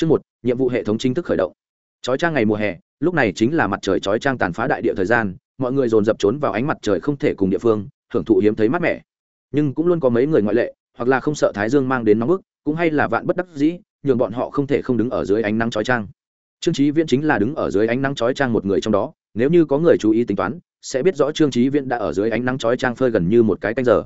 Chương một, nhiệm vụ hệ thống chính thức khởi động. Chói trang ngày mùa hè, lúc này chính là mặt trời chói trang tàn phá đại địa thời gian, mọi người dồn dập trốn vào ánh mặt trời không thể cùng địa phương, hưởng thụ hiếm thấy mát mẻ. Nhưng cũng luôn có mấy người ngoại lệ, hoặc là không sợ thái dương mang đến nóng bức, cũng hay là vạn bất đắc dĩ, nhường bọn họ không thể không đứng ở dưới ánh nắng chói trang. Trương Chí Viễn chính là đứng ở dưới ánh nắng chói trang một người trong đó, nếu như có người chú ý tính toán, sẽ biết rõ Trương Chí Viễn đã ở dưới ánh nắng chói trang phơi gần như một cái canh giờ.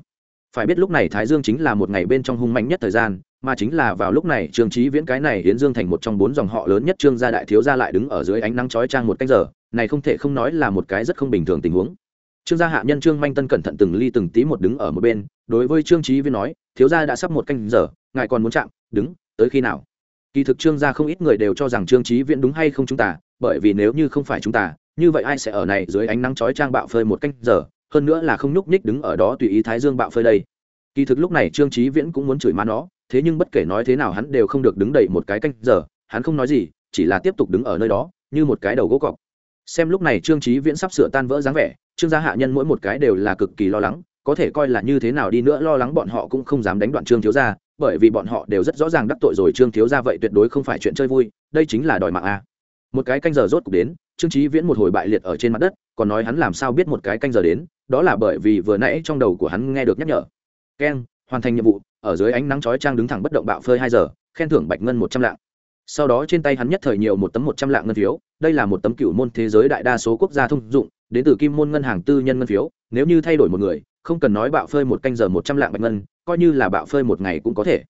Phải biết lúc này Thái Dương chính là một ngày bên trong hung mạnh nhất thời gian, mà chính là vào lúc này Trương Chí Viễn cái này hiến dương thành một trong bốn dòng họ lớn nhất Trương gia đại thiếu gia lại đứng ở dưới ánh nắng chói trang một canh giờ, này không thể không nói là một cái rất không bình thường tình huống. Trương gia hạ nhân Trương Minh Tân cẩn thận từng ly từng tí một đứng ở một bên, đối với Trương Chí Viễn nói, thiếu gia đã sắp một canh giờ, ngài còn muốn chạm, đứng, tới khi nào? Kỳ thực Trương gia không ít người đều cho rằng Trương Chí Viễn đúng hay không chúng ta, bởi vì nếu như không phải chúng ta, như vậy ai sẽ ở này dưới ánh nắng chói trang bạo phơi một canh giờ, hơn nữa là không nhúc nhích đứng ở đó tùy ý thái dương bạo phơi đây. Kỳ thực lúc này Trương Chí Viễn cũng muốn chửi má nó, thế nhưng bất kể nói thế nào hắn đều không được đứng đầy một cái canh giờ, hắn không nói gì, chỉ là tiếp tục đứng ở nơi đó, như một cái đầu gỗ cọc. Xem lúc này Trương Chí Viễn sắp sửa tan vỡ dáng vẻ, Trương gia hạ nhân mỗi một cái đều là cực kỳ lo lắng, có thể coi là như thế nào đi nữa lo lắng bọn họ cũng không dám đánh đoạn Trương thiếu gia, bởi vì bọn họ đều rất rõ ràng đắc tội rồi Trương thiếu gia vậy tuyệt đối không phải chuyện chơi vui, đây chính là đòi mạng a. Một cái canh giờ rốt cục đến, Trương Chí Viễn một hồi bại liệt ở trên mặt đất, còn nói hắn làm sao biết một cái canh giờ đến, đó là bởi vì vừa nãy trong đầu của hắn nghe được nhắc nhở. Keng, hoàn thành nhiệm vụ, ở dưới ánh nắng chói chang đứng thẳng bất động bạo phơi hai giờ, khen thưởng bạch ngân một trăm lạng. Sau đó trên tay hắn nhất thời nhiều một tấm một trăm lạng ngân phiếu, đây là một tấm cựu môn thế giới đại đa số quốc gia thông dụng, đến từ kim môn ngân hàng tư nhân ngân phiếu, nếu như thay đổi một người, không cần nói bạo phơi một canh giờ một trăm lạng bạch ngân, coi như là bạo phơi một ngày cũng có thể.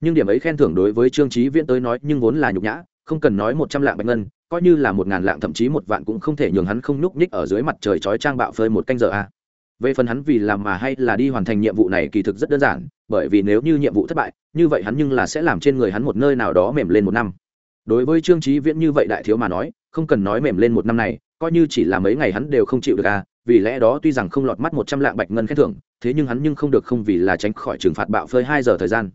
Nhưng điểm ấy khen thưởng đối với Trương Chí Viễn tới nói nhưng vốn là nhục nhã, không cần nói một trăm lạng bạch ngân, coi như là một ngàn lạng thậm chí một vạn cũng không thể nhường hắn không nhúc nhích ở dưới mặt trời chói trang bạo phơi một canh giờ a. Về phần hắn vì làm mà hay là đi hoàn thành nhiệm vụ này kỳ thực rất đơn giản bởi vì nếu như nhiệm vụ thất bại như vậy hắn nhưng là sẽ làm trên người hắn một nơi nào đó mềm lên một năm. Đối với trương trí viễn như vậy đại thiếu mà nói không cần nói mềm lên một năm này coi như chỉ là mấy ngày hắn đều không chịu được à vì lẽ đó tuy rằng không lọt mắt một trăm lạng bạch ngân khen thưởng thế nhưng hắn nhưng không được không vì là tránh khỏi trừng phạt bạo phơi hai giờ thời gian.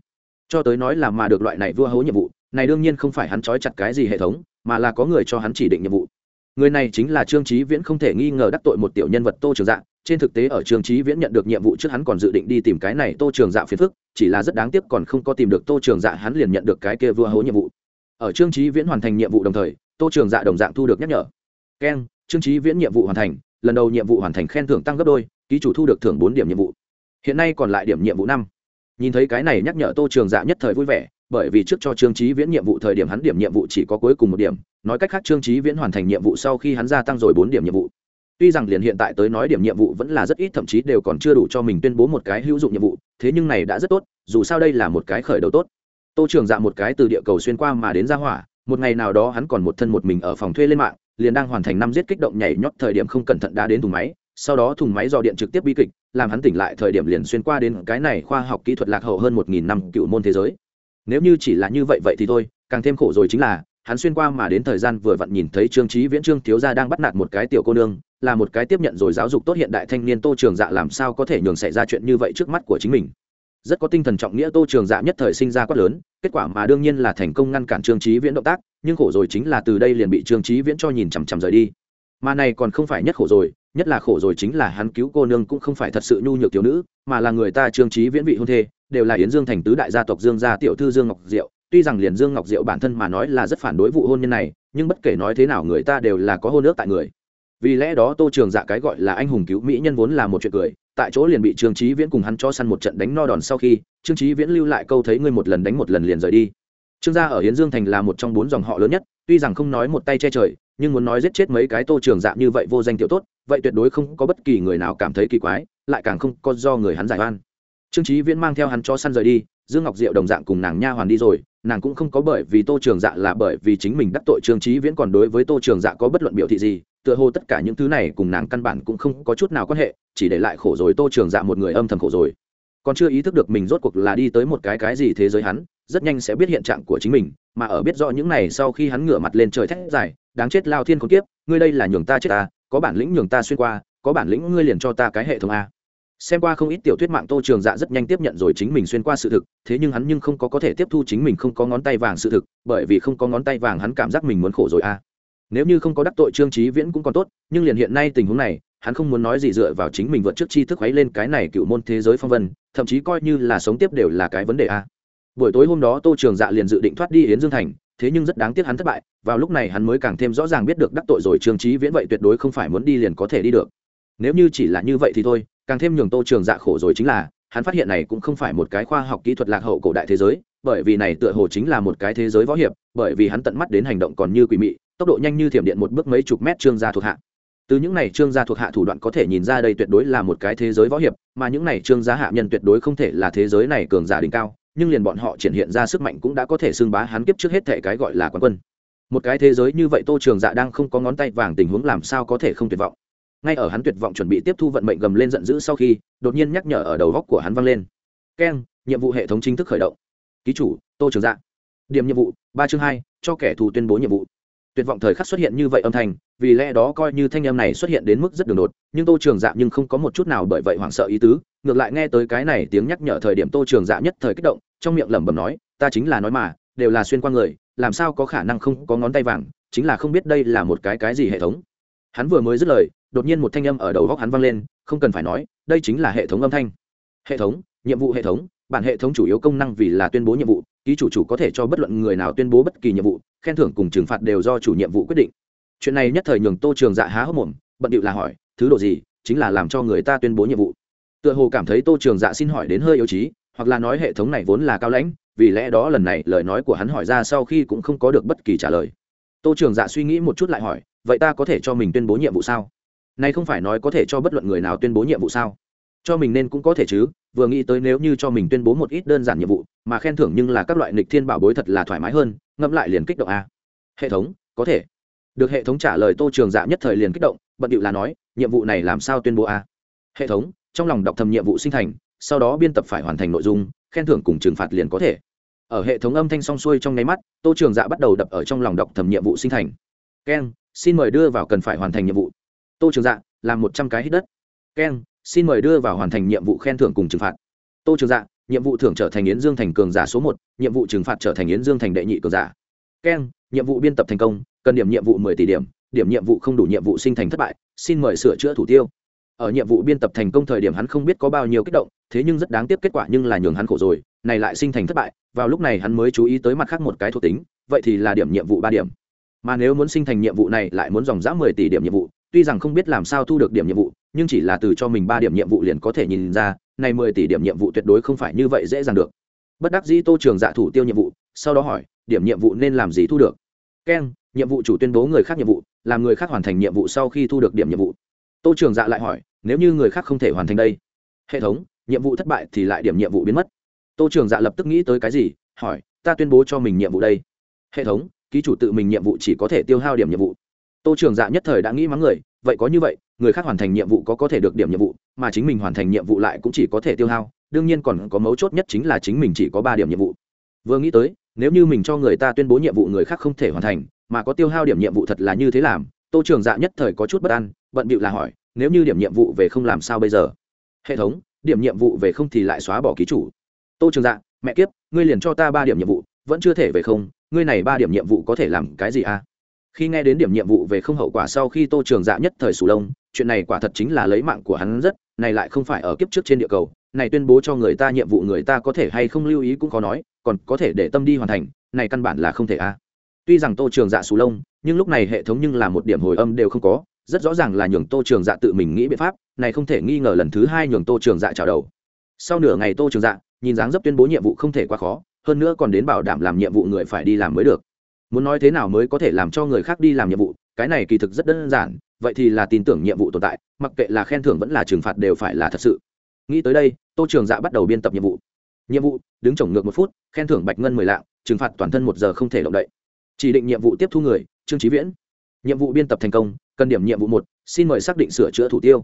Cho tới nói là mà được loại này vua hấu nhiệm vụ này đương nhiên không phải hắn trói chặt cái gì hệ thống, mà là có người cho hắn chỉ định nhiệm vụ. Người này chính là trương trí viễn không thể nghi ngờ đắc tội một tiểu nhân vật tô trường dạ trên thực tế ở trương trí viễn nhận được nhiệm vụ trước hắn còn dự định đi tìm cái này tô trường dạ phiền phức, chỉ là rất đáng tiếc còn không có tìm được tô trường dạ hắn liền nhận được cái kia vua hố nhiệm vụ. Ở trương trí viễn hoàn thành nhiệm vụ đồng thời, tô trường dạ đồng dạng thu được nhắc nhở. Keng, trương trí viễn nhiệm vụ hoàn thành, lần đầu nhiệm vụ hoàn thành khen thưởng tăng gấp đôi, ký chủ thu được thưởng bốn điểm nhiệm vụ. Hiện nay còn lại điểm nhiệm vụ năm. Nhìn thấy cái này nhắc nhở tô trường dạ nhất thời vui vẻ bởi vì trước cho trương trí viễn nhiệm vụ thời điểm hắn điểm nhiệm vụ chỉ có cuối cùng một điểm, nói cách khác trương trí viễn hoàn thành nhiệm vụ sau khi hắn gia tăng rồi bốn điểm nhiệm vụ. Tuy rằng liền hiện tại tới nói điểm nhiệm vụ vẫn là rất ít, thậm chí đều còn chưa đủ cho mình tuyên bố một cái hữu dụng nhiệm vụ, thế nhưng này đã rất tốt, dù sao đây là một cái khởi đầu tốt. Tô trường dạ một cái từ địa cầu xuyên qua mà đến ra hỏa, một ngày nào đó hắn còn một thân một mình ở phòng thuê lên mạng, liền đang hoàn thành năm giết kích động nhảy nhót thời điểm không cẩn thận đã đến thùng máy, sau đó thùng máy do điện trực tiếp bi kịch, làm hắn tỉnh lại thời điểm liền xuyên qua đến cái này khoa học kỹ thuật lạc hậu hơn một nghìn năm cựu môn thế giới nếu như chỉ là như vậy vậy thì thôi, càng thêm khổ rồi chính là, hắn xuyên qua mà đến thời gian vừa vặn nhìn thấy trương trí viễn, trương thiếu gia đang bắt nạt một cái tiểu cô nương, là một cái tiếp nhận rồi giáo dục tốt hiện đại thanh niên tô trường dạ làm sao có thể nhường xảy ra chuyện như vậy trước mắt của chính mình. Rất có tinh thần trọng nghĩa tô trường dạ nhất thời sinh ra quát lớn, kết quả mà đương nhiên là thành công ngăn cản trương trí viễn động tác, nhưng khổ rồi chính là từ đây liền bị trương trí viễn cho nhìn chằm chằm rời đi. Mà này còn không phải nhất khổ rồi, nhất là khổ rồi chính là hắn cứu cô nương cũng không phải thật sự nhu nhược thiếu nữ, mà là người ta trương trí viễn vị hôn thê đều là yến dương thành tứ đại gia tộc dương gia tiểu thư dương ngọc diệu. Tuy rằng liền dương ngọc diệu bản thân mà nói là rất phản đối vụ hôn nhân này, nhưng bất kể nói thế nào người ta đều là có hôn ước tại người. Vì lẽ đó tô trường dạ cái gọi là anh hùng cứu mỹ nhân vốn là một chuyện cười, tại chỗ liền bị trương trí viễn cùng hắn cho săn một trận đánh no đòn sau khi, trương trí viễn lưu lại câu thấy ngươi một lần đánh một lần liền rời đi. Trương gia ở hiến dương thành là một trong bốn dòng họ lớn nhất, tuy rằng không nói một tay che trời, nhưng muốn nói giết chết mấy cái tô trường dạ như vậy vô danh tiểu tốt, vậy tuyệt đối không có bất kỳ người nào cảm thấy kỳ quái, lại càng không có do người hắn giải oan trương trí viễn mang theo hắn cho săn rời đi, dương ngọc diệu đồng dạng cùng nàng nha hoàn đi rồi, nàng cũng không có bởi vì tô trường dạ là bởi vì chính mình đắc tội trương trí viễn còn đối với tô trường dạ có bất luận biểu thị gì, tựa hồ tất cả những thứ này cùng nàng căn bản cũng không có chút nào quan hệ, chỉ để lại khổ rồi tô trường dạ một người âm thầm khổ rồi. Còn chưa ý thức được mình rốt cuộc là đi tới một cái cái gì thế giới hắn, rất nhanh sẽ biết hiện trạng của chính mình, mà ở biết rõ những này sau khi hắn ngửa mặt lên trời thét dài, đáng chết lao thiên con kiếp, ngươi đây là nhường ta chết ta, có bản lĩnh nhường ta xuyên qua, có bản lĩnh ngươi liền cho ta cái hệ thống a xem qua không ít tiểu thuyết mạng tô trường dạ rất nhanh tiếp nhận rồi chính mình xuyên qua sự thực, thế nhưng hắn nhưng không có có thể tiếp thu chính mình không có ngón tay vàng sự thực, bởi vì không có ngón tay vàng hắn cảm giác mình muốn khổ rồi a. À. Nếu như không có đắc tội trương trí viễn cũng còn tốt, nhưng liền hiện nay tình huống này, hắn không muốn nói gì dựa vào chính mình vượt trước chi thức ấy lên cái này cựu môn thế giới phong vân, thậm chí coi như là sống tiếp đều là cái vấn đề a. À. Buổi tối hôm đó tô trường dạ liền dự định thoát đi yến dương thành, thế nhưng rất đáng tiếc hắn thất bại, vào lúc này hắn mới càng thêm rõ ràng biết được đắc tội rồi trương trí viễn vậy tuyệt đối không phải muốn đi liền có thể đi được. Nếu như chỉ là như vậy thì thôi càng thêm nhường tô trường dạ khổ rồi chính là, hắn phát hiện này cũng không phải một cái khoa học kỹ thuật lạc hậu cổ đại thế giới, bởi vì này tựa hồ chính là một cái thế giới võ hiệp, bởi vì hắn tận mắt đến hành động còn như quỷ mị, tốc độ nhanh như thiểm điện một bước mấy chục mét trương gia thuộc hạ. Từ những này trương gia thuộc hạ thủ đoạn có thể nhìn ra đây tuyệt đối là một cái thế giới võ hiệp, mà những này trương gia hạ nhân tuyệt đối không thể là thế giới này cường giả đỉnh cao, nhưng liền bọn họ triển hiện ra sức mạnh cũng đã có thể xưng bá hắn kiếp trước hết thể cái gọi là quán quân. Một cái thế giới như vậy tô trường dạ đang không có ngón tay vàng tình huống làm sao có thể không tuyệt vọng ngay ở hắn tuyệt vọng chuẩn bị tiếp thu vận mệnh gầm lên giận dữ sau khi, đột nhiên nhắc nhở ở đầu góc của hắn vang lên. Keng, nhiệm vụ hệ thống chính thức khởi động. Ký chủ, tô trường dạ. Điểm nhiệm vụ, ba chương hai, cho kẻ thù tuyên bố nhiệm vụ. Tuyệt vọng thời khắc xuất hiện như vậy âm thanh, vì lẽ đó coi như thanh âm này xuất hiện đến mức rất đường đột, nhưng tô trường dạ nhưng không có một chút nào bởi vậy hoảng sợ ý tứ. Ngược lại nghe tới cái này tiếng nhắc nhở thời điểm tô trường dạ nhất thời kích động, trong miệng lẩm bẩm nói, ta chính là nói mà, đều là xuyên qua người, làm sao có khả năng không có ngón tay vàng, chính là không biết đây là một cái cái gì hệ thống. Hắn vừa mới dứt lời đột nhiên một thanh âm ở đầu góc hắn vang lên, không cần phải nói, đây chính là hệ thống âm thanh. Hệ thống, nhiệm vụ hệ thống, bản hệ thống chủ yếu công năng vì là tuyên bố nhiệm vụ, ký chủ chủ có thể cho bất luận người nào tuyên bố bất kỳ nhiệm vụ, khen thưởng cùng trừng phạt đều do chủ nhiệm vụ quyết định. Chuyện này nhất thời nhường tô trường dạ há hốc mồm, bận điệu là hỏi, thứ độ gì? Chính là làm cho người ta tuyên bố nhiệm vụ. Tựa hồ cảm thấy tô trường dạ xin hỏi đến hơi yếu trí, hoặc là nói hệ thống này vốn là cao lãnh, vì lẽ đó lần này lời nói của hắn hỏi ra sau khi cũng không có được bất kỳ trả lời. Tô trường dạ suy nghĩ một chút lại hỏi, vậy ta có thể cho mình tuyên bố nhiệm vụ sao? Này không phải nói có thể cho bất luận người nào tuyên bố nhiệm vụ sao? Cho mình nên cũng có thể chứ, vừa nghĩ tới nếu như cho mình tuyên bố một ít đơn giản nhiệm vụ, mà khen thưởng nhưng là các loại nịch thiên bảo bối thật là thoải mái hơn, ngẫm lại liền kích động a. Hệ thống, có thể. Được hệ thống trả lời tô trường dạ nhất thời liền kích động, bận điệu là nói, nhiệm vụ này làm sao tuyên bố a? Hệ thống, trong lòng đọc thầm nhiệm vụ sinh thành, sau đó biên tập phải hoàn thành nội dung, khen thưởng cùng trừng phạt liền có thể. Ở hệ thống âm thanh song xuôi trong nháy mắt, tô trường dạ bắt đầu đập ở trong lòng đọc thầm nhiệm vụ sinh thành. Keng, xin mời đưa vào cần phải hoàn thành nhiệm vụ tô trường dạ làm một trăm cái hít đất keng xin mời đưa vào hoàn thành nhiệm vụ khen thưởng cùng trừng phạt tô trường dạ nhiệm vụ thưởng trở thành yến dương thành cường giả số một nhiệm vụ trừng phạt trở thành yến dương thành đệ nhị cường giả keng nhiệm vụ biên tập thành công cần điểm nhiệm vụ mười tỷ điểm điểm nhiệm vụ không đủ nhiệm vụ sinh thành thất bại xin mời sửa chữa thủ tiêu ở nhiệm vụ biên tập thành công thời điểm hắn không biết có bao nhiêu kích động thế nhưng rất đáng tiếc kết quả nhưng là nhường hắn khổ rồi này lại sinh thành thất bại vào lúc này hắn mới chú ý tới mặt khác một cái thuộc tính vậy thì là điểm nhiệm vụ ba điểm mà nếu muốn sinh thành nhiệm vụ này lại muốn dòng dã mười tỷ điểm nhiệm vụ tuy rằng không biết làm sao thu được điểm nhiệm vụ, nhưng chỉ là từ cho mình ba điểm nhiệm vụ liền có thể nhìn ra, này mười tỷ điểm nhiệm vụ tuyệt đối không phải như vậy dễ dàng được. Bất đắc dĩ tô trường dạ thủ tiêu nhiệm vụ, sau đó hỏi, điểm nhiệm vụ nên làm gì thu được? Keng, nhiệm vụ chủ tuyên bố người khác nhiệm vụ, làm người khác hoàn thành nhiệm vụ sau khi thu được điểm nhiệm vụ. Tô trường dạ lại hỏi, nếu như người khác không thể hoàn thành đây? Hệ thống, nhiệm vụ thất bại thì lại điểm nhiệm vụ biến mất. Tô trường dạ lập tức nghĩ tới cái gì, hỏi, ta tuyên bố cho mình nhiệm vụ đây. Hệ thống, ký chủ tự mình nhiệm vụ chỉ có thể tiêu hao điểm nhiệm vụ tô trường dạ nhất thời đã nghĩ mắng người, vậy có như vậy, người khác hoàn thành nhiệm vụ có có thể được điểm nhiệm vụ, mà chính mình hoàn thành nhiệm vụ lại cũng chỉ có thể tiêu hao, đương nhiên còn có mấu chốt nhất chính là chính mình chỉ có ba điểm nhiệm vụ. Vừa nghĩ tới, nếu như mình cho người ta tuyên bố nhiệm vụ người khác không thể hoàn thành, mà có tiêu hao điểm nhiệm vụ thật là như thế làm, tô trường dạ nhất thời có chút bất an, bận bịu là hỏi, nếu như điểm nhiệm vụ về không làm sao bây giờ? Hệ thống, điểm nhiệm vụ về không thì lại xóa bỏ ký chủ. Tô trường dạ mẹ kiếp, ngươi liền cho ta ba điểm nhiệm vụ, vẫn chưa thể về không, ngươi này ba điểm nhiệm vụ có thể làm cái gì à? Khi nghe đến điểm nhiệm vụ về không hậu quả sau khi tô trường dạ nhất thời sù lông, chuyện này quả thật chính là lấy mạng của hắn rất, này lại không phải ở kiếp trước trên địa cầu, này tuyên bố cho người ta nhiệm vụ người ta có thể hay không lưu ý cũng khó nói, còn có thể để tâm đi hoàn thành, này căn bản là không thể a à. tuy rằng tô trường dạ sù lông, nhưng lúc này hệ thống nhưng là một điểm hồi âm đều không có, rất rõ ràng là nhường tô trường dạ tự mình nghĩ biện pháp, này không thể nghi ngờ lần thứ hai nhường tô trường dạ chào đầu sau nửa ngày tô trường dạ nhìn dáng dấp tuyên bố nhiệm vụ không thể quá khó, hơn nữa còn đến bảo đảm làm nhiệm vụ người phải đi làm mới được muốn nói thế nào mới có thể làm cho người khác đi làm nhiệm vụ, cái này kỳ thực rất đơn giản, vậy thì là tin tưởng nhiệm vụ tồn tại, mặc kệ là khen thưởng vẫn là trừng phạt đều phải là thật sự. Nghĩ tới đây, tô trường dạ bắt đầu biên tập nhiệm vụ. Nhiệm vụ, đứng chổng ngược một phút, khen thưởng bạch ngân mười lạng, trừng phạt toàn thân một giờ không thể động đậy. Chỉ định nhiệm vụ tiếp thu người, trương trí viễn. Nhiệm vụ biên tập thành công, cần điểm nhiệm vụ một, xin mời xác định sửa chữa thủ tiêu.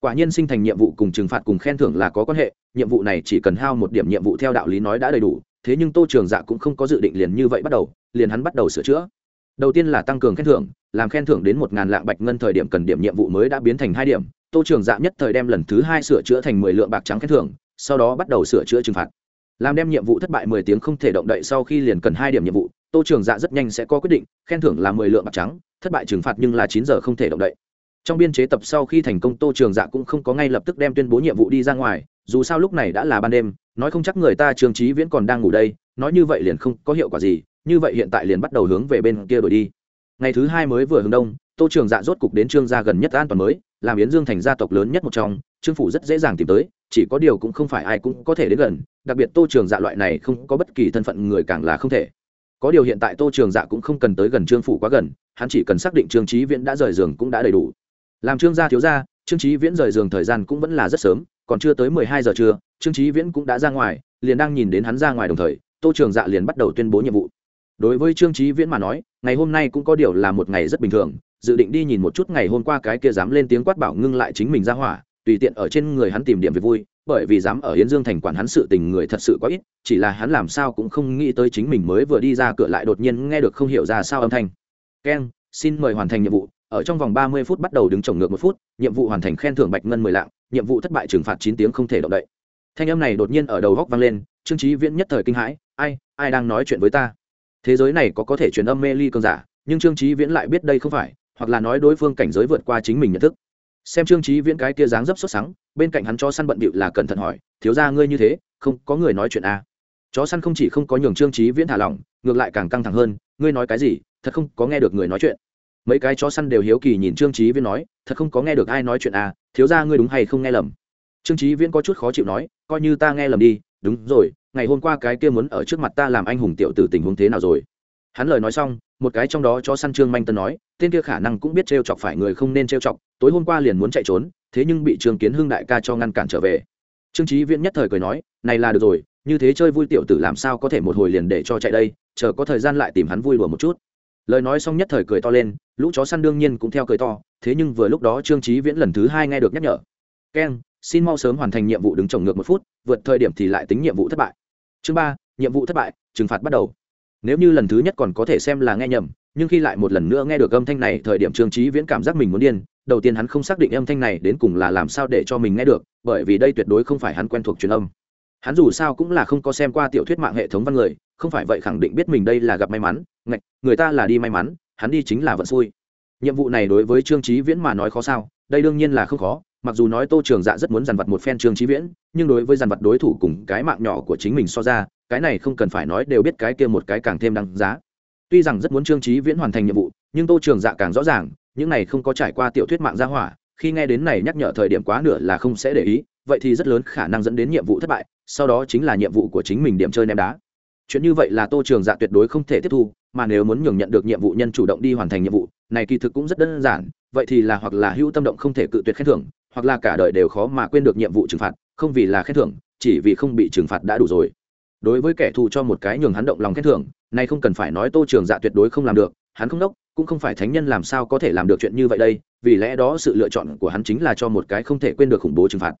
Quả nhiên sinh thành nhiệm vụ cùng trừng phạt cùng khen thưởng là có quan hệ, nhiệm vụ này chỉ cần hao một điểm nhiệm vụ theo đạo lý nói đã đầy đủ, thế nhưng tô trường dạ cũng không có dự định liền như vậy bắt đầu liền hắn bắt đầu sửa chữa. Đầu tiên là tăng cường khen thưởng, làm khen thưởng đến một ngàn lạng bạch ngân thời điểm cần điểm nhiệm vụ mới đã biến thành hai điểm, tô trường dạ nhất thời đem lần thứ hai sửa chữa thành mười lượng bạc trắng khen thưởng, sau đó bắt đầu sửa chữa trừng phạt. Làm đem nhiệm vụ thất bại mười tiếng không thể động đậy sau khi liền cần hai điểm nhiệm vụ, tô trường dạ rất nhanh sẽ có quyết định, khen thưởng là mười lượng bạc trắng, thất bại trừng phạt nhưng là chín giờ không thể động đậy. Trong biên chế tập sau khi thành công, tô trường dạ cũng không có ngay lập tức đem tuyên bố nhiệm vụ đi ra ngoài, dù sao lúc này đã là ban đêm, nói không chắc người ta trường trí viễn còn đang ngủ đây, nói như vậy liền không có hiệu quả gì như vậy hiện tại liền bắt đầu hướng về bên kia đổi đi. Ngày thứ hai mới vừa hướng đông, tô trường dạ rốt cục đến trương gia gần nhất an toàn mới, làm yến dương thành gia tộc lớn nhất một trong, trương phủ rất dễ dàng tìm tới, chỉ có điều cũng không phải ai cũng có thể đến gần, đặc biệt tô trường dạ loại này không có bất kỳ thân phận người càng là không thể. Có điều hiện tại tô trường dạ cũng không cần tới gần trương phủ quá gần, hắn chỉ cần xác định trương trí viễn đã rời giường cũng đã đầy đủ. Làm trương gia thiếu gia, trương trí viễn rời giường thời gian cũng vẫn là rất sớm, còn chưa tới mười hai giờ trưa, trương trí viễn cũng đã ra ngoài, liền đang nhìn đến hắn ra ngoài đồng thời, tô trường dạ liền bắt đầu tuyên bố nhiệm vụ đối với trương trí viễn mà nói ngày hôm nay cũng có điều là một ngày rất bình thường dự định đi nhìn một chút ngày hôm qua cái kia dám lên tiếng quát bảo ngưng lại chính mình ra hỏa tùy tiện ở trên người hắn tìm điểm về vui bởi vì dám ở Yến Dương thành quản hắn sự tình người thật sự quá ít, chỉ là hắn làm sao cũng không nghĩ tới chính mình mới vừa đi ra cửa lại đột nhiên nghe được không hiểu ra sao âm thanh. Keng, xin mời hoàn thành nhiệm vụ, ở trong vòng ba mươi phút bắt đầu đứng trồng ngược một phút, nhiệm vụ hoàn thành khen thưởng bạch ngân mười lạng, nhiệm vụ thất bại trừng phạt chín tiếng không thể động đậy. Thanh âm này đột nhiên ở đầu góc vang lên, Trương Chí Viễn nhất thời kinh hãi, ai, ai đang nói chuyện với ta? Thế giới này có có thể truyền âm mê ly cơn giả, nhưng Trương Chí Viễn lại biết đây không phải, hoặc là nói đối phương cảnh giới vượt qua chính mình nhận thức. Xem trương trí viễn cái tia dáng dấp xuất sáng bên cạnh hắn cho săn bận bịu là cẩn thận hỏi thiếu ra ngươi như thế không có người nói chuyện à. chó săn không chỉ không có nhường trương trí viễn thả lỏng ngược lại càng căng thẳng hơn ngươi nói cái gì? Thật không có nghe được người nói chuyện. Mấy cái chó săn đều hiếu kỳ nhìn trương trí viễn nói thật không có nghe được ai nói chuyện à? Thiếu ra ngươi đúng hay không nghe lầm? Trương trí viễn có chút khó chịu nói coi như ta nghe lầm đi đúng rồi ngày hôm qua cái kia muốn ở trước mặt ta làm anh hùng tiểu tử tình huống thế nào rồi? Hắn lời nói xong, một cái trong đó cho săn trương manh tân nói, tên kia khả năng cũng biết t r e o chọc phải người không nên t r e o chọc, tối hôm qua liền muốn chạy trốn, thế nhưng bị trương kiến hưng đại ca cho ngăn cản trở về. Trương trí viễn nhất thời cười nói, này là được rồi, như thế chơi vui tiểu tử làm sao có thể một hồi liền để cho chạy đây, chờ có thời gian lại tìm hắn vui đùa một chút. Lời nói xong nhất thời cười to lên, lũ chó săn đương nhiên cũng theo cười to, thế nhưng vừa lúc đó trương trí viễn lần thứ hai nghe được nhắc nhở. Keng xin mau sớm hoàn thành nhiệm vụ đứng trồng ngược một phút, vượt thời điểm thì lại tính nhiệm vụ thất bại. Chương ba, nhiệm vụ thất bại, trừng phạt bắt đầu. Nếu như lần thứ nhất còn có thể xem là nghe nhầm, nhưng khi lại một lần nữa nghe được âm thanh này, thời điểm trương trí viễn cảm giác mình muốn điên. Đầu tiên hắn không xác định âm thanh này đến cùng là làm sao để cho mình nghe được, bởi vì đây tuyệt đối không phải hắn quen thuộc truyền âm. Hắn dù sao cũng là không có xem qua tiểu thuyết mạng hệ thống văn người, không phải vậy khẳng định biết mình đây là gặp may mắn, ngạch, người ta là đi may mắn, hắn đi chính là vận xui. Nhiệm vụ này đối với trương trí viễn mà nói khó sao, đây đương nhiên là không khó mặc dù nói tô trường dạ rất muốn dằn vặt một phen trương trí viễn, nhưng đối với dằn vặt đối thủ cùng cái mạng nhỏ của chính mình so ra, cái này không cần phải nói đều biết cái kia một cái càng thêm đăng giá. Tuy rằng rất muốn trương trí viễn hoàn thành nhiệm vụ, nhưng tô trường dạ càng rõ ràng, những này không có trải qua tiểu thuyết mạng gia hỏa, khi nghe đến này nhắc nhở thời điểm quá nửa là không sẽ để ý, vậy thì rất lớn khả năng dẫn đến nhiệm vụ thất bại, sau đó chính là nhiệm vụ của chính mình điểm chơi ném đá. Chuyện như vậy là tô trường dạ tuyệt đối không thể tiếp thu, mà nếu muốn nhường nhận được nhiệm vụ nhân chủ động đi hoàn thành nhiệm vụ, này kỳ thực cũng rất đơn giản, vậy thì là hoặc là hữu tâm động không thể cự tuyệt khen thưởng hoặc là cả đời đều khó mà quên được nhiệm vụ trừng phạt, không vì là khen thưởng, chỉ vì không bị trừng phạt đã đủ rồi. Đối với kẻ thù cho một cái nhường hắn động lòng khen thưởng, nay không cần phải nói tô trường dạ tuyệt đối không làm được, hắn không đốc, cũng không phải thánh nhân làm sao có thể làm được chuyện như vậy đây, vì lẽ đó sự lựa chọn của hắn chính là cho một cái không thể quên được khủng bố trừng phạt.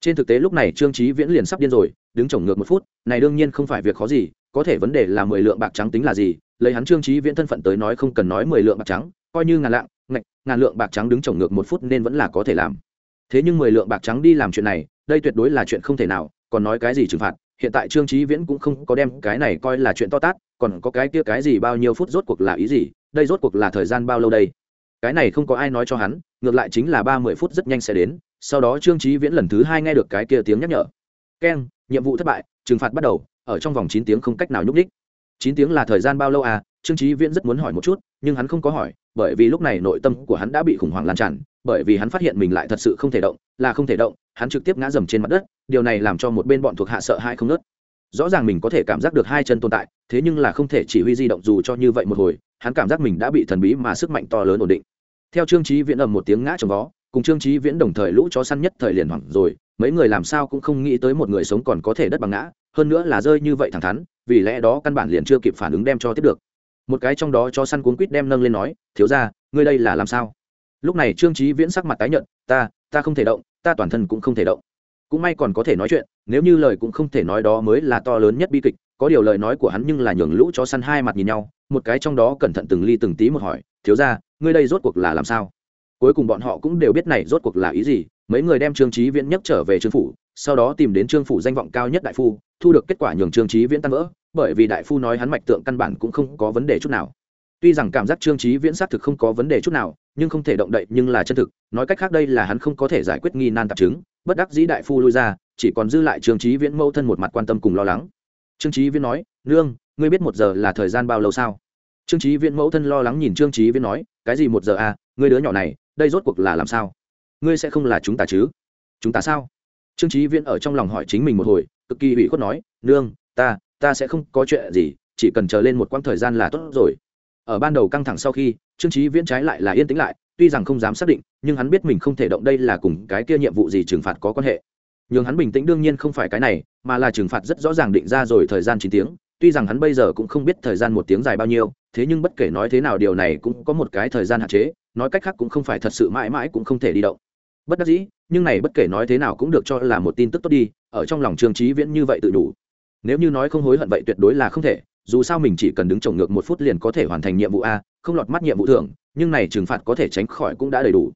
Trên thực tế lúc này trương trí viễn liền sắp điên rồi, đứng chồng ngược một phút, này đương nhiên không phải việc khó gì, có thể vấn đề là mười lượng bạc trắng tính là gì, lấy hắn trương trí viễn thân phận tới nói không cần nói mười lượng bạc trắng, coi như ngàn lạng, ngạch, ngàn lượng bạc trắng đứng chồng ngược một phút nên vẫn là có thể làm thế nhưng mười lượng bạc trắng đi làm chuyện này, đây tuyệt đối là chuyện không thể nào, còn nói cái gì trừng phạt, hiện tại trương trí viễn cũng không có đem cái này coi là chuyện to tát, còn có cái kia cái gì bao nhiêu phút rốt cuộc là ý gì, đây rốt cuộc là thời gian bao lâu đây? Cái này không có ai nói cho hắn, ngược lại chính là ba mươi phút rất nhanh sẽ đến, sau đó trương trí viễn lần thứ hai nghe được cái kia tiếng nhắc nhở. Keng, nhiệm vụ thất bại, trừng phạt bắt đầu, ở trong vòng chín tiếng không cách nào nhúc ních chín tiếng là thời gian bao lâu à? Trương trí viễn rất muốn hỏi một chút, nhưng hắn không có hỏi, bởi vì lúc này nội tâm của hắn đã bị khủng hoảng lan tràn bởi vì hắn phát hiện mình lại thật sự không thể động, là không thể động, hắn trực tiếp ngã dầm trên mặt đất, điều này làm cho một bên bọn thuộc hạ sợ hai không nớt rõ ràng mình có thể cảm giác được hai chân tồn tại, thế nhưng là không thể chỉ huy di động dù cho như vậy một hồi, hắn cảm giác mình đã bị thần bí mà sức mạnh to lớn ổn định. Theo trương trí viễn ầm một tiếng ngã trong vó cùng trương trí viễn đồng thời lũ chó săn nhất thời liền hoảng rồi, mấy người làm sao cũng không nghĩ tới một người sống còn có thể đất bằng ngã, hơn nữa là rơi như vậy thẳng thắn, vì lẽ đó căn bản liền chưa kịp phản ứng đem cho tiếp được. Một cái trong đó chó săn cuốn quýt đem nâng lên nói, thiếu ra ngươi đây là làm sao? Lúc này trương trí viễn sắc mặt tái nhận ta ta không thể động, ta toàn thân cũng không thể động. Cũng may còn có thể nói chuyện, nếu như lời cũng không thể nói đó mới là to lớn nhất bi kịch, có điều lời nói của hắn nhưng là nhường lũ chó săn hai mặt nhìn nhau, một cái trong đó cẩn thận từng ly từng tí một hỏi, thiếu ra ngươi đây rốt cuộc là làm sao? Cuối cùng bọn họ cũng đều biết này rốt cuộc là ý gì, mấy người đem trương trí viễn nhấc trở về trương phủ, sau đó tìm đến trương phủ danh vọng cao nhất đại phu, thu được kết quả nhường trương trí viễn tan vỡ, bởi vì đại phu nói hắn mạch tượng căn bản cũng không có vấn đề chút nào tuy rằng cảm giác trương trí viễn xác thực không có vấn đề chút nào, nhưng không thể động đậy nhưng là chân thực. Nói cách khác đây là hắn không có thể giải quyết nghi nan tạp chứng. Bất đắc dĩ đại phu lui ra, chỉ còn dư lại trương trí viễn mâu thân một mặt quan tâm cùng lo lắng. Trương trí viễn nói, nương, ngươi biết một giờ là thời gian bao lâu sao? Trương trí viễn mẫu thân lo lắng nhìn trương trí viễn nói, cái gì một giờ à? Ngươi đứa nhỏ này, đây rốt cuộc là làm sao? Ngươi sẽ không là chúng ta chứ? Chúng ta sao? Trương trí viễn ở trong lòng hỏi chính mình một hồi, cực kỳ ủy khuất nói, nương, ta ta sẽ không có chuyện gì, chỉ cần chờ lên một quãng thời gian là tốt rồi ở ban đầu căng thẳng sau khi, trương trí viễn trái lại là yên tĩnh lại, tuy rằng không dám xác định, nhưng hắn biết mình không thể động đây là cùng cái kia nhiệm vụ gì trừng phạt có quan hệ. Nhưng hắn bình tĩnh đương nhiên không phải cái này, mà là trừng phạt rất rõ ràng định ra rồi thời gian chín tiếng, tuy rằng hắn bây giờ cũng không biết thời gian một tiếng dài bao nhiêu, thế nhưng bất kể nói thế nào điều này cũng có một cái thời gian hạn chế, nói cách khác cũng không phải thật sự mãi mãi cũng không thể đi động. Bất đắc dĩ, nhưng này bất kể nói thế nào cũng được cho là một tin tức tốt đi, ở trong lòng trương trí viễn như vậy tự đủ. Nếu như nói không hối hận vậy tuyệt đối là không thể dù sao mình chỉ cần đứng trồng ngược một phút liền có thể hoàn thành nhiệm vụ a, không lọt mắt nhiệm vụ thưởng, nhưng này trừng phạt có thể tránh khỏi cũng đã đầy đủ.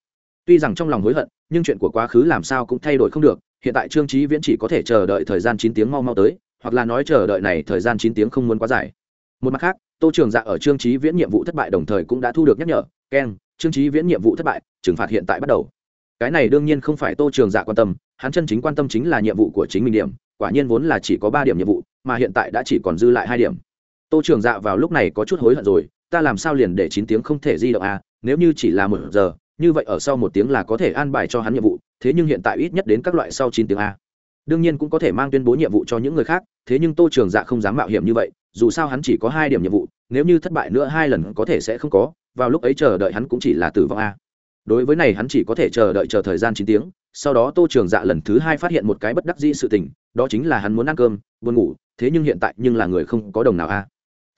Tuy rằng trong lòng hối hận, nhưng chuyện của quá khứ làm sao cũng thay đổi không được, hiện tại trương trí viễn chỉ có thể chờ đợi thời gian chín tiếng mau mau tới, hoặc là nói chờ đợi này thời gian chín tiếng không muốn quá dài. Một mặt khác, tô trường dạ ở trương trí viễn nhiệm vụ thất bại đồng thời cũng đã thu được nhắc nhở keng trương trí viễn nhiệm vụ thất bại, trừng phạt hiện tại bắt đầu. Cái này đương nhiên không phải tô trường dạ quan tâm, hắn chân chính quan tâm chính là nhiệm vụ của chính mình điểm, quả nhiên vốn là chỉ có ba điểm nhiệm vụ, mà hiện tại đã chỉ còn dư lại hai điểm tô trường dạ vào lúc này có chút hối hận rồi, ta làm sao liền để chín tiếng không thể di động à nếu như chỉ là một giờ, như vậy ở sau một tiếng là có thể an bài cho hắn nhiệm vụ, thế nhưng hiện tại ít nhất đến các loại sau chín tiếng a đương nhiên cũng có thể mang tuyên bố nhiệm vụ cho những người khác, thế nhưng tô trường dạ không dám mạo hiểm như vậy, dù sao hắn chỉ có hai điểm nhiệm vụ, nếu như thất bại nữa hai lần có thể sẽ không có, vào lúc ấy chờ đợi hắn cũng chỉ là tử vong a đối với này hắn chỉ có thể chờ đợi chờ thời gian chín tiếng, sau đó tô trường dạ lần thứ hai phát hiện một cái bất đắc dĩ sự tình, đó chính là hắn muốn ăn cơm, buồn ngủ, thế nhưng hiện tại nhưng là người không có đồng nào a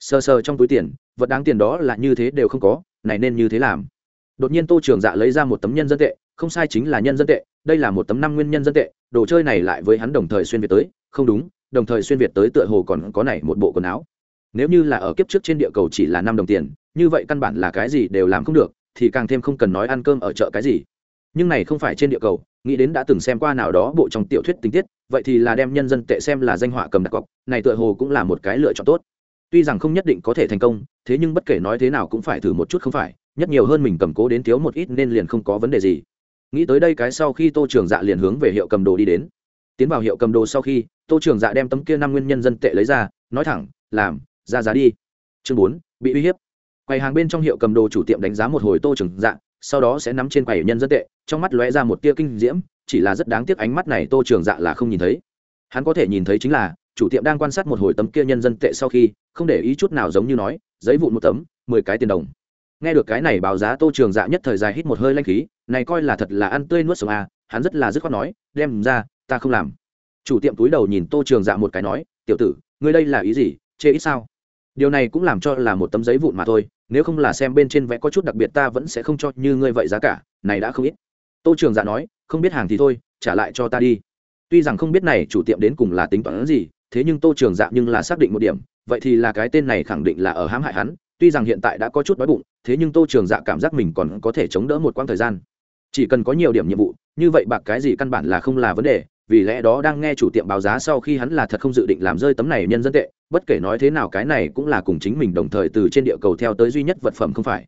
sờ sờ trong túi tiền, vật đáng tiền đó là như thế đều không có, này nên như thế làm. Đột nhiên tô trường dạ lấy ra một tấm nhân dân tệ, không sai chính là nhân dân tệ, đây là một tấm năm nguyên nhân dân tệ, đồ chơi này lại với hắn đồng thời xuyên việt tới, không đúng, đồng thời xuyên việt tới tựa hồ còn có này một bộ quần áo. Nếu như là ở kiếp trước trên địa cầu chỉ là năm đồng tiền, như vậy căn bản là cái gì đều làm không được, thì càng thêm không cần nói ăn cơm ở chợ cái gì. Nhưng này không phải trên địa cầu, nghĩ đến đã từng xem qua nào đó bộ trong tiểu thuyết tình tiết, vậy thì là đem nhân dân tệ xem là danh họa cầm đặc cọc, này tựa hồ cũng là một cái lựa chọn tốt tuy rằng không nhất định có thể thành công, thế nhưng bất kể nói thế nào cũng phải thử một chút không phải, nhất nhiều hơn mình cầm cố đến thiếu một ít nên liền không có vấn đề gì. Nghĩ tới đây cái sau khi tô trường dạ liền hướng về hiệu cầm đồ đi đến. Tiến vào hiệu cầm đồ sau khi, tô trường dạ đem tấm kia năm nguyên nhân dân tệ lấy ra, nói thẳng, làm, ra giá đi. Chương bốn, bị uy hiếp. Quầy hàng bên trong hiệu cầm đồ chủ tiệm đánh giá một hồi tô trường dạ sau đó sẽ nắm trên quầy nhân dân tệ, trong mắt lóe ra một tia kinh diễm, chỉ là rất đáng tiếc ánh mắt này tô trường dạ là không nhìn thấy. Hắn có thể nhìn thấy chính là chủ tiệm đang quan sát một hồi tấm kia nhân dân tệ sau khi, không để ý chút nào giống như nói, giấy vụn một tấm, mười cái tiền đồng. Nghe được cái này báo giá, tô trường dạ nhất thời dài hít một hơi lanh khí, này coi là thật là ăn tươi nuốt sống à hắn rất là dứt khoát nói, đem ra, ta không làm. Chủ tiệm túi đầu nhìn tô trường dạ một cái nói, tiểu tử, ngươi đây là ý gì, chê ít sao? Điều này cũng làm cho là một tấm giấy vụn mà thôi, nếu không là xem bên trên vẽ có chút đặc biệt ta vẫn sẽ không cho như ngươi vậy giá cả, này đã không ít. Tô trường dạ nói, không biết hàng thì thôi, trả lại cho ta đi. Tuy rằng không biết này chủ tiệm đến cùng là tính toán gì thế nhưng tô trường dạ nhưng là xác định một điểm, vậy thì là cái tên này khẳng định là ở hãm hại hắn, tuy rằng hiện tại đã có chút đói bụng, thế nhưng tô trường dạ cảm giác mình còn có thể chống đỡ một quãng thời gian. Chỉ cần có nhiều điểm nhiệm vụ, như vậy bạc cái gì căn bản là không là vấn đề, vì lẽ đó đang nghe chủ tiệm báo giá sau khi hắn là thật không dự định làm rơi tấm này nhân dân tệ, bất kể nói thế nào cái này cũng là cùng chính mình đồng thời từ trên địa cầu theo tới duy nhất vật phẩm không phải.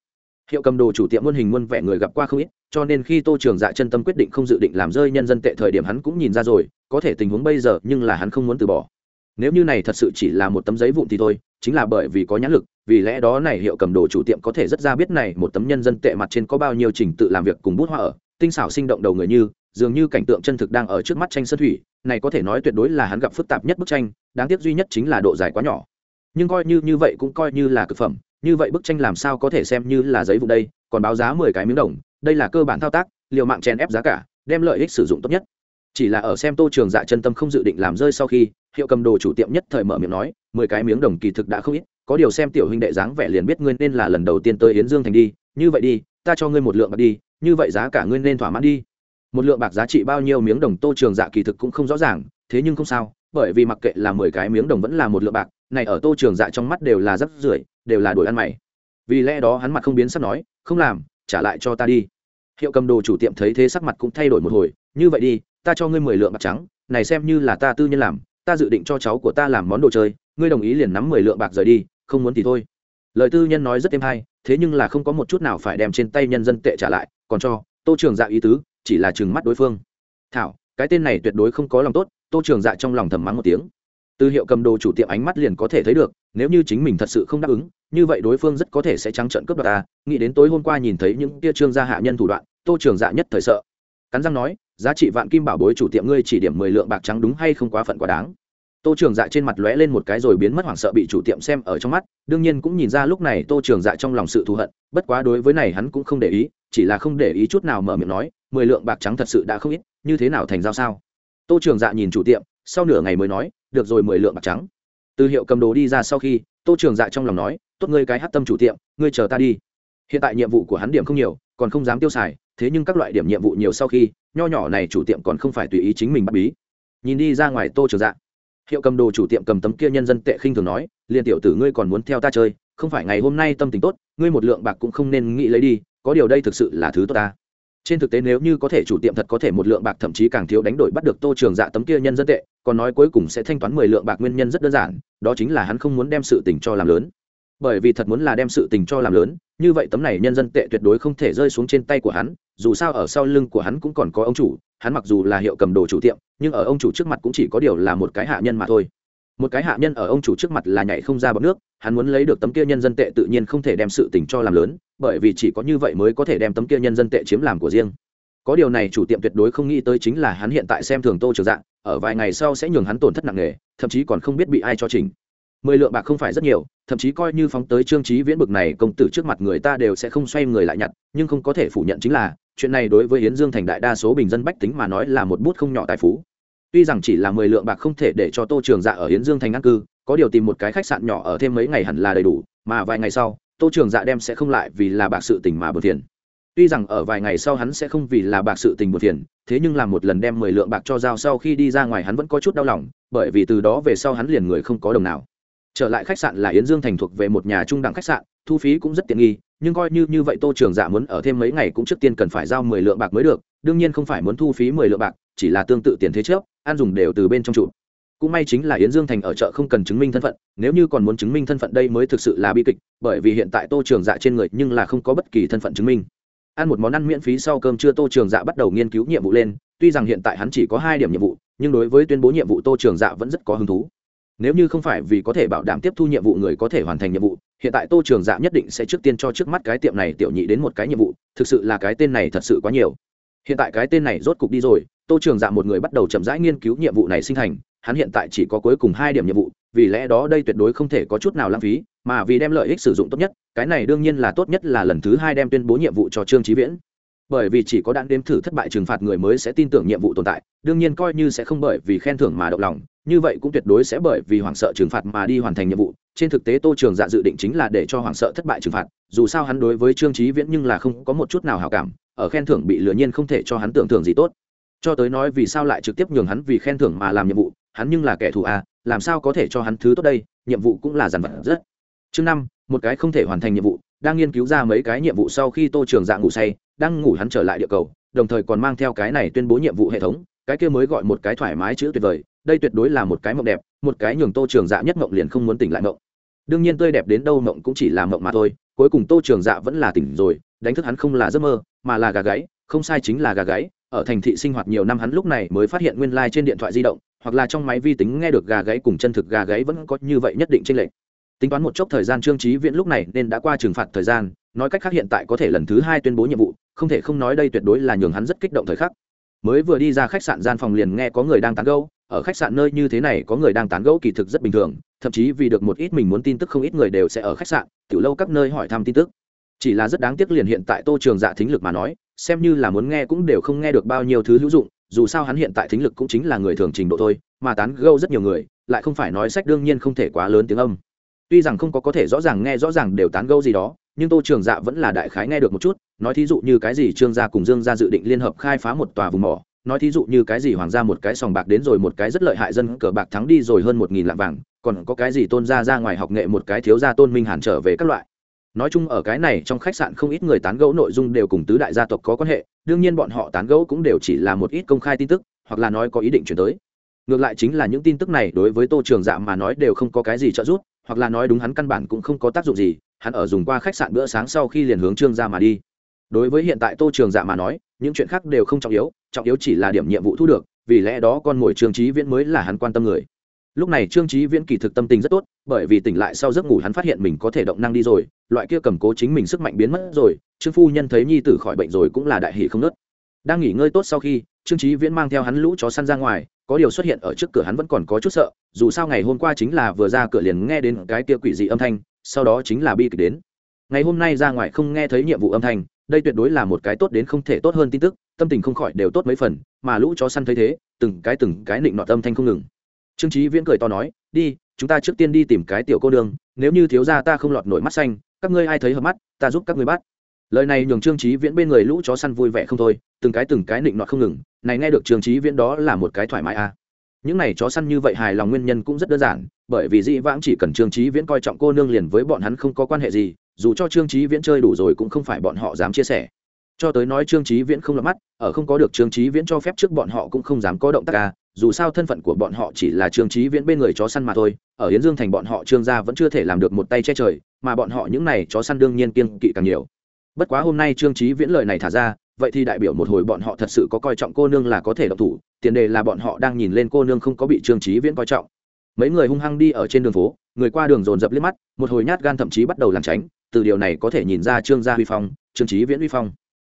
Hiệu cầm đồ chủ tiệm muôn hình muôn vẻ người gặp qua không ít, cho nên khi tô trường dạ chân tâm quyết định không dự định làm rơi nhân dân tệ thời điểm hắn cũng nhìn ra rồi, có thể tình huống bây giờ nhưng là hắn không muốn từ bỏ nếu như này thật sự chỉ là một tấm giấy vụn thì thôi, chính là bởi vì có nhãn lực, vì lẽ đó này hiệu cầm đồ chủ tiệm có thể rất ra biết này một tấm nhân dân tệ mặt trên có bao nhiêu trình tự làm việc cùng bút hoa ở, tinh xảo sinh động đầu người như, dường như cảnh tượng chân thực đang ở trước mắt tranh sơn thủy, này có thể nói tuyệt đối là hắn gặp phức tạp nhất bức tranh, đáng tiếc duy nhất chính là độ dài quá nhỏ. Nhưng coi như như vậy cũng coi như là cực phẩm, như vậy bức tranh làm sao có thể xem như là giấy vụ đây, còn báo giá mười cái miếng đồng, đây là cơ bản thao tác, liều mạng chèn ép giá cả, đem lợi ích sử dụng tốt nhất chỉ là ở xem tô trường dạ chân tâm không dự định làm rơi sau khi, hiệu cầm đồ chủ tiệm nhất thời mở miệng nói, mười cái miếng đồng kỳ thực đã không ít, có điều xem tiểu huynh đệ dáng vẻ liền biết ngươi nên là lần đầu tiên tới yến dương thành đi, như vậy đi, ta cho ngươi một lượng bạc đi, như vậy giá cả ngươi nên thỏa mãn đi. Một lượng bạc giá trị bao nhiêu miếng đồng tô trường dạ kỳ thực cũng không rõ ràng, thế nhưng không sao, bởi vì mặc kệ là mười cái miếng đồng vẫn là một lượng bạc, này ở tô trường dạ trong mắt đều là rất rưởi, đều là đổi ăn mày. Vì lẽ đó hắn mặt không biến sắp nói, không làm, trả lại cho ta đi. Hiệu cầm đồ chủ tiệm thấy thế sắc mặt cũng thay đổi một hồi, như vậy đi ta cho ngươi mười lượng bạc trắng, này xem như là ta tư nhân làm, ta dự định cho cháu của ta làm món đồ chơi, ngươi đồng ý liền nắm mười lượng bạc rời đi, không muốn thì thôi. Lời tư nhân nói rất êm hay, thế nhưng là không có một chút nào phải đem trên tay nhân dân tệ trả lại, còn cho, tô trường dạ ý tứ, chỉ là chừng mắt đối phương. Thảo, cái tên này tuyệt đối không có lòng tốt, tô trường dạ trong lòng thầm mắng một tiếng. Từ hiệu cầm đồ chủ tiệm ánh mắt liền có thể thấy được, nếu như chính mình thật sự không đáp ứng, như vậy đối phương rất có thể sẽ trắng trợn cướp đoạt ta. Nghĩ đến tối hôm qua nhìn thấy những tia trương gia hạ nhân thủ đoạn, tô trường dạ nhất thời sợ. Cắn răng nói giá trị vạn kim bảo bối chủ tiệm ngươi chỉ điểm mười lượng bạc trắng đúng hay không quá phận quá đáng. Tô trường dạ trên mặt lóe lên một cái rồi biến mất hoảng sợ bị chủ tiệm xem ở trong mắt, đương nhiên cũng nhìn ra lúc này tô trường dạ trong lòng sự thù hận, bất quá đối với này hắn cũng không để ý, chỉ là không để ý chút nào mở miệng nói, mười lượng bạc trắng thật sự đã không ít, như thế nào thành giao sao? Tô trường dạ nhìn chủ tiệm, sau nửa ngày mới nói, được rồi mười lượng bạc trắng. Từ hiệu cầm đồ đi ra sau khi, tô trường dạ trong lòng nói, tốt ngươi cái hát tâm chủ tiệm, ngươi chờ ta đi. Hiện tại nhiệm vụ của hắn điểm không nhiều còn không dám tiêu xài, thế nhưng các loại điểm nhiệm vụ nhiều sau khi, nho nhỏ này chủ tiệm còn không phải tùy ý chính mình bắt bí. Nhìn đi ra ngoài tô trường dạ. Hiệu cầm đồ chủ tiệm cầm tấm kia nhân dân tệ khinh thường nói liền tiểu tử ngươi còn muốn theo ta chơi, không phải ngày hôm nay tâm tình tốt, ngươi một lượng bạc cũng không nên nghĩ lấy đi, có điều đây thực sự là thứ tốt ta. Trên thực tế nếu như có thể chủ tiệm thật có thể một lượng bạc thậm chí càng thiếu đánh đổi bắt được tô trường dạ tấm kia nhân dân tệ, còn nói cuối cùng sẽ thanh toán mười lượng bạc nguyên nhân rất đơn giản, đó chính là hắn không muốn đem sự tình cho làm lớn bởi vì thật muốn là đem sự tình cho làm lớn, như vậy tấm này nhân dân tệ tuyệt đối không thể rơi xuống trên tay của hắn, dù sao ở sau lưng của hắn cũng còn có ông chủ, hắn mặc dù là hiệu cầm đồ chủ tiệm, nhưng ở ông chủ trước mặt cũng chỉ có điều là một cái hạ nhân mà thôi. Một cái hạ nhân ở ông chủ trước mặt là nhảy không ra bọc nước, hắn muốn lấy được tấm kia nhân dân tệ tự nhiên không thể đem sự tình cho làm lớn, bởi vì chỉ có như vậy mới có thể đem tấm kia nhân dân tệ chiếm làm của riêng. Có điều này chủ tiệm tuyệt đối không nghĩ tới chính là hắn hiện tại xem thường tô trường dạng ở vài ngày sau sẽ nhường hắn tổn thất nặng nề, thậm chí còn không biết bị ai cho trình mười lượng bạc không phải rất nhiều, thậm chí coi như phóng tới trương trí viễn bực này công tử trước mặt người ta đều sẽ không xoay người lại nhặt, nhưng không có thể phủ nhận chính là, chuyện này đối với hiến dương thành đại đa số bình dân bách tính mà nói là một bút không nhỏ tài phú. Tuy rằng chỉ là mười lượng bạc không thể để cho tô trường dạ ở hiến dương thành an cư, có điều tìm một cái khách sạn nhỏ ở thêm mấy ngày hẳn là đầy đủ, mà vài ngày sau, tô trường dạ đem sẽ không lại vì là bạc sự tình mà bờ thiền tuy rằng ở vài ngày sau hắn sẽ không vì là bạc sự tình bờ thiền thế nhưng làm một lần đem mười lượng bạc cho giao sau khi đi ra ngoài hắn vẫn có chút đau lòng, bởi vì từ đó về sau hắn liền người không có đồng nào trở lại khách sạn là yến dương thành thuộc về một nhà trung đẳng khách sạn, thu phí cũng rất tiện nghi, nhưng coi như như vậy tô trường dạ muốn ở thêm mấy ngày cũng trước tiên cần phải giao mười lượng bạc mới được, đương nhiên không phải muốn thu phí mười lượng bạc, chỉ là tương tự tiền thế trước, ăn dùng đều từ bên trong trụ. Cũng may chính là yến dương thành ở chợ không cần chứng minh thân phận, nếu như còn muốn chứng minh thân phận đây mới thực sự là bi kịch, bởi vì hiện tại tô trường dạ trên người nhưng là không có bất kỳ thân phận chứng minh. Ăn một món ăn miễn phí sau cơm trưa tô trường dạ bắt đầu nghiên cứu nhiệm vụ lên, tuy rằng hiện tại hắn chỉ có hai điểm nhiệm vụ, nhưng đối với tuyên bố nhiệm vụ tô trường dạ vẫn rất có hứng thú nếu như không phải vì có thể bảo đảm tiếp thu nhiệm vụ người có thể hoàn thành nhiệm vụ, hiện tại tô trường dạ nhất định sẽ trước tiên cho trước mắt cái tiệm này tiểu nhị đến một cái nhiệm vụ, thực sự là cái tên này thật sự quá nhiều. Hiện tại cái tên này rốt cục đi rồi, tô trường dạ một người bắt đầu chậm rãi nghiên cứu nhiệm vụ này sinh thành, hắn hiện tại chỉ có cuối cùng hai điểm nhiệm vụ, vì lẽ đó đây tuyệt đối không thể có chút nào lãng phí, mà vì đem lợi ích sử dụng tốt nhất, cái này đương nhiên là tốt nhất là lần thứ hai đem tuyên bố nhiệm vụ cho trương trí viễn bởi vì chỉ có đạn đếm thử thất bại trừng phạt người mới sẽ tin tưởng nhiệm vụ tồn tại, đương nhiên coi như sẽ không bởi vì khen thưởng mà động lòng, như vậy cũng tuyệt đối sẽ bởi vì hoảng sợ trừng phạt mà đi hoàn thành nhiệm vụ. Trên thực tế tô trường dạ dự định chính là để cho hoảng sợ thất bại trừng phạt, dù sao hắn đối với trương trí viễn nhưng là không có một chút nào hào cảm, ở khen thưởng bị lừa nhiên không thể cho hắn tưởng thưởng gì tốt. Cho tới nói vì sao lại trực tiếp nhường hắn vì khen thưởng mà làm nhiệm vụ, hắn nhưng là kẻ thù à làm sao có thể cho hắn thứ tốt đây, nhiệm vụ cũng là dàn vật rất. Chương năm, một cái không thể hoàn thành nhiệm vụ, đang nghiên cứu ra mấy cái nhiệm vụ sau khi tô trường dạ ngủ say đang ngủ hắn trở lại địa cầu, đồng thời còn mang theo cái này tuyên bố nhiệm vụ hệ thống, cái kia mới gọi một cái thoải mái chữ tuyệt vời, đây tuyệt đối là một cái mộng đẹp, một cái nhường tô trường dạ nhất mộng liền không muốn tỉnh lại mộng. Đương nhiên tươi đẹp đến đâu mộng cũng chỉ là mộng mà thôi, cuối cùng tô trường dạ vẫn là tỉnh rồi, đánh thức hắn không là giấc mơ, mà là gà gáy, không sai chính là gà gáy, ở thành thị sinh hoạt nhiều năm hắn lúc này mới phát hiện nguyên lai、like、trên điện thoại di động, hoặc là trong máy vi tính nghe được gà gáy cùng chân thực gà gáy vẫn có như vậy nhất định tranh lệch tính toán một chốc thời gian trương trí viễn lúc này nên đã qua trừng phạt thời gian, nói cách khác hiện tại có thể lần thứ hai tuyên bố nhiệm vụ, không thể không nói đây tuyệt đối là nhường hắn rất kích động thời khắc. Mới vừa đi ra khách sạn gian phòng liền nghe có người đang tán gẫu, ở khách sạn nơi như thế này có người đang tán gẫu kỳ thực rất bình thường, thậm chí vì được một ít mình muốn tin tức không ít người đều sẽ ở khách sạn, tiểu lâu các nơi hỏi thăm tin tức. Chỉ là rất đáng tiếc liền hiện tại tô trường dạ thính lực mà nói, xem như là muốn nghe cũng đều không nghe được bao nhiêu thứ hữu dụng, dù sao hắn hiện tại thính lực cũng chính là người thường trình độ thôi, mà tán gẫu rất nhiều người, lại không phải nói sách đương nhiên không thể quá lớn tiếng âm tuy rằng không có có thể rõ ràng nghe rõ ràng đều tán gẫu gì đó, nhưng tô trường dạ vẫn là đại khái nghe được một chút, nói thí dụ như cái gì trương gia cùng dương gia dự định liên hợp khai phá một tòa vùng mỏ, nói thí dụ như cái gì hoàng gia một cái sòng bạc đến rồi một cái rất lợi hại dân cờ bạc thắng đi rồi hơn một nghìn lạng vàng, còn có cái gì tôn gia ra ngoài học nghệ một cái thiếu gia tôn minh hàn trở về các loại. Nói chung ở cái này trong khách sạn không ít người tán gẫu nội dung đều cùng tứ đại gia tộc có quan hệ, đương nhiên bọn họ tán gẫu cũng đều chỉ là một ít công khai tin tức, hoặc là nói có ý định chuyển tới. Ngược lại chính là những tin tức này đối với tô trường dạ mà nói đều không có cái gì trợ giúp hoặc là nói đúng hắn căn bản cũng không có tác dụng gì, hắn ở dùng qua khách sạn bữa sáng sau khi liền hướng trương ra mà đi. Đối với hiện tại tô trường dạ mà nói, những chuyện khác đều không trọng yếu trọng yếu chỉ là điểm nhiệm vụ thu được, vì lẽ đó con mồi trường trí viễn mới là hắn quan tâm người. Lúc này trương trí viễn kỳ thực tâm tình rất tốt, bởi vì tỉnh lại sau giấc ngủ hắn phát hiện mình có thể động năng đi rồi, loại kia cầm cố chính mình sức mạnh biến mất rồi, trương phu nhân thấy nhi tử khỏi bệnh rồi cũng là đại hỷ không nớt. Đang nghỉ ngơi tốt sau khi, trương trí viễn mang theo hắn lũ chó săn ra ngoài có điều xuất hiện ở trước cửa hắn vẫn còn có chút sợ, dù sao ngày hôm qua chính là vừa ra cửa liền nghe đến cái kia quỷ dị âm thanh, sau đó chính là bi kịch đến. Ngày hôm nay ra ngoài không nghe thấy nhiệm vụ âm thanh, đây tuyệt đối là một cái tốt đến không thể tốt hơn tin tức, tâm tình không khỏi đều tốt mấy phần, mà lũ chó săn thấy thế, từng cái từng cái nịnh nọt âm thanh không ngừng. Trương trí viễn cười to nói, đi, chúng ta trước tiên đi tìm cái tiểu cô đường nếu như thiếu gia ta không lọt nổi mắt xanh, các ngươi ai thấy hợp mắt, ta giúp các ngươi bắt lời này nhường trương trí viễn bên người lũ chó săn vui vẻ không thôi từng cái từng cái nịnh nọt không ngừng. Này nghe được trương trí viễn đó là một cái thoải mái à. những này chó săn như vậy hài lòng nguyên nhân cũng rất đơn giản bởi vì dĩ vãng chỉ cần trương trí viễn coi trọng cô nương liền với bọn hắn không có quan hệ gì dù cho trương trí viễn chơi đủ rồi cũng không phải bọn họ dám chia sẻ. Cho tới nói trương trí viễn không lọt mắt ở không có được trương trí viễn cho phép trước bọn họ cũng không dám có động tác ca à, dù sao thân phận của bọn họ chỉ là trương trí viễn bên người chó săn mà thôi ở hiến dương thành bọn họ trương gia vẫn chưa thể làm được một tay che trời mà bọn họ những này chó săn đương nhiên kiên kỵ càng nhiều bất quá hôm nay trương trí viễn lời này thả ra, vậy thì đại biểu một hồi bọn họ thật sự có coi trọng cô nương là có thể độc thủ, tiền đề là bọn họ đang nhìn lên cô nương không có bị trương trí viễn coi trọng. Mấy người hung hăng đi ở trên đường phố, người qua đường dồn dập liếc mắt, một hồi nhát gan thậm chí bắt đầu làm tránh, từ điều này có thể nhìn ra trương gia huy phong, trương trí viễn huy phong.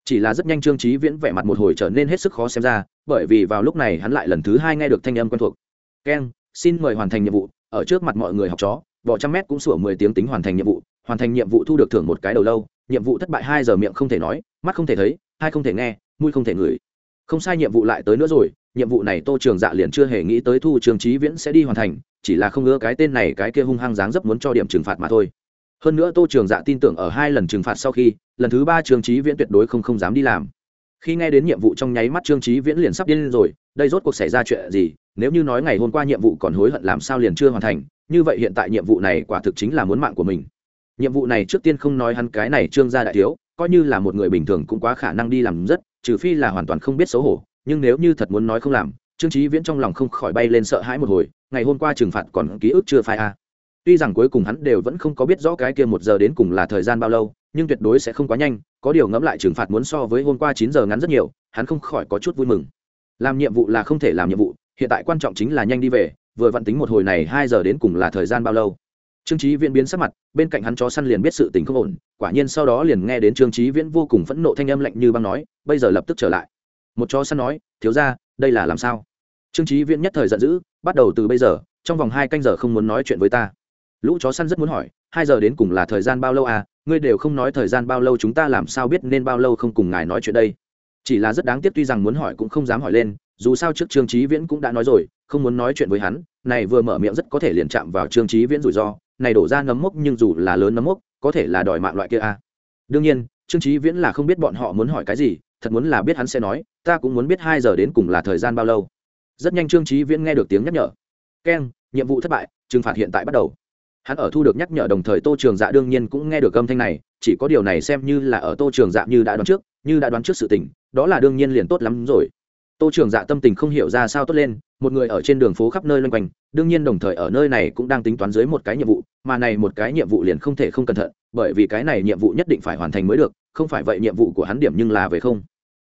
Chỉ là rất nhanh trương trí viễn vẻ mặt một hồi trở nên hết sức khó xem ra, bởi vì vào lúc này hắn lại lần thứ hai nghe được thanh âm quen thuộc. Keng, xin mời hoàn thành nhiệm vụ, ở trước mặt mọi người học chó vỏ trăm mét cũng sửa mười tiếng tính hoàn thành nhiệm vụ, hoàn thành nhiệm vụ thu được thưởng một cái đầu lâu, nhiệm vụ thất bại hai giờ miệng không thể nói, mắt không thể thấy, hai không thể nghe, mũi không thể ngửi. Không sai nhiệm vụ lại tới nữa rồi, nhiệm vụ này tô trường dạ liền chưa hề nghĩ tới thu trường trí viễn sẽ đi hoàn thành, chỉ là không ngứa cái tên này, cái kia hung hăng dáng dấp muốn cho điểm trừng phạt mà thôi. Hơn nữa tô trường dạ tin tưởng ở hai lần trừng phạt sau khi, lần thứ ba trường trí viễn tuyệt đối không không dám đi làm. Khi nghe đến nhiệm vụ trong nháy mắt trương trí viễn liền sắp điên rồi, đây rốt cuộc xảy ra chuyện gì, nếu như nói ngày hôm qua nhiệm vụ còn hối hận làm sao liền chưa hoàn thành như vậy hiện tại nhiệm vụ này quả thực chính là muốn mạng của mình. Nhiệm vụ này trước tiên không nói hắn cái này trương gia đại thiếu, coi như là một người bình thường cũng quá khả năng đi làm rất, trừ phi là hoàn toàn không biết xấu hổ, nhưng nếu như thật muốn nói không làm, trương trí viễn trong lòng không khỏi bay lên sợ hãi một hồi, ngày hôm qua trừng phạt còn ký ức chưa phai a. À. tuy rằng cuối cùng hắn đều vẫn không có biết rõ cái kia một giờ đến cùng là thời gian bao lâu, nhưng tuyệt đối sẽ không quá nhanh, có điều ngẫm lại trừng phạt muốn so với hôm qua chín giờ ngắn rất nhiều, hắn không khỏi có chút vui mừng. Làm nhiệm vụ là không thể làm nhiệm vụ, hiện tại quan trọng chính là nhanh đi về vừa vặn tính một hồi này hai giờ đến cùng là thời gian bao lâu. Trương trí viễn biến sắc mặt, bên cạnh hắn chó săn liền biết sự tình không ổn, quả nhiên sau đó liền nghe đến trương trí viễn vô cùng phẫn nộ thanh âm lạnh như băng nói, bây giờ lập tức trở lại. Một chó săn nói, thiếu ra đây là làm sao? Trương trí viễn nhất thời giận dữ, bắt đầu từ bây giờ, trong vòng hai canh giờ không muốn nói chuyện với ta. Lũ chó săn rất muốn hỏi, hai giờ đến cùng là thời gian bao lâu à? Ngươi đều không nói thời gian bao lâu chúng ta làm sao biết nên bao lâu không cùng ngài nói chuyện đây. Chỉ là rất đáng tiếc tuy rằng muốn hỏi cũng không dám hỏi lên, dù sao trước trương trí viễn cũng đã nói rồi không muốn nói chuyện với hắn, này vừa mở miệng rất có thể liền chạm vào trương trí viễn rủi ro, này đổ ra nấm mốc nhưng dù là lớn nấm mốc, có thể là đòi mạng loại kia a. À. đương nhiên, trương trí viễn là không biết bọn họ muốn hỏi cái gì, thật muốn là biết hắn sẽ nói, ta cũng muốn biết hai giờ đến cùng là thời gian bao lâu. Rất nhanh trương trí viễn nghe được tiếng nhắc nhở. Keng, nhiệm vụ thất bại, trừng phạt hiện tại bắt đầu. Hắn ở thu được nhắc nhở đồng thời tô trường dạ đương nhiên cũng nghe được âm thanh này, chỉ có điều này xem như là ở tô trường dạ như đã đoán trước, như đã đoán trước sự tình, đó là đương nhiên liền tốt lắm rồi. Tô trường dạ tâm tình không hiểu ra sao tốt lên một người ở trên đường phố khắp nơi loanh quanh, đương nhiên đồng thời ở nơi này cũng đang tính toán dưới một cái nhiệm vụ, mà này một cái nhiệm vụ liền không thể không cẩn thận, bởi vì cái này nhiệm vụ nhất định phải hoàn thành mới được, không phải vậy nhiệm vụ của hắn điểm nhưng là về không.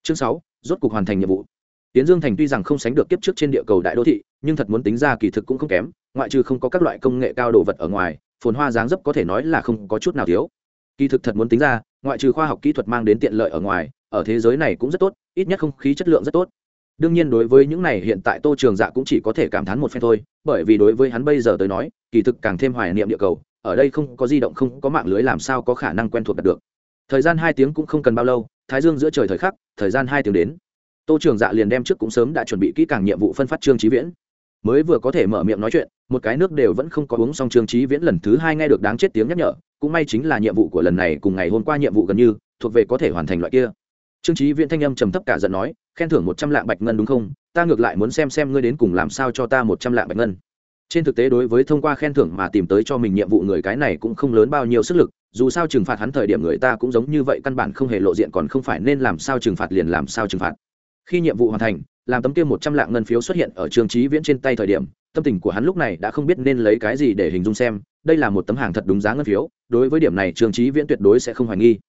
Chương sáu, rốt cục hoàn thành nhiệm vụ. Tiến dương thành tuy rằng không sánh được kiếp trước trên địa cầu đại đô thị, nhưng thật muốn tính ra kỳ thực cũng không kém, ngoại trừ không có các loại công nghệ cao đồ vật ở ngoài, phồn hoa dáng dấp có thể nói là không có chút nào thiếu. Kỳ thực thật muốn tính ra, ngoại trừ khoa học kỹ thuật mang đến tiện lợi ở ngoài, ở thế giới này cũng rất tốt, ít nhất không khí chất lượng rất tốt đương nhiên đối với những này hiện tại tô trường dạ cũng chỉ có thể cảm thán một phen thôi, bởi vì đối với hắn bây giờ tới nói, kỳ thực càng thêm hoài niệm địa cầu, ở đây không có di động, không có mạng lưới làm sao có khả năng quen thuộc đạt được. Thời gian hai tiếng cũng không cần bao lâu, thái dương giữa trời thời khắc, thời gian hai tiếng đến. Tô trường dạ liền đem trước cũng sớm đã chuẩn bị kỹ càng nhiệm vụ phân phát trương trí viễn. Mới vừa có thể mở miệng nói chuyện, một cái nước đều vẫn không có uống xong trương trí viễn lần thứ hai nghe được đáng chết tiếng nhắc nhở, cũng may chính là nhiệm vụ của lần này cùng ngày hôm qua nhiệm vụ gần như, thuộc về có thể hoàn thành loại kia trương trí viễn thanh âm trầm thấp cả giận nói, khen thưởng một trăm lạng bạch ngân đúng không? Ta ngược lại muốn xem xem ngươi đến cùng làm sao cho ta một trăm lạng bạch ngân. Trên thực tế đối với thông qua khen thưởng mà tìm tới cho mình nhiệm vụ người cái này cũng không lớn bao nhiêu sức lực, dù sao trừng phạt hắn thời điểm người ta cũng giống như vậy căn bản không hề lộ diện còn không phải nên làm sao trừng phạt liền làm sao trừng phạt. Khi nhiệm vụ hoàn thành, làm tấm kia một trăm lạng ngân phiếu xuất hiện ở trương trí viễn trên tay thời điểm, tâm tình của hắn lúc này đã không biết nên lấy cái gì để hình dung xem, đây là một tấm hàng thật đúng giá ngân phiếu, đối với điểm này trương trí viễn tuyệt đối sẽ không hoài nghi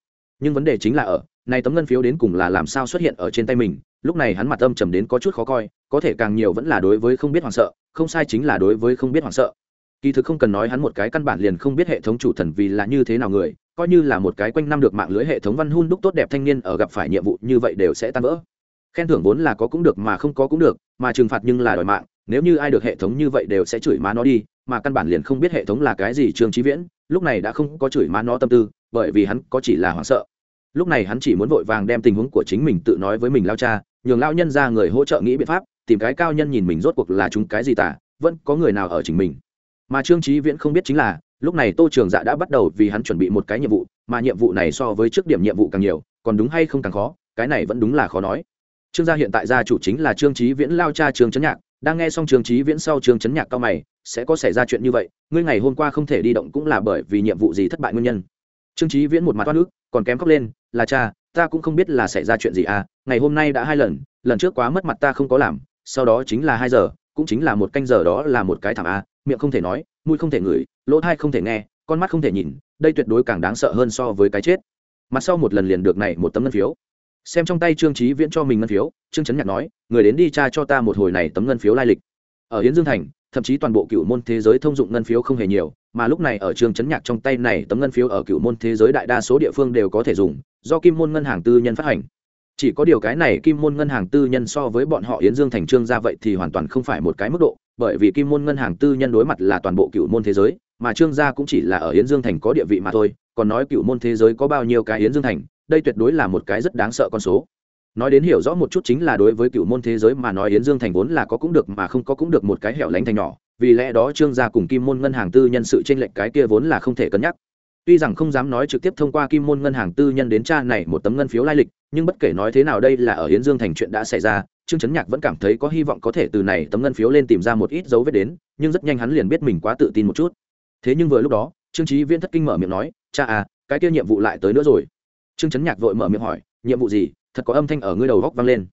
nhưng vấn đề chính là ở, này tấm ngân phiếu đến cùng là làm sao xuất hiện ở trên tay mình, lúc này hắn mặt âm trầm đến có chút khó coi, có thể càng nhiều vẫn là đối với không biết hoảng sợ, không sai chính là đối với không biết hoảng sợ. Kỳ thực không cần nói hắn một cái căn bản liền không biết hệ thống chủ thần vì là như thế nào người, coi như là một cái quanh năm được mạng lưới hệ thống văn hun đúc tốt đẹp thanh niên ở gặp phải nhiệm vụ như vậy đều sẽ tan vỡ. Khen thưởng vốn là có cũng được mà không có cũng được, mà trừng phạt nhưng là đòi mạng nếu như ai được hệ thống như vậy đều sẽ chửi má nó đi, mà căn bản liền không biết hệ thống là cái gì trương trí viễn, lúc này đã không có chửi má nó tâm tư, bởi vì hắn có chỉ là hoảng sợ. Lúc này hắn chỉ muốn vội vàng đem tình huống của chính mình tự nói với mình lao cha, nhường lao nhân ra người hỗ trợ nghĩ biện pháp, tìm cái cao nhân nhìn mình rốt cuộc là chúng cái gì tả, vẫn có người nào ở chính mình. Mà trương trí viễn không biết chính là, lúc này tô trường dạ đã bắt đầu vì hắn chuẩn bị một cái nhiệm vụ, mà nhiệm vụ này so với trước điểm nhiệm vụ càng nhiều, còn đúng hay không càng khó, cái này vẫn đúng là khó nói. Trương gia hiện tại gia chủ chính là trương trí viễn, lao cha trương trấn nhạc đang nghe xong trường trí viễn sau trường chấn nhạc cao mày, sẽ có xảy ra chuyện như vậy, ngươi ngày hôm qua không thể đi động cũng là bởi vì nhiệm vụ gì thất bại nguyên nhân. Trương trí viễn một mặt toát nước còn kém khóc lên, là cha, ta cũng không biết là xảy ra chuyện gì à ngày hôm nay đã hai lần lần trước quá mất mặt ta không có làm, sau đó chính là hai giờ, cũng chính là một canh giờ đó là một cái thảm à miệng không thể nói, mũi không thể ngửi, lỗ thai không thể nghe, con mắt không thể nhìn, đây tuyệt đối càng đáng sợ hơn so với cái chết. Mặt sau một lần liền được này một tấm ngân phiếu xem trong tay trương trí viễn cho mình ngân phiếu, trương trấn nhạc nói, người đến đi tra cho ta một hồi này tấm ngân phiếu lai lịch. Ở hiến dương thành, thậm chí toàn bộ cựu môn thế giới thông dụng ngân phiếu không hề nhiều, mà lúc này ở trương trấn nhạc trong tay này tấm ngân phiếu ở cựu môn thế giới đại đa số địa phương đều có thể dùng, do kim môn ngân hàng tư nhân phát hành. Chỉ có điều cái này kim môn ngân hàng tư nhân so với bọn họ yến dương thành trương ra vậy thì hoàn toàn không phải một cái mức độ, bởi vì kim môn ngân hàng tư nhân đối mặt là toàn bộ cựu môn thế giới, mà trương gia cũng chỉ là ở yến dương thành có địa vị mà thôi, còn nói cựu môn thế giới có bao nhiêu cái yến dương thành đây tuyệt đối là một cái rất đáng sợ con số. Nói đến hiểu rõ một chút chính là đối với cựu môn thế giới mà nói yến dương thành vốn là có cũng được mà không có cũng được một cái hẻo lánh thành nhỏ, vì lẽ đó trương gia cùng kim môn ngân hàng tư nhân sự tranh lệch cái kia vốn là không thể cân nhắc. Tuy rằng không dám nói trực tiếp thông qua kim môn ngân hàng tư nhân đến cha này một tấm ngân phiếu lai lịch, nhưng bất kể nói thế nào đây là ở hiến dương thành chuyện đã xảy ra, trương trấn nhạc vẫn cảm thấy có hy vọng có thể từ này tấm ngân phiếu lên tìm ra một ít dấu vết đến, nhưng rất nhanh hắn liền biết mình quá tự tin một chút. Thế nhưng vừa lúc đó, trương trí viễn thất kinh mở miệng nói, cha à cái kia nhiệm vụ lại tới nữa rồi trương Chấn nhạc vội mở miệng hỏi, nhiệm vụ gì? Thật có âm thanh ở ngươi đầu góc vang lên.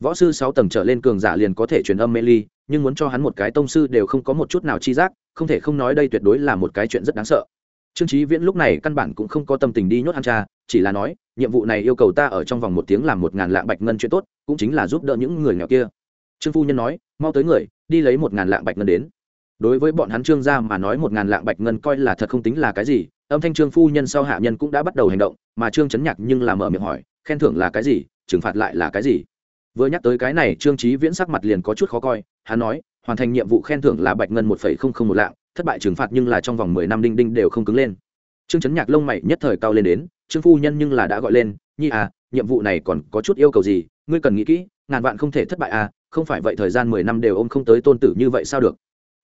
Võ sư sáu tầng trở lên cường giả liền có thể truyền âm mê ly, nhưng muốn cho hắn một cái tông sư đều không có một chút nào chi giác, không thể không nói đây tuyệt đối là một cái chuyện rất đáng sợ. Trương trí viễn lúc này căn bản cũng không có tâm tình đi nhốt hắn cha, chỉ là nói, nhiệm vụ này yêu cầu ta ở trong vòng một tiếng làm một ngàn lạng bạch ngân chuyện tốt, cũng chính là giúp đỡ những người nghèo kia. Trương phu nhân nói, mau tới người, đi lấy một ngàn lạng bạch ngân đến. Đối với bọn hắn trương gia mà nói một ngàn lạng bạch ngân coi là thật không tính là cái gì âm thanh trương phu nhân sau hạ nhân cũng đã bắt đầu hành động, mà trương chấn nhạc nhưng làm mở miệng hỏi, khen thưởng là cái gì? Trừng phạt lại là cái gì? Vừa nhắc tới cái này, trương trí viễn sắc mặt liền có chút khó coi, hắn nói, hoàn thành nhiệm vụ khen thưởng là bạch ngân một phẩy không không một lạng, thất bại trừng phạt nhưng là trong vòng mười năm đinh đinh đều không cứng lên. Trương chấn nhạc lông mày nhất thời cao lên đến, trương phu nhân nhưng là đã gọi lên, nhi à nhiệm vụ này còn có chút yêu cầu gì? Ngươi cần nghĩ kỹ, ngàn vạn không thể thất bại à không phải vậy thời gian mười năm đều ôm không tới tôn tử như vậy sao được?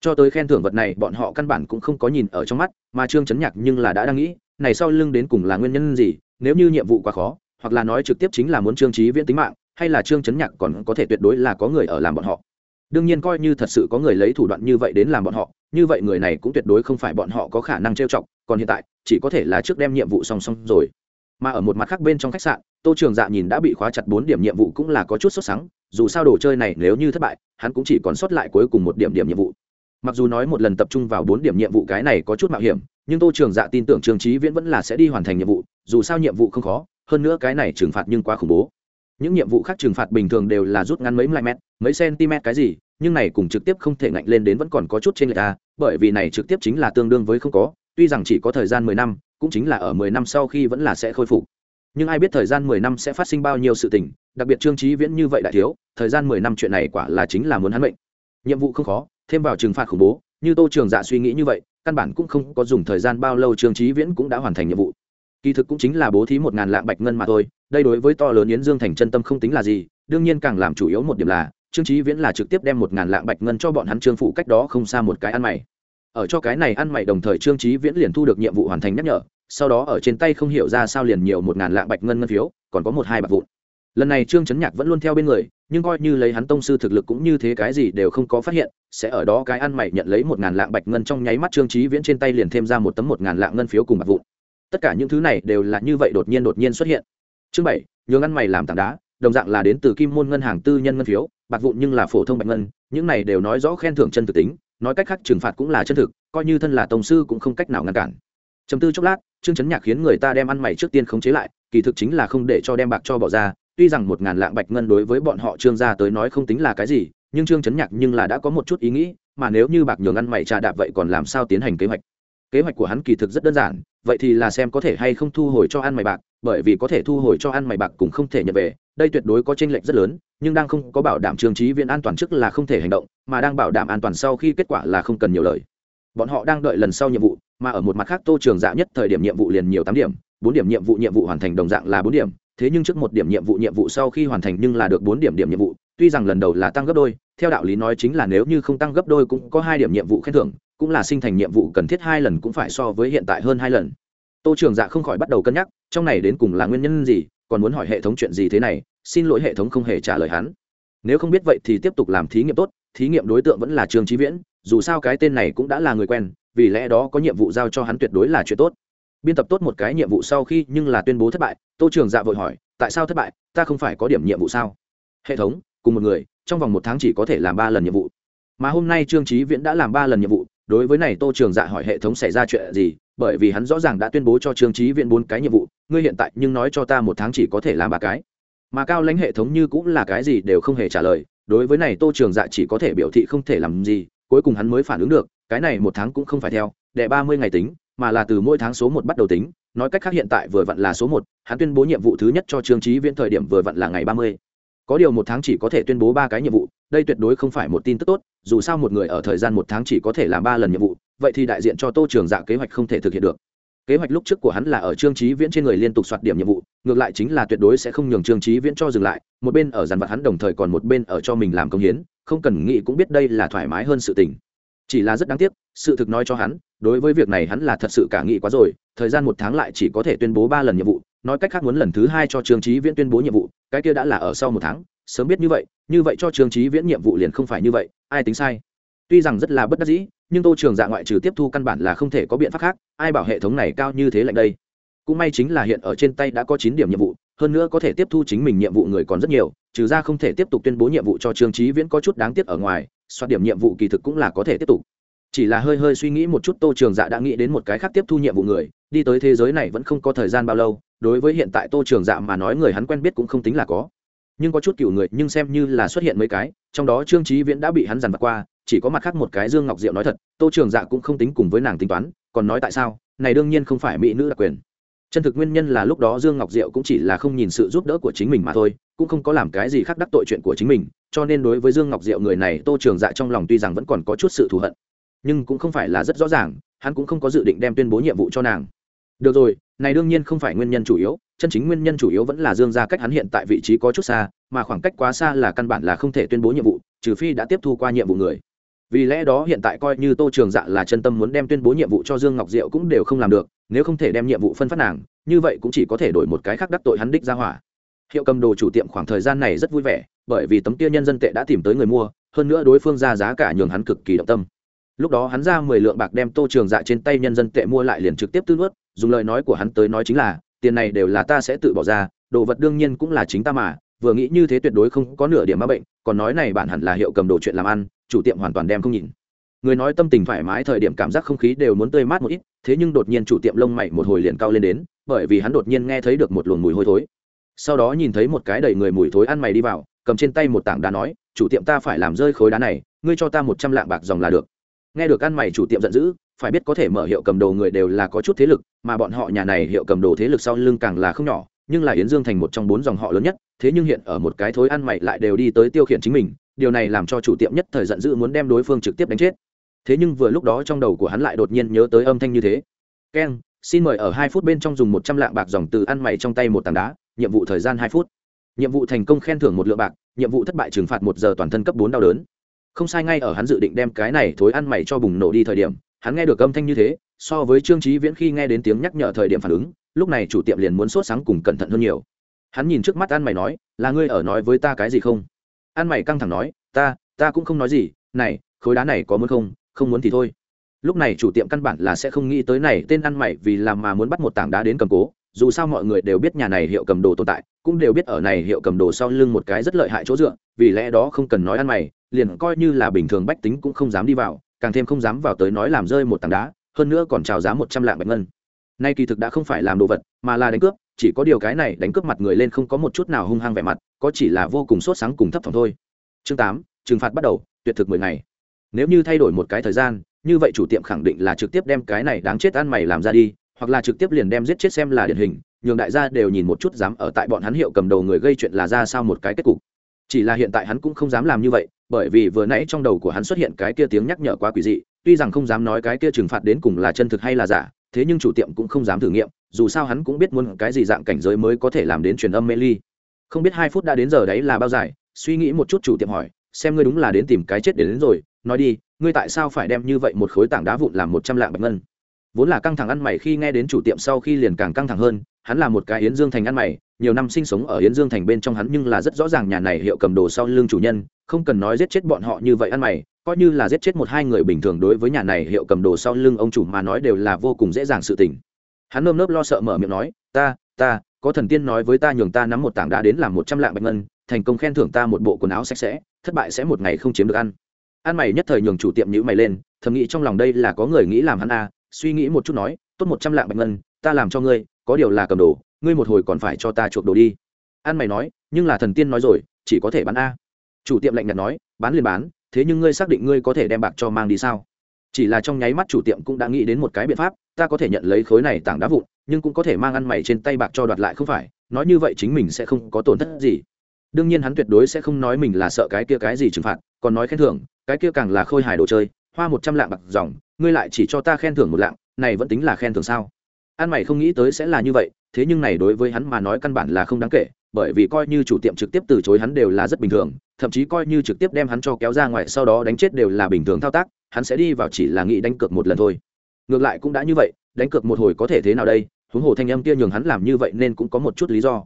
Cho tới khen thưởng vật này, bọn họ căn bản cũng không có nhìn ở trong mắt, mà trương chấn nhạc nhưng là đã đang nghĩ, này sau lưng đến cùng là nguyên nhân gì, nếu như nhiệm vụ quá khó, hoặc là nói trực tiếp chính là muốn trương trí viễn tính mạng, hay là trương chấn nhạc còn có thể tuyệt đối là có người ở làm bọn họ. Đương nhiên coi như thật sự có người lấy thủ đoạn như vậy đến làm bọn họ, như vậy người này cũng tuyệt đối không phải bọn họ có khả năng trêu chọc, còn hiện tại, chỉ có thể là trước đem nhiệm vụ song song rồi. Mà ở một mặt khác bên trong khách sạn, tô trường dạ nhìn đã bị khóa chặt bốn điểm nhiệm vụ cũng là có chút sốt sắng, dù sao đồ chơi này nếu như thất bại, hắn cũng chỉ còn sót lại cuối cùng một điểm điểm nhiệm vụ mặc dù nói một lần tập trung vào bốn điểm nhiệm vụ cái này có chút mạo hiểm, nhưng tô trường dạ tin tưởng trường trí viễn vẫn là sẽ đi hoàn thành nhiệm vụ, dù sao nhiệm vụ không khó, hơn nữa cái này trừng phạt nhưng quá khủng bố. Những nhiệm vụ khác trừng phạt bình thường đều là rút ngắn mấy mm mấy cm cái gì, nhưng này cùng trực tiếp không thể ngạnh lên đến vẫn còn có chút trên lệch ta bởi vì này trực tiếp chính là tương đương với không có, tuy rằng chỉ có thời gian mười năm, cũng chính là ở mười năm sau khi vẫn là sẽ khôi phục. Nhưng ai biết thời gian mười năm sẽ phát sinh bao nhiêu sự tình, đặc biệt trương trí viễn như vậy đại thiếu, thời gian mười năm chuyện này quả là chính là muốn hắn mệnh. Nhiệm vụ không khó thêm vào trừng phạt khủng bố, như tô trường dạ suy nghĩ như vậy, căn bản cũng không có dùng thời gian bao lâu trương trí viễn cũng đã hoàn thành nhiệm vụ. Kỳ thực cũng chính là bố thí một ngàn lạng bạch ngân mà thôi, đây đối với to lớn yến dương thành chân tâm không tính là gì, đương nhiên càng làm chủ yếu một điểm là, trương trí viễn là trực tiếp đem một ngàn lạng bạch ngân cho bọn hắn trương phụ cách đó không xa một cái ăn mày. Ở cho cái này ăn mày đồng thời trương trí viễn liền thu được nhiệm vụ hoàn thành nhắc nhở, sau đó ở trên tay không hiểu ra sao liền nhiều một ngàn lạng bạch ngân ngân phiếu, còn có một hai bạc vụn lần này trương trấn nhạc vẫn luôn theo bên người, nhưng coi như lấy hắn tông sư thực lực cũng như thế cái gì đều không có phát hiện, sẽ ở đó cái ăn mày nhận lấy một ngàn lạng bạch ngân trong nháy mắt trương trí viễn trên tay liền thêm ra một tấm một ngàn lạng ngân phiếu cùng bạc vụn. Tất cả những thứ này đều là như vậy đột nhiên đột nhiên xuất hiện. Chương bảy, nhường ăn mày làm tảng đá, đồng dạng là đến từ kim môn ngân hàng tư nhân ngân phiếu, bạc vụn nhưng là phổ thông bạch ngân, những này đều nói rõ khen thưởng chân thực tính, nói cách khác trừng phạt cũng là chân thực, coi như thân là tổng sư cũng không cách nào ngăn cản. Chấm tư chốc lát, trương chấn nhạc khiến người ta đem ăn mày trước tiên khống chế lại, kỳ thực chính là không để cho đem bạc cho bỏ ra tuy rằng một ngàn lạng bạch ngân đối với bọn họ trương gia tới nói không tính là cái gì, nhưng trương chấn nhạc nhưng là đã có một chút ý nghĩ, mà nếu như bạc nhường ăn mày trà đạp vậy còn làm sao tiến hành kế hoạch? Kế hoạch của hắn kỳ thực rất đơn giản, vậy thì là xem có thể hay không thu hồi cho ăn mày bạc, bởi vì có thể thu hồi cho ăn mày bạc cũng không thể nhận về, đây tuyệt đối có tranh lệch rất lớn, nhưng đang không có bảo đảm trường trí viện an toàn trước là không thể hành động, mà đang bảo đảm an toàn sau khi kết quả là không cần nhiều lời. Bọn họ đang đợi lần sau nhiệm vụ, mà ở một mặt khác tô trường dạ nhất thời điểm nhiệm vụ liền nhiều tám điểm, bốn điểm nhiệm vụ nhiệm vụ hoàn thành đồng dạng là bốn điểm thế nhưng trước một điểm nhiệm vụ nhiệm vụ sau khi hoàn thành nhưng là được bốn điểm điểm nhiệm vụ, tuy rằng lần đầu là tăng gấp đôi, theo đạo lý nói chính là nếu như không tăng gấp đôi cũng có hai điểm nhiệm vụ khen thưởng, cũng là sinh thành nhiệm vụ cần thiết hai lần cũng phải so với hiện tại hơn hai lần. Tô trường dạ không khỏi bắt đầu cân nhắc, trong này đến cùng là nguyên nhân gì, còn muốn hỏi hệ thống chuyện gì thế này, xin lỗi hệ thống không hề trả lời hắn. Nếu không biết vậy thì tiếp tục làm thí nghiệm tốt, thí nghiệm đối tượng vẫn là trương trí viễn, dù sao cái tên này cũng đã là người quen, vì lẽ đó có nhiệm vụ giao cho hắn tuyệt đối là chuyện tốt biên tập tốt một cái nhiệm vụ sau khi nhưng là tuyên bố thất bại, tô trường dạ vội hỏi, tại sao thất bại? Ta không phải có điểm nhiệm vụ sao? Hệ thống, cùng một người, trong vòng một tháng chỉ có thể làm ba lần nhiệm vụ. Mà hôm nay trương trí viễn đã làm ba lần nhiệm vụ, đối với này tô trường dạ hỏi hệ thống xảy ra chuyện gì, bởi vì hắn rõ ràng đã tuyên bố cho trương trí viễn bốn cái nhiệm vụ, ngươi hiện tại nhưng nói cho ta một tháng chỉ có thể làm ba cái. Mà cao lãnh hệ thống như cũng là cái gì đều không hề trả lời, đối với này tô trường dạ chỉ có thể biểu thị không thể làm gì, cuối cùng hắn mới phản ứng được, cái này một tháng cũng không phải theo đệ ba mươi ngày tính mà là từ mỗi tháng số một bắt đầu tính, nói cách khác hiện tại vừa vặn là số một, hắn tuyên bố nhiệm vụ thứ nhất cho trương trí viễn thời điểm vừa vặn là ngày ba mươi. Có điều một tháng chỉ có thể tuyên bố ba cái nhiệm vụ, đây tuyệt đối không phải một tin tức tốt, dù sao một người ở thời gian một tháng chỉ có thể làm ba lần nhiệm vụ, vậy thì đại diện cho tô trường dạ kế hoạch không thể thực hiện được. Kế hoạch lúc trước của hắn là ở trương trí viễn trên người liên tục soạt điểm nhiệm vụ, ngược lại chính là tuyệt đối sẽ không nhường trương trí viễn cho dừng lại, một bên ở dàn vật hắn đồng thời còn một bên ở cho mình làm công hiến, không cần nghĩ cũng biết đây là thoải mái hơn sự tình chỉ là rất đáng tiếc, sự thực nói cho hắn, đối với việc này hắn là thật sự cả nghị quá rồi, thời gian một tháng lại chỉ có thể tuyên bố ba lần nhiệm vụ, nói cách khác muốn lần thứ hai cho trương trí viễn tuyên bố nhiệm vụ, cái kia đã là ở sau một tháng, sớm biết như vậy như vậy cho trương trí viễn nhiệm vụ liền không phải như vậy, ai tính sai? Tuy rằng rất là bất đắc dĩ, nhưng tô trường dạ ngoại trừ tiếp thu căn bản là không thể có biện pháp khác, ai bảo hệ thống này cao như thế lạnh đây? Cũng may chính là hiện ở trên tay đã có chín điểm nhiệm vụ, hơn nữa có thể tiếp thu chính mình nhiệm vụ người còn rất nhiều, trừ ra không thể tiếp tục tuyên bố nhiệm vụ cho trương trí viễn có chút đáng tiếc ở ngoài soát điểm nhiệm vụ kỳ thực cũng là có thể tiếp tục. Chỉ là hơi hơi suy nghĩ một chút, tô trường dạ đã nghĩ đến một cái khác tiếp thu nhiệm vụ người, đi tới thế giới này vẫn không có thời gian bao lâu, đối với hiện tại tô trường dạ mà nói người hắn quen biết cũng không tính là có. Nhưng có chút cựu người, nhưng xem như là xuất hiện mấy cái, trong đó trương trí viễn đã bị hắn dằn vặt qua, chỉ có mặt khác một cái dương ngọc diệu nói thật, tô trường dạ cũng không tính cùng với nàng tính toán, còn nói tại sao? Này đương nhiên không phải mỹ nữ đặc quyền chân thực nguyên nhân là lúc đó dương ngọc diệu cũng chỉ là không nhìn sự giúp đỡ của chính mình mà thôi, cũng không có làm cái gì khác đắc tội chuyện của chính mình, cho nên đối với dương ngọc diệu người này, tô trường dạ trong lòng tuy rằng vẫn còn có chút sự thù hận, nhưng cũng không phải là rất rõ ràng, hắn cũng không có dự định đem tuyên bố nhiệm vụ cho nàng. Được rồi, này đương nhiên không phải nguyên nhân chủ yếu, chân chính nguyên nhân chủ yếu vẫn là dương ra cách hắn hiện tại vị trí có chút xa, mà khoảng cách quá xa là căn bản là không thể tuyên bố nhiệm vụ, trừ phi đã tiếp thu qua nhiệm vụ người. Vì lẽ đó hiện tại coi như tô trường dạ là chân tâm muốn đem tuyên bố nhiệm vụ cho dương ngọc diệu cũng đều không làm được nếu không thể đem nhiệm vụ phân phát nàng, như vậy cũng chỉ có thể đổi một cái khác đắc tội hắn đích ra hỏa. Hiệu cầm đồ chủ tiệm khoảng thời gian này rất vui vẻ, bởi vì tấm kia nhân dân tệ đã tìm tới người mua, hơn nữa đối phương ra giá cả nhường hắn cực kỳ động tâm. Lúc đó hắn ra mười lượng bạc đem tô trường dạ trên tay nhân dân tệ mua lại liền trực tiếp tư nuốt, dùng lời nói của hắn tới nói chính là, tiền này đều là ta sẽ tự bỏ ra, đồ vật đương nhiên cũng là chính ta mà, vừa nghĩ như thế tuyệt đối không có nửa điểm ma bệnh, còn nói này bản hẳn là hiệu cầm đồ chuyện làm ăn, chủ tiệm hoàn toàn đem không nhìn người nói tâm tình thoải mái thời điểm cảm giác không khí đều muốn tươi mát một ít, thế nhưng đột nhiên chủ tiệm lông mày một hồi liền cao lên đến, bởi vì hắn đột nhiên nghe thấy được một luồng mùi hôi thối. Sau đó nhìn thấy một cái đầy người mùi thối ăn mày đi vào, cầm trên tay một tảng đá nói, chủ tiệm ta phải làm rơi khối đá này, ngươi cho ta một trăm lạng bạc dòng là được. Nghe được ăn mày chủ tiệm giận dữ, phải biết có thể mở hiệu cầm đồ người đều là có chút thế lực, mà bọn họ nhà này hiệu cầm đồ thế lực sau lưng càng là không nhỏ, nhưng là yến dương thành một trong bốn dòng họ lớn nhất, thế nhưng hiện ở một cái thối ăn mày lại đều đi tới tiêu khiển chính mình, điều này làm cho chủ tiệm nhất thời giận dữ muốn đem đối phương trực tiếp đánh chết thế nhưng vừa lúc đó trong đầu của hắn lại đột nhiên nhớ tới âm thanh như thế. Keng xin mời ở hai phút bên trong dùng một trăm lạng bạc dòng từ ăn mày trong tay một tảng đá, nhiệm vụ thời gian hai phút. Nhiệm vụ thành công khen thưởng một lượng bạc, nhiệm vụ thất bại trừng phạt một giờ toàn thân cấp bốn đau đớn. Không sai ngay ở hắn dự định đem cái này thối ăn mày cho bùng nổ đi thời điểm, hắn nghe được âm thanh như thế, so với trương trí viễn khi nghe đến tiếng nhắc nhở thời điểm phản ứng, lúc này chủ tiệm liền muốn sốt sáng cùng cẩn thận hơn nhiều. Hắn nhìn trước mắt ăn mày nói, là ngươi ở nói với ta cái gì không? Ăn mày căng thẳng nói, ta ta cũng không nói gì, này, khối đá này có muốn không? Không muốn thì thôi. Lúc này chủ tiệm căn bản là sẽ không nghĩ tới này, tên ăn mày vì làm mà muốn bắt một tảng đá đến cầm cố. Dù sao mọi người đều biết nhà này hiệu cầm đồ tồn tại, cũng đều biết ở này hiệu cầm đồ sau lưng một cái rất lợi hại chỗ dựa, vì lẽ đó không cần nói ăn mày, liền coi như là bình thường bách tính cũng không dám đi vào, càng thêm không dám vào tới nói làm rơi một tảng đá, hơn nữa còn trào giá một trăm lạng bạch ngân. Nay kỳ thực đã không phải làm đồ vật, mà là đánh cướp, chỉ có điều cái này đánh cướp mặt người lên không có một chút nào hung hăng vẻ mặt, có chỉ là vô cùng sốt sáng cùng thấp thỏm thôi. Chương tám, trừng phạt bắt đầu, tuyệt thực mười ngày nếu như thay đổi một cái thời gian, như vậy chủ tiệm khẳng định là trực tiếp đem cái này đáng chết ăn mày làm ra đi, hoặc là trực tiếp liền đem giết chết xem là điển hình, nhường đại gia đều nhìn một chút dám ở tại bọn hắn hiệu cầm đầu người gây chuyện là ra sao một cái kết cục. Chỉ là hiện tại hắn cũng không dám làm như vậy, bởi vì vừa nãy trong đầu của hắn xuất hiện cái kia tiếng nhắc nhở quá quỷ dị, tuy rằng không dám nói cái kia trừng phạt đến cùng là chân thực hay là giả, thế nhưng chủ tiệm cũng không dám thử nghiệm, dù sao hắn cũng biết muốn cái gì dạng cảnh giới mới có thể làm đến truyền âm mê ly. Không biết hai phút đã đến giờ đấy là bao dài, suy nghĩ một chút chủ tiệm hỏi, xem ngươi đúng là đến tìm cái chết để đến rồi nói đi, ngươi tại sao phải đem như vậy một khối tảng đá vụn làm một trăm lạng bạch ngân? Vốn là căng thẳng ăn mày khi nghe đến chủ tiệm sau khi liền càng căng thẳng hơn, hắn là một cái yến dương thành ăn mày, nhiều năm sinh sống ở yến dương thành bên trong hắn nhưng là rất rõ ràng nhà này hiệu cầm đồ sau lưng chủ nhân, không cần nói giết chết bọn họ như vậy ăn mày, coi như là giết chết một hai người bình thường đối với nhà này hiệu cầm đồ sau lưng ông chủ mà nói đều là vô cùng dễ dàng sự tình. Hắn nơm nớp lo sợ mở miệng nói, ta ta, có thần tiên nói với ta nhường ta nắm một tảng đá đến làm một trăm lạng bạch ngân, thành công khen thưởng ta một bộ quần áo sạch sẽ, thất bại sẽ một ngày không chiếm được ăn ăn mày nhất thời nhường chủ tiệm nhữ mày lên, thầm nghĩ trong lòng đây là có người nghĩ làm hắn a suy nghĩ một chút nói, tốt một trăm lạng bạch ngân, ta làm cho ngươi, có điều là cầm đồ, ngươi một hồi còn phải cho ta chuộc đồ đi. Ăn mày nói, nhưng là thần tiên nói rồi, chỉ có thể bán a. Chủ tiệm lạnh nhạt nói, bán liền bán, thế nhưng ngươi xác định ngươi có thể đem bạc cho mang đi sao? Chỉ là trong nháy mắt chủ tiệm cũng đã nghĩ đến một cái biện pháp, ta có thể nhận lấy khối này tảng đá vụn, nhưng cũng có thể mang ăn mày trên tay bạc cho đoạt lại không phải, nói như vậy chính mình sẽ không có tổn thất gì đương nhiên hắn tuyệt đối sẽ không nói mình là sợ cái kia cái gì trừng phạt, còn nói khen thưởng, cái kia càng là khôi hài đồ chơi, hoa một trăm lạng bạc dòng, ngươi lại chỉ cho ta khen thưởng một lạng, này vẫn tính là khen thưởng sao? An mày không nghĩ tới sẽ là như vậy, thế nhưng này đối với hắn mà nói căn bản là không đáng kể, bởi vì coi như chủ tiệm trực tiếp từ chối hắn đều là rất bình thường, thậm chí coi như trực tiếp đem hắn cho kéo ra ngoài sau đó đánh chết đều là bình thường thao tác, hắn sẽ đi vào chỉ là nghĩ đánh cược một lần thôi. Ngược lại cũng đã như vậy, đánh cược một hồi có thể thế nào đây? Huống hồ thanh âm kia nhường hắn làm như vậy nên cũng có một chút lý do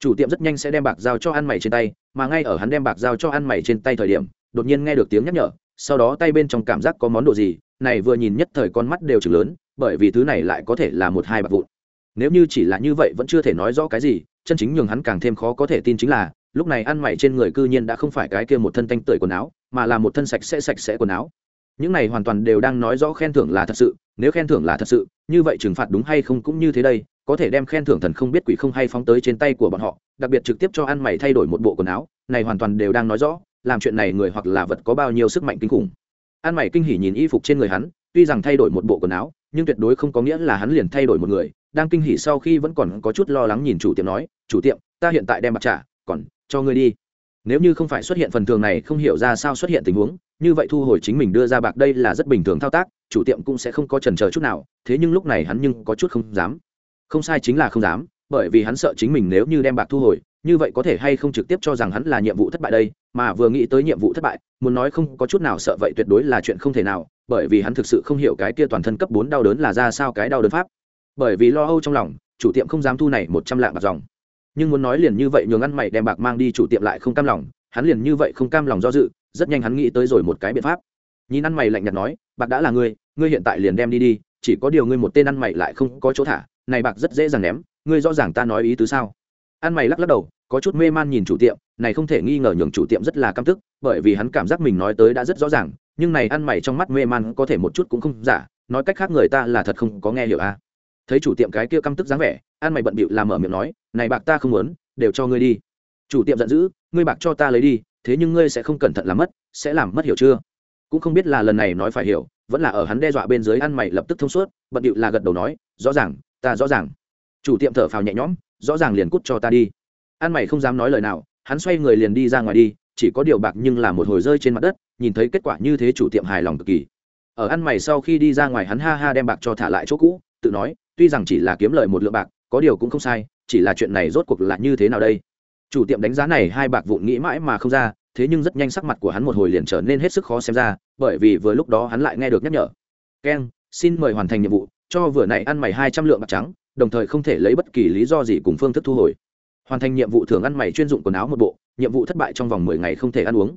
chủ tiệm rất nhanh sẽ đem bạc giao cho ăn mày trên tay, mà ngay ở hắn đem bạc giao cho ăn mày trên tay thời điểm, đột nhiên nghe được tiếng nhắc nhở, sau đó tay bên trong cảm giác có món đồ gì, này vừa nhìn nhất thời con mắt đều chừng lớn, bởi vì thứ này lại có thể là một hai bạc vụn. Nếu như chỉ là như vậy vẫn chưa thể nói rõ cái gì, chân chính nhường hắn càng thêm khó có thể tin chính là, lúc này ăn mày trên người cư nhiên đã không phải cái kia một thân tanh tưởi quần áo, mà là một thân sạch sẽ sạch sẽ quần áo. Những này hoàn toàn đều đang nói rõ khen thưởng là thật sự, nếu khen thưởng là thật sự, như vậy trừng phạt đúng hay không cũng như thế đây có thể đem khen thưởng thần không biết quỷ không hay phóng tới trên tay của bọn họ, đặc biệt trực tiếp cho ăn mày thay đổi một bộ quần áo, này hoàn toàn đều đang nói rõ, làm chuyện này người hoặc là vật có bao nhiêu sức mạnh kinh khủng. Ăn mày kinh hỉ nhìn y phục trên người hắn, tuy rằng thay đổi một bộ quần áo, nhưng tuyệt đối không có nghĩa là hắn liền thay đổi một người, đang kinh hỉ sau khi vẫn còn có chút lo lắng nhìn chủ tiệm nói, chủ tiệm, ta hiện tại đem bạc trả, còn cho ngươi đi. Nếu như không phải xuất hiện phần thường này, không hiểu ra sao xuất hiện tình huống, như vậy thu hồi chính mình đưa ra bạc đây là rất bình thường thao tác, chủ tiệm cũng sẽ không có trần chờ chút nào, thế nhưng lúc này hắn nhưng có chút không dám không sai chính là không dám, bởi vì hắn sợ chính mình nếu như đem bạc thu hồi, như vậy có thể hay không trực tiếp cho rằng hắn là nhiệm vụ thất bại đây, mà vừa nghĩ tới nhiệm vụ thất bại, muốn nói không có chút nào sợ vậy tuyệt đối là chuyện không thể nào, bởi vì hắn thực sự không hiểu cái kia toàn thân cấp bốn đau đớn là ra sao cái đau đớn pháp. Bởi vì lo âu trong lòng, chủ tiệm không dám thu này một trăm lạng bạc dòng. Nhưng muốn nói liền như vậy nhường ăn mày đem bạc mang đi chủ tiệm lại không cam lòng, hắn liền như vậy không cam lòng do dự, rất nhanh hắn nghĩ tới rồi một cái biện pháp. Nhìn ăn mày lạnh nhạt nói, bạc đã là ngươi ngươi hiện tại liền đem đi đi, chỉ có điều ngươi một tên ăn mày lại không có chỗ thả này bạc rất dễ dàng ném, ngươi rõ ràng ta nói ý tứ sao? Ăn mày lắc lắc đầu, có chút mê man nhìn chủ tiệm, này không thể nghi ngờ nhường chủ tiệm rất là căm tức, bởi vì hắn cảm giác mình nói tới đã rất rõ ràng, nhưng này ăn mày trong mắt mê man có thể một chút cũng không giả, nói cách khác người ta là thật không có nghe hiểu a à. thấy chủ tiệm cái kia căm tức dáng vẻ ăn mày bận bịu làm mở miệng nói, này bạc ta không muốn, đều cho ngươi đi. Chủ tiệm giận dữ, ngươi bạc cho ta lấy đi, thế nhưng ngươi sẽ không cẩn thận làm mất, sẽ làm mất hiểu chưa? Cũng không biết là lần này nói phải hiểu, vẫn là ở hắn đe dọa bên dưới ăn mày lập tức thông suốt, bận điệu là gật đầu nói, rõ ràng ta rõ ràng. Chủ tiệm thở phào nhẹ nhõm, rõ ràng liền cút cho ta đi. Ăn mày không dám nói lời nào, hắn xoay người liền đi ra ngoài đi, chỉ có điều bạc nhưng là một hồi rơi trên mặt đất, nhìn thấy kết quả như thế chủ tiệm hài lòng cực kỳ. Ở ăn mày sau khi đi ra ngoài hắn ha ha đem bạc cho thả lại chỗ cũ, tự nói, tuy rằng chỉ là kiếm lời một lượng bạc, có điều cũng không sai, chỉ là chuyện này rốt cuộc là như thế nào đây? Chủ tiệm đánh giá này hai bạc vụn nghĩ mãi mà không ra, thế nhưng rất nhanh sắc mặt của hắn một hồi liền trở nên hết sức khó xem ra, bởi vì vừa lúc đó hắn lại nghe được nhắc nhở. Keng, xin mời hoàn thành nhiệm vụ cho vừa này ăn mày hai trăm lượng bạc trắng, đồng thời không thể lấy bất kỳ lý do gì cùng phương thức thu hồi. Hoàn thành nhiệm vụ thường ăn mày chuyên dụng quần áo một bộ, nhiệm vụ thất bại trong vòng mười ngày không thể ăn uống.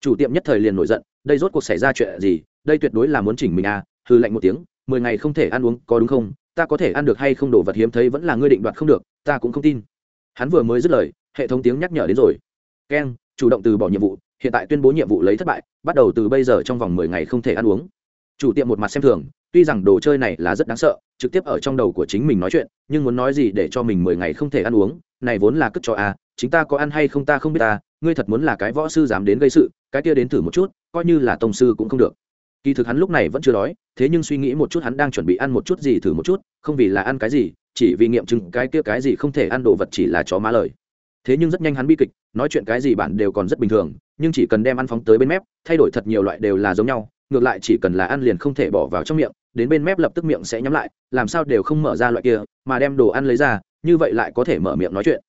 Chủ tiệm nhất thời liền nổi giận, đây rốt cuộc xảy ra chuyện gì, đây tuyệt đối là muốn chỉnh mình à hư lạnh một tiếng, mười ngày không thể ăn uống, có đúng không? Ta có thể ăn được hay không đồ vật hiếm thấy vẫn là ngươi định đoạt không được, ta cũng không tin. Hắn vừa mới dứt lời, hệ thống tiếng nhắc nhở đến rồi. Keng, chủ động từ bỏ nhiệm vụ, hiện tại tuyên bố nhiệm vụ lấy thất bại, bắt đầu từ bây giờ trong vòng mười ngày không thể ăn uống. Chủ tiệm một mặt xem thường tuy rằng đồ chơi này là rất đáng sợ trực tiếp ở trong đầu của chính mình nói chuyện nhưng muốn nói gì để cho mình mười ngày không thể ăn uống này vốn là cất cho a à, chính ta có ăn hay không ta không biết ta ngươi thật muốn là cái võ sư dám đến gây sự cái kia đến thử một chút coi như là tông sư cũng không được. Kỳ thực hắn lúc này vẫn chưa đói thế nhưng suy nghĩ một chút hắn đang chuẩn bị ăn một chút gì thử một chút không vì là ăn cái gì chỉ vì nghiệm chứng cái kia cái gì không thể ăn đồ vật chỉ là chó má lời. Thế nhưng rất nhanh hắn bi kịch nói chuyện cái gì bạn đều còn rất bình thường nhưng chỉ cần đem ăn phóng tới bên mép thay đổi thật nhiều loại đều là giống nhau ngược lại chỉ cần là ăn liền không thể bỏ vào trong miệng, đến bên mép lập tức miệng sẽ nhắm lại, làm sao đều không mở ra loại kia, mà đem đồ ăn lấy ra, như vậy lại có thể mở miệng nói chuyện.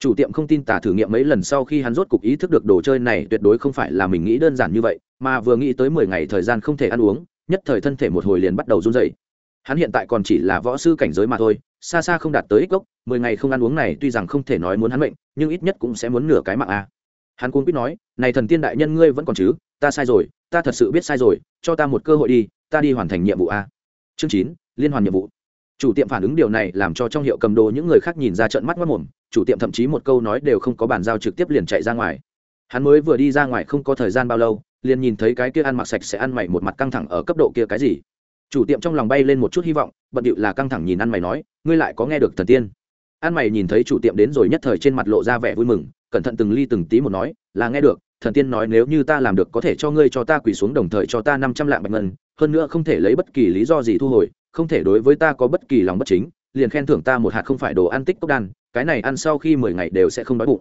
Chủ tiệm không tin tả thử nghiệm mấy lần sau khi hắn rốt cục ý thức được đồ chơi này tuyệt đối không phải là mình nghĩ đơn giản như vậy, mà vừa nghĩ tới mười ngày thời gian không thể ăn uống, nhất thời thân thể một hồi liền bắt đầu run dậy hắn hiện tại còn chỉ là võ sư cảnh giới mà thôi, xa xa không đạt tới ích gốc, mười ngày không ăn uống này tuy rằng không thể nói muốn hắn bệnh nhưng ít nhất cũng sẽ muốn nửa cái mạng a. Hắn cũng biết nói, này thần tiên đại nhân ngươi vẫn còn chứ? Ta sai rồi ta thật sự biết sai rồi, cho ta một cơ hội đi, ta đi hoàn thành nhiệm vụ a. Chương chín, liên hoàn nhiệm vụ. Chủ tiệm phản ứng điều này làm cho trong hiệu cầm đồ những người khác nhìn ra trận mắt mất mồm, chủ tiệm thậm chí một câu nói đều không có bàn giao trực tiếp liền chạy ra ngoài. Hắn mới vừa đi ra ngoài không có thời gian bao lâu, liền nhìn thấy cái kia ăn mặc sạch sẽ ăn mày một mặt căng thẳng ở cấp độ kia cái gì. Chủ tiệm trong lòng bay lên một chút hy vọng, bận điệu là căng thẳng nhìn ăn mày nói, ngươi lại có nghe được thần tiên? Ăn mày nhìn thấy chủ tiệm đến rồi nhất thời trên mặt lộ ra vẻ vui mừng cẩn thận từng ly từng tí một nói, là nghe được, thần tiên nói nếu như ta làm được có thể cho ngươi cho ta quỳ xuống đồng thời cho ta năm trăm lạng bạch ngân, hơn nữa không thể lấy bất kỳ lý do gì thu hồi, không thể đối với ta có bất kỳ lòng bất chính, liền khen thưởng ta một hạt không phải đồ ăn tích cốc đan, cái này ăn sau khi mười ngày đều sẽ không đói bụng.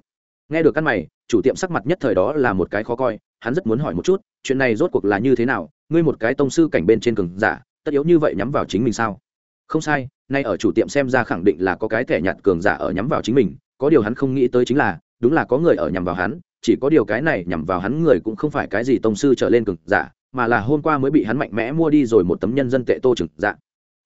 Nghe được căn mày, chủ tiệm sắc mặt nhất thời đó là một cái khó coi, hắn rất muốn hỏi một chút, chuyện này rốt cuộc là như thế nào, ngươi một cái tông sư cảnh bên trên cường giả, tất yếu như vậy nhắm vào chính mình sao? Không sai, nay ở chủ tiệm xem ra khẳng định là có cái thẻ nhặt cường giả ở nhắm vào chính mình, có điều hắn không nghĩ tới chính là đúng là có người ở nhằm vào hắn, chỉ có điều cái này nhằm vào hắn người cũng không phải cái gì tông sư trở lên cường giả, mà là hôm qua mới bị hắn mạnh mẽ mua đi rồi một tấm nhân dân tệ tô trường dạ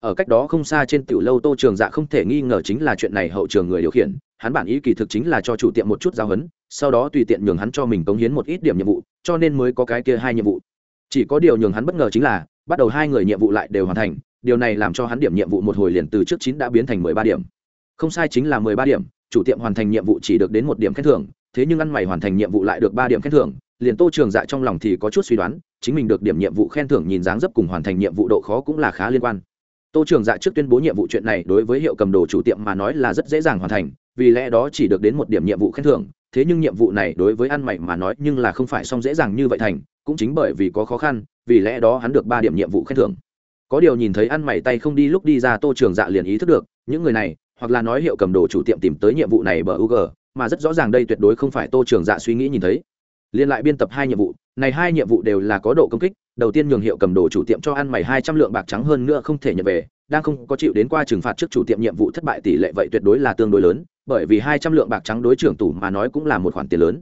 ở cách đó không xa trên tiểu lâu tô trường dạ không thể nghi ngờ chính là chuyện này hậu trường người điều khiển, hắn bản ý kỳ thực chính là cho chủ tiệm một chút giao hấn sau đó tùy tiện nhường hắn cho mình cống hiến một ít điểm nhiệm vụ, cho nên mới có cái kia hai nhiệm vụ. Chỉ có điều nhường hắn bất ngờ chính là, bắt đầu hai người nhiệm vụ lại đều hoàn thành, điều này làm cho hắn điểm nhiệm vụ một hồi liền từ trước chín đã biến thành mười ba điểm. Không sai chính là mười ba điểm chủ tiệm hoàn thành nhiệm vụ chỉ được đến một điểm khen thưởng, thế nhưng ăn mày hoàn thành nhiệm vụ lại được ba điểm khen thưởng, liền tô trường dạ trong lòng thì có chút suy đoán, chính mình được điểm nhiệm vụ khen thưởng nhìn dáng dấp cùng hoàn thành nhiệm vụ độ khó cũng là khá liên quan. Tô trường dạ trước tuyên bố nhiệm vụ chuyện này đối với hiệu cầm đồ chủ tiệm mà nói là rất dễ dàng hoàn thành, vì lẽ đó chỉ được đến một điểm nhiệm vụ khen thưởng, thế nhưng nhiệm vụ này đối với ăn mày mà nói nhưng là không phải xong dễ dàng như vậy thành, cũng chính bởi vì có khó khăn, vì lẽ đó hắn được ba điểm nhiệm vụ khen thưởng. Có điều nhìn thấy ăn mày tay không đi lúc đi ra tô trường dạ liền ý thức được, những người này hoặc là nói hiệu cầm đồ chủ tiệm tìm tới nhiệm vụ này bờ UG, mà rất rõ ràng đây tuyệt đối không phải tô trường dạ suy nghĩ nhìn thấy. Liên lại biên tập hai nhiệm vụ này hai nhiệm vụ đều là có độ công kích đầu tiên nhường hiệu cầm đồ chủ tiệm cho ăn mày hai trăm lượng bạc trắng hơn nữa không thể nhận về đang không có chịu đến qua trừng phạt trước chủ tiệm nhiệm vụ thất bại tỷ lệ vậy tuyệt đối là tương đối lớn bởi vì hai trăm lượng bạc trắng đối trưởng tủ mà nói cũng là một khoản tiền lớn.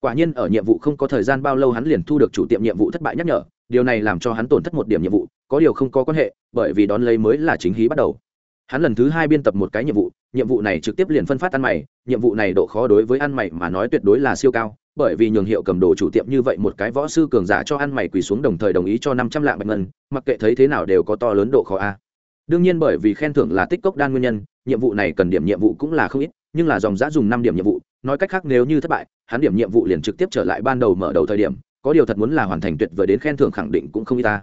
Quả nhiên ở nhiệm vụ không có thời gian bao lâu hắn liền thu được chủ tiệm nhiệm vụ thất bại nhắc nhở điều này làm cho hắn tổn thất một điểm nhiệm vụ có điều không có quan hệ bởi vì đón lấy mới là chính hí bắt đầu hắn lần thứ hai biên tập một cái nhiệm vụ nhiệm vụ này trực tiếp liền phân phát ăn mày, nhiệm vụ này độ khó đối với ăn mày mà nói tuyệt đối là siêu cao, bởi vì nhường hiệu cầm đồ chủ tiệm như vậy một cái võ sư cường giả cho ăn mày quỳ xuống đồng thời đồng ý cho năm trăm lạng bạch ngân, mặc kệ thấy thế nào đều có to lớn độ khó a. Đương nhiên bởi vì khen thưởng là tích cốc đan nguyên nhân, nhiệm vụ này cần điểm nhiệm vụ cũng là không ít, nhưng là dòng giã dùng năm điểm nhiệm vụ, nói cách khác nếu như thất bại, hắn điểm nhiệm vụ liền trực tiếp trở lại ban đầu mở đầu thời điểm, có điều thật muốn là hoàn thành tuyệt vời đến khen thưởng khẳng định cũng không y ta.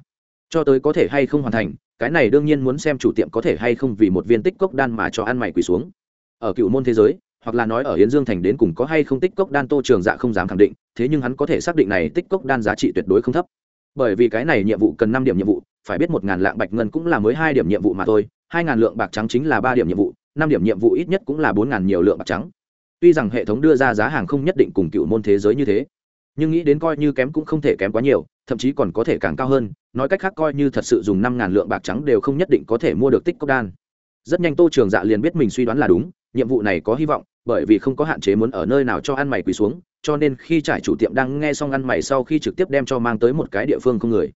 Cho tới có thể hay không hoàn thành cái này đương nhiên muốn xem chủ tiệm có thể hay không vì một viên tích cốc đan mà cho ăn mày quỳ xuống. Ở cựu môn thế giới, hoặc là nói ở hiến dương thành đến cùng có hay không tích cốc đan tô trường dạ không dám khẳng định, thế nhưng hắn có thể xác định này tích cốc đan giá trị tuyệt đối không thấp. Bởi vì cái này nhiệm vụ cần năm điểm nhiệm vụ, phải biết một ngàn lạng bạch ngân cũng là mới hai điểm nhiệm vụ mà thôi, hai ngàn lượng bạc trắng chính là ba điểm nhiệm vụ, năm điểm nhiệm vụ ít nhất cũng là bốn ngàn nhiều lượng bạc trắng. Tuy rằng hệ thống đưa ra giá hàng không nhất định cùng cựu môn thế giới như thế nhưng nghĩ đến coi như kém cũng không thể kém quá nhiều, thậm chí còn có thể càng cao hơn, nói cách khác coi như thật sự dùng năm ngàn lượng bạc trắng đều không nhất định có thể mua được tích cốc đan. Rất nhanh tô trường dạ liền biết mình suy đoán là đúng, nhiệm vụ này có hy vọng, bởi vì không có hạn chế muốn ở nơi nào cho ăn mày quỳ xuống, cho nên khi trải chủ tiệm đang nghe xong ăn mày sau khi trực tiếp đem cho mang tới một cái địa phương không người.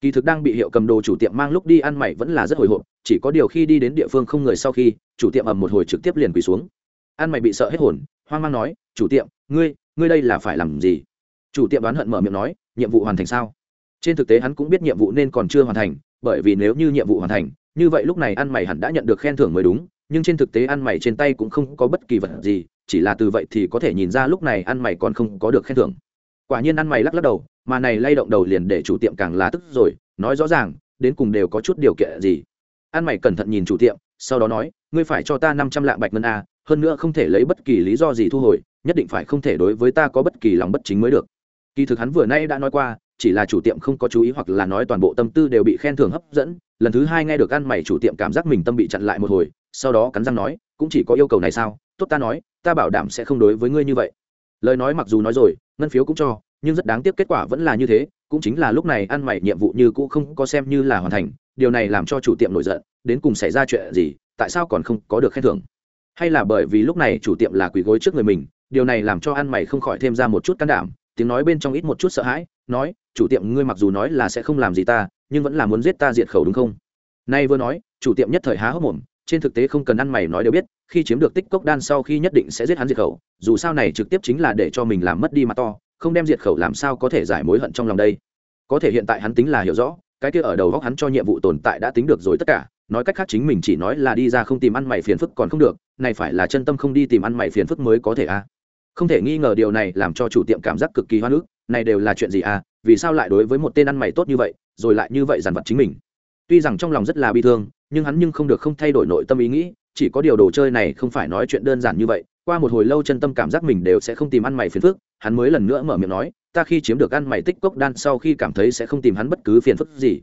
Kỳ thực đang bị hiệu cầm đồ chủ tiệm mang lúc đi ăn mày vẫn là rất hồi hộp, chỉ có điều khi đi đến địa phương không người sau khi, chủ tiệm ầm một hồi trực tiếp liền quỳ xuống. Ăn mày bị sợ hết hồn, hoang mang nói, chủ tiệm, ngươi ngươi đây là phải làm gì? Chủ tiệm đoán hận mở miệng nói, nhiệm vụ hoàn thành sao? Trên thực tế hắn cũng biết nhiệm vụ nên còn chưa hoàn thành, bởi vì nếu như nhiệm vụ hoàn thành, như vậy lúc này ăn mày hẳn đã nhận được khen thưởng mới đúng, nhưng trên thực tế ăn mày trên tay cũng không có bất kỳ vật gì, chỉ là từ vậy thì có thể nhìn ra lúc này ăn mày còn không có được khen thưởng. Quả nhiên ăn mày lắc lắc đầu, mà này lay động đầu liền để chủ tiệm càng là tức rồi, nói rõ ràng, đến cùng đều có chút điều kiện gì. Ăn mày cẩn thận nhìn chủ tiệm, sau đó nói, ngươi phải cho ta năm trăm lạng bạch ngân a, hơn nữa không thể lấy bất kỳ lý do gì thu hồi, nhất định phải không thể đối với ta có bất kỳ lòng bất chính mới được kỳ thực hắn vừa nay đã nói qua, chỉ là chủ tiệm không có chú ý hoặc là nói toàn bộ tâm tư đều bị khen thưởng hấp dẫn. Lần thứ hai nghe được ăn mày chủ tiệm cảm giác mình tâm bị chặn lại một hồi, sau đó cắn răng nói, cũng chỉ có yêu cầu này sao? Tốt ta nói, ta bảo đảm sẽ không đối với ngươi như vậy. Lời nói mặc dù nói rồi, ngân phiếu cũng cho, nhưng rất đáng tiếc kết quả vẫn là như thế, cũng chính là lúc này ăn mày nhiệm vụ như cũ không có xem như là hoàn thành, điều này làm cho chủ tiệm nổi giận, đến cùng xảy ra chuyện gì, tại sao còn không có được khen thưởng? Hay là bởi vì lúc này chủ tiệm là quỳ gối trước người mình, điều này làm cho ăn mày không khỏi thêm ra một chút can đảm tiếng nói bên trong ít một chút sợ hãi, nói, chủ tiệm, ngươi mặc dù nói là sẽ không làm gì ta, nhưng vẫn là muốn giết ta diệt khẩu đúng không? Nay vừa nói, chủ tiệm nhất thời há hốc mồm, trên thực tế không cần ăn mày nói đều biết, khi chiếm được tích cốc đan sau khi nhất định sẽ giết hắn diệt khẩu, dù sao này trực tiếp chính là để cho mình làm mất đi mặt to, không đem diệt khẩu làm sao có thể giải mối hận trong lòng đây. Có thể hiện tại hắn tính là hiểu rõ, cái kia ở đầu góc hắn cho nhiệm vụ tồn tại đã tính được rồi tất cả, nói cách khác chính mình chỉ nói là đi ra không tìm ăn mày phiền phức còn không được, này phải là chân tâm không đi tìm ăn mày phiền phức mới có thể à? Không thể nghi ngờ điều này làm cho chủ tiệm cảm giác cực kỳ hoa nước này đều là chuyện gì à vì sao lại đối với một tên ăn mày tốt như vậy, rồi lại như vậy dằn vặt chính mình? Tuy rằng trong lòng rất là bi thương, nhưng hắn nhưng không được không thay đổi nội tâm ý nghĩ, chỉ có điều đồ chơi này không phải nói chuyện đơn giản như vậy, qua một hồi lâu chân tâm cảm giác mình đều sẽ không tìm ăn mày phiền phức, hắn mới lần nữa mở miệng nói, ta khi chiếm được ăn mày tích cốc đan sau khi cảm thấy sẽ không tìm hắn bất cứ phiền phức gì.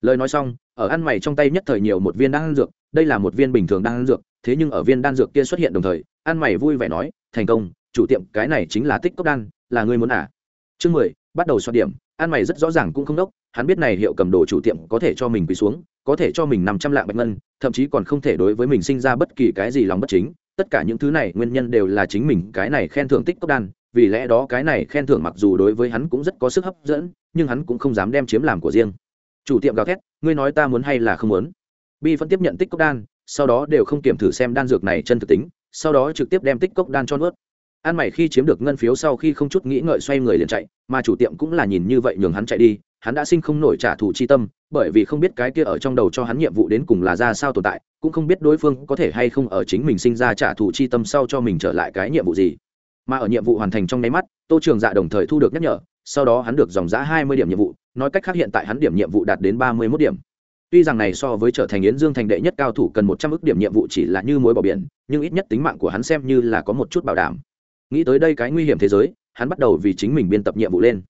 Lời nói xong, ở ăn mày trong tay nhất thời nhiều một viên đan dược, đây là một viên bình thường đan dược, thế nhưng ở viên đan dược kia xuất hiện đồng thời, ăn mày vui vẻ nói, thành công chủ tiệm, cái này chính là tích cốc đan, là ngươi muốn à? Chương mười, bắt đầu soạt điểm, ăn mày rất rõ ràng cũng không đốc, hắn biết này hiệu cầm đồ chủ tiệm có thể cho mình quỳ xuống, có thể cho mình năm trăm lạng bạch ngân, thậm chí còn không thể đối với mình sinh ra bất kỳ cái gì lòng bất chính, tất cả những thứ này nguyên nhân đều là chính mình cái này khen thưởng tích cốc đan, vì lẽ đó cái này khen thưởng mặc dù đối với hắn cũng rất có sức hấp dẫn, nhưng hắn cũng không dám đem chiếm làm của riêng. Chủ tiệm gào thét, ngươi nói ta muốn hay là không muốn? Bi vẫn tiếp nhận tích cốc đan, sau đó đều không kiểm thử xem đan dược này chân thực tính, sau đó trực tiếp đem tích cốc đan cho nuốt an mày khi chiếm được ngân phiếu sau khi không chút nghĩ ngợi xoay người liền chạy, mà chủ tiệm cũng là nhìn như vậy nhường hắn chạy đi, hắn đã sinh không nổi trả thù chi tâm, bởi vì không biết cái kia ở trong đầu cho hắn nhiệm vụ đến cùng là ra sao tồn tại, cũng không biết đối phương có thể hay không ở chính mình sinh ra trả thù chi tâm sau cho mình trở lại cái nhiệm vụ gì. Mà ở nhiệm vụ hoàn thành trong nháy mắt, tô trường dạ đồng thời thu được nhắc nhở, sau đó hắn được dòng giã hai mươi điểm nhiệm vụ, nói cách khác hiện tại hắn điểm nhiệm vụ đạt đến ba mươi mốt điểm. Tuy rằng này so với trở thành yến dương thành đệ nhất cao thủ cần một trăm ước điểm nhiệm vụ chỉ là như mối bỏ biển, nhưng ít nhất tính mạng của hắn xem như là có một chút bảo đảm nghĩ tới đây cái nguy hiểm thế giới, hắn bắt đầu vì chính mình biên tập nhiệm vụ lên.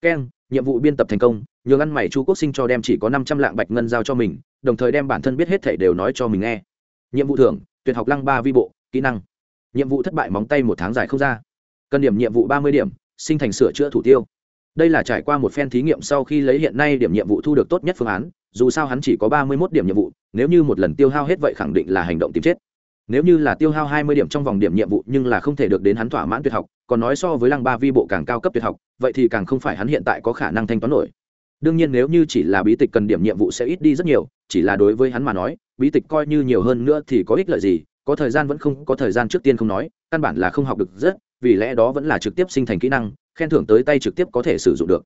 Keng, nhiệm vụ biên tập thành công, nhường ăn mày chu quốc sinh cho đem chỉ có năm trăm lạng bạch ngân giao cho mình, đồng thời đem bản thân biết hết thể đều nói cho mình nghe. Nhiệm vụ thưởng, tuyệt học lăng ba vi bộ, kỹ năng. Nhiệm vụ thất bại móng tay một tháng dài không ra. Cần điểm nhiệm vụ ba mươi điểm, sinh thành sửa chữa thủ tiêu. Đây là trải qua một phen thí nghiệm sau khi lấy hiện nay điểm nhiệm vụ thu được tốt nhất phương án, dù sao hắn chỉ có ba mươi mốt điểm nhiệm vụ, nếu như một lần tiêu hao hết vậy khẳng định là hành động tìm chết nếu như là tiêu hao hai mươi điểm trong vòng điểm nhiệm vụ nhưng là không thể được đến hắn thỏa mãn tuyệt học, còn nói so với lăng ba vi bộ càng cao cấp tuyệt học, vậy thì càng không phải hắn hiện tại có khả năng thanh toán nổi. Đương nhiên nếu như chỉ là bí tịch cần điểm nhiệm vụ sẽ ít đi rất nhiều, chỉ là đối với hắn mà nói, bí tịch coi như nhiều hơn nữa thì có ích lợi gì, có thời gian vẫn không, có thời gian trước tiên không nói, căn bản là không học được rất, vì lẽ đó vẫn là trực tiếp sinh thành kỹ năng, khen thưởng tới tay trực tiếp có thể sử dụng được.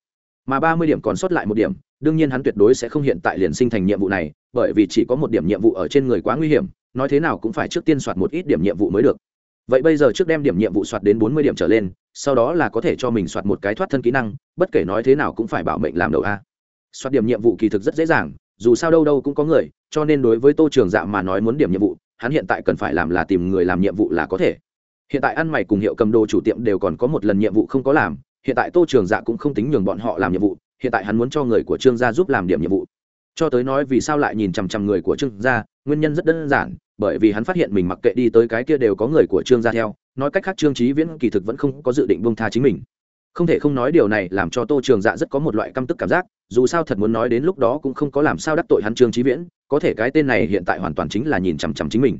Mà ba mươi điểm còn sót lại một điểm, đương nhiên hắn tuyệt đối sẽ không hiện tại liền sinh thành nhiệm vụ này, bởi vì chỉ có một điểm nhiệm vụ ở trên người quá nguy hiểm nói thế nào cũng phải trước tiên soạt một ít điểm nhiệm vụ mới được. Vậy bây giờ trước đem điểm nhiệm vụ soạt đến bốn mươi điểm trở lên, sau đó là có thể cho mình soạt một cái thoát thân kỹ năng, bất kể nói thế nào cũng phải bảo mệnh làm đầu a. Soạt điểm nhiệm vụ kỳ thực rất dễ dàng, dù sao đâu đâu cũng có người, cho nên đối với tô trường dạ mà nói muốn điểm nhiệm vụ, hắn hiện tại cần phải làm là tìm người làm nhiệm vụ là có thể. Hiện tại ăn mày cùng hiệu cầm đồ chủ tiệm đều còn có một lần nhiệm vụ không có làm, hiện tại tô trường dạ cũng không tính nhường bọn họ làm nhiệm vụ, hiện tại hắn muốn cho người của trương gia giúp làm điểm nhiệm vụ. Cho tới nói vì sao lại nhìn chằm chằm người của trương gia nguyên nhân rất đơn giản, bởi vì hắn phát hiện mình mặc kệ đi tới cái kia đều có người của trương gia theo, nói cách khác trương trí viễn kỳ thực vẫn không có dự định bông tha chính mình. Không thể không nói điều này làm cho tô trường dạ rất có một loại căm tức cảm giác, dù sao thật muốn nói đến lúc đó cũng không có làm sao đắc tội hắn trương trí viễn, có thể cái tên này hiện tại hoàn toàn chính là nhìn chằm chằm chính mình.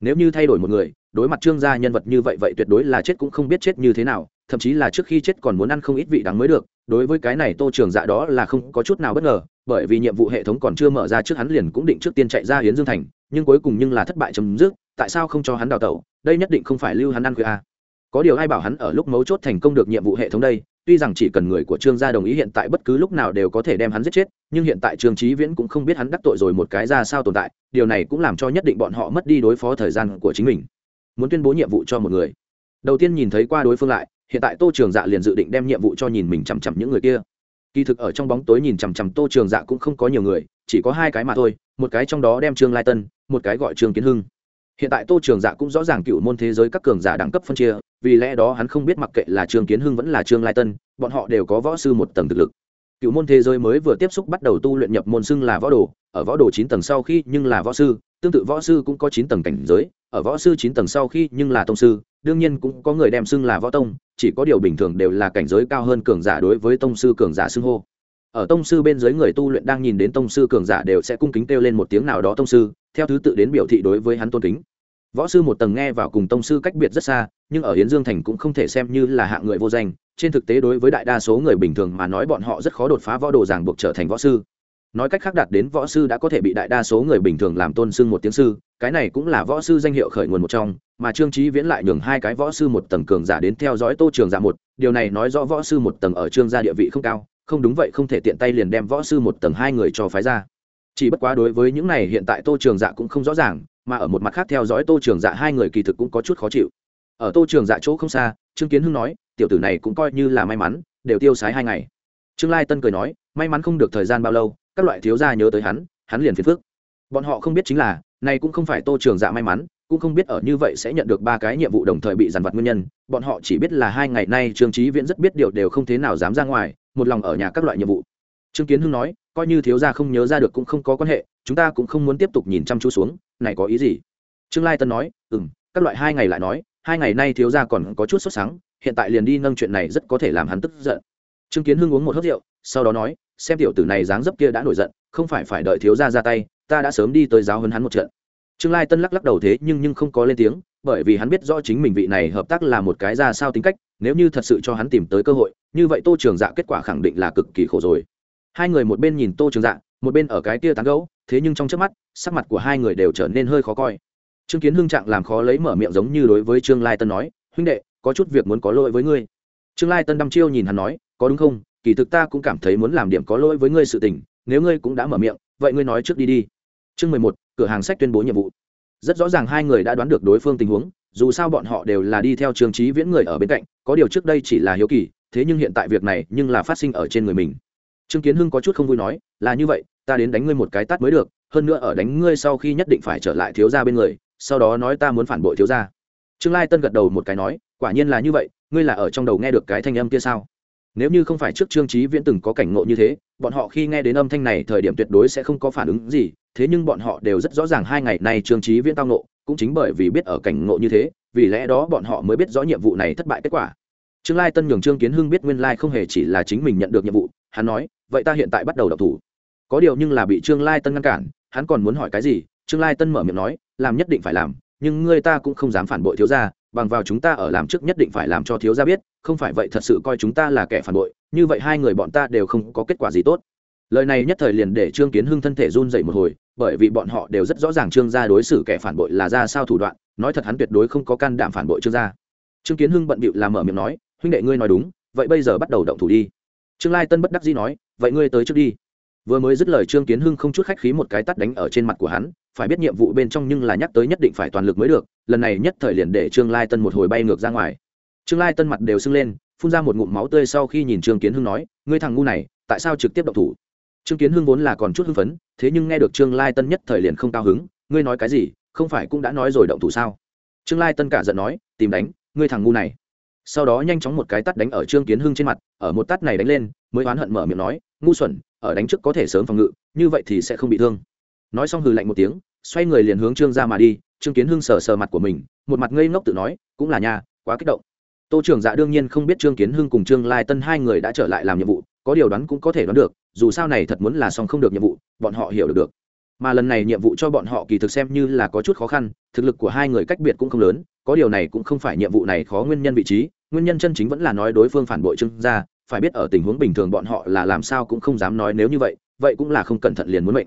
Nếu như thay đổi một người, đối mặt trương gia nhân vật như vậy vậy tuyệt đối là chết cũng không biết chết như thế nào, thậm chí là trước khi chết còn muốn ăn không ít vị đắng mới được đối với cái này tô trường dạ đó là không có chút nào bất ngờ, bởi vì nhiệm vụ hệ thống còn chưa mở ra trước hắn liền cũng định trước tiên chạy ra hiến dương thành, nhưng cuối cùng nhưng là thất bại chấm dứt, tại sao không cho hắn đào tẩu? Đây nhất định không phải lưu hắn ăn khuya a có điều ai bảo hắn ở lúc mấu chốt thành công được nhiệm vụ hệ thống đây, tuy rằng chỉ cần người của trương gia đồng ý hiện tại bất cứ lúc nào đều có thể đem hắn giết chết, nhưng hiện tại trương trí viễn cũng không biết hắn đắc tội rồi một cái ra sao tồn tại, điều này cũng làm cho nhất định bọn họ mất đi đối phó thời gian của chính mình. Muốn tuyên bố nhiệm vụ cho một người. Đầu tiên nhìn thấy qua đối phương lại hiện tại tô trường dạ liền dự định đem nhiệm vụ cho nhìn mình chằm chằm những người kia. Kỳ thực ở trong bóng tối nhìn chằm chằm tô trường dạ cũng không có nhiều người, chỉ có hai cái mà thôi, một cái trong đó đem trương lai tân, một cái gọi trương kiến hưng. Hiện tại tô trường dạ cũng rõ ràng cựu môn thế giới các cường giả đẳng cấp phân chia, vì lẽ đó hắn không biết mặc kệ là trương kiến hưng vẫn là trương lai tân, bọn họ đều có võ sư một tầng thực lực. Cựu môn thế giới mới vừa tiếp xúc bắt đầu tu luyện nhập môn xưng là võ đồ, ở võ đồ chín tầng sau khi nhưng là võ sư, tương tự võ sư cũng có chín tầng cảnh giới, ở võ sư chín tầng sau khi nhưng là tông sư, đương nhiên cũng có người đem xưng là võ tông chỉ có điều bình thường đều là cảnh giới cao hơn cường giả đối với tông sư cường giả xưng hô. Ở tông sư bên dưới người tu luyện đang nhìn đến tông sư cường giả đều sẽ cung kính kêu lên một tiếng nào đó tông sư, theo thứ tự đến biểu thị đối với hắn tôn kính. Võ sư một tầng nghe vào cùng tông sư cách biệt rất xa, nhưng ở hiến dương thành cũng không thể xem như là hạng người vô danh, trên thực tế đối với đại đa số người bình thường mà nói bọn họ rất khó đột phá võ đồ ràng buộc trở thành võ sư nói cách khác đạt đến võ sư đã có thể bị đại đa số người bình thường làm tôn sưng một tiếng sư, cái này cũng là võ sư danh hiệu khởi nguồn một trong, mà trương trí viễn lại nhường hai cái võ sư một tầng cường giả đến theo dõi tô trường giả một, điều này nói rõ võ sư một tầng ở trương gia địa vị không cao, không đúng vậy không thể tiện tay liền đem võ sư một tầng hai người cho phái ra. Chỉ bất quá đối với những này hiện tại tô trường dạ cũng không rõ ràng, mà ở một mặt khác theo dõi tô trường dạ hai người kỳ thực cũng có chút khó chịu. Ở tô trường dạ chỗ không xa, trương kiến hưng nói, tiểu tử này cũng coi như là may mắn, đều tiêu sái hai ngày. Trương lai tân cười nói, may mắn không được thời gian bao lâu các loại thiếu gia nhớ tới hắn hắn liền phiền phức. Bọn họ không biết chính là, này cũng không phải tô trường dạ may mắn, cũng không biết ở như vậy sẽ nhận được ba cái nhiệm vụ đồng thời bị dằn vặt nguyên nhân. Bọn họ chỉ biết là hai ngày nay trương trí viễn rất biết điều đều không thế nào dám ra ngoài, một lòng ở nhà các loại nhiệm vụ. Trương kiến hưng nói, coi như thiếu gia không nhớ ra được cũng không có quan hệ, chúng ta cũng không muốn tiếp tục nhìn chăm chú xuống, này có ý gì? Trương lai tân nói ừ m các loại hai ngày lại nói, hai ngày nay thiếu gia còn có chút sốt sáng hiện tại liền đi nâng chuyện này rất có thể làm hắn tức giận. Trương kiến hưng uống một hớt rượu, sau đó nói xem tiểu tử này dáng dấp kia đã nổi giận, không phải phải đợi thiếu gia ra tay, ta đã sớm đi tới giáo hấn hắn một trận. Trương lai tân lắc lắc đầu thế nhưng nhưng không có lên tiếng, bởi vì hắn biết rõ chính mình vị này hợp tác là một cái ra sao tính cách, nếu như thật sự cho hắn tìm tới cơ hội, như vậy tô trường dạ kết quả khẳng định là cực kỳ khổ rồi. Hai người một bên nhìn tô trường dạ một bên ở cái tia tán gấu thế nhưng trong trước mắt, sắc mặt của hai người đều trở nên hơi khó coi. Trương kiến hưng trạng làm khó lấy mở miệng giống như đối với trương lai tân nói, huynh đệ, có chút việc muốn có lỗi với ngươi. Trương lai tân đăm chiêu nhìn hắn nói, có đúng không? Kỳ thực ta cũng cảm thấy muốn làm điểm có lỗi với ngươi sự tình, nếu ngươi cũng đã mở miệng, vậy ngươi nói trước đi đi. Chương mười một, cửa hàng sách tuyên bố nhiệm vụ. Rất rõ ràng hai người đã đoán được đối phương tình huống, dù sao bọn họ đều là đi theo trường trí viễn người ở bên cạnh, có điều trước đây chỉ là hiếu kỳ, thế nhưng hiện tại việc này nhưng là phát sinh ở trên người mình. Trương kiến hưng có chút không vui nói, là như vậy, ta đến đánh ngươi một cái tát mới được, hơn nữa ở đánh ngươi sau khi nhất định phải trở lại thiếu gia bên người, sau đó nói ta muốn phản bội thiếu gia. Trương lai tân gật đầu một cái nói, quả nhiên là như vậy, ngươi là ở trong đầu nghe được cái thanh âm kia sao? Nếu như không phải trước trương trí viễn từng có cảnh ngộ như thế, bọn họ khi nghe đến âm thanh này thời điểm tuyệt đối sẽ không có phản ứng gì, thế nhưng bọn họ đều rất rõ ràng hai ngày nay trương trí viễn tao ngộ, cũng chính bởi vì biết ở cảnh ngộ như thế, vì lẽ đó bọn họ mới biết rõ nhiệm vụ này thất bại kết quả. Trương lai tân nhường trương kiến hưng biết nguyên lai không hề chỉ là chính mình nhận được nhiệm vụ, hắn nói, vậy ta hiện tại bắt đầu đọc thủ. Có điều nhưng là bị trương lai tân ngăn cản, hắn còn muốn hỏi cái gì, trương lai tân mở miệng nói, làm nhất định phải làm, nhưng người ta cũng không dám phản bội thiếu gia bằng vào chúng ta ở làm trước nhất định phải làm cho thiếu gia biết, không phải vậy thật sự coi chúng ta là kẻ phản bội, như vậy hai người bọn ta đều không có kết quả gì tốt. Lời này nhất thời liền để trương kiến hưng thân thể run dậy một hồi, bởi vì bọn họ đều rất rõ ràng trương gia đối xử kẻ phản bội là ra sao thủ đoạn, nói thật hắn tuyệt đối không có can đảm phản bội trương gia. Trương kiến hưng bận bịu làm mở miệng nói, huynh đệ ngươi nói đúng, vậy bây giờ bắt đầu động thủ đi. Trương lai tân bất đắc dĩ nói, vậy ngươi tới trước đi vừa mới dứt lời trương kiến hưng không chút khách khí một cái tắt đánh ở trên mặt của hắn, phải biết nhiệm vụ bên trong nhưng là nhắc tới nhất định phải toàn lực mới được, lần này nhất thời liền để trương lai tân một hồi bay ngược ra ngoài. Trương lai tân mặt đều sưng lên, phun ra một ngụm máu tươi sau khi nhìn trương kiến hưng nói, ngươi thằng ngu này, tại sao trực tiếp động thủ? Trương kiến hưng vốn là còn chút hưng phấn, thế nhưng nghe được trương lai tân nhất thời liền không cao hứng, ngươi nói cái gì, không phải cũng đã nói rồi động thủ sao? Trương lai tân cả giận nói, tìm đánh, ngươi thằng ngu này. Sau đó nhanh chóng một cái tắt đánh ở trương kiến hưng trên mặt, ở một tắt này đánh lên mới oán hận mở miệng nói, ngu xuẩn, ở đánh trước có thể sớm phòng ngự, như vậy thì sẽ không bị thương. Nói xong hừ lạnh một tiếng, xoay người liền hướng trương ra mà đi, trương kiến hưng sờ sờ mặt của mình, một mặt ngây ngốc tự nói, cũng là nhà quá kích động. Tô trưởng dạ đương nhiên không biết trương kiến hưng cùng trương lai tân hai người đã trở lại làm nhiệm vụ, có điều đoán cũng có thể đoán được, dù sao này thật muốn là xong không được nhiệm vụ, bọn họ hiểu được được. Mà lần này nhiệm vụ cho bọn họ kỳ thực xem như là có chút khó khăn, thực lực của hai người cách biệt cũng không lớn, có điều này cũng không phải nhiệm vụ này khó nguyên nhân vị trí, nguyên nhân chân chính vẫn là nói đối phương phản bội trương gia phải biết ở tình huống bình thường bọn họ là làm sao cũng không dám nói nếu như vậy vậy cũng là không cẩn thận liền muốn mệnh.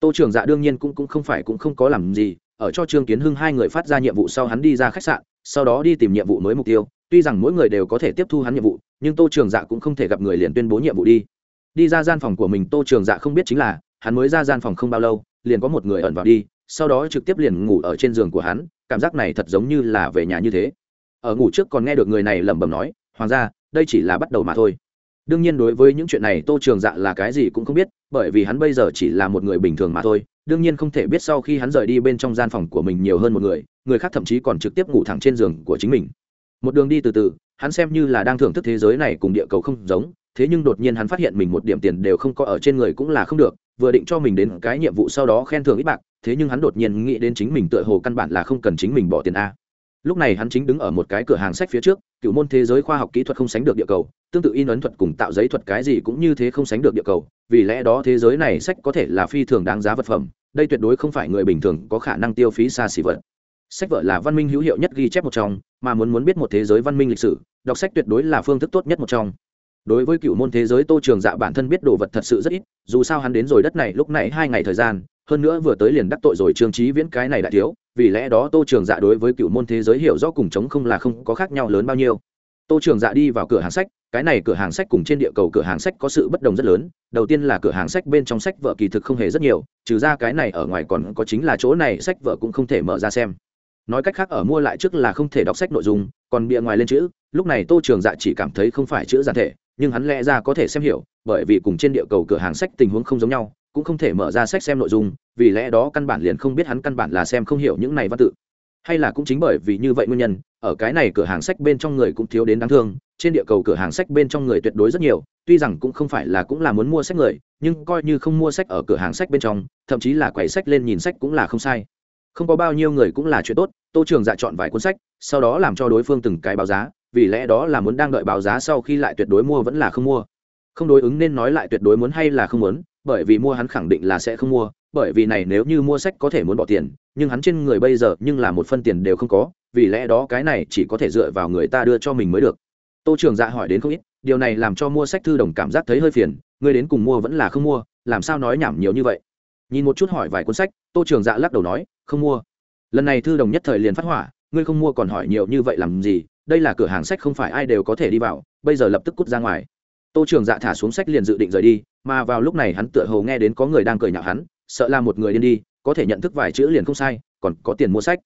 Tô trường dạ đương nhiên cũng cũng không phải, cũng không có làm gì, ở cho trương kiến hưng hai người phát ra nhiệm vụ sau hắn đi ra khách sạn, sau đó đi tìm nhiệm vụ mới mục tiêu, tuy rằng mỗi người đều có thể tiếp thu hắn nhiệm vụ, nhưng tô trường dạ cũng không thể gặp người liền tuyên bố nhiệm vụ đi. Đi ra gian phòng của mình, tô trường dạ không biết chính là, hắn mới ra gian phòng không bao lâu, liền có một người ẩn vào đi, sau đó trực tiếp liền ngủ ở trên giường của hắn, cảm giác này thật giống như là về nhà như thế. Ở ngủ trước còn nghe được người này lẩm bẩm nói, hoàng gia, đây chỉ là bắt đầu mà thôi đương nhiên đối với những chuyện này tô trường dạ là cái gì cũng không biết, bởi vì hắn bây giờ chỉ là một người bình thường mà thôi. Đương nhiên không thể biết sau khi hắn rời đi bên trong gian phòng của mình nhiều hơn một người người khác thậm chí còn trực tiếp ngủ thẳng trên giường của chính mình. Một đường đi từ từ, hắn xem như là đang thưởng thức thế giới này cùng địa cầu không giống, thế nhưng đột nhiên hắn phát hiện mình một điểm tiền đều không có ở trên người cũng là không được, vừa định cho mình đến cái nhiệm vụ sau đó khen thưởng ít bạc, thế nhưng hắn đột nhiên nghĩ đến chính mình tựa hồ căn bản là không cần chính mình bỏ tiền a lúc này hắn chính đứng ở một cái cửa hàng sách phía trước, cựu môn thế giới khoa học kỹ thuật không sánh được địa cầu, tương tự in ấn thuật cùng tạo giấy thuật cái gì cũng như thế không sánh được địa cầu, vì lẽ đó thế giới này sách có thể là phi thường đáng giá vật phẩm, đây tuyệt đối không phải người bình thường có khả năng tiêu phí xa xỉ vật. Sách vở là văn minh hữu hiệu nhất ghi chép một trong, mà muốn muốn biết một thế giới văn minh lịch sử, đọc sách tuyệt đối là phương thức tốt nhất một trong. Đối với cựu môn thế giới tô trường dạ bản thân biết đồ vật thật sự rất ít, dù sao hắn đến rồi đất này lúc này hai ngày thời gian hơn nữa vừa tới liền đắc tội rồi trương trí viễn cái này đại thiếu, vì lẽ đó tô trường dạ đối với cựu môn thế giới hiểu rõ cùng chống không là không có khác nhau lớn bao nhiêu. Tô trường dạ đi vào cửa hàng sách, cái này cửa hàng sách cùng trên địa cầu cửa hàng sách có sự bất đồng rất lớn, đầu tiên là cửa hàng sách bên trong sách vợ kỳ thực không hề rất nhiều, trừ ra cái này ở ngoài còn có chính là chỗ này sách vợ cũng không thể mở ra xem. Nói cách khác ở mua lại trước là không thể đọc sách nội dung, còn bịa ngoài lên chữ, lúc này tô trường dạ chỉ cảm thấy không phải chữ giản thể, nhưng hắn lẽ ra có thể xem hiểu, bởi vì cùng trên địa cầu cửa hàng sách tình huống không giống nhau cũng không thể mở ra sách xem nội dung, vì lẽ đó căn bản liền không biết hắn căn bản là xem không hiểu những này văn tự. Hay là cũng chính bởi vì như vậy nguyên nhân, ở cái này cửa hàng sách bên trong người cũng thiếu đến đáng thương, trên địa cầu cửa hàng sách bên trong người tuyệt đối rất nhiều, tuy rằng cũng không phải là cũng là muốn mua sách người, nhưng coi như không mua sách ở cửa hàng sách bên trong, thậm chí là quầy sách lên nhìn sách cũng là không sai. Không có bao nhiêu người cũng là chuyện tốt, tô trường dạ chọn vài cuốn sách, sau đó làm cho đối phương từng cái báo giá, vì lẽ đó là muốn đang đợi báo giá sau khi lại tuyệt đối mua vẫn là không mua. Không đối ứng nên nói lại tuyệt đối muốn hay là không muốn bởi vì mua hắn khẳng định là sẽ không mua, bởi vì này nếu như mua sách có thể muốn bỏ tiền, nhưng hắn trên người bây giờ nhưng là một phân tiền đều không có, vì lẽ đó cái này chỉ có thể dựa vào người ta đưa cho mình mới được. Tô trường dạ hỏi đến không ít, điều này làm cho mua sách thư đồng cảm giác thấy hơi phiền, người đến cùng mua vẫn là không mua, làm sao nói nhảm nhiều như vậy? Nhìn một chút hỏi vài cuốn sách, tô trường dạ lắc đầu nói, không mua. Lần này thư đồng nhất thời liền phát hỏa, ngươi không mua còn hỏi nhiều như vậy làm gì, đây là cửa hàng sách không phải ai đều có thể đi vào, bây giờ lập tức cút ra ngoài tô trường dạ thả xuống sách liền dự định rời đi, mà vào lúc này hắn tựa hồ nghe đến có người đang cười nhạo hắn, sợ là một người điên đi, có thể nhận thức vài chữ liền không sai, còn có tiền mua sách.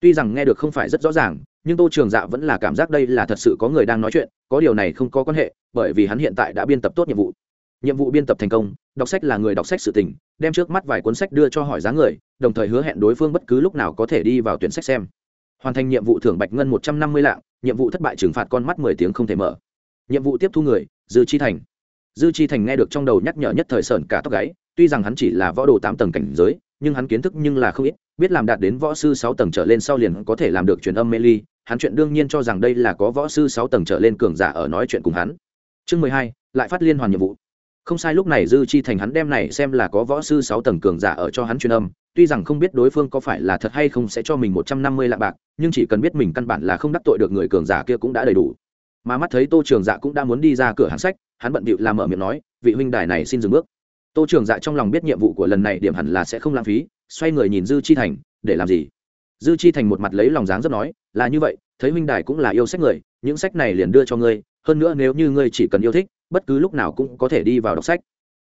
Tuy rằng nghe được không phải rất rõ ràng, nhưng tô trường dạ vẫn là cảm giác đây là thật sự có người đang nói chuyện, có điều này không có quan hệ, bởi vì hắn hiện tại đã biên tập tốt nhiệm vụ. Nhiệm vụ biên tập thành công, đọc sách là người đọc sách sự tình, đem trước mắt vài cuốn sách đưa cho hỏi giá người, đồng thời hứa hẹn đối phương bất cứ lúc nào có thể đi vào tuyển sách xem. Hoàn thành nhiệm vụ thưởng bạch ngân một trăm năm mươi lạng, nhiệm vụ thất bại trừng phạt con mắt mười tiếng không thể mở nhiệm vụ tiếp thu người, dư chi thành. Dư chi thành nghe được trong đầu nhắc nhở nhất thời sởn cả tóc gáy, tuy rằng hắn chỉ là võ đồ tám tầng cảnh giới, nhưng hắn kiến thức nhưng là không ít, biết làm đạt đến võ sư sáu tầng trở lên sau liền có thể làm được truyền âm mê ly, hắn chuyện đương nhiên cho rằng đây là có võ sư sáu tầng trở lên cường giả ở nói chuyện cùng hắn. Chương mười hai, lại phát liên hoàn nhiệm vụ. Không sai lúc này dư chi thành hắn đem này xem là có võ sư sáu tầng cường giả ở cho hắn truyền âm, tuy rằng không biết đối phương có phải là thật hay không sẽ cho mình một trăm năm mươi lạ bạc, nhưng chỉ cần biết mình căn bản là không đắc tội được người cường giả kia cũng đã đầy đủ mà mắt thấy tô trường dạ cũng đã muốn đi ra cửa hàng sách, hắn bận bịu làm mở miệng nói, vị huynh đài này xin dừng bước. Tô trường dạ trong lòng biết nhiệm vụ của lần này điểm hẳn là sẽ không lãng phí, xoay người nhìn dư chi thành, để làm gì? Dư chi thành một mặt lấy lòng dáng rất nói, là như vậy, thấy huynh đài cũng là yêu sách người, những sách này liền đưa cho ngươi, hơn nữa nếu như ngươi chỉ cần yêu thích, bất cứ lúc nào cũng có thể đi vào đọc sách.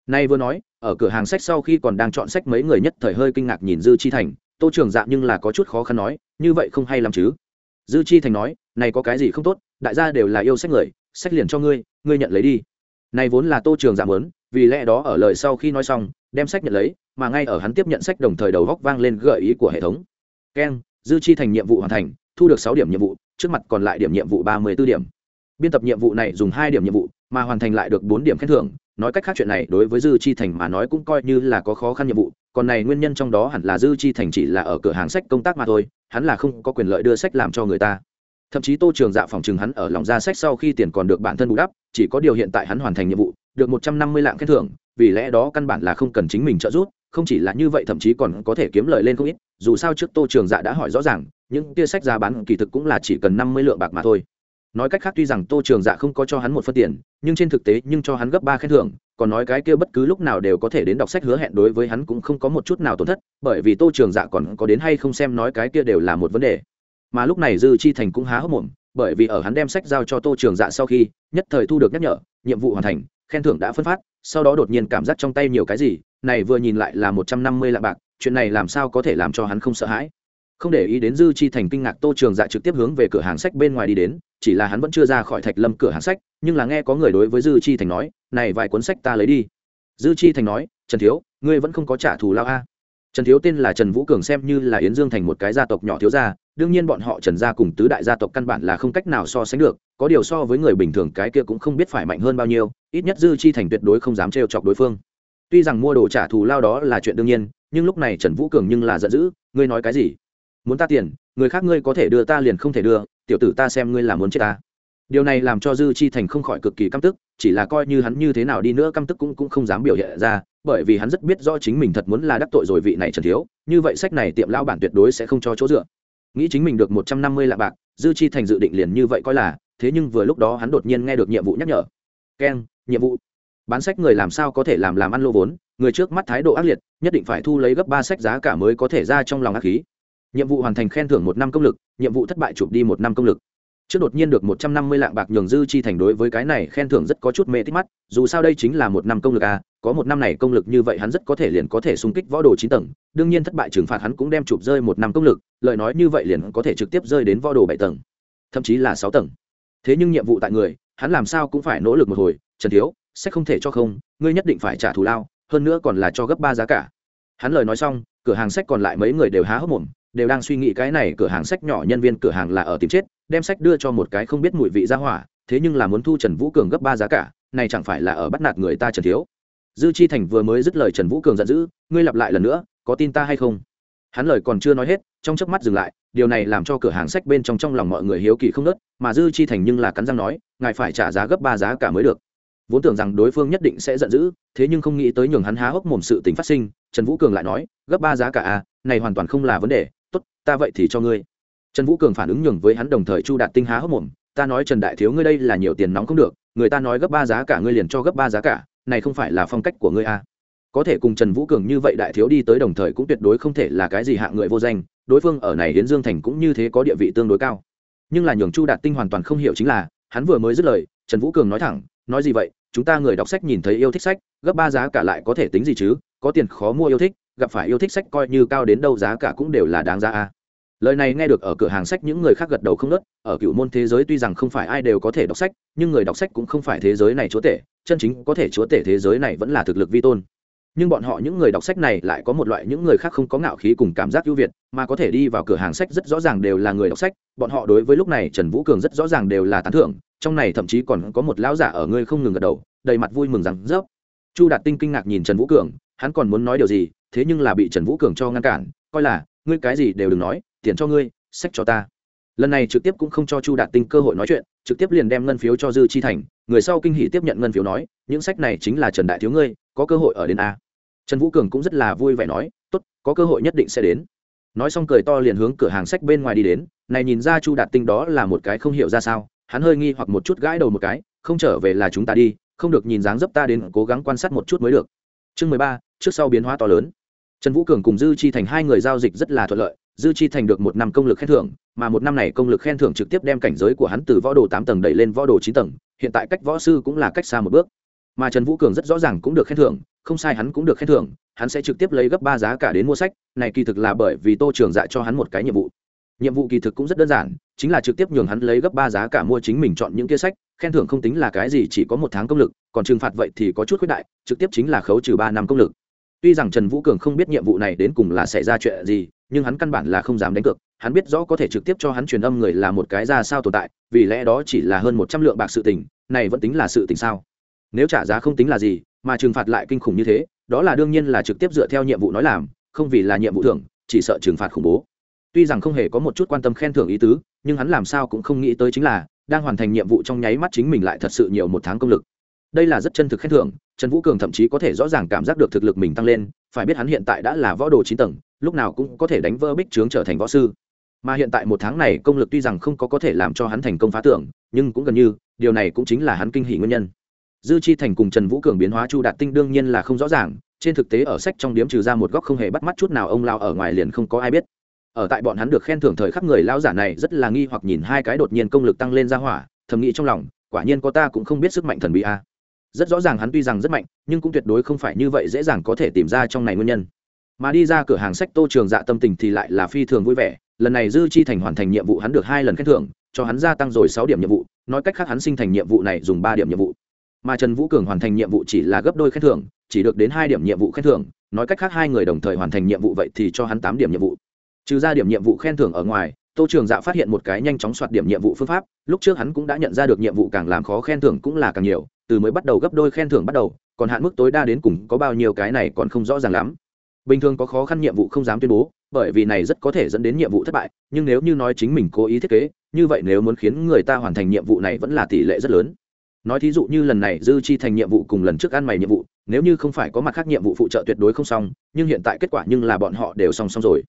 Nay vừa nói, ở cửa hàng sách sau khi còn đang chọn sách mấy người nhất thời hơi kinh ngạc nhìn dư chi thành, tô trường dạ nhưng là có chút khó khăn nói, như vậy không hay lắm chứ? Dư chi thành nói, này có cái gì không tốt đại gia đều là yêu sách người, sách liền cho ngươi ngươi nhận lấy đi. Này vốn là tô trường giảm lớn vì lẽ đó ở lời sau khi nói xong, đem sách nhận lấy, mà ngay ở hắn tiếp nhận sách đồng thời đầu góc vang lên gợi ý của hệ thống. Keng, dư chi thành nhiệm vụ hoàn thành, thu được sáu điểm nhiệm vụ, trước mặt còn lại điểm nhiệm vụ ba mươi b ố điểm. Biên tập nhiệm vụ này dùng hai điểm nhiệm vụ, mà hoàn thành lại được bốn điểm khen thưởng. Nói cách khác chuyện này, đối với dư chi thành mà nói cũng coi như là có khó khăn nhiệm vụ, còn này nguyên nhân trong đó hẳn là dư chi thành chỉ là ở cửa hàng sách công tác mà thôi, hắn là không có quyền lợi đưa sách làm cho người ta thậm chí tô trường dạ phòng chừng hắn ở lòng ra sách sau khi tiền còn được bản thân bù đắp, chỉ có điều hiện tại hắn hoàn thành nhiệm vụ, được một trăm năm mươi lạng khen thưởng, vì lẽ đó căn bản là không cần chính mình trợ giúp, không chỉ là như vậy thậm chí còn có thể kiếm lợi lên không ít, dù sao trước tô trường dạ đã hỏi rõ ràng, những tia sách giá bán kỳ thực cũng là chỉ cần năm mươi lượng bạc mà thôi. Nói cách khác tuy rằng tô trường dạ không có cho hắn một phân tiền, nhưng trên thực tế nhưng cho hắn gấp ba khen thưởng, còn nói cái kia bất cứ lúc nào đều có thể đến đọc sách hứa hẹn đối với hắn cũng không có một chút nào tổn thất, bởi vì tô trường dạ còn có đến hay không xem nói cái kia đều là một vấn đề mà lúc này dư chi thành cũng há hốc mồm, bởi vì ở hắn đem sách giao cho tô trường dạ sau khi, nhất thời thu được nhắc nhở, nhiệm vụ hoàn thành, khen thưởng đã phân phát, sau đó đột nhiên cảm giác trong tay nhiều cái gì, này vừa nhìn lại là một trăm năm mươi lạng bạc, chuyện này làm sao có thể làm cho hắn không sợ hãi. Không để ý đến dư chi thành kinh ngạc, tô trường dạ trực tiếp hướng về cửa hàng sách bên ngoài đi đến, chỉ là hắn vẫn chưa ra khỏi thạch lâm cửa hàng sách, nhưng là nghe có người đối với dư chi thành nói, này vài cuốn sách ta lấy đi. Dư chi thành nói, trần thiếu, ngươi vẫn không có trả thù lao a. Trần thiếu tên là trần vũ cường xem như là yến dương thành một cái gia tộc nhỏ thiếu gia đương nhiên bọn họ trần gia cùng tứ đại gia tộc căn bản là không cách nào so sánh được, có điều so với người bình thường cái kia cũng không biết phải mạnh hơn bao nhiêu, ít nhất dư chi thành tuyệt đối không dám trêu chọc đối phương. Tuy rằng mua đồ trả thù lao đó là chuyện đương nhiên, nhưng lúc này trần vũ cường nhưng là giận dữ, ngươi nói cái gì? Muốn ta tiền, người khác ngươi có thể đưa ta liền không thể đưa, tiểu tử ta xem ngươi là muốn chết ta. Điều này làm cho dư chi thành không khỏi cực kỳ căm tức, chỉ là coi như hắn như thế nào đi nữa căm tức cũng cũng không dám biểu hiện ra, bởi vì hắn rất biết rõ chính mình thật muốn là đắc tội rồi vị này trần thiếu, như vậy sách này tiệm lao bản tuyệt đối sẽ không cho chỗ dựa nghĩ chính mình được một trăm năm mươi lạ bạc, dư chi thành dự định liền như vậy coi là, thế nhưng vừa lúc đó hắn đột nhiên nghe được nhiệm vụ nhắc nhở. Keng, nhiệm vụ. Bán sách người làm sao có thể làm làm ăn lô vốn, người trước mắt thái độ ác liệt, nhất định phải thu lấy gấp ba sách giá cả mới có thể ra trong lòng ác khí. Nhiệm vụ hoàn thành khen thưởng một năm công lực, nhiệm vụ thất bại chụp đi một năm công lực. Trước đột nhiên được một trăm năm mươi lạng bạc nhường dư chi thành đối với cái này khen thưởng rất có chút mê thích mắt, dù sao đây chính là một năm công lực à có một năm này công lực như vậy hắn rất có thể liền có thể xung kích võ đồ chín tầng, đương nhiên thất bại trừng phạt hắn cũng đem chụp rơi một năm công lực, lời nói như vậy liền có thể trực tiếp rơi đến võ đồ bảy tầng, thậm chí là sáu tầng. Thế nhưng nhiệm vụ tại người, hắn làm sao cũng phải nỗ lực một hồi, trần thiếu, sẽ không thể cho không, ngươi nhất định phải trả thù lao, hơn nữa còn là cho gấp ba giá cả. Hắn lời nói xong, cửa hàng sách còn lại mấy người đều há hốc mồm, đều đang suy nghĩ cái này cửa hàng sách nhỏ nhân viên cửa hàng là ở tìm chết, đem sách đưa cho một cái không biết mùi vị ra hỏa, thế nhưng là muốn thu trần vũ cường gấp ba giá cả, này chẳng phải là ở bắt nạt người ta trần thiếu dư chi thành vừa mới dứt lời trần vũ cường giận dữ, ngươi lặp lại lần nữa, có tin ta hay không? Hắn lời còn chưa nói hết, trong chớp mắt dừng lại, điều này làm cho cửa hàng sách bên trong trong lòng mọi người hiếu kỳ không nớt mà dư chi thành nhưng là cắn răng nói, ngài phải trả giá gấp ba giá cả mới được. Vốn tưởng rằng đối phương nhất định sẽ giận dữ, thế nhưng không nghĩ tới nhường hắn há hốc mồm sự tình phát sinh, trần vũ cường lại nói, gấp ba giá cả à này hoàn toàn không là vấn đề, tốt, ta vậy thì cho ngươi. Trần vũ cường phản ứng nhường với hắn đồng thời chu đạt tinh há hốc mồm, ta nói trần đại thiếu ngươi đây là nhiều tiền nóng không được, người ta nói gấp ba giá cả ngươi liền cho gấp ba giá cả này không phải là phong cách của ngươi à. có thể cùng trần vũ cường như vậy đại thiếu đi tới đồng thời cũng tuyệt đối không thể là cái gì hạng người vô danh, đối phương ở này hiến dương thành cũng như thế có địa vị tương đối cao nhưng là nhường chu đạt tinh hoàn toàn không hiểu chính là, hắn vừa mới dứt lời, trần vũ cường nói thẳng, nói gì vậy, chúng ta người đọc sách nhìn thấy yêu thích sách, gấp ba giá cả lại có thể tính gì chứ, có tiền khó mua yêu thích, gặp phải yêu thích sách coi như cao đến đâu giá cả cũng đều là đáng giá a lời này nghe được ở cửa hàng sách những người khác gật đầu không nớt, ở cựu môn thế giới tuy rằng không phải ai đều có thể đọc sách, nhưng người đọc sách cũng không phải thế giới này chúa tể, chân chính có thể chúa tể thế giới này vẫn là thực lực vi tôn. Nhưng bọn họ những người đọc sách này lại có một loại những người khác không có ngạo khí cùng cảm giác ưu việt, mà có thể đi vào cửa hàng sách rất rõ ràng đều là người đọc sách, bọn họ đối với lúc này trần vũ cường rất rõ ràng đều là tán thưởng, trong này thậm chí còn có một lão giả ở ngươi không ngừng gật đầu, đầy mặt vui mừng rằng rớp chu đạt tinh kinh ngạc nhìn trần vũ cường, hắn còn muốn nói điều gì, thế nhưng là bị trần vũ cường cho ngăn cản, coi là, ngươi cái gì đều đừng nói tiền cho ngươi, sách cho ta. Lần này trực tiếp cũng không cho chu đạt tinh cơ hội nói chuyện, trực tiếp liền đem ngân phiếu cho dư chi thành, người sau kinh hỷ tiếp nhận ngân phiếu nói, những sách này chính là trần đại thiếu ngươi, có cơ hội ở đến a. Trần vũ cường cũng rất là vui vẻ nói, tốt, có cơ hội nhất định sẽ đến. Nói xong cười to liền hướng cửa hàng sách bên ngoài đi đến, này nhìn ra chu đạt tinh đó là một cái không hiểu ra sao, hắn hơi nghi hoặc một chút gãi đầu một cái, không trở về là chúng ta đi, không được nhìn dáng dấp ta đến, cố gắng quan sát một chút mới được. Chương mười ba, trước sau biến hóa to lớn. Trần vũ cường cùng dư chi thành hai người giao dịch rất là thuận lợi dư chi thành được một năm công lực khen thưởng, mà một năm này công lực khen thưởng trực tiếp đem cảnh giới của hắn từ võ đồ tám tầng đẩy lên võ đồ chín tầng, hiện tại cách võ sư cũng là cách xa một bước. Mà trần vũ cường rất rõ ràng cũng được khen thưởng, không sai hắn cũng được khen thưởng, hắn sẽ trực tiếp lấy gấp ba giá cả đến mua sách, này kỳ thực là bởi vì tô trường dạ cho hắn một cái nhiệm vụ. Nhiệm vụ kỳ thực cũng rất đơn giản, chính là trực tiếp nhường hắn lấy gấp ba giá cả mua chính mình chọn những kia sách, khen thưởng không tính là cái gì chỉ có một tháng công lực, còn trừng phạt vậy thì có chút khuyết đại, trực tiếp chính là khấu trừ ba năm công lực. Tuy rằng trần vũ cường không biết nhiệm vụ này đến cùng là xảy ra chuyện gì nhưng hắn căn bản là không dám đánh cược, hắn biết rõ có thể trực tiếp cho hắn truyền âm người là một cái ra sao tồn tại, vì lẽ đó chỉ là hơn một trăm lượng bạc sự tình, này vẫn tính là sự tình sao? Nếu trả giá không tính là gì, mà trừng phạt lại kinh khủng như thế, đó là đương nhiên là trực tiếp dựa theo nhiệm vụ nói làm, không vì là nhiệm vụ thưởng, chỉ sợ trừng phạt khủng bố. Tuy rằng không hề có một chút quan tâm khen thưởng ý tứ, nhưng hắn làm sao cũng không nghĩ tới chính là, đang hoàn thành nhiệm vụ trong nháy mắt chính mình lại thật sự nhiều một tháng công lực. Đây là rất chân thực khen thưởng, trần vũ cường thậm chí có thể rõ ràng cảm giác được thực lực mình tăng lên, phải biết hắn hiện tại đã là võ đồ chín tầng lúc nào cũng có thể đánh vỡ bích trướng trở thành võ sư. Mà hiện tại một tháng này công lực tuy rằng không có có thể làm cho hắn thành công phá tưởng, nhưng cũng gần như, điều này cũng chính là hắn kinh hỷ nguyên nhân. Dư chi thành cùng trần vũ cường biến hóa chu đạt tinh đương nhiên là không rõ ràng, trên thực tế ở sách trong điếm trừ ra một góc không hề bắt mắt chút nào ông lao ở ngoài liền không có ai biết. Ở tại bọn hắn được khen thưởng thời khắc người lao giả này rất là nghi hoặc nhìn hai cái đột nhiên công lực tăng lên ra hỏa, thầm nghĩ trong lòng, quả nhiên có ta cũng không biết sức mạnh thần bí a. Rất rõ ràng hắn tuy rằng rất mạnh, nhưng cũng tuyệt đối không phải như vậy dễ dàng có thể tìm ra trong này nguyên nhân mà đi ra cửa hàng sách tô trường dạ tâm tình thì lại là phi thường vui vẻ. Lần này dư chi thành hoàn thành nhiệm vụ hắn được hai lần khen thưởng, cho hắn gia tăng rồi sáu điểm nhiệm vụ, nói cách khác hắn sinh thành nhiệm vụ này dùng ba điểm nhiệm vụ. Mà trần vũ cường hoàn thành nhiệm vụ chỉ là gấp đôi khen thưởng, chỉ được đến hai điểm nhiệm vụ khen thưởng, nói cách khác hai người đồng thời hoàn thành nhiệm vụ vậy thì cho hắn tám điểm nhiệm vụ. Trừ ra điểm nhiệm vụ khen thưởng ở ngoài, tô trường dạ phát hiện một cái nhanh chóng soạt điểm nhiệm vụ phương pháp, lúc trước hắn cũng đã nhận ra được nhiệm vụ càng làm khó khen thưởng cũng là càng nhiều, từ mới bắt đầu gấp đôi khen thưởng bắt đầu, còn hạn mức tối đa đến cùng có bao nhiêu cái này còn không rõ ràng lắm bình thường có khó khăn nhiệm vụ không dám tuyên bố, bởi vì này rất có thể dẫn đến nhiệm vụ thất bại, nhưng nếu như nói chính mình cố ý thiết kế, như vậy nếu muốn khiến người ta hoàn thành nhiệm vụ này vẫn là tỷ lệ rất lớn. Nói thí dụ như lần này dư chi thành nhiệm vụ cùng lần trước ăn mày nhiệm vụ, nếu như không phải có mặt khác nhiệm vụ phụ trợ tuyệt đối không xong, nhưng hiện tại kết quả nhưng là bọn họ đều song song rồi.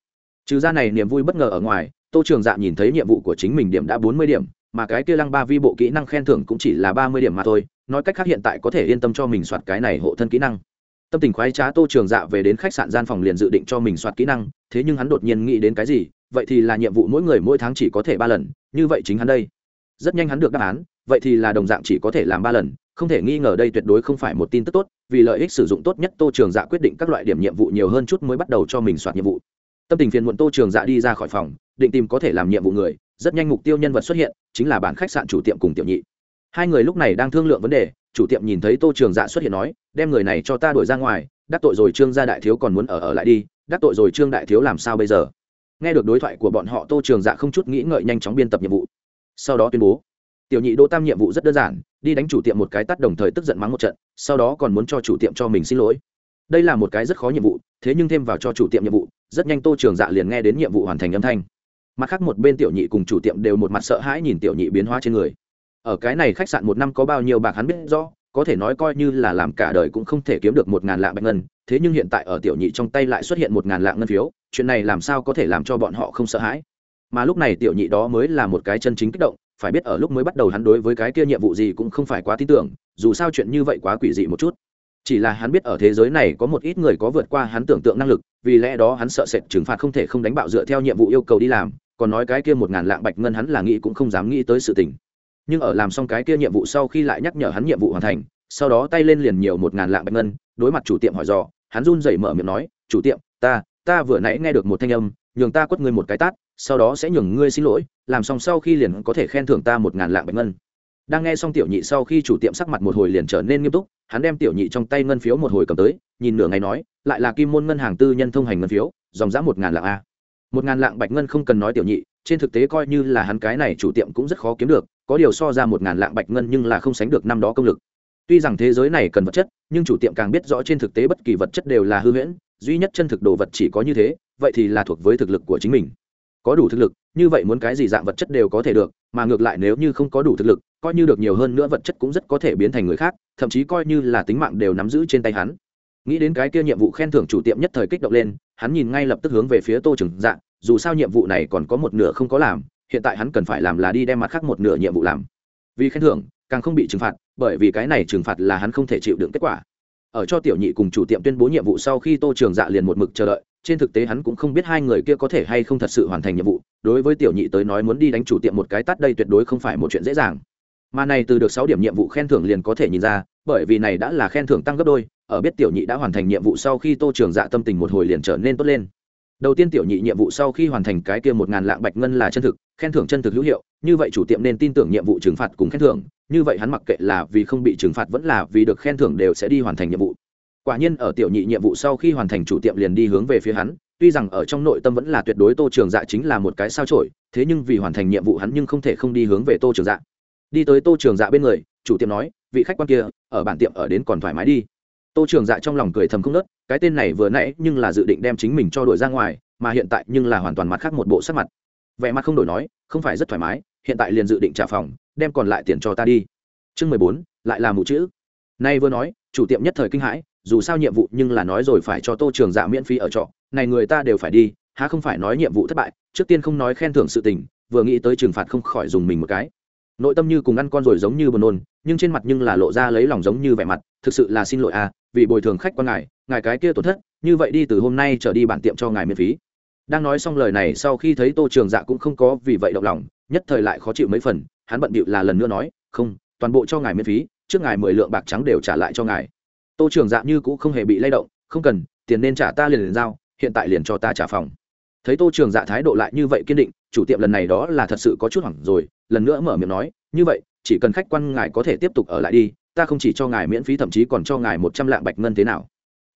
Trừ ra này niềm vui bất ngờ ở ngoài, tô trường dạ nhìn thấy nhiệm vụ của chính mình điểm đã bốn mươi điểm, mà cái kia lăng ba vi bộ kỹ năng khen thưởng cũng chỉ là ba mươi điểm mà thôi, nói cách khác hiện tại có thể yên tâm cho mình soạt cái này hộ thân kỹ năng tâm tình khoái trá tô trường dạ về đến khách sạn gian phòng liền dự định cho mình soạt kỹ năng, thế nhưng hắn đột nhiên nghĩ đến cái gì, vậy thì là nhiệm vụ mỗi người mỗi tháng chỉ có thể ba lần, như vậy chính hắn đây. Rất nhanh hắn được đáp án, vậy thì là đồng dạng chỉ có thể làm ba lần, không thể nghi ngờ đây tuyệt đối không phải một tin tức tốt, vì lợi ích sử dụng tốt nhất tô trường dạ quyết định các loại điểm nhiệm vụ nhiều hơn chút mới bắt đầu cho mình soạt nhiệm vụ. Tâm tình phiền muộn tô trường dạ đi ra khỏi phòng, định tìm có thể làm nhiệm vụ người, rất nhanh mục tiêu nhân vật xuất hiện, chính là bản khách sạn chủ tiệm cùng tiểu nhị. Hai người lúc này đang thương lượng vấn đề chủ tiệm nhìn thấy tô trường dạ xuất hiện nói, đem người này cho ta đuổi ra ngoài, đắc tội rồi trương gia đại thiếu còn muốn ở ở lại đi, đắc tội rồi trương đại thiếu làm sao bây giờ? Nghe được đối thoại của bọn họ, tô trường dạ không chút nghĩ ngợi nhanh chóng biên tập nhiệm vụ. Sau đó tuyên bố, tiểu nhị đỗ tam nhiệm vụ rất đơn giản, đi đánh chủ tiệm một cái tắt đồng thời tức giận mắng một trận, sau đó còn muốn cho chủ tiệm cho mình xin lỗi. Đây là một cái rất khó nhiệm vụ, thế nhưng thêm vào cho chủ tiệm nhiệm vụ, rất nhanh tô trường dạ liền nghe đến nhiệm vụ hoàn thành âm thanh. Mặt khác một bên tiểu nhị cùng chủ tiệm đều một mặt sợ hãi nhìn tiểu nhị biến hóa trên người ở cái này khách sạn một năm có bao nhiêu bạc hắn biết rõ, có thể nói coi như là làm cả đời cũng không thể kiếm được một ngàn lạng bạch ngân, thế nhưng hiện tại ở tiểu nhị trong tay lại xuất hiện một ngàn lạng ngân phiếu, chuyện này làm sao có thể làm cho bọn họ không sợ hãi? Mà lúc này tiểu nhị đó mới là một cái chân chính kích động, phải biết ở lúc mới bắt đầu hắn đối với cái kia nhiệm vụ gì cũng không phải quá tin tưởng, dù sao chuyện như vậy quá quỷ dị một chút. Chỉ là hắn biết ở thế giới này có một ít người có vượt qua hắn tưởng tượng năng lực, vì lẽ đó hắn sợ sệt trừng phạt không thể không đánh bạo dựa theo nhiệm vụ yêu cầu đi làm, còn nói cái kia một ngàn lạng bạch ngân hắn là nghĩ cũng không dám nghĩ tới sự tình nhưng ở làm xong cái kia nhiệm vụ sau khi lại nhắc nhở hắn nhiệm vụ hoàn thành, sau đó tay lên liền nhiều một ngàn lạng bạch ngân, đối mặt chủ tiệm hỏi dò, hắn run rẩy mở miệng nói, chủ tiệm, ta ta vừa nãy nghe được một thanh âm, nhường ta quất ngươi một cái tát, sau đó sẽ nhường ngươi xin lỗi, làm xong sau khi liền có thể khen thưởng ta một ngàn lạng bạch ngân. Đang nghe xong tiểu nhị sau khi chủ tiệm sắc mặt một hồi liền trở nên nghiêm túc, hắn đem tiểu nhị trong tay ngân phiếu một hồi cầm tới, nhìn nửa ngày nói, lại là kim môn ngân hàng tư nhân thông hành ngân phiếu, dòng giá một ngàn lạng a. Một ngàn lạng bạch ngân không cần nói tiểu nhị trên thực tế coi như là hắn cái này chủ tiệm cũng rất khó kiếm được, có điều so ra một ngàn lạng bạch ngân nhưng là không sánh được năm đó công lực. Tuy rằng thế giới này cần vật chất, nhưng chủ tiệm càng biết rõ trên thực tế bất kỳ vật chất đều là hư huyễn, duy nhất chân thực đồ vật chỉ có như thế, vậy thì là thuộc với thực lực của chính mình. Có đủ thực lực, như vậy muốn cái gì dạng vật chất đều có thể được, mà ngược lại nếu như không có đủ thực lực, coi như được nhiều hơn nữa vật chất cũng rất có thể biến thành người khác, thậm chí coi như là tính mạng đều nắm giữ trên tay hắn. Nghĩ đến cái kia nhiệm vụ khen thưởng chủ tiệm nhất thời kích động lên, hắn nhìn ngay lập tức hướng về phía tô trừng dạ dù sao nhiệm vụ này còn có một nửa không có làm, hiện tại hắn cần phải làm là đi đem mặt khác một nửa nhiệm vụ làm. Vì khen thưởng, càng không bị trừng phạt, bởi vì cái này trừng phạt là hắn không thể chịu đựng kết quả. Ở cho tiểu nhị cùng chủ tiệm tuyên bố nhiệm vụ sau khi tô trường dạ liền một mực chờ đợi, trên thực tế hắn cũng không biết hai người kia có thể hay không thật sự hoàn thành nhiệm vụ. Đối với tiểu nhị tới nói muốn đi đánh chủ tiệm một cái tắt đây tuyệt đối không phải một chuyện dễ dàng. Mà này từ được sáu điểm nhiệm vụ khen thưởng liền có thể nhìn ra, bởi vì này đã là khen thưởng tăng gấp đôi, ở biết tiểu nhị đã hoàn thành nhiệm vụ sau khi tô trường dạ tâm tình một hồi liền trở nên tốt lên đầu tiên tiểu nhị nhiệm vụ sau khi hoàn thành cái kia một ngàn lạng bạch ngân là chân thực, khen thưởng chân thực hữu hiệu, như vậy chủ tiệm nên tin tưởng nhiệm vụ trừng phạt cùng khen thưởng, như vậy hắn mặc kệ là vì không bị trừng phạt vẫn là vì được khen thưởng đều sẽ đi hoàn thành nhiệm vụ. Quả nhiên ở tiểu nhị nhiệm vụ sau khi hoàn thành chủ tiệm liền đi hướng về phía hắn, tuy rằng ở trong nội tâm vẫn là tuyệt đối tô trường dạ chính là một cái sao trổi thế nhưng vì hoàn thành nhiệm vụ hắn nhưng không thể không đi hướng về tô trường dạ. Đi tới tô trường dạ bên người, chủ tiệm nói, vị khách quan kia, ở bản tiệm ở đến còn thoải mái đi tô trường dạ trong lòng cười thầm không nớt, cái tên này vừa nãy nhưng là dự định đem chính mình cho đổi ra ngoài, mà hiện tại nhưng là hoàn toàn mặt khác một bộ sắc mặt. Vẻ mặt không đổi nói, không phải rất thoải mái, hiện tại liền dự định trả phòng, đem còn lại tiền cho ta đi. Chương mười bốn, lại là mụ chữ. Nay vừa nói, chủ tiệm nhất thời kinh hãi, dù sao nhiệm vụ nhưng là nói rồi phải cho tô trường dạ miễn phí ở trọ, này người ta đều phải đi, há không phải nói nhiệm vụ thất bại, trước tiên không nói khen thưởng sự tình, vừa nghĩ tới trừng phạt không khỏi dùng mình một cái nội tâm như cùng ăn con rồi giống như buồn nôn, nhưng trên mặt nhưng là lộ ra lấy lòng giống như vẻ mặt, thực sự là xin lỗi à vì bồi thường khách quan ngài ngài cái kia tổn thất, như vậy đi từ hôm nay trở đi bản tiệm cho ngài miễn phí. Đang nói xong lời này, sau khi thấy tô trường dạ cũng không có vì vậy động lòng, nhất thời lại khó chịu mấy phần, hắn bận bịu là lần nữa nói, không, toàn bộ cho ngài miễn phí, trước ngài mười lượng bạc trắng đều trả lại cho ngài. Tô trường dạ như cũng không hề bị lay động, không cần, tiền nên trả ta liền liền giao, hiện tại liền cho ta trả phòng thấy tô trường dạ thái độ lại như vậy kiên định, chủ tiệm lần này đó là thật sự có chút hoảng rồi, lần nữa mở miệng nói, như vậy, chỉ cần khách quan ngài có thể tiếp tục ở lại đi, ta không chỉ cho ngài miễn phí thậm chí còn cho ngài một trăm lạng bạch ngân thế nào.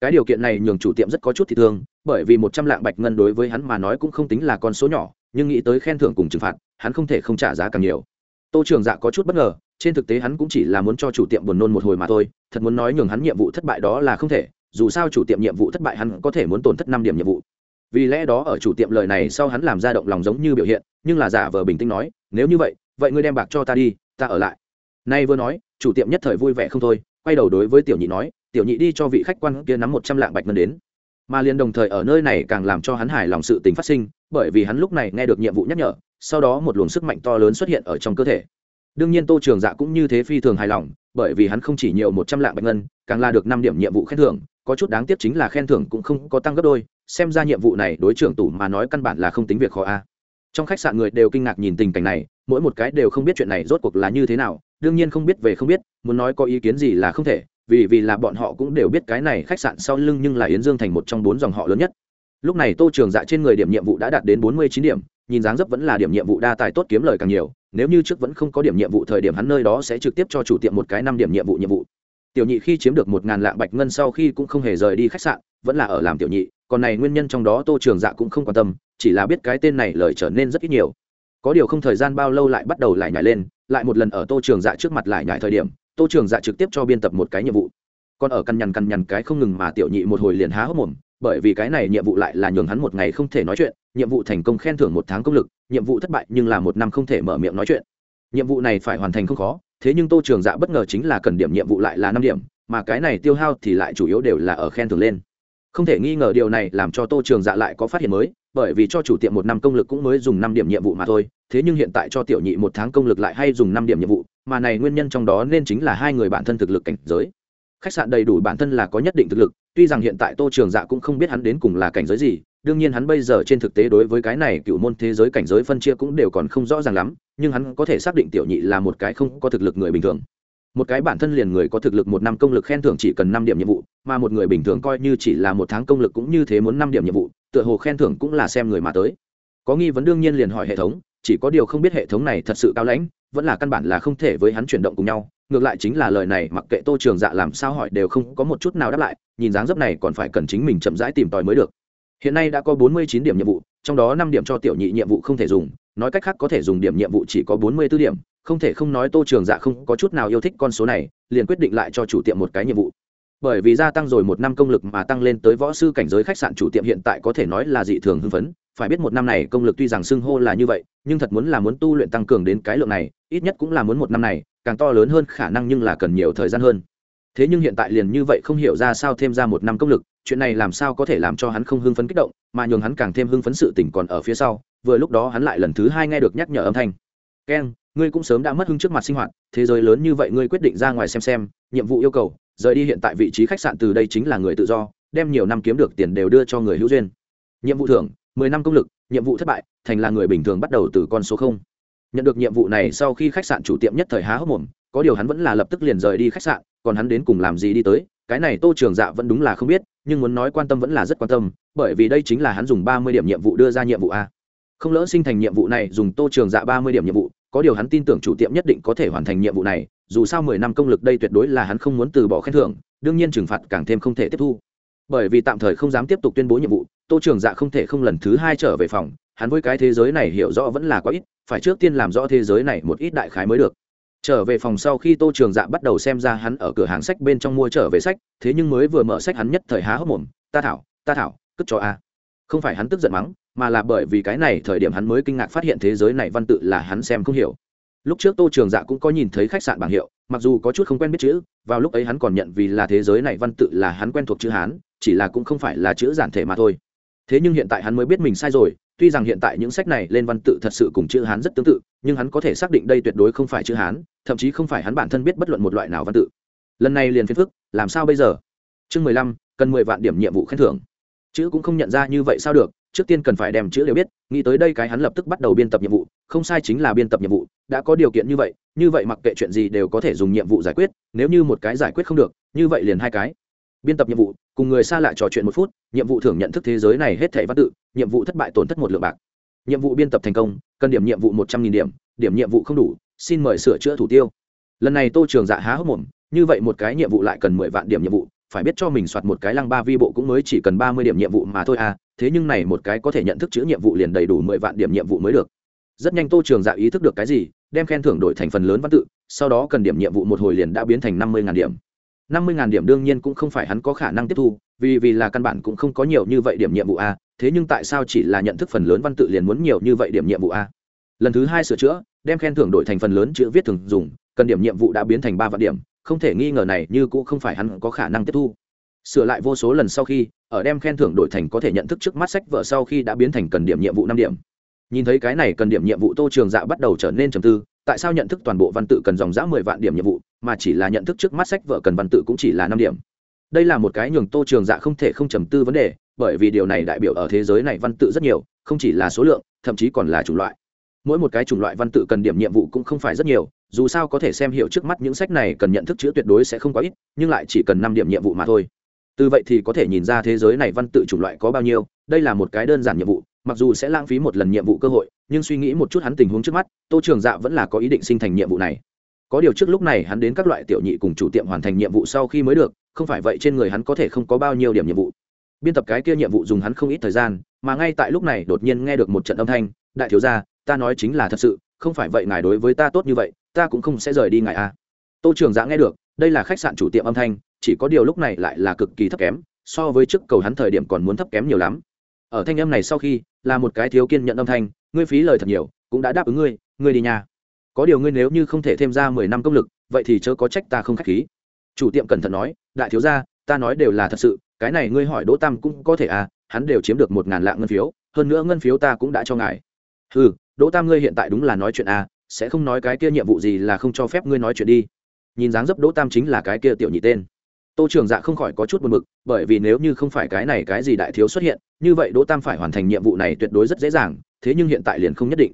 Cái điều kiện này nhường chủ tiệm rất có chút thì thương, bởi vì một trăm lạng bạch ngân đối với hắn mà nói cũng không tính là con số nhỏ, nhưng nghĩ tới khen thưởng cùng trừng phạt, hắn không thể không trả giá càng nhiều. Tô trường dạ có chút bất ngờ, trên thực tế hắn cũng chỉ là muốn cho chủ tiệm buồn nôn một hồi mà thôi, thật muốn nói nhường hắn nhiệm vụ thất bại đó là không thể, dù sao chủ tiệm nhiệm vụ thất bại hắn có thể muốn tổn thất năm điểm nhiệm vụ vì lẽ đó ở chủ tiệm lời này sau hắn làm ra động lòng giống như biểu hiện, nhưng là giả vờ bình tĩnh nói, nếu như vậy vậy ngươi đem bạc cho ta đi, ta ở lại. Nay vừa nói, chủ tiệm nhất thời vui vẻ không thôi, quay đầu đối với tiểu nhị nói, tiểu nhị đi cho vị khách quan kia nắm một trăm lạng bạch ngân đến. Mà liền đồng thời ở nơi này càng làm cho hắn hài lòng sự tình phát sinh, bởi vì hắn lúc này nghe được nhiệm vụ nhắc nhở, sau đó một luồng sức mạnh to lớn xuất hiện ở trong cơ thể. Đương nhiên tô trường dạ cũng như thế phi thường hài lòng, bởi vì hắn không chỉ nhiều một trăm lạng bạch ngân, càng là được năm điểm nhiệm vụ khen thưởng có chút đáng tiếc chính là khen thưởng cũng không có tăng gấp đôi, xem ra nhiệm vụ này đối trưởng tủ mà nói căn bản là không tính việc khó a. Trong khách sạn người đều kinh ngạc nhìn tình cảnh này, mỗi một cái đều không biết chuyện này rốt cuộc là như thế nào, đương nhiên không biết về không biết, muốn nói có ý kiến gì là không thể, vì vì là bọn họ cũng đều biết cái này khách sạn sau lưng nhưng là yến dương thành một trong bốn dòng họ lớn nhất. Lúc này tô trường dạ trên người điểm nhiệm vụ đã đạt đến bốn mươi chín điểm, nhìn dáng dấp vẫn là điểm nhiệm vụ đa tài tốt kiếm lời càng nhiều, nếu như trước vẫn không có điểm nhiệm vụ thời điểm hắn nơi đó sẽ trực tiếp cho chủ tiệm một cái năm điểm nhiệm vụ nhiệm vụ tiểu nhị khi chiếm được một ngàn lạng bạch ngân sau khi cũng không hề rời đi khách sạn, vẫn là ở làm tiểu nhị, còn này nguyên nhân trong đó tô trường dạ cũng không quan tâm, chỉ là biết cái tên này lời trở nên rất ít nhiều. Có điều không thời gian bao lâu lại bắt đầu lại nhảy lên, lại một lần ở tô trường dạ trước mặt lại nhảy thời điểm, tô trường dạ trực tiếp cho biên tập một cái nhiệm vụ. Còn ở căn nhằn căn nhằn cái không ngừng mà tiểu nhị một hồi liền há hốc mồm, bởi vì cái này nhiệm vụ lại là nhường hắn một ngày không thể nói chuyện, nhiệm vụ thành công khen thưởng một tháng công lực, nhiệm vụ thất bại nhưng là một năm không thể mở miệng nói chuyện. Nhiệm vụ này phải hoàn thành không khó thế nhưng tô trường dạ bất ngờ chính là cần điểm nhiệm vụ lại là năm điểm, mà cái này tiêu hao thì lại chủ yếu đều là ở khen thưởng lên. Không thể nghi ngờ điều này làm cho tô trường dạ lại có phát hiện mới, bởi vì cho chủ tiệm một năm công lực cũng mới dùng năm điểm nhiệm vụ mà thôi, thế nhưng hiện tại cho tiểu nhị một tháng công lực lại hay dùng năm điểm nhiệm vụ, mà này nguyên nhân trong đó nên chính là hai người bản thân thực lực cảnh giới. Khách sạn đầy đủ bản thân là có nhất định thực lực, tuy rằng hiện tại tô trường dạ cũng không biết hắn đến cùng là cảnh giới gì đương nhiên hắn bây giờ trên thực tế đối với cái này cựu môn thế giới cảnh giới phân chia cũng đều còn không rõ ràng lắm, nhưng hắn có thể xác định tiểu nhị là một cái không có thực lực người bình thường. Một cái bản thân liền người có thực lực một năm công lực khen thưởng chỉ cần năm điểm nhiệm vụ, mà một người bình thường coi như chỉ là một tháng công lực cũng như thế muốn năm điểm nhiệm vụ, tựa hồ khen thưởng cũng là xem người mà tới. Có nghi vấn đương nhiên liền hỏi hệ thống, chỉ có điều không biết hệ thống này thật sự cao lãnh, vẫn là căn bản là không thể với hắn chuyển động cùng nhau, ngược lại chính là lời này mặc kệ tô trường dạ làm sao hỏi đều không có một chút nào đáp lại, nhìn dáng dấp này còn phải cần chính mình chậm rãi tìm tòi mới được hiện nay đã có bốn mươi chín điểm nhiệm vụ, trong đó năm điểm cho tiểu nhị nhiệm vụ không thể dùng. Nói cách khác có thể dùng điểm nhiệm vụ chỉ có bốn mươi b ố điểm. Không thể không nói tô trường dạ không có chút nào yêu thích con số này, liền quyết định lại cho chủ tiệm một cái nhiệm vụ. Bởi vì gia tăng rồi một năm công lực mà tăng lên tới võ sư cảnh giới khách sạn chủ tiệm hiện tại có thể nói là dị thường hưng phấn. Phải biết một năm này công lực tuy rằng xưng hô là như vậy, nhưng thật muốn là muốn tu luyện tăng cường đến cái lượng này, ít nhất cũng là muốn một năm này, càng to lớn hơn khả năng nhưng là cần nhiều thời gian hơn. Thế nhưng hiện tại liền như vậy không hiểu ra sao thêm ra một năm công lực chuyện này làm sao có thể làm cho hắn không hưng phấn kích động, mà nhường hắn càng thêm hưng phấn sự tỉnh còn ở phía sau, vừa lúc đó hắn lại lần thứ hai nghe được nhắc nhở âm thanh. Keng ngươi cũng sớm đã mất hưng trước mặt sinh hoạt, thế giới lớn như vậy ngươi quyết định ra ngoài xem xem, nhiệm vụ yêu cầu, rời đi hiện tại vị trí khách sạn từ đây chính là người tự do, đem nhiều năm kiếm được tiền đều đưa cho người hữu duyên. Nhiệm vụ thưởng, mười năm công lực, nhiệm vụ thất bại, thành là người bình thường bắt đầu từ con số không. Nhận được nhiệm vụ này sau khi khách sạn chủ tiệm nhất thời há hốc mồm, có điều hắn vẫn là lập tức liền rời đi khách sạn, còn hắn đến cùng làm gì đi tới cái này tô trường dạ vẫn đúng là không biết, nhưng muốn nói quan tâm vẫn là rất quan tâm, bởi vì đây chính là hắn dùng ba mươi điểm nhiệm vụ đưa ra nhiệm vụ a. Không lỡ sinh thành nhiệm vụ này, dùng tô trường dạ ba mươi điểm nhiệm vụ, có điều hắn tin tưởng chủ tiệm nhất định có thể hoàn thành nhiệm vụ này, dù sao mười năm công lực đây tuyệt đối là hắn không muốn từ bỏ khen thưởng, đương nhiên trừng phạt càng thêm không thể tiếp thu. Bởi vì tạm thời không dám tiếp tục tuyên bố nhiệm vụ, tô trường dạ không thể không lần thứ hai trở về phòng, hắn với cái thế giới này hiểu rõ vẫn là quá ít, phải trước tiên làm rõ thế giới này một ít đại khái mới được trở về phòng sau khi tô trường dạ bắt đầu xem ra hắn ở cửa hàng sách bên trong mua trở về sách, thế nhưng mới vừa mở sách hắn nhất thời há hốc mồm, ta thảo ta thảo, cất cho a. Không phải hắn tức giận mắng, mà là bởi vì cái này thời điểm hắn mới kinh ngạc phát hiện thế giới này văn tự là hắn xem không hiểu. Lúc trước tô trường dạ cũng có nhìn thấy khách sạn bảng hiệu, mặc dù có chút không quen biết chữ, vào lúc ấy hắn còn nhận vì là thế giới này văn tự là hắn quen thuộc chữ hán, chỉ là cũng không phải là chữ giản thể mà thôi thế nhưng hiện tại hắn mới biết mình sai rồi, tuy rằng hiện tại những sách này lên văn tự thật sự cùng chữ hán rất tương tự, nhưng hắn có thể xác định đây tuyệt đối không phải chữ hán, thậm chí không phải hắn bản thân biết bất luận một loại nào văn tự. Lần này liền phiền phức, làm sao bây giờ? Chương mười lăm, cần mười vạn điểm nhiệm vụ khen thưởng. Chữ cũng không nhận ra như vậy sao được, trước tiên cần phải đem chữ đều biết, nghĩ tới đây cái hắn lập tức bắt đầu biên tập nhiệm vụ, không sai chính là biên tập nhiệm vụ, đã có điều kiện như vậy như vậy mặc kệ chuyện gì đều có thể dùng nhiệm vụ giải quyết, nếu như một cái giải quyết không được, như vậy liền hai cái biên tập nhiệm vụ, cùng người xa lạ trò chuyện một phút, nhiệm vụ thưởng nhận thức thế giới này hết thảy văn tự, nhiệm vụ thất bại tổn thất một lượng bạc. Nhiệm vụ biên tập thành công, cần điểm nhiệm vụ một trăm nghìn điểm điểm nhiệm vụ không đủ, xin mời sửa chữa thủ tiêu. Lần này tô trường dạ há hốc mồm, như vậy một cái nhiệm vụ lại cần mười vạn điểm nhiệm vụ, phải biết cho mình soạt một cái lăng ba vi bộ cũng mới chỉ cần ba mươi điểm nhiệm vụ mà thôi à thế nhưng này một cái có thể nhận thức chữ nhiệm vụ liền đầy đủ mười vạn điểm nhiệm vụ mới được. Rất nhanh tô trường dạ ý thức được cái gì, đem khen thưởng đổi thành phần lớn văn tự, sau đó cần điểm nhiệm vụ một hồi liền đã biến thành năm mươi điểm năm mươi điểm đương nhiên cũng không phải hắn có khả năng tiếp thu, vì vì là căn bản cũng không có nhiều như vậy điểm nhiệm vụ a, thế nhưng tại sao chỉ là nhận thức phần lớn văn tự liền muốn nhiều như vậy điểm nhiệm vụ a? Lần thứ hai sửa chữa, đem khen thưởng đổi thành phần lớn chữ viết thường dùng, cần điểm nhiệm vụ đã biến thành ba vạn điểm, không thể nghi ngờ này như cũng không phải hắn có khả năng tiếp thu. Sửa lại vô số lần sau khi, ở đem khen thưởng đổi thành có thể nhận thức trước mắt sách vợ sau khi đã biến thành cần điểm nhiệm vụ năm điểm. Nhìn thấy cái này cần điểm nhiệm vụ tô trường dạ bắt đầu trở nên trầm tư tại sao nhận thức toàn bộ văn tự cần dòng dã mười vạn điểm nhiệm vụ, mà chỉ là nhận thức trước mắt sách vợ cần văn tự cũng chỉ là năm điểm? Đây là một cái nhường tô trường dạ không thể không trầm tư vấn đề, bởi vì điều này đại biểu ở thế giới này văn tự rất nhiều, không chỉ là số lượng, thậm chí còn là chủng loại. Mỗi một cái chủng loại văn tự cần điểm nhiệm vụ cũng không phải rất nhiều, dù sao có thể xem hiểu trước mắt những sách này cần nhận thức chữ tuyệt đối sẽ không quá ít, nhưng lại chỉ cần năm điểm nhiệm vụ mà thôi. Từ vậy thì có thể nhìn ra thế giới này văn tự chủng loại có bao nhiêu, đây là một cái đơn giản nhiệm vụ mặc dù sẽ lãng phí một lần nhiệm vụ cơ hội, nhưng suy nghĩ một chút hắn tình huống trước mắt, tô trường dạ vẫn là có ý định sinh thành nhiệm vụ này. Có điều trước lúc này hắn đến các loại tiểu nhị cùng chủ tiệm hoàn thành nhiệm vụ sau khi mới được, không phải vậy trên người hắn có thể không có bao nhiêu điểm nhiệm vụ. Biên tập cái kia nhiệm vụ dùng hắn không ít thời gian, mà ngay tại lúc này đột nhiên nghe được một trận âm thanh, đại thiếu gia, ta nói chính là thật sự, không phải vậy ngài đối với ta tốt như vậy, ta cũng không sẽ rời đi ngài a. À. tô trường dạ nghe được, đây là khách sạn chủ tiệm âm thanh, chỉ có điều lúc này lại là cực kỳ thấp kém, so với trước cầu hắn thời điểm còn muốn thấp kém nhiều lắm ở thanh âm này sau khi, là một cái thiếu kiên nhận âm thanh, ngươi phí lời thật nhiều, cũng đã đáp ứng ngươi ngươi đi nhà. Có điều ngươi nếu như không thể thêm ra mười năm công lực, vậy thì chớ có trách ta không k h á c h khí. Chủ tiệm cẩn thận nói, đại thiếu gia, ta nói đều là thật sự, cái này ngươi hỏi đỗ tam cũng có thể à hắn đều chiếm được một ngàn lạng ngân phiếu, hơn nữa ngân phiếu ta cũng đã cho ngài. Ừ đỗ tam ngươi hiện tại đúng là nói chuyện à sẽ không nói cái kia nhiệm vụ gì là không cho phép ngươi nói chuyện đi. Nhìn dáng dấp đỗ tam chính là cái kia tiểu nhị tên tô trường dạ không khỏi có chút buồn b ự c bởi vì nếu như không phải cái này cái gì đại thiếu xuất hiện, như vậy đỗ tam phải hoàn thành nhiệm vụ này tuyệt đối rất dễ dàng, thế nhưng hiện tại liền không nhất định.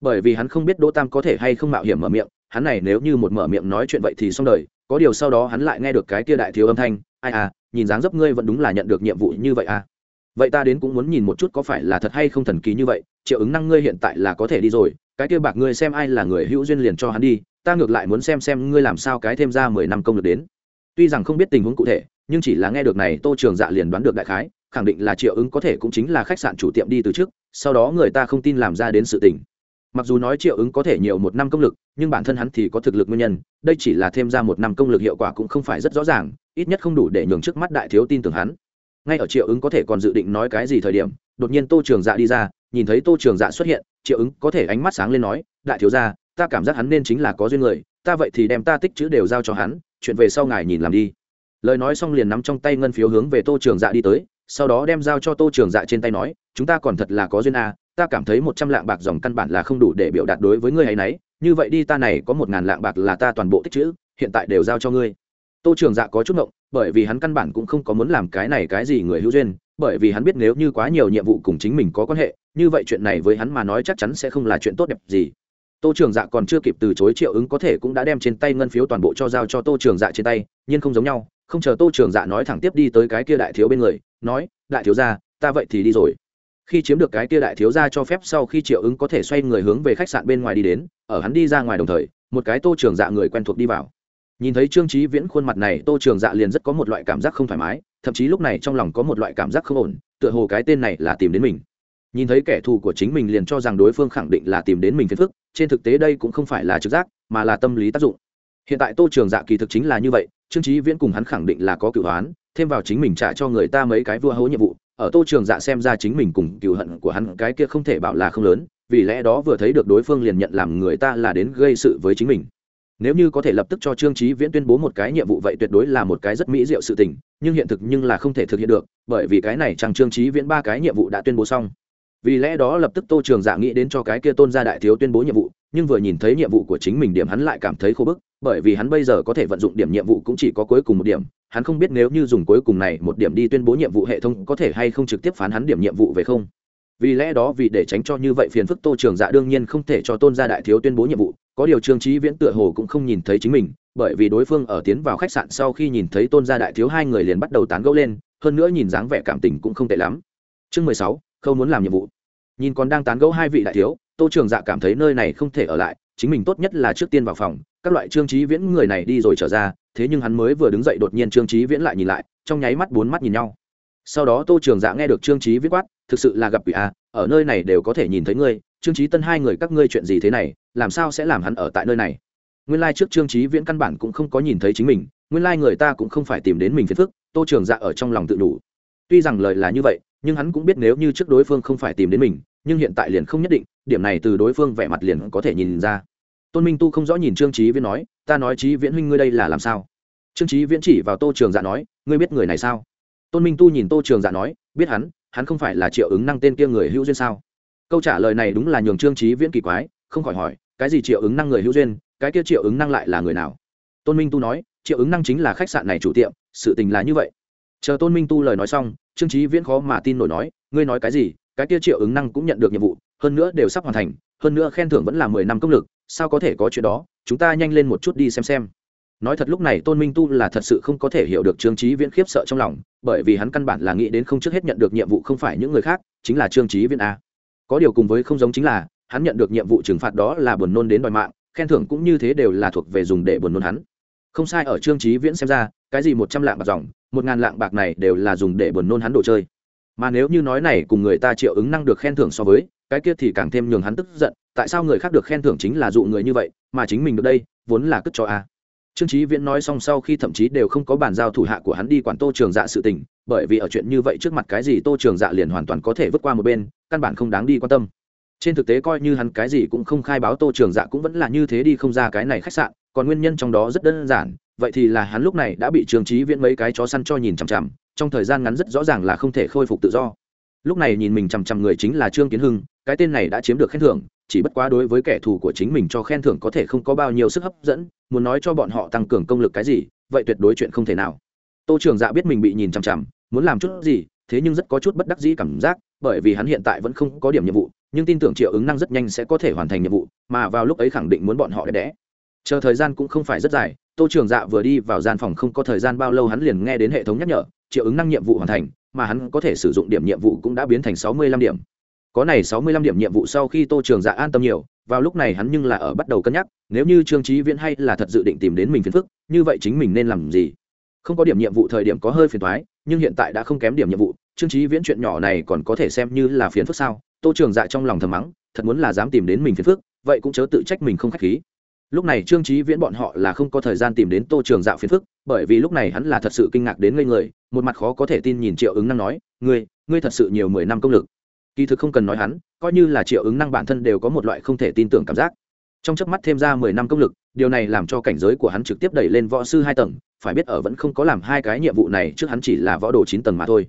Bởi vì hắn không biết đỗ tam có thể hay không mạo hiểm mở miệng, hắn này nếu như một mở miệng nói chuyện vậy thì xong đời, có điều sau đó hắn lại nghe được cái kia đại thiếu âm thanh, ai à nhìn dáng dấp ngươi vẫn đúng là nhận được nhiệm vụ như vậy à? Vậy ta đến cũng muốn nhìn một chút có phải là thật hay không thần kỳ như vậy, triệu ứng năng ngươi hiện tại là có thể đi rồi, cái kia bạc ngươi xem ai là người hữu duyên liền cho hắn đi, ta ngược lại muốn xem xem ngươi làm sao cái thêm ra mười năm công được đến tuy rằng không biết tình huống cụ thể, nhưng chỉ là nghe được này tô trường dạ liền đoán được đại khái, khẳng định là triệu ứng có thể cũng chính là khách sạn chủ tiệm đi từ trước, sau đó người ta không tin làm ra đến sự tình. Mặc dù nói triệu ứng có thể nhiều một năm công lực, nhưng bản thân hắn thì có thực lực nguyên nhân, đây chỉ là thêm ra một năm công lực hiệu quả cũng không phải rất rõ ràng, ít nhất không đủ để nhường trước mắt đại thiếu tin tưởng hắn. Ngay ở triệu ứng có thể còn dự định nói cái gì thời điểm, đột nhiên tô trường dạ đi ra, nhìn thấy tô trường dạ xuất hiện, triệu ứng có thể ánh mắt sáng lên nói, đại thiếu gia, ta cảm giác hắn nên chính là có duyên người, ta vậy thì đem ta tích chữ đều giao cho hắn chuyện về sau ngài nhìn làm đi. Lời nói xong liền nắm trong tay ngân phiếu hướng về tô trường dạ đi tới sau đó đem giao cho tô trường dạ trên tay nói chúng ta còn thật là có duyên à, ta cảm thấy một trăm lạng bạc dòng căn bản là không đủ để biểu đạt đối với ngươi hay nấy như vậy đi ta này có một ngàn lạng bạc là ta toàn bộ tích chữ hiện tại đều giao cho ngươi. Tô trường dạ có chút ngộng bởi vì hắn căn bản cũng không có muốn làm cái này cái gì người hữu duyên bởi vì hắn biết nếu như quá nhiều nhiệm vụ cùng chính mình có quan hệ như vậy chuyện này với hắn mà nói chắc chắn sẽ không là chuyện tốt đẹp gì tô trường dạ còn chưa kịp từ chối triệu ứng có thể cũng đã đem trên tay ngân phiếu toàn bộ cho giao cho tô trường dạ trên tay, nhưng không giống nhau, không chờ tô trường dạ nói thẳng tiếp đi tới cái kia đại thiếu bên người, nói, đại thiếu gia, ta vậy thì đi rồi. Khi chiếm được cái kia đại thiếu gia cho phép sau khi triệu ứng có thể xoay người hướng về khách sạn bên ngoài đi đến, ở hắn đi ra ngoài đồng thời, một cái tô trường dạ người quen thuộc đi vào. Nhìn thấy trương trí viễn khuôn mặt này, tô trường dạ liền rất có một loại cảm giác không thoải mái, thậm chí lúc này trong lòng có một loại cảm giác không ổn, tựa hồ cái tên này là tìm đến mình nhìn thấy kẻ thù của chính mình liền cho rằng đối phương khẳng định là tìm đến mình phiền phức, trên thực tế đây cũng không phải là trực giác, mà là tâm lý tác dụng. Hiện tại tô trường dạ kỳ thực chính là như vậy, trương trí viễn cùng hắn khẳng định là có cựu hoán thêm vào chính mình trả cho người ta mấy cái vua hấu nhiệm vụ, ở tô trường dạ xem ra chính mình cùng cựu hận của hắn cái kia không thể bảo là không lớn, vì lẽ đó vừa thấy được đối phương liền nhận làm người ta là đến gây sự với chính mình. Nếu như có thể lập tức cho trương trí viễn tuyên bố một cái nhiệm vụ vậy tuyệt đối là một cái rất mỹ diệu sự tình, nhưng hiện thực nhưng là không thể thực hiện được, bởi vì cái này chẳng trương trí viễn ba cái nhiệm vụ đã tuyên bố xong vì lẽ đó lập tức tô trường dạ nghĩ đến cho cái kia tôn gia đại thiếu tuyên bố nhiệm vụ, nhưng vừa nhìn thấy nhiệm vụ của chính mình điểm hắn lại cảm thấy khô bức, bởi vì hắn bây giờ có thể vận dụng điểm nhiệm vụ cũng chỉ có cuối cùng một điểm, hắn không biết nếu như dùng cuối cùng này một điểm đi tuyên bố nhiệm vụ hệ thống có thể hay không trực tiếp phán hắn điểm nhiệm vụ về không. Vì lẽ đó vì để tránh cho như vậy phiền phức tô trường dạ đương nhiên không thể cho tôn gia đại thiếu tuyên bố nhiệm vụ, có điều trương trí viễn tựa hồ cũng không nhìn thấy chính mình, bởi vì đối phương ở tiến vào khách sạn sau khi nhìn thấy tôn gia đại thiếu hai người liền bắt đầu tán gẫu lên, hơn nữa nhìn dáng vẻ cảm tình cũng không tệ lắm. Chương mười sáu không muốn làm nhiệm vụ. Nhìn còn đang tán gẫu hai vị đại thiếu, tô trường dạ cảm thấy nơi này không thể ở lại, chính mình tốt nhất là trước tiên vào phòng, các loại trương trí viễn người này đi rồi trở ra, thế nhưng hắn mới vừa đứng dậy đột nhiên trương trí viễn lại nhìn lại, trong nháy mắt bốn mắt nhìn nhau. Sau đó tô trường dạ nghe được trương trí viết quát, thực sự là gặp quỷ a ở nơi này đều có thể nhìn thấy ngươi, trương trí tân hai người các ngươi chuyện gì thế này, làm sao sẽ làm hắn ở tại nơi này? Nguyên lai、like、trước trương trí viễn căn bản cũng không có nhìn thấy chính mình, nguyên lai、like、người ta cũng không phải tìm đến mình phiền phức, tô trường dạ ở trong lòng tự đủ. Tuy rằng lời là như vậy nhưng hắn cũng biết nếu như trước đối phương không phải tìm đến mình, nhưng hiện tại liền không nhất định, điểm này từ đối phương vẻ mặt liền có thể nhìn ra. Tôn minh tu không rõ nhìn trương trí viễn nói, ta nói trí viễn huynh ngươi đây là làm sao? Trương trí viễn chỉ vào tô trường dạ nói, ngươi biết người này sao? Tôn minh tu nhìn tô trường dạ nói, biết hắn hắn không phải là triệu ứng năng tên kia người hữu duyên sao? Câu trả lời này đúng là nhường trương trí viễn kỳ quái, không khỏi hỏi, cái gì triệu ứng năng người hữu duyên, cái kia triệu ứng năng lại là người nào? Tôn minh tu nói, triệu ứng năng chính là khách sạn này chủ tiệm, sự tình là như vậy. Chờ tôn minh tu lời nói xong trương trí viễn khó mà tin nổi nói, ngươi nói cái gì? Cái kia triệu ứng năng cũng nhận được nhiệm vụ, hơn nữa đều sắp hoàn thành, hơn nữa khen thưởng vẫn là mười năm công lực, sao có thể có chuyện đó? Chúng ta nhanh lên một chút đi xem xem. Nói thật lúc này tôn minh tu là thật sự không có thể hiểu được trương trí viễn khiếp sợ trong lòng, bởi vì hắn căn bản là nghĩ đến không trước hết nhận được nhiệm vụ không phải những người khác, chính là trương trí viễn a. Có điều cùng với không giống chính là, hắn nhận được nhiệm vụ trừng phạt đó là buồn nôn đến đòi mạng, khen thưởng cũng như thế đều là thuộc về dùng để buồn nôn hắn. Không sai ở trương trí viễn xem ra cái gì một trăm lạng bạc dòng, một ngàn lạng bạc này đều là dùng để buồn nôn hắn đồ chơi. Mà nếu như nói này cùng người ta triệu ứng năng được khen thưởng so với, cái kia thì càng thêm nhường hắn tức giận, tại sao người khác được khen thưởng chính là dụ người như vậy, mà chính mình được đây, vốn là cất cho a. Trương trí viễn nói xong sau khi thậm chí đều không có bàn giao thủ hạ của hắn đi quản tô trường dạ sự tình, bởi vì ở chuyện như vậy trước mặt cái gì tô trường dạ liền hoàn toàn có thể vứt qua một bên, căn bản không đáng đi quan tâm. Trên thực tế coi như hắn cái gì cũng không khai báo tô trường dạ cũng vẫn là như thế đi không ra cái này khách sạn, còn nguyên nhân trong đó rất đơn giản vậy thì là hắn lúc này đã bị trương trí viễn mấy cái chó săn cho nhìn chằm chằm, trong thời gian ngắn rất rõ ràng là không thể khôi phục tự do. Lúc này nhìn mình chằm chằm người chính là trương kiến hưng, cái tên này đã chiếm được khen thưởng, chỉ bất quá đối với kẻ thù của chính mình cho khen thưởng có thể không có bao nhiêu sức hấp dẫn, muốn nói cho bọn họ tăng cường công lực cái gì, vậy tuyệt đối chuyện không thể nào. Tô trường dạ biết mình bị nhìn chằm chằm, muốn làm chút gì, thế nhưng rất có chút bất đắc dĩ cảm giác, bởi vì hắn hiện tại vẫn không có điểm nhiệm vụ, nhưng tin tưởng triệu ứng năng rất nhanh sẽ có thể hoàn thành nhiệm vụ, mà vào lúc ấy khẳng định muốn bọn họ đẹp đẽ chờ thời gian cũng không phải rất dài tô trường dạ vừa đi vào gian phòng không có thời gian bao lâu hắn liền nghe đến hệ thống nhắc nhở, triệu ứng năng nhiệm vụ hoàn thành, mà hắn có thể sử dụng điểm nhiệm vụ cũng đã biến thành sáu mươi lăm điểm. Có này sáu mươi lăm điểm nhiệm vụ sau khi tô trường dạ an tâm nhiều, vào lúc này hắn nhưng là ở bắt đầu cân nhắc, nếu như trương trí viễn hay là thật dự định tìm đến mình phiền phức, như vậy chính mình nên làm gì? Không có điểm nhiệm vụ thời điểm có hơi phiền thoái nhưng hiện tại đã không kém điểm nhiệm vụ, trương trí viễn chuyện nhỏ này còn có thể xem như là phiền phức sao? Tô trường dạ trong lòng thầm mắng, thật muốn là dám tìm đến mình phiền phức, vậy cũng chớ tự trách mình không k h á c h khí lúc này trương trí viễn bọn họ là không có thời gian tìm đến tô trường dạo phiền phức, bởi vì lúc này hắn là thật sự kinh ngạc đến ngây người, một mặt khó có thể tin nhìn triệu ứng năng nói, ngươi ngươi thật sự nhiều mười năm công lực. Kỳ thực không cần nói hắn, coi như là triệu ứng năng bản thân đều có một loại không thể tin tưởng cảm giác. Trong chớp mắt thêm ra mười năm công lực, điều này làm cho cảnh giới của hắn trực tiếp đẩy lên võ sư hai tầng, phải biết ở vẫn không có làm hai cái nhiệm vụ này trước hắn chỉ là võ đồ chín tầng mà thôi.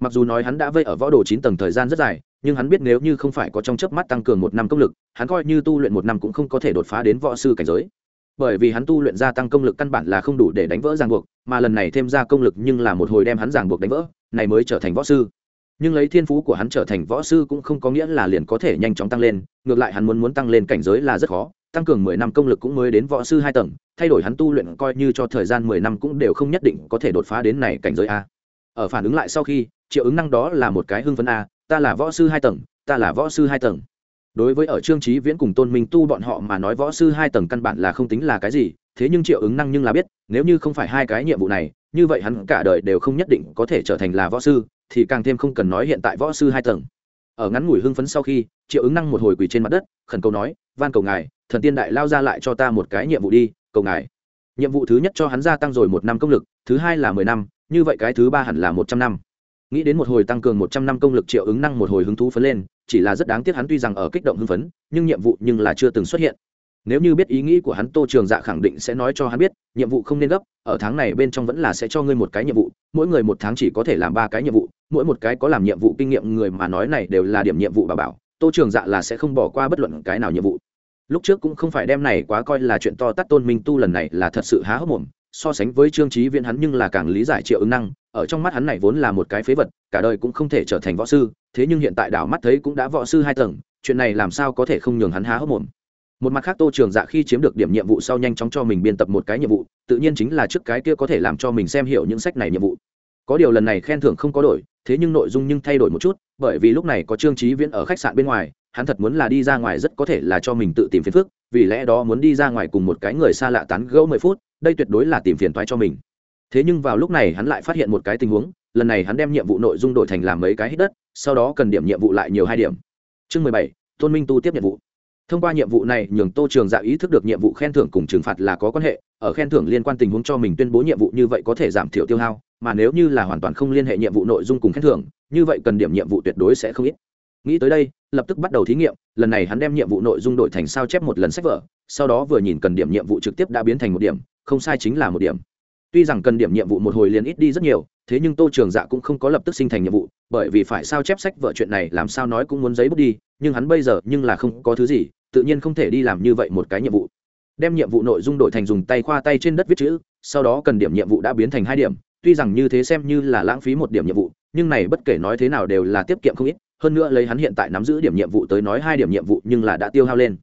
Mặc dù nói hắn đã vây ở võ đồ chín tầng thời gian rất dài nhưng hắn biết nếu như không phải có trong chớp mắt tăng cường một năm công lực, hắn coi như tu luyện một năm cũng không có thể đột phá đến võ sư cảnh giới. Bởi vì hắn tu luyện gia tăng công lực căn bản là không đủ để đánh vỡ ràng buộc, mà lần này thêm ra công lực nhưng là một hồi đem hắn ràng buộc đánh vỡ, này mới trở thành võ sư. Nhưng lấy thiên phú của hắn trở thành võ sư cũng không có nghĩa là liền có thể nhanh chóng tăng lên, ngược lại hắn muốn muốn tăng lên cảnh giới là rất khó, tăng cường mười năm công lực cũng mới đến võ sư hai tầng, thay đổi hắn tu luyện coi như cho thời gian mười năm cũng đều không nhất định có thể đột phá đến này cảnh giới a. Ở phản ứng lại sau khi, triệu ứng năng đó là một cái hưng phấn a ta là võ sư hai tầng, ta là võ sư hai tầng. Đối với ở trương trí viễn cùng tôn minh tu bọn họ mà nói võ sư hai tầng căn bản là không tính là cái gì, thế nhưng triệu ứng năng nhưng là biết, nếu như không phải hai cái nhiệm vụ này, như vậy hắn cả đời đều không nhất định có thể trở thành là võ sư, thì càng thêm không cần nói hiện tại võ sư hai tầng. Ở ngắn ngủi hưng phấn sau khi, triệu ứng năng một hồi quỳ trên mặt đất, khẩn cầu nói, van cầu ngài, thần tiên đại lao ra lại cho ta một cái nhiệm vụ đi, cầu ngài. Nhiệm vụ thứ nhất cho hắn gia tăng rồi một năm công lực, thứ hai là mười năm, như vậy cái thứ ba hẳn là một trăm năm nghĩ đến một hồi tăng cường một trăm năm công lực triệu ứng năng một hồi hứng thú phấn lên, chỉ là rất đáng tiếc hắn tuy rằng ở kích động hưng phấn, nhưng nhiệm vụ nhưng là chưa từng xuất hiện. Nếu như biết ý nghĩ của hắn, tô trường dạ khẳng định sẽ nói cho hắn biết, nhiệm vụ không nên gấp, ở tháng này bên trong vẫn là sẽ cho ngươi một cái nhiệm vụ, mỗi người một tháng chỉ có thể làm ba cái nhiệm vụ, mỗi một cái có làm nhiệm vụ kinh nghiệm người mà nói này đều là điểm nhiệm vụ bà bảo, tô trường dạ là sẽ không bỏ qua bất luận cái nào nhiệm vụ. Lúc trước cũng không phải đem này quá coi là chuyện to tắt tôn minh tu lần này là thật sự há hốc mồm, so sánh với trương trí viễn hắn nhưng là càng lý giải triệu ứng năng ở trong mắt hắn này vốn là một cái phế vật, cả đời cũng không thể trở thành võ sư, thế nhưng hiện tại đảo mắt thấy cũng đã võ sư hai tầng, chuyện này làm sao có thể không nhường hắn há hốc mồm. Một mặt khác tô trường dạ khi chiếm được điểm nhiệm vụ sau nhanh chóng cho mình biên tập một cái nhiệm vụ, tự nhiên chính là trước cái kia có thể làm cho mình xem hiểu những sách này nhiệm vụ. Có điều lần này khen thưởng không có đổi, thế nhưng nội dung nhưng thay đổi một chút, bởi vì lúc này có trương trí viễn ở khách sạn bên ngoài, hắn thật muốn là đi ra ngoài rất có thể là cho mình tự tìm phiền phức, vì lẽ đó muốn đi ra ngoài cùng một cái người xa lạ tán gẫu mười phút, đây tuyệt đối là tìm phiền toái cho mình thế nhưng vào lúc này hắn lại phát hiện một cái tình huống, lần này hắn đem nhiệm vụ nội dung đổi thành làm mấy cái hít đất, sau đó cần điểm nhiệm vụ lại nhiều hai điểm. Chương mười bảy, tôn minh tu tiếp nhiệm vụ. Thông qua nhiệm vụ này, nhường tô trường dạ ý thức được nhiệm vụ khen thưởng cùng trừng phạt là có quan hệ, ở khen thưởng liên quan tình huống cho mình tuyên bố nhiệm vụ như vậy có thể giảm thiểu tiêu hao, mà nếu như là hoàn toàn không liên hệ nhiệm vụ nội dung cùng khen thưởng, như vậy cần điểm nhiệm vụ tuyệt đối sẽ không ít. Nghĩ tới đây, lập tức bắt đầu thí nghiệm, lần này hắn đem nhiệm vụ nội dung đổi thành sao chép một lần sách vở, sau đó vừa nhìn cần điểm nhiệm vụ trực tiếp đã biến thành một điểm, không sai chính là một điểm tuy rằng cần điểm nhiệm vụ một hồi liền ít đi rất nhiều, thế nhưng tô trường dạ cũng không có lập tức sinh thành nhiệm vụ, bởi vì phải sao chép sách vợ chuyện này làm sao nói cũng muốn giấy bút đi, nhưng hắn bây giờ nhưng là không có thứ gì, tự nhiên không thể đi làm như vậy một cái nhiệm vụ. Đem nhiệm vụ nội dung đổi thành dùng tay khoa tay trên đất viết chữ, sau đó cần điểm nhiệm vụ đã biến thành hai điểm, tuy rằng như thế xem như là lãng phí một điểm nhiệm vụ, nhưng này bất kể nói thế nào đều là tiết kiệm không ít, hơn nữa lấy hắn hiện tại nắm giữ điểm nhiệm vụ tới nói hai điểm nhiệm vụ nhưng là đã tiêu hao lên.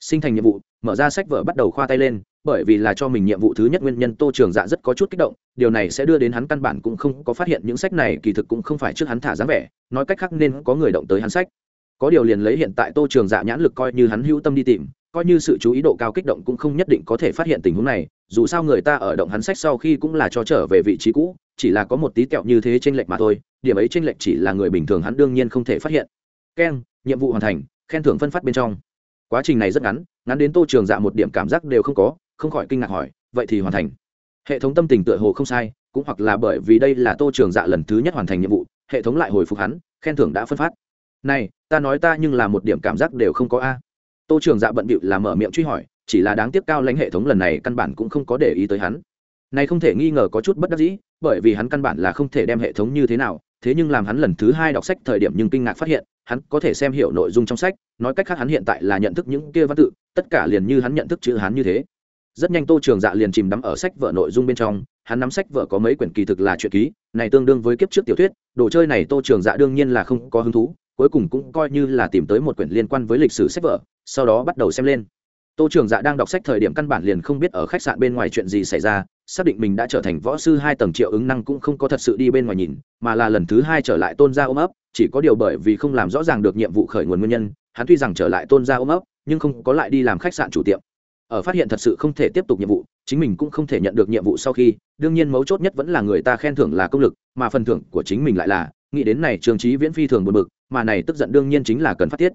Sinh thành nhiệm vụ, mở ra sách vở bắt đầu khoa tay lên bởi vì là cho mình nhiệm vụ thứ nhất nguyên nhân tô trường dạ rất có chút kích động, điều này sẽ đưa đến hắn căn bản cũng không có phát hiện những sách này, kỳ thực cũng không phải trước hắn thả dáng vẻ, nói cách khác nên có người động tới hắn sách. Có điều liền lấy hiện tại tô trường dạ nhãn lực coi như hắn hữu tâm đi tìm, coi như sự chú ý độ cao kích động cũng không nhất định có thể phát hiện tình huống này, dù sao người ta ở động hắn sách sau khi cũng là cho trở về vị trí cũ, chỉ là có một tí kẹo như thế trên lệch mà thôi, điểm ấy trên lệch chỉ là người bình thường hắn đương nhiên không thể phát hiện. Keng, nhiệm vụ hoàn thành, khen thưởng phân phát bên trong. Quá trình này rất ngắn ngắn đến tô trường dạ một điểm cảm giác đều không có không khỏi kinh ngạc hỏi, vậy thì hoàn thành. Hệ thống tâm tình tựa hồ không sai, cũng hoặc là bởi vì đây là tô trường dạ lần thứ nhất hoàn thành nhiệm vụ, hệ thống lại hồi phục hắn, khen thưởng đã phân phát. Này, ta nói ta nhưng là một điểm cảm giác đều không có a. Tô trường dạ bận bịu là mở miệng truy hỏi, chỉ là đáng tiếc cao lãnh hệ thống lần này căn bản cũng không có để ý tới hắn. Này không thể nghi ngờ có chút bất đắc dĩ, bởi vì hắn căn bản là không thể đem hệ thống như thế nào, thế nhưng làm hắn lần thứ hai đọc sách thời điểm nhưng kinh ngạc phát hiện, hắn có thể xem hiểu nội dung trong sách, nói cách khác hắn hiện tại là nhận thức những kia văn tự, tất cả liền như hắn nhận thức chữ hắn như thế rất nhanh tô trường dạ liền chìm đắm ở sách vở nội dung bên trong, hắn nắm sách vở có mấy quyển kỳ thực là truyện ký, này tương đương với kiếp trước tiểu thuyết, đồ chơi này tô trường dạ đương nhiên là không có hứng thú, cuối cùng cũng coi như là tìm tới một quyển liên quan với lịch sử sách vở, sau đó bắt đầu xem lên. Tô trường dạ đang đọc sách thời điểm căn bản liền không biết ở khách sạn bên ngoài chuyện gì xảy ra, xác định mình đã trở thành võ sư hai tầng triệu ứng năng cũng không có thật sự đi bên ngoài nhìn, mà là lần thứ hai trở lại tôn gia ôm ấp, chỉ có điều bởi vì không làm rõ ràng được nhiệm vụ khởi nguồn nguyên nhân, hắn tuy rằng trở lại tôn gia ôm ấp, nhưng không có lại đi làm khách sạn chủ tiệm ở phát hiện thật sự không thể tiếp tục nhiệm vụ, chính mình cũng không thể nhận được nhiệm vụ sau khi, đương nhiên mấu chốt nhất vẫn là người ta khen thưởng là công lực, mà phần thưởng của chính mình lại là, nghĩ đến này trường trí viễn phi thường buồn bực, mà này tức giận đương nhiên chính là cần phát tiết.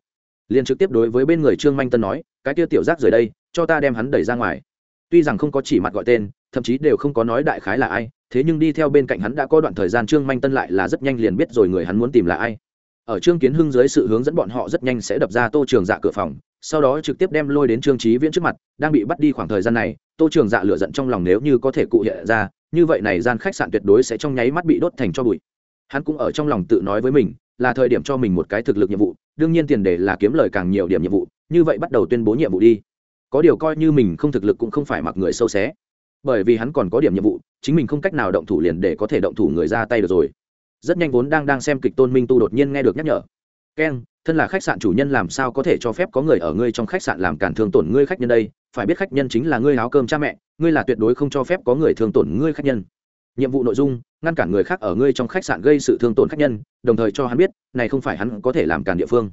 Liền trực tiếp đối với bên người trương manh tân nói, cái tiêu tiểu giác rời đây, cho ta đem hắn đẩy ra ngoài. Tuy rằng không có chỉ mặt gọi tên, thậm chí đều không có nói đại khái là ai, thế nhưng đi theo bên cạnh hắn đã có đoạn thời gian trương manh tân lại là rất nhanh liền biết rồi người hắn muốn tìm là ai. Ở trương kiến hưng dưới sự hướng dẫn bọn họ rất nhanh sẽ đập ra tô trường dạ cửa phòng sau đó trực tiếp đem lôi đến trương trí viễn trước mặt, đang bị bắt đi khoảng thời gian này, tô trường dạ lửa giận trong lòng nếu như có thể cụ hiện ra, như vậy này gian khách sạn tuyệt đối sẽ trong nháy mắt bị đốt thành cho bụi. Hắn cũng ở trong lòng tự nói với mình, là thời điểm cho mình một cái thực lực nhiệm vụ, đương nhiên tiền đề là kiếm lời càng nhiều điểm nhiệm vụ, như vậy bắt đầu tuyên bố nhiệm vụ đi. Có điều coi như mình không thực lực cũng không phải mặc người sâu xé. Bởi vì hắn còn có điểm nhiệm vụ, chính mình không cách nào động thủ liền để có thể động thủ người ra tay được rồi. Rất nhanh vốn đang đang xem kịch tôn minh tu đột nhiên nghe được nhắc nhở. Keng thân là khách sạn chủ nhân làm sao có thể cho phép có người ở ngươi trong khách sạn làm cản thương tổn ngươi khách nhân đây? Phải biết khách nhân chính là ngươi áo cơm cha mẹ, ngươi là tuyệt đối không cho phép có người thương tổn ngươi khách nhân. Nhiệm vụ nội dung, ngăn cản người khác ở ngươi trong khách sạn gây sự thương tổn khách nhân, đồng thời cho hắn biết, này không phải hắn có thể làm cản địa phương.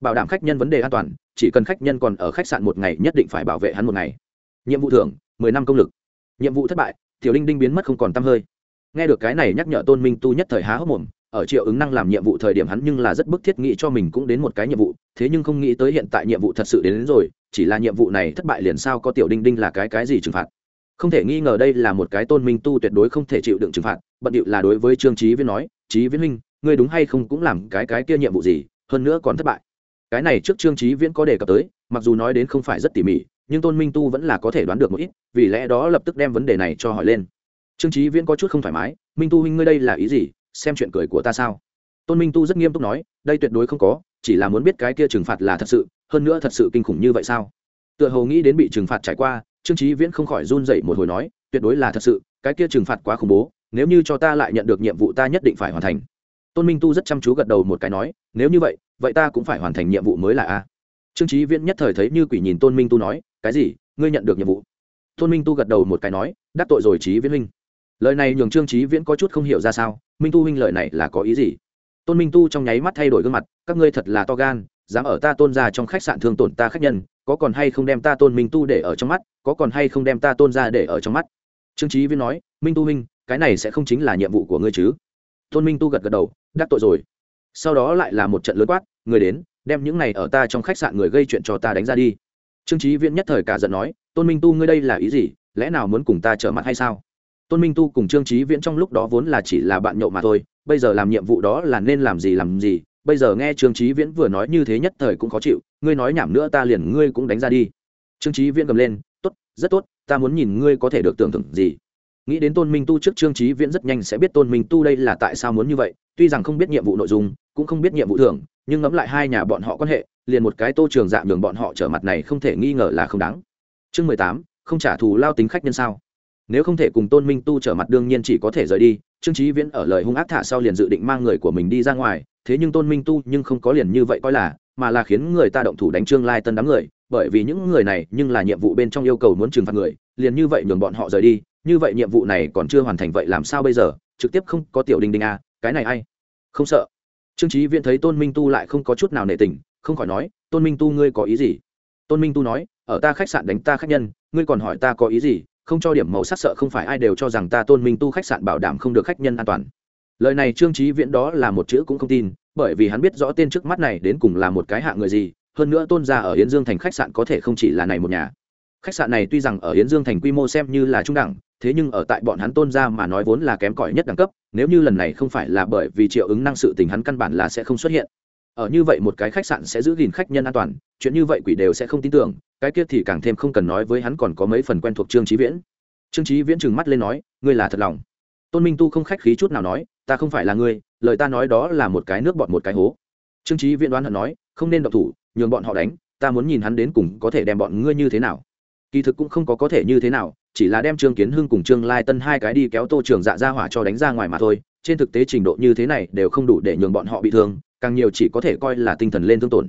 Bảo đảm khách nhân vấn đề an toàn, chỉ cần khách nhân còn ở khách sạn một ngày nhất định phải bảo vệ hắn một ngày. Nhiệm vụ thưởng, mười năm công lực. Nhiệm vụ thất bại, tiểu linh đinh biến mất không còn t hơi. Nghe được cái này nhắc nhở tôn minh tu nhất thời há hốc mồm ở triệu ứng năng làm nhiệm vụ thời điểm hắn nhưng là rất bức thiết nghĩ cho mình cũng đến một cái nhiệm vụ thế nhưng không nghĩ tới hiện tại nhiệm vụ thật sự đến, đến rồi chỉ là nhiệm vụ này thất bại liền sao có tiểu đinh đinh là cái cái gì trừng phạt. Không thể nghi ngờ đây là một cái tôn minh tu tuyệt đối không thể chịu đựng trừng phạt bận điệu là đối với trương trí viễn nói trí viễn huynh ngươi đúng hay không cũng làm cái cái kia nhiệm vụ gì hơn nữa còn thất bại. Cái này trước trương trí viễn có đề cập tới mặc dù nói đến không phải rất tỉ mỉ nhưng tôn minh tu vẫn là có thể đoán được một ít vì lẽ đó lập tức đem vấn đề này cho hỏi lên. Trương trí viễn có chút không thoải mái minh tu huynh ngươi đây là ý gì? Xem chuyện cười của ta sao? Tôn minh tu rất nghiêm túc nói, đây tuyệt đối không có, chỉ là muốn biết cái kia trừng phạt là thật sự, hơn nữa thật sự kinh khủng như vậy sao? Tựa hồ nghĩ đến bị trừng phạt trải qua, trương trí viễn không khỏi run dậy một hồi nói, tuyệt đối là thật sự, cái kia trừng phạt quá khủng bố, nếu như cho ta lại nhận được nhiệm vụ ta nhất định phải hoàn thành. Tôn minh tu rất chăm chú gật đầu một cái nói, nếu như vậy vậy ta cũng phải hoàn thành nhiệm vụ mới là a. Trương trí viễn nhất thời thấy như quỷ nhìn tôn minh tu nói, cái gì, ngươi nhận được nhiệm vụ? Tôn minh tu gật đầu một cái nói, đắc tội rồi trí viễn huynh lời này nhường trương trí viễn có chút không hiểu ra sao, minh tu huynh lời này là có ý gì? Tôn minh tu trong nháy mắt thay đổi gương mặt, các ngươi thật là to gan, dám ở ta tôn ra trong khách sạn thương tổn ta khách nhân, có còn hay không đem ta tôn minh tu để ở trong mắt, có còn hay không đem ta tôn ra để ở trong mắt? Trương trí viễn nói, minh tu huynh, cái này sẽ không chính là nhiệm vụ của ngươi chứ? Tôn minh tu gật gật đầu, đắc tội rồi. Sau đó lại là một trận lớn quát, người đến, đem những này ở ta trong khách sạn người gây chuyện cho ta đánh ra đi. Trương trí viễn nhất thời cả giận nói, tôn minh tu ngươi đây là ý gì, lẽ nào muốn cùng ta trở mặt hay sao? Tôn minh tu cùng trương trí viễn trong lúc đó vốn là chỉ là bạn nhậu mà thôi, bây giờ làm nhiệm vụ đó là nên làm gì làm gì, bây giờ nghe trương trí viễn vừa nói như thế nhất thời cũng khó chịu, ngươi nói nhảm nữa ta liền ngươi cũng đánh ra đi. Trương trí viễn cầm lên, tốt, rất tốt, ta muốn nhìn ngươi có thể được tưởng tượng gì. Nghĩ đến tôn minh tu trước trương trí viễn rất nhanh sẽ biết tôn minh tu đây là tại sao muốn như vậy, tuy rằng không biết nhiệm vụ nội dung, cũng không biết nhiệm vụ thưởng, nhưng ngẫm lại hai nhà bọn họ quan hệ, liền một cái tô trường dạng nhường bọn họ trở mặt này không thể nghi ngờ là không đáng. Chương mười tám, không trả thù lao tính khách nhân sao? Nếu không thể cùng tôn minh tu trở mặt đương nhiên chỉ có thể rời đi trương trí viễn ở lời hung ác thả sau liền dự định mang người của mình đi ra ngoài thế nhưng tôn minh tu nhưng không có liền như vậy coi là mà là khiến người ta động thủ đánh trương lai tân đám người bởi vì những người này nhưng là nhiệm vụ bên trong yêu cầu muốn trừng phạt người liền như vậy nhường bọn họ rời đi như vậy nhiệm vụ này còn chưa hoàn thành vậy làm sao bây giờ trực tiếp không có tiểu đình đình à, cái này ai? Không sợ. Trương trí viễn thấy tôn minh tu lại không có chút nào nể tình không khỏi nói tôn minh tu ngươi có ý gì? Tôn minh tu nói ở ta khách sạn đánh ta khách nhân ngươi còn hỏi ta có ý gì? Không cho điểm màu sắc sợ không phải ai đều cho rằng ta tôn minh tu khách sạn bảo đảm không được khách nhân an toàn. Lời này trương trí viễn đó là một chữ cũng không tin, bởi vì hắn biết rõ tên trước mắt này đến cùng là một cái hạ người gì, hơn nữa tôn gia ở yến dương thành khách sạn có thể không chỉ là này một nhà. Khách sạn này tuy rằng ở yến dương thành quy mô xem như là trung đẳng, thế nhưng ở tại bọn hắn tôn gia mà nói vốn là kém cỏi nhất đẳng cấp, nếu như lần này không phải là bởi vì triệu ứng năng sự tình hắn căn bản là sẽ không xuất hiện ở như vậy một cái khách sạn sẽ giữ gìn khách nhân an toàn, chuyện như vậy quỷ đều sẽ không tin tưởng, cái kia thì càng thêm không cần nói với hắn còn có mấy phần quen thuộc trương trí viễn. Trương trí viễn trừng mắt lên nói, ngươi là thật lòng. Tôn minh tu không khách khí chút nào nói, ta không phải là ngươi, lời ta nói đó là một cái nước bọn một cái hố. Trương trí viễn đoán hận nói, không nên độc thủ, nhường bọn họ đánh, ta muốn nhìn hắn đến cùng có thể đem bọn ngươi như thế nào. Kỳ thực cũng không có có thể như thế nào, chỉ là đem trương kiến hưng cùng trương lai tân hai cái đi kéo tô trường dạ ra hỏa cho đánh ra ngoài mà thôi, trên thực tế trình độ như thế này đều không đủ để nhường bọn họ bị thương càng nhiều chỉ có thể coi là tinh thần lên thương tổn.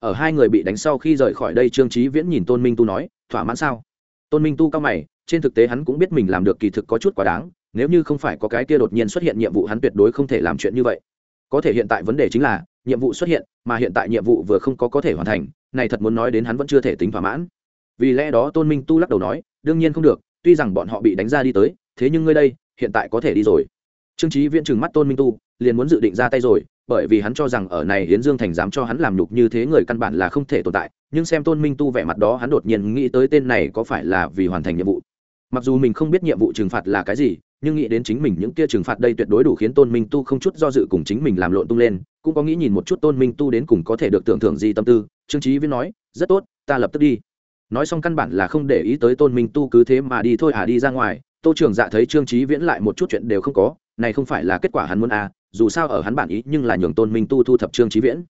Ở hai người bị đánh sau khi rời khỏi đây, trương trí viễn nhìn tôn minh tu nói, thỏa mãn sao? Tôn minh tu cao mày, trên thực tế hắn cũng biết mình làm được kỳ thực có chút quá đáng, nếu như không phải có cái kia đột nhiên xuất hiện nhiệm vụ hắn tuyệt đối không thể làm chuyện như vậy. Có thể hiện tại vấn đề chính là, nhiệm vụ xuất hiện, mà hiện tại nhiệm vụ vừa không có có thể hoàn thành, này thật muốn nói đến hắn vẫn chưa thể tính thỏa mãn. Vì lẽ đó tôn minh tu lắc đầu nói, đương nhiên không được, tuy rằng bọn họ bị đánh ra đi tới, thế nhưng ngươi đây, hiện tại có thể đi rồi. Trương trí viễn trừng mắt tôn minh tu, liền muốn dự định ra tay rồi bởi vì hắn cho rằng ở này hiến dương thành dám cho hắn làm nhục như thế người căn bản là không thể tồn tại, nhưng xem tôn minh tu vẻ mặt đó, hắn đột nhiên nghĩ tới tên này có phải là vì hoàn thành nhiệm vụ. Mặc dù mình không biết nhiệm vụ trừng phạt là cái gì, nhưng nghĩ đến chính mình những kia trừng phạt đây tuyệt đối đủ khiến tôn minh tu không chút do dự cùng chính mình làm lộn tung lên, cũng có nghĩ nhìn một chút tôn minh tu đến cùng có thể được tưởng thưởng gì tâm tư, trương trí viễn nói, rất tốt, ta lập tức đi. Nói xong căn bản là không để ý tới tôn minh tu cứ thế mà đi thôi à đi ra ngoài. Tô trường dạ thấy trương trí viễn lại một chút chuyện đều không có, này không phải là kết quả hắn muốn à dù sao ở hắn bản ý nhưng là nhường tôn minh tu thu thập trương trí viễn.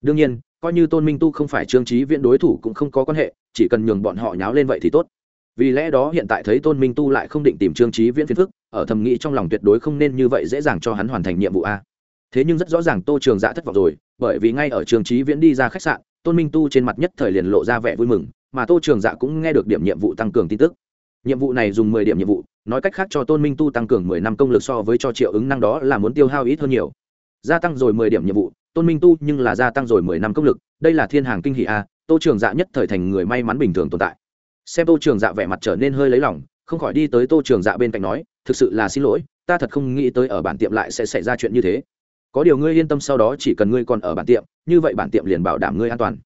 Đương nhiên, coi như tôn minh tu không phải trương trí viễn đối thủ cũng không có quan hệ, chỉ cần nhường bọn họ nháo lên vậy thì tốt. Vì lẽ đó hiện tại thấy tôn minh tu lại không định tìm trương trí viễn phiền phức, ở thầm nghĩ trong lòng tuyệt đối không nên như vậy dễ dàng cho hắn hoàn thành nhiệm vụ a. Thế nhưng rất rõ ràng tô trường dạ thất vọng rồi, bởi vì ngay ở trương trí viễn đi ra khách sạn, tôn minh tu trên mặt nhất thời liền lộ ra vẻ vui mừng, mà tô trường dạ cũng nghe được điểm nhiệm vụ tăng cường tin tức nhiệm vụ này dùng mười điểm nhiệm vụ, nói cách khác cho tôn minh tu tăng cường mười năm công lực so với cho triệu ứng năng đó là muốn tiêu hao ít hơn nhiều. Gia tăng rồi mười điểm nhiệm vụ, tôn minh tu nhưng là gia tăng rồi mười năm công lực, đây là thiên hàng kinh hỷ a, tô trường dạ nhất thời thành người may mắn bình thường tồn tại. Xem tô trường dạ vẻ mặt trở nên hơi lấy lỏng không khỏi đi tới tô trường dạ bên cạnh nói, thực sự là xin lỗi, ta thật không nghĩ tới ở bản tiệm lại sẽ xảy ra chuyện như thế. Có điều ngươi yên tâm sau đó chỉ cần ngươi còn ở bản tiệm, như vậy bản tiệm liền bảo đảm ngươi an toàn.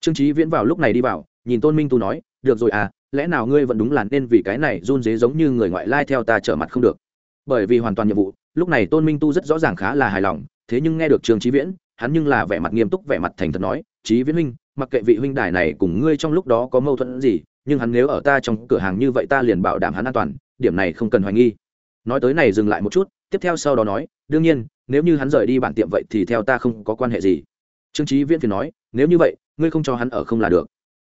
Trương trí viễn vào lúc này đi vào, nhìn tôn minh tu nói, được rồi à lẽ nào ngươi vẫn đúng là nên vì cái này run dế giống như người ngoại lai theo ta trở mặt không được? Bởi vì hoàn toàn nhiệm vụ, lúc này tôn minh tu rất rõ ràng khá là hài lòng, thế nhưng nghe được trương trí viễn, hắn nhưng là vẻ mặt nghiêm túc, vẻ mặt thành thật nói trí viễn huynh, mặc kệ vị huynh đài này cùng ngươi trong lúc đó có mâu thuẫn gì, nhưng hắn nếu ở ta trong cửa hàng như vậy ta liền bảo đảm hắn an toàn, điểm này không cần hoài nghi. Nói tới này dừng lại một chút, tiếp theo sau đó nói, đương nhiên, nếu như hắn rời đi bản tiệm vậy thì theo ta không có quan hệ gì. Trương trí viễn thì nói, nếu như vậy, ngươi không cho hắn ở không là được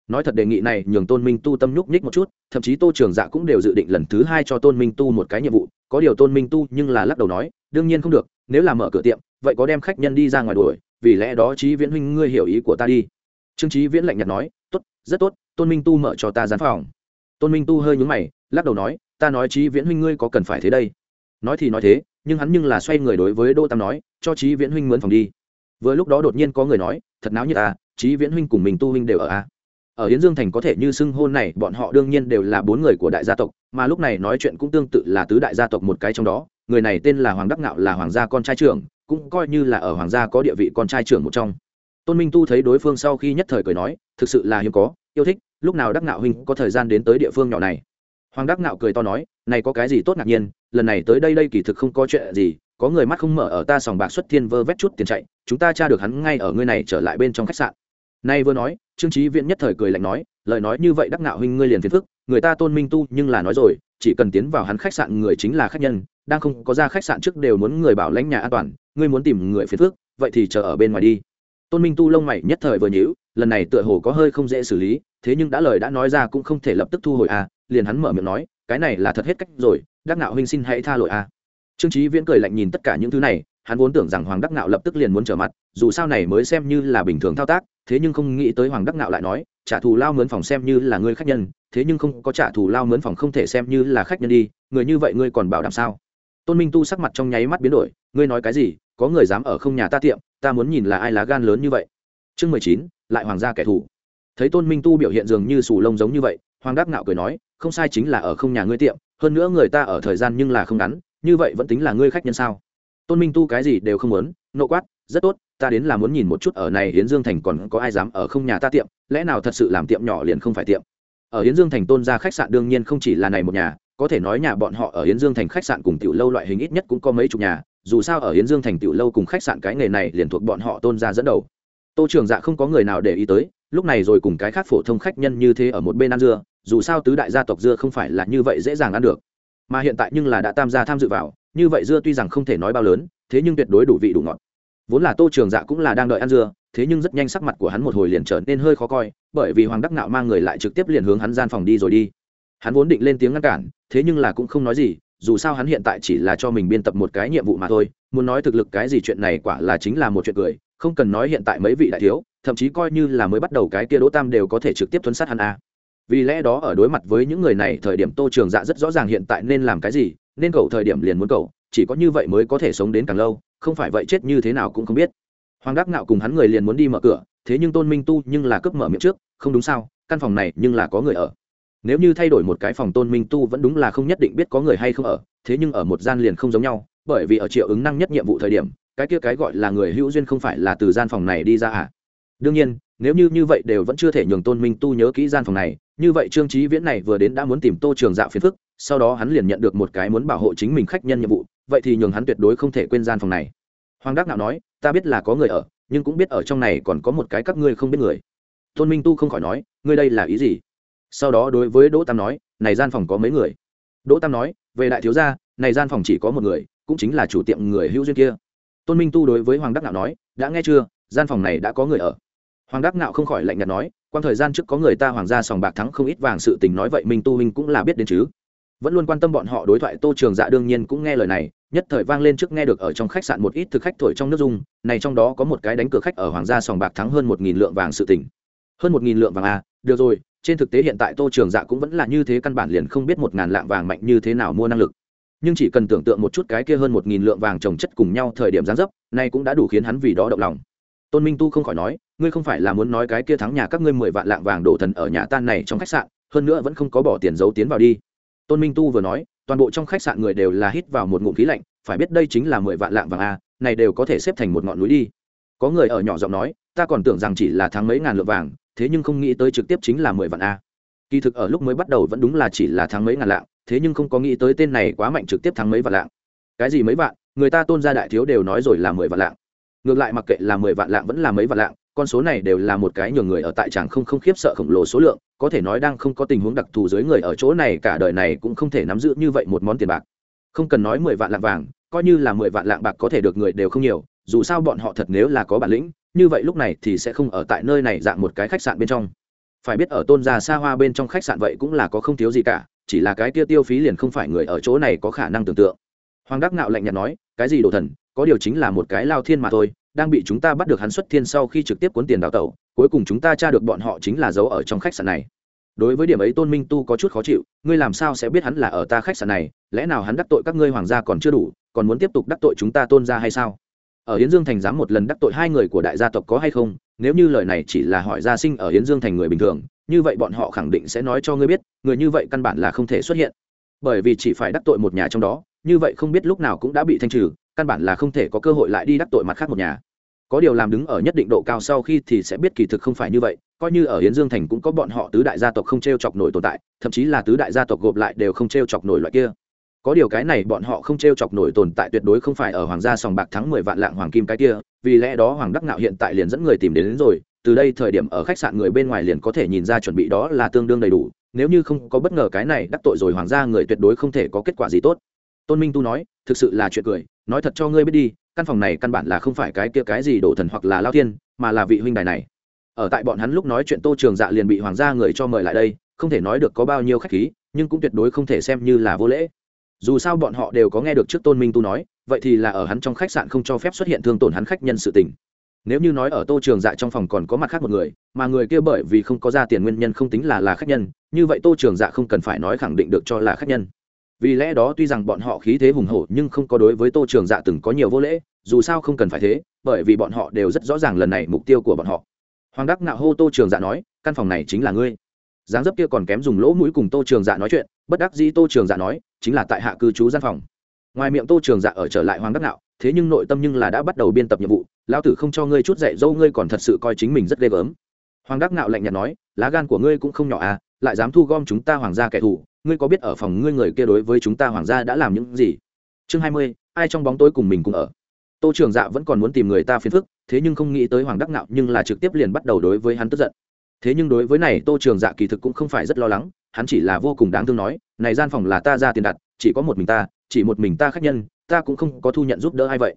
nói thật đề nghị này, nhường tôn minh tu tâm nhúc nhích một chút, thậm chí tô trường dạ cũng đều dự định lần thứ hai cho tôn minh tu một cái nhiệm vụ. Có điều tôn minh tu nhưng là lắc đầu nói, đương nhiên không được, nếu là mở cửa tiệm, vậy có đem khách nhân đi ra ngoài đuổi, vì lẽ đó trí viễn huynh ngươi hiểu ý của ta đi. Trương trí viễn lạnh nhạt nói, tốt, rất tốt, tôn minh tu mở cho ta gián phòng. Tôn minh tu hơi nhúng mày, lắc đầu nói, ta nói trí viễn huynh ngươi có cần phải thế đây? Nói thì nói thế, nhưng hắn nhưng là xoay người đối với đỗ tam nói, cho trí viễn huynh mướn phòng đi. Vừa lúc đó đột nhiên có người nói, thật náo như ta trí viễn huynh cùng mình tu huynh đều ở a ở hiến dương thành có thể như xưng hôn này, bọn họ đương nhiên đều là bốn người của đại gia tộc, mà lúc này nói chuyện cũng tương tự là tứ đại gia tộc một cái trong đó, người này tên là hoàng đắc ngạo, là hoàng gia con trai trưởng, cũng coi như là ở hoàng gia có địa vị con trai trưởng một trong. Tôn minh tu thấy đối phương sau khi nhất thời cười nói, thực sự là hiếm có, yêu thích, lúc nào đắc ngạo huynh có thời gian đến tới địa phương nhỏ này? Hoàng đắc ngạo cười to nói, này có cái gì tốt ngạc nhiên, lần này tới đây đây kỳ thực không có chuyện gì, có người mắt không mở ở ta sòng bạc xuất thiên vơ vét chút tiền chạy, chúng ta tra được hắn ngay ở ngươi này trở lại bên trong khách sạn. Nay vừa nói trương trí viễn nhất thời cười lạnh nói, lời nói như vậy đắc ngạo huynh ngươi liền phiền phức, người ta tôn minh tu nhưng là nói rồi, chỉ cần tiến vào hắn khách sạn người chính là khách nhân, đang không có ra khách sạn trước đều muốn người bảo lãnh nhà an toàn, ngươi muốn tìm người phiền phức, vậy thì chờ ở bên ngoài đi. Tôn minh tu lông mày nhất thời vừa nhíu, lần này tựa hồ có hơi không dễ xử lý, thế nhưng đã lời đã nói ra cũng không thể lập tức thu hồi à liền hắn mở miệng nói, cái này là thật hết cách rồi, đắc nạo huynh xin hãy tha lỗi à. Trương trí viễn cười lạnh nhìn tất cả những thứ này, hắn vốn tưởng rằng hoàng đắc nạo lập tức liền muốn trở mặt, dù sao này mới xem như là bình thường thao tác thế nhưng không nghĩ tới hoàng đắc nạo lại nói, trả thù lao mướn phòng xem như là ngươi khách nhân, thế nhưng không có trả thù lao mướn phòng không thể xem như là khách nhân đi, người như vậy ngươi còn bảo đảm sao? Tôn minh tu sắc mặt trong nháy mắt biến đổi, ngươi nói cái gì? Có người dám ở không nhà ta tiệm, ta muốn nhìn là ai lá gan lớn như vậy. Chương mười chín, lại hoàng gia kẻ thù. Thấy tôn minh tu biểu hiện dường như sù lông giống như vậy, hoàng đắc ngạo cười nói, không sai chính là ở không nhà ngươi tiệm, hơn nữa người ta ở thời gian nhưng là không ngắn, như vậy vẫn tính là ngươi khách nhân sao? Tôn minh tu cái gì đều không muốn, nộ quát rất tốt, ta đến là muốn nhìn một chút ở này hiến dương thành còn có ai dám ở không nhà ta tiệm, lẽ nào thật sự làm tiệm nhỏ liền không phải tiệm? Ở hiến dương thành tôn ra khách sạn đương nhiên không chỉ là này một nhà, có thể nói nhà bọn họ ở hiến dương thành khách sạn cùng tiểu lâu loại hình ít nhất cũng có mấy chục nhà, dù sao ở hiến dương thành tiểu lâu cùng khách sạn cái nghề này liền thuộc bọn họ tôn ra dẫn đầu. Tô trường dạ không có người nào để ý tới, lúc này rồi cùng cái khác phổ thông khách nhân như thế ở một bên ăn dưa, dù sao tứ đại gia tộc dưa không phải là như vậy dễ dàng ăn được. Mà hiện tại nhưng là đã tam gia tham dự vào, như vậy dưa tuy rằng không thể nói bao lớn, thế nhưng tuyệt đối đủ vị đủ ngọt vốn là tô trường dạ cũng là đang đợi ăn dưa, thế nhưng rất nhanh sắc mặt của hắn một hồi liền trở nên hơi khó coi, bởi vì hoàng đắc nạo mang người lại trực tiếp liền hướng hắn gian phòng đi rồi đi. Hắn vốn định lên tiếng ngăn cản, thế nhưng là cũng không nói gì, dù sao hắn hiện tại chỉ là cho mình biên tập một cái nhiệm vụ mà thôi, muốn nói thực lực cái gì chuyện này quả là chính là một chuyện cười, không cần nói hiện tại mấy vị đại thiếu, thậm chí coi như là mới bắt đầu cái kia đỗ tam đều có thể trực tiếp thuấn sát hắn a. Vì lẽ đó ở đối mặt với những người này, thời điểm tô trường dạ rất rõ ràng hiện tại nên làm cái gì, nên cầu thời điểm liền muốn cầu chỉ có như vậy mới có thể sống đến càng lâu không phải vậy chết như thế nào cũng không biết. Hoàng đắc ngạo cùng hắn người liền muốn đi mở cửa, thế nhưng tôn minh tu nhưng là cướp mở miệng trước, không đúng sao, căn phòng này nhưng là có người ở. Nếu như thay đổi một cái phòng tôn minh tu vẫn đúng là không nhất định biết có người hay không ở, thế nhưng ở một gian liền không giống nhau, bởi vì ở triệu ứng năng nhất nhiệm vụ thời điểm, cái kia cái gọi là người hữu duyên không phải là từ gian phòng này đi ra à? Đương nhiên, nếu như như vậy đều vẫn chưa thể nhường tôn minh tu nhớ kỹ gian phòng này, như vậy trương trí viễn này vừa đến đã muốn tìm tô trường dạo phiền phức, sau đó hắn liền nhận được một cái muốn bảo hộ chính mình khách nhân nhiệm vụ vậy thì nhường hắn tuyệt đối không thể quên gian phòng này. Hoàng đắc nạo nói, ta biết là có người ở, nhưng cũng biết ở trong này còn có một cái các ngươi không biết người. Tôn minh tu không khỏi nói, ngươi đây là ý gì? Sau đó đối với đỗ tam nói, này gian phòng có mấy người? Đỗ tam nói, về đại thiếu gia, này gian phòng chỉ có một người, cũng chính là chủ tiệm người hữu duyên kia. Tôn minh tu đối với hoàng đắc nạo nói, đã nghe chưa? Gian phòng này đã có người ở. Hoàng đắc nạo không khỏi lạnh nhạt nói quan thời gian trước có người ta hoàng gia sòng bạc thắng không ít vàng sự tình nói vậy minh tu minh cũng là biết đến chứ vẫn luôn quan tâm bọn họ đối thoại, tô trường dạ đương nhiên cũng nghe lời này, nhất thời vang lên trước nghe được ở trong khách sạn một ít thực khách thổi trong nước dung này trong đó có một cái đánh cửa khách ở hoàng gia sòng bạc thắng hơn một nghìn lượng vàng sự tỉnh hơn một nghìn lượng vàng à được rồi, trên thực tế hiện tại tô trường dạ cũng vẫn là như thế căn bản liền không biết một ngàn lạng vàng mạnh như thế nào mua năng lực. Nhưng chỉ cần tưởng tượng một chút cái kia hơn một nghìn lượng vàng trồng chất cùng nhau thời điểm gián dấp nay cũng đã đủ khiến hắn vì đó động lòng. Tôn minh tu không khỏi nói, ngươi không phải là muốn nói cái kia thắng nhà các ngươi mười vạn lạng vàng đổ thần ở nhà tan này trong khách sạn, hơn nữa vẫn không có bỏ tiền giấu tiến vào đi tôn minh tu vừa nói, toàn bộ trong khách sạn người đều là hít vào một ngụm khí lạnh, phải biết đây chính là mười vạn lạng vàng a, này đều có thể xếp thành một ngọn núi đi. Có người ở nhỏ giọng nói, ta còn tưởng rằng chỉ là thắng mấy ngàn lượng vàng, thế nhưng không nghĩ tới trực tiếp chính là mười vạn a. Kỳ thực ở lúc mới bắt đầu vẫn đúng là chỉ là thắng mấy ngàn lạng, thế nhưng không có nghĩ tới tên này quá mạnh trực tiếp thắng mấy vạn lạng. Cái gì mấy vạn, người ta tôn gia đại thiếu đều nói rồi là mười vạn lạng. Ngược lại mặc kệ là mười vạn lạng vẫn là mấy vạn lạng con số này đều là một cái nhường người ở tại tràng không không khiếp sợ khổng lồ số lượng, có thể nói đang không có tình huống đặc thù dưới người ở chỗ này cả đời này cũng không thể nắm giữ như vậy một món tiền bạc. Không cần nói mười vạn lạng vàng, coi như là mười vạn lạng bạc có thể được người đều không nhiều, dù sao bọn họ thật nếu là có bản lĩnh, như vậy lúc này thì sẽ không ở tại nơi này dạng một cái khách sạn bên trong. Phải biết ở tôn gia xa hoa bên trong khách sạn vậy cũng là có không thiếu gì cả, chỉ là cái kia tiêu phí liền không phải người ở chỗ này có khả năng tưởng tượng. Hoàng đắc ngạo lạnh nhạt nói, cái gì đồ thần, có điều chính là một cái lao thiên mà thôi đang bị chúng ta bắt được hắn xuất thiên sau khi trực tiếp cuốn tiền đào tẩu, cuối cùng chúng ta tra được bọn họ chính là giấu ở trong khách sạn này. Đối với điểm ấy tôn minh tu có chút khó chịu, ngươi làm sao sẽ biết hắn là ở ta khách sạn này, lẽ nào hắn đắc tội các ngươi hoàng gia còn chưa đủ, còn muốn tiếp tục đắc tội chúng ta tôn ra hay sao? Ở hiến dương thành dám một lần đắc tội hai người của đại gia tộc có hay không? Nếu như lời này chỉ là hỏi gia sinh ở hiến dương thành người bình thường, như vậy bọn họ khẳng định sẽ nói cho ngươi biết, người như vậy căn bản là không thể xuất hiện. Bởi vì chỉ phải đắc tội một nhà trong đó, như vậy không biết lúc nào cũng đã bị thanh trừ căn bản là không thể có cơ hội lại đi đắc tội mặt khác một nhà. Có điều làm đứng ở nhất định độ cao sau khi thì sẽ biết kỳ thực không phải như vậy coi như ở hiến dương thành cũng có bọn họ tứ đại gia tộc không t r e o chọc nổi tồn tại thậm chí là tứ đại gia tộc gộp lại đều không t r e o chọc nổi loại kia. Có điều cái này bọn họ không t r e o chọc nổi tồn tại tuyệt đối không phải ở hoàng gia sòng bạc thắng mười vạn lạng hoàng kim cái kia vì lẽ đó hoàng đắc nạo hiện tại liền dẫn người tìm đến, đến rồi từ đây thời điểm ở khách sạn người bên ngoài liền có thể nhìn ra chuẩn bị đó là tương đương đầy đủ nếu như không có bất ngờ cái này đắc tội rồi hoàng gia người tuyệt đối không thể có kết quả gì tốt. Tôn minh tu nói thực sự là chuyện cười nói thật cho ngươi biết đi, căn phòng này căn bản là không phải cái kia cái gì đổ thần hoặc là lao thiên, mà là vị huynh đài này. Ở tại bọn hắn lúc nói chuyện tô trường dạ liền bị hoàng gia người cho mời lại đây, không thể nói được có bao nhiêu khách khí, nhưng cũng tuyệt đối không thể xem như là vô lễ. Dù sao bọn họ đều có nghe được trước tôn minh tu nói, vậy thì là ở hắn trong khách sạn không cho phép xuất hiện thương tổn hắn khách nhân sự tình. Nếu như nói ở tô trường dạ trong phòng còn có mặt khác một người, mà người kia bởi vì không có ra tiền nguyên nhân không tính là là khách nhân, như vậy tô trường dạ không cần phải nói khẳng định được cho là khách nhân vì lẽ đó tuy rằng bọn họ khí thế hùng hổ nhưng không có đối với tô trường dạ từng có nhiều vô lễ, dù sao không cần phải thế, bởi vì bọn họ đều rất rõ ràng lần này mục tiêu của bọn họ. Hoàng đắc nạo hô tô trường dạ nói, căn phòng này chính là ngươi. Dáng dấp kia còn kém dùng lỗ mũi cùng tô trường dạ nói chuyện, bất đắc dĩ tô trường dạ nói, chính là tại hạ cư trú gian phòng. Ngoài miệng tô trường dạ ở trở lại hoàng đắc nạo, thế nhưng nội tâm nhưng là đã bắt đầu biên tập nhiệm vụ, lão tử không cho ngươi chút dạy dâu ngươi còn thật sự coi chính mình rất ghê gớm. Hoàng đắc nạo lạnh nhạt nói, lá gan của ngươi cũng không nhỏ à lại dám thu gom chúng ta hoàng gia kẻ thù, ngươi có biết ở phòng ngươi người kia đối với chúng ta hoàng gia đã làm những gì? Chương hai mươi, ai trong bóng tối cùng mình cùng ở? Tô trường dạ vẫn còn muốn tìm người ta phiền phức, thế nhưng không nghĩ tới hoàng đắc nạo nhưng là trực tiếp liền bắt đầu đối với hắn tức giận. Thế nhưng đối với này, tô trường dạ kỳ thực cũng không phải rất lo lắng, hắn chỉ là vô cùng đáng thương nói, này gian phòng là ta ra tiền đặt, chỉ có một mình ta, chỉ một mình ta khách nhân, ta cũng không có thu nhận giúp đỡ ai vậy.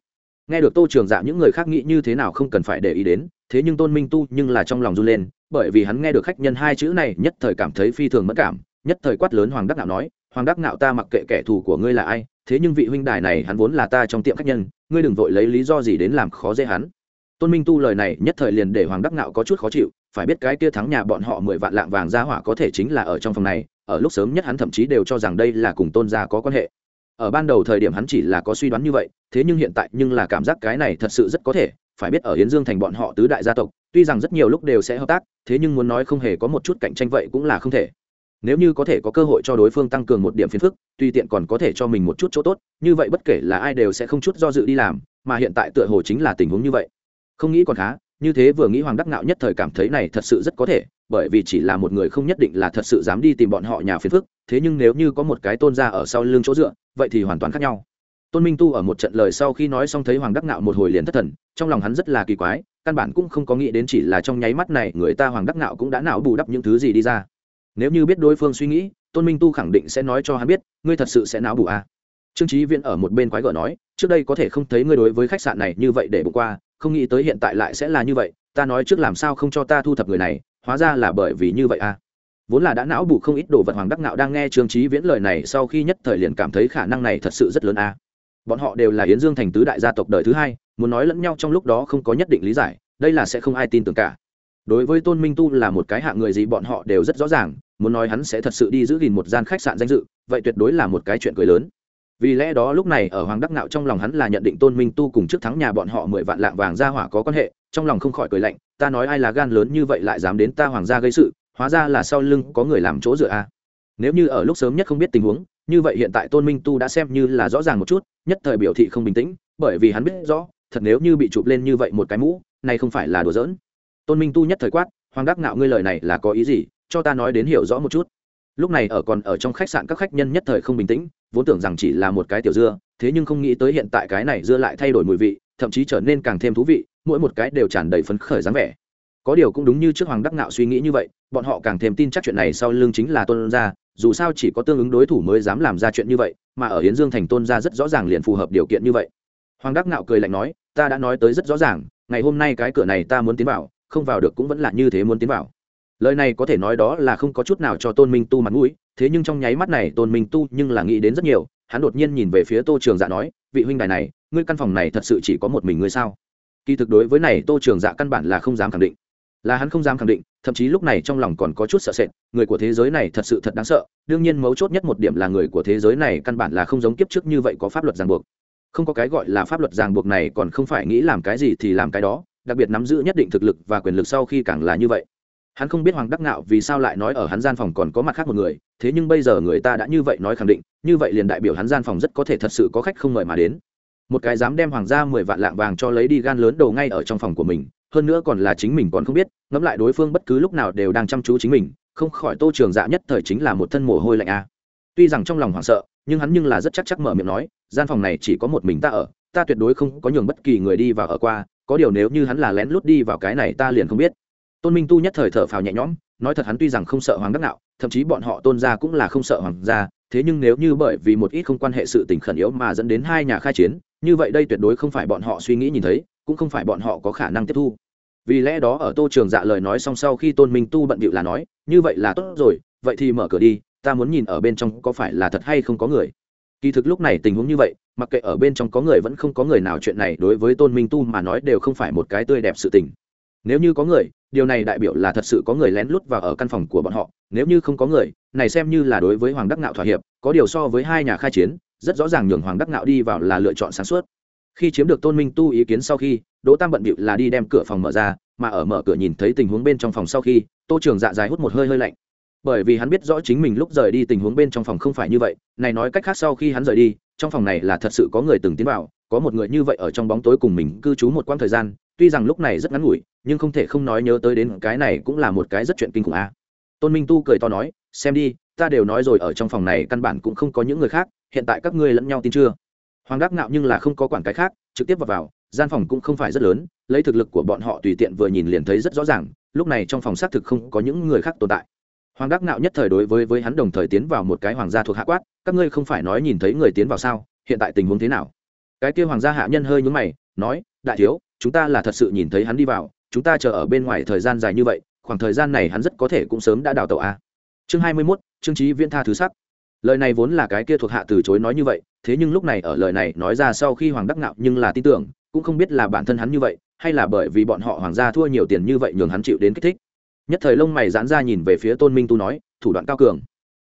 Nghe được tô trường dạ những người khác nghĩ như thế nào không cần phải để ý đến, thế nhưng tôn minh tu nhưng là trong lòng run lên bởi vì hắn nghe được khách nhân hai chữ này, nhất thời cảm thấy phi thường mất cảm, nhất thời quát lớn hoàng đắc nạo nói, hoàng đắc nạo ta mặc kệ kẻ thù của ngươi là ai, thế nhưng vị huynh đài này hắn vốn là ta trong tiệm khách nhân, ngươi đừng vội lấy lý do gì đến làm khó dễ hắn. Tôn minh tu lời này nhất thời liền để hoàng đắc nạo có chút khó chịu, phải biết cái kia thắng nhà bọn họ mười vạn lạng vàng ra hỏa có thể chính là ở trong phòng này, ở lúc sớm nhất hắn thậm chí đều cho rằng đây là cùng tôn gia có quan hệ. Ở ban đầu thời điểm hắn chỉ là có suy đoán như vậy, thế nhưng hiện tại nhưng là cảm giác cái này thật sự rất có thể, phải biết ở hiến dương thành bọn họ tứ đại gia tộc tuy rằng rất nhiều lúc đều sẽ hợp tác, thế nhưng muốn nói không hề có một chút cạnh tranh vậy cũng là không thể. Nếu như có thể có cơ hội cho đối phương tăng cường một điểm phiền phức tùy tiện còn có thể cho mình một chút chỗ tốt, như vậy bất kể là ai đều sẽ không chút do dự đi làm, mà hiện tại tựa hồ chính là tình huống như vậy. Không nghĩ còn khá, như thế vừa nghĩ hoàng đắc ngạo nhất thời cảm thấy này thật sự rất có thể, bởi vì chỉ là một người không nhất định là thật sự dám đi tìm bọn họ nhà phiền phức, thế nhưng nếu như có một cái tôn ra ở sau lưng chỗ dựa, vậy thì hoàn toàn khác nhau. Tôn minh tu ở một trận lời sau khi nói xong thấy hoàng đắc ngạo một hồi liền thất thần, trong lòng hắn rất là kỳ quái căn bản cũng không có nghĩ đến chỉ là trong nháy mắt này người ta hoàng đắc Nạo cũng đã não bù đắp những thứ gì đi ra. Nếu như biết đối phương suy nghĩ, tôn minh tu khẳng định sẽ nói cho hắn biết, ngươi thật sự sẽ não bù à. trương trí viễn ở một bên quái gở nói, trước đây có thể không thấy ngươi đối với khách sạn này như vậy để bụng qua, không nghĩ tới hiện tại lại sẽ là như vậy, ta nói trước làm sao không cho ta thu thập người này, hóa ra là bởi vì như vậy à? Vốn là đã não bù không ít đồ vật hoàng đắc nạo đang nghe trương trí viễn lời này sau khi nhất thời liền cảm thấy khả năng này thật sự rất lớn à? Bọn họ đều là yến dương thành tứ đại gia tộc đời thứ hai, muốn nói lẫn nhau trong lúc đó không có nhất định lý giải, đây là sẽ không ai tin tưởng cả. Đối với tôn minh tu là một cái hạng người gì bọn họ đều rất rõ ràng, muốn nói hắn sẽ thật sự đi giữ gìn một gian khách sạn danh dự, vậy tuyệt đối là một cái chuyện cười lớn. Vì lẽ đó lúc này ở hoàng đắc nạo trong lòng hắn là nhận định tôn minh tu cùng trước thắng nhà bọn họ mười vạn lạng vàng ra hỏa có quan hệ, trong lòng không khỏi cười lạnh, ta nói ai là gan lớn như vậy lại dám đến ta hoàng gia gây sự, hóa ra là sau lưng có người làm chỗ dựa a nếu như ở lúc sớm nhất không biết tình huống như vậy hiện tại tôn minh tu đã xem như là rõ ràng một chút, nhất thời biểu thị không bình tĩnh, bởi vì hắn biết rõ, thật nếu như bị chụp lên như vậy một cái mũ, này không phải là đùa giỡn. Tôn minh tu nhất thời quát, hoàng đắc ngạo ngươi lời này là có ý gì? Cho ta nói đến hiểu rõ một chút. Lúc này ở còn ở trong khách sạn các khách nhân nhất thời không bình tĩnh, vốn tưởng rằng chỉ là một cái tiểu dưa, thế nhưng không nghĩ tới hiện tại cái này dưa lại thay đổi mùi vị, thậm chí trở nên càng thêm thú vị, mỗi một cái đều tràn đầy phấn khởi dáng vẻ có điều cũng đúng như trước hoàng đắc nạo suy nghĩ như vậy, bọn họ càng thêm tin chắc chuyện này sau lưng chính là tôn gia, dù sao chỉ có tương ứng đối thủ mới dám làm ra chuyện như vậy, mà ở hiến dương thành tôn gia rất rõ ràng liền phù hợp điều kiện như vậy. Hoàng đắc nạo cười lạnh nói, ta đã nói tới rất rõ ràng, ngày hôm nay cái cửa này ta muốn tiến vào, không vào được cũng vẫn là như thế muốn tiến vào. Lời này có thể nói đó là không có chút nào cho tôn minh tu mặt mũi, thế nhưng trong nháy mắt này tôn minh tu nhưng là nghĩ đến rất nhiều, hắn đột nhiên nhìn về phía tô trường dạ nói, vị huynh đài này, ngươi căn phòng này thật sự chỉ có một mình ngươi sao? Kỳ thực đối với này tô trường dạ căn bản là không dám khẳng định là hắn không dám khẳng định, thậm chí lúc này trong lòng còn có chút sợ sệt, người của thế giới này thật sự thật đáng sợ, đương nhiên mấu chốt nhất một điểm là người của thế giới này căn bản là không giống kiếp trước như vậy có pháp luật ràng buộc. Không có cái gọi là pháp luật ràng buộc này còn không phải nghĩ làm cái gì thì làm cái đó, đặc biệt nắm giữ nhất định thực lực và quyền lực sau khi càng là như vậy. Hắn không biết hoàng đắc nạo vì sao lại nói ở hắn gian phòng còn có mặt khác một người, thế nhưng bây giờ người ta đã như vậy nói khẳng định, như vậy liền đại biểu hắn gian phòng rất có thể thật sự có khách không mời mà đến. Một cái dám đem hoàng gia mười vạn lạng vàng cho lấy đi gan lớn đầu ngay ở trong phòng của mình hơn nữa còn là chính mình còn không biết, ngẫm lại đối phương bất cứ lúc nào đều đang chăm chú chính mình, không khỏi tô trường dạ nhất thời chính là một thân mồ hôi lạnh a. Tuy rằng trong lòng hoảng sợ, nhưng hắn nhưng là rất chắc chắc mở miệng nói, gian phòng này chỉ có một mình ta ở, ta tuyệt đối không có nhường bất kỳ người đi vào ở qua, có điều nếu như hắn là lén lút đi vào cái này ta liền không biết. Tôn minh tu nhất thời thở phào nhẹ nhõm, nói thật hắn tuy rằng không sợ hoàng đắc nạo, thậm chí bọn họ tôn gia cũng là không sợ hoàng gia, thế nhưng nếu như bởi vì một ít không quan hệ sự tình khẩn yếu mà dẫn đến hai nhà khai chiến, như vậy đây tuyệt đối không phải bọn họ suy nghĩ nhìn thấy, cũng không phải bọn họ có khả năng tiếp thu vì lẽ đó ở tô trường dạ lời nói xong sau khi tôn minh tu bận bịu là nói, như vậy là tốt rồi, vậy thì mở cửa đi, ta muốn nhìn ở bên trong có phải là thật hay không có người. Kỳ thực lúc này tình huống như vậy, mặc kệ ở bên trong có người vẫn không có người nào chuyện này đối với tôn minh tu mà nói đều không phải một cái tươi đẹp sự tình. Nếu như có người, điều này đại biểu là thật sự có người lén lút vào ở căn phòng của bọn họ, nếu như không có người, này xem như là đối với hoàng đắc ngạo thỏa hiệp, có điều so với hai nhà khai chiến, rất rõ ràng nhường hoàng đắc ngạo đi vào là lựa chọn sáng suốt khi chiếm được tôn minh tu ý kiến sau khi, đỗ tam bận bịu là đi đem cửa phòng mở ra, mà ở mở cửa nhìn thấy tình huống bên trong phòng sau khi, tô trường dạ dài hút một hơi hơi lạnh. Bởi vì hắn biết rõ chính mình lúc rời đi tình huống bên trong phòng không phải như vậy, này nói cách khác sau khi hắn rời đi, trong phòng này là thật sự có người từng tiến vào, có một người như vậy ở trong bóng tối cùng mình cư trú một quãng thời gian, tuy rằng lúc này rất ngắn ngủi, nhưng không thể không nói nhớ tới đến cái này cũng là một cái rất chuyện kinh khủng a. Tôn minh tu cười to nói, xem đi, ta đều nói rồi, ở trong phòng này căn bản cũng không có những người khác, hiện tại các ngươi lẫn nhau tin chưa? Hoàng đắc nạo nhưng là không có quản cái khác trực tiếp vào vào gian phòng cũng không phải rất lớn lấy thực lực của bọn họ tùy tiện vừa nhìn liền thấy rất rõ ràng lúc này trong phòng xác thực không có những người khác tồn tại. Hoàng đắc nạo nhất thời đối với với hắn đồng thời tiến vào một cái hoàng gia thuộc hạ quát các ngươi không phải nói nhìn thấy người tiến vào sao? Hiện tại tình huống thế nào? Cái kia hoàng gia hạ nhân hơi nhúng mày nói đại thiếu chúng ta là thật sự nhìn thấy hắn đi vào chúng ta chờ ở bên ngoài thời gian dài như vậy khoảng thời gian này hắn rất có thể cũng sớm đã đào tàu a. Chương hai mươi 21, chương trí viễn tha thứ sắc lời này vốn là cái kia thuộc hạ từ chối nói như vậy, thế nhưng lúc này ở lời này nói ra sau khi hoàng đắc ngạo nhưng là tin tưởng, cũng không biết là bản thân hắn như vậy, hay là bởi vì bọn họ hoàng gia thua nhiều tiền như vậy nhường hắn chịu đến kích thích. Nhất thời lông mày giãn ra nhìn về phía tôn minh tu nói, thủ đoạn cao cường.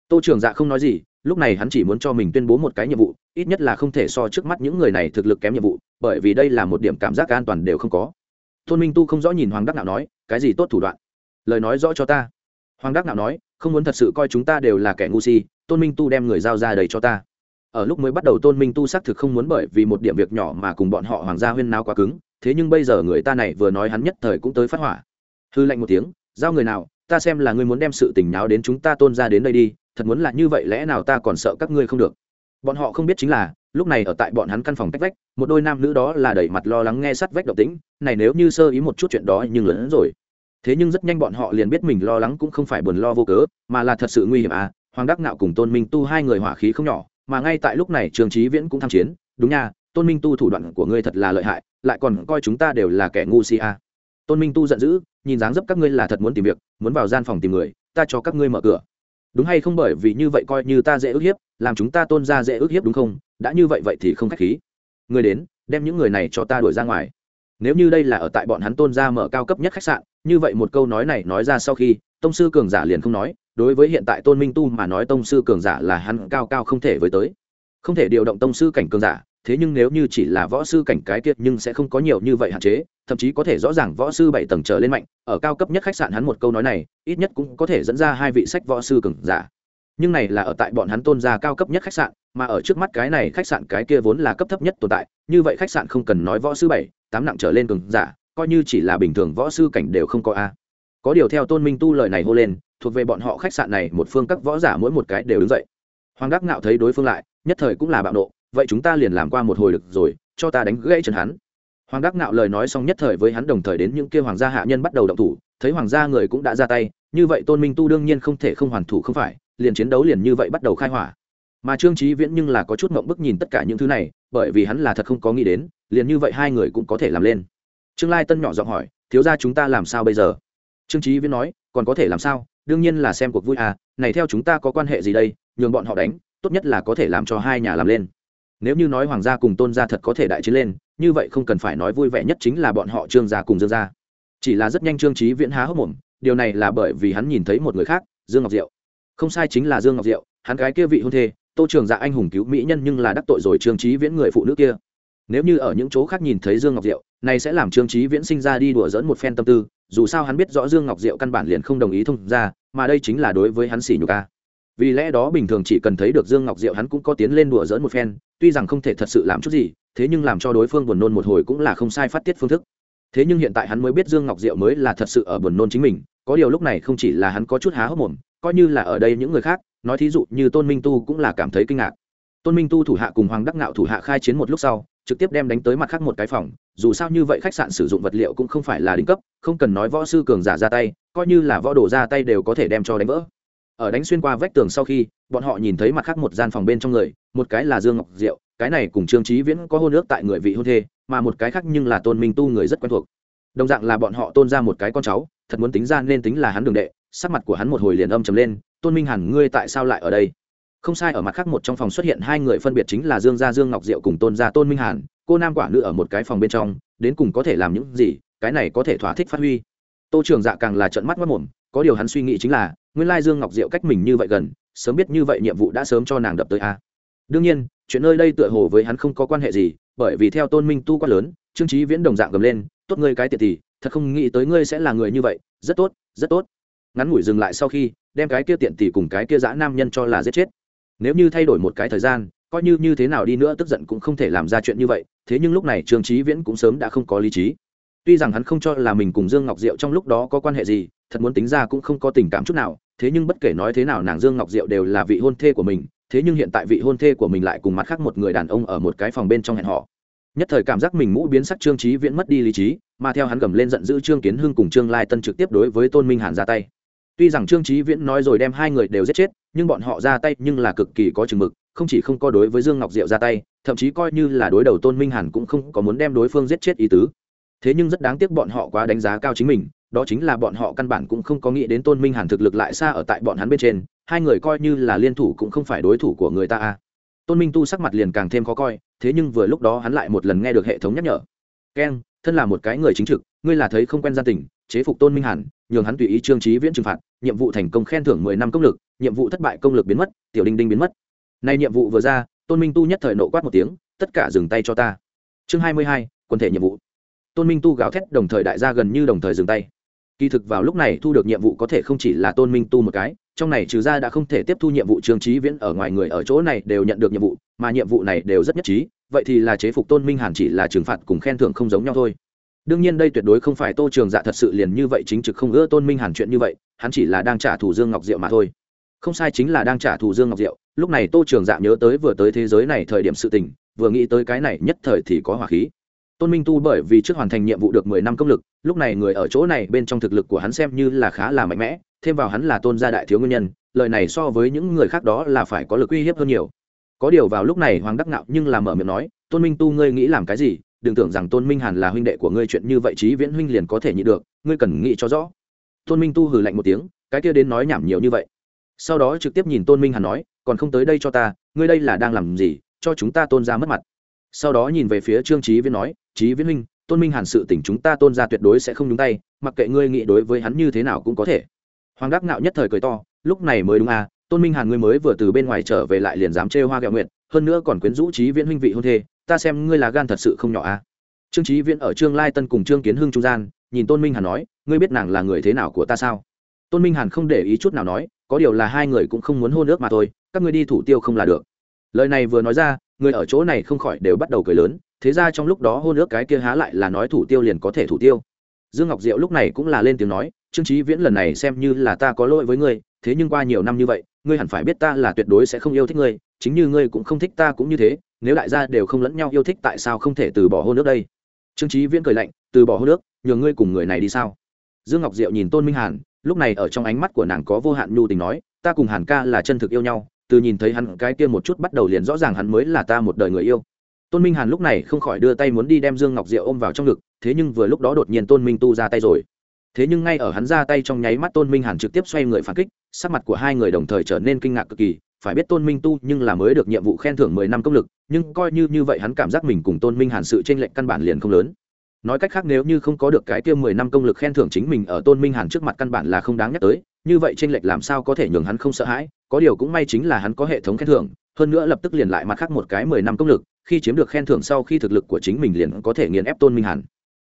Tô trường dạ không nói gì, lúc này hắn chỉ muốn cho mình tuyên bố một cái nhiệm vụ, ít nhất là không thể so trước mắt những người này thực lực kém nhiệm vụ, bởi vì đây là một điểm cảm giác an toàn đều không có. Tôn minh tu không rõ nhìn hoàng đắc nạo nói, cái gì tốt thủ đoạn? Lời nói rõ cho ta. Hoàng đắc nạo nói, không muốn thật sự coi chúng ta đều là kẻ ngu si tôn minh tu đem người giao ra đầy cho ta. Ở lúc mới bắt đầu tôn minh tu xác thực không muốn bởi vì một điểm việc nhỏ mà cùng bọn họ hoàng gia huyên náo quá cứng, thế nhưng bây giờ người ta này vừa nói hắn nhất thời cũng tới phát hỏa. Hư lạnh một tiếng, giao người nào, ta xem là ngươi muốn đem sự tình náo đến chúng ta tôn ra đến đây đi, thật muốn là như vậy lẽ nào ta còn sợ các ngươi không được? Bọn họ không biết chính là, lúc này ở tại bọn hắn căn phòng cách vách, một đôi nam nữ đó là đẩy mặt lo lắng nghe sát vách động tĩnh, này nếu như sơ ý một chút chuyện đó nhưng lớn hơn rồi. Thế nhưng rất nhanh bọn họ liền biết mình lo lắng cũng không phải buồn lo vô cớ, mà là thật sự nguy hiểm à hoàng đắc nạo cùng tôn minh tu hai người hỏa khí không nhỏ, mà ngay tại lúc này trường trí viễn cũng tham chiến. Đúng nha, tôn minh tu thủ đoạn của ngươi thật là lợi hại, lại còn coi chúng ta đều là kẻ ngu si à. tôn minh tu giận dữ, nhìn dáng dấp các ngươi là thật muốn tìm việc, muốn vào gian phòng tìm người, ta cho các ngươi mở cửa. Đúng hay không bởi vì như vậy coi như ta dễ ức hiếp, làm chúng ta tôn ra dễ ức hiếp đúng không? Đã như vậy vậy thì không k h á c h khí. Người đến, đem những người này cho ta đuổi ra ngoài. Nếu như đây là ở tại bọn hắn tôn ra mở cao cấp nhất khách sạn, như vậy một câu nói này nói ra sau khi tông sư cường giả liền không nói, đối với hiện tại tôn minh tu mà nói tông sư cường giả là hắn cao cao không thể với tới. Không thể điều động tông sư cảnh cường giả, thế nhưng nếu như chỉ là võ sư cảnh cái kiệt nhưng sẽ không có nhiều như vậy hạn chế, thậm chí có thể rõ ràng võ sư bảy tầng trở lên mạnh, ở cao cấp nhất khách sạn hắn một câu nói này, ít nhất cũng có thể dẫn ra hai vị sách võ sư cường giả. Nhưng này là ở tại bọn hắn tôn gia cao cấp nhất khách sạn, mà ở trước mắt cái này khách sạn cái kia vốn là cấp thấp nhất tồn tại, như vậy khách sạn không cần nói võ sư bảy, tám nặng trở lên cường giả, coi như chỉ là bình thường võ sư cảnh đều không có a có điều theo tôn minh tu lời này hô lên, thuộc về bọn họ khách sạn này, một phương các võ giả mỗi một cái đều đứng dậy. Hoàng đắc ngạo thấy đối phương lại, nhất thời cũng là bạo nộ, vậy chúng ta liền làm qua một hồi được rồi, cho ta đánh gãy chân hắn. Hoàng đắc ngạo lời nói xong nhất thời với hắn đồng thời đến những kia hoàng gia hạ nhân bắt đầu động thủ, thấy hoàng gia người cũng đã ra tay, như vậy tôn minh tu đương nhiên không thể không hoàn thủ không phải, liền chiến đấu liền như vậy bắt đầu khai hỏa. Mà trương trí viễn nhưng là có chút mộng bức nhìn tất cả những thứ này, bởi vì hắn là thật không có nghĩ đến, liền như vậy hai người cũng có thể làm lên. Trương lai tân nhỏ giọng hỏi, thiếu ra chúng ta làm sao bây giờ? Trương trí viễn nói, còn có thể làm sao? Đương nhiên là xem cuộc vui à này theo chúng ta có quan hệ gì đây? Nhường bọn họ đánh, tốt nhất là có thể làm cho hai nhà làm lên. Nếu như nói hoàng gia cùng tôn gia thật có thể đại chiến lên, như vậy không cần phải nói vui vẻ nhất chính là bọn họ trương gia cùng dương gia. Chỉ là rất nhanh trương trí viễn há hốc mồm, điều này là bởi vì hắn nhìn thấy một người khác, dương ngọc diệu. Không sai chính là dương ngọc diệu, hắn gái kia vị hôn thê, tô trường dạ anh hùng cứu mỹ nhân nhưng là đắc tội rồi trương trí viễn người phụ nữ kia. Nếu như ở những chỗ khác nhìn thấy dương ngọc diệu này sẽ làm trương trí viễn sinh ra đi đùa dỡn một phen tâm tư, dù sao hắn biết rõ dương ngọc diệu căn bản liền không đồng ý thông ra mà đây chính là đối với hắn xỉ nhục ca vì lẽ đó bình thường chỉ cần thấy được dương ngọc diệu hắn cũng có tiến lên đùa dỡn một phen, tuy rằng không thể thật sự làm chút gì, thế nhưng làm cho đối phương buồn nôn một hồi cũng là không sai phát tiết phương thức. Thế nhưng hiện tại hắn mới biết dương ngọc diệu mới là thật sự ở buồn nôn chính mình, có điều lúc này không chỉ là hắn có chút há hốc mồm, coi như là ở đây những người khác, nói thí dụ như tôn minh tu cũng là cảm thấy kinh ngạc. Tôn minh tu thủ hạ cùng hoàng đắc ngạo thủ hạ khai chiến một lúc sau trực tiếp đem đánh tới mặt khác một cái phòng, dù sao như vậy khách sạn sử dụng vật liệu cũng không phải là đỉnh cấp, không cần nói võ sư cường giả ra tay, coi như là võ đồ ra tay đều có thể đem cho đánh vỡ. Ở đánh xuyên qua vách tường sau khi, bọn họ nhìn thấy mặt khác một gian phòng bên trong người, một cái là dương ngọc diệu, cái này cùng trương trí viễn có hôn ước tại người vị hôn thê, mà một cái khác nhưng là tôn minh tu người rất quen thuộc. Đồng dạng là bọn họ tôn ra một cái con cháu, thật muốn tính ra nên tính là hắn đường đệ, sắc mặt của hắn một hồi liền âm trầm lên, tôn minh hẳn ngươi tại sao lại ở đây? Không sai, ở mặt khác một trong phòng xuất hiện hai người phân biệt chính là dương gia dương ngọc diệu cùng tôn gia tôn minh hàn. Cô nam quả nữ ở một cái phòng bên trong, đến cùng có thể làm những gì, cái này có thể thỏa thích phát huy. Tô trường dạ càng là trận mắt mất mồm, có điều hắn suy nghĩ chính là, nguyên lai dương ngọc diệu cách mình như vậy gần, sớm biết như vậy nhiệm vụ đã sớm cho nàng đập tới a. Đương nhiên, chuyện nơi đây tựa hồ với hắn không có quan hệ gì, bởi vì theo tôn minh tu quá lớn, trương trí viễn đồng dạng gầm lên, tốt ngươi cái tiệt thì, thật không nghĩ tới ngươi sẽ là người như vậy, rất tốt rất tốt. Ngắn ngủi dừng lại sau khi, đem cái kia tiện tỷ cùng cái kia dã nam nhân cho là giết chết nếu như thay đổi một cái thời gian, coi như như thế nào đi nữa tức giận cũng không thể làm ra chuyện như vậy, thế nhưng lúc này trương trí viễn cũng sớm đã không có lý trí. Tuy rằng hắn không cho là mình cùng dương ngọc diệu trong lúc đó có quan hệ gì, thật muốn tính ra cũng không có tình cảm chút nào, thế nhưng bất kể nói thế nào nàng dương ngọc diệu đều là vị hôn thê của mình, thế nhưng hiện tại vị hôn thê của mình lại cùng mặt khác một người đàn ông ở một cái phòng bên trong hẹn họ nhất thời cảm giác mình mũ biến sắc trương trí viễn mất đi lý trí, mà theo hắn gầm lên giận dữ trương kiến hưng cùng trương lai tân trực tiếp đối với tôn minh hàn ra tay tuy rằng trương trí viễn nói rồi đem hai người đều giết chết, nhưng bọn họ ra tay nhưng là cực kỳ có chừng mực, không chỉ không có đối với dương ngọc diệu ra tay, thậm chí coi như là đối đầu tôn minh hàn cũng không có muốn đem đối phương giết chết ý tứ. Thế nhưng rất đáng tiếc bọn họ quá đánh giá cao chính mình, đó chính là bọn họ căn bản cũng không có nghĩ đến tôn minh hàn thực lực lại xa ở tại bọn hắn bên trên, hai người coi như là liên thủ cũng không phải đối thủ của người ta a tôn minh tu sắc mặt liền càng thêm khó coi, thế nhưng vừa lúc đó hắn lại một lần nghe được hệ thống nhắc nhở. Keng, thân là một cái người chính trực, ngươi là thấy không quen gia tình chế phục tôn minh hàn, nhường hắn tùy ý trương trí viễn trừng phạt, nhiệm vụ thành công khen thưởng mười năm công lực, nhiệm vụ thất bại công lực biến mất, tiểu đinh đinh biến mất. Nay nhiệm vụ vừa ra, tôn minh tu nhất thời nộ quát một tiếng, tất cả dừng tay cho ta. Chương hai mươi hai, quân thể nhiệm vụ. Tôn minh tu gào thét, đồng thời đại gia gần như đồng thời dừng tay. Kỳ thực vào lúc này thu được nhiệm vụ có thể không chỉ là tôn minh tu một cái, trong này trừ ra đã không thể tiếp thu nhiệm vụ trương trí viễn ở ngoài người ở chỗ này đều nhận được nhiệm vụ, mà nhiệm vụ này đều rất nhất trí, vậy thì là chế phục tôn minh hàn chỉ là trừng phạt cùng khen thưởng không giống nhau thôi đương nhiên đây tuyệt đối không phải tô trường dạ thật sự liền như vậy chính trực không ưa tôn minh hàn chuyện như vậy, hắn chỉ là đang trả thù dương ngọc diệu mà thôi. Không sai chính là đang trả thù dương ngọc diệu, lúc này tô trường dạ nhớ tới vừa tới thế giới này thời điểm sự tình, vừa nghĩ tới cái này nhất thời thì có hỏa khí. Tôn minh tu bởi vì trước hoàn thành nhiệm vụ được mười năm công lực, lúc này người ở chỗ này bên trong thực lực của hắn xem như là khá là mạnh mẽ, thêm vào hắn là tôn gia đại thiếu nguyên nhân, lời này so với những người khác đó là phải có lực uy hiếp hơn nhiều. Có điều vào lúc này hoàng đắc ngạo nhưng là mở miệng nói, tôn minh tu ngươi nghĩ làm cái gì? Đừng tưởng rằng tôn minh hàn là huynh đệ của ngươi, chuyện như vậy trí viễn huynh liền có thể nhị được, ngươi cần nghĩ cho rõ. Tôn minh tu hừ lạnh một tiếng, cái kia đến nói nhảm nhiều như vậy. Sau đó trực tiếp nhìn tôn minh hàn nói, còn không tới đây cho ta, ngươi đây là đang làm gì, cho chúng ta tôn ra mất mặt. Sau đó nhìn về phía trương trí viễn nói trí viễn huynh, tôn minh hàn sự tỉnh chúng ta tôn ra tuyệt đối sẽ không nhúng tay, mặc kệ ngươi nghĩ đối với hắn như thế nào cũng có thể. Hoàng đắc ngạo nhất thời cười to, lúc này mới đúng à tôn minh hàn ngươi mới vừa từ bên ngoài trở về lại liền dám chê hoa gạo nguyện hơn nữa còn quyến rũ trí viễn huynh vị hôn thê ta xem ngươi là gan thật sự không nhỏ à. Trương trí viễn ở trương lai tân cùng trương kiến hưng trung gian, nhìn tôn minh hàn nói, ngươi biết nàng là người thế nào của ta sao? Tôn minh hàn không để ý chút nào nói, có điều là hai người cũng không muốn hôn ước mà thôi, các ngươi đi thủ tiêu không là được. Lời này vừa nói ra, người ở chỗ này không khỏi đều bắt đầu cười lớn, thế ra trong lúc đó hôn ước cái kia há lại là nói thủ tiêu liền có thể thủ tiêu. Dương ngọc diệu lúc này cũng là lên tiếng nói, trương trí viễn lần này xem như là ta có lỗi với ngươi, thế nhưng qua nhiều năm như vậy, ngươi hẳn phải biết ta là tuyệt đối sẽ không yêu thích ngươi chính như ngươi cũng không thích ta cũng như thế, nếu đại gia đều không lẫn nhau yêu thích tại sao không thể từ bỏ hôn nước đây? Trương trí viễn cười lạnh, từ bỏ hôn nước, nhường ngươi cùng người này đi sao? Dương ngọc diệu nhìn tôn minh hàn, lúc này ở trong ánh mắt của nàng có vô hạn nhu tình nói, ta cùng hàn ca là chân thực yêu nhau, từ nhìn thấy hắn cái kia một chút bắt đầu liền rõ ràng hắn mới là ta một đời người yêu. Tôn minh hàn lúc này không khỏi đưa tay muốn đi đem dương ngọc diệu ôm vào trong ngực, thế nhưng vừa lúc đó đột nhiên tôn minh tu ra tay rồi. Thế nhưng ngay ở hắn ra tay trong nháy mắt tôn minh hàn trực tiếp xoay người phản kích, sắc mặt của hai người đồng thời trở nên kinh ngạc cực kỳ phải biết tôn minh tu nhưng là mới được nhiệm vụ khen thưởng mười năm công lực, nhưng coi như như vậy hắn cảm giác mình cùng tôn minh hàn sự tranh lệch căn bản liền không lớn. Nói cách khác nếu như không có được cái tiêu mười năm công lực khen thưởng chính mình ở tôn minh hàn trước mặt căn bản là không đáng nhắc tới, như vậy tranh lệch làm sao có thể nhường hắn không sợ hãi, có điều cũng may chính là hắn có hệ thống khen thưởng, hơn nữa lập tức liền lại mặt khác một cái mười năm công lực, khi chiếm được khen thưởng sau khi thực lực của chính mình liền có thể nghiền ép tôn minh hàn.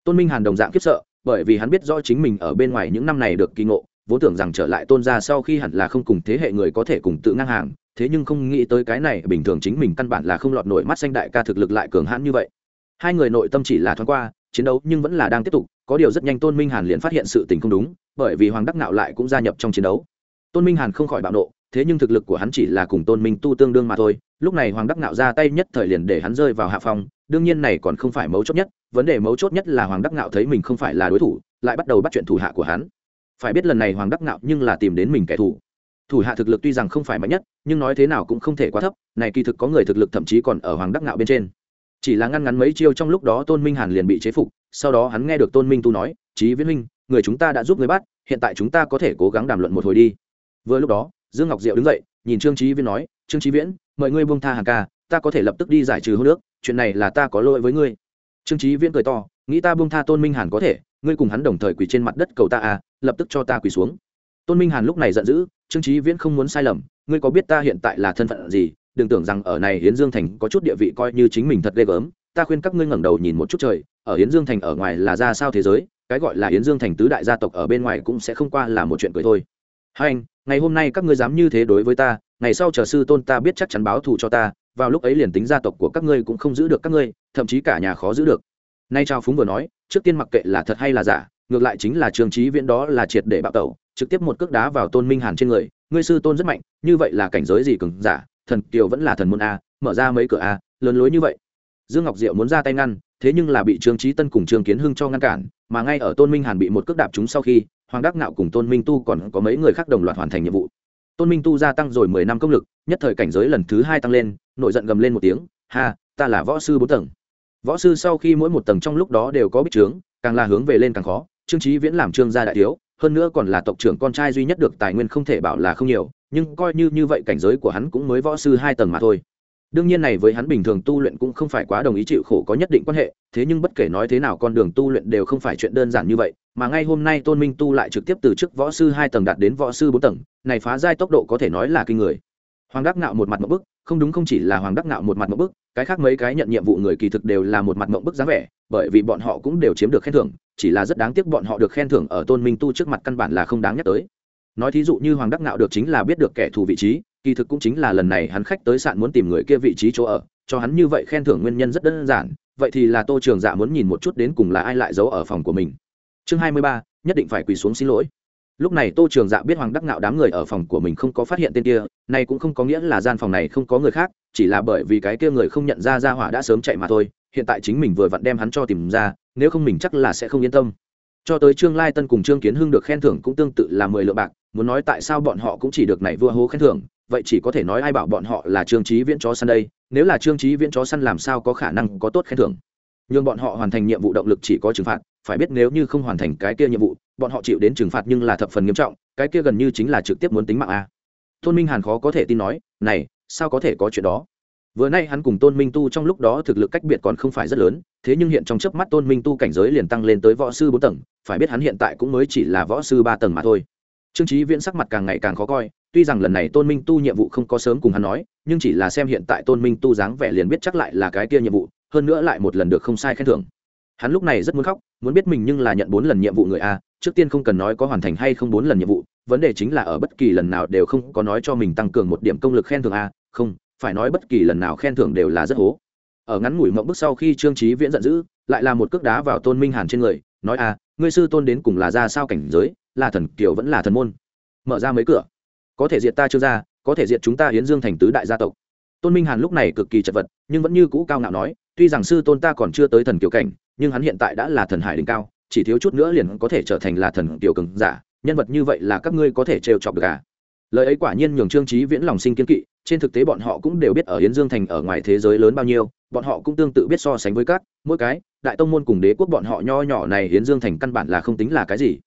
Tôn minh hàn đồng dạng khiếp sợ, bởi vì hắn biết rõ chính mình ở bên ngoài những năm này được kỳ ngộ vốn tưởng rằng trở lại tôn gia sau khi hẳn là không cùng thế hệ người có thể cùng tự ngang hàng, thế nhưng không nghĩ tới cái này bình thường chính mình căn bản là không lọt nổi mắt xanh đại ca thực lực lại cường hãn như vậy. Hai người nội tâm chỉ là thoáng qua, chiến đấu nhưng vẫn là đang tiếp tục, có điều rất nhanh tôn minh hàn liền phát hiện sự tình không đúng, bởi vì hoàng đắc nạo lại cũng gia nhập trong chiến đấu. Tôn minh hàn không khỏi bạo nộ, thế nhưng thực lực của hắn chỉ là cùng tôn minh tu tương đương mà thôi, lúc này hoàng đắc nạo ra tay nhất thời liền để hắn rơi vào hạ phòng đương nhiên này còn không phải mấu chốt nhất, vấn đề mấu chốt nhất là hoàng đắc nạo thấy mình không phải là đối thủ, lại bắt đầu bắt chuyện thủ hạ của hắn phải biết lần này hoàng đắc Ngạo nhưng là tìm đến mình kẻ thù. Thủ hạ thực lực tuy rằng không phải mạnh nhất, nhưng nói thế nào cũng không thể quá thấp, này kỳ thực có người thực lực thậm chí còn ở hoàng đắc Ngạo bên trên. Chỉ là ngăn ngắn mấy chiêu trong lúc đó tôn minh hàn liền bị chế phục, sau đó hắn nghe được tôn minh tu nói, Chí viễn minh người chúng ta đã giúp người bắt, hiện tại chúng ta có thể cố gắng đàm luận một hồi đi. Vừa lúc đó, dương ngọc diệu đứng dậy, nhìn trương trí viễn nói, trương trí viễn, mời ngươi buông tha hàng ca, ta có thể lập tức đi giải trừ hô nước chuyện này là ta có lỗi với ngươi. Trương trí viễn cười to, nghĩ ta buông tha tôn minh hàn có thể, ngươi cùng hắn đồng thời quỳ trên mặt đất cầu ta à lập tức cho ta quỳ xuống. Tôn minh hàn lúc này giận dữ, trương trí viễn không muốn sai lầm, ngươi có biết ta hiện tại là thân phận gì? Đừng tưởng rằng ở này hiến dương thành có chút địa vị coi như chính mình thật ghê gớm, ta khuyên các ngươi ngẩng đầu nhìn một chút trời, ở hiến dương thành ở ngoài là ra sao thế giới, cái gọi là hiến dương thành tứ đại gia tộc ở bên ngoài cũng sẽ không qua là một chuyện cười thôi. Hai anh, ngày hôm nay các ngươi dám như thế đối với ta, ngày sau chờ sư tôn ta biết chắc chắn báo thù cho ta, vào lúc ấy liền tính gia tộc của các ngươi cũng không giữ được các ngươi, thậm chí cả nhà khó giữ được. Nay trao phúng vừa nói, trước tiên mặc kệ là thật hay là giả ngược lại chính là trường trí viễn đó là triệt để bạo tẩu, trực tiếp một cước đá vào tôn minh hàn trên người. Ngươi sư tôn rất mạnh, như vậy là cảnh giới gì cứng giả? Thần kiều vẫn là thần môn a, mở ra mấy cửa a, lớn lối như vậy. Dương ngọc diệu muốn ra tay ngăn, thế nhưng là bị trương trí tân cùng trương kiến hưng cho ngăn cản, mà ngay ở tôn minh hàn bị một cước đạp chúng sau khi, hoàng đắc nạo cùng tôn minh tu còn có mấy người khác đồng loạt hoàn thành nhiệm vụ. Tôn minh tu gia tăng rồi mười năm công lực, nhất thời cảnh giới lần thứ hai tăng lên, nội giận gầm lên một tiếng, ha, ta là võ sư bốn tầng. Võ sư sau khi mỗi một tầng trong lúc đó đều có bích trướng, càng là hướng về lên càng khó trương trí viễn làm trương gia đại thiếu, hơn nữa còn là tộc trưởng con trai duy nhất được tài nguyên không thể bảo là không nhiều, nhưng coi như như vậy cảnh giới của hắn cũng mới võ sư hai tầng mà thôi. Đương nhiên này với hắn bình thường tu luyện cũng không phải quá đồng ý chịu khổ có nhất định quan hệ, thế nhưng bất kể nói thế nào con đường tu luyện đều không phải chuyện đơn giản như vậy, mà ngay hôm nay tôn minh tu lại trực tiếp từ chức võ sư hai tầng đạt đến võ sư bốn tầng, này phá giai tốc độ có thể nói là kinh người. Hoàng đắc nạo một mặt một bức, không đúng không chỉ là hoàng đắc nạo một mặt một bức cái khác mấy cái nhận nhiệm vụ người kỳ thực đều là một mặt mộng bức dáng vẻ, bởi vì bọn họ cũng đều chiếm được khen thưởng, chỉ là rất đáng tiếc bọn họ được khen thưởng ở tôn minh tu trước mặt căn bản là không đáng nhắc tới. Nói thí dụ như hoàng đắc nạo được chính là biết được kẻ thù vị trí, kỳ thực cũng chính là lần này hắn khách tới sạn muốn tìm người kia vị trí chỗ ở, cho hắn như vậy khen thưởng nguyên nhân rất đơn giản, vậy thì là tô trường dạ muốn nhìn một chút đến cùng là ai lại giấu ở phòng của mình. Chương hai mươi ba, nhất định phải quỳ xuống xin lỗi lúc này tô trường dạ biết hoàng đắc nạo đám người ở phòng của mình không có phát hiện tên kia, nay cũng không có nghĩa là gian phòng này không có người khác, chỉ là bởi vì cái kia người không nhận ra ra hỏa đã sớm chạy mà thôi, hiện tại chính mình vừa vặn đem hắn cho tìm ra, nếu không mình chắc là sẽ không yên tâm. Cho tới trương lai tân cùng trương kiến hưng được khen thưởng cũng tương tự là mười lượng bạc, muốn nói tại sao bọn họ cũng chỉ được này vua hố khen thưởng, vậy chỉ có thể nói ai bảo bọn họ là trương trí viễn chó săn đây, nếu là trương trí viễn chó săn làm sao có khả năng có tốt khen thưởng nhưng bọn họ hoàn thành nhiệm vụ động lực chỉ có trừng phạt, phải biết nếu như không hoàn thành cái kia nhiệm vụ, bọn họ chịu đến trừng phạt nhưng là thập phần nghiêm trọng, cái kia gần như chính là trực tiếp muốn tính mạng a. Tôn minh hàn khó có thể tin nói, này, sao có thể có chuyện đó? Vừa nay hắn cùng tôn minh tu trong lúc đó thực lực cách biệt còn không phải rất lớn, thế nhưng hiện trong chớp mắt tôn minh tu cảnh giới liền tăng lên tới võ sư bốn tầng, phải biết hắn hiện tại cũng mới chỉ là võ sư ba tầng mà thôi. Trương trí viễn sắc mặt càng ngày càng khó coi, tuy rằng lần này tôn minh tu nhiệm vụ không có sớm cùng hắn nói, nhưng chỉ là xem hiện tại tôn minh tu dáng vẻ liền biết chắc lại là cái kia nhiệm vụ hơn nữa lại một lần được không sai khen thưởng. Hắn lúc này rất muốn khóc, muốn biết mình nhưng là nhận bốn lần nhiệm vụ người a, trước tiên không cần nói có hoàn thành hay không bốn lần nhiệm vụ, vấn đề chính là ở bất kỳ lần nào đều không có nói cho mình tăng cường một điểm công lực khen thưởng a, không, phải nói bất kỳ lần nào khen thưởng đều là rất hố. Ở ngắn ngủi mộng bức sau khi trương trí viễn giận dữ, lại là một cước đá vào tôn minh hàn trên người, nói a, ngươi sư tôn đến cùng là ra sao cảnh giới, là thần kiều vẫn là thần môn. Mở ra mấy cửa. Có thể diệt ta chưa ra, có thể diệt chúng ta hiến dương thành tứ đại gia tộc. Tôn minh hàn lúc này cực kỳ chật vật, nhưng vẫn như cũ cao ngạo nói tuy rằng sư tôn ta còn chưa tới thần kiều cảnh, nhưng hắn hiện tại đã là thần hải đỉnh cao, chỉ thiếu chút nữa liền có thể trở thành là thần kiều cường giả, nhân vật như vậy là các ngươi có thể trêu chọc được à? Lời ấy quả nhiên nhường trương trí viễn lòng sinh kiên kỵ, trên thực tế bọn họ cũng đều biết ở hiến dương thành ở ngoài thế giới lớn bao nhiêu, bọn họ cũng tương tự biết so sánh với các, mỗi cái, đại tông môn cùng đế quốc bọn họ nho nhỏ này hiến dương thành căn bản là không tính là cái gì.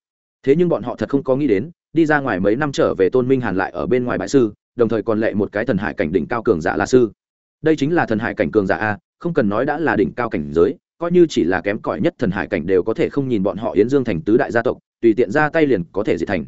Thế nhưng bọn họ thật không có nghĩ đến, đi ra ngoài mấy năm trở về tôn minh hàn lại ở bên ngoài bãi sư, đồng thời còn lệ một cái thần hải cảnh đỉnh cao cường giả là sư. Đây chính là thần hải cảnh cường giả a không cần nói đã là đỉnh cao cảnh giới, coi như chỉ là kém cỏi nhất thần hải cảnh đều có thể không nhìn bọn họ yến dương thành tứ đại gia tộc, tùy tiện ra tay liền có thể diệt thành.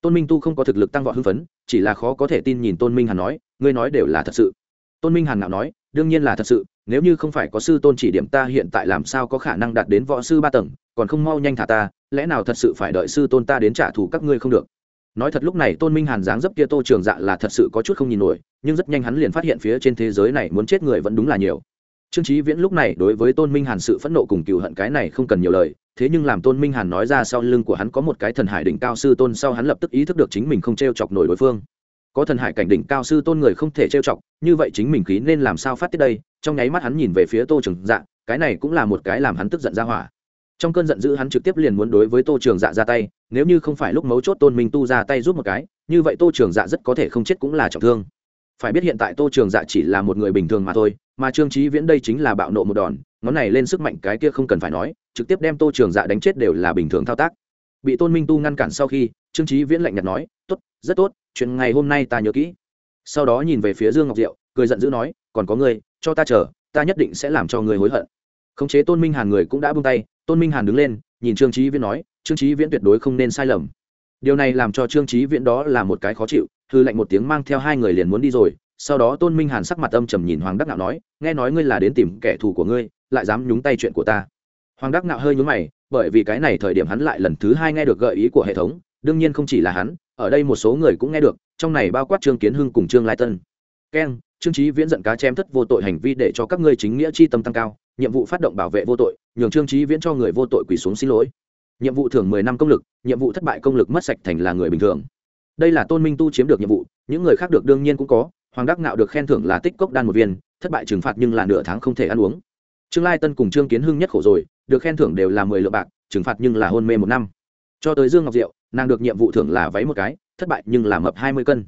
Tôn minh tu không có thực lực tăng vọt hưng phấn, chỉ là khó có thể tin nhìn tôn minh hàn nói, ngươi nói đều là thật sự. Tôn minh hàn ngạo nói, đương nhiên là thật sự, nếu như không phải có sư tôn chỉ điểm ta hiện tại làm sao có khả năng đạt đến võ sư ba tầng, còn không mau nhanh thả ta, lẽ nào thật sự phải đợi sư tôn ta đến trả thù các ngươi không được? Nói thật lúc này tôn minh hàn dáng dấp kia tô trường dạ là thật sự có chút không nhìn nổi, nhưng rất nhanh hắn liền phát hiện phía trên thế giới này muốn chết người vẫn đúng là nhiều trương trí viễn lúc này đối với tôn minh hàn sự phẫn nộ cùng cựu hận cái này không cần nhiều lời, thế nhưng làm tôn minh hàn nói ra sau lưng của hắn có một cái thần hải đỉnh cao sư tôn sau hắn lập tức ý thức được chính mình không t r e o chọc nổi đối phương. Có thần hải cảnh đỉnh cao sư tôn người không thể trêu chọc, như vậy chính mình khí nên làm sao phát tiết đây? Trong nháy mắt hắn nhìn về phía tô trường dạ cái này cũng là một cái làm hắn tức giận ra hỏa. Trong cơn giận dữ hắn trực tiếp liền muốn đối với tô trường dạ ra tay, nếu như không phải lúc mấu chốt tôn minh tu ra tay giúp một cái, như vậy tô trường dạ rất có thể không chết cũng là trọng thương phải biết hiện tại tô trường dạ chỉ là một người bình thường mà thôi mà trương trí viễn đây chính là bạo nộ một đòn ngón này lên sức mạnh cái kia không cần phải nói trực tiếp đem tô trường dạ đánh chết đều là bình thường thao tác. Bị tôn minh tu ngăn cản sau khi trương trí viễn lạnh nhạt nói tốt rất tốt chuyện ngày hôm nay ta nhớ kỹ. Sau đó nhìn về phía dương ngọc diệu cười giận dữ nói còn có người, cho ta chờ ta nhất định sẽ làm cho người hối hận. Khống chế tôn minh hàn người cũng đã buông tay tôn minh hàn đứng lên nhìn trương trí viễn nói trương trí viễn tuyệt đối không nên sai lầm. Điều này làm cho trương trí viễn đó là một cái khó chịu hư lệnh một tiếng mang theo hai người liền muốn đi rồi, sau đó tôn minh hàn sắc mặt âm trầm nhìn hoàng đắc nạo nói, nghe nói ngươi là đến tìm kẻ thù của ngươi, lại dám nhúng tay chuyện của ta. Hoàng đắc nạo hơi nhúng mày, bởi vì cái này thời điểm hắn lại lần thứ hai nghe được gợi ý của hệ thống, đương nhiên không chỉ là hắn, ở đây một số người cũng nghe được, trong này bao quát trương kiến hưng cùng trương lai tân. Keng, trương trí viễn giận cá chém thất vô tội hành vi để cho các ngươi chính nghĩa chi tâm tăng cao, nhiệm vụ phát động bảo vệ vô tội, nhường trương trí viễn cho người vô tội quỳ xuống xin lỗi. Nhiệm vụ thưởng mười năm công lực, nhiệm vụ thất bại công lực mất sạch thành là người bình thường đây là tôn minh tu chiếm được nhiệm vụ, những người khác được đương nhiên cũng có, hoàng đắc nạo được khen thưởng là tích cốc đan một viên, thất bại trừng phạt nhưng là nửa tháng không thể ăn uống. Trương lai tân cùng trương kiến hưng nhất khổ rồi, được khen thưởng đều là mười lượng bạc, trừng phạt nhưng là hôn mê một năm. Cho tới dương ngọc diệu, nàng được nhiệm vụ thưởng là váy một cái, thất bại nhưng là mập hai mươi cân.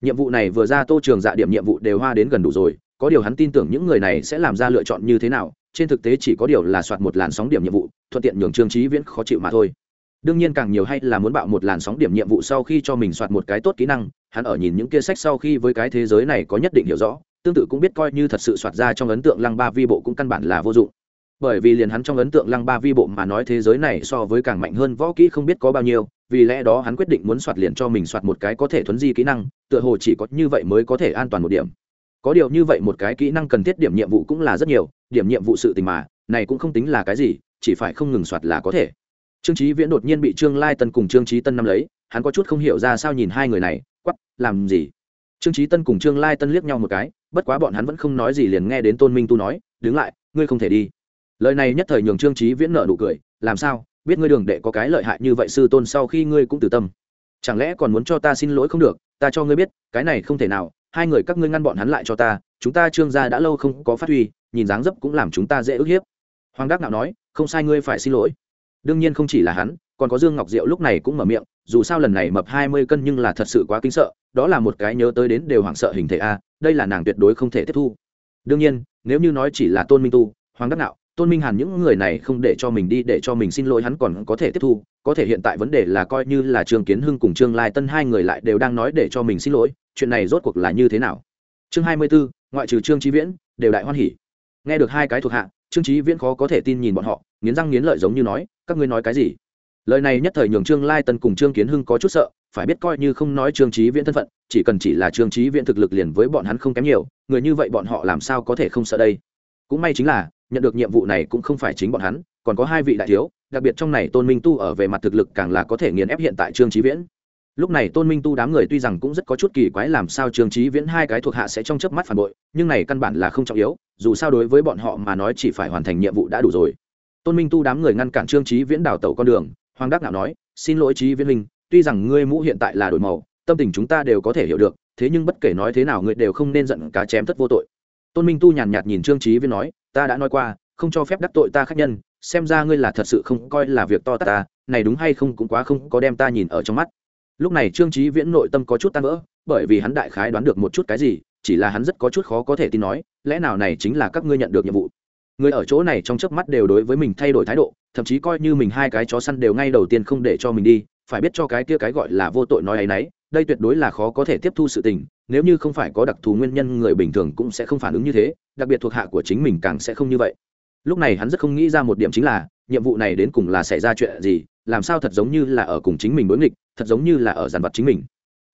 Nhiệm vụ này vừa ra tô trường dạ điểm nhiệm vụ đều hoa đến gần đủ rồi, có điều hắn tin tưởng những người này sẽ làm ra lựa chọn như thế nào, trên thực tế chỉ có điều là soạt một làn sóng điểm nhiệm vụ, thuận tiện nhường trương trí viễn khó chịu mà thôi đương nhiên càng nhiều hay là muốn bạo một làn sóng điểm nhiệm vụ sau khi cho mình soạt một cái tốt kỹ năng, hắn ở nhìn những kia sách sau khi với cái thế giới này có nhất định hiểu rõ, tương tự cũng biết coi như thật sự soạt ra trong ấn tượng lăng ba vi bộ cũng căn bản là vô dụng. Bởi vì liền hắn trong ấn tượng lăng ba vi bộ mà nói thế giới này so với càng mạnh hơn võ kỹ không biết có bao nhiêu, vì lẽ đó hắn quyết định muốn soạt liền cho mình soạt một cái có thể thuấn di kỹ năng, tựa hồ chỉ có như vậy mới có thể an toàn một điểm. Có điều như vậy một cái kỹ năng cần thiết điểm nhiệm vụ cũng là rất nhiều, điểm nhiệm vụ sự tình mà, này cũng không tính là cái gì, chỉ phải không ngừng soạt là có thể trương trí viễn đột nhiên bị trương lai tân cùng trương trí tân nắm lấy, hắn có chút không hiểu ra sao nhìn hai người này quắp làm gì? Trương trí tân cùng trương lai tân liếc nhau một cái, bất quá bọn hắn vẫn không nói gì liền nghe đến tôn minh tu nói, đứng lại, ngươi không thể đi. Lời này nhất thời nhường trương trí viễn nợ nụ cười, làm sao? Biết ngươi đường đệ có cái lợi hại như vậy sư tôn sau khi ngươi cũng từ tâm. Chẳng lẽ còn muốn cho ta xin lỗi không được, ta cho ngươi biết, cái này không thể nào, hai người các ngươi ngăn bọn hắn lại cho ta, chúng ta trương gia đã lâu không có phát huy, nhìn dáng dấp cũng làm chúng ta dễ ức hiếp. Hoàng đắc nào nói, không sai, ngươi phải xin lỗi đương nhiên không chỉ là hắn còn có dương ngọc diệu lúc này cũng mở miệng dù sao lần này mập hai mươi cân nhưng là thật sự quá kinh sợ đó là một cái nhớ tới đến đều hoảng sợ hình thể a đây là nàng tuyệt đối không thể tiếp thu. Đương nhiên nếu như nói chỉ là tôn minh tu hoàng đắc nạo tôn minh hàn những người này không để cho mình đi để cho mình xin lỗi hắn còn có thể tiếp thu có thể hiện tại vấn đề là coi như là trương kiến hưng cùng trương lai tân hai người lại đều đang nói để cho mình xin lỗi chuyện này rốt cuộc là như thế nào? Chương hai mươi 24, ngoại trừ trương trí viễn đều đại hoan hỉ. Nghe được hai cái thuộc hạ trương trí viễn khó có thể tin nhìn bọn họ, nghiến răng nghiến lợi giống như nói, các ngươi nói cái gì? Lời này nhất thời nhường trương lai tân cùng trương kiến hưng có chút sợ, phải biết coi như không nói trương trí viễn thân phận, chỉ cần chỉ là trương trí viễn thực lực liền với bọn hắn không kém nhiều, người như vậy bọn họ làm sao có thể không sợ đây? Cũng may chính là, nhận được nhiệm vụ này cũng không phải chính bọn hắn, còn có hai vị đại thiếu, đặc biệt trong này tôn minh tu ở về mặt thực lực càng là có thể nghiền ép hiện tại trương trí viễn lúc này tôn minh tu đám người tuy rằng cũng rất có chút kỳ quái làm sao trương trí viễn hai cái thuộc hạ sẽ trong chớp mắt phản bội, nhưng này căn bản là không trọng yếu, dù sao đối với bọn họ mà nói chỉ phải hoàn thành nhiệm vụ đã đủ rồi. Tôn minh tu đám người ngăn cản trương trí viễn đào tẩu con đường, hoàng đắc nạo nói, xin lỗi trí viễn minh tuy rằng ngươi mũ hiện tại là đổi màu, tâm tình chúng ta đều có thể hiểu được, thế nhưng bất kể nói thế nào ngươi đều không nên giận cá chém thất vô tội. Tôn minh tu nhàn nhạt nhìn trương trí viễn nói, ta đã nói qua, không cho phép đắc tội ta khác nhân, xem ra ngươi là thật sự không coi là việc to ta, này đúng hay không cũng quá không có đem ta nhìn ở trong mắt lúc này trương trí viễn nội tâm có chút tan vỡ, bởi vì hắn đại khái đoán được một chút cái gì, chỉ là hắn rất có chút khó có thể tin nói, lẽ nào này chính là các ngươi nhận được nhiệm vụ? Người ở chỗ này trong chớp mắt đều đối với mình thay đổi thái độ, thậm chí coi như mình hai cái chó săn đều ngay đầu tiên không để cho mình đi, phải biết cho cái kia cái gọi là vô tội nói ấy nấy, đây tuyệt đối là khó có thể tiếp thu sự tình, nếu như không phải có đặc thù nguyên nhân người bình thường cũng sẽ không phản ứng như thế, đặc biệt thuộc hạ của chính mình càng sẽ không như vậy. Lúc này hắn rất không nghĩ ra một điểm chính là, nhiệm vụ này đến cùng là xảy ra chuyện gì, làm sao thật giống như là ở cùng chính mình đối nghịch thật giống như là ở dàn vật chính mình.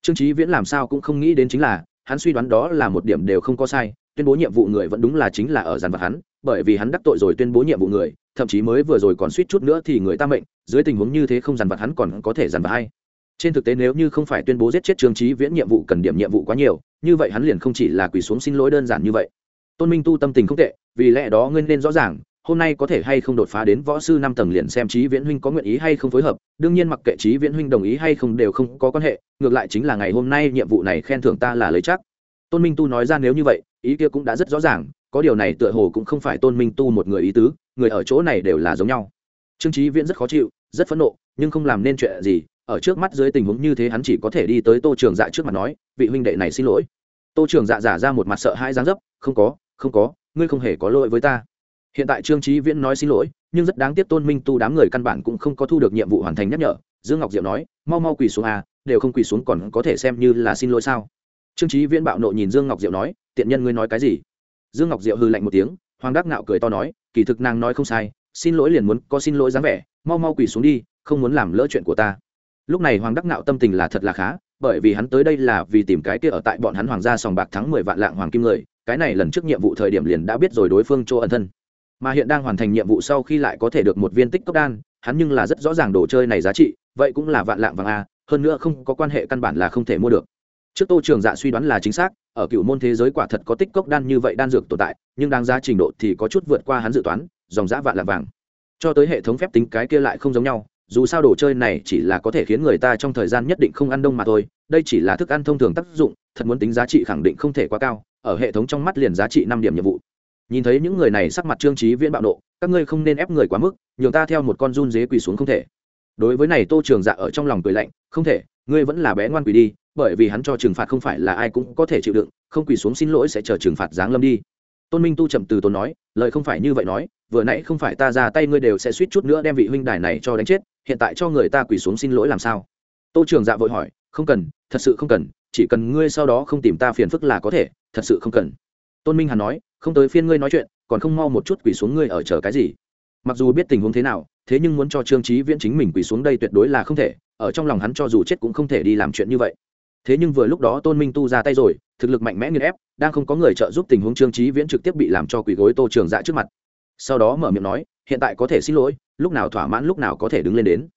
Trương trí viễn làm sao cũng không nghĩ đến chính là, hắn suy đoán đó là một điểm đều không có sai, tuyên bố nhiệm vụ người vẫn đúng là chính là ở dàn vật hắn, bởi vì hắn đắc tội rồi tuyên bố nhiệm vụ người, thậm chí mới vừa rồi còn suýt chút nữa thì người ta mệnh, dưới tình huống như thế không giàn vật hắn còn có thể giàn vật hay. Trên thực tế nếu như không phải tuyên bố giết chết trương trí viễn nhiệm vụ cần điểm nhiệm vụ quá nhiều, như vậy hắn liền không chỉ là quỳ xuống xin lỗi đơn giản như vậy. Tôn minh tu tâm tình không tệ, vì lẽ đó ngươi nên rõ ràng hôm nay có thể hay không đột phá đến võ sư năm tầng liền xem trí viễn huynh có nguyện ý hay không phối hợp. Đương nhiên mặc kệ trí viễn huynh đồng ý hay không đều không có quan hệ, ngược lại chính là ngày hôm nay nhiệm vụ này khen thưởng ta là lấy chắc. Tôn minh tu nói ra nếu như vậy, ý kia cũng đã rất rõ ràng, có điều này tựa hồ cũng không phải tôn minh tu một người ý tứ, người ở chỗ này đều là giống nhau. Trương trí viễn rất khó chịu, rất phẫn nộ, nhưng không làm nên chuyện gì, ở trước mắt dưới tình huống như thế hắn chỉ có thể đi tới tô trường dạ trước mặt nói, vị huynh đệ này xin lỗi. Tô trường dạ giả ra một mặt sợ hãi dáng dấp, không có không có, ngươi không hề có lỗi với ta hiện tại trương trí viễn nói xin lỗi, nhưng rất đáng tiếc tôn minh tu đám người căn bản cũng không có thu được nhiệm vụ hoàn thành nhắc nhở. Dương ngọc diệu nói, mau mau quỳ xuống à đều không quỳ xuống còn có thể xem như là xin lỗi sao? Trương trí viễn bạo nộ nhìn dương ngọc diệu nói, tiện nhân ngươi nói cái gì? Dương ngọc diệu hư lạnh một tiếng, hoàng đắc ngạo cười to nói, kỳ thực nàng nói không sai, xin lỗi liền muốn có xin lỗi dáng vẻ, mau mau quỳ xuống đi, không muốn làm lỡ chuyện của ta. Lúc này hoàng đắc ngạo tâm tình là thật là khá, bởi vì hắn tới đây là vì tìm cái kia ở tại bọn hắn hoàng gia sòng bạc thắng mười vạn lạng hoàng kim người, cái này lần trước nhiệm vụ thời điểm liền đã biết rồi đối phương chỗ ẩn thân mà hiện đang hoàn thành nhiệm vụ sau khi lại có thể được một viên tích cốc đan, hắn nhưng là rất rõ ràng đồ chơi này giá trị, vậy cũng là vạn lạng vàng a, hơn nữa không có quan hệ căn bản là không thể mua được. Trước tô trường dạ suy đoán là chính xác, ở cựu môn thế giới quả thật có tích cốc đan như vậy đan dược tồn tại, nhưng đáng giá trình độ thì có chút vượt qua hắn dự toán, dòng giã vạn lạng vàng. Cho tới hệ thống phép tính cái kia lại không giống nhau, dù sao đồ chơi này chỉ là có thể khiến người ta trong thời gian nhất định không ăn đông mà thôi, đây chỉ là thức ăn thông thường tác dụng, thật muốn tính giá trị khẳng định không thể quá cao, ở hệ thống trong mắt liền giá trị năm điểm nhiệm vụ nhìn thấy những người này sắc mặt trương trí viễn bạo nộ, các ngươi không nên ép người quá mức, nhường ta theo một con run dế quỳ xuống không thể. Đối với này tô trường dạ ở trong lòng cười lạnh, không thể, ngươi vẫn là bé ngoan quỳ đi, bởi vì hắn cho trừng phạt không phải là ai cũng có thể chịu đựng, không quỳ xuống xin lỗi sẽ chờ trừng phạt giáng lâm đi. Tôn minh tu chậm từ tốn nói, lời không phải như vậy nói, vừa nãy không phải ta ra tay ngươi đều sẽ suýt chút nữa đem vị huynh đài này cho đánh chết, hiện tại cho người ta quỳ xuống xin lỗi làm sao? Tô trường dạ vội hỏi, không cần, thật sự không cần, chỉ cần ngươi sau đó không tìm ta phiền phức là có thể, thật sự không cần. Tôn minh hàn nói không tới phiên ngươi nói chuyện, còn không mau một chút quỳ xuống ngươi ở chờ cái gì. Mặc dù biết tình huống thế nào, thế nhưng muốn cho trương trí viễn chính mình quỳ xuống đây tuyệt đối là không thể, ở trong lòng hắn cho dù chết cũng không thể đi làm chuyện như vậy. Thế nhưng vừa lúc đó tôn minh tu ra tay rồi, thực lực mạnh mẽ nghiền ép, đang không có người trợ giúp tình huống trương trí viễn trực tiếp bị làm cho quỳ gối tô trường dạ trước mặt. Sau đó mở miệng nói, hiện tại có thể xin lỗi, lúc nào thỏa mãn lúc nào có thể đứng lên đến.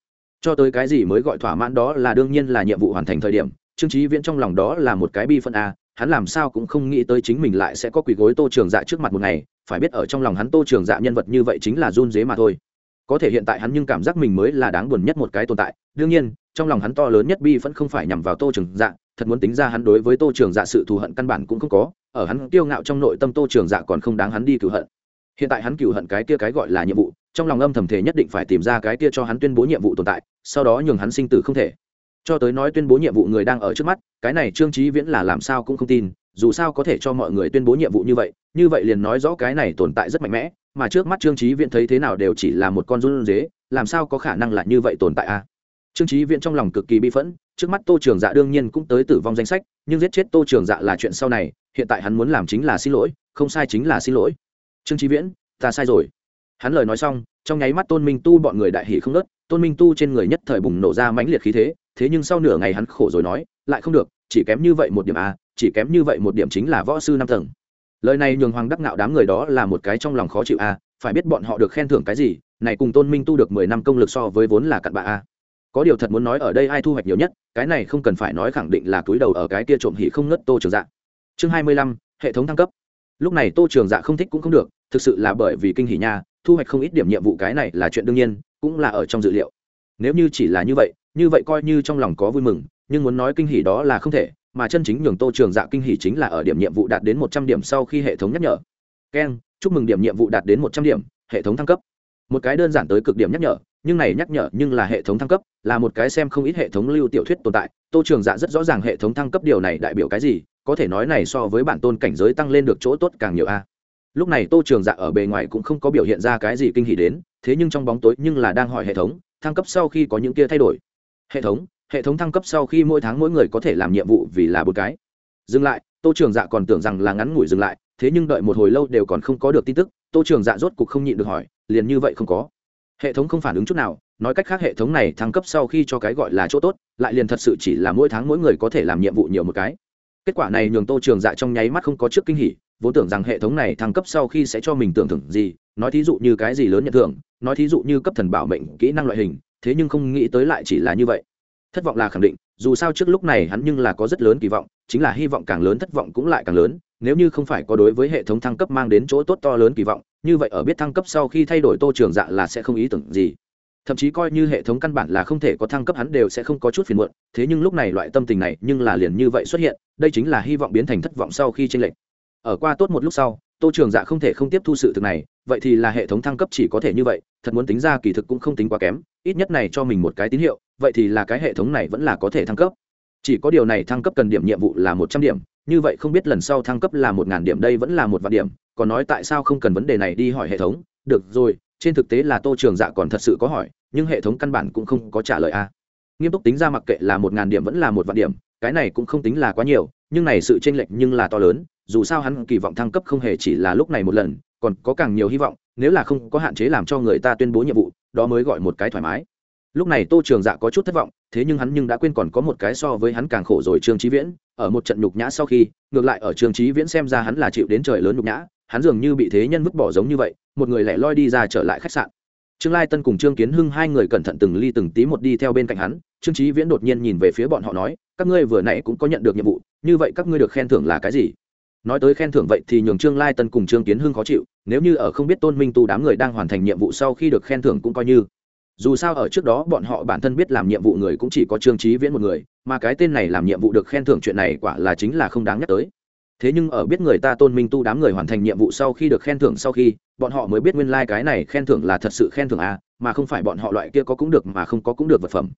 Cho tới cái gì mới gọi thỏa mãn đó là đương nhiên là nhiệm vụ hoàn thành thời điểm, trương trí viễn trong lòng đó là một cái bi phân a hắn làm sao cũng không nghĩ tới chính mình lại sẽ có quỳ gối tô trường dạ trước mặt một ngày, phải biết ở trong lòng hắn tô trường dạ nhân vật như vậy chính là run dế mà thôi. Có thể hiện tại hắn nhưng cảm giác mình mới là đáng buồn nhất một cái tồn tại. Đương nhiên, trong lòng hắn to lớn nhất bi vẫn không phải nhằm vào tô trường dạ thật muốn tính ra hắn đối với tô trường dạ sự thù hận căn bản cũng không có, ở hắn kiêu ngạo trong nội tâm tô trường dạ còn không đáng hắn đi cựu hận. Hiện tại hắn cựu hận cái kia cái gọi là nhiệm vụ, trong lòng âm thầm thể nhất định phải tìm ra cái kia cho hắn tuyên bố nhiệm vụ tồn tại, sau đó nhường hắn sinh tử không thể cho tới nói tuyên bố nhiệm vụ người đang ở trước mắt, cái này trương trí viễn là làm sao cũng không tin, dù sao có thể cho mọi người tuyên bố nhiệm vụ như vậy như vậy liền nói rõ cái này tồn tại rất mạnh mẽ, mà trước mắt trương trí viễn thấy thế nào đều chỉ là một con run dế làm sao có khả năng là như vậy tồn tại a à? trương trí viễn trong lòng cực kỳ bi phẫn, trước mắt tô trường dạ đương nhiên cũng tới tử vong danh sách, nhưng giết chết tô trường dạ là chuyện sau này, hiện tại hắn muốn làm chính là xin lỗi, không sai chính là xin lỗi trương trí viễn, ta sai rồi hắn lời nói xong, trong nháy mắt tôn minh tu bọn người đại hỷ không nớt tôn minh tu trên người nhất thời bùng nổ ra mãnh liệt khí thế thế nhưng sau nửa ngày hắn khổ rồi nói, lại không được, chỉ kém như vậy một điểm a chỉ kém như vậy một điểm chính là võ sư năm tầng. Lời này nhường hoàng đắc ngạo đám người đó là một cái trong lòng khó chịu a phải biết bọn họ được khen thưởng cái gì, này cùng tôn minh tu được mười năm công lực so với vốn là cặn bạ a à. có điều thật muốn nói ở đây ai thu hoạch nhiều nhất, cái này không cần phải nói khẳng định là túi đầu ở cái kia trộm hỉ không ngất tô trường dạ. Chương hai mươi lăm, hệ thống thăng cấp. Lúc này tô trường dạ không thích cũng không được, thực sự là bởi vì kinh hỉ nha, thu hoạch không ít điểm nhiệm vụ cái này là chuyện đương nhiên, cũng là ở trong dự liệu. Nếu như chỉ là như vậy như vậy coi như trong lòng có vui mừng, nhưng muốn nói kinh hỉ đó là không thể, mà chân chính nhường tô trường dạ kinh hỉ chính là ở điểm nhiệm vụ đạt đến một trăm điểm sau khi hệ thống nhắc nhở. Keng chúc mừng điểm nhiệm vụ đạt đến một trăm điểm, hệ thống thăng cấp. Một cái đơn giản tới cực điểm nhắc nhở, nhưng này nhắc nhở nhưng là hệ thống thăng cấp, là một cái xem không ít hệ thống lưu tiểu thuyết tồn tại. Tô trường dạ rất rõ ràng hệ thống thăng cấp điều này đại biểu cái gì, có thể nói này so với bản tôn cảnh giới tăng lên được chỗ tốt càng nhiều a. Lúc này tô trường dạ ở bề ngoài cũng không có biểu hiện ra cái gì kinh hỉ đến, thế nhưng trong bóng tối nhưng là đang hỏi hệ thống, thăng cấp sau khi có những kia thay đổi hệ thống hệ thống thăng cấp sau khi mỗi tháng mỗi người có thể làm nhiệm vụ vì là một cái. Dừng lại, tô trường dạ còn tưởng rằng là ngắn ngủi dừng lại, thế nhưng đợi một hồi lâu đều còn không có được tin tức, tô trường dạ rốt cục không nhịn được hỏi, liền như vậy không có. Hệ thống không phản ứng chút nào, nói cách khác hệ thống này thăng cấp sau khi cho cái gọi là chỗ tốt, lại liền thật sự chỉ là mỗi tháng mỗi người có thể làm nhiệm vụ nhiều một cái. Kết quả này nhường tô trường dạ trong nháy mắt không có trước kinh hỉ, vốn tưởng rằng hệ thống này thăng cấp sau khi sẽ cho mình tưởng thưởng gì, nói thí dụ như cái gì lớn nhận thưởng, nói thí dụ như cấp thần bảo mệnh kỹ năng loại hình thế nhưng không nghĩ tới lại chỉ là như vậy. Thất vọng là khẳng định, dù sao trước lúc này hắn nhưng là có rất lớn kỳ vọng, chính là hy vọng càng lớn thất vọng cũng lại càng lớn, nếu như không phải có đối với hệ thống thăng cấp mang đến chỗ tốt to lớn kỳ vọng, như vậy ở biết thăng cấp sau khi thay đổi tô trường dạ là sẽ không ý tưởng gì. Thậm chí coi như hệ thống căn bản là không thể có thăng cấp hắn đều sẽ không có chút phiền muộn, thế nhưng lúc này loại tâm tình này nhưng là liền như vậy xuất hiện, đây chính là hy vọng biến thành thất vọng sau khi tranh lệch. Ở qua tốt một lúc sau, tô trường dạ không thể không tiếp thu sự thực này, vậy thì là hệ thống thăng cấp chỉ có thể như vậy, thật muốn tính ra kỳ thực cũng không tính quá kém ít nhất này cho mình một cái tín hiệu, vậy thì là cái hệ thống này vẫn là có thể thăng cấp. Chỉ có điều này thăng cấp cần điểm nhiệm vụ là một trăm điểm, như vậy không biết lần sau thăng cấp là một ngàn điểm đây vẫn là một vạn điểm, còn nói tại sao không cần vấn đề này đi hỏi hệ thống, được rồi, trên thực tế là tô trường dạ còn thật sự có hỏi, nhưng hệ thống căn bản cũng không có trả lời a. Nghiêm túc tính ra mặc kệ là một ngàn điểm vẫn là một vạn điểm, cái này cũng không tính là quá nhiều, nhưng này sự chênh lệch nhưng là to lớn, dù sao hắn kỳ vọng thăng cấp không hề chỉ là lúc này một lần còn có càng nhiều hy vọng, nếu là không có hạn chế làm cho người ta tuyên bố nhiệm vụ, đó mới gọi một cái thoải mái. Lúc này tô trường dạ có chút thất vọng, thế nhưng hắn nhưng đã quên còn có một cái so với hắn càng khổ rồi trương trí viễn, ở một trận nhục nhã sau khi, ngược lại ở trương trí viễn xem ra hắn là chịu đến trời lớn nhục nhã, hắn dường như bị thế nhân vứt bỏ giống như vậy, một người lẻ loi đi ra trở lại khách sạn. Trương lai tân cùng trương kiến hưng hai người cẩn thận từng ly từng tí một đi theo bên cạnh hắn, trương trí viễn đột nhiên nhìn về phía bọn họ nói, các ngươi vừa nãy cũng có nhận được nhiệm vụ, như vậy các ngươi được khen thưởng là cái gì? Nói tới khen thưởng vậy thì nhường trương lai tân cùng trương kiến hưng khó chịu, nếu như ở không biết tôn minh tu đám người đang hoàn thành nhiệm vụ sau khi được khen thưởng cũng coi như. Dù sao ở trước đó bọn họ bản thân biết làm nhiệm vụ người cũng chỉ có trương trí viễn một người, mà cái tên này làm nhiệm vụ được khen thưởng chuyện này quả là chính là không đáng nhắc tới. Thế nhưng ở biết người ta tôn minh tu đám người hoàn thành nhiệm vụ sau khi được khen thưởng sau khi, bọn họ mới biết nguyên lai、like、cái này khen thưởng là thật sự khen thưởng à mà không phải bọn họ loại kia có cũng được mà không có cũng được vật phẩm.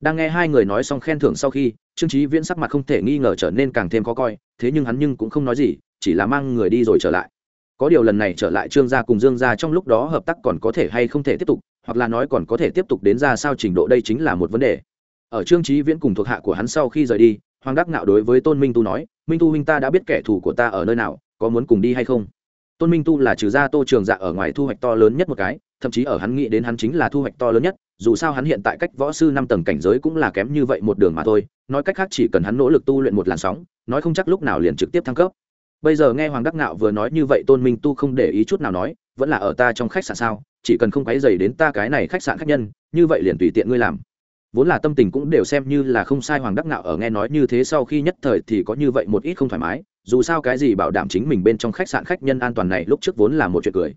Đang nghe hai người nói xong khen thưởng sau khi trương trí viễn sắc mặt không thể nghi ngờ trở nên càng thêm khó coi, thế nhưng hắn nhưng cũng không nói gì, chỉ là mang người đi rồi trở lại. Có điều lần này trở lại trương gia cùng dương gia trong lúc đó hợp tác còn có thể hay không thể tiếp tục, hoặc là nói còn có thể tiếp tục đến ra sao trình độ đây chính là một vấn đề. Ở trương trí viễn cùng thuộc hạ của hắn sau khi rời đi, hoàng đắc ngạo đối với tôn minh tu nói, minh tu huynh ta đã biết kẻ thù của ta ở nơi nào, có muốn cùng đi hay không? Tôn minh tu là trừ gia tô trường dạ ở ngoài thu hoạch to lớn nhất một cái, thậm chí ở hắn nghĩ đến hắn chính là thu hoạch to lớn nhất dù sao hắn hiện tại cách võ sư năm tầng cảnh giới cũng là kém như vậy một đường mà thôi, nói cách khác chỉ cần hắn nỗ lực tu luyện một làn sóng, nói không chắc lúc nào liền trực tiếp thăng cấp. Bây giờ nghe hoàng đắc Nạo vừa nói như vậy tôn minh tu không để ý chút nào nói, vẫn là ở ta trong khách sạn sao? Chỉ cần không quấy dày đến ta cái này khách sạn khách nhân, như vậy liền tùy tiện ngươi làm. Vốn là tâm tình cũng đều xem như là không sai, hoàng đắc Nạo ở nghe nói như thế sau khi nhất thời thì có như vậy một ít không thoải mái, dù sao cái gì bảo đảm chính mình bên trong khách sạn khách nhân an toàn này lúc trước vốn là một chuyện cười.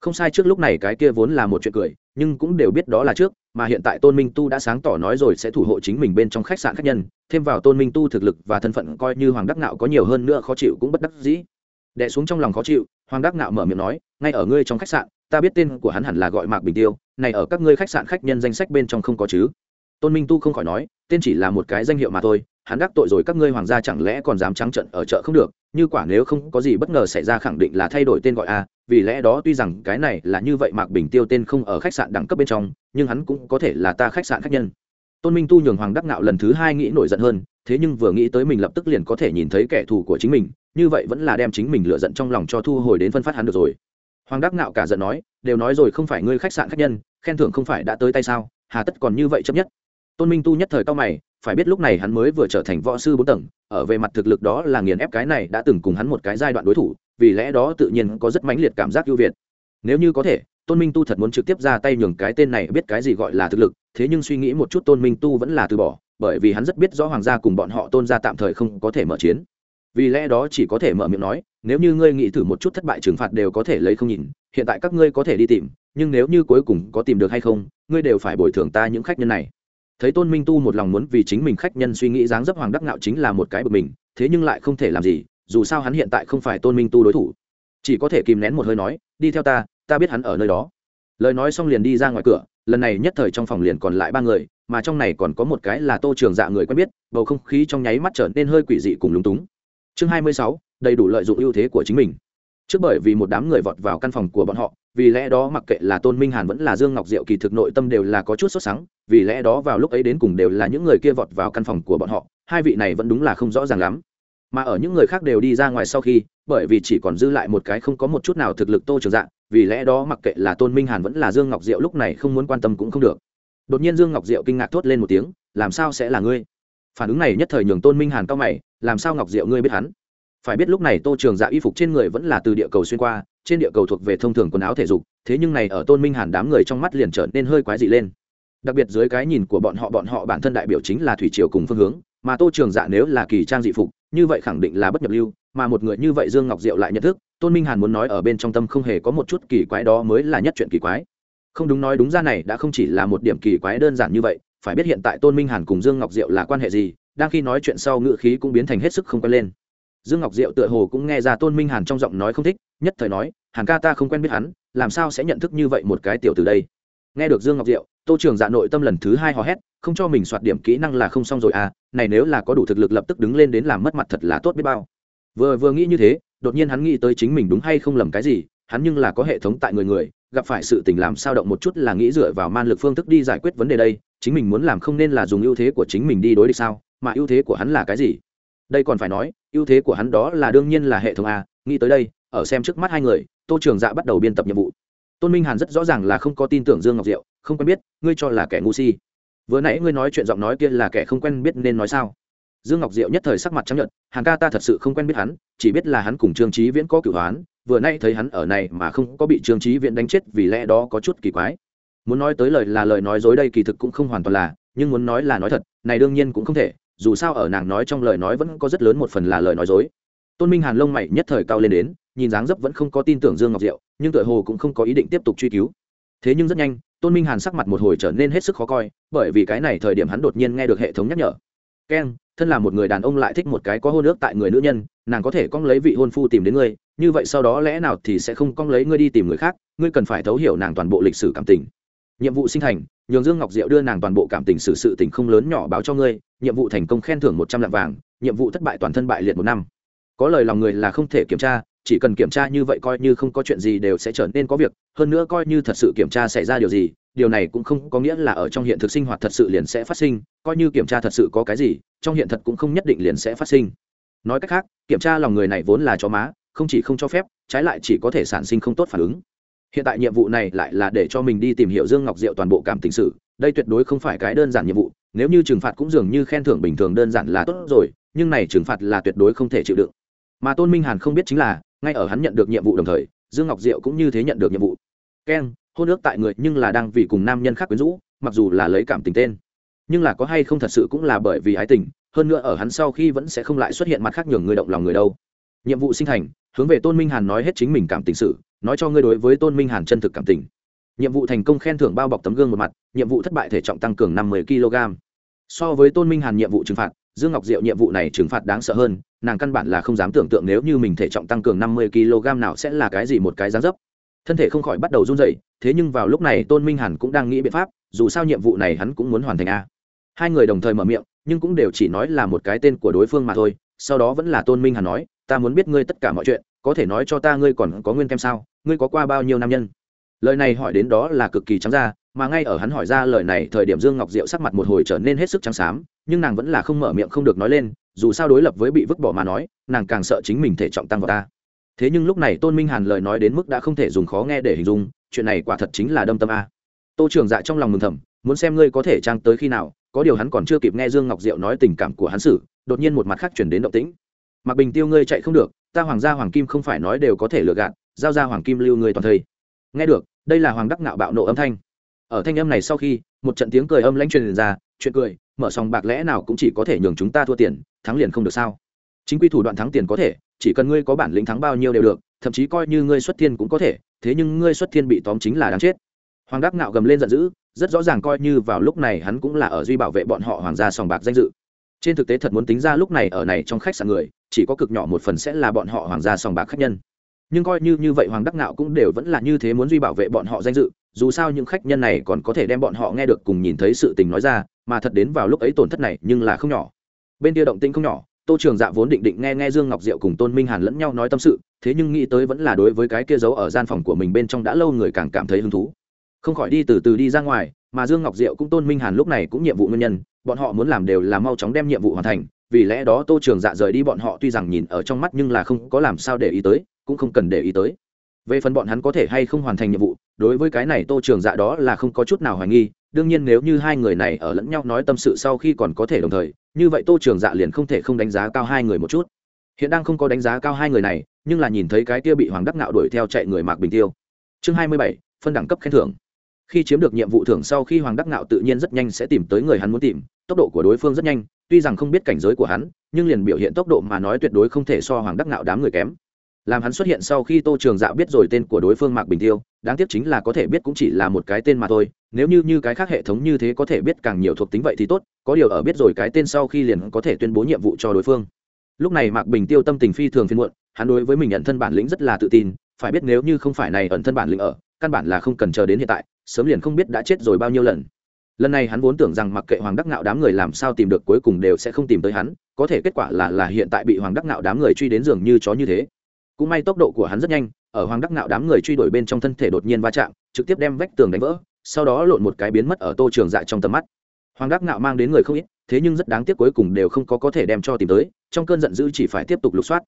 Không sai, trước lúc này cái kia vốn là một chuyện cười nhưng cũng đều biết đó là trước, mà hiện tại tôn minh tu đã sáng tỏ nói rồi sẽ thủ hộ chính mình bên trong khách sạn khách nhân, thêm vào tôn minh tu thực lực và thân phận coi như hoàng đắc nạo có nhiều hơn nữa khó chịu cũng bất đắc dĩ. Đẻ xuống trong lòng khó chịu, hoàng đắc nạo mở miệng nói, ngay ở ngươi trong khách sạn, ta biết tên của hắn hẳn là gọi mạc bình tiêu, này ở các ngươi khách sạn khách nhân danh sách bên trong không có chứ? Tôn minh tu không khỏi nói, tên chỉ là một cái danh hiệu mà thôi hắn đắc tội rồi các ngươi hoàng gia chẳng lẽ còn dám trắng trận ở chợ không được, như quả nếu không có gì bất ngờ xảy ra khẳng định là thay đổi tên gọi a, vì lẽ đó tuy rằng cái này là như vậy mạc bình tiêu tên không ở khách sạn đẳng cấp bên trong, nhưng hắn cũng có thể là ta khách sạn khách nhân. Tôn minh tu nhường hoàng đắc ngạo lần thứ hai nghĩ nổi giận hơn, thế nhưng vừa nghĩ tới mình lập tức liền có thể nhìn thấy kẻ thù của chính mình, như vậy vẫn là đem chính mình lựa giận trong lòng cho thu hồi đến phân phát hắn được rồi. Hoàng đắc ngạo cả giận nói, đều nói rồi không phải ngươi khách sạn khách nhân, khen thưởng không phải đã tới tay sao? Hà tất còn như vậy chấp nhất tôn minh tu nhất thời cao mày, phải biết lúc này hắn mới vừa trở thành võ sư bốn tầng, ở về mặt thực lực đó là nghiền ép cái này đã từng cùng hắn một cái giai đoạn đối thủ, vì lẽ đó tự nhiên có rất mãnh liệt cảm giác ưu việt. Nếu như có thể, tôn minh tu thật muốn trực tiếp ra tay nhường cái tên này biết cái gì gọi là thực lực, thế nhưng suy nghĩ một chút tôn minh tu vẫn là từ bỏ, bởi vì hắn rất biết rõ hoàng gia cùng bọn họ tôn gia tạm thời không có thể mở chiến. Vì lẽ đó chỉ có thể mở miệng nói, nếu như ngươi nghĩ thử một chút thất bại trừng phạt đều có thể lấy không nhìn, hiện tại các ngươi có thể đi tìm, nhưng nếu như cuối cùng có tìm được hay không, ngươi đều phải bồi thường ta những khách nhân này thấy tôn minh tu một lòng muốn vì chính mình khách nhân suy nghĩ dáng dấp hoàng đắc ngạo chính là một cái bực mình, thế nhưng lại không thể làm gì, dù sao hắn hiện tại không phải tôn minh tu đối thủ. Chỉ có thể kìm nén một hơi nói, đi theo ta ta biết hắn ở nơi đó. Lời nói xong liền đi ra ngoài cửa, lần này nhất thời trong phòng liền còn lại ba người, mà trong này còn có một cái là tô trường dạ người quen biết, bầu không khí trong nháy mắt trở nên hơi quỷ dị cùng lúng túng. Chương hai mươi sáu, đầy đủ lợi dụng ưu thế của chính mình trước bởi vì một đám người vọt vào căn phòng của bọn họ, vì lẽ đó mặc kệ là tôn minh hàn vẫn là dương ngọc diệu kỳ thực nội tâm đều là có chút sốt sắng, vì lẽ đó vào lúc ấy đến cùng đều là những người kia vọt vào căn phòng của bọn họ, hai vị này vẫn đúng là không rõ ràng lắm. Mà ở những người khác đều đi ra ngoài sau khi, bởi vì chỉ còn dư lại một cái không có một chút nào thực lực tô trường dạng vì lẽ đó mặc kệ là tôn minh hàn vẫn là dương ngọc diệu lúc này không muốn quan tâm cũng không được. Đột nhiên dương ngọc diệu kinh ngạc thốt lên một tiếng, làm sao sẽ là ngươi? Phản ứng này nhất thời nhường tôn minh hàn cao mày, làm sao ngọc diệu ngươi biết hắn? Phải biết lúc này tô trường dạ y phục trên người vẫn là từ địa cầu xuyên qua, trên địa cầu thuộc về thông thường quần áo thể dục, thế nhưng này ở tôn minh hàn đám người trong mắt liền trở nên hơi quái dị lên. Đặc biệt dưới cái nhìn của bọn họ bọn họ bản thân đại biểu chính là thủy triều cùng phương hướng, mà tô trường dạ nếu là kỳ trang dị phục, như vậy khẳng định là bất nhập lưu, mà một người như vậy dương ngọc diệu lại nhận thức, tôn minh hàn muốn nói ở bên trong tâm không hề có một chút kỳ quái đó mới là nhất chuyện kỳ quái. Không đúng nói đúng ra này đã không chỉ là một điểm kỳ quái đơn giản như vậy, phải biết hiện tại tôn minh hàn cùng dương ngọc diệu là quan hệ gì, đang khi nói chuyện sau ngựa khí cũng biến thành hết sức không quen lên dương ngọc diệu tựa hồ cũng nghe ra tôn minh hàn trong giọng nói không thích, nhất thời nói, hàn ca ta không quen biết hắn, làm sao sẽ nhận thức như vậy một cái tiểu từ đây? Nghe được dương ngọc diệu, tô trường dạ nội tâm lần thứ hai hò hét, không cho mình soạt điểm kỹ năng là không xong rồi à này nếu là có đủ thực lực lập tức đứng lên đến làm mất mặt thật là tốt biết bao. Vừa vừa nghĩ như thế, đột nhiên hắn nghĩ tới chính mình đúng hay không lầm cái gì, hắn nhưng là có hệ thống tại người người, gặp phải sự tình làm sao động một chút là nghĩ dựa vào man lực phương thức đi giải quyết vấn đề đây, chính mình muốn làm không nên là dùng ưu thế của chính mình đi đối địch sao, mà ưu thế của hắn là cái gì? Đây còn phải nói, ưu thế của hắn đó là đương nhiên là hệ thống a, nghĩ tới đây, ở xem trước mắt hai người, tô trường dạ bắt đầu biên tập nhiệm vụ. Tôn minh hàn rất rõ ràng là không có tin tưởng dương ngọc diệu, không quen biết, ngươi cho là kẻ ngu si. Vừa nãy ngươi nói chuyện giọng nói kia là kẻ không quen biết nên nói sao? Dương ngọc diệu nhất thời sắc mặt chấp nhận hàng ca ta thật sự không quen biết hắn, chỉ biết là hắn cùng trương trí viễn có cửu hoán vừa nay thấy hắn ở này mà không có bị trương trí viễn đánh chết vì lẽ đó có chút kỳ quái. Muốn nói tới lời là lời nói dối đây kỳ thực cũng không hoàn toàn là, nhưng muốn nói là nói thật, này đương nhiên cũng không thể dù sao ở nàng nói trong lời nói vẫn có rất lớn một phần là lời nói dối. Tôn minh hàn lông mày nhất thời cao lên đến, nhìn dáng dấp vẫn không có tin tưởng dương ngọc diệu, nhưng tựa hồ cũng không có ý định tiếp tục truy cứu. Thế nhưng rất nhanh, tôn minh hàn sắc mặt một hồi trở nên hết sức khó coi, bởi vì cái này thời điểm hắn đột nhiên nghe được hệ thống nhắc nhở. Keng thân là một người đàn ông lại thích một cái có hôn ước tại người nữ nhân, nàng có thể cong lấy vị hôn phu tìm đến ngươi, như vậy sau đó lẽ nào thì sẽ không cong lấy ngươi đi tìm người khác, ngươi cần phải thấu hiểu nàng toàn bộ lịch sử cảm tình. Nhiệm vụ sinh thành, nhường dương ngọc diệu đưa nàng toàn bộ cảm tình sự sự tình không lớn nhỏ báo cho ngươi nhiệm vụ thành công khen thưởng một trăm lạng vàng, nhiệm vụ thất bại toàn thân bại liệt một năm. Có lời lòng người là không thể kiểm tra, chỉ cần kiểm tra như vậy coi như không có chuyện gì đều sẽ trở nên có việc, hơn nữa coi như thật sự kiểm tra xảy ra điều gì, điều này cũng không có nghĩa là ở trong hiện thực sinh hoạt thật sự liền sẽ phát sinh, coi như kiểm tra thật sự có cái gì, trong hiện thật cũng không nhất định liền sẽ phát sinh. Nói cách khác, kiểm tra lòng người này vốn là chó má, không chỉ không cho phép, trái lại chỉ có thể sản sinh không tốt phản ứng. Hiện tại nhiệm vụ này lại là để cho mình đi tìm hiểu dương ngọc diệu toàn bộ cảm tình sự, đây tuyệt đối không phải cái đơn giản nhiệm vụ nếu như trừng phạt cũng dường như khen thưởng bình thường đơn giản là tốt rồi, nhưng này trừng phạt là tuyệt đối không thể chịu đựng. Mà tôn minh hàn không biết chính là, ngay ở hắn nhận được nhiệm vụ đồng thời, dương ngọc diệu cũng như thế nhận được nhiệm vụ. Keng, hôn ước tại người nhưng là đang vì cùng nam nhân khác quyến rũ, mặc dù là lấy cảm tình tên. Nhưng là có hay không thật sự cũng là bởi vì ái tình, hơn nữa ở hắn sau khi vẫn sẽ không lại xuất hiện mặt khác nhường người động lòng người đâu. Nhiệm vụ sinh thành, hướng về tôn minh hàn nói hết chính mình cảm tình sự, nói cho ngươi đối với tôn minh hàn chân thực cảm tình nhiệm vụ thành công khen thưởng bao bọc tấm gương một mặt, nhiệm vụ thất bại thể trọng tăng cường năm mươi kg. So với tôn minh hàn nhiệm vụ trừng phạt, dương ngọc diệu nhiệm vụ này trừng phạt đáng sợ hơn, nàng căn bản là không dám tưởng tượng nếu như mình thể trọng tăng cường năm mươi kg nào sẽ là cái gì một cái dáng dấp. Thân thể không khỏi bắt đầu run dậy thế nhưng vào lúc này tôn minh hàn cũng đang nghĩ biện pháp, dù sao nhiệm vụ này hắn cũng muốn hoàn thành a. Hai người đồng thời mở miệng, nhưng cũng đều chỉ nói là một cái tên của đối phương mà thôi, sau đó vẫn là tôn minh hàn nói, ta muốn biết ngươi tất cả mọi chuyện, có thể nói cho ta ngươi còn có nguyên kem sao? Ngươi có qua bao nhiêu nam nhân? Lời này hỏi đến đó là cực kỳ trắng ra, mà ngay ở hắn hỏi ra lời này thời điểm dương ngọc diệu sắc mặt một hồi trở nên hết sức trắng xám, nhưng nàng vẫn là không mở miệng không được nói lên, dù sao đối lập với bị vứt bỏ mà nói, nàng càng sợ chính mình thể trọng tăng vào ta. Thế nhưng lúc này tôn minh hàn lời nói đến mức đã không thể dùng khó nghe để hình dung, chuyện này quả thật chính là đâm tâm a. Tô trường dạ trong lòng mừng thầm, muốn xem ngươi có thể trang tới khi nào, có điều hắn còn chưa kịp nghe dương ngọc diệu nói tình cảm của hắn xử, đột nhiên một mặt khác chuyển đến động tĩnh. Mặc bình tiêu ngươi chạy không được, ta hoàng gia hoàng kim không phải nói đều có thể lừa gạt, giao ra hoàng kim lưu ngươi toàn thây nghe được, đây là hoàng đắc nạo bạo nộ âm thanh. Ở thanh âm này sau khi, một trận tiếng cười âm lãnh truyền ra, chuyện cười, mở sòng bạc lẽ nào cũng chỉ có thể nhường chúng ta thua tiền, thắng liền không được sao? Chính quy thủ đoạn thắng tiền có thể, chỉ cần ngươi có bản lĩnh thắng bao nhiêu đều được, thậm chí coi như ngươi xuất thiên cũng có thể, thế nhưng ngươi xuất thiên bị tóm chính là đáng chết. Hoàng đắc nạo gầm lên giận dữ, rất rõ ràng coi như vào lúc này hắn cũng là ở duy bảo vệ bọn họ hoàng gia sòng bạc danh dự. Trên thực tế thật muốn tính ra lúc này ở này trong khách sạn người, chỉ có cực nhỏ một phần sẽ là bọn họ hoàng gia sòng bạc khách nhân nhưng coi như như vậy hoàng đắc nạo cũng đều vẫn là như thế muốn duy bảo vệ bọn họ danh dự, dù sao những khách nhân này còn có thể đem bọn họ nghe được cùng nhìn thấy sự tình nói ra, mà thật đến vào lúc ấy tổn thất này nhưng là không nhỏ. Bên kia động tĩnh không nhỏ, tô trường dạ vốn định định nghe nghe dương ngọc diệu cùng tôn minh hàn lẫn nhau nói tâm sự, thế nhưng nghĩ tới vẫn là đối với cái kia giấu ở gian phòng của mình bên trong đã lâu người càng cảm thấy hứng thú. Không khỏi đi từ từ đi ra ngoài, mà dương ngọc diệu cũng tôn minh hàn lúc này cũng nhiệm vụ nguyên nhân, bọn họ muốn làm đều là mau chóng đem nhiệm vụ hoàn thành, vì lẽ đó tô trường dạ rời đi bọn họ tuy rằng nhìn ở trong mắt nhưng là không có làm sao để ý tới cũng không cần để ý tới. Về phần bọn hắn có thể hay không hoàn thành nhiệm vụ, đối với cái này tô trường dạ đó là không có chút nào hoài nghi, đương nhiên nếu như hai người này ở lẫn nhau nói tâm sự sau khi còn có thể đồng thời, như vậy tô trường dạ liền không thể không đánh giá cao hai người một chút. Hiện đang không có đánh giá cao hai người này, nhưng là nhìn thấy cái kia bị hoàng đắc nạo đuổi theo chạy người mạc bình tiêu. Chương hai mươi bảy, phân đẳng cấp khen thưởng. Khi chiếm được nhiệm vụ thưởng sau khi hoàng đắc nạo tự nhiên rất nhanh sẽ tìm tới người hắn muốn tìm, tốc độ của đối phương rất nhanh, tuy rằng không biết cảnh giới của hắn, nhưng liền biểu hiện tốc độ mà nói tuyệt đối không thể so hoàng đắc nạo đám người kém làm hắn xuất hiện sau khi tô trường dạ biết rồi tên của đối phương mạc bình tiêu, đáng tiếc chính là có thể biết cũng chỉ là một cái tên mà thôi, nếu như như cái khác hệ thống như thế có thể biết càng nhiều thuộc tính vậy thì tốt, có điều ở biết rồi cái tên sau khi liền có thể tuyên bố nhiệm vụ cho đối phương. Lúc này mạc bình tiêu tâm tình phi thường phiên muộn, hắn đối với mình nhận thân bản lĩnh rất là tự tin, phải biết nếu như không phải này ẩn thân bản lĩnh ở, căn bản là không cần chờ đến hiện tại, sớm liền không biết đã chết rồi bao nhiêu lần. Lần này hắn vốn tưởng rằng mặc kệ hoàng đắc ngạo đám người làm sao tìm được cuối cùng đều sẽ không tìm tới hắn, có thể kết quả là là hiện tại bị hoàng đắc ngạo đám người truy đến giường như chó như thế cũng may tốc độ của hắn rất nhanh, ở hoàng đắc ngạo đám người truy đuổi bên trong thân thể đột nhiên va chạm, trực tiếp đem vách tường đánh vỡ, sau đó lộn một cái biến mất ở tô trường dạ trong tầm mắt. Hoàng đắc ngạo mang đến người không ít, thế nhưng rất đáng tiếc cuối cùng đều không có có thể đem cho tìm tới, trong cơn giận dữ chỉ phải tiếp tục lục soát.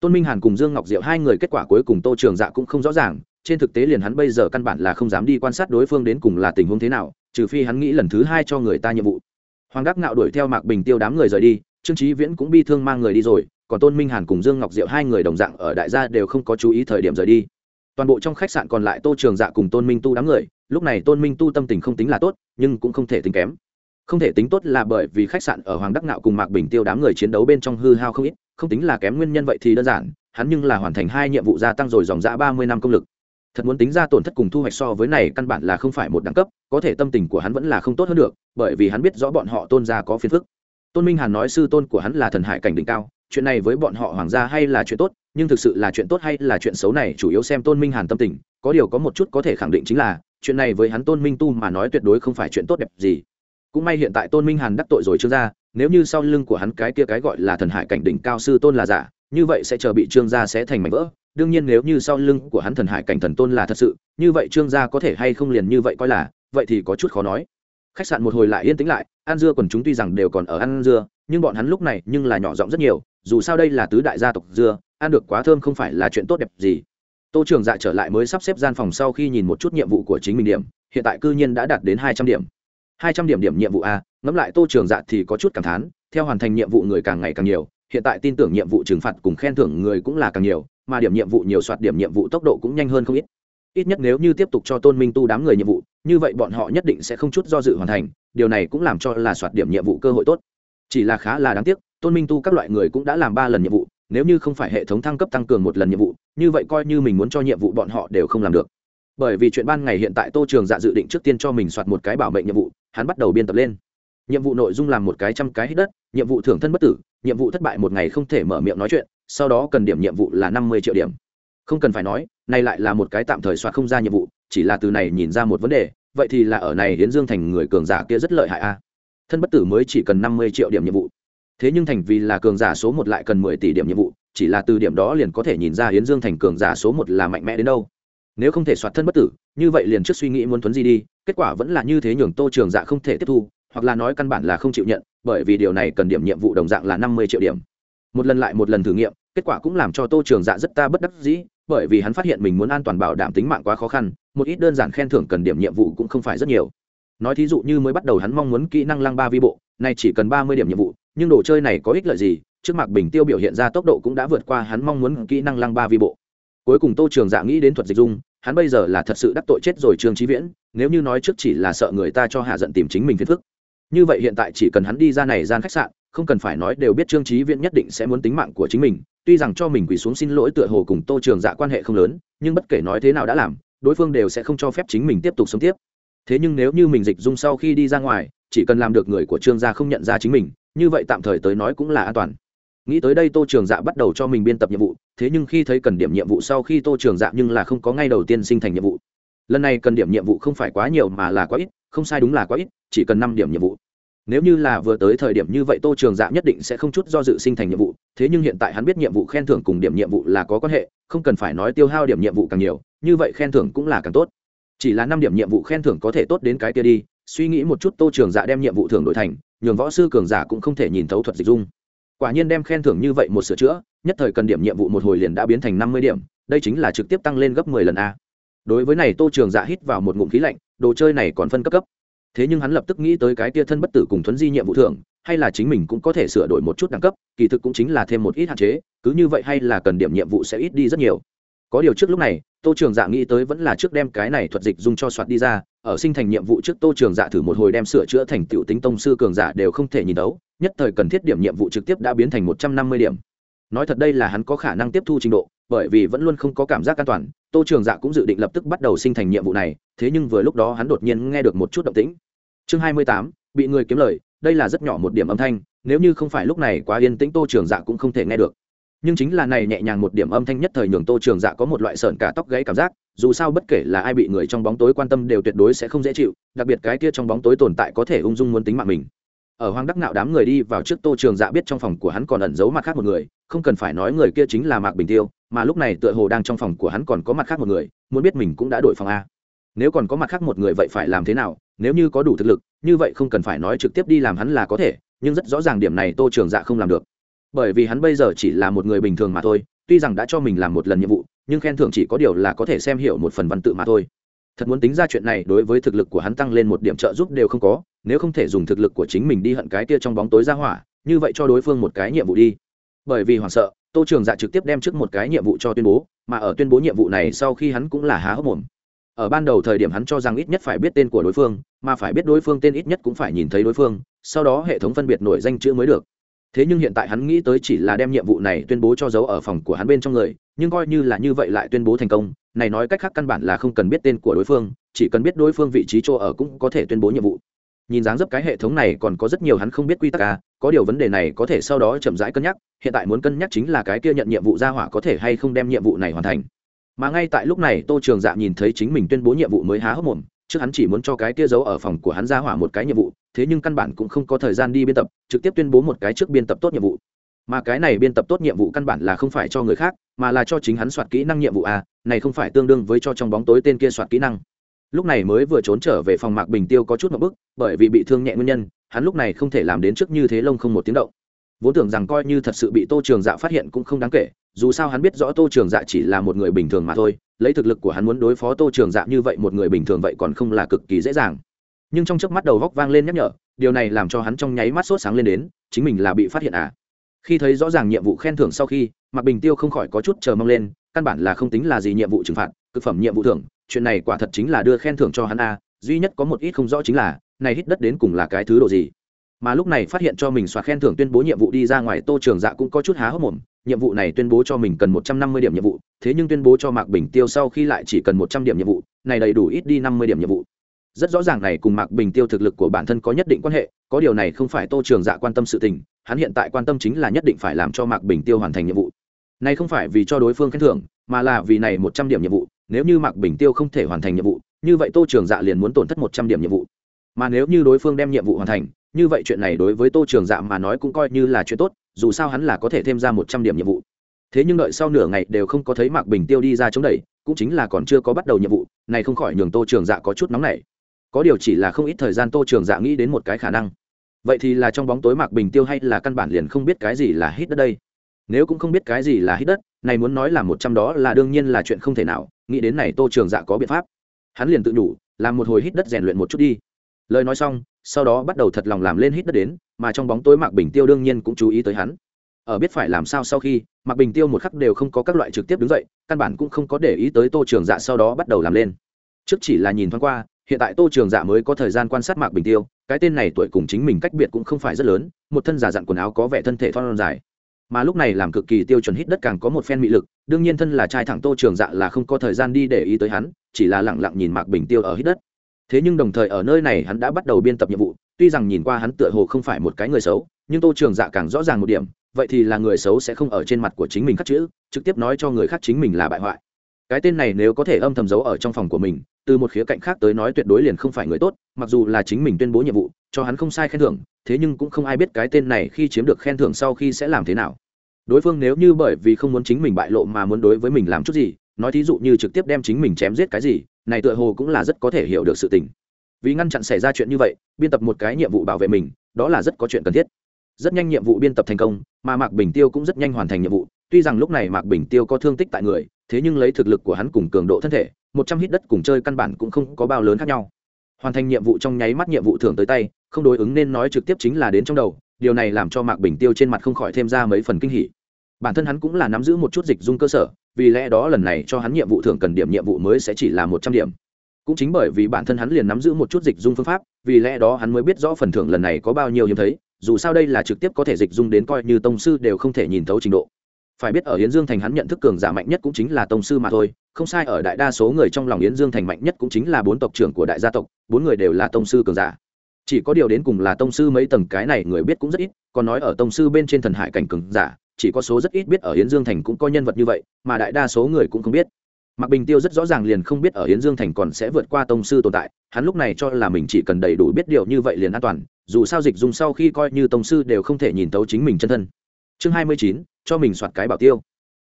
Tôn minh hàn cùng dương ngọc diệu hai người kết quả cuối cùng tô trường dạ cũng không rõ ràng, trên thực tế liền hắn bây giờ căn bản là không dám đi quan sát đối phương đến cùng là tình huống thế nào, trừ phi hắn nghĩ lần thứ hai cho người ta nhiệm vụ. Hoàng đắc ngạo đuổi theo mạc bình tiêu đám người rời đi, trương trí viễn cũng bi thương mang người đi rồi còn tôn minh hàn cùng dương ngọc diệu hai người đồng dạng ở đại gia đều không có chú ý thời điểm rời đi. Toàn bộ trong khách sạn còn lại tô trường dạ cùng tôn minh tu đám người, lúc này tôn minh tu tâm tình không tính là tốt, nhưng cũng không thể tính kém. Không thể tính tốt là bởi vì khách sạn ở hoàng đắc nạo cùng mạc bình tiêu đám người chiến đấu bên trong hư hao không ít, không tính là kém nguyên nhân vậy thì đơn giản, hắn nhưng là hoàn thành hai nhiệm vụ gia tăng rồi dòng dã ba mươi năm công lực. Thật muốn tính ra tổn thất cùng thu hoạch so với này căn bản là không phải một đẳng cấp, có thể tâm tình của hắn vẫn là không tốt hơn được, bởi vì hắn biết rõ bọn họ tôn gia có phiền phức. Tôn minh hàn nói sư tôn của hắn là thần hải cảnh đỉnh cao chuyện này với bọn họ hoàng gia hay là chuyện tốt, nhưng thực sự là chuyện tốt hay là chuyện xấu này chủ yếu xem tôn minh hàn tâm tình, có điều có một chút có thể khẳng định chính là, chuyện này với hắn tôn minh tu mà nói tuyệt đối không phải chuyện tốt đẹp gì. Cũng may hiện tại tôn minh hàn đắc tội rồi trương gia, nếu như sau lưng của hắn cái kia cái gọi là thần hải cảnh đỉnh cao sư tôn là giả, như vậy sẽ chờ bị trương gia sẽ thành mảnh vỡ. Đương nhiên nếu như sau lưng của hắn thần hải cảnh thần tôn là thật sự, như vậy trương gia có thể hay không liền như vậy coi là, vậy thì có chút khó nói. Khách sạn một hồi lại yên tĩnh lại, ăn dưa còn chúng tuy rằng đều còn ở ăn dưa, nhưng bọn hắn lúc này nhưng là nhỏ giọng rất nhiều dù sao đây là tứ đại gia tộc dưa, ăn được quá thơm không phải là chuyện tốt đẹp gì. Tô trường dạ trở lại mới sắp xếp gian phòng sau khi nhìn một chút nhiệm vụ của chính mình điểm, hiện tại cư nhiên đã đạt đến hai trăm điểm. Hai trăm điểm điểm nhiệm vụ a, ngẫm lại tô trường dạ thì có chút cảm thán, theo hoàn thành nhiệm vụ người càng ngày càng nhiều, hiện tại tin tưởng nhiệm vụ trừng phạt cùng khen thưởng người cũng là càng nhiều, mà điểm nhiệm vụ nhiều soạt điểm nhiệm vụ tốc độ cũng nhanh hơn không ít. Ít nhất nếu như tiếp tục cho tôn minh tu đám người nhiệm vụ, như vậy bọn họ nhất định sẽ không chút do dự hoàn thành, điều này cũng làm cho là soạt điểm nhiệm vụ cơ hội tốt. Chỉ là khá là đáng tiếc tôn minh tu các loại người cũng đã làm ba lần nhiệm vụ, nếu như không phải hệ thống thăng cấp tăng cường một lần nhiệm vụ, như vậy coi như mình muốn cho nhiệm vụ bọn họ đều không làm được. Bởi vì chuyện ban ngày hiện tại tô trường dạ dự định trước tiên cho mình soạt một cái bảo mệnh nhiệm vụ, hắn bắt đầu biên tập lên. Nhiệm vụ nội dung làm một cái trăm cái hít đất, nhiệm vụ thưởng thân bất tử, nhiệm vụ thất bại một ngày không thể mở miệng nói chuyện, sau đó cần điểm nhiệm vụ là năm mươi triệu điểm. Không cần phải nói, này lại là một cái tạm thời soạt không ra nhiệm vụ, chỉ là từ này nhìn ra một vấn đề, vậy thì là ở này hiến dương thành người cường giả kia rất lợi hại a. Thân bất tử mới chỉ cần năm mươi triệu điểm nhiệm vụ thế nhưng thành vì là cường giả số một lại cần mười tỷ điểm nhiệm vụ, chỉ là từ điểm đó liền có thể nhìn ra hiến dương thành cường giả số một là mạnh mẽ đến đâu. Nếu không thể soạt thân bất tử, như vậy liền trước suy nghĩ muốn thuấn gì đi, kết quả vẫn là như thế nhường tô trường dạ không thể tiếp thu, hoặc là nói căn bản là không chịu nhận, bởi vì điều này cần điểm nhiệm vụ đồng dạng là năm mươi triệu điểm. Một lần lại một lần thử nghiệm, kết quả cũng làm cho tô trường dạ rất ta bất đắc dĩ, bởi vì hắn phát hiện mình muốn an toàn bảo đảm tính mạng quá khó khăn, một ít đơn giản khen thưởng cần điểm nhiệm vụ cũng không phải rất nhiều. Nói thí dụ như mới bắt đầu hắn mong muốn kỹ năng lăng ba vi bộ này chỉ cần ba mươi điểm nhiệm vụ nhưng đồ chơi này có ích lợi gì? Trước mặt bình tiêu biểu hiện ra tốc độ cũng đã vượt qua hắn mong muốn kỹ năng lăng ba vi bộ. Cuối cùng tô trường dạ nghĩ đến thuật dịch dung, hắn bây giờ là thật sự đắc tội chết rồi trương trí viễn, nếu như nói trước chỉ là sợ người ta cho hạ giận tìm chính mình phiền phức. Như vậy hiện tại chỉ cần hắn đi ra này gian khách sạn, không cần phải nói đều biết trương trí viễn nhất định sẽ muốn tính mạng của chính mình. Tuy rằng cho mình quỳ xuống xin lỗi tựa hồ cùng tô trường dạ quan hệ không lớn, nhưng bất kể nói thế nào đã làm, đối phương đều sẽ không cho phép chính mình tiếp tục sống tiếp. Thế nhưng nếu như mình dịch dung sau khi đi ra ngoài, chỉ cần làm được người của trương gia không nhận ra chính mình như vậy tạm thời tới nói cũng là an toàn. Nghĩ tới đây tô trường dạ bắt đầu cho mình biên tập nhiệm vụ, thế nhưng khi thấy cần điểm nhiệm vụ sau khi tô trường dạ nhưng là không có ngay đầu tiên sinh thành nhiệm vụ. Lần này cần điểm nhiệm vụ không phải quá nhiều mà là quá ít, không sai đúng là quá ít, chỉ cần năm điểm nhiệm vụ. Nếu như là vừa tới thời điểm như vậy tô trường dạ nhất định sẽ không chút do dự sinh thành nhiệm vụ, thế nhưng hiện tại hắn biết nhiệm vụ khen thưởng cùng điểm nhiệm vụ là có quan hệ, không cần phải nói tiêu hao điểm nhiệm vụ càng nhiều, như vậy khen thưởng cũng là càng tốt. Chỉ là năm điểm nhiệm vụ khen thưởng có thể tốt đến cái kia đi, suy nghĩ một chút tô trường dạ đem nhiệm vụ thưởng đổi thành nhường võ sư cường giả cũng không thể nhìn thấu thuật dịch dung. Quả nhiên đem khen thưởng như vậy một sửa chữa, nhất thời cần điểm nhiệm vụ một hồi liền đã biến thành năm mươi điểm, đây chính là trực tiếp tăng lên gấp mười lần a. Đối với này tô trường dạ hít vào một ngụm khí lạnh, đồ chơi này còn phân cấp cấp. Thế nhưng hắn lập tức nghĩ tới cái tia thân bất tử cùng thuấn di nhiệm vụ thưởng, hay là chính mình cũng có thể sửa đổi một chút đẳng cấp, kỳ thực cũng chính là thêm một ít hạn chế, cứ như vậy hay là cần điểm nhiệm vụ sẽ ít đi rất nhiều có điều trước lúc này, tô trường dạ nghĩ tới vẫn là trước đem cái này thuật dịch dùng cho soạt đi ra, ở sinh thành nhiệm vụ trước tô trường dạ thử một hồi đem sửa chữa thành tựu tính tông sư cường giả đều không thể nhìn đấu nhất thời cần thiết điểm nhiệm vụ trực tiếp đã biến thành một trăm năm mươi điểm. Nói thật đây là hắn có khả năng tiếp thu trình độ, bởi vì vẫn luôn không có cảm giác an toàn, tô trường dạ cũng dự định lập tức bắt đầu sinh thành nhiệm vụ này, thế nhưng vừa lúc đó hắn đột nhiên nghe được một chút động tĩnh. Chương hai mươi tám, bị người kiếm lời, đây là rất nhỏ một điểm âm thanh, nếu như không phải lúc này quá yên tĩnh tô trường dạ cũng không thể nghe được nhưng chính là này nhẹ nhàng một điểm âm thanh nhất thời nhường tô trường dạ có một loại sợn cả tóc gãy cảm giác, dù sao bất kể là ai bị người trong bóng tối quan tâm đều tuyệt đối sẽ không dễ chịu, đặc biệt cái kia trong bóng tối tồn tại có thể ung dung muốn tính mạng mình. Ở hoang đắc nạo đám người đi vào trước tô trường dạ biết trong phòng của hắn còn ẩn giấu mặt khác một người, không cần phải nói người kia chính là mạc bình tiêu, mà lúc này tựa hồ đang trong phòng của hắn còn có mặt khác một người, muốn biết mình cũng đã đổi phòng a. Nếu còn có mặt khác một người vậy phải làm thế nào, nếu như có đủ thực lực, như vậy không cần phải nói trực tiếp đi làm hắn là có thể, nhưng rất rõ ràng điểm này tô trường dạ không làm được bởi vì hắn bây giờ chỉ là một người bình thường mà thôi, tuy rằng đã cho mình làm một lần nhiệm vụ, nhưng khen thưởng chỉ có điều là có thể xem hiểu một phần văn tự mà thôi. Thật muốn tính ra chuyện này đối với thực lực của hắn tăng lên một điểm trợ giúp đều không có, nếu không thể dùng thực lực của chính mình đi hận cái kia trong bóng tối ra hỏa, như vậy cho đối phương một cái nhiệm vụ đi. Bởi vì hoảng sợ, tô trường dạ trực tiếp đem trước một cái nhiệm vụ cho tuyên bố, mà ở tuyên bố nhiệm vụ này sau khi hắn cũng là há hốc mồm. Ở ban đầu thời điểm hắn cho rằng ít nhất phải biết tên của đối phương, mà phải biết đối phương tên ít nhất cũng phải nhìn thấy đối phương, sau đó hệ thống phân biệt nổi danh chữ mới được thế nhưng hiện tại hắn nghĩ tới chỉ là đem nhiệm vụ này tuyên bố cho dấu ở phòng của hắn bên trong người, nhưng coi như là như vậy lại tuyên bố thành công, này nói cách khác căn bản là không cần biết tên của đối phương, chỉ cần biết đối phương vị trí chỗ ở cũng có thể tuyên bố nhiệm vụ. Nhìn dáng dấp cái hệ thống này còn có rất nhiều hắn không biết quy tắc à có điều vấn đề này có thể sau đó chậm rãi cân nhắc, hiện tại muốn cân nhắc chính là cái kia nhận nhiệm vụ ra hỏa có thể hay không đem nhiệm vụ này hoàn thành. Mà ngay tại lúc này, tô trường dạ nhìn thấy chính mình tuyên bố nhiệm vụ mới há hốc mồm trước hắn chỉ muốn cho cái kia giấu ở phòng của hắn ra hỏa một cái nhiệm vụ, thế nhưng căn bản cũng không có thời gian đi biên tập, trực tiếp tuyên bố một cái trước biên tập tốt nhiệm vụ. Mà cái này biên tập tốt nhiệm vụ căn bản là không phải cho người khác, mà là cho chính hắn soạt kỹ năng nhiệm vụ à này không phải tương đương với cho trong bóng tối tên kia soạt kỹ năng. Lúc này mới vừa trốn trở về phòng mạc bình tiêu có chút một bức, bởi vì bị thương nhẹ nguyên nhân, hắn lúc này không thể làm đến trước như thế lông không một tiếng động vốn tưởng rằng coi như thật sự bị tô trường dạ phát hiện cũng không đáng kể, dù sao hắn biết rõ tô trường dạ chỉ là một người bình thường mà thôi, lấy thực lực của hắn muốn đối phó tô trường dạ như vậy một người bình thường vậy còn không là cực kỳ dễ dàng. Nhưng trong chớp mắt đầu góc vang lên nhắc nhở, điều này làm cho hắn trong nháy mắt sốt sáng lên đến, chính mình là bị phát hiện à? Khi thấy rõ ràng nhiệm vụ khen thưởng sau khi, mạc bình tiêu không khỏi có chút chờ mong lên, căn bản là không tính là gì nhiệm vụ trừng phạt thực phẩm nhiệm vụ thưởng, chuyện này quả thật chính là đưa khen thưởng cho hắn a duy nhất có một ít không rõ chính là, này hít đất đến cùng là cái thứ độ gì? Mà lúc này phát hiện cho mình xoa khen thưởng tuyên bố nhiệm vụ đi ra ngoài, tô trường dạ cũng có chút há hốc mồm. Nhiệm vụ này tuyên bố cho mình cần một trăm năm mươi điểm nhiệm vụ, thế nhưng tuyên bố cho mạc bình tiêu sau khi lại chỉ cần một trăm điểm nhiệm vụ, này đầy đủ ít đi năm mươi điểm nhiệm vụ. Rất rõ ràng này cùng mạc bình tiêu thực lực của bản thân có nhất định quan hệ, có điều này không phải tô trường dạ quan tâm sự tình, hắn hiện tại quan tâm chính là nhất định phải làm cho mạc bình tiêu hoàn thành nhiệm vụ. Này không phải vì cho đối phương khen thưởng, mà là vì này một trăm điểm nhiệm vụ, nếu như mạc bình tiêu không thể hoàn thành nhiệm vụ, như vậy tô trường dạ liền muốn tổn thất một trăm điểm nhiệm vụ. Mà nếu như đối phương đem nhiệm vụ hoàn thành như vậy chuyện này đối với tô trường dạ mà nói cũng coi như là chuyện tốt, dù sao hắn là có thể thêm ra một trăm điểm nhiệm vụ. Thế nhưng đợi sau nửa ngày đều không có thấy mạc bình tiêu đi ra chống đẩy, cũng chính là còn chưa có bắt đầu nhiệm vụ, này không khỏi nhường tô trường dạ có chút nóng nảy. Có điều chỉ là không ít thời gian tô trường dạ nghĩ đến một cái khả năng. Vậy thì là trong bóng tối mạc bình tiêu hay là căn bản liền không biết cái gì là hít đất đây? Nếu cũng không biết cái gì là hít đất, này muốn nói là một trăm đó là đương nhiên là chuyện không thể nào, nghĩ đến này tô trường dạ có biện pháp. Hắn liền tự nhủ, làm một hồi hít đất rèn luyện một chút đi. Lời nói xong sau đó bắt đầu thật lòng làm lên hít đất đến, mà trong bóng tối mạc bình tiêu đương nhiên cũng chú ý tới hắn. Ở biết phải làm sao sau khi, mạc bình tiêu một khắc đều không có các loại trực tiếp đứng dậy, căn bản cũng không có để ý tới tô trường dạ sau đó bắt đầu làm lên. Trước chỉ là nhìn thoáng qua, hiện tại tô trường dạ mới có thời gian quan sát mạc bình tiêu, cái tên này tuổi cùng chính mình cách biệt cũng không phải rất lớn, một thân giả dặn quần áo có vẻ thân thể thon dài. Mà lúc này làm cực kỳ tiêu chuẩn hít đất càng có một phen mị lực, đương nhiên thân là trai thẳng tô trường dạ là không có thời gian đi để ý tới hắn, chỉ là lẳng lặng nhìn mạc bình tiêu ở hít đất thế nhưng đồng thời ở nơi này hắn đã bắt đầu biên tập nhiệm vụ, tuy rằng nhìn qua hắn tựa hồ không phải một cái người xấu, nhưng tô trường dạ càng rõ ràng một điểm, vậy thì là người xấu sẽ không ở trên mặt của chính mình khắc chữ, trực tiếp nói cho người khác chính mình là bại hoại. Cái tên này nếu có thể âm thầm giấu ở trong phòng của mình, từ một khía cạnh khác tới nói tuyệt đối liền không phải người tốt, mặc dù là chính mình tuyên bố nhiệm vụ, cho hắn không sai khen thưởng, thế nhưng cũng không ai biết cái tên này khi chiếm được khen thưởng sau khi sẽ làm thế nào. Đối phương nếu như bởi vì không muốn chính mình bại lộ mà muốn đối với mình làm chút gì, nói thí dụ như trực tiếp đem chính mình chém giết cái gì này tựa hồ cũng là rất có thể hiểu được sự tình. Vì ngăn chặn xảy ra chuyện như vậy, biên tập một cái nhiệm vụ bảo vệ mình, đó là rất có chuyện cần thiết. Rất nhanh nhiệm vụ biên tập thành công, mà mạc bình tiêu cũng rất nhanh hoàn thành nhiệm vụ. Tuy rằng lúc này mạc bình tiêu có thương tích tại người, thế nhưng lấy thực lực của hắn cùng cường độ thân thể, một trăm hít đất cùng chơi căn bản cũng không có bao lớn khác nhau. Hoàn thành nhiệm vụ trong nháy mắt nhiệm vụ thưởng tới tay, không đối ứng nên nói trực tiếp chính là đến trong đầu, điều này làm cho mạc bình tiêu trên mặt không khỏi thêm ra mấy phần kinh hỉ bản thân hắn cũng là nắm giữ một chút dịch dung cơ sở, vì lẽ đó lần này cho hắn nhiệm vụ thưởng cần điểm nhiệm vụ mới sẽ chỉ là một trăm điểm. Cũng chính bởi vì bản thân hắn liền nắm giữ một chút dịch dung phương pháp, vì lẽ đó hắn mới biết rõ phần thưởng lần này có bao nhiêu hiếm thấy, dù sao đây là trực tiếp có thể dịch dung đến coi như tông sư đều không thể nhìn thấu trình độ. Phải biết ở yến dương thành hắn nhận thức cường giả mạnh nhất cũng chính là tông sư mà thôi, không sai ở đại đa số người trong lòng yến dương thành mạnh nhất cũng chính là bốn tộc trưởng của đại gia tộc, bốn người đều là tông sư cường giả. Chỉ có điều đến cùng là tông sư mấy tầng cái này người biết cũng rất ít, còn nói ở tông sư bên trên thần hải cảnh cường giả chỉ có số rất ít biết ở yến dương thành cũng có nhân vật như vậy, mà đại đa số người cũng không biết. Mạc bình tiêu rất rõ ràng liền không biết ở yến dương thành còn sẽ vượt qua tông sư tồn tại, hắn lúc này cho là mình chỉ cần đầy đủ biết điều như vậy liền an toàn, dù sao dịch dùng sau khi coi như tông sư đều không thể nhìn tấu chính mình chân thân. Chương hai mươi chín, cho mình soạt cái bảo tiêu.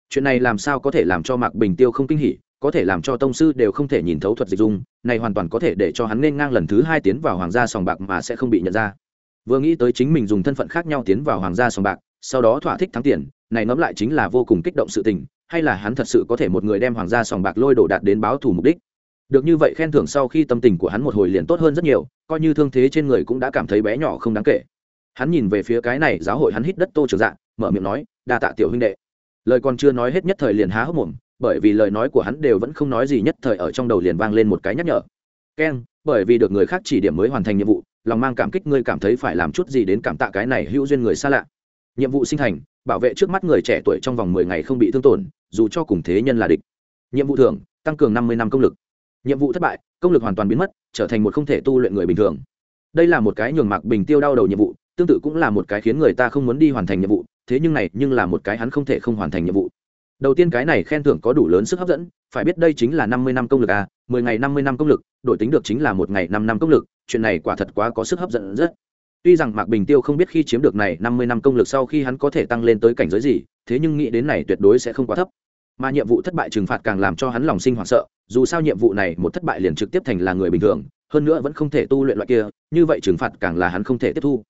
Chuyện này làm sao có thể làm cho mạc bình tiêu không kinh hỉ, có thể làm cho tông sư đều không thể nhìn thấu thuật dịch dung, này hoàn toàn có thể để cho hắn nên ngang lần thứ hai tiến vào hoàng gia sòng bạc mà sẽ không bị nhận ra. Vừa nghĩ tới chính mình dùng thân phận khác nhau tiến vào hoàng gia sòng bạc sau đó thỏa thích thắng tiền, này ngẫm lại chính là vô cùng kích động sự tình, hay là hắn thật sự có thể một người đem hoàng gia sòng bạc lôi đổ đạt đến báo thù mục đích? Được như vậy khen thưởng sau khi tâm tình của hắn một hồi liền tốt hơn rất nhiều, coi như thương thế trên người cũng đã cảm thấy bé nhỏ không đáng kể. Hắn nhìn về phía cái này giáo hội hắn hít đất tô trường dạ mở miệng nói, đa tạ tiểu huynh đệ. Lời còn chưa nói hết nhất thời liền há hốc mồm, bởi vì lời nói của hắn đều vẫn không nói gì nhất thời ở trong đầu liền vang lên một cái nhắc nhở. Keng bởi vì được người khác chỉ điểm mới hoàn thành nhiệm vụ, lòng mang cảm kích ngươi cảm thấy phải làm chút gì đến cảm tạ cái này hữu duyên người xa lạ nhiệm vụ sinh thành, bảo vệ trước mắt người trẻ tuổi trong vòng mười ngày không bị thương tổn, dù cho cùng thế nhân là địch. Nhiệm vụ thưởng, tăng cường năm mươi năm công lực. Nhiệm vụ thất bại, công lực hoàn toàn biến mất, trở thành một không thể tu luyện người bình thường. Đây là một cái nhường mạc bình tiêu đau đầu nhiệm vụ, tương tự cũng là một cái khiến người ta không muốn đi hoàn thành nhiệm vụ, thế nhưng này nhưng là một cái hắn không thể không hoàn thành nhiệm vụ. Đầu tiên cái này khen thưởng có đủ lớn sức hấp dẫn, phải biết đây chính là năm mươi năm công lực à mười ngày năm mươi năm công lực, đổi tính được chính là một ngày năm năm công lực, chuyện này quả thật quá có sức hấp dẫn rất tuy rằng mạc bình tiêu không biết khi chiếm được này năm mươi năm công lực sau khi hắn có thể tăng lên tới cảnh giới gì, thế nhưng nghĩ đến này tuyệt đối sẽ không quá thấp. Mà nhiệm vụ thất bại trừng phạt càng làm cho hắn lòng sinh hoảng sợ, dù sao nhiệm vụ này một thất bại liền trực tiếp thành là người bình thường, hơn nữa vẫn không thể tu luyện loại kia, như vậy trừng phạt càng là hắn không thể tiếp thu.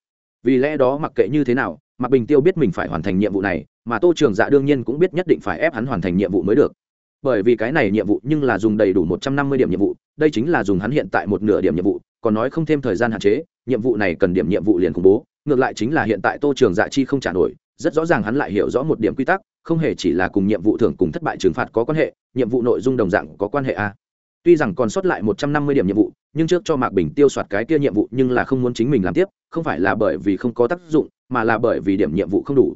Vì lẽ đó mặc kệ như thế nào, mạc bình tiêu biết mình phải hoàn thành nhiệm vụ này, mà tô trường dạ đương nhiên cũng biết nhất định phải ép hắn hoàn thành nhiệm vụ mới được. Bởi vì cái này nhiệm vụ nhưng là dùng đầy đủ một trăm năm mươi điểm nhiệm vụ, đây chính là dùng hắn hiện tại một nửa điểm nhiệm vụ còn nói không thêm thời gian hạn chế, nhiệm vụ này cần điểm nhiệm vụ liền khủng bố, ngược lại chính là hiện tại tô trường dạ chi không trả nổi, rất rõ ràng hắn lại hiểu rõ một điểm quy tắc, không hề chỉ là cùng nhiệm vụ thưởng cùng thất bại trừng phạt có quan hệ, nhiệm vụ nội dung đồng dạng có quan hệ a. Tuy rằng còn sót lại một trăm năm mươi điểm nhiệm vụ, nhưng trước cho mạc bình tiêu soạt cái kia nhiệm vụ nhưng là không muốn chính mình làm tiếp, không phải là bởi vì không có tác dụng, mà là bởi vì điểm nhiệm vụ không đủ.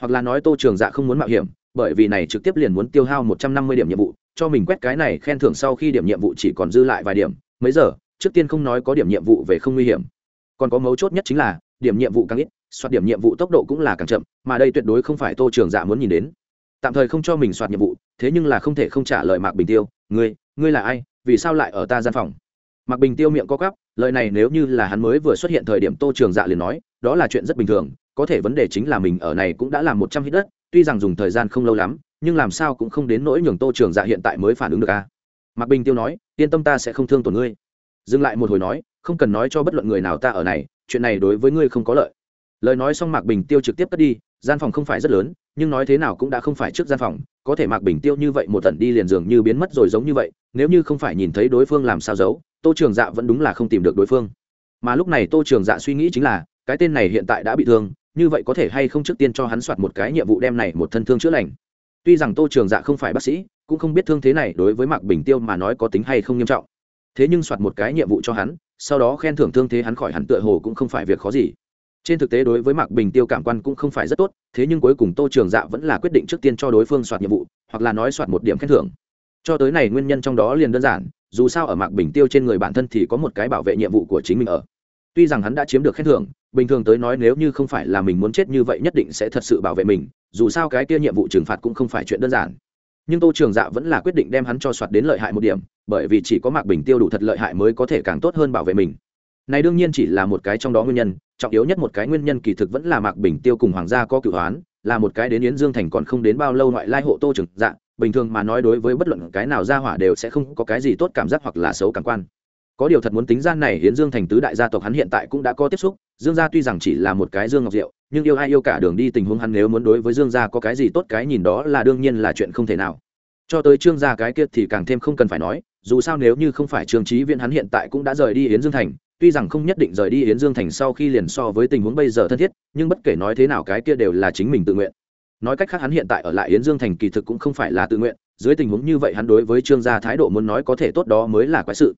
Hoặc là nói tô trường dạ không muốn mạo hiểm, bởi vì này trực tiếp liền muốn tiêu hao một trăm năm mươi điểm nhiệm vụ, cho mình quét cái này khen thưởng sau khi điểm nhiệm vụ chỉ còn dư lại vài điểm, mấy giờ trước tiên không nói có điểm nhiệm vụ về không nguy hiểm. Còn có mấu chốt nhất chính là, điểm nhiệm vụ càng ít, soạt điểm nhiệm vụ tốc độ cũng là càng chậm, mà đây tuyệt đối không phải tô trường dạ muốn nhìn đến. Tạm thời không cho mình soạt nhiệm vụ, thế nhưng là không thể không trả lời mạc bình tiêu, ngươi ngươi là ai? Vì sao lại ở ta gian phòng? Mạc bình tiêu miệng có cắp lời này nếu như là hắn mới vừa xuất hiện thời điểm tô trường dạ liền nói, đó là chuyện rất bình thường, có thể vấn đề chính là mình ở này cũng đã làm một trăm hít đất, tuy rằng dùng thời gian không lâu lắm, nhưng làm sao cũng không đến nỗi nhường tô trường dạ hiện tại mới phản ứng được a mạc bình tiêu nói, yên tâm ta sẽ không thương tổn ngươi dừng lại một hồi nói, không cần nói cho bất luận người nào ta ở này, chuyện này đối với ngươi không có lợi. Lời nói xong mạc bình tiêu trực tiếp cất đi, gian phòng không phải rất lớn, nhưng nói thế nào cũng đã không phải trước gian phòng, có thể mạc bình tiêu như vậy một tận đi liền dường như biến mất rồi giống như vậy, nếu như không phải nhìn thấy đối phương làm sao giấu, tô trường dạ vẫn đúng là không tìm được đối phương. Mà lúc này tô trường dạ suy nghĩ chính là, cái tên này hiện tại đã bị thương, như vậy có thể hay không trước tiên cho hắn soạt một cái nhiệm vụ đem này một thân thương chữa lành. Tuy rằng tô trường dạ không phải bác sĩ, cũng không biết thương thế này đối với mạc bình tiêu mà nói có tính hay không nghiêm trọng thế nhưng soạt một cái nhiệm vụ cho hắn, sau đó khen thưởng thương thế hắn khỏi hẳn tựa hồ cũng không phải việc khó gì. Trên thực tế đối với mạc bình tiêu cảm quan cũng không phải rất tốt, thế nhưng cuối cùng tô trường dạ vẫn là quyết định trước tiên cho đối phương soạt nhiệm vụ, hoặc là nói soạt một điểm khen thưởng. Cho tới này nguyên nhân trong đó liền đơn giản, dù sao ở mạc bình tiêu trên người bản thân thì có một cái bảo vệ nhiệm vụ của chính mình ở. Tuy rằng hắn đã chiếm được khen thưởng, bình thường tới nói nếu như không phải là mình muốn chết như vậy nhất định sẽ thật sự bảo vệ mình, dù sao cái kia nhiệm vụ trừng phạt cũng không phải chuyện đơn giản. Nhưng tô trường dạ vẫn là quyết định đem hắn cho soạt đến lợi hại một điểm bởi vì chỉ có mạc bình tiêu đủ thật lợi hại mới có thể càng tốt hơn bảo vệ mình. Này đương nhiên chỉ là một cái trong đó nguyên nhân, trọng yếu nhất một cái nguyên nhân kỳ thực vẫn là mạc bình tiêu cùng hoàng gia có cửu hoán, là một cái đến yến dương thành còn không đến bao lâu ngoại lai hộ tô trưởng dạ bình thường mà nói đối với bất luận cái nào ra hỏa đều sẽ không có cái gì tốt cảm giác hoặc là xấu cảm quan. Có điều thật muốn tính gian này hiến dương thành tứ đại gia tộc hắn hiện tại cũng đã có tiếp xúc, dương gia tuy rằng chỉ là một cái dương ngọc diệu, nhưng yêu ai yêu cả đường đi tình huống hắn nếu muốn đối với dương gia có cái gì tốt cái nhìn đó là đương nhiên là chuyện không thể nào cho tới trương gia cái kia thì càng thêm không cần phải nói, dù sao nếu như không phải trương trí viễn hắn hiện tại cũng đã rời đi yến dương thành, tuy rằng không nhất định rời đi yến dương thành sau khi liền so với tình huống bây giờ thân thiết, nhưng bất kể nói thế nào cái kia đều là chính mình tự nguyện. Nói cách khác hắn hiện tại ở lại yến dương thành kỳ thực cũng không phải là tự nguyện, dưới tình huống như vậy hắn đối với trương gia thái độ muốn nói có thể tốt đó mới là quái sự.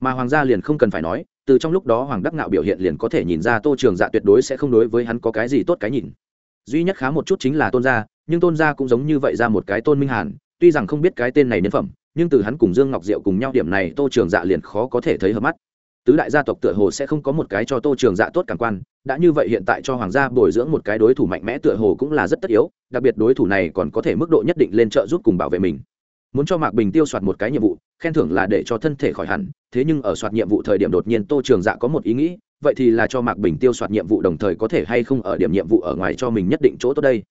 Mà hoàng gia liền không cần phải nói, từ trong lúc đó hoàng đắc ngạo biểu hiện liền có thể nhìn ra tô trường dạ tuyệt đối sẽ không đối với hắn có cái gì tốt cái nhìn. Duy nhất khá một chút chính là tôn gia, nhưng tôn gia cũng giống như vậy ra một cái tôn minh hàn tuy rằng không biết cái tên này nhân phẩm, nhưng từ hắn cùng dương ngọc diệu cùng nhau điểm này tô trường dạ liền khó có thể thấy hợp mắt. Tứ đại gia tộc tựa hồ sẽ không có một cái cho tô trường dạ tốt cảm quan, đã như vậy hiện tại cho hoàng gia bồi dưỡng một cái đối thủ mạnh mẽ tựa hồ cũng là rất tất yếu, đặc biệt đối thủ này còn có thể mức độ nhất định lên trợ giúp cùng bảo vệ mình. Muốn cho mạc bình tiêu soạt một cái nhiệm vụ, khen thưởng là để cho thân thể khỏi hẳn, thế nhưng ở soạt nhiệm vụ thời điểm đột nhiên tô trường dạ có một ý nghĩ, vậy thì là cho mạc bình tiêu soạt nhiệm vụ đồng thời có thể hay không ở điểm nhiệm vụ ở ngoài cho mình nhất định chỗ tốt đây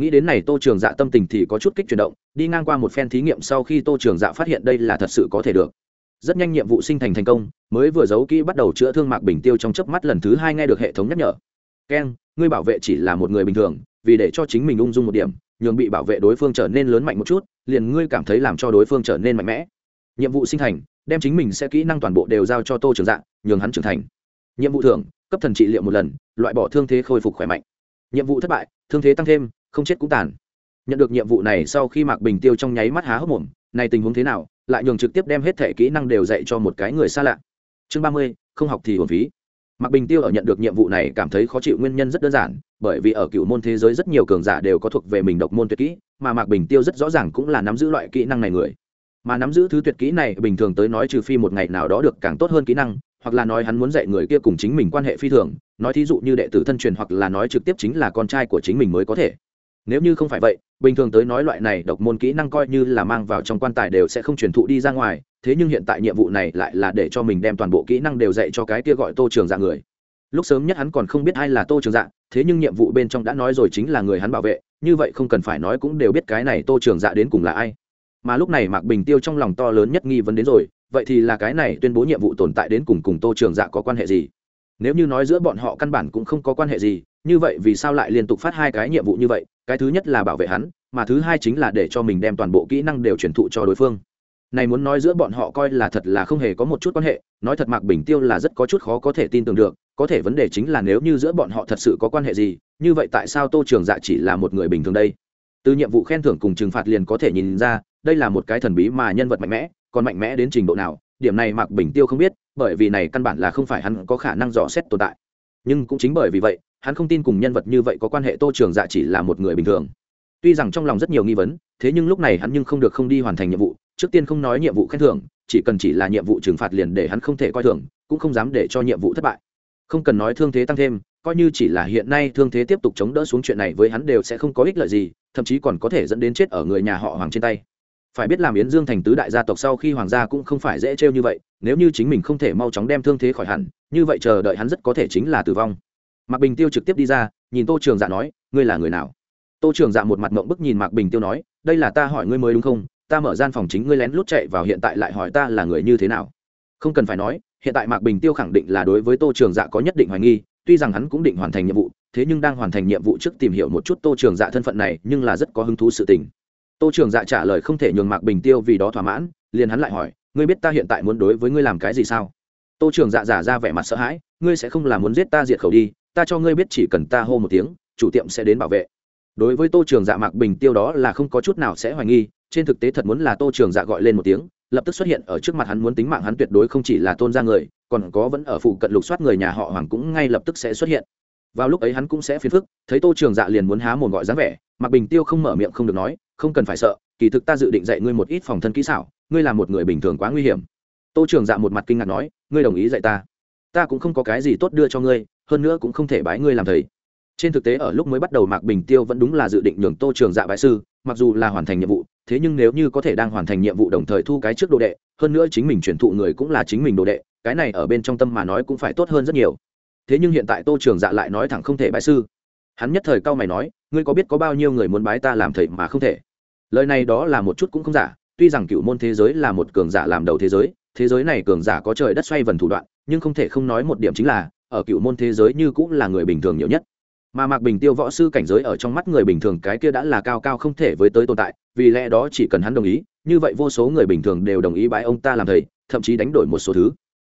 nghĩ đến này tô trường dạ tâm tình thì có chút kích chuyển động, đi ngang qua một phen thí nghiệm sau khi tô trường dạ phát hiện đây là thật sự có thể được. Rất nhanh nhiệm vụ sinh thành thành công, mới vừa giấu kỹ bắt đầu chữa thương mạc bình tiêu trong chớp mắt lần thứ hai nghe được hệ thống nhắc nhở. Keng ngươi bảo vệ chỉ là một người bình thường, vì để cho chính mình ung dung một điểm, nhường bị bảo vệ đối phương trở nên lớn mạnh một chút, liền ngươi cảm thấy làm cho đối phương trở nên mạnh mẽ. Nhiệm vụ sinh thành, đem chính mình sẽ kỹ năng toàn bộ đều giao cho tô trường dạ nhường hắn trưởng thành. Nhiệm vụ thưởng, cấp thần trị liệu một lần, loại bỏ thương thế khôi phục khỏe mạnh. Nhiệm vụ thất bại, thương thế tăng thêm không chết cũng tàn. Nhận được nhiệm vụ này sau khi mạc bình tiêu trong nháy mắt há hốc mồm, này tình huống thế nào, lại nhường trực tiếp đem hết thể kỹ năng đều dạy cho một cái người xa lạ. Chương ba mươi, không học thì hồn phí. Mạc bình tiêu ở nhận được nhiệm vụ này cảm thấy khó chịu nguyên nhân rất đơn giản, bởi vì ở cựu môn thế giới rất nhiều cường giả đều có thuộc về mình độc môn tuyệt kỹ, mà mạc bình tiêu rất rõ ràng cũng là nắm giữ loại kỹ năng này người. Mà nắm giữ thứ tuyệt kỹ này bình thường tới nói trừ phi một ngày nào đó được càng tốt hơn kỹ năng, hoặc là nói hắn muốn dạy người kia cùng chính mình quan hệ phi thường, nói thí dụ như đệ tử thân truyền hoặc là nói trực tiếp chính là con trai của chính mình mới có thể nếu như không phải vậy, bình thường tới nói loại này độc môn kỹ năng coi như là mang vào trong quan tài đều sẽ không truyền thụ đi ra ngoài, thế nhưng hiện tại nhiệm vụ này lại là để cho mình đem toàn bộ kỹ năng đều dạy cho cái kia gọi tô trường dạ người. Lúc sớm nhất hắn còn không biết ai là tô trường dạ thế nhưng nhiệm vụ bên trong đã nói rồi chính là người hắn bảo vệ, như vậy không cần phải nói cũng đều biết cái này tô trường dạ đến cùng là ai. Mà lúc này mạc bình tiêu trong lòng to lớn nhất nghi vấn đến rồi, vậy thì là cái này tuyên bố nhiệm vụ tồn tại đến cùng cùng tô trường dạ có quan hệ gì? Nếu như nói giữa bọn họ căn bản cũng không có quan hệ gì như vậy vì sao lại liên tục phát hai cái nhiệm vụ như vậy? Cái thứ nhất là bảo vệ hắn, mà thứ hai chính là để cho mình đem toàn bộ kỹ năng đều truyền thụ cho đối phương. Này muốn nói giữa bọn họ coi là thật là không hề có một chút quan hệ, nói thật mạc bình tiêu là rất có chút khó có thể tin tưởng được, có thể vấn đề chính là nếu như giữa bọn họ thật sự có quan hệ gì, như vậy tại sao tô trường dạ chỉ là một người bình thường đây? Từ nhiệm vụ khen thưởng cùng trừng phạt liền có thể nhìn ra, đây là một cái thần bí mà nhân vật mạnh mẽ, còn mạnh mẽ đến trình độ nào, điểm này mạc bình tiêu không biết, bởi vì này căn bản là không phải hắn có khả năng dò xét tồn tại. Nhưng cũng chính bởi vì vậy hắn không tin cùng nhân vật như vậy có quan hệ tô trường dạ chỉ là một người bình thường. Tuy rằng trong lòng rất nhiều nghi vấn, thế nhưng lúc này hắn nhưng không được không đi hoàn thành nhiệm vụ, trước tiên không nói nhiệm vụ khen thưởng, chỉ cần chỉ là nhiệm vụ trừng phạt liền để hắn không thể coi thường, cũng không dám để cho nhiệm vụ thất bại. Không cần nói thương thế tăng thêm, coi như chỉ là hiện nay thương thế tiếp tục chống đỡ xuống chuyện này với hắn đều sẽ không có ích lợi gì, thậm chí còn có thể dẫn đến chết ở người nhà họ hoàng trên tay. Phải biết làm yến dương thành tứ đại gia tộc sau khi hoàng gia cũng không phải dễ trêu như vậy, nếu như chính mình không thể mau chóng đem thương thế khỏi hẳn, như vậy chờ đợi hắn rất có thể chính là tử vong mạc bình tiêu trực tiếp đi ra, nhìn tô trường dạ nói, ngươi là người nào? Tô trường dạ một mặt mộng bức nhìn mạc bình tiêu nói, đây là ta hỏi ngươi mới đúng không? Ta mở gian phòng chính ngươi lén lút chạy vào hiện tại lại hỏi ta là người như thế nào? Không cần phải nói, hiện tại mạc bình tiêu khẳng định là đối với tô trường dạ có nhất định hoài nghi, tuy rằng hắn cũng định hoàn thành nhiệm vụ, thế nhưng đang hoàn thành nhiệm vụ trước tìm hiểu một chút tô trường dạ thân phận này, nhưng là rất có hứng thú sự tình. Tô trường dạ trả lời không thể nhường mạc bình tiêu vì đó thỏa mãn, liền hắn lại hỏi, ngươi biết ta hiện tại muốn đối với ngươi làm cái gì sao? Tô trường dạ giả ra vẻ mặt sợ hãi, ngươi sẽ không là muốn giết ta diệt khẩu đi ta cho ngươi biết chỉ cần ta hô một tiếng, chủ tiệm sẽ đến bảo vệ. Đối với tô trường dạ mạc bình tiêu đó là không có chút nào sẽ hoài nghi, trên thực tế thật muốn là tô trường dạ gọi lên một tiếng, lập tức xuất hiện ở trước mặt hắn muốn tính mạng hắn tuyệt đối không chỉ là tôn ra người, còn có vẫn ở phụ cận lục soát người nhà họ hoàng cũng ngay lập tức sẽ xuất hiện. Vào lúc ấy hắn cũng sẽ phiền phức, thấy tô trường dạ liền muốn há mồm gọi dáng vẻ, mạc bình tiêu không mở miệng không được nói, không cần phải sợ, kỳ thực ta dự định dạy ngươi một ít phòng thân kỹ xảo, ngươi là một người bình thường quá nguy hiểm. Tô trường dạ một mặt kinh ngạc nói, ngươi đồng ý dạy ta. Ta cũng không có cái gì tốt đưa cho ngươi hơn nữa cũng không thể bái ngươi làm thầy. Trên thực tế, ở lúc mới bắt đầu mạc bình tiêu vẫn đúng là dự định nhường tô trường dạ bái sư, mặc dù là hoàn thành nhiệm vụ, thế nhưng nếu như có thể đang hoàn thành nhiệm vụ đồng thời thu cái trước đồ đệ, hơn nữa chính mình chuyển thụ người cũng là chính mình đồ đệ, cái này ở bên trong tâm mà nói cũng phải tốt hơn rất nhiều. Thế nhưng hiện tại tô trường dạ lại nói thẳng không thể bái sư. Hắn nhất thời cao mày nói, ngươi có biết có bao nhiêu người muốn bái ta làm thầy mà không thể? Lời này đó là một chút cũng không giả, tuy rằng cựu môn thế giới là một cường giả làm đầu thế giới thế giới này cường giả có trời đất xoay vần thủ đoạn, nhưng không thể không nói một điểm chính là ở cựu môn thế giới như cũng là người bình thường nhiều nhất. Mà mạc bình tiêu võ sư cảnh giới ở trong mắt người bình thường cái kia đã là cao cao không thể với tới tồn tại, vì lẽ đó chỉ cần hắn đồng ý, như vậy vô số người bình thường đều đồng ý bái ông ta làm thầy, thậm chí đánh đổi một số thứ.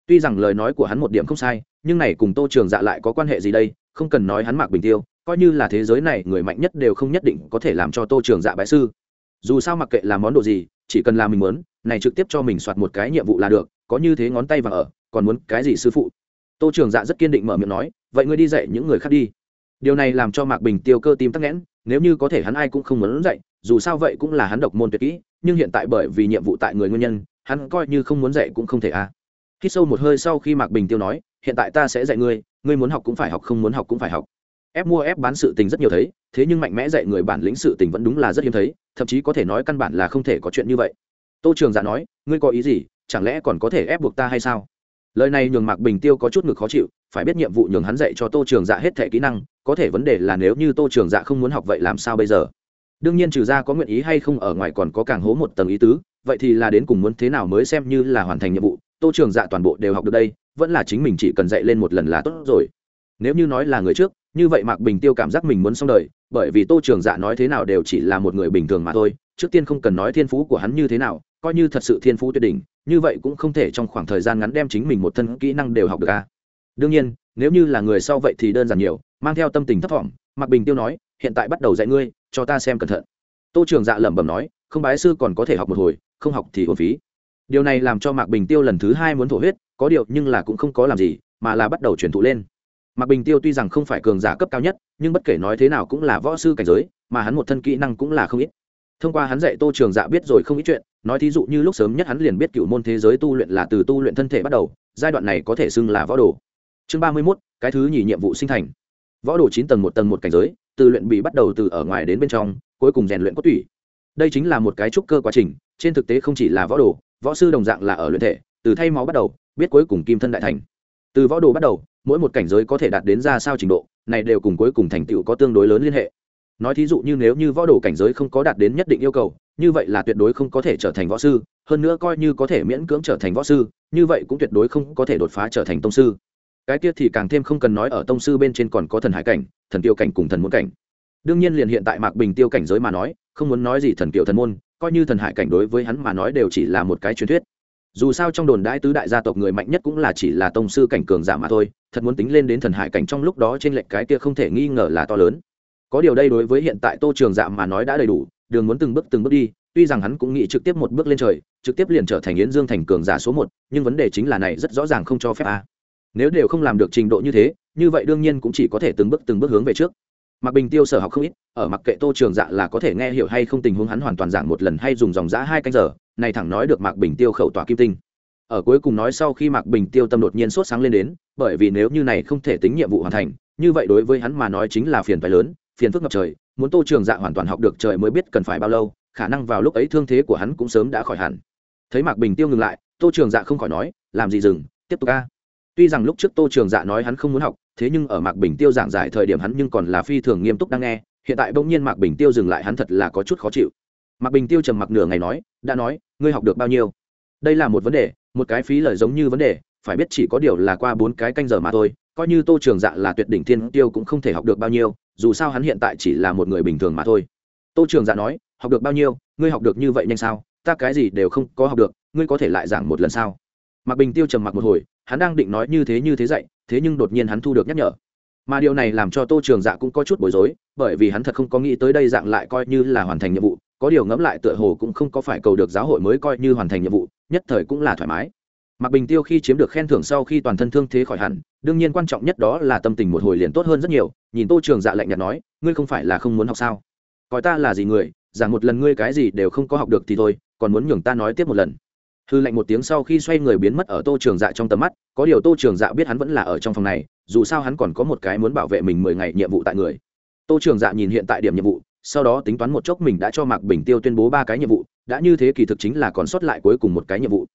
Tuy rằng lời nói của hắn một điểm không sai, nhưng này cùng tô trường dạ lại có quan hệ gì đây, không cần nói hắn mạc bình tiêu, coi như là thế giới này người mạnh nhất đều không nhất định có thể làm cho tô trường dạ bái sư. Dù sao mặc kệ là món đồ gì, chỉ cần làm mình muốn, này trực tiếp cho mình soạt một cái nhiệm vụ là được, có như thế ngón tay và ở, còn muốn cái gì sư phụ? Tô trường dạ rất kiên định mở miệng nói, vậy ngươi đi dạy những người khác đi. Điều này làm cho mạc bình tiêu cơ tim tắc nghẽn, nếu như có thể hắn ai cũng không muốn dạy, dù sao vậy cũng là hắn độc môn tuyệt kỹ, nhưng hiện tại bởi vì nhiệm vụ tại người nguyên nhân, hắn coi như không muốn dạy cũng không thể à. khi sâu một hơi sau khi mạc bình tiêu nói, hiện tại ta sẽ dạy ngươi ngươi muốn học cũng phải học, không muốn học cũng phải học. Ép mua ép bán sự tình rất nhiều thấy, thế nhưng mạnh mẽ dạy người bản lĩnh sự tình vẫn đúng là rất hiếm thấy, thậm chí có thể nói căn bản là không thể có chuyện như vậy. Tô trường giả nói, ngươi có ý gì? Chẳng lẽ còn có thể ép buộc ta hay sao? Lời này nhường mạc bình tiêu có chút ngực khó chịu, phải biết nhiệm vụ nhường hắn dạy cho tô trường dạ hết thẻ kỹ năng, có thể vấn đề là nếu như tô trường dạ không muốn học vậy làm sao bây giờ? Đương nhiên trừ ra có nguyện ý hay không ở ngoài còn có càng hố một tầng ý tứ, vậy thì là đến cùng muốn thế nào mới xem như là hoàn thành nhiệm vụ, tô trường dạ toàn bộ đều học được đây, vẫn là chính mình chỉ cần dạy lên một lần là tốt rồi. Nếu như nói là người trước như vậy mạc bình tiêu cảm giác mình muốn xong đời, bởi vì tô trường dạ nói thế nào đều chỉ là một người bình thường mà thôi, trước tiên không cần nói thiên phú của hắn như thế nào, coi như thật sự thiên phú tuyệt đỉnh, như vậy cũng không thể trong khoảng thời gian ngắn đem chính mình một thân kỹ năng đều học được a đương nhiên, nếu như là người sau vậy thì đơn giản nhiều, mang theo tâm tình thấp thỏm, mạc bình tiêu nói, hiện tại bắt đầu dạy ngươi, cho ta xem cẩn thận. Tô trường dạ lẩm bẩm nói, không bái sư còn có thể học một hồi, không học thì hồn phí. Điều này làm cho mạc bình tiêu lần thứ hai muốn thổ huyết, có điều nhưng là cũng không có làm gì, mà là bắt đầu truyền thụ lên mạc bình tiêu tuy rằng không phải cường giả cấp cao nhất, nhưng bất kể nói thế nào cũng là võ sư cảnh giới, mà hắn một thân kỹ năng cũng là không ít. Thông qua hắn dạy tô trường dạ biết rồi không ít chuyện, nói thí dụ như lúc sớm nhất hắn liền biết cựu môn thế giới tu luyện là từ tu luyện thân thể bắt đầu, giai đoạn này có thể xưng là võ đồ. Chương ba mươi mốt, cái thứ nhì nhiệm vụ sinh thành. Võ đồ chín tầng một tầng một cảnh giới, từ luyện bị bắt đầu từ ở ngoài đến bên trong, cuối cùng rèn luyện cốt tủy. Đây chính là một cái trúc cơ quá trình, trên thực tế không chỉ là võ đồ, võ sư đồng dạng là ở luyện thể, từ thay máu bắt đầu, biết cuối cùng kim thân đại thành từ võ đồ bắt đầu, mỗi một cảnh giới có thể đạt đến ra sao trình độ, này đều cùng cuối cùng thành tựu có tương đối lớn liên hệ. Nói thí dụ như nếu như võ đồ cảnh giới không có đạt đến nhất định yêu cầu, như vậy là tuyệt đối không có thể trở thành võ sư, hơn nữa coi như có thể miễn cưỡng trở thành võ sư, như vậy cũng tuyệt đối không có thể đột phá trở thành tông sư. Cái kia thì càng thêm không cần nói ở tông sư bên trên còn có thần hải cảnh, thần tiêu cảnh cùng thần muốn cảnh. Đương nhiên liền hiện tại mạc bình tiêu cảnh giới mà nói, không muốn nói gì thần kiều thần môn, coi như thần hải cảnh đối với hắn mà nói đều chỉ là một cái truyền thuyết dù sao trong đồn đại tứ đại gia tộc người mạnh nhất cũng là chỉ là tông sư cảnh cường giả mà thôi thật muốn tính lên đến thần hải cảnh trong lúc đó trên lệnh cái kia không thể nghi ngờ là to lớn. Có điều đây đối với hiện tại tô trường dạ mà nói đã đầy đủ đường muốn từng bước từng bước đi tuy rằng hắn cũng nghĩ trực tiếp một bước lên trời trực tiếp liền trở thành yến dương thành cường giả số một nhưng vấn đề chính là này rất rõ ràng không cho phép a. Nếu đều không làm được trình độ như thế như vậy đương nhiên cũng chỉ có thể từng bước từng bước hướng về trước. Mặc Bình Tiêu sở học không ít, ở mặc kệ Tô Trường Dạ là có thể nghe hiểu hay không tình huống hắn hoàn toàn giảng một lần hay dùng dòng giã hai canh giờ, này thẳng nói được Mạc Bình Tiêu khẩu tỏa kim tinh. Ở cuối cùng nói sau khi Mạc Bình Tiêu tâm đột nhiên sốt sáng lên đến, bởi vì nếu như này không thể tính nhiệm vụ hoàn thành, như vậy đối với hắn mà nói chính là phiền phải lớn, phiền phức ngập trời, muốn Tô Trường Dạ hoàn toàn học được trời mới biết cần phải bao lâu, khả năng vào lúc ấy thương thế của hắn cũng sớm đã khỏi hẳn. Thấy Mạc Bình Tiêu ngừng lại, Tô Trường Dạ không khỏi nói, làm gì dừng, tiếp tục a. Tuy rằng lúc trước Tô Trường Dạ nói hắn không muốn học, thế nhưng ở mạc bình tiêu giảng giải thời điểm hắn nhưng còn là phi thường nghiêm túc đang nghe hiện tại bỗng nhiên mạc bình tiêu dừng lại hắn thật là có chút khó chịu mạc bình tiêu trầm mặc nửa ngày nói, đã nói, ngươi học được bao nhiêu? Đây là một vấn đề, một cái phí lời giống như vấn đề, phải biết chỉ có điều là qua bốn cái canh giờ mà thôi, coi như tô trường dạ là tuyệt đỉnh thiên tiêu cũng không thể học được bao nhiêu, dù sao hắn hiện tại chỉ là một người bình thường mà thôi. Tô trường dạ nói, học được bao nhiêu, ngươi học được như vậy nhanh sao? Ta cái gì đều không có học được, ngươi có thể lại giảng một lần sao? Mạc bình tiêu trầm mặc một hồi, hắn đang định nói như thế như thế dạy, thế nhưng đột nhiên hắn thu được nhắc nhở. Mà điều này làm cho tô trường dạ cũng có chút bối rối, bởi vì hắn thật không có nghĩ tới đây dạng lại coi như là hoàn thành nhiệm vụ có điều ngẫm lại tựa hồ cũng không có phải cầu được giáo hội mới coi như hoàn thành nhiệm vụ nhất thời cũng là thoải mái. Mạc Bình Tiêu khi chiếm được khen thưởng sau khi toàn thân thương thế khỏi hẳn, đương nhiên quan trọng nhất đó là tâm tình một hồi liền tốt hơn rất nhiều, nhìn Tô Trường Dạ lạnh nhạt nói, ngươi không phải là không muốn học sao? Coi ta là gì người, giảng một lần ngươi cái gì đều không có học được thì thôi, còn muốn nhường ta nói tiếp một lần. Hư lạnh một tiếng sau khi xoay người biến mất ở tô trường dạ trong tầm mắt có điều tô trường dạ biết hắn vẫn là ở trong phòng này dù sao hắn còn có một cái muốn bảo vệ mình mười ngày nhiệm vụ tại người. Tô trường dạ nhìn hiện tại điểm nhiệm vụ sau đó tính toán một chốc mình đã cho mạc bình tiêu tuyên bố ba cái nhiệm vụ, đã như thế kỳ thực chính là còn sót lại cuối cùng một cái nhiệm vụ.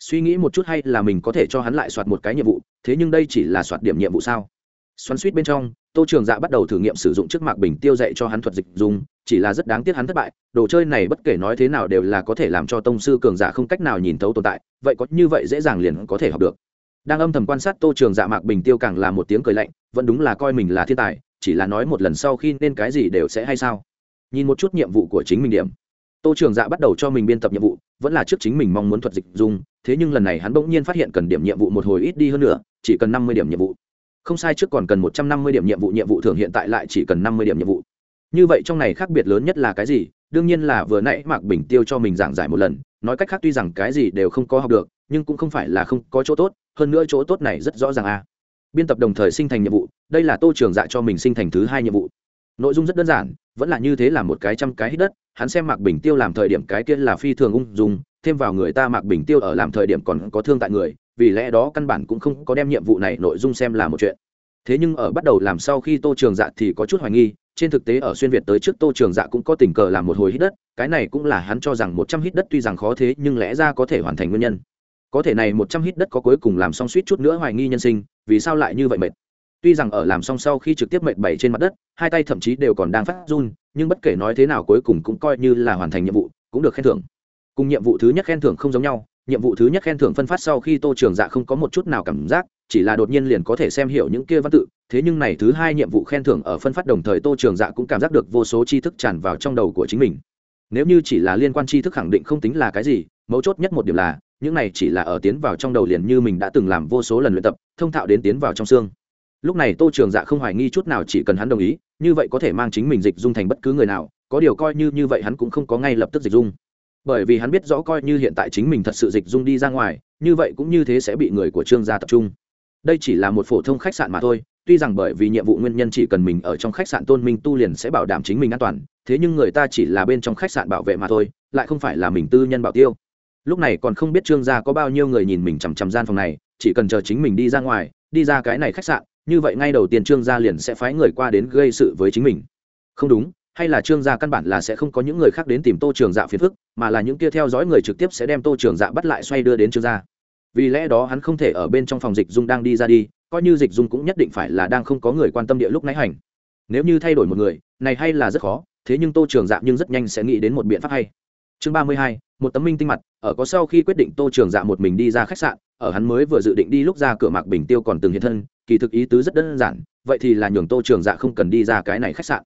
Suy nghĩ một chút hay là mình có thể cho hắn lại soạt một cái nhiệm vụ, thế nhưng đây chỉ là soạt điểm nhiệm vụ sao? Xoắn suýt bên trong, tô trường dạ bắt đầu thử nghiệm sử dụng chiếc mạc bình tiêu dạy cho hắn thuật dịch dùng, chỉ là rất đáng tiếc hắn thất bại, đồ chơi này bất kể nói thế nào đều là có thể làm cho tông sư cường giả không cách nào nhìn thấu tồn tại, vậy có như vậy dễ dàng liền có thể học được. Đang âm thầm quan sát tô trường dạ mạc bình tiêu càng là một tiếng cười lạnh, vẫn đúng là coi mình là thiên tài, chỉ là nói một lần sau khi nên cái gì đều sẽ hay sao? Nhìn một chút nhiệm vụ của chính mình điểm. Tô trường dạ bắt đầu cho mình biên tập nhiệm vụ, vẫn là trước chính mình mong muốn thuật dịch dung thế nhưng lần này hắn bỗng nhiên phát hiện cần điểm nhiệm vụ một hồi ít đi hơn nữa, chỉ cần năm mươi điểm nhiệm vụ. Không sai trước còn cần một trăm năm mươi điểm nhiệm vụ nhiệm vụ thường hiện tại lại chỉ cần năm mươi điểm nhiệm vụ. Như vậy trong này khác biệt lớn nhất là cái gì? Đương nhiên là vừa nãy mạc bình tiêu cho mình giảng giải một lần, nói cách khác tuy rằng cái gì đều không có học được, nhưng cũng không phải là không có chỗ tốt, hơn nữa chỗ tốt này rất rõ ràng a. Biên tập đồng thời sinh thành nhiệm vụ, đây là tô trường dạ cho mình sinh thành thứ hai nhiệm vụ nội dung rất đơn giản, vẫn là như thế là một cái trăm cái hít đất, hắn xem mạc bình tiêu làm thời điểm cái kia là phi thường ung dung, thêm vào người ta mạc bình tiêu ở làm thời điểm còn có thương tại người, vì lẽ đó căn bản cũng không có đem nhiệm vụ này nội dung xem là một chuyện. Thế nhưng ở bắt đầu làm sau khi tô trường dạ thì có chút hoài nghi, trên thực tế ở xuyên việt tới trước tô trường dạ cũng có tình cờ làm một hồi hít đất, cái này cũng là hắn cho rằng một trăm hít đất tuy rằng khó thế nhưng lẽ ra có thể hoàn thành nguyên nhân. Có thể này một trăm hít đất có cuối cùng làm xong suýt chút nữa hoài nghi nhân sinh, vì sao lại như vậy mệt? Tuy rằng ở làm xong sau khi trực tiếp mệt bảy trên mặt đất, hai tay thậm chí đều còn đang phát run, nhưng bất kể nói thế nào cuối cùng cũng coi như là hoàn thành nhiệm vụ, cũng được khen thưởng. Cùng nhiệm vụ thứ nhất khen thưởng không giống nhau, nhiệm vụ thứ nhất khen thưởng phân phát sau khi tô trường dạ không có một chút nào cảm giác, chỉ là đột nhiên liền có thể xem hiểu những kia văn tự, thế nhưng này thứ hai nhiệm vụ khen thưởng ở phân phát đồng thời tô trường dạ cũng cảm giác được vô số tri thức tràn vào trong đầu của chính mình. Nếu như chỉ là liên quan tri thức khẳng định không tính là cái gì, mấu chốt nhất một điểm là, những này chỉ là ở tiến vào trong đầu liền như mình đã từng làm vô số lần luyện tập, thông thạo đến tiến vào trong xương lúc này tô trường dạ không hoài nghi chút nào, chỉ cần hắn đồng ý, như vậy có thể mang chính mình dịch dung thành bất cứ người nào, có điều coi như như vậy hắn cũng không có ngay lập tức dịch dung. Bởi vì hắn biết rõ coi như hiện tại chính mình thật sự dịch dung đi ra ngoài, như vậy cũng như thế sẽ bị người của trương gia tập trung. Đây chỉ là một phổ thông khách sạn mà thôi, tuy rằng bởi vì nhiệm vụ nguyên nhân chỉ cần mình ở trong khách sạn tôn minh tu liền sẽ bảo đảm chính mình an toàn, thế nhưng người ta chỉ là bên trong khách sạn bảo vệ mà thôi, lại không phải là mình tư nhân bảo tiêu. Lúc này còn không biết trương gia có bao nhiêu người nhìn mình chằm chằm gian phòng này, chỉ cần chờ chính mình đi ra ngoài, đi ra cái này khách sạn như vậy ngay đầu tiên trương gia liền sẽ phái người qua đến gây sự với chính mình. Không đúng, hay là trương gia căn bản là sẽ không có những người khác đến tìm tô trường dạ phiền phức, mà là những kia theo dõi người trực tiếp sẽ đem tô trường dạ bắt lại xoay đưa đến trương gia. Vì lẽ đó hắn không thể ở bên trong phòng dịch dung đang đi ra đi, coi như dịch dung cũng nhất định phải là đang không có người quan tâm địa lúc nãy hành. Nếu như thay đổi một người, này hay là rất khó, thế nhưng tô trường dạ nhưng rất nhanh sẽ nghĩ đến một biện pháp hay chương ba mươi hai, một tấm minh tinh mặt, ở có sau khi quyết định tô trường dạ một mình đi ra khách sạn, ở hắn mới vừa dự định đi lúc ra cửa mạc bình tiêu còn từng hiện thân, kỳ thực ý tứ rất đơn giản, vậy thì là nhường tô trường dạ không cần đi ra cái này khách sạn.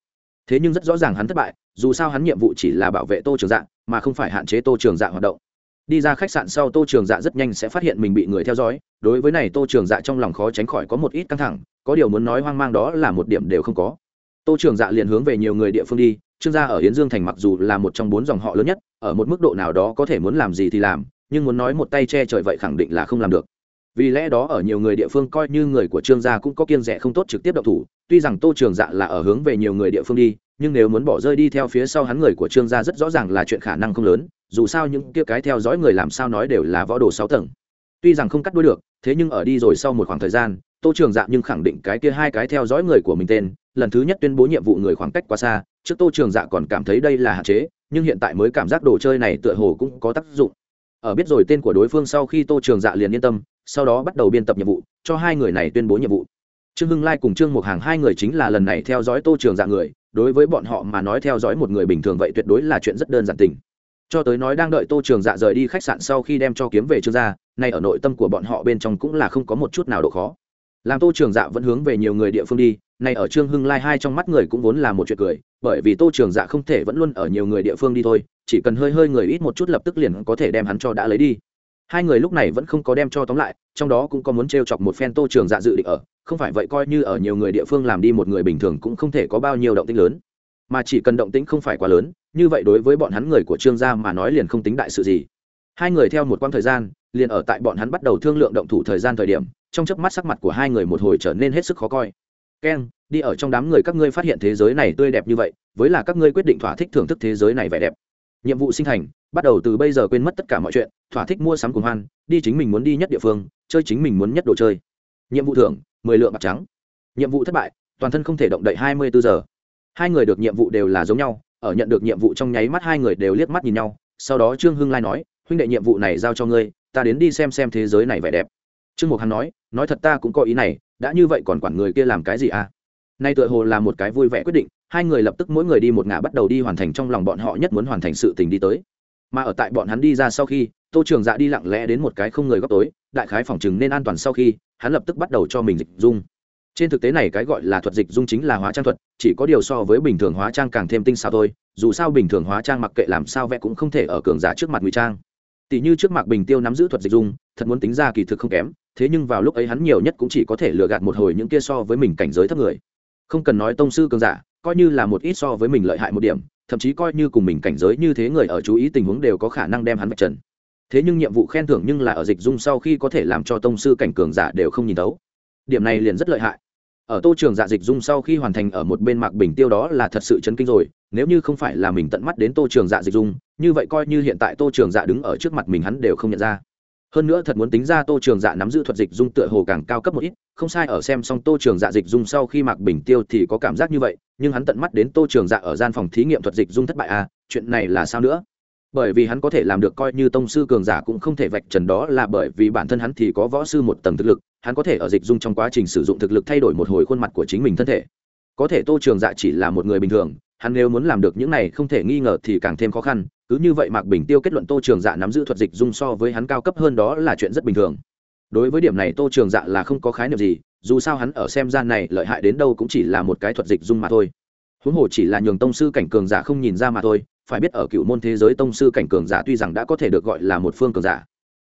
Thế nhưng rất rõ ràng hắn thất bại, dù sao hắn nhiệm vụ chỉ là bảo vệ tô trường dạ mà không phải hạn chế tô trường dạ hoạt động. Đi ra khách sạn sau tô trường dạ rất nhanh sẽ phát hiện mình bị người theo dõi, đối với này tô trường dạ trong lòng khó tránh khỏi có một ít căng thẳng, có điều muốn nói hoang mang đó là một điểm đều không có tô trường dạ liền hướng về nhiều người địa phương đi, trương gia ở hiến dương thành mặc dù là một trong bốn dòng họ lớn nhất, ở một mức độ nào đó có thể muốn làm gì thì làm, nhưng muốn nói một tay che trời vậy khẳng định là không làm được. Vì lẽ đó ở nhiều người địa phương coi như người của trương gia cũng có kiên rẻ không tốt trực tiếp động thủ, tuy rằng tô trường dạ là ở hướng về nhiều người địa phương đi, nhưng nếu muốn bỏ rơi đi theo phía sau hắn người của trương gia rất rõ ràng là chuyện khả năng không lớn, dù sao những kia cái theo dõi người làm sao nói đều là võ đồ sáu tầng. Tuy rằng không cắt đuôi được, thế nhưng ở đi rồi sau một khoảng thời gian, tô trường dạ nhưng khẳng định cái kia hai cái theo dõi người của mình tên lần thứ nhất tuyên bố nhiệm vụ người khoảng cách quá xa, trước tô trường dạ còn cảm thấy đây là hạn chế, nhưng hiện tại mới cảm giác đồ chơi này tựa hồ cũng có tác dụng. Ở biết rồi tên của đối phương sau khi tô trường dạ liền yên tâm, sau đó bắt đầu biên tập nhiệm vụ, cho hai người này tuyên bố nhiệm vụ. Trương hưng lai cùng trương một hàng, hai người chính là lần này theo dõi tô trường dạ người, đối với bọn họ mà nói theo dõi một người bình thường vậy tuyệt đối là chuyện rất đơn giản tình. Cho tới nói đang đợi tô trường dạ rời đi khách sạn sau khi đem cho kiếm về trương gia, nay ở nội tâm của bọn họ bên trong cũng là không có một chút nào độ khó. Làm tô trường dạ vẫn hướng về nhiều người địa phương đi này ở trương hưng lai hai trong mắt người cũng vốn là một chuyện cười, bởi vì tô trường dạ không thể vẫn luôn ở nhiều người địa phương đi thôi, chỉ cần hơi hơi người ít một chút lập tức liền có thể đem hắn cho đã lấy đi. Hai người lúc này vẫn không có đem cho tóm lại, trong đó cũng có muốn t r e o chọc một phen tô trường dạ dự định ở, không phải vậy coi như ở nhiều người địa phương làm đi một người bình thường cũng không thể có bao nhiêu động tĩnh lớn. Mà chỉ cần động tĩnh không phải quá lớn, như vậy đối với bọn hắn người của trương gia mà nói liền không tính đại sự gì. Hai người theo một quãng thời gian, liền ở tại bọn hắn bắt đầu thương lượng động thủ thời gian thời điểm, trong chớp mắt sắc mặt của hai người một hồi trở nên hết sức khó coi keng đi ở trong đám người các ngươi phát hiện thế giới này tươi đẹp như vậy, với là các ngươi quyết định thỏa thích thưởng thức thế giới này vẻ đẹp. Nhiệm vụ sinh thành, bắt đầu từ bây giờ quên mất tất cả mọi chuyện, thỏa thích mua sắm cùng hoan, đi chính mình muốn đi nhất địa phương, chơi chính mình muốn nhất đồ chơi. Nhiệm vụ thưởng, mười lượng bạc trắng. Nhiệm vụ thất bại, toàn thân không thể động đậy hai mươi bốn giờ. Hai người được nhiệm vụ đều là giống nhau, ở nhận được nhiệm vụ trong nháy mắt hai người đều liếc mắt nhìn nhau, sau đó trương hưng lai nói, huynh đệ, nhiệm vụ này giao cho ngươi, ta đến đi xem xem thế giới này vẻ đẹp trương mục Hằng nói nói thật ta cũng có ý này, đã như vậy còn quản người kia làm cái gì à? Nay tựa hồ là một cái vui vẻ quyết định, hai người lập tức mỗi người đi một ngã bắt đầu đi hoàn thành trong lòng bọn họ nhất muốn hoàn thành sự tình đi tới. Mà ở tại bọn hắn đi ra sau khi, tô trường dạ đi lặng lẽ đến một cái không người góc tối, đại khái phòng chừng nên an toàn sau khi, hắn lập tức bắt đầu cho mình dịch dung. Trên thực tế này cái gọi là thuật dịch dung chính là hóa trang thuật, chỉ có điều so với bình thường hóa trang càng thêm tinh xảo thôi, dù sao bình thường hóa trang mặc kệ làm sao vẽ cũng không thể ở cường giả trước mặt ngụy trang. Tỷ như trước mặt bình tiêu nắm giữ thuật dịch dung, thật muốn tính ra kỳ thực không kém thế nhưng vào lúc ấy hắn nhiều nhất cũng chỉ có thể lừa gạt một hồi những kia so với mình cảnh giới thấp người. Không cần nói tông sư cường giả, coi như là một ít so với mình lợi hại một điểm, thậm chí coi như cùng mình cảnh giới như thế người ở chú ý tình huống đều có khả năng đem hắn vạch trần. Thế nhưng nhiệm vụ khen thưởng nhưng là ở dịch dung sau khi có thể làm cho tông sư cảnh cường giả đều không nhìn thấu. Điểm này liền rất lợi hại. Ở tô trường dạ dịch dung sau khi hoàn thành ở một bên mạc bình tiêu đó là thật sự chấn kinh rồi, nếu như không phải là mình tận mắt đến tô trường dạ dịch dung, như vậy coi như hiện tại tô trường dạ đứng ở trước mặt mình hắn đều không nhận ra hơn nữa thật muốn tính ra tô trường dạ nắm giữ thuật dịch dung tựa hồ càng cao cấp một ít, không sai ở xem xong tô trường dạ dịch dung sau khi mạc bình tiêu thì có cảm giác như vậy, nhưng hắn tận mắt đến tô trường dạ ở gian phòng thí nghiệm thuật dịch dung thất bại à chuyện này là sao nữa? Bởi vì hắn có thể làm được coi như tông sư cường giả cũng không thể vạch trần đó là bởi vì bản thân hắn thì có võ sư một tầng thực lực, hắn có thể ở dịch dung trong quá trình sử dụng thực lực thay đổi một hồi khuôn mặt của chính mình thân thể. Có thể tô trường dạ chỉ là một người bình thường hắn nếu muốn làm được những này không thể nghi ngờ thì càng thêm khó khăn, cứ như vậy mạc bình tiêu kết luận tô trường dạ nắm giữ thuật dịch dung so với hắn cao cấp hơn đó là chuyện rất bình thường. Đối với điểm này tô trường dạ là không có khái niệm gì, dù sao hắn ở xem gian này lợi hại đến đâu cũng chỉ là một cái thuật dịch dung mà thôi. Huống hồ chỉ là nhường tông sư cảnh cường giả không nhìn ra mà thôi, phải biết ở cựu môn thế giới tông sư cảnh cường giả tuy rằng đã có thể được gọi là một phương cường giả,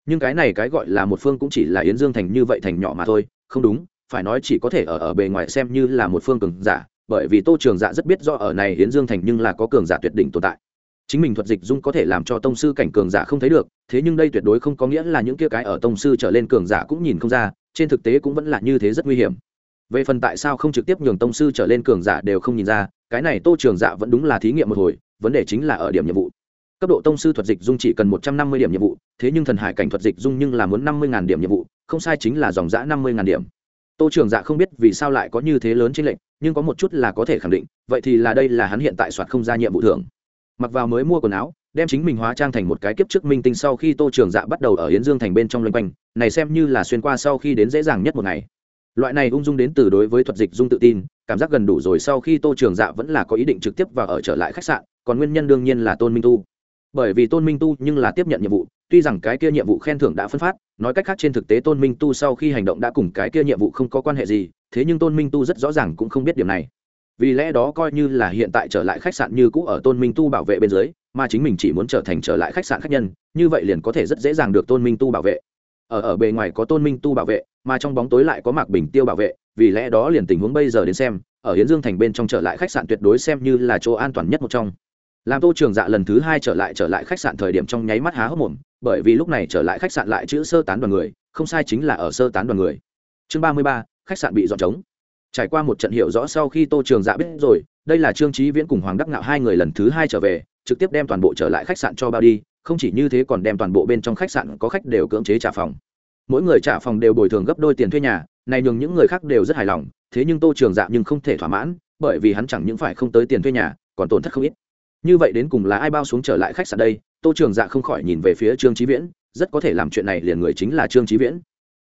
nhưng cái này cái gọi là một phương cũng chỉ là yến dương thành như vậy thành nhỏ mà thôi, không đúng, phải nói chỉ có thể ở ở bề ngoài xem như là một phương cường giả bởi vì tô trường dạ rất biết do ở này hiến dương thành nhưng là có cường giả tuyệt đỉnh tồn tại. Chính mình thuật dịch dung có thể làm cho tông sư cảnh cường giả không thấy được, thế nhưng đây tuyệt đối không có nghĩa là những kia cái ở tông sư trở lên cường giả cũng nhìn không ra, trên thực tế cũng vẫn là như thế rất nguy hiểm. Về phần tại sao không trực tiếp nhường tông sư trở lên cường giả đều không nhìn ra, cái này tô trường dạ vẫn đúng là thí nghiệm một hồi, vấn đề chính là ở điểm nhiệm vụ. Cấp độ tông sư thuật dịch dung chỉ cần một trăm năm mươi điểm nhiệm vụ, thế nhưng thần hải cảnh thuật dịch dung nhưng là muốn năm mươi điểm nhiệm vụ, không sai chính là dòng giã năm mươi điểm tô trường dạ không biết vì sao lại có như thế lớn trên lệnh nhưng có một chút là có thể khẳng định, vậy thì là đây là hắn hiện tại soạt không ra nhiệm vụ thưởng. Mặc vào mới mua quần áo, đem chính mình hóa trang thành một cái kiếp trước minh tinh sau khi tô trường dạ bắt đầu ở yến dương thành bên trong loanh quanh, này xem như là xuyên qua sau khi đến dễ dàng nhất một ngày. Loại này ung dung đến từ đối với thuật dịch dung tự tin, cảm giác gần đủ rồi sau khi tô trường dạ vẫn là có ý định trực tiếp vào ở trở lại khách sạn, còn nguyên nhân đương nhiên là tôn minh tu bởi vì tôn minh tu nhưng là tiếp nhận nhiệm vụ, tuy rằng cái kia nhiệm vụ khen thưởng đã phân phát, nói cách khác trên thực tế tôn minh tu sau khi hành động đã cùng cái kia nhiệm vụ không có quan hệ gì, thế nhưng tôn minh tu rất rõ ràng cũng không biết điểm này. Vì lẽ đó coi như là hiện tại trở lại khách sạn như cũ ở tôn minh tu bảo vệ bên dưới, mà chính mình chỉ muốn trở thành trở lại khách sạn khách nhân, như vậy liền có thể rất dễ dàng được tôn minh tu bảo vệ. Ở ở bề ngoài có tôn minh tu bảo vệ, mà trong bóng tối lại có mạc bình tiêu bảo vệ, vì lẽ đó liền tình huống bây giờ đến xem, ở hiến dương thành bên trong trở lại khách sạn tuyệt đối xem như là chỗ an toàn nhất một trong làm tô trường dạ lần thứ hai trở lại trở lại khách sạn thời điểm trong nháy mắt há hốc mồm, bởi vì lúc này trở lại khách sạn lại chữ sơ tán đoàn người, không sai chính là ở sơ tán đoàn người. Chương ba mươi ba, khách sạn bị dọn trống. Trải qua một trận hiểu rõ sau khi tô trường dạ biết rồi, đây là trương trí viễn cùng hoàng đắc ngạo hai người lần thứ hai trở về, trực tiếp đem toàn bộ trở lại khách sạn cho bao đi, không chỉ như thế còn đem toàn bộ bên trong khách sạn có khách đều cưỡng chế trả phòng. Mỗi người trả phòng đều bồi thường gấp đôi tiền thuê nhà, này nhường những người khác đều rất hài lòng, thế nhưng tô trường dạ nhưng không thể thỏa mãn, bởi vì hắn chẳng những phải không tới tiền thuê nhà, còn tổn thất không ít như vậy đến cùng là ai bao xuống trở lại khách sạn đây? Tô trường dạ không khỏi nhìn về phía trương trí viễn, rất có thể làm chuyện này liền người chính là trương trí viễn.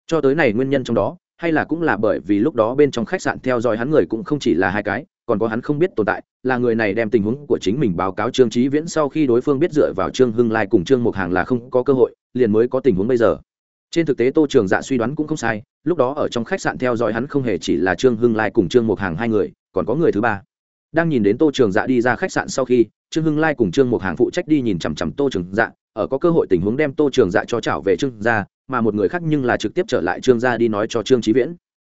Cho tới này nguyên nhân trong đó, hay là cũng là bởi vì lúc đó bên trong khách sạn theo dõi hắn người cũng không chỉ là hai cái, còn có hắn không biết tồn tại, là người này đem tình huống của chính mình báo cáo trương trí viễn sau khi đối phương biết dựa vào trương hưng lai cùng trương mục hàng là không có cơ hội, liền mới có tình huống bây giờ. Trên thực tế tô trường dạ suy đoán cũng không sai, lúc đó ở trong khách sạn theo dõi hắn không hề chỉ là trương hưng lai cùng trương mục hàng hai người, còn có người thứ ba đang nhìn đến tô trường dạ đi ra khách sạn sau khi, trương hưng lai cùng trương một hàng phụ trách đi nhìn chằm chằm tô trường dạ ở có cơ hội tình huống đem tô trường dạ cho trảo về trương gia, mà một người khác nhưng là trực tiếp trở lại trương gia đi nói cho trương trí viễn.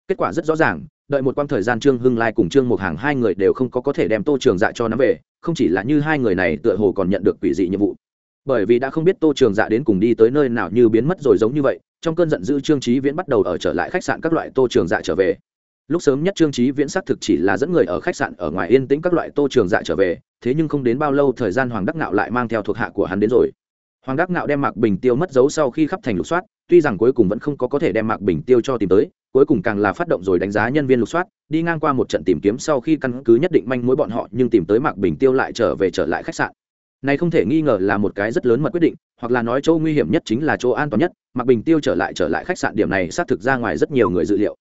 Kết quả rất rõ ràng, đợi một quãng thời gian trương hưng lai cùng trương một hàng hai người đều không có có thể đem tô trường dạ cho nắm về, không chỉ là như hai người này tựa hồ còn nhận được quỷ dị nhiệm vụ. Bởi vì đã không biết tô trường dạ đến cùng đi tới nơi nào như biến mất rồi giống như vậy, trong cơn giận dữ trương trí viễn bắt đầu ở trở lại khách sạn các loại tô trường dạ trở về lúc sớm nhất trương trí viễn xác thực chỉ là dẫn người ở khách sạn ở ngoài yên tĩnh các loại tô trường dạ trở về, thế nhưng không đến bao lâu thời gian hoàng đắc nạo lại mang theo thuộc hạ của hắn đến rồi. Hoàng đắc nạo đem mạc bình tiêu mất dấu sau khi khắp thành lục soát, tuy rằng cuối cùng vẫn không có có thể đem mạc bình tiêu cho tìm tới, cuối cùng càng là phát động rồi đánh giá nhân viên lục soát, đi ngang qua một trận tìm kiếm sau khi căn cứ nhất định manh mối bọn họ, nhưng tìm tới mạc bình tiêu lại trở về trở lại khách sạn. Này không thể nghi ngờ là một cái rất lớn mật quyết định, hoặc là nói chỗ nguy hiểm nhất chính là chỗ an toàn nhất, mạc bình tiêu trở lại trở lại khách sạn điểm này xác thực ra ngoài rất nhiều người dự liệu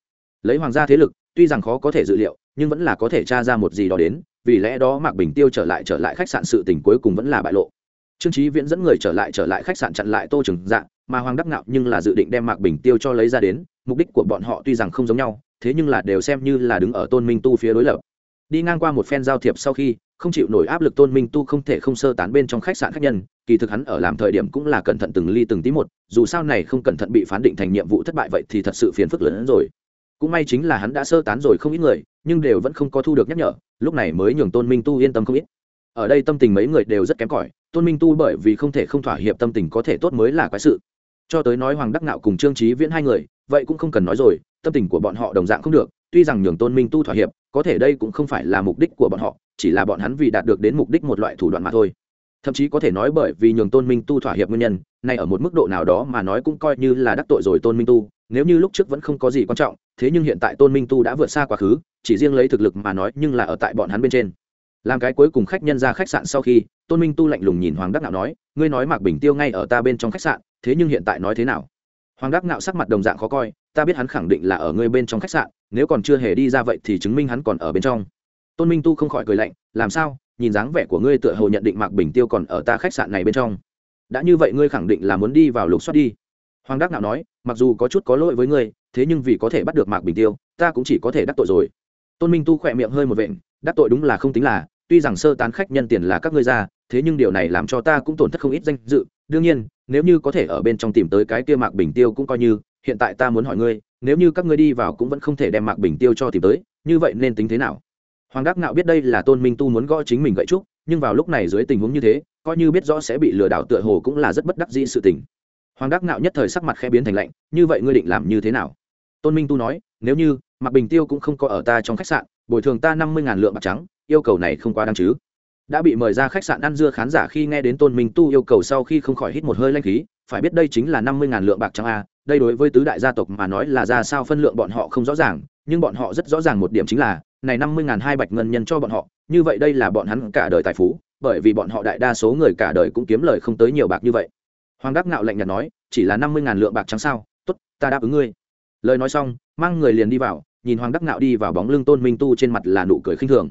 lấy hoàng gia thế lực, tuy rằng khó có thể dự liệu, nhưng vẫn là có thể tra ra một gì đó đến, vì lẽ đó mạc bình tiêu trở lại trở lại khách sạn sự tình cuối cùng vẫn là bại lộ. Trương trí viễn dẫn người trở lại trở lại khách sạn chặn lại tô trừng dạng mà hoàng đắc ngạo nhưng là dự định đem mạc bình tiêu cho lấy ra đến, mục đích của bọn họ tuy rằng không giống nhau, thế nhưng là đều xem như là đứng ở tôn minh tu phía đối lập. Đi ngang qua một phen giao thiệp sau khi, không chịu nổi áp lực tôn minh tu không thể không sơ tán bên trong khách sạn khách nhân, kỳ thực hắn ở làm thời điểm cũng là cẩn thận từng ly từng tí một, dù sao này không cẩn thận bị phán định thành nhiệm vụ thất bại vậy thì thật sự phiền phức lớn hơn rồi cũng may chính là hắn đã sơ tán rồi không ít người, nhưng đều vẫn không có thu được nhắc nhở, lúc này mới nhường tôn minh tu yên tâm không ít. Ở đây tâm tình mấy người đều rất kém cỏi, tôn minh tu bởi vì không thể không thỏa hiệp tâm tình có thể tốt mới là quái sự. Cho tới nói hoàng đắc nạo cùng trương trí viễn hai người, vậy cũng không cần nói rồi, tâm tình của bọn họ đồng dạng không được, tuy rằng nhường tôn minh tu thỏa hiệp, có thể đây cũng không phải là mục đích của bọn họ, chỉ là bọn hắn vì đạt được đến mục đích một loại thủ đoạn mà thôi. Thậm chí có thể nói bởi vì nhường tôn minh tu thỏa hiệp nguyên nhân, nay ở một mức độ nào đó mà nói cũng coi như là đắc tội rồi tôn minh tu nếu như lúc trước vẫn không có gì quan trọng, thế nhưng hiện tại tôn minh tu đã vượt xa quá khứ, chỉ riêng lấy thực lực mà nói nhưng là ở tại bọn hắn bên trên. Làm cái cuối cùng khách nhân ra khách sạn sau khi, tôn minh tu lạnh lùng nhìn hoàng đắc nạo nói, ngươi nói mạc bình tiêu ngay ở ta bên trong khách sạn, thế nhưng hiện tại nói thế nào? Hoàng đắc nạo sắc mặt đồng dạng khó coi, ta biết hắn khẳng định là ở ngươi bên trong khách sạn, nếu còn chưa hề đi ra vậy thì chứng minh hắn còn ở bên trong. Tôn minh tu không khỏi cười lạnh, làm sao? Nhìn dáng vẻ của ngươi tựa hồ nhận định mạc bình tiêu còn ở ta khách sạn này bên trong. Đã như vậy ngươi khẳng định là muốn đi vào lục soát đi. Hoàng đắc nạo nói mặc dù có chút có lỗi với ngươi, thế nhưng vì có thể bắt được mạc bình tiêu, ta cũng chỉ có thể đắc tội rồi. Tôn minh tu khỏe miệng hơi một vện, đắc tội đúng là không tính là, tuy rằng sơ tán khách nhân tiền là các ngươi ra, thế nhưng điều này làm cho ta cũng tổn thất không ít danh dự. Đương nhiên, nếu như có thể ở bên trong tìm tới cái kia mạc bình tiêu cũng coi như, hiện tại ta muốn hỏi ngươi, nếu như các ngươi đi vào cũng vẫn không thể đem mạc bình tiêu cho tìm tới, như vậy nên tính thế nào? Hoàng đắc nạo biết đây là tôn minh tu muốn gõ chính mình gậy trúc, nhưng vào lúc này dưới tình huống như thế, coi như biết rõ sẽ bị lừa đảo tựa hồ cũng là rất bất đắc dĩ sự tình hoàng đắc nạo nhất thời sắc mặt khẽ biến thành lạnh, như vậy ngươi định làm như thế nào? Tôn minh tu nói, nếu như mạc bình tiêu cũng không có ở ta trong khách sạn, bồi thường ta năm mươi ngàn lượng bạc trắng, yêu cầu này không quá đáng chứ? Đã bị mời ra khách sạn ăn dưa khán giả khi nghe đến tôn minh tu yêu cầu sau khi không khỏi hít một hơi lanh khí, phải biết đây chính là năm mươi ngàn lượng bạc trắng a, đây đối với tứ đại gia tộc mà nói là ra sao phân lượng bọn họ không rõ ràng, nhưng bọn họ rất rõ ràng một điểm chính là, này năm mươi ngàn hai bạch ngân nhân cho bọn họ, như vậy đây là bọn hắn cả đời tài phú, bởi vì bọn họ đại đa số người cả đời cũng kiếm lời không tới nhiều bạc như vậy hoàng đắc ngạo lạnh nhạt nói, chỉ là năm mươi ngàn lượng bạc trắng sao? T ố t ta đáp ứng ngươi. Lời nói xong, mang người liền đi vào, nhìn hoàng đắc ngạo đi vào bóng lưng tôn minh tu trên mặt là nụ cười khinh thường.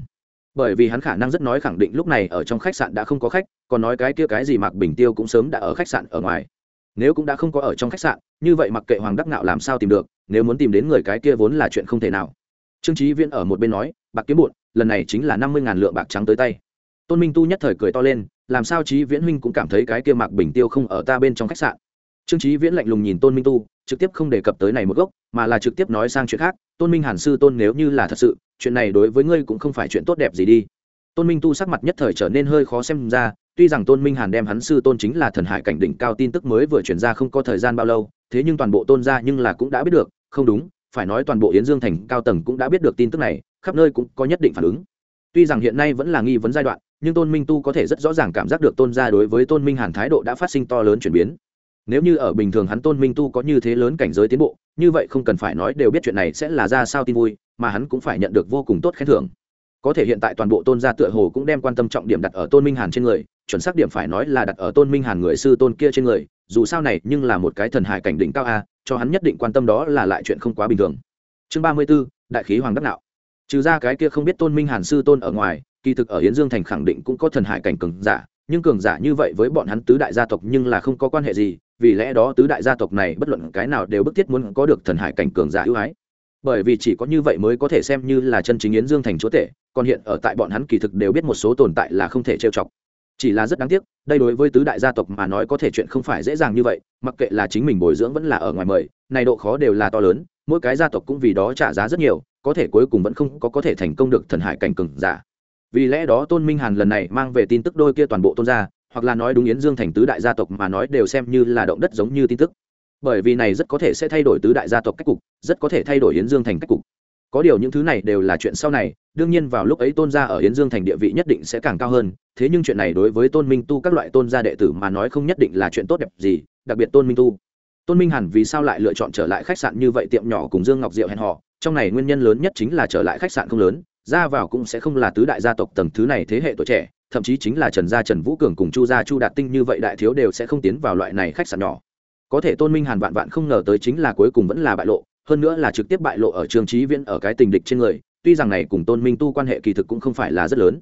Bởi vì hắn khả năng rất nói khẳng định lúc này ở trong khách sạn đã không có khách, còn nói cái kia cái gì mạc bình tiêu cũng sớm đã ở khách sạn ở ngoài. Nếu cũng đã không có ở trong khách sạn, như vậy mặc kệ hoàng đắc ngạo làm sao tìm được, nếu muốn tìm đến người cái kia vốn là chuyện không thể nào. Trương trí viễn ở một bên nói, bạc kiếm bụn lần này chính là năm mươi ngàn lượng bạc trắng tới tay tôn minh tu nhất thời cười to lên, làm sao trí viễn huynh cũng cảm thấy cái kia mạc bình tiêu không ở ta bên trong khách sạn. Trương trí viễn lạnh lùng nhìn tôn minh tu, trực tiếp không đề cập tới này một gốc, mà là trực tiếp nói sang chuyện khác. Tôn minh hàn sư tôn nếu như là thật sự, chuyện này đối với ngươi cũng không phải chuyện tốt đẹp gì đi. Tôn minh tu sắc mặt nhất thời trở nên hơi khó xem ra, tuy rằng tôn minh hàn đem hắn sư tôn chính là thần hải cảnh đỉnh cao tin tức mới vừa chuyển ra không có thời gian bao lâu, thế nhưng toàn bộ tôn gia nhưng là cũng đã biết được, không đúng, phải nói toàn bộ yến dương thành cao tầng cũng đã biết được tin tức này, khắp nơi cũng có nhất định phản ứng. Tuy rằng hiện nay vẫn là nghi vấn giai đoạn nhưng tôn minh tu có thể rất rõ ràng cảm giác được tôn gia đối với tôn minh hàn thái độ đã phát sinh to lớn chuyển biến. Nếu như ở bình thường hắn tôn minh tu có như thế lớn cảnh giới tiến bộ, như vậy không cần phải nói đều biết chuyện này sẽ là ra sao tin vui, mà hắn cũng phải nhận được vô cùng tốt khen thưởng. Có thể hiện tại toàn bộ tôn gia tựa hồ cũng đem quan tâm trọng điểm đặt ở tôn minh hàn trên người, chuẩn xác điểm phải nói là đặt ở tôn minh hàn người sư tôn kia trên người, dù sao này nhưng là một cái thần hải cảnh đỉnh cao a, cho hắn nhất định quan tâm đó là lại chuyện không quá bình thường. Chương ba mươi b ố đại khí hoàng đắc nạo. Trừ ra cái kia không biết tôn minh hàn sư tôn ở ngoài kỳ thực ở Yến dương thành khẳng định cũng có thần hải cảnh cường giả, nhưng cường giả như vậy với bọn hắn tứ đại gia tộc nhưng là không có quan hệ gì, vì lẽ đó tứ đại gia tộc này bất luận cái nào đều bức thiết muốn có được thần hải cảnh cường giả ưu ái. Bởi vì chỉ có như vậy mới có thể xem như là chân chính yến dương thành chúa tể, còn hiện ở tại bọn hắn kỳ thực đều biết một số tồn tại là không thể trêu chọc. Chỉ là rất đáng tiếc, đây đối với tứ đại gia tộc mà nói có thể chuyện không phải dễ dàng như vậy, mặc kệ là chính mình bồi dưỡng vẫn là ở ngoài mời, này độ khó đều là to lớn, mỗi cái gia tộc cũng vì đó trả giá rất nhiều, có thể cuối cùng vẫn không có có thể thành công được thần hải cảnh cường giả vì lẽ đó tôn minh hàn lần này mang về tin tức đôi kia toàn bộ tôn gia, hoặc là nói đúng yến dương thành tứ đại gia tộc mà nói đều xem như là động đất giống như tin tức. Bởi vì này rất có thể sẽ thay đổi tứ đại gia tộc cách cục, rất có thể thay đổi yến dương thành cách cục. Có điều những thứ này đều là chuyện sau này, đương nhiên vào lúc ấy tôn gia ở yến dương thành địa vị nhất định sẽ càng cao hơn, thế nhưng chuyện này đối với tôn minh tu các loại tôn gia đệ tử mà nói không nhất định là chuyện tốt đẹp gì, đặc biệt tôn minh tu. Tôn minh hẳn vì sao lại lựa chọn trở lại khách sạn như vậy tiệm nhỏ cùng dương ngọc diệu hẹn họ trong này nguyên nhân lớn nhất chính là trở lại khách sạn không lớn ra vào cũng sẽ không là tứ đại gia tộc tầng thứ này thế hệ tuổi trẻ, thậm chí chính là trần gia trần vũ cường cùng chu gia chu đạt tinh như vậy đại thiếu đều sẽ không tiến vào loại này khách sạn nhỏ. Có thể tôn minh hàn vạn vạn không ngờ tới chính là cuối cùng vẫn là bại lộ, hơn nữa là trực tiếp bại lộ ở trường trí viễn ở cái tình địch trên người, tuy rằng này cùng tôn minh tu quan hệ kỳ thực cũng không phải là rất lớn.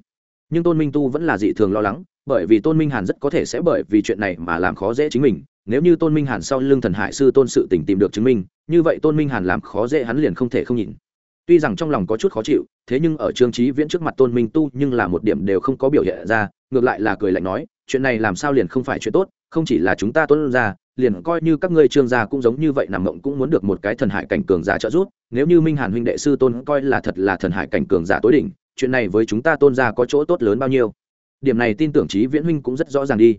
Nhưng tôn minh tu vẫn là dị thường lo lắng, bởi vì tôn minh hàn rất có thể sẽ bởi vì chuyện này mà làm khó dễ chính mình, nếu như tôn minh hàn sau lưng thần hại sư tôn sự tỉnh tìm được chứng minh, như vậy tôn minh hàn làm khó dễ hắn liền không thể không nhìn tuy rằng trong lòng có chút khó chịu, thế nhưng ở trương trí viễn trước mặt tôn minh tu nhưng là một điểm đều không có biểu hiện ra, ngược lại là cười lạnh nói, chuyện này làm sao liền không phải chuyện tốt, không chỉ là chúng ta tôn ra liền coi như các ngươi trương gia cũng giống như vậy nằm mộng cũng muốn được một cái thần hải cảnh cường giả trợ giúp, nếu như minh hàn huynh đệ sư tôn coi là thật là thần hải cảnh cường giả tối đỉnh, chuyện này với chúng ta tôn gia có chỗ tốt lớn bao nhiêu? Điểm này tin tưởng trí viễn huynh cũng rất rõ ràng đi.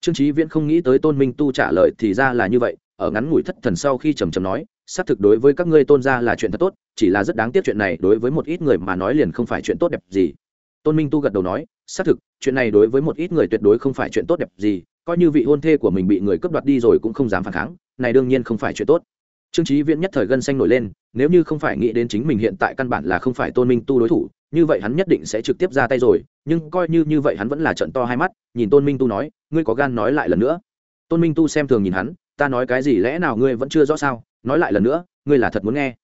Trương trí viễn không nghĩ tới tôn minh tu trả lời thì ra là như vậy, ở ngắn ngủi thất thần sau khi trầm trầm nói xác thực đối với các ngươi tôn gia là chuyện thật tốt, chỉ là rất đáng tiếc chuyện này đối với một ít người mà nói liền không phải chuyện tốt đẹp gì. Tôn minh tu gật đầu nói, xác thực, chuyện này đối với một ít người tuyệt đối không phải chuyện tốt đẹp gì, coi như vị hôn thê của mình bị người cướp đoạt đi rồi cũng không dám phản kháng, này đương nhiên không phải chuyện tốt. Trương trí viễn nhất thời gân xanh nổi lên, nếu như không phải nghĩ đến chính mình hiện tại căn bản là không phải tôn minh tu đối thủ, như vậy hắn nhất định sẽ trực tiếp ra tay rồi, nhưng coi như như vậy hắn vẫn là trận to hai mắt, nhìn tôn minh tu nói, ngươi có gan nói lại lần nữa. Tôn minh tu xem thường nhìn hắn ta nói cái gì lẽ nào ngươi vẫn chưa rõ sao? Nói lại lần nữa, ngươi là thật muốn nghe.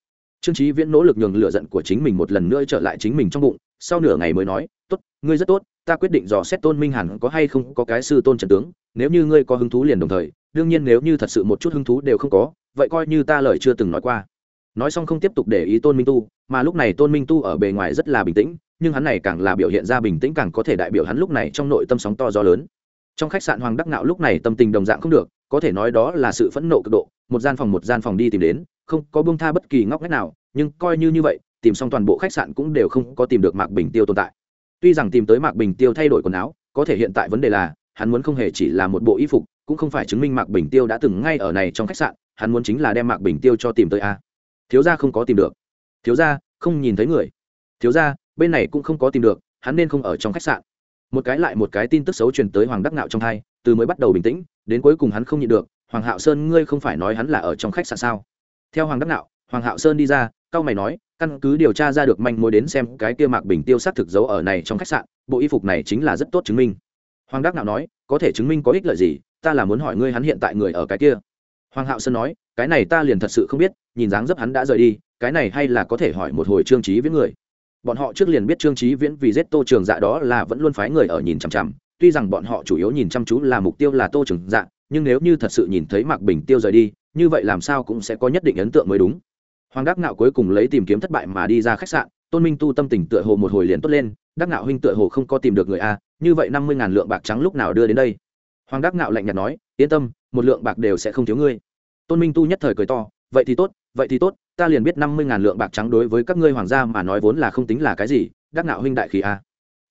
Trương trí viễn nỗ lực nhường lựa giận của chính mình một lần nữa trở lại chính mình trong bụng, sau nửa ngày mới nói, tốt, ngươi rất tốt, ta quyết định dò xét tôn minh hẳn có hay không có cái sư tôn trần tướng, nếu như ngươi có hứng thú liền đồng thời, đương nhiên nếu như thật sự một chút hứng thú đều không có, vậy coi như ta lời chưa từng nói qua. Nói xong không tiếp tục để ý tôn minh tu, mà lúc này tôn minh tu ở bề ngoài rất là bình tĩnh, nhưng hắn này càng là biểu hiện ra bình tĩnh càng có thể đại biểu hắn lúc này trong nội tâm sóng to gió lớn trong khách sạn hoàng đắc ngạo lúc này tâm tình đồng dạng không được, có thể nói đó là sự phẫn nộ cực độ, một gian phòng một gian phòng đi tìm đến, không có bông tha bất kỳ ngóc ngách nào, nhưng coi như như vậy, tìm xong toàn bộ khách sạn cũng đều không có tìm được mạc bình tiêu tồn tại. Tuy rằng tìm tới mạc bình tiêu thay đổi quần áo, có thể hiện tại vấn đề là, hắn muốn không hề chỉ là một bộ y phục, cũng không phải chứng minh mạc bình tiêu đã từng ngay ở này trong khách sạn, hắn muốn chính là đem mạc bình tiêu cho tìm tới a. Thiếu gia không có tìm được. Thiếu gia, không nhìn thấy người. Thiếu gia, bên này cũng không có tìm được, hắn nên không ở trong khách sạn một cái lại một cái tin tức xấu truyền tới hoàng đắc ngạo trong thai từ mới bắt đầu bình tĩnh, đến cuối cùng hắn không nhịn được, hoàng hạo sơn, ngươi không phải nói hắn là ở trong khách sạn sao? Theo hoàng đắc ngạo, hoàng hạo sơn đi ra, cao mày nói, căn cứ điều tra ra được manh mối đến xem, cái kia mạc bình tiêu xác thực giấu ở này trong khách sạn, bộ y phục này chính là rất tốt chứng minh. Hoàng đắc ngạo nói, có thể chứng minh có ích lợi gì? Ta là muốn hỏi ngươi hắn hiện tại người ở cái kia. Hoàng hạo sơn nói, cái này ta liền thật sự không biết, nhìn dáng dấp hắn đã rời đi, cái này hay là có thể hỏi một hồi trương trí với người bọn họ trước liền biết trương trí viễn vì giết tô trường dạ đó là vẫn luôn phái người ở nhìn chằm chằm. Tuy rằng bọn họ chủ yếu nhìn chăm chú là mục tiêu là tô trường dạ nhưng nếu như thật sự nhìn thấy mạc bình tiêu rời đi, như vậy làm sao cũng sẽ có nhất định ấn tượng mới đúng. Hoàng đắc nạo cuối cùng lấy tìm kiếm thất bại mà đi ra khách sạn, tôn minh tu tâm tình tựa hồ một hồi liền tốt lên, đắc nạo huynh tựa hồ không có tìm được người a, như vậy năm mươi ngàn lượng bạc trắng lúc nào đưa đến đây? Hoàng đắc nạo lạnh nhạt nói, yên tâm, một lượng bạc đều sẽ không thiếu ngươi. Tôn minh tu nhất thời cười to, vậy thì tốt vậy thì tốt, ta liền biết năm mươi ngàn lượng bạc trắng đối với các ngươi hoàng gia mà nói vốn là không tính là cái gì, đắc nạo huynh đại khí a.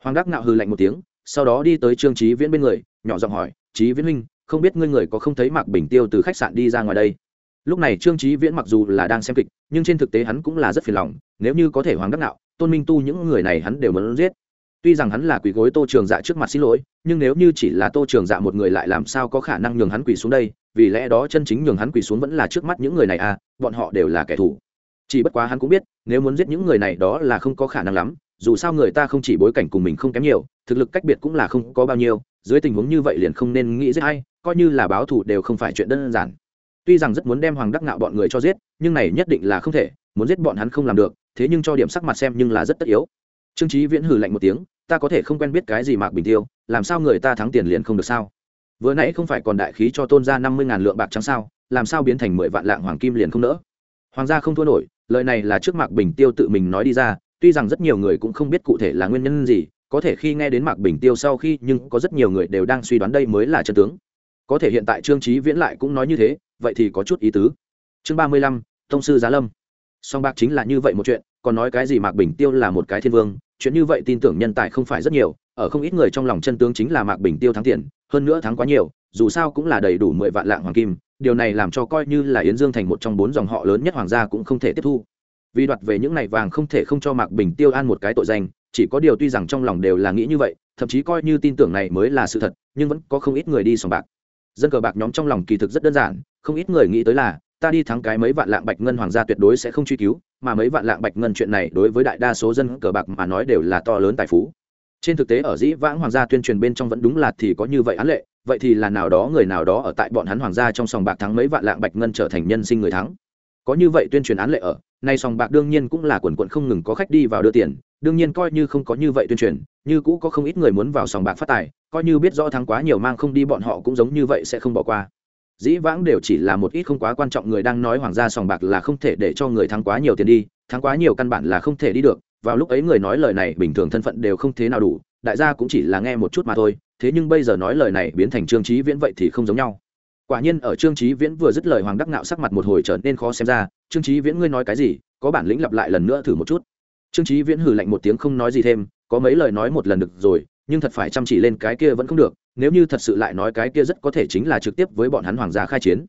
Hoàng đắc nạo hừ lạnh một tiếng, sau đó đi tới trương trí viễn bên người, nhỏ giọng hỏi trí viễn huynh, không biết ngươi người có không thấy mạc bình tiêu từ khách sạn đi ra ngoài đây? Lúc này trương trí viễn mặc dù là đang xem kịch, nhưng trên thực tế hắn cũng là rất phiền lòng, nếu như có thể hoàng đắc nạo tôn minh tu những người này hắn đều muốn giết tuy rằng hắn là quỷ gối tô trường dạ trước mặt xin lỗi, nhưng nếu như chỉ là tô trường dạ một người lại làm sao có khả năng nhường hắn quỳ xuống đây? Vì lẽ đó chân chính nhường hắn quỳ xuống vẫn là trước mắt những người này à bọn họ đều là kẻ thù. Chỉ bất quá hắn cũng biết, nếu muốn giết những người này đó là không có khả năng lắm, dù sao người ta không chỉ bối cảnh cùng mình không kém nhiều, thực lực cách biệt cũng là không có bao nhiêu, dưới tình huống như vậy liền không nên nghĩ giết hay coi như là báo thù đều không phải chuyện đơn giản. Tuy rằng rất muốn đem hoàng đắc nạo bọn người cho giết, nhưng này nhất định là không thể, muốn giết bọn hắn không làm được, thế nhưng cho điểm sắc mặt xem nhưng là rất tất yếu. Trương trí viễn hử lạnh một tiếng ta có thể không quen biết cái gì mạc bình tiêu, làm sao người ta thắng tiền liền không được sao? Vừa nãy không phải còn đại khí cho tôn ra năm mươi ngàn lượng bạc trắng sao, làm sao biến thành mười vạn lạng hoàng kim liền không nỡ? Hoàng gia không thua nổi, lời này là trước mạc bình tiêu tự mình nói đi ra, tuy rằng rất nhiều người cũng không biết cụ thể là nguyên nhân gì, có thể khi nghe đến mạc bình tiêu sau khi, nhưng có rất nhiều người đều đang suy đoán đây mới là chân tướng. Có thể hiện tại trương trí viễn lại cũng nói như thế, vậy thì có chút ý tứ. Chương ba mươi lăm, tông sư giá lâm. Song bạc chính là như vậy một chuyện, còn nói cái gì mạc bình tiêu là một cái thiên vương chuyện như vậy tin tưởng nhân tài không phải rất nhiều, ở không ít người trong lòng chân tướng chính là mạc bình tiêu thắng tiền, hơn nữa thắng quá nhiều, dù sao cũng là đầy đủ mười vạn lạng hoàng kim, điều này làm cho coi như là yến dương thành một trong bốn dòng họ lớn nhất hoàng gia cũng không thể tiếp thu. Vì đoạt về những này vàng không thể không cho mạc bình tiêu an một cái tội danh, chỉ có điều tuy rằng trong lòng đều là nghĩ như vậy, thậm chí coi như tin tưởng này mới là sự thật, nhưng vẫn có không ít người đi sòng bạc. Dân cờ bạc nhóm trong lòng kỳ thực rất đơn giản, không ít người nghĩ tới là, ta đi thắng cái mấy vạn lạng bạch ngân hoàng gia tuyệt đối sẽ không truy cứu mà mấy vạn lạng bạch ngân chuyện này đối với đại đa số dân cờ bạc mà nói đều là to lớn tài phú. Trên thực tế ở dĩ vãng hoàng gia tuyên truyền bên trong vẫn đúng là thì có như vậy án lệ, vậy thì là nào đó người nào đó ở tại bọn hắn hoàng gia trong sòng bạc thắng mấy vạn lạng bạch ngân trở thành nhân sinh người thắng. Có như vậy tuyên truyền án lệ ở, nay sòng bạc đương nhiên cũng là quần quận không ngừng có khách đi vào đưa tiền, đương nhiên coi như không có như vậy tuyên truyền, như cũ có không ít người muốn vào sòng bạc phát tài, coi như biết rõ thắng quá nhiều mang không đi bọn họ cũng giống như vậy sẽ không bỏ qua dĩ vãng đều chỉ là một ít không quá quan trọng người đang nói hoàng gia sòng bạc là không thể để cho người thắng quá nhiều tiền đi, thắng quá nhiều căn bản là không thể đi được. Vào lúc ấy người nói lời này bình thường thân phận đều không thế nào đủ, đại gia cũng chỉ là nghe một chút mà thôi. Thế nhưng bây giờ nói lời này biến thành trương trí viễn vậy thì không giống nhau. Quả nhiên ở trương trí viễn vừa dứt lời hoàng đắc ngạo sắc mặt một hồi trở nên khó xem ra. Trương trí viễn ngươi nói cái gì? Có bản lĩnh lặp lại lần nữa thử một chút. Trương trí viễn hừ lạnh một tiếng không nói gì thêm, có mấy lời nói một lần được rồi, nhưng thật phải chăm chỉ lên cái kia vẫn không được nếu như thật sự lại nói cái kia rất có thể chính là trực tiếp với bọn hắn hoàng gia khai chiến.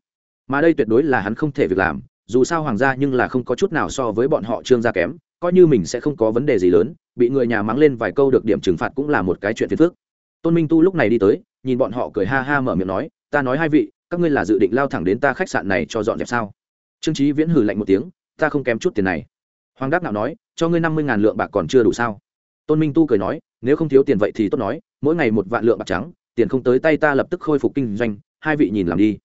Mà đây tuyệt đối là hắn không thể việc làm, dù sao hoàng gia nhưng là không có chút nào so với bọn họ trương gia kém, coi như mình sẽ không có vấn đề gì lớn, bị người nhà mắng lên vài câu được điểm trừng phạt cũng là một cái chuyện phiền phức. Tôn minh tu lúc này đi tới, nhìn bọn họ cười ha ha mở miệng nói, ta nói hai vị, các ngươi là dự định lao thẳng đến ta khách sạn này cho dọn dẹp sao? Trương trí viễn hừ lạnh một tiếng, ta không kém chút tiền này. Hoàng đắc nào nói, cho ngươi năm mươi ngàn lượng bạc còn chưa đủ sao? Tôn minh tu cười nói, nếu không thiếu tiền vậy thì tốt nói, mỗi ngày một vạn lượng bạc trắng tiền không tới tay ta lập tức khôi phục kinh doanh, hai vị nhìn làm đi.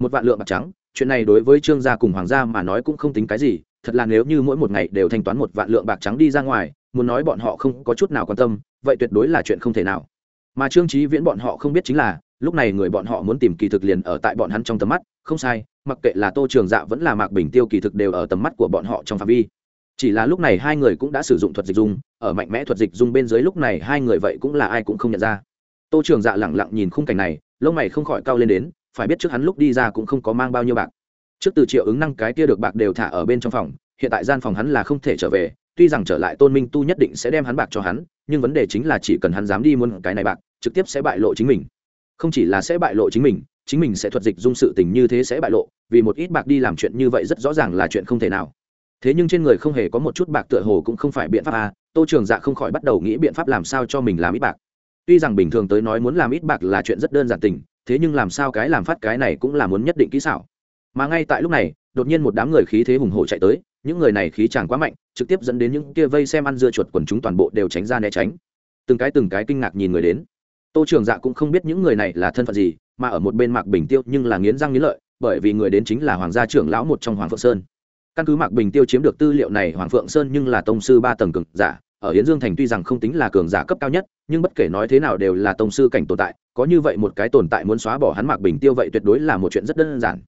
Một vạn lượng bạc trắng, chuyện này đối với trương gia cùng hoàng gia mà nói cũng không tính cái gì, thật là nếu như mỗi một ngày đều thanh toán một vạn lượng bạc trắng đi ra ngoài, muốn nói bọn họ không có chút nào quan tâm, vậy tuyệt đối là chuyện không thể nào. Mà trương trí viễn bọn họ không biết chính là, lúc này người bọn họ muốn tìm kỳ thực liền ở tại bọn hắn trong tầm mắt, không sai, mặc kệ là tô trường dạ vẫn là mạc bình tiêu kỳ thực đều ở tầm mắt của bọn họ trong phạm vi. Chỉ là lúc này hai người cũng đã sử dụng thuật dịch dung, ở mạnh mẽ thuật dịch dung bên dưới lúc này hai người vậy cũng là ai cũng không nhận ra tô trường dạ lẳng lặng nhìn khung cảnh này, lông mày không khỏi cao lên đến, phải biết trước hắn lúc đi ra cũng không có mang bao nhiêu bạc. Trước từ triệu ứng năng cái kia được bạc đều thả ở bên trong phòng, hiện tại gian phòng hắn là không thể trở về, tuy rằng trở lại tôn minh tu nhất định sẽ đem hắn bạc cho hắn, nhưng vấn đề chính là chỉ cần hắn dám đi muốn cái này bạc, trực tiếp sẽ bại lộ chính mình. Không chỉ là sẽ bại lộ chính mình chính mình sẽ thuật dịch dung sự tình như thế sẽ bại lộ, vì một ít bạc đi làm chuyện như vậy rất rõ ràng là chuyện không thể nào. Thế nhưng trên người không hề có một chút bạc tựa hồ cũng không phải biện pháp à tô trường dạ không khỏi bắt đầu nghĩ biện pháp làm sao cho mình làm ít bạc tuy rằng bình thường tới nói muốn làm ít bạc là chuyện rất đơn giản tình, thế nhưng làm sao cái làm phát cái này cũng là muốn nhất định kỹ xảo. Mà ngay tại lúc này, đột nhiên một đám người khí thế hùng hổ chạy tới, những người này khí chàng quá mạnh, trực tiếp dẫn đến những kia vây xem ăn dưa chuột quần chúng toàn bộ đều tránh ra né tránh. Từng cái từng cái kinh ngạc nhìn người đến. Tô trường dạ cũng không biết những người này là thân phận gì, mà ở một bên mạc bình tiêu nhưng là nghiến răng nghiến lợi, bởi vì người đến chính là hoàng gia trưởng lão một trong hoàng phượng sơn. Căn cứ mạc bình tiêu chiếm được tư liệu này, hoàng phượng sơn nhưng là tông sư ba tầng cực giả ở hiến dương thành tuy rằng không tính là cường giả cấp cao nhất, nhưng bất kể nói thế nào đều là tông sư cảnh tồn tại, có như vậy một cái tồn tại muốn xóa bỏ hắn mạc bình tiêu vậy tuyệt đối là một chuyện rất đơn giản.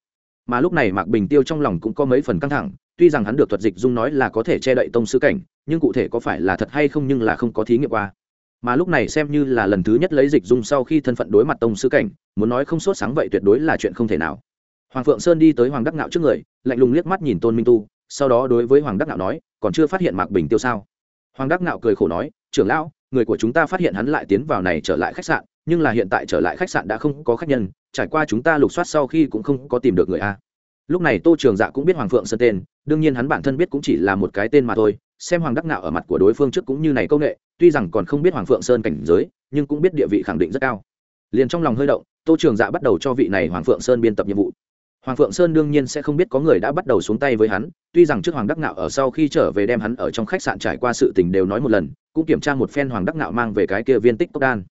Mà lúc này mạc bình tiêu trong lòng cũng có mấy phần căng thẳng, tuy rằng hắn được thuật dịch dung nói là có thể che đậy tông sư cảnh, nhưng cụ thể có phải là thật hay không nhưng là không có thí nghiệm qua. Mà lúc này xem như là lần thứ nhất lấy dịch dung sau khi thân phận đối mặt tông sư cảnh, muốn nói không sốt sáng vậy tuyệt đối là chuyện không thể nào. Hoàng phượng sơn đi tới hoàng đắc ngạo trước người, lạnh lùng liếc mắt nhìn tôn minh tu, sau đó đối với hoàng đắc ngạo nói, còn chưa phát hiện mạc bình tiêu sao? Hoàng đắc ngạo cười khổ nói, trưởng lão, người của chúng ta phát hiện hắn lại tiến vào này trở lại khách sạn, nhưng là hiện tại trở lại khách sạn đã không có khách nhân, trải qua chúng ta lục soát sau khi cũng không có tìm được người a. Lúc này tô trường dạ cũng biết hoàng phượng sơn tên, đương nhiên hắn bản thân biết cũng chỉ là một cái tên mà thôi, xem hoàng đắc nạo ở mặt của đối phương trước cũng như này công nghệ tuy rằng còn không biết hoàng phượng sơn cảnh giới, nhưng cũng biết địa vị khẳng định rất cao. Liền trong lòng hơi động, tô trường dạ bắt đầu cho vị này hoàng phượng sơn biên tập nhiệm vụ hoàng phượng sơn đương nhiên sẽ không biết có người đã bắt đầu xuống tay với hắn, tuy rằng trước hoàng đắc nạo ở sau khi trở về đem hắn ở trong khách sạn trải qua sự tình đều nói một lần, cũng kiểm tra một phen hoàng đắc nạo mang về cái kia viên tích cốc đan.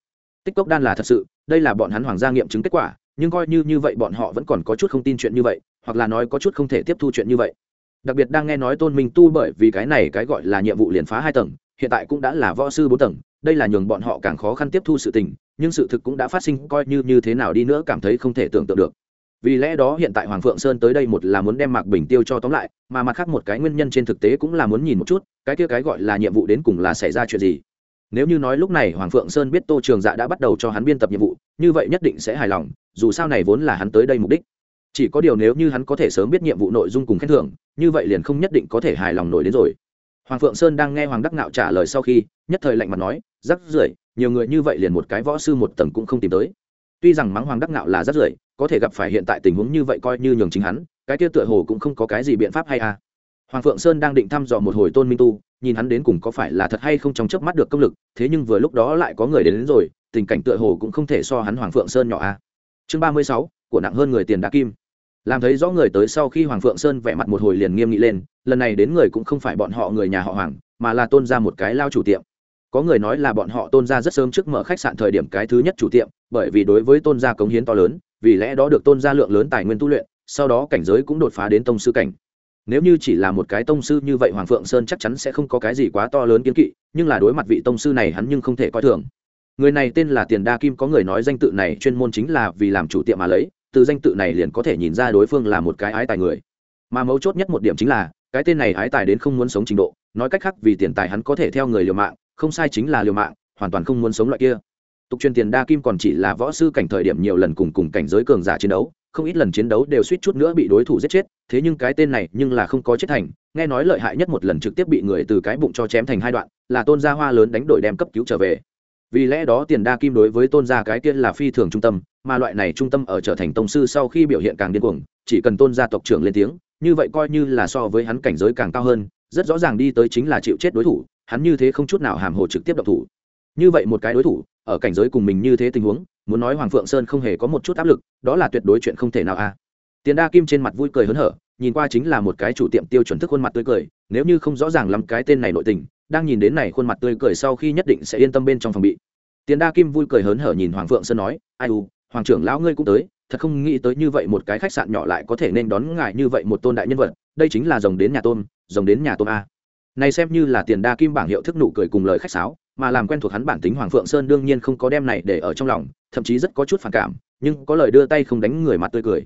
Tích cốc đan là thật sự, đây là bọn hắn hoàng gia nghiệm chứng kết quả, nhưng coi như như vậy bọn họ vẫn còn có chút không tin chuyện như vậy, hoặc là nói có chút không thể tiếp thu chuyện như vậy. Đặc biệt đang nghe nói tôn minh tu bởi vì cái này cái gọi là nhiệm vụ liền phá hai tầng, hiện tại cũng đã là võ sư bốn tầng, đây là nhường bọn họ càng khó khăn tiếp thu sự tình, nhưng sự thực cũng đã phát sinh, coi như như thế nào đi nữa cảm thấy không thể tưởng tượng được vì lẽ đó hiện tại hoàng phượng sơn tới đây một là muốn đem mạc bình tiêu cho tóm lại, mà mặt khác một cái nguyên nhân trên thực tế cũng là muốn nhìn một chút, cái kia cái gọi là nhiệm vụ đến cùng là xảy ra chuyện gì. Nếu như nói lúc này hoàng phượng sơn biết tô trường dạ đã bắt đầu cho hắn biên tập nhiệm vụ, như vậy nhất định sẽ hài lòng, dù sao này vốn là hắn tới đây mục đích. Chỉ có điều nếu như hắn có thể sớm biết nhiệm vụ nội dung cùng khen thưởng, như vậy liền không nhất định có thể hài lòng nổi đến rồi. Hoàng phượng sơn đang nghe hoàng đắc nạo trả lời sau khi, nhất thời lạnh mặt nói, rắc rưởi, nhiều người như vậy liền một cái võ sư một tầng cũng không tìm tới. Tuy rằng mắng hoàng đắc nạo là rắc rưởi có thể gặp phải hiện tại tình huống như vậy coi như nhường chính hắn cái kia tựa hồ cũng không có cái gì biện pháp hay à. Hoàng phượng sơn đang định thăm dò một hồi tôn minh tu nhìn hắn đến cùng có phải là thật hay không trong chớp mắt được công lực thế nhưng vừa lúc đó lại có người đến, đến rồi tình cảnh tựa hồ cũng không thể so hắn hoàng phượng sơn nhỏ à. chương ba mươi sáu của nặng hơn người tiền đá kim. Làm thấy rõ người tới sau khi hoàng phượng sơn vẽ mặt một hồi liền nghiêm nghị lên lần này đến người cũng không phải bọn họ người nhà họ hoàng mà là tôn ra một cái lao chủ tiệm. Có người nói là bọn họ tôn ra rất sớm trước mở khách sạn thời điểm cái thứ nhất chủ tiệm bởi vì đối với tôn gia cống hiến to lớn vì lẽ đó được tôn gia lượng lớn tài nguyên tu luyện, sau đó cảnh giới cũng đột phá đến tông sư cảnh. Nếu như chỉ là một cái tông sư như vậy, hoàng phượng sơn chắc chắn sẽ không có cái gì quá to lớn kiến kỵ, nhưng là đối mặt vị tông sư này hắn nhưng không thể coi thường. Người này tên là tiền đa kim, có người nói danh tự này chuyên môn chính là vì làm chủ tiệm mà lấy, từ danh tự này liền có thể nhìn ra đối phương là một cái ái tài người. Mà mấu chốt nhất một điểm chính là, cái tên này ái tài đến không muốn sống trình độ, nói cách khác vì tiền tài hắn có thể theo người liều mạng, không sai chính là liều mạng, hoàn toàn không muốn sống loại kia tục truyền tiền đa kim còn chỉ là võ sư cảnh thời điểm nhiều lần cùng cùng cảnh giới cường giả chiến đấu, không ít lần chiến đấu đều suýt chút nữa bị đối thủ giết chết, thế nhưng cái tên này nhưng là không có chết thành, nghe nói lợi hại nhất một lần trực tiếp bị người từ cái bụng cho chém thành hai đoạn, là tôn gia hoa lớn đánh đổi đem cấp cứu trở về. Vì lẽ đó tiền đa kim đối với tôn gia cái kia là phi thường trung tâm, mà loại này trung tâm ở trở thành tông sư sau khi biểu hiện càng điên cuồng, chỉ cần tôn gia tộc trưởng lên tiếng, như vậy coi như là so với hắn cảnh giới càng cao hơn, rất rõ ràng đi tới chính là chịu chết đối thủ, hắn như thế không chút nào hàm hồ trực tiếp độc thủ. Như vậy một cái đối thủ ở cảnh giới cùng mình như thế tình huống, muốn nói hoàng phượng sơn không hề có một chút áp lực, đó là tuyệt đối chuyện không thể nào a tiền đa kim trên mặt vui cười hớn hở, nhìn qua chính là một cái chủ tiệm tiêu chuẩn thức khuôn mặt tươi cười, nếu như không rõ ràng lắm cái tên này nội tình, đang nhìn đến này khuôn mặt tươi cười sau khi nhất định sẽ yên tâm bên trong phòng bị. Tiền đa kim vui cười hớn hở nhìn hoàng phượng sơn nói, ai u, hoàng trưởng lão ngươi cũng tới, thật không nghĩ tới như vậy một cái khách sạn nhỏ lại có thể nên đón ngài như vậy một tôn đại nhân vật, đây chính là rồng đến nhà tôn, rồng đến nhà tôn a. Này xem như là tiền đa kim bảng hiệu thức nụ cười cùng lời khách sáo mà làm quen thuộc hắn bản tính hoàng phượng sơn đương nhiên không có đem này để ở trong lòng, thậm chí rất có chút phản cảm, nhưng có lời đưa tay không đánh người mặt tươi cười.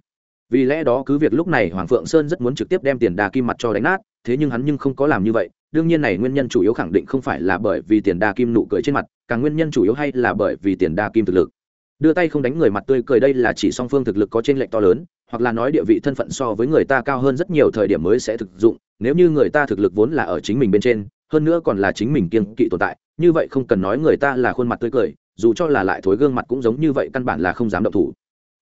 Vì lẽ đó cứ việc lúc này hoàng phượng sơn rất muốn trực tiếp đem tiền đa kim mặt cho đánh nát, thế nhưng hắn nhưng không có làm như vậy, đương nhiên này nguyên nhân chủ yếu khẳng định không phải là bởi vì tiền đa kim nụ cười trên mặt, càng nguyên nhân chủ yếu hay là bởi vì tiền đa kim thực lực. Đưa tay không đánh người mặt tươi cười đây là chỉ song phương thực lực có trên lệnh to lớn, hoặc là nói địa vị thân phận so với người ta cao hơn rất nhiều thời điểm mới sẽ thực dụng, nếu như người ta thực lực vốn là ở chính mình bên trên hơn nữa còn là chính mình kiên kỵ tồn tại, như vậy không cần nói người ta là khuôn mặt tươi cười, dù cho là lại thối gương mặt cũng giống như vậy căn bản là không dám động thủ.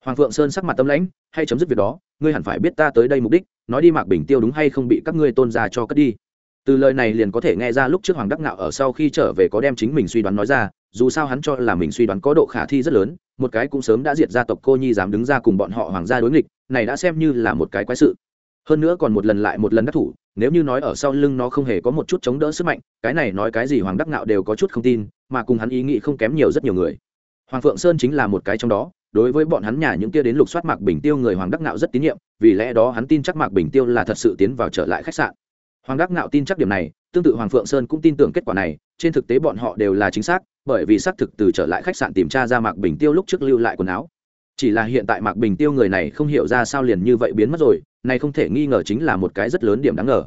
Hoàng phượng sơn sắc mặt tâm lãnh, hay chấm dứt việc đó, ngươi hẳn phải biết ta tới đây mục đích, nói đi mạc bình tiêu đúng hay không bị các ngươi tôn ra cho cất đi. Từ lời này liền có thể nghe ra lúc trước hoàng đắc nạo ở sau khi trở về có đem chính mình suy đoán nói ra, dù sao hắn cho là mình suy đoán có độ khả thi rất lớn, một cái cũng sớm đã diệt gia tộc cô nhi dám đứng ra cùng bọn họ hoàng gia đối nghịch, này đã xem như là một cái quái sự. Hơn nữa còn một lần lại một lần đắc thủ nếu như nói ở sau lưng nó không hề có một chút chống đỡ sức mạnh, cái này nói cái gì hoàng đắc Ngạo đều có chút không tin, mà cùng hắn ý nghĩ không kém nhiều rất nhiều người. Hoàng phượng sơn chính là một cái trong đó, đối với bọn hắn nhà những kia đến lục soát mạc bình tiêu người hoàng đắc Ngạo rất tín nhiệm, vì lẽ đó hắn tin chắc mạc bình tiêu là thật sự tiến vào trở lại khách sạn. Hoàng đắc Ngạo tin chắc điểm này, tương tự hoàng phượng sơn cũng tin tưởng kết quả này, trên thực tế bọn họ đều là chính xác, bởi vì xác thực từ trở lại khách sạn tìm tra ra mạc bình tiêu lúc trước lưu lại quần áo. Chỉ là hiện tại mạc bình tiêu người này không hiểu ra sao liền như vậy biến mất rồi này không thể nghi ngờ chính là một cái rất lớn điểm đáng ngờ.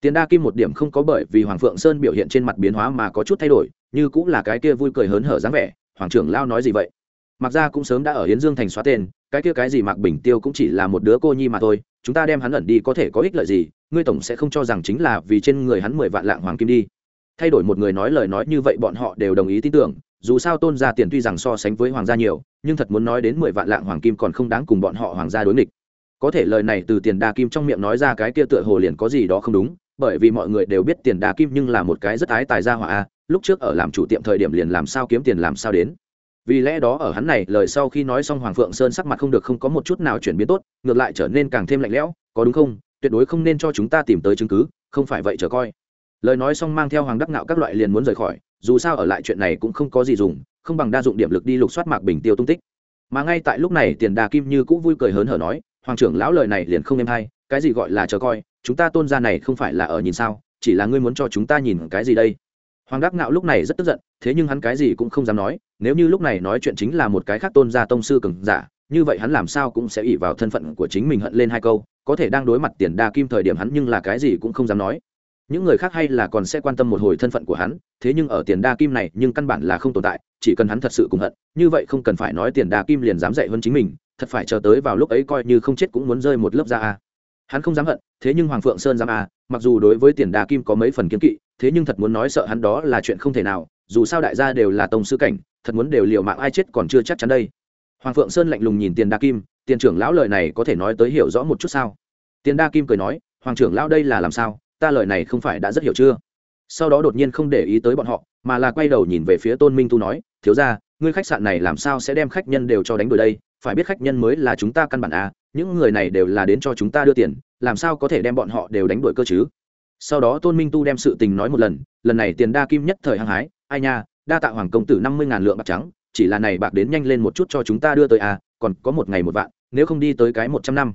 Tiền đa kim một điểm không có bởi vì hoàng phượng sơn biểu hiện trên mặt biến hóa mà có chút thay đổi, như cũng là cái kia vui cười hớn hở dáng vẻ, hoàng trưởng lao nói gì vậy? Mặc ra cũng sớm đã ở hiến dương thành xóa tên, cái kia cái gì mạc bình tiêu cũng chỉ là một đứa cô nhi mà thôi, chúng ta đem hắn ẩn đi có thể có ích lợi gì, ngươi tổng sẽ không cho rằng chính là vì trên người hắn mười vạn lạng hoàng kim đi. Thay đổi một người nói lời nói như vậy bọn họ đều đồng ý tin tưởng, dù sao tôn gia tiền tuy rằng so sánh với hoàng gia nhiều, nhưng thật muốn nói đến mười vạn lạng hoàng kim còn không đáng cùng bọn họ hoàng gia đối nghịch có thể lời này từ tiền đa kim trong miệng nói ra cái kia tựa hồ liền có gì đó không đúng, bởi vì mọi người đều biết tiền đa kim nhưng là một cái rất ái tài gia hỏa a, lúc trước ở làm chủ tiệm thời điểm liền làm sao kiếm tiền làm sao đến. Vì lẽ đó ở hắn này, lời sau khi nói xong hoàng phượng sơn sắc mặt không được không có một chút nào chuyển biến tốt, ngược lại trở nên càng thêm lạnh lẽo, có đúng không? Tuyệt đối không nên cho chúng ta tìm tới chứng cứ, không phải vậy chờ coi. Lời nói xong mang theo hoàng đắc ngạo các loại liền muốn rời khỏi, dù sao ở lại chuyện này cũng không có gì dùng, không bằng đa dụng điểm lực đi lục soát mạc bình tiêu tung tích. Mà ngay tại lúc này, tiền đà kim như cũng vui cười hớn hở nói hoàng trưởng lão lời này liền không em hay, cái gì gọi là chờ coi, chúng ta tôn gia này không phải là ở nhìn sao, chỉ là ngươi muốn cho chúng ta nhìn cái gì đây? Hoàng đắc nạo lúc này rất tức giận, thế nhưng hắn cái gì cũng không dám nói, nếu như lúc này nói chuyện chính là một cái khác tôn gia tông sư cường giả, như vậy hắn làm sao cũng sẽ ỉ vào thân phận của chính mình hận lên hai câu, có thể đang đối mặt tiền đa kim thời điểm hắn nhưng là cái gì cũng không dám nói. Những người khác hay là còn sẽ quan tâm một hồi thân phận của hắn, thế nhưng ở tiền đa kim này nhưng căn bản là không tồn tại, chỉ cần hắn thật sự cùng hận, như vậy không cần phải nói tiền đa kim liền dám dạy hơn chính mình thật phải chờ tới vào lúc ấy coi như không chết cũng muốn rơi một lớp da a. Hắn không dám hận, thế nhưng hoàng phượng sơn dám a, mặc dù đối với tiền đa kim có mấy phần kiến kỵ, thế nhưng thật muốn nói sợ hắn đó là chuyện không thể nào, dù sao đại gia đều là tông sư cảnh, thật muốn đều liều mạng ai chết còn chưa chắc chắn đây. Hoàng phượng sơn lạnh lùng nhìn tiền đa kim, tiền trưởng lão lời này có thể nói tới hiểu rõ một chút sao? Tiền đa kim cười nói, hoàng trưởng lão đây là làm sao? Ta lời này không phải đã rất hiểu chưa? Sau đó đột nhiên không để ý tới bọn họ, mà là quay đầu nhìn về phía tôn minh tu nói, thiếu ra ngươi khách sạn này làm sao sẽ đem khách nhân đều cho đánh đuổi đây? Phải biết khách nhân mới là chúng ta căn bản à những người này đều là đến cho chúng ta đưa tiền, làm sao có thể đem bọn họ đều đánh đuổi cơ chứ? Sau đó tôn minh tu đem sự tình nói một lần lần này tiền đa kim nhất thời hăng hái, ai nha, đa tạ hoàng công tử năm mươi ngàn lượng bạc trắng, chỉ là này bạc đến nhanh lên một chút cho chúng ta đưa tới à còn có một ngày một vạn, nếu không đi tới cái một trăm năm.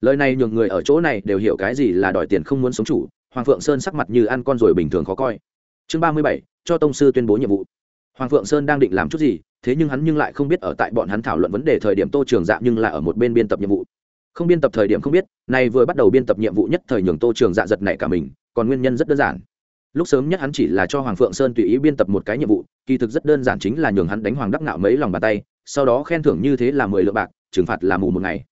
Lời này nhường người ở chỗ này đều hiểu cái gì là đòi tiền không muốn sống chủ, hoàng phượng sơn sắc mặt như ăn con rồi bình thường khó coi. Chương ba mươi bảy, cho tông sư tuyên bố nhiệm vụ. Hoàng phượng sơn đang định làm chút gì thế nhưng hắn nhưng lại không biết ở tại bọn hắn thảo luận vấn đề thời điểm tô trường dạ nhưng là ở một bên biên tập nhiệm vụ. Không biên tập thời điểm không biết, nay vừa bắt đầu biên tập nhiệm vụ nhất thời nhường tô trường dạ giật này cả mình, còn nguyên nhân rất đơn giản. Lúc sớm nhất hắn chỉ là cho hoàng phượng sơn tùy ý biên tập một cái nhiệm vụ, kỳ thực rất đơn giản chính là nhường hắn đánh hoàng đắc ngạo mấy lòng bàn tay, sau đó khen thưởng như thế là mười lượng bạc, trừng phạt là mù một ngày.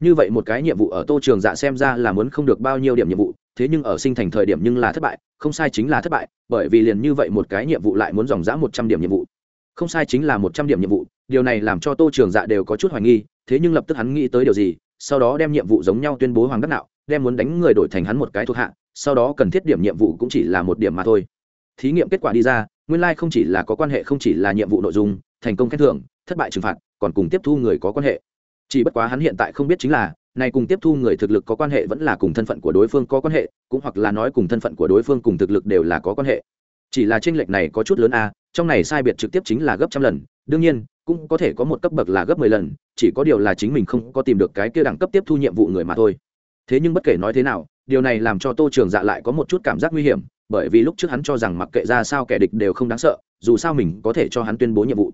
Như vậy một cái nhiệm vụ ở tô trường dạ xem ra là muốn không được bao nhiêu điểm nhiệm vụ, thế nhưng ở sinh thành thời điểm nhưng là thất bại, không sai chính là thất bại, bởi vì liền như vậy một cái nhiệm vụ lại muốn dòng dã một trăm điểm nhiệm vụ không sai chính là một trăm điểm nhiệm vụ, điều này làm cho tô trường dạ đều có chút hoài nghi, thế nhưng lập tức hắn nghĩ tới điều gì, sau đó đem nhiệm vụ giống nhau tuyên bố hoàng đắc nạo, đem muốn đánh người đổi thành hắn một cái thuộc hạ, sau đó cần thiết điểm nhiệm vụ cũng chỉ là một điểm mà thôi. Thí nghiệm kết quả đi ra, nguyên lai、like、không chỉ là có quan hệ không chỉ là nhiệm vụ nội dung, thành công khen thưởng, thất bại trừng phạt, còn cùng tiếp thu người có quan hệ. Chỉ bất quá hắn hiện tại không biết chính là, này cùng tiếp thu người thực lực có quan hệ vẫn là cùng thân phận của đối phương có quan hệ, cũng hoặc là nói cùng thân phận của đối phương cùng thực lực đều là có quan hệ. Chỉ là tranh lệch này có chút lớn a trong này sai biệt trực tiếp chính là gấp trăm lần, đương nhiên, cũng có thể có một cấp bậc là gấp mười lần, chỉ có điều là chính mình không có tìm được cái kia đẳng cấp tiếp thu nhiệm vụ người mà thôi. Thế nhưng bất kể nói thế nào, điều này làm cho tô trường dạ lại có một chút cảm giác nguy hiểm, bởi vì lúc trước hắn cho rằng mặc kệ ra sao kẻ địch đều không đáng sợ, dù sao mình có thể cho hắn tuyên bố nhiệm vụ.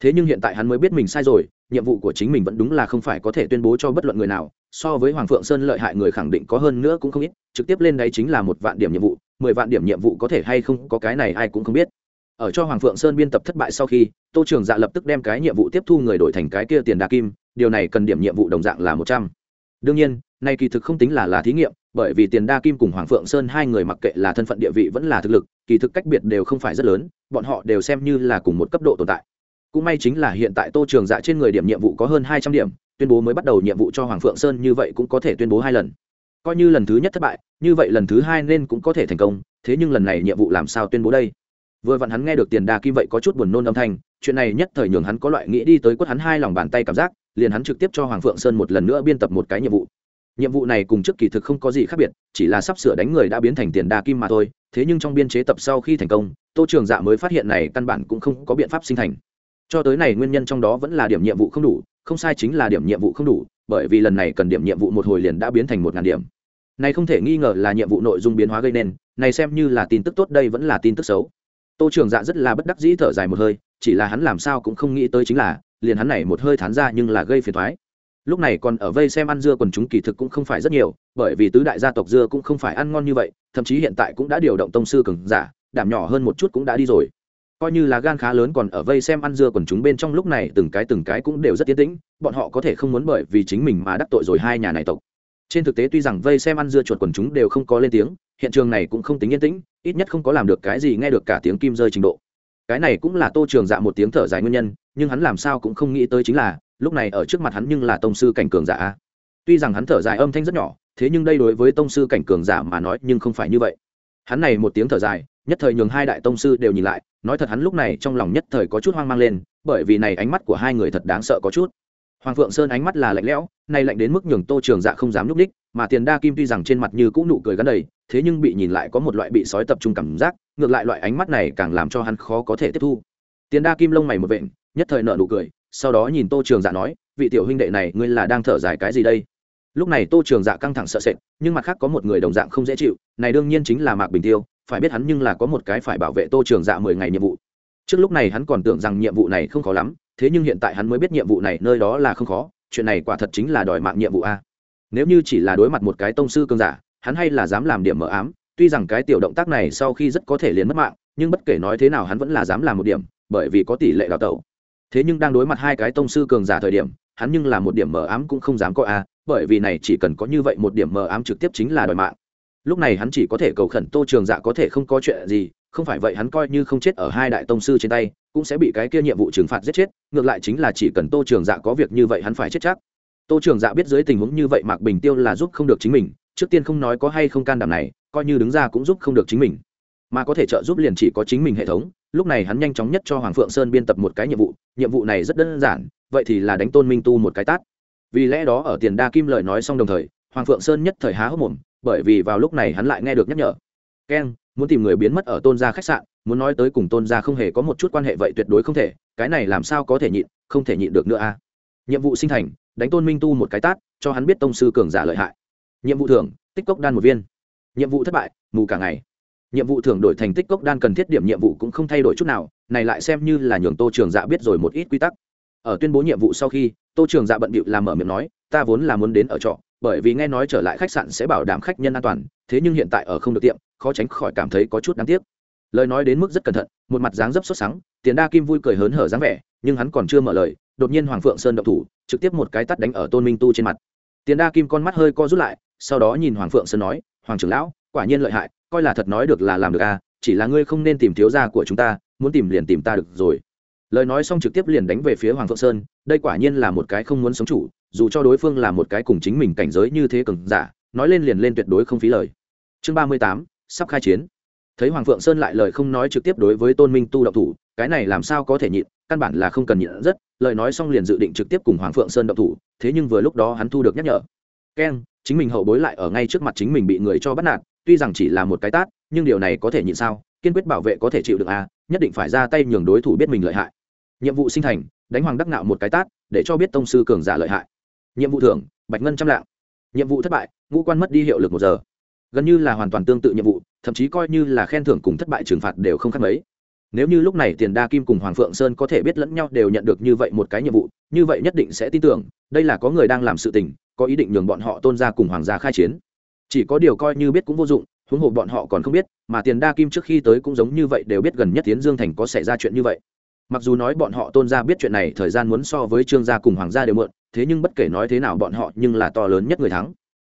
Thế nhưng hiện tại hắn mới biết mình sai rồi, nhiệm vụ của chính mình vẫn đúng là không phải có thể tuyên bố cho bất luận người nào, so với hoàng phượng sơn lợi hại người khẳng định có hơn nữa cũng không ít, trực tiếp lên đấy chính là một vạn điểm nhiệm vụ, mười vạn điểm nhiệm vụ có thể hay không có cái này ai cũng không biết ở cho hoàng phượng sơn biên tập thất bại sau khi, tô trường dạ lập tức đem cái nhiệm vụ tiếp thu người đổi thành cái kia tiền đa kim, điều này cần điểm nhiệm vụ đồng dạng là một trăm. Đương nhiên, nay kỳ thực không tính là là thí nghiệm, bởi vì tiền đa kim cùng hoàng phượng sơn hai người mặc kệ là thân phận địa vị vẫn là thực lực, kỳ thực cách biệt đều không phải rất lớn, bọn họ đều xem như là cùng một cấp độ tồn tại. Cũng may chính là hiện tại tô trường dạ trên người điểm nhiệm vụ có hơn hai trăm điểm, tuyên bố mới bắt đầu nhiệm vụ cho hoàng phượng sơn như vậy cũng có thể tuyên bố hai lần. Coi như lần thứ nhất thất bại, như vậy lần thứ hai nên cũng có thể thành công, thế nhưng lần này nhiệm vụ làm sao tuyên bố đây? Vừa vặn hắn nghe được tiền đa kim vậy có chút buồn nôn âm thanh, chuyện này nhất thời nhường hắn có loại nghĩ đi tới quất hắn hai lòng bàn tay cảm giác, liền hắn trực tiếp cho hoàng phượng sơn một lần nữa biên tập một cái nhiệm vụ. Nhiệm vụ này cùng trước kỳ thực không có gì khác biệt, chỉ là sắp sửa đánh người đã biến thành tiền đa kim mà thôi, thế nhưng trong biên chế tập sau khi thành công, tô trường dạ mới phát hiện này căn bản cũng không có biện pháp sinh thành. Cho tới này nguyên nhân trong đó vẫn là điểm nhiệm vụ không đủ, không sai chính là điểm nhiệm vụ không đủ, bởi vì lần này cần điểm nhiệm vụ một hồi liền đã biến thành một ngàn điểm. Này không thể nghi ngờ là nhiệm vụ nội dung biến hóa gây nên, này xem như là tin tức tốt đây vẫn là tin tức xấu tô trường dạ rất là bất đắc dĩ thở dài một hơi, chỉ là hắn làm sao cũng không nghĩ tới chính là, liền hắn này một hơi thán ra nhưng là gây phiền thoái lúc này còn ở vây xem ăn dưa còn chúng kỳ thực cũng không phải rất nhiều, bởi vì tứ đại gia tộc dưa cũng không phải ăn ngon như vậy, thậm chí hiện tại cũng đã điều động tông sư cường giả, đảm nhỏ hơn một chút cũng đã đi rồi. Coi như là gan khá lớn còn ở vây xem ăn dưa còn chúng bên trong lúc này từng cái từng cái cũng đều rất tiến tĩnh, bọn họ có thể không muốn bởi vì chính mình mà đắc tội rồi hai nhà này tộc. Trên thực tế tuy rằng vây xem ăn dưa chuột quần chúng đều không có lên tiếng, hiện trường này cũng không tính yên tĩnh ít nhất không có làm được cái gì nghe được cả tiếng kim rơi trình độ. Cái này cũng là tô trường dạ một tiếng thở dài nguyên nhân, nhưng hắn làm sao cũng không nghĩ tới chính là, lúc này ở trước mặt hắn nhưng là tông sư cảnh cường giả tuy rằng hắn thở dài âm thanh rất nhỏ, thế nhưng đây đối với tông sư cảnh cường giả mà nói nhưng không phải như vậy. Hắn này một tiếng thở dài, nhất thời nhường hai đại tông sư đều nhìn lại, nói thật hắn lúc này trong lòng nhất thời có chút hoang mang lên, bởi vì này ánh mắt của hai người thật đáng sợ có chút. Hoàng phượng sơn ánh mắt là lạnh lẽo, nay lạnh đến mức nhường tô trường dạ không dám núp đích mà tiền đa kim tuy rằng trên mặt như cũng nụ cười gắn đầy, thế nhưng bị nhìn lại có một loại bị sói tập trung cảm giác, ngược lại loại ánh mắt này càng làm cho hắn khó có thể tiếp thu. Tiền đa kim lông mày một vện, nhất thời nợ nụ cười, sau đó nhìn tô trường dạ nói, vị tiểu huynh đệ này, ngươi là đang thở dài cái gì đây? Lúc này tô trường dạ căng thẳng sợ sệt, nhưng mặt khác có một người đồng dạng không dễ chịu, này đương nhiên chính là mạc bình tiêu, phải biết hắn nhưng là có một cái phải bảo vệ tô trường dạ mười ngày nhiệm vụ. Trước lúc này hắn còn tưởng rằng nhiệm vụ này không khó lắm, thế nhưng hiện tại hắn mới biết nhiệm vụ này nơi đó là không khó, chuyện này quả thật chính là đòi mạng nhiệm vụ a nếu như chỉ là đối mặt một cái tông sư cương giả, hắn hay là dám làm điểm mở ám. Tuy rằng cái tiểu động tác này sau khi rất có thể liền mất mạng, nhưng bất kể nói thế nào hắn vẫn là dám làm một điểm, bởi vì có tỷ lệ đào tẩu. Thế nhưng đang đối mặt hai cái tông sư cường giả thời điểm, hắn nhưng là một điểm mở ám cũng không dám có a, bởi vì này chỉ cần có như vậy một điểm mở ám trực tiếp chính là đòi mạng. Lúc này hắn chỉ có thể cầu khẩn tô trường dạ có thể không có chuyện gì, không phải vậy hắn coi như không chết ở hai đại tông sư trên tay, cũng sẽ bị cái kia nhiệm vụ trừng phạt giết chết, ngược lại chính là chỉ cần tô trường dạ có việc như vậy hắn phải chết chắc tô trường dạ biết dưới tình huống như vậy mạc bình tiêu là giúp không được chính mình, trước tiên không nói có hay không can đảm này, coi như đứng ra cũng giúp không được chính mình. Mà có thể trợ giúp liền chỉ có chính mình hệ thống, lúc này hắn nhanh chóng nhất cho hoàng phượng sơn biên tập một cái nhiệm vụ nhiệm vụ này rất đơn giản, vậy thì là đánh tôn minh tu một cái tát. Vì lẽ đó ở tiền đa kim lời nói xong đồng thời, hoàng phượng sơn nhất thời há hốc mồm, bởi vì vào lúc này hắn lại nghe được nhắc nhở. Keng muốn tìm người biến mất ở tôn gia khách sạn, muốn nói tới cùng tôn gia không hề có một chút quan hệ vậy tuyệt đối không thể, cái này làm sao có thể nhịn, không thể nhịn được nữa a nhiệm vụ sinh thành, đánh tôn minh tu một cái tát, cho hắn biết tông sư cường giả lợi hại. Nhiệm vụ thưởng, tích cốc đan một viên. Nhiệm vụ thất bại, mù cả ngày. Nhiệm vụ thưởng đổi thành tích cốc đan cần thiết điểm nhiệm vụ cũng không thay đổi chút nào, này lại xem như là nhường tô trường dạ biết rồi một ít quy tắc. Ở tuyên bố nhiệm vụ sau khi, tô trường dạ bận bịu làm mở miệng nói, ta vốn là muốn đến ở trọ, bởi vì nghe nói trở lại khách sạn sẽ bảo đảm khách nhân an toàn, thế nhưng hiện tại ở không được tiệm, khó tránh khỏi cảm thấy có chút đáng tiếc. Lời nói đến mức rất cẩn thận, một mặt dáng dấp sốt sắng, tiền đa kim vui cười hớn hở dáng vẻ, nhưng hắn còn chưa mở lời đột nhiên hoàng phượng sơn động thủ, trực tiếp một cái tắt đánh ở tôn minh tu trên mặt. Tiền đa kim con mắt hơi co rút lại, sau đó nhìn hoàng phượng sơn nói, hoàng trưởng lão, quả nhiên lợi hại, coi là thật nói được là làm được à chỉ là ngươi không nên tìm thiếu gia của chúng ta, muốn tìm liền tìm ta được rồi. Lời nói xong trực tiếp liền đánh về phía hoàng phượng sơn, đây quả nhiên là một cái không muốn sống chủ, dù cho đối phương là một cái cùng chính mình cảnh giới như thế cường giả, nói lên liền lên tuyệt đối không phí lời. Chương ba mươi tám, sắp khai chiến. Thấy hoàng phượng sơn lại lời không nói trực tiếp đối với tôn minh tu động thủ, cái này làm sao có thể nhịn căn bản là không cần nhịn rất, lời nói xong liền dự định trực tiếp cùng hoàng phượng sơn động thủ, thế nhưng vừa lúc đó hắn thu được nhắc nhở. Keng chính mình hậu bối lại ở ngay trước mặt chính mình bị người cho bắt nạt, tuy rằng chỉ là một cái tát, nhưng điều này có thể nhịn sao? Kiên quyết bảo vệ có thể chịu được à? Nhất định phải ra tay nhường đối thủ biết mình lợi hại. Nhiệm vụ sinh thành, đánh hoàng đắc nạo một cái tát, để cho biết tông sư cường giả lợi hại. Nhiệm vụ thưởng, bạch ngân trăm lạng. Nhiệm vụ thất bại, ngũ quan mất đi hiệu lực một giờ. Gần như là hoàn toàn tương tự nhiệm vụ, thậm chí coi như là khen thưởng cùng thất bại trừng phạt đều không khác mấy nếu như lúc này tiền đa kim cùng hoàng phượng sơn có thể biết lẫn nhau đều nhận được như vậy một cái nhiệm vụ, như vậy nhất định sẽ tin tưởng, đây là có người đang làm sự tình, có ý định nhường bọn họ tôn ra cùng hoàng gia khai chiến. Chỉ có điều coi như biết cũng vô dụng, huống hồ bọn họ còn không biết, mà tiền đa kim trước khi tới cũng giống như vậy đều biết gần nhất tiến dương thành có xảy ra chuyện như vậy. Mặc dù nói bọn họ tôn ra biết chuyện này thời gian muốn so với trương gia cùng hoàng gia đều mượn thế nhưng bất kể nói thế nào bọn họ nhưng là to lớn nhất người thắng.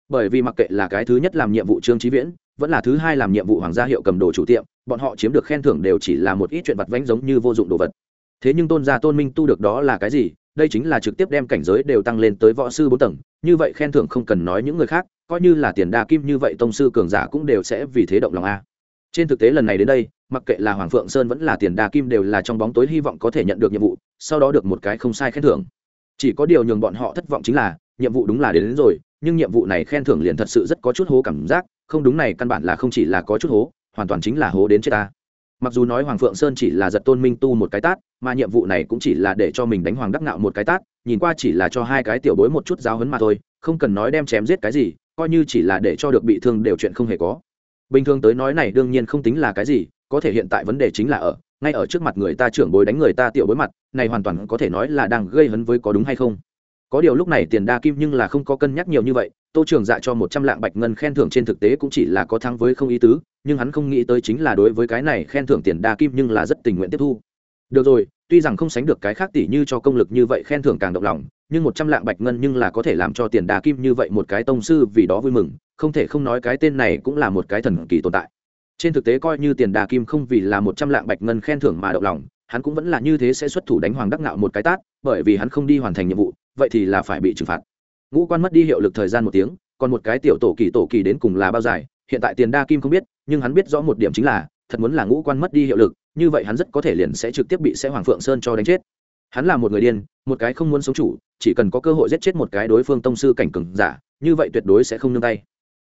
Bởi vì mặc kệ là cái thứ nhất làm nhiệm vụ trương trí viễn vẫn là thứ hai làm nhiệm vụ hoàng gia hiệu cầm đồ chủ tiệm bọn họ chiếm được khen thưởng đều chỉ là một ít chuyện vặt vãnh giống như vô dụng đồ vật. Thế nhưng tôn gia tôn minh tu được đó là cái gì? Đây chính là trực tiếp đem cảnh giới đều tăng lên tới võ sư bốn tầng như vậy khen thưởng không cần nói những người khác coi như là tiền đa kim như vậy tông sư cường giả cũng đều sẽ vì thế động lòng a. Trên thực tế lần này đến đây mặc kệ là hoàng phượng sơn vẫn là tiền đa kim đều là trong bóng tối hy vọng có thể nhận được nhiệm vụ sau đó được một cái không sai khen thưởng. Chỉ có điều nhường bọn họ thất vọng chính là nhiệm vụ đúng là đến, đến rồi nhưng nhiệm vụ này khen thưởng liền thật sự rất có chút hố cảm giác không đúng này căn bản là không chỉ là có chút hố, hoàn toàn chính là hố đến chết ta. Mặc dù nói hoàng phượng sơn chỉ là giật tôn minh tu một cái tát, mà nhiệm vụ này cũng chỉ là để cho mình đánh hoàng đắc ngạo một cái tát, nhìn qua chỉ là cho hai cái tiểu bối một chút giáo hấn mà thôi, không cần nói đem chém giết cái gì, coi như chỉ là để cho được bị thương đều chuyện không hề có. Bình thường tới nói này đương nhiên không tính là cái gì, có thể hiện tại vấn đề chính là ở, ngay ở trước mặt người ta trưởng bối đánh người ta tiểu bối mặt, này hoàn toàn có thể nói là đang gây hấn với có đúng hay không có điều lúc này tiền đa kim nhưng là không có cân nhắc nhiều như vậy, tô trường dạ cho một trăm lạng bạch ngân khen thưởng trên thực tế cũng chỉ là có thắng với không ý tứ, nhưng hắn không nghĩ tới chính là đối với cái này khen thưởng tiền đa kim nhưng là rất tình nguyện tiếp thu. Được rồi, tuy rằng không sánh được cái khác tỷ như cho công lực như vậy khen thưởng càng động lòng, nhưng một trăm lạng bạch ngân nhưng là có thể làm cho tiền đa kim như vậy một cái tông sư vì đó vui mừng, không thể không nói cái tên này cũng là một cái thần kỳ tồn tại. Trên thực tế coi như tiền đa kim không vì là một trăm lạng bạch ngân khen thưởng mà động lòng, hắn cũng vẫn là như thế sẽ xuất thủ đánh hoàng đắc ngạo một cái tát, bởi vì hắn không đi hoàn thành nhiệm vụ vậy thì là phải bị trừng phạt. Ngũ quan mất đi hiệu lực thời gian một tiếng, còn một cái tiểu tổ kỳ tổ kỳ đến cùng là bao dài, hiện tại tiền đa kim không biết, nhưng hắn biết rõ một điểm chính là, thật muốn là ngũ quan mất đi hiệu lực, như vậy hắn rất có thể liền sẽ trực tiếp bị sẽ hoàng phượng sơn cho đánh chết. Hắn là một người điên, một cái không muốn sống chủ, chỉ cần có cơ hội giết chết một cái đối phương tông sư cảnh cường giả, như vậy tuyệt đối sẽ không nương tay.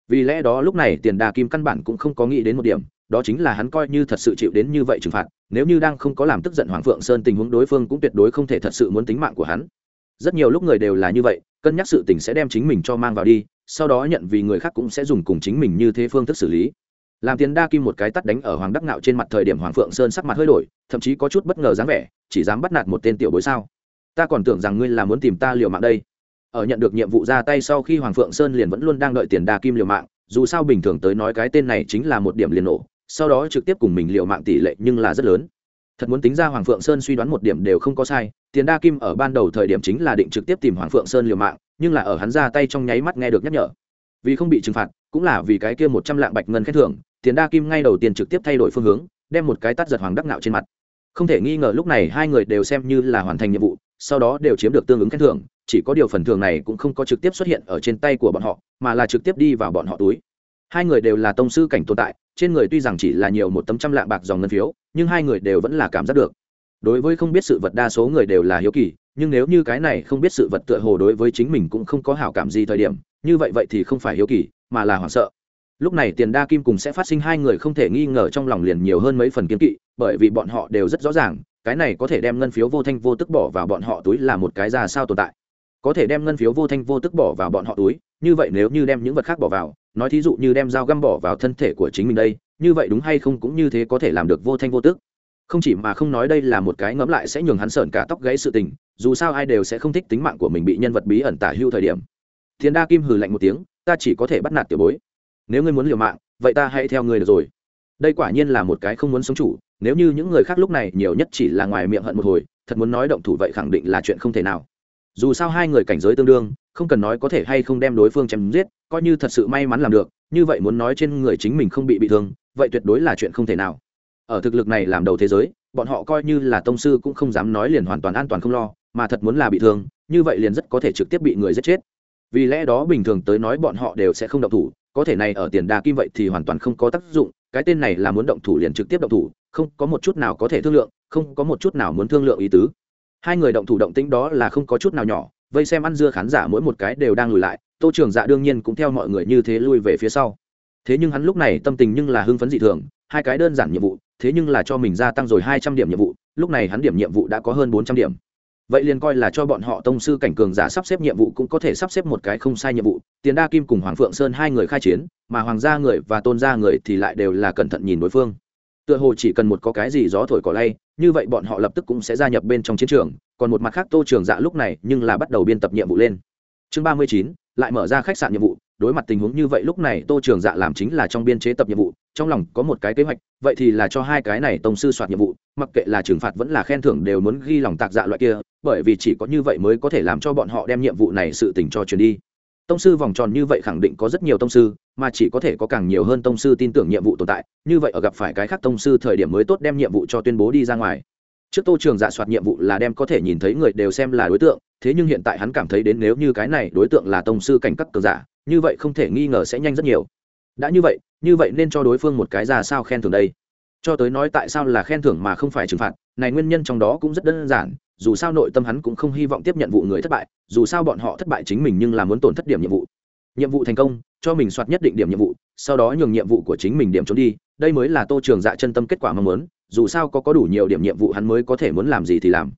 Vì lẽ đó lúc này tiền đà kim căn bản cũng không có nghĩ đến một điểm, đó chính là hắn coi như thật sự chịu đến như vậy trừng phạt, nếu như đang không có làm tức giận hoàng phượng sơn tình huống đối phương cũng tuyệt đối không thể thật sự muốn tính mạng của hắn rất nhiều lúc người đều là như vậy, cân nhắc sự tình sẽ đem chính mình cho mang vào đi, sau đó nhận vì người khác cũng sẽ dùng cùng chính mình như thế phương thức xử lý. Làm tiền đa kim một cái tắt đánh ở hoàng đắc ngạo trên mặt thời điểm hoàng phượng sơn sắc mặt hơi đổi, thậm chí có chút bất ngờ dáng vẻ, chỉ dám bắt nạt một tên tiểu bối sao? Ta còn tưởng rằng ngươi là muốn tìm ta liều mạng đây. Ở nhận được nhiệm vụ ra tay sau khi hoàng phượng sơn liền vẫn luôn đang đợi tiền đa kim liều mạng, dù sao bình thường tới nói cái tên này chính là một điểm liền nổ, sau đó trực tiếp cùng mình liều mạng tỷ lệ nhưng là rất lớn thật muốn tính ra hoàng phượng sơn suy đoán một điểm đều không có sai, tiền đa kim ở ban đầu thời điểm chính là định trực tiếp tìm hoàng phượng sơn liều mạng, nhưng là ở hắn ra tay trong nháy mắt nghe được nhắc nhở. Vì không bị trừng phạt, cũng là vì cái kia một trăm lạng bạch ngân khen thưởng, tiền đa kim ngay đầu tiên trực tiếp thay đổi phương hướng, đem một cái tắt giật hoàng đắc Nạo trên mặt. Không thể nghi ngờ lúc này hai người đều xem như là hoàn thành nhiệm vụ, sau đó đều chiếm được tương ứng khen thưởng, chỉ có điều phần thưởng này cũng không có trực tiếp xuất hiện ở trên tay của bọn họ, mà là trực tiếp đi vào bọn họ túi hai người đều là tông sư cảnh tồn tại, trên người tuy rằng chỉ là nhiều một tấm trăm lạng bạc dòng ngân phiếu, nhưng hai người đều vẫn là cảm giác được. Đối với không biết sự vật đa số người đều là hiếu kỳ, nhưng nếu như cái này không biết sự vật tựa hồ đối với chính mình cũng không có hảo cảm gì thời điểm, như vậy vậy thì không phải hiếu kỳ, mà là hoảng sợ. Lúc này tiền đa kim cùng sẽ phát sinh hai người không thể nghi ngờ trong lòng liền nhiều hơn mấy phần kiến kỵ, bởi vì bọn họ đều rất rõ ràng, cái này có thể đem ngân phiếu vô thanh vô tức bỏ vào bọn họ túi là một cái ra sao tồn tại có thể đem ngân phiếu vô thanh vô tức bỏ vào bọn họ túi, như vậy nếu như đem những vật khác bỏ vào, nói thí dụ như đem dao găm bỏ vào thân thể của chính mình đây, như vậy đúng hay không cũng như thế có thể làm được vô thanh vô tức. Không chỉ mà không nói đây là một cái ngẫm lại sẽ nhường hắn sởn cả tóc gãy sự tình, dù sao ai đều sẽ không thích tính mạng của mình bị nhân vật bí ẩn tả hưu thời điểm. Thiên đa kim hừ lạnh một tiếng, ta chỉ có thể bắt nạt tiểu bối. Nếu ngươi muốn liều mạng, vậy ta hãy theo ngươi được rồi. Đây quả nhiên là một cái không muốn sống chủ, nếu như những người khác lúc này nhiều nhất chỉ là ngoài miệng hận một hồi, thật muốn nói động thủ vậy khẳng định là chuyện không thể nào dù sao hai người cảnh giới tương đương, không cần nói có thể hay không đem đối phương chém giết, coi như thật sự may mắn làm được, như vậy muốn nói trên người chính mình không bị bị thương, vậy tuyệt đối là chuyện không thể nào. Ở thực lực này làm đầu thế giới, bọn họ coi như là tông sư cũng không dám nói liền hoàn toàn an toàn không lo, mà thật muốn là bị thương, như vậy liền rất có thể trực tiếp bị người giết chết. Vì lẽ đó bình thường tới nói bọn họ đều sẽ không động thủ, có thể này ở tiền đa kim vậy thì hoàn toàn không có tác dụng, cái tên này là muốn động thủ liền trực tiếp động thủ, không có một chút nào có thể thương lượng, không có một chút nào muốn thương lượng ý tứ hai người động thủ động tĩnh đó là không có chút nào nhỏ, vây xem ăn dưa khán giả mỗi một cái đều đang lùi lại, tô trường dạ đương nhiên cũng theo mọi người như thế lui về phía sau. Thế nhưng hắn lúc này tâm tình nhưng là hưng phấn dị thường, hai cái đơn giản nhiệm vụ, thế nhưng là cho mình gia tăng rồi hai trăm điểm nhiệm vụ, lúc này hắn điểm nhiệm vụ đã có hơn bốn trăm điểm. Vậy liền coi là cho bọn họ tông sư cảnh cường giả sắp xếp nhiệm vụ cũng có thể sắp xếp một cái không sai nhiệm vụ, tiền đa kim cùng hoàng phượng sơn hai người khai chiến, mà hoàng gia người và tôn gia người thì lại đều là cẩn thận nhìn đối phương tựa hồ chỉ cần một có cái gì gió thổi cỏ lay, như vậy bọn họ lập tức cũng sẽ gia nhập bên trong chiến trường. Còn một mặt khác, tô trường dạ lúc này nhưng là bắt đầu biên tập nhiệm vụ lên. Chương ba mươi chín, lại mở ra khách sạn nhiệm vụ. Đối mặt tình huống như vậy lúc này, tô trường dạ làm chính là trong biên chế tập nhiệm vụ. Trong lòng có một cái kế hoạch, vậy thì là cho hai cái này tông sư soạt nhiệm vụ. Mặc kệ là trừng phạt vẫn là khen thưởng đều muốn ghi lòng tạc dạ loại kia, bởi vì chỉ có như vậy mới có thể làm cho bọn họ đem nhiệm vụ này sự tình cho truyền đi tông sư vòng tròn như vậy khẳng định có rất nhiều tông sư, mà chỉ có thể có càng nhiều hơn tông sư tin tưởng nhiệm vụ tồn tại, như vậy ở gặp phải cái khác tông sư thời điểm mới tốt đem nhiệm vụ cho tuyên bố đi ra ngoài. Trước tô trường dạ soạt nhiệm vụ là đem có thể nhìn thấy người đều xem là đối tượng, thế nhưng hiện tại hắn cảm thấy đến nếu như cái này đối tượng là tông sư cảnh cấp cường giả, như vậy không thể nghi ngờ sẽ nhanh rất nhiều. Đã như vậy như vậy nên cho đối phương một cái ra sao khen thưởng đây. Cho tới nói tại sao là khen thưởng mà không phải trừng phạt, này nguyên nhân trong đó cũng rất đơn giản dù sao nội tâm hắn cũng không hy vọng tiếp nhận vụ người thất bại, dù sao bọn họ thất bại chính mình nhưng là muốn tổn thất điểm nhiệm vụ. Nhiệm vụ thành công, cho mình soạt nhất định điểm nhiệm vụ, sau đó nhường nhiệm vụ của chính mình điểm trốn đi, đây mới là tô trường dạ chân tâm kết quả mong muốn, dù sao có có đủ nhiều điểm nhiệm vụ hắn mới có thể muốn làm gì thì làm.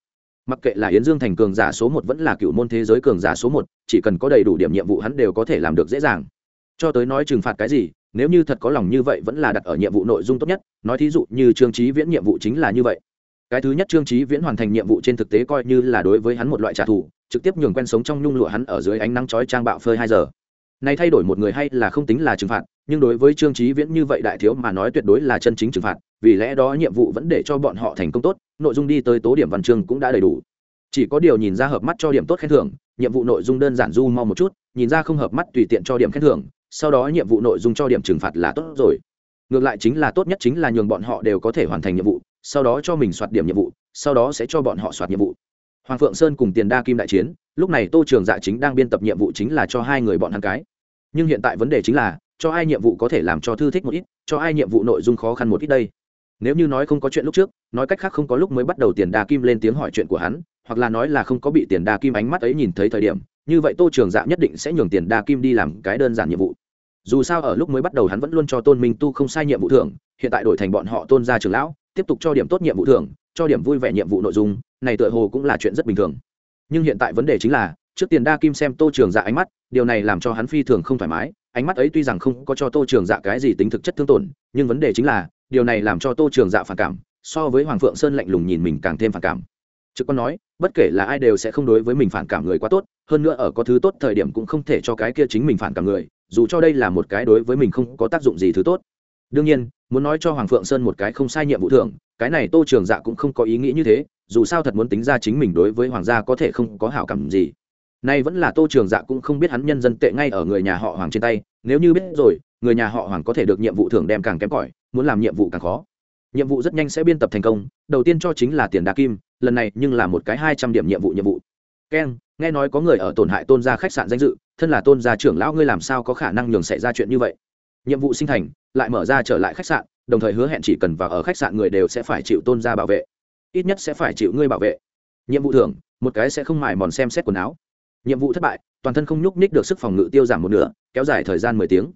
Mặc kệ là yến dương thành cường giả số một vẫn là cựu môn thế giới cường giả số một, chỉ cần có đầy đủ điểm nhiệm vụ hắn đều có thể làm được dễ dàng. Cho tới nói trừng phạt cái gì, nếu như thật có lòng như vậy vẫn là đặt ở nhiệm vụ nội dung tốt nhất, nói thí dụ như trương trí viễn nhiệm vụ chính là như vậy cái thứ nhất trương trí viễn hoàn thành nhiệm vụ trên thực tế coi như là đối với hắn một loại trả thù, trực tiếp nhường quen sống trong nhung lụa hắn ở dưới ánh nắng chói trang bạo phơi hai giờ. Nay thay đổi một người hay là không tính là trừng phạt, nhưng đối với trương trí viễn như vậy đại thiếu mà nói tuyệt đối là chân chính trừng phạt, vì lẽ đó nhiệm vụ vẫn để cho bọn họ thành công tốt, nội dung đi tới tố điểm văn chương cũng đã đầy đủ. Chỉ có điều nhìn ra hợp mắt cho điểm tốt khen thưởng, nhiệm vụ nội dung đơn giản du mau một chút, nhìn ra không hợp mắt tùy tiện cho điểm khen thưởng, sau đó nhiệm vụ nội dung cho điểm trừng phạt là tốt rồi. Ngược lại chính là tốt nhất chính là nhường bọn họ đều có thể hoàn thành nhiệm vụ sau đó cho mình soạt điểm nhiệm vụ, sau đó sẽ cho bọn họ soạt nhiệm vụ. Hoàng phượng sơn cùng tiền đa kim đại chiến, lúc này tô trường dạ chính đang biên tập nhiệm vụ chính là cho hai người bọn hắn cái. Nhưng hiện tại vấn đề chính là, cho ai nhiệm vụ có thể làm cho thư thích một ít, cho ai nhiệm vụ nội dung khó khăn một ít đây. Nếu như nói không có chuyện lúc trước, nói cách khác không có lúc mới bắt đầu tiền đa kim lên tiếng hỏi chuyện của hắn, hoặc là nói là không có bị tiền đa kim ánh mắt ấy nhìn thấy thời điểm, như vậy tô trường dạ nhất định sẽ nhường tiền đa kim đi làm cái đơn giản nhiệm vụ. Dù sao ở lúc mới bắt đầu hắn vẫn luôn cho tôn minh tu không sai nhiệm vụ thưởng, hiện tại đổi thành bọn họ tôn gia trường lão tiếp tục cho điểm tốt nhiệm vụ thưởng, cho điểm vui vẻ nhiệm vụ nội dung, này tựa hồ cũng là chuyện rất bình thường. Nhưng hiện tại vấn đề chính là, trước tiền đa kim xem tô trường dạ ánh mắt, điều này làm cho hắn phi thường không thoải mái, ánh mắt ấy tuy rằng không có cho tô trường dạ cái gì tính thực chất thương tổn, nhưng vấn đề chính là, điều này làm cho tô trường dạ phản cảm, so với hoàng phượng sơn lạnh lùng nhìn mình càng thêm phản cảm. Trực quan nói, bất kể là ai đều sẽ không đối với mình phản cảm người quá tốt, hơn nữa ở có thứ tốt thời điểm cũng không thể cho cái kia chính mình phản cảm người, dù cho đây là một cái đối với mình không có tác dụng gì thứ tốt đương nhiên, muốn nói cho hoàng phượng sơn một cái không sai nhiệm vụ thưởng, cái này tô trường dạ cũng không có ý nghĩ như thế, dù sao thật muốn tính ra chính mình đối với hoàng gia có thể không có hảo cảm gì. Nay vẫn là tô trường dạ cũng không biết hắn nhân dân tệ ngay ở người nhà họ hoàng trên tay, nếu như biết rồi, người nhà họ hoàng có thể được nhiệm vụ thưởng đem càng kém cỏi, muốn làm nhiệm vụ càng khó. Nhiệm vụ rất nhanh sẽ biên tập thành công, đầu tiên cho chính là tiền đa kim, lần này nhưng là một cái hai trăm điểm nhiệm vụ nhiệm vụ. Keng nghe nói có người ở tổn hại tôn gia khách sạn danh dự, thân là tôn gia trưởng lão ngươi làm sao có khả năng nhường xảy ra chuyện như vậy? Nhiệm vụ sinh thành, lại mở ra trở lại khách sạn, đồng thời hứa hẹn chỉ cần vào ở khách sạn người đều sẽ phải chịu tôn gia bảo vệ. Ít nhất sẽ phải chịu ngươi bảo vệ. Nhiệm vụ thưởng, một cái sẽ không mài mòn xem xét quần áo. Nhiệm vụ thất bại, toàn thân không nhúc ních được sức phòng ngự tiêu giảm một nửa, kéo dài thời gian mười tiếng.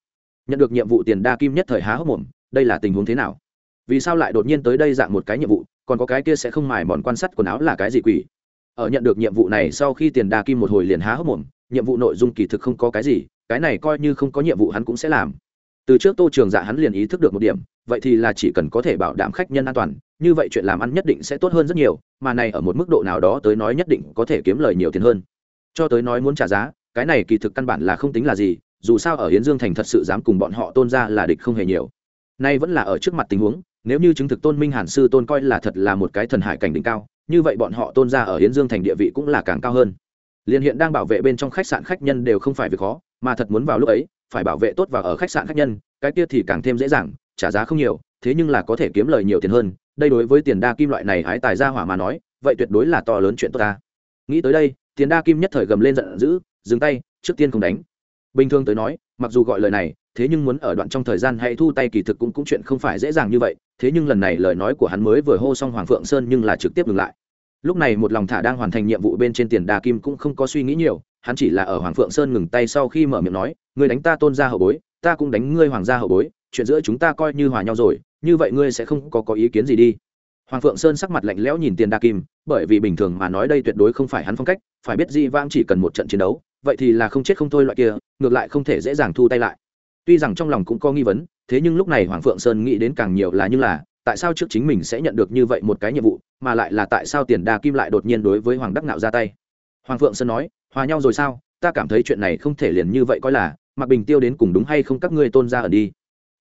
Nhận được nhiệm vụ tiền đa kim nhất thời há hốc mồm, đây là tình huống thế nào? Vì sao lại đột nhiên tới đây dạng một cái nhiệm vụ, còn có cái kia sẽ không mài mòn quan sát quần áo là cái gì quỷ? Ở nhận được nhiệm vụ này sau khi tiền đa kim một hồi liền há hốc mồm, nhiệm vụ nội dung kỳ thực không có cái gì, cái này coi như không có nhiệm vụ hắn cũng sẽ làm từ trước tô trường dạ hắn liền ý thức được một điểm, vậy thì là chỉ cần có thể bảo đảm khách nhân an toàn, như vậy chuyện làm ăn nhất định sẽ tốt hơn rất nhiều, mà này ở một mức độ nào đó tới nói nhất định có thể kiếm lời nhiều tiền hơn. Cho tới nói muốn trả giá, cái này kỳ thực căn bản là không tính là gì, dù sao ở hiến dương thành thật sự dám cùng bọn họ tôn ra là địch không hề nhiều. Nay vẫn là ở trước mặt tình huống, nếu như chứng thực tôn minh hàn sư tôn coi là thật là một cái thần hải cảnh đỉnh cao, như vậy bọn họ tôn ra ở hiến dương thành địa vị cũng là càng cao hơn. Liên hiện đang bảo vệ bên trong khách sạn khách nhân đều không phải việc khó, mà thật muốn vào lúc ấy phải bảo vệ tốt và ở khách sạn khách nhân, cái kia thì càng thêm dễ dàng, trả giá không nhiều, thế nhưng là có thể kiếm lời nhiều tiền hơn, đây đối với tiền đa kim loại này hái tài ra hỏa mà nói, vậy tuyệt đối là to lớn chuyện tốt ta. Nghĩ tới đây, tiền đa kim nhất thời gầm lên giận dữ, dừng tay, trước tiên không đánh. Bình thường tới nói, mặc dù gọi lời này, thế nhưng muốn ở đoạn trong thời gian hay thu tay kỳ thực cũng cũng chuyện không phải dễ dàng như vậy, thế nhưng lần này lời nói của hắn mới vừa hô xong hoàng phượng sơn nhưng là trực tiếp ngừng lại. Lúc này một lòng thả đang hoàn thành nhiệm vụ bên trên tiền đa kim cũng không có suy nghĩ nhiều hắn chỉ là ở hoàng phượng sơn ngừng tay sau khi mở miệng nói, ngươi đánh ta tôn gia hậu bối, ta cũng đánh ngươi hoàng gia hậu bối, chuyện giữa chúng ta coi như hòa nhau rồi, như vậy ngươi sẽ không có có ý kiến gì đi. Hoàng phượng sơn sắc mặt lạnh lẽo nhìn tiền đa kim, bởi vì bình thường mà nói đây tuyệt đối không phải hắn phong cách, phải biết di vang chỉ cần một trận chiến đấu, vậy thì là không chết không thôi loại kia, ngược lại không thể dễ dàng thu tay lại. Tuy rằng trong lòng cũng có nghi vấn, thế nhưng lúc này hoàng phượng sơn nghĩ đến càng nhiều là như là, tại sao trước chính mình sẽ nhận được như vậy một cái nhiệm vụ, mà lại là tại sao tiền đa kim lại đột nhiên đối với hoàng đắc nạo ra tay? Hoàng phượng sơn nói, hòa nhau rồi sao? Ta cảm thấy chuyện này không thể liền như vậy coi là, mạc bình tiêu đến cùng đúng hay không các ngươi tôn ra ở đi.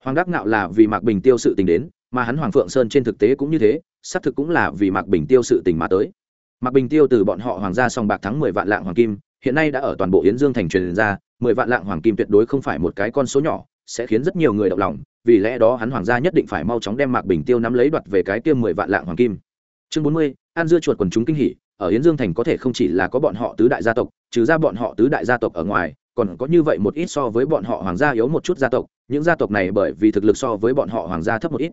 Hoàng đắc nạo là vì mạc bình tiêu sự tình đến, mà hắn hoàng phượng sơn trên thực tế cũng như thế, xác thực cũng là vì mạc bình tiêu sự tình mà tới. Mạc bình tiêu từ bọn họ hoàng gia song bạc thắng mười vạn lạng hoàng kim, hiện nay đã ở toàn bộ yến dương thành truyền ra, mười vạn lạng hoàng kim tuyệt đối không phải một cái con số nhỏ, sẽ khiến rất nhiều người động lòng, vì lẽ đó hắn hoàng gia nhất định phải mau chóng đem mạc bình tiêu nắm lấy đoạt về cái kia mười vạn lạng hoàng kim. Chương bốn mươi an dưa chuột quần chúng kinh hỉ ở yến dương thành có thể không chỉ là có bọn họ tứ đại gia tộc, trừ ra bọn họ tứ đại gia tộc ở ngoài, còn có như vậy một ít so với bọn họ hoàng gia yếu một chút gia tộc, những gia tộc này bởi vì thực lực so với bọn họ hoàng gia thấp một ít.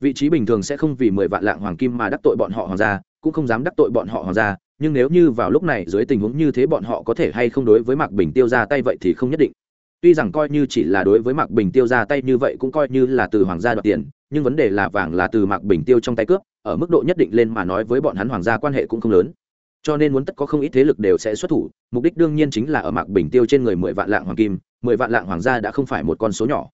Vị trí bình thường sẽ không vì mười vạn lạng hoàng kim mà đắc tội bọn họ hoàng gia, cũng không dám đắc tội bọn họ hoàng gia, nhưng nếu như vào lúc này dưới tình huống như thế bọn họ có thể hay không đối với mạc bình tiêu ra tay vậy thì không nhất định. Tuy rằng coi như chỉ là đối với mạc bình tiêu ra tay như vậy cũng coi như là từ hoàng gia đoạt tiền, nhưng vấn đề là vàng là từ mạc bình tiêu trong tay cướp, ở mức độ nhất định lên mà nói với bọn hắn hoàng gia quan hệ cũng không lớn cho nên muốn tất có không ít thế lực đều sẽ xuất thủ, mục đích đương nhiên chính là ở mạc bình tiêu trên người mười vạn lạng hoàng kim, mười vạn lạng hoàng gia đã không phải một con số nhỏ.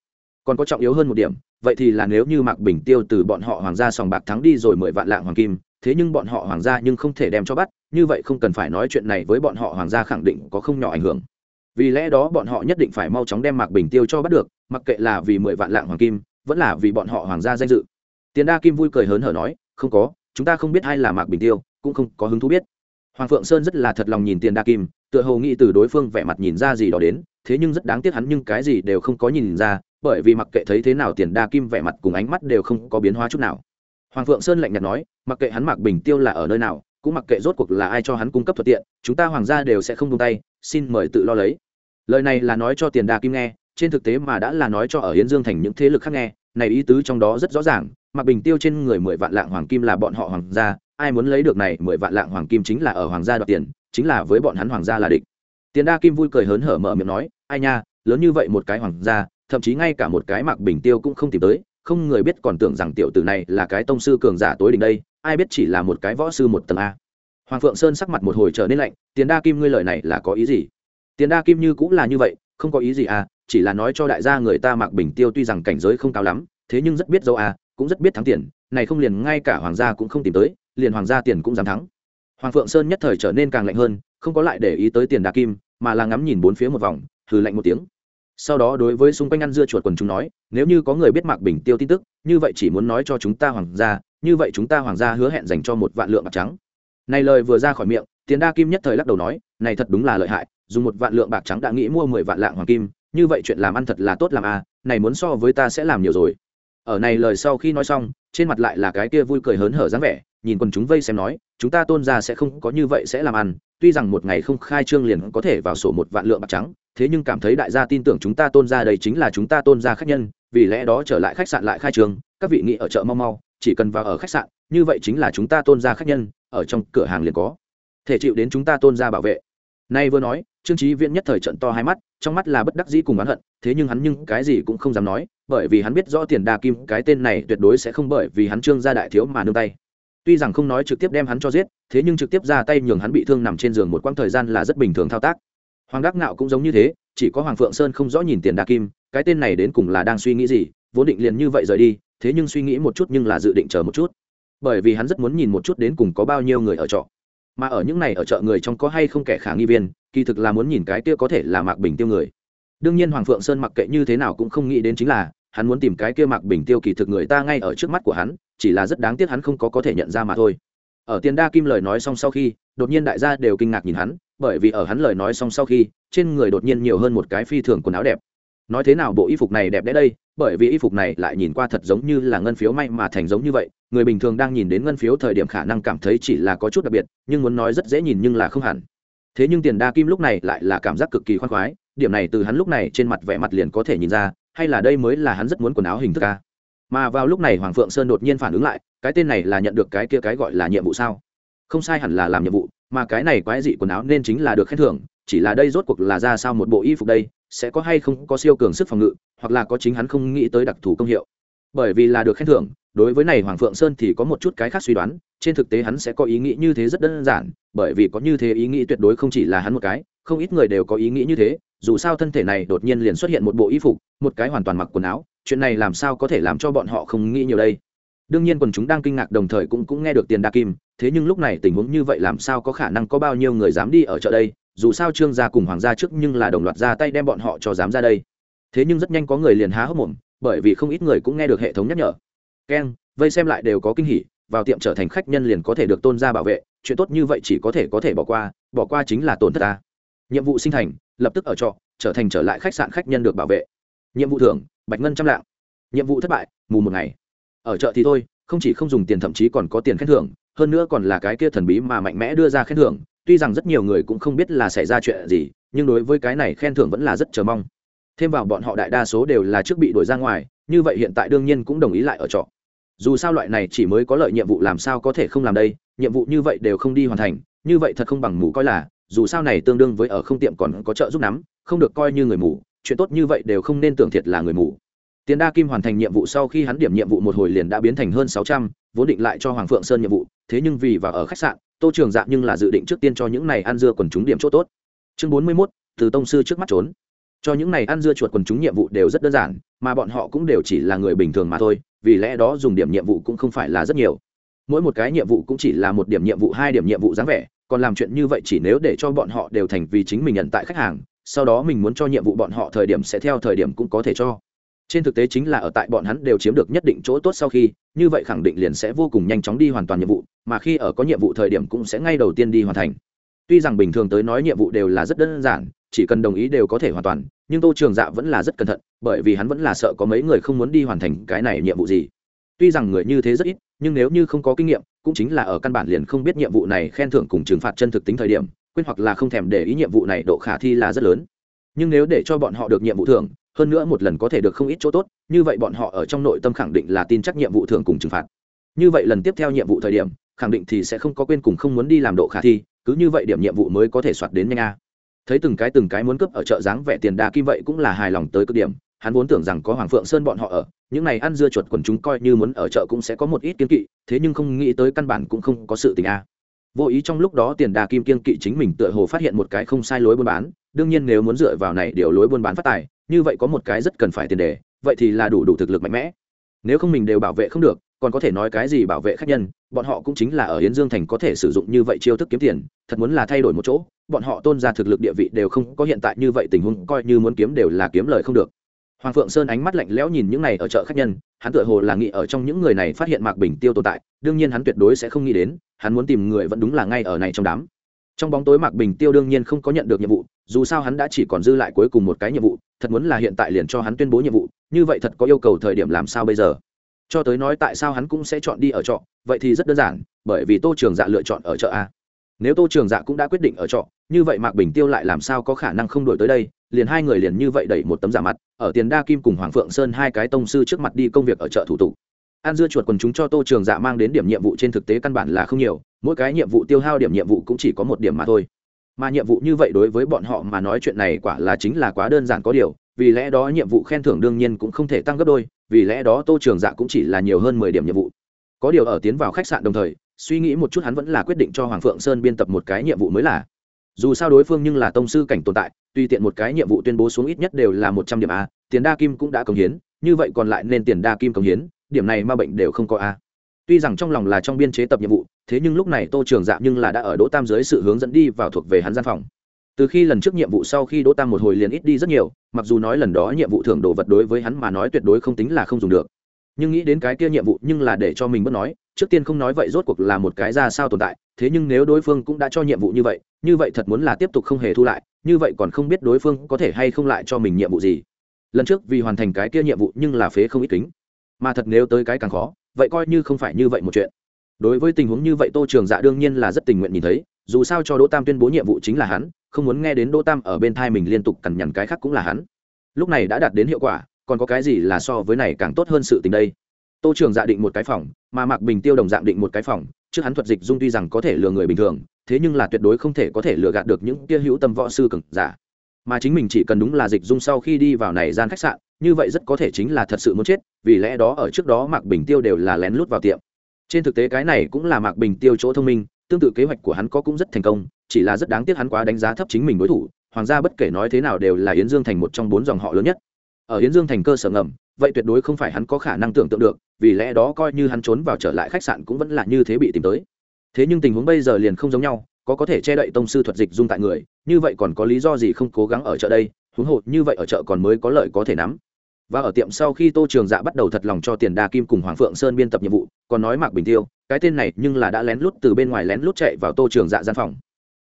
Còn có trọng yếu hơn một điểm, vậy thì là nếu như mạc bình tiêu từ bọn họ hoàng gia sòng bạc thắng đi rồi mười vạn lạng hoàng kim, thế nhưng bọn họ hoàng gia nhưng không thể đem cho bắt, như vậy không cần phải nói chuyện này với bọn họ hoàng gia khẳng định có không nhỏ ảnh hưởng. Vì lẽ đó bọn họ nhất định phải mau chóng đem mạc bình tiêu cho bắt được, mặc kệ là vì mười vạn lạng hoàng kim, vẫn là vì bọn họ hoàng gia danh dự. Tiền đa kim vui cười hớn hở nói, không có, chúng ta không biết ai là mạc bình tiêu, cũng không có hứng thú biết hoàng phượng sơn rất là thật lòng nhìn tiền đa kim, tựa hồ nghĩ từ đối phương vẻ mặt nhìn ra gì đó đến, thế nhưng rất đáng tiếc hắn nhưng cái gì đều không có nhìn ra, bởi vì mặc kệ thấy thế nào tiền đa kim vẻ mặt cùng ánh mắt đều không có biến hóa chút nào. Hoàng phượng sơn lạnh nhạt nói, mặc kệ hắn mạc bình tiêu là ở nơi nào, cũng mặc kệ rốt cuộc là ai cho hắn cung cấp thuận tiện, chúng ta hoàng gia đều sẽ không buông tay, xin mời tự lo lấy. Lời này là nói cho tiền đa kim nghe, trên thực tế mà đã là nói cho ở hiến dương thành những thế lực khác nghe, này ý tứ trong đó rất rõ ràng, mạc bình tiêu trên người mười vạn lạng hoàng kim là bọn họ hoàng gia ai muốn lấy được này mười vạn lạng hoàng kim chính là ở hoàng gia đoạt tiền, chính là với bọn hắn hoàng gia là địch. Tiền đa kim vui cười hớn hở mở miệng nói, ai nha, lớn như vậy một cái hoàng gia, thậm chí ngay cả một cái mạc bình tiêu cũng không tìm tới, không người biết còn tưởng rằng tiểu tử này là cái tông sư cường giả tối đỉnh đây, ai biết chỉ là một cái võ sư một tầng a. Hoàng phượng sơn sắc mặt một hồi trở nên lạnh, tiền đa kim ngươi lời này là có ý gì? Tiền đa kim như cũng là như vậy, không có ý gì à chỉ là nói cho đại gia người ta mạc bình tiêu tuy rằng cảnh giới không cao lắm, thế nhưng rất biết dâu à cũng rất biết thắng tiền, này không liền ngay cả hoàng gia cũng không tìm tới liền hoàng gia tiền cũng dám thắng. Hoàng phượng sơn nhất thời trở nên càng lạnh hơn, không có lại để ý tới tiền đa kim, mà là ngắm nhìn bốn phía một vòng, hừ lạnh một tiếng. Sau đó đối với xung quanh ăn dưa chuột quần chúng nói, nếu như có người biết mạc bình tiêu tin tức, như vậy chỉ muốn nói cho chúng ta hoàng gia, như vậy chúng ta hoàng gia hứa hẹn dành cho một vạn lượng bạc trắng. Này lời vừa ra khỏi miệng, tiền đa kim nhất thời lắc đầu nói, này thật đúng là lợi hại, dùng một vạn lượng bạc trắng đã nghĩ mua mười vạn lạng hoàng kim, như vậy chuyện làm ăn thật là tốt làm à này muốn so với ta sẽ làm nhiều rồi. Ở này lời sau khi nói xong, trên mặt lại là cái kia vui cười hớn hở dáng vẻ nhìn quần chúng vây xem nói, chúng ta tôn gia sẽ không có như vậy sẽ làm ăn, tuy rằng một ngày không khai trương liền có thể vào sổ một vạn lượng bạc trắng, thế nhưng cảm thấy đại gia tin tưởng chúng ta tôn gia đây chính là chúng ta tôn gia khách nhân, vì lẽ đó trở lại khách sạn lại khai trương, các vị nghị ở chợ mau mau, chỉ cần vào ở khách sạn, như vậy chính là chúng ta tôn gia khách nhân, ở trong cửa hàng liền có. Thể chịu đến chúng ta tôn gia bảo vệ. Nay vừa nói, trương trí viễn nhất thời trận to hai mắt, trong mắt là bất đắc dĩ cùng oán hận, thế nhưng hắn nhưng cái gì cũng không dám nói, bởi vì hắn biết rõ tiền đa kim cái tên này tuyệt đối sẽ không bởi vì hắn trương gia đại thiếu mà nương tay tuy rằng không nói trực tiếp đem hắn cho giết, thế nhưng trực tiếp ra tay nhường hắn bị thương nằm trên giường một quãng thời gian là rất bình thường thao tác. Hoàng đắc nạo cũng giống như thế, chỉ có hoàng phượng sơn không rõ nhìn tiền đa kim, cái tên này đến cùng là đang suy nghĩ gì, vốn định liền như vậy rời đi, thế nhưng suy nghĩ một chút nhưng là dự định chờ một chút. Bởi vì hắn rất muốn nhìn một chút đến cùng có bao nhiêu người ở trọ. Mà ở những này ở chợ người trong có hay không kẻ khả nghi viên, kỳ thực là muốn nhìn cái kia có thể là mạc bình tiêu người. Đương nhiên hoàng phượng sơn mặc kệ như thế nào cũng không nghĩ đến chính là, hắn muốn tìm cái kia mạc bình tiêu kỳ thực người ta ngay ở trước mắt của hắn chỉ là rất đáng tiếc hắn không có có thể nhận ra mà thôi. Ở tiền đa kim lời nói xong sau khi, đột nhiên đại gia đều kinh ngạc nhìn hắn, bởi vì ở hắn lời nói xong sau khi, trên người đột nhiên nhiều hơn một cái phi thường quần áo đẹp. Nói thế nào bộ y phục này đẹp đẽ đây, bởi vì y phục này lại nhìn qua thật giống như là ngân phiếu may mà thành giống như vậy, người bình thường đang nhìn đến ngân phiếu thời điểm khả năng cảm thấy chỉ là có chút đặc biệt, nhưng muốn nói rất dễ nhìn nhưng là không hẳn. Thế nhưng tiền đa kim lúc này lại là cảm giác cực kỳ khoan khoái, điểm này từ hắn lúc này trên mặt vẻ mặt liền có thể nhìn ra, hay là đây mới là hắn rất muốn quần áo hình thức ca mà vào lúc này hoàng phượng sơn đột nhiên phản ứng lại, cái tên này là nhận được cái kia cái gọi là nhiệm vụ sao? Không sai hẳn là làm nhiệm vụ, mà cái này quái dị quần áo nên chính là được khen thưởng, chỉ là đây rốt cuộc là ra sao một bộ y phục đây, sẽ có hay không có siêu cường sức phòng ngự, hoặc là có chính hắn không nghĩ tới đặc thù công hiệu. Bởi vì là được khen thưởng, đối với này hoàng phượng sơn thì có một chút cái khác suy đoán, trên thực tế hắn sẽ có ý nghĩ như thế rất đơn giản, bởi vì có như thế ý nghĩ tuyệt đối không chỉ là hắn một cái, không ít người đều có ý nghĩ như thế, dù sao thân thể này đột nhiên liền xuất hiện một bộ y phục, một cái hoàn toàn mặc quần áo chuyện này làm sao có thể làm cho bọn họ không nghĩ nhiều đây? Đương nhiên quần chúng đang kinh ngạc đồng thời cũng cũng nghe được tiền đa kim, thế nhưng lúc này tình huống như vậy làm sao có khả năng có bao nhiêu người dám đi ở chợ đây? Dù sao trương gia cùng hoàng gia trước nhưng là đồng loạt ra tay đem bọn họ cho dám ra đây. Thế nhưng rất nhanh có người liền há hốc mồm, bởi vì không ít người cũng nghe được hệ thống nhắc nhở. Keng vây xem lại đều có kinh hỉ, vào tiệm trở thành khách nhân liền có thể được tôn gia bảo vệ, chuyện tốt như vậy chỉ có thể có thể bỏ qua bỏ qua chính là tổn thất ta. Nhiệm vụ sinh thành, lập tức ở trọ, trở thành trở lại khách sạn khách nhân được bảo vệ. Nhiệm vụ thưởng bạch ngân trăm lạng. Nhiệm vụ thất bại, mù một ngày. Ở chợ thì thôi, không chỉ không dùng tiền thậm chí còn có tiền khen thưởng, hơn nữa còn là cái kia thần bí mà mạnh mẽ đưa ra khen thưởng. Tuy rằng rất nhiều người cũng không biết là xảy ra chuyện gì, nhưng đối với cái này khen thưởng vẫn là rất chờ mong. Thêm vào bọn họ đại đa số đều là trước bị đuổi ra ngoài, như vậy hiện tại đương nhiên cũng đồng ý lại ở trọ. Dù sao loại này chỉ mới có lợi nhiệm vụ làm sao có thể không làm đây, nhiệm vụ như vậy đều không đi hoàn thành, như vậy thật không bằng mù coi là, dù sao này tương đương với ở không tiệm còn có trợ giúp nắm, không được coi như người mù chuyện tốt như vậy đều không nên tưởng thiệt là người mù. Tiền đa kim hoàn thành nhiệm vụ sau khi hắn điểm nhiệm vụ một hồi liền đã biến thành hơn sáu trăm, vốn định lại cho hoàng phượng sơn nhiệm vụ, thế nhưng vì vào ở khách sạn, tô trường dạ nhưng là dự định trước tiên cho những này ăn dưa quần chúng điểm chỗ tốt. Chương bốn mươi mốt, từ tông sư trước mắt trốn. Cho những này ăn dưa chuột quần chúng nhiệm vụ đều rất đơn giản, mà bọn họ cũng đều chỉ là người bình thường mà thôi, vì lẽ đó dùng điểm nhiệm vụ cũng không phải là rất nhiều. Mỗi một cái nhiệm vụ cũng chỉ là một điểm nhiệm vụ, hai điểm nhiệm vụ dáng vẻ, còn làm chuyện như vậy chỉ nếu để cho bọn họ đều thành vì chính mình nhận tại khách hàng sau đó mình muốn cho nhiệm vụ bọn họ thời điểm sẽ theo thời điểm cũng có thể cho. Trên thực tế chính là ở tại bọn hắn đều chiếm được nhất định chỗ tốt sau khi, như vậy khẳng định liền sẽ vô cùng nhanh chóng đi hoàn toàn nhiệm vụ, mà khi ở có nhiệm vụ thời điểm cũng sẽ ngay đầu tiên đi hoàn thành. Tuy rằng bình thường tới nói nhiệm vụ đều là rất đơn giản, chỉ cần đồng ý đều có thể hoàn toàn, nhưng tô trường dạ vẫn là rất cẩn thận, bởi vì hắn vẫn là sợ có mấy người không muốn đi hoàn thành cái này nhiệm vụ gì. Tuy rằng người như thế rất ít, nhưng nếu như không có kinh nghiệm, cũng chính là ở căn bản liền không biết nhiệm vụ này khen thưởng cùng trừng phạt chân thực tính thời điểm quên hoặc là không thèm để ý nhiệm vụ này, độ khả thi là rất lớn. Nhưng nếu để cho bọn họ được nhiệm vụ thưởng, hơn nữa một lần có thể được không ít chỗ tốt, như vậy bọn họ ở trong nội tâm khẳng định là tin chắc nhiệm vụ thưởng cùng trừng phạt. Như vậy lần tiếp theo nhiệm vụ thời điểm, khẳng định thì sẽ không có quên cùng không muốn đi làm độ khả thi, cứ như vậy điểm nhiệm vụ mới có thể soạt đến nhanh a. Thấy từng cái từng cái muốn cướp ở chợ dáng vẻ tiền đa kim vậy cũng là hài lòng tới cực điểm, hắn vốn tưởng rằng có hoàng phượng sơn bọn họ ở, những này ăn dưa chuột quần chúng coi như muốn ở chợ cũng sẽ có một ít kiên kỵ, thế nhưng không nghĩ tới căn bản cũng không có sự tình a vô ý trong lúc đó tiền đà kim kiên kỵ chính mình tựa hồ phát hiện một cái không sai lối buôn bán, đương nhiên nếu muốn dựa vào này điều lối buôn bán phát tài, như vậy có một cái rất cần phải tiền đề, vậy thì là đủ đủ thực lực mạnh mẽ. Nếu không mình đều bảo vệ không được, còn có thể nói cái gì bảo vệ khách nhân, bọn họ cũng chính là ở yến dương thành có thể sử dụng như vậy chiêu thức kiếm tiền, thật muốn là thay đổi một chỗ, bọn họ tôn ra thực lực địa vị đều không có hiện tại như vậy tình huống, coi như muốn kiếm đều là kiếm lời không được hoàng phượng sơn ánh mắt lạnh lẽo nhìn những này ở chợ khách nhân, hắn tựa hồ là nghĩ ở trong những người này phát hiện mạc bình tiêu tồn tại, đương nhiên hắn tuyệt đối sẽ không nghĩ đến, hắn muốn tìm người vẫn đúng là ngay ở này trong đám. Trong bóng tối mạc bình tiêu đương nhiên không có nhận được nhiệm vụ, dù sao hắn đã chỉ còn dư lại cuối cùng một cái nhiệm vụ, thật muốn là hiện tại liền cho hắn tuyên bố nhiệm vụ, như vậy thật có yêu cầu thời điểm làm sao bây giờ? Cho tới nói tại sao hắn cũng sẽ chọn đi ở trọ, vậy thì rất đơn giản, bởi vì tô trường dạ lựa chọn ở chợ a nếu tô trường dạ cũng đã quyết định ở trọ, như vậy mạc bình tiêu lại làm sao có khả năng không đổi tới đây? Liền hai người liền như vậy đẩy một tấm giả mặt, ở tiền đa kim cùng hoàng phượng sơn hai cái tông sư trước mặt đi công việc ở chợ thủ tục. An dưa chuột quần chúng cho tô trường dạ mang đến điểm nhiệm vụ trên thực tế căn bản là không nhiều, mỗi cái nhiệm vụ tiêu hao điểm nhiệm vụ cũng chỉ có một điểm mà thôi. Mà nhiệm vụ như vậy đối với bọn họ mà nói chuyện này quả là chính là quá đơn giản có điều, vì lẽ đó nhiệm vụ khen thưởng đương nhiên cũng không thể tăng gấp đôi, vì lẽ đó tô trường dạ cũng chỉ là nhiều hơn mười điểm nhiệm vụ. Có điều ở tiến vào khách sạn đồng thời suy nghĩ một chút hắn vẫn là quyết định cho hoàng phượng sơn biên tập một cái nhiệm vụ mới là. Dù sao đối phương nhưng là tông sư cảnh tồn tại tùy tiện một cái nhiệm vụ tuyên bố xuống ít nhất đều là một trăm điểm a, tiền đa kim cũng đã công hiến, như vậy còn lại nên tiền đa kim công hiến, điểm này ma bệnh đều không có a. Tuy rằng trong lòng là trong biên chế tập nhiệm vụ, thế nhưng lúc này tô trường dạ nhưng là đã ở đỗ tam dưới sự hướng dẫn đi vào thuộc về hắn gian phòng. Từ khi lần trước nhiệm vụ sau khi đỗ tam một hồi liền ít đi rất nhiều, mặc dù nói lần đó nhiệm vụ thưởng đồ vật đối với hắn mà nói tuyệt đối không tính là không dùng được. Nhưng nghĩ đến cái kia nhiệm vụ nhưng là để cho mình bất nói trước tiên không nói vậy rốt cuộc là một cái ra sao tồn tại, thế nhưng nếu đối phương cũng đã cho nhiệm vụ như vậy như vậy thật muốn là tiếp tục không hề thu lại, như vậy còn không biết đối phương có thể hay không lại cho mình nhiệm vụ gì. Lần trước vì hoàn thành cái kia nhiệm vụ nhưng là phế không ít kính. Mà thật nếu tới cái càng khó, vậy coi như không phải như vậy một chuyện. Đối với tình huống như vậy tô trường dạ đương nhiên là rất tình nguyện nhìn thấy, dù sao cho đỗ tam tuyên bố nhiệm vụ chính là hắn, không muốn nghe đến đỗ tam ở bên thai mình liên tục cằn nhằn cái khác cũng là hắn. Lúc này đã đạt đến hiệu quả, còn có cái gì là so với này càng tốt hơn sự tình đây? Tô trường dạ định một cái phòng, mà mạc bình tiêu đồng dạng định một cái phòng, trước hắn thuật dịch dung tuy rằng có thể lừa người bình thường, thế nhưng là tuyệt đối không thể có thể lừa gạt được những kia hữu tâm võ sư cực giả. Mà chính mình chỉ cần đúng là dịch dung sau khi đi vào này gian khách sạn, như vậy rất có thể chính là thật sự muốn chết, vì lẽ đó ở trước đó mạc bình tiêu đều là lén lút vào tiệm. Trên thực tế cái này cũng là mạc bình tiêu chỗ thông minh, tương tự kế hoạch của hắn có cũng rất thành công, chỉ là rất đáng tiếc hắn quá đánh giá thấp chính mình đối thủ, hoàng gia bất kể nói thế nào đều là yến dương thành một trong bốn dòng họ lớn nhất. Ở yến dương thành cơ sở ngầm vậy tuyệt đối không phải hắn có khả năng tưởng tượng được, vì lẽ đó coi như hắn trốn vào trở lại khách sạn cũng vẫn là như thế bị tìm tới. Thế nhưng tình huống bây giờ liền không giống nhau, có có thể che đậy tông sư thuật dịch dung tại người, như vậy còn có lý do gì không cố gắng ở chợ đây, huống hồ như vậy ở chợ còn mới có lợi có thể nắm. Và ở tiệm sau khi tô trường dạ bắt đầu thật lòng cho tiền đa kim cùng hoàng phượng sơn biên tập nhiệm vụ, còn nói mạc bình tiêu, cái tên này nhưng là đã lén lút từ bên ngoài lén lút chạy vào tô trường dạ gian phòng.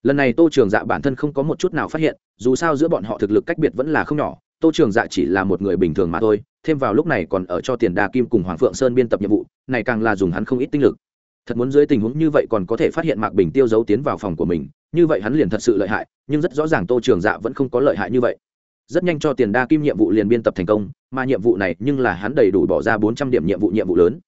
Lần này tô trường dạ bản thân không có một chút nào phát hiện, dù sao giữa bọn họ thực lực cách biệt vẫn là không nhỏ tô trường dạ chỉ là một người bình thường mà thôi, thêm vào lúc này còn ở cho tiền đa kim cùng hoàng phượng sơn biên tập nhiệm vụ, này càng là dùng hắn không ít tinh lực. Thật muốn dưới tình huống như vậy còn có thể phát hiện mạc bình tiêu giấu tiến vào phòng của mình, như vậy hắn liền thật sự lợi hại, nhưng rất rõ ràng tô trường dạ vẫn không có lợi hại như vậy. Rất nhanh cho tiền đa kim nhiệm vụ liền biên tập thành công, mà nhiệm vụ này nhưng là hắn đầy đủ bỏ ra bốn trăm điểm nhiệm vụ nhiệm vụ lớn.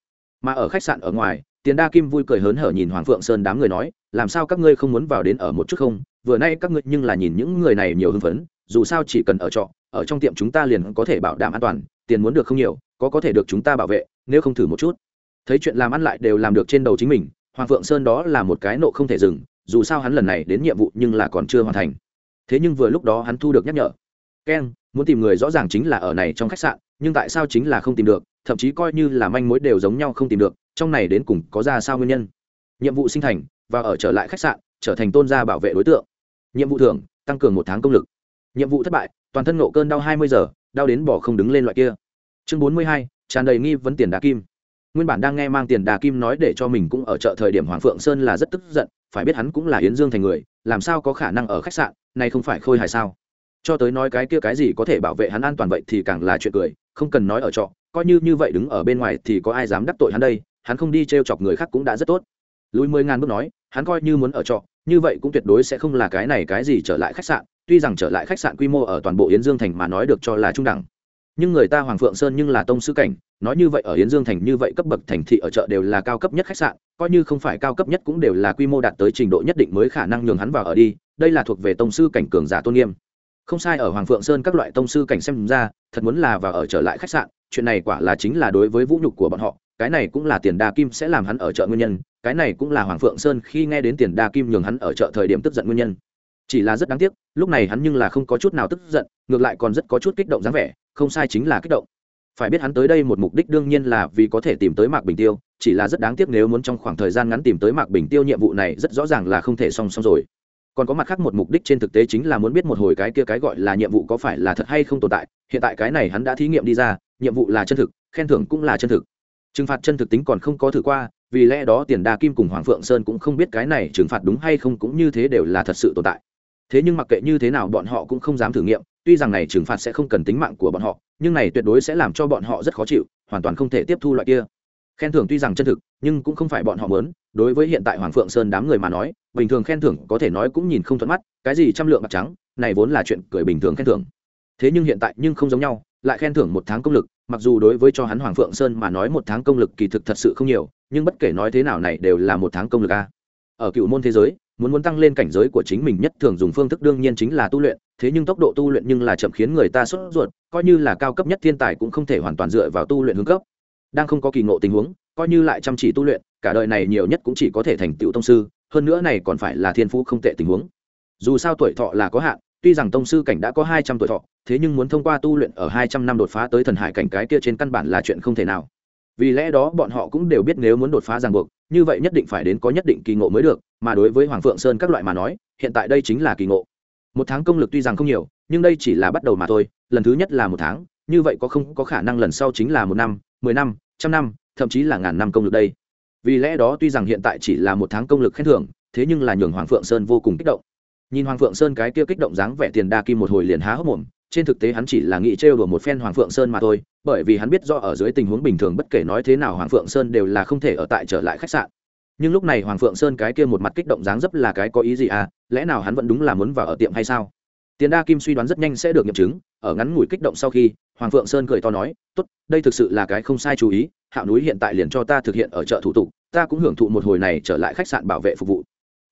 Mà ở khách sạn ở ngoài, tiền đa kim vui cười hớn hở nhìn hoàng phượng sơn đám người nói, làm sao các ngươi không muốn vào đến ở một chút không? Vừa nay các ngươi nhưng là nhìn những người này nhiều hưng phấn, dù sao chỉ cần ở trọ ở trong tiệm chúng ta liền có thể bảo đảm an toàn, tiền muốn được không nhiều, có có thể được chúng ta bảo vệ, nếu không thử một chút. Thấy chuyện làm ăn lại đều làm được trên đầu chính mình, hoàng phượng sơn đó là một cái nộ không thể dừng, dù sao hắn lần này đến nhiệm vụ nhưng là còn chưa hoàn thành. Thế nhưng vừa lúc đó hắn thu được nhắc nhở. Ken, muốn tìm người rõ ràng chính là ở này trong khách sạn, nhưng tại sao chính là không tìm được, thậm chí coi như là manh mối đều giống nhau không tìm được, trong này đến cùng có ra sao nguyên nhân? Nhiệm vụ sinh thành và ở trở lại khách sạn, trở thành tôn gia bảo vệ đối tượng. Nhiệm vụ thưởng, tăng cường một tháng công lực. Nhiệm vụ thất bại toàn thân nộ cơn đau hai mươi giờ, đau đến bỏ không đứng lên loại kia. Chương bốn mươi hai, tràn đầy nghi vấn tiền đà kim. Nguyên bản đang nghe mang tiền đà kim nói để cho mình cũng ở chợ thời điểm hoàng phượng sơn là rất tức giận, phải biết hắn cũng là yến dương thành người, làm sao có khả năng ở khách sạn này không phải khôi hài sao? Cho tới nói cái kia cái gì có thể bảo vệ hắn an toàn vậy thì càng là chuyện cười, không cần nói ở trọ, coi như như vậy đứng ở bên ngoài thì có ai dám đắc tội hắn đây, hắn không đi t r e o chọc người khác cũng đã rất tốt. Lùi mười ngàn bước nói, hắn coi như muốn ở trọ, như vậy cũng tuyệt đối sẽ không là cái này cái gì trở lại khách sạn tuy rằng trở lại khách sạn quy mô ở toàn bộ yến dương thành mà nói được cho là trung đẳng, nhưng người ta hoàng phượng sơn nhưng là tông sư cảnh, nói như vậy ở yến dương thành như vậy cấp bậc thành thị ở chợ đều là cao cấp nhất khách sạn, coi như không phải cao cấp nhất cũng đều là quy mô đạt tới trình độ nhất định mới khả năng nhường hắn vào ở đi, đây là thuộc về tông sư cảnh cường giả tôn nghiêm. Không sai ở hoàng phượng sơn các loại tông sư cảnh xem ra, thật muốn là vào ở trở lại khách sạn, chuyện này quả là chính là đối với vũ nhục của bọn họ, cái này cũng là tiền đa kim sẽ làm hắn ở chợ nguyên nhân, cái này cũng là hoàng phượng sơn khi nghe đến tiền đa kim nhường hắn ở chợ thời điểm tức giận nguyên nhân chỉ là rất đáng tiếc, lúc này hắn nhưng là không có chút nào tức giận, ngược lại còn rất có chút kích động dáng vẻ, không sai chính là kích động. Phải biết hắn tới đây một mục đích đương nhiên là vì có thể tìm tới mạc bình tiêu, chỉ là rất đáng tiếc nếu muốn trong khoảng thời gian ngắn tìm tới mạc bình tiêu nhiệm vụ này rất rõ ràng là không thể song song rồi. Còn có mặt khác một mục đích trên thực tế chính là muốn biết một hồi cái kia cái gọi là nhiệm vụ có phải là thật hay không tồn tại, hiện tại cái này hắn đã thí nghiệm đi ra, nhiệm vụ là chân thực, khen thưởng cũng là chân thực. Trừng phạt chân thực tính còn không có thử qua, vì lẽ đó tiền đa kim cùng hoàng phượng sơn cũng không biết cái này trừng phạt đúng hay không cũng như thế đều là thật sự tồn tại thế nhưng mặc kệ như thế nào, bọn họ cũng không dám thử nghiệm, tuy rằng này trừng phạt sẽ không cần tính mạng của bọn họ, nhưng này tuyệt đối sẽ làm cho bọn họ rất khó chịu, hoàn toàn không thể tiếp thu loại kia. Khen thưởng tuy rằng chân thực, nhưng cũng không phải bọn họ mớn đối với hiện tại hoàng phượng sơn đám người mà nói, bình thường khen thưởng có thể nói cũng nhìn không thuận mắt, cái gì trăm lượng bạc trắng, này vốn là chuyện cười bình thường khen thưởng. Thế nhưng hiện tại nhưng không giống nhau, lại khen thưởng một tháng công lực, mặc dù đối với cho hắn hoàng phượng sơn mà nói một tháng công lực kỳ thực thật sự không nhiều, nhưng bất kể nói thế nào này đều là một tháng công lực a. Ở cựu môn thế giới muốn muốn tăng lên cảnh giới của chính mình nhất thường dùng phương thức đương nhiên chính là tu luyện, thế nhưng tốc độ tu luyện nhưng là chậm khiến người ta sốt ruột, coi như là cao cấp nhất thiên tài cũng không thể hoàn toàn dựa vào tu luyện hướng cấp. Đang không có kỳ ngộ tình huống, coi như lại chăm chỉ tu luyện, cả đời này nhiều nhất cũng chỉ có thể thành tựu tông sư, hơn nữa này còn phải là thiên phú không tệ tình huống. Dù sao tuổi thọ là có hạn, tuy rằng tông sư cảnh đã có hai trăm tuổi thọ, thế nhưng muốn thông qua tu luyện ở hai trăm năm đột phá tới thần hải cảnh cái kia trên căn bản là chuyện không thể nào vì lẽ đó bọn họ cũng đều biết nếu muốn đột phá ràng buộc, như vậy nhất định phải đến có nhất định kỳ ngộ mới được, mà đối với hoàng phượng sơn các loại mà nói, hiện tại đây chính là kỳ ngộ. Một tháng công lực tuy rằng không nhiều, nhưng đây chỉ là bắt đầu mà thôi, lần thứ nhất là một tháng, như vậy có không có khả năng lần sau chính là một năm, mười năm, trăm năm, thậm chí là ngàn năm công lực đây. Vì lẽ đó tuy rằng hiện tại chỉ là một tháng công lực khen thưởng, thế nhưng là nhường hoàng phượng sơn vô cùng kích động. Nhìn hoàng phượng sơn cái kia kích động dáng vẻ tiền đa kim một hồi liền há hốc mồm trên thực tế hắn chỉ là nghĩ trêu đùa một phen hoàng phượng sơn mà thôi, bởi vì hắn biết do ở dưới tình huống bình thường bất kể nói thế nào hoàng phượng sơn đều là không thể ở tại trở lại khách sạn. Nhưng lúc này hoàng phượng sơn cái kia một mặt kích động dáng dấp là cái có ý gì à lẽ nào hắn vẫn đúng là muốn vào ở tiệm hay sao? Tiền đa kim suy đoán rất nhanh sẽ được nghiệm chứng, ở ngắn ngủi kích động sau khi, hoàng phượng sơn cười to nói, tốt, đây thực sự là cái không sai chú ý, hạo núi hiện tại liền cho ta thực hiện ở chợ thủ tục, ta cũng hưởng thụ một hồi này trở lại khách sạn bảo vệ phục vụ.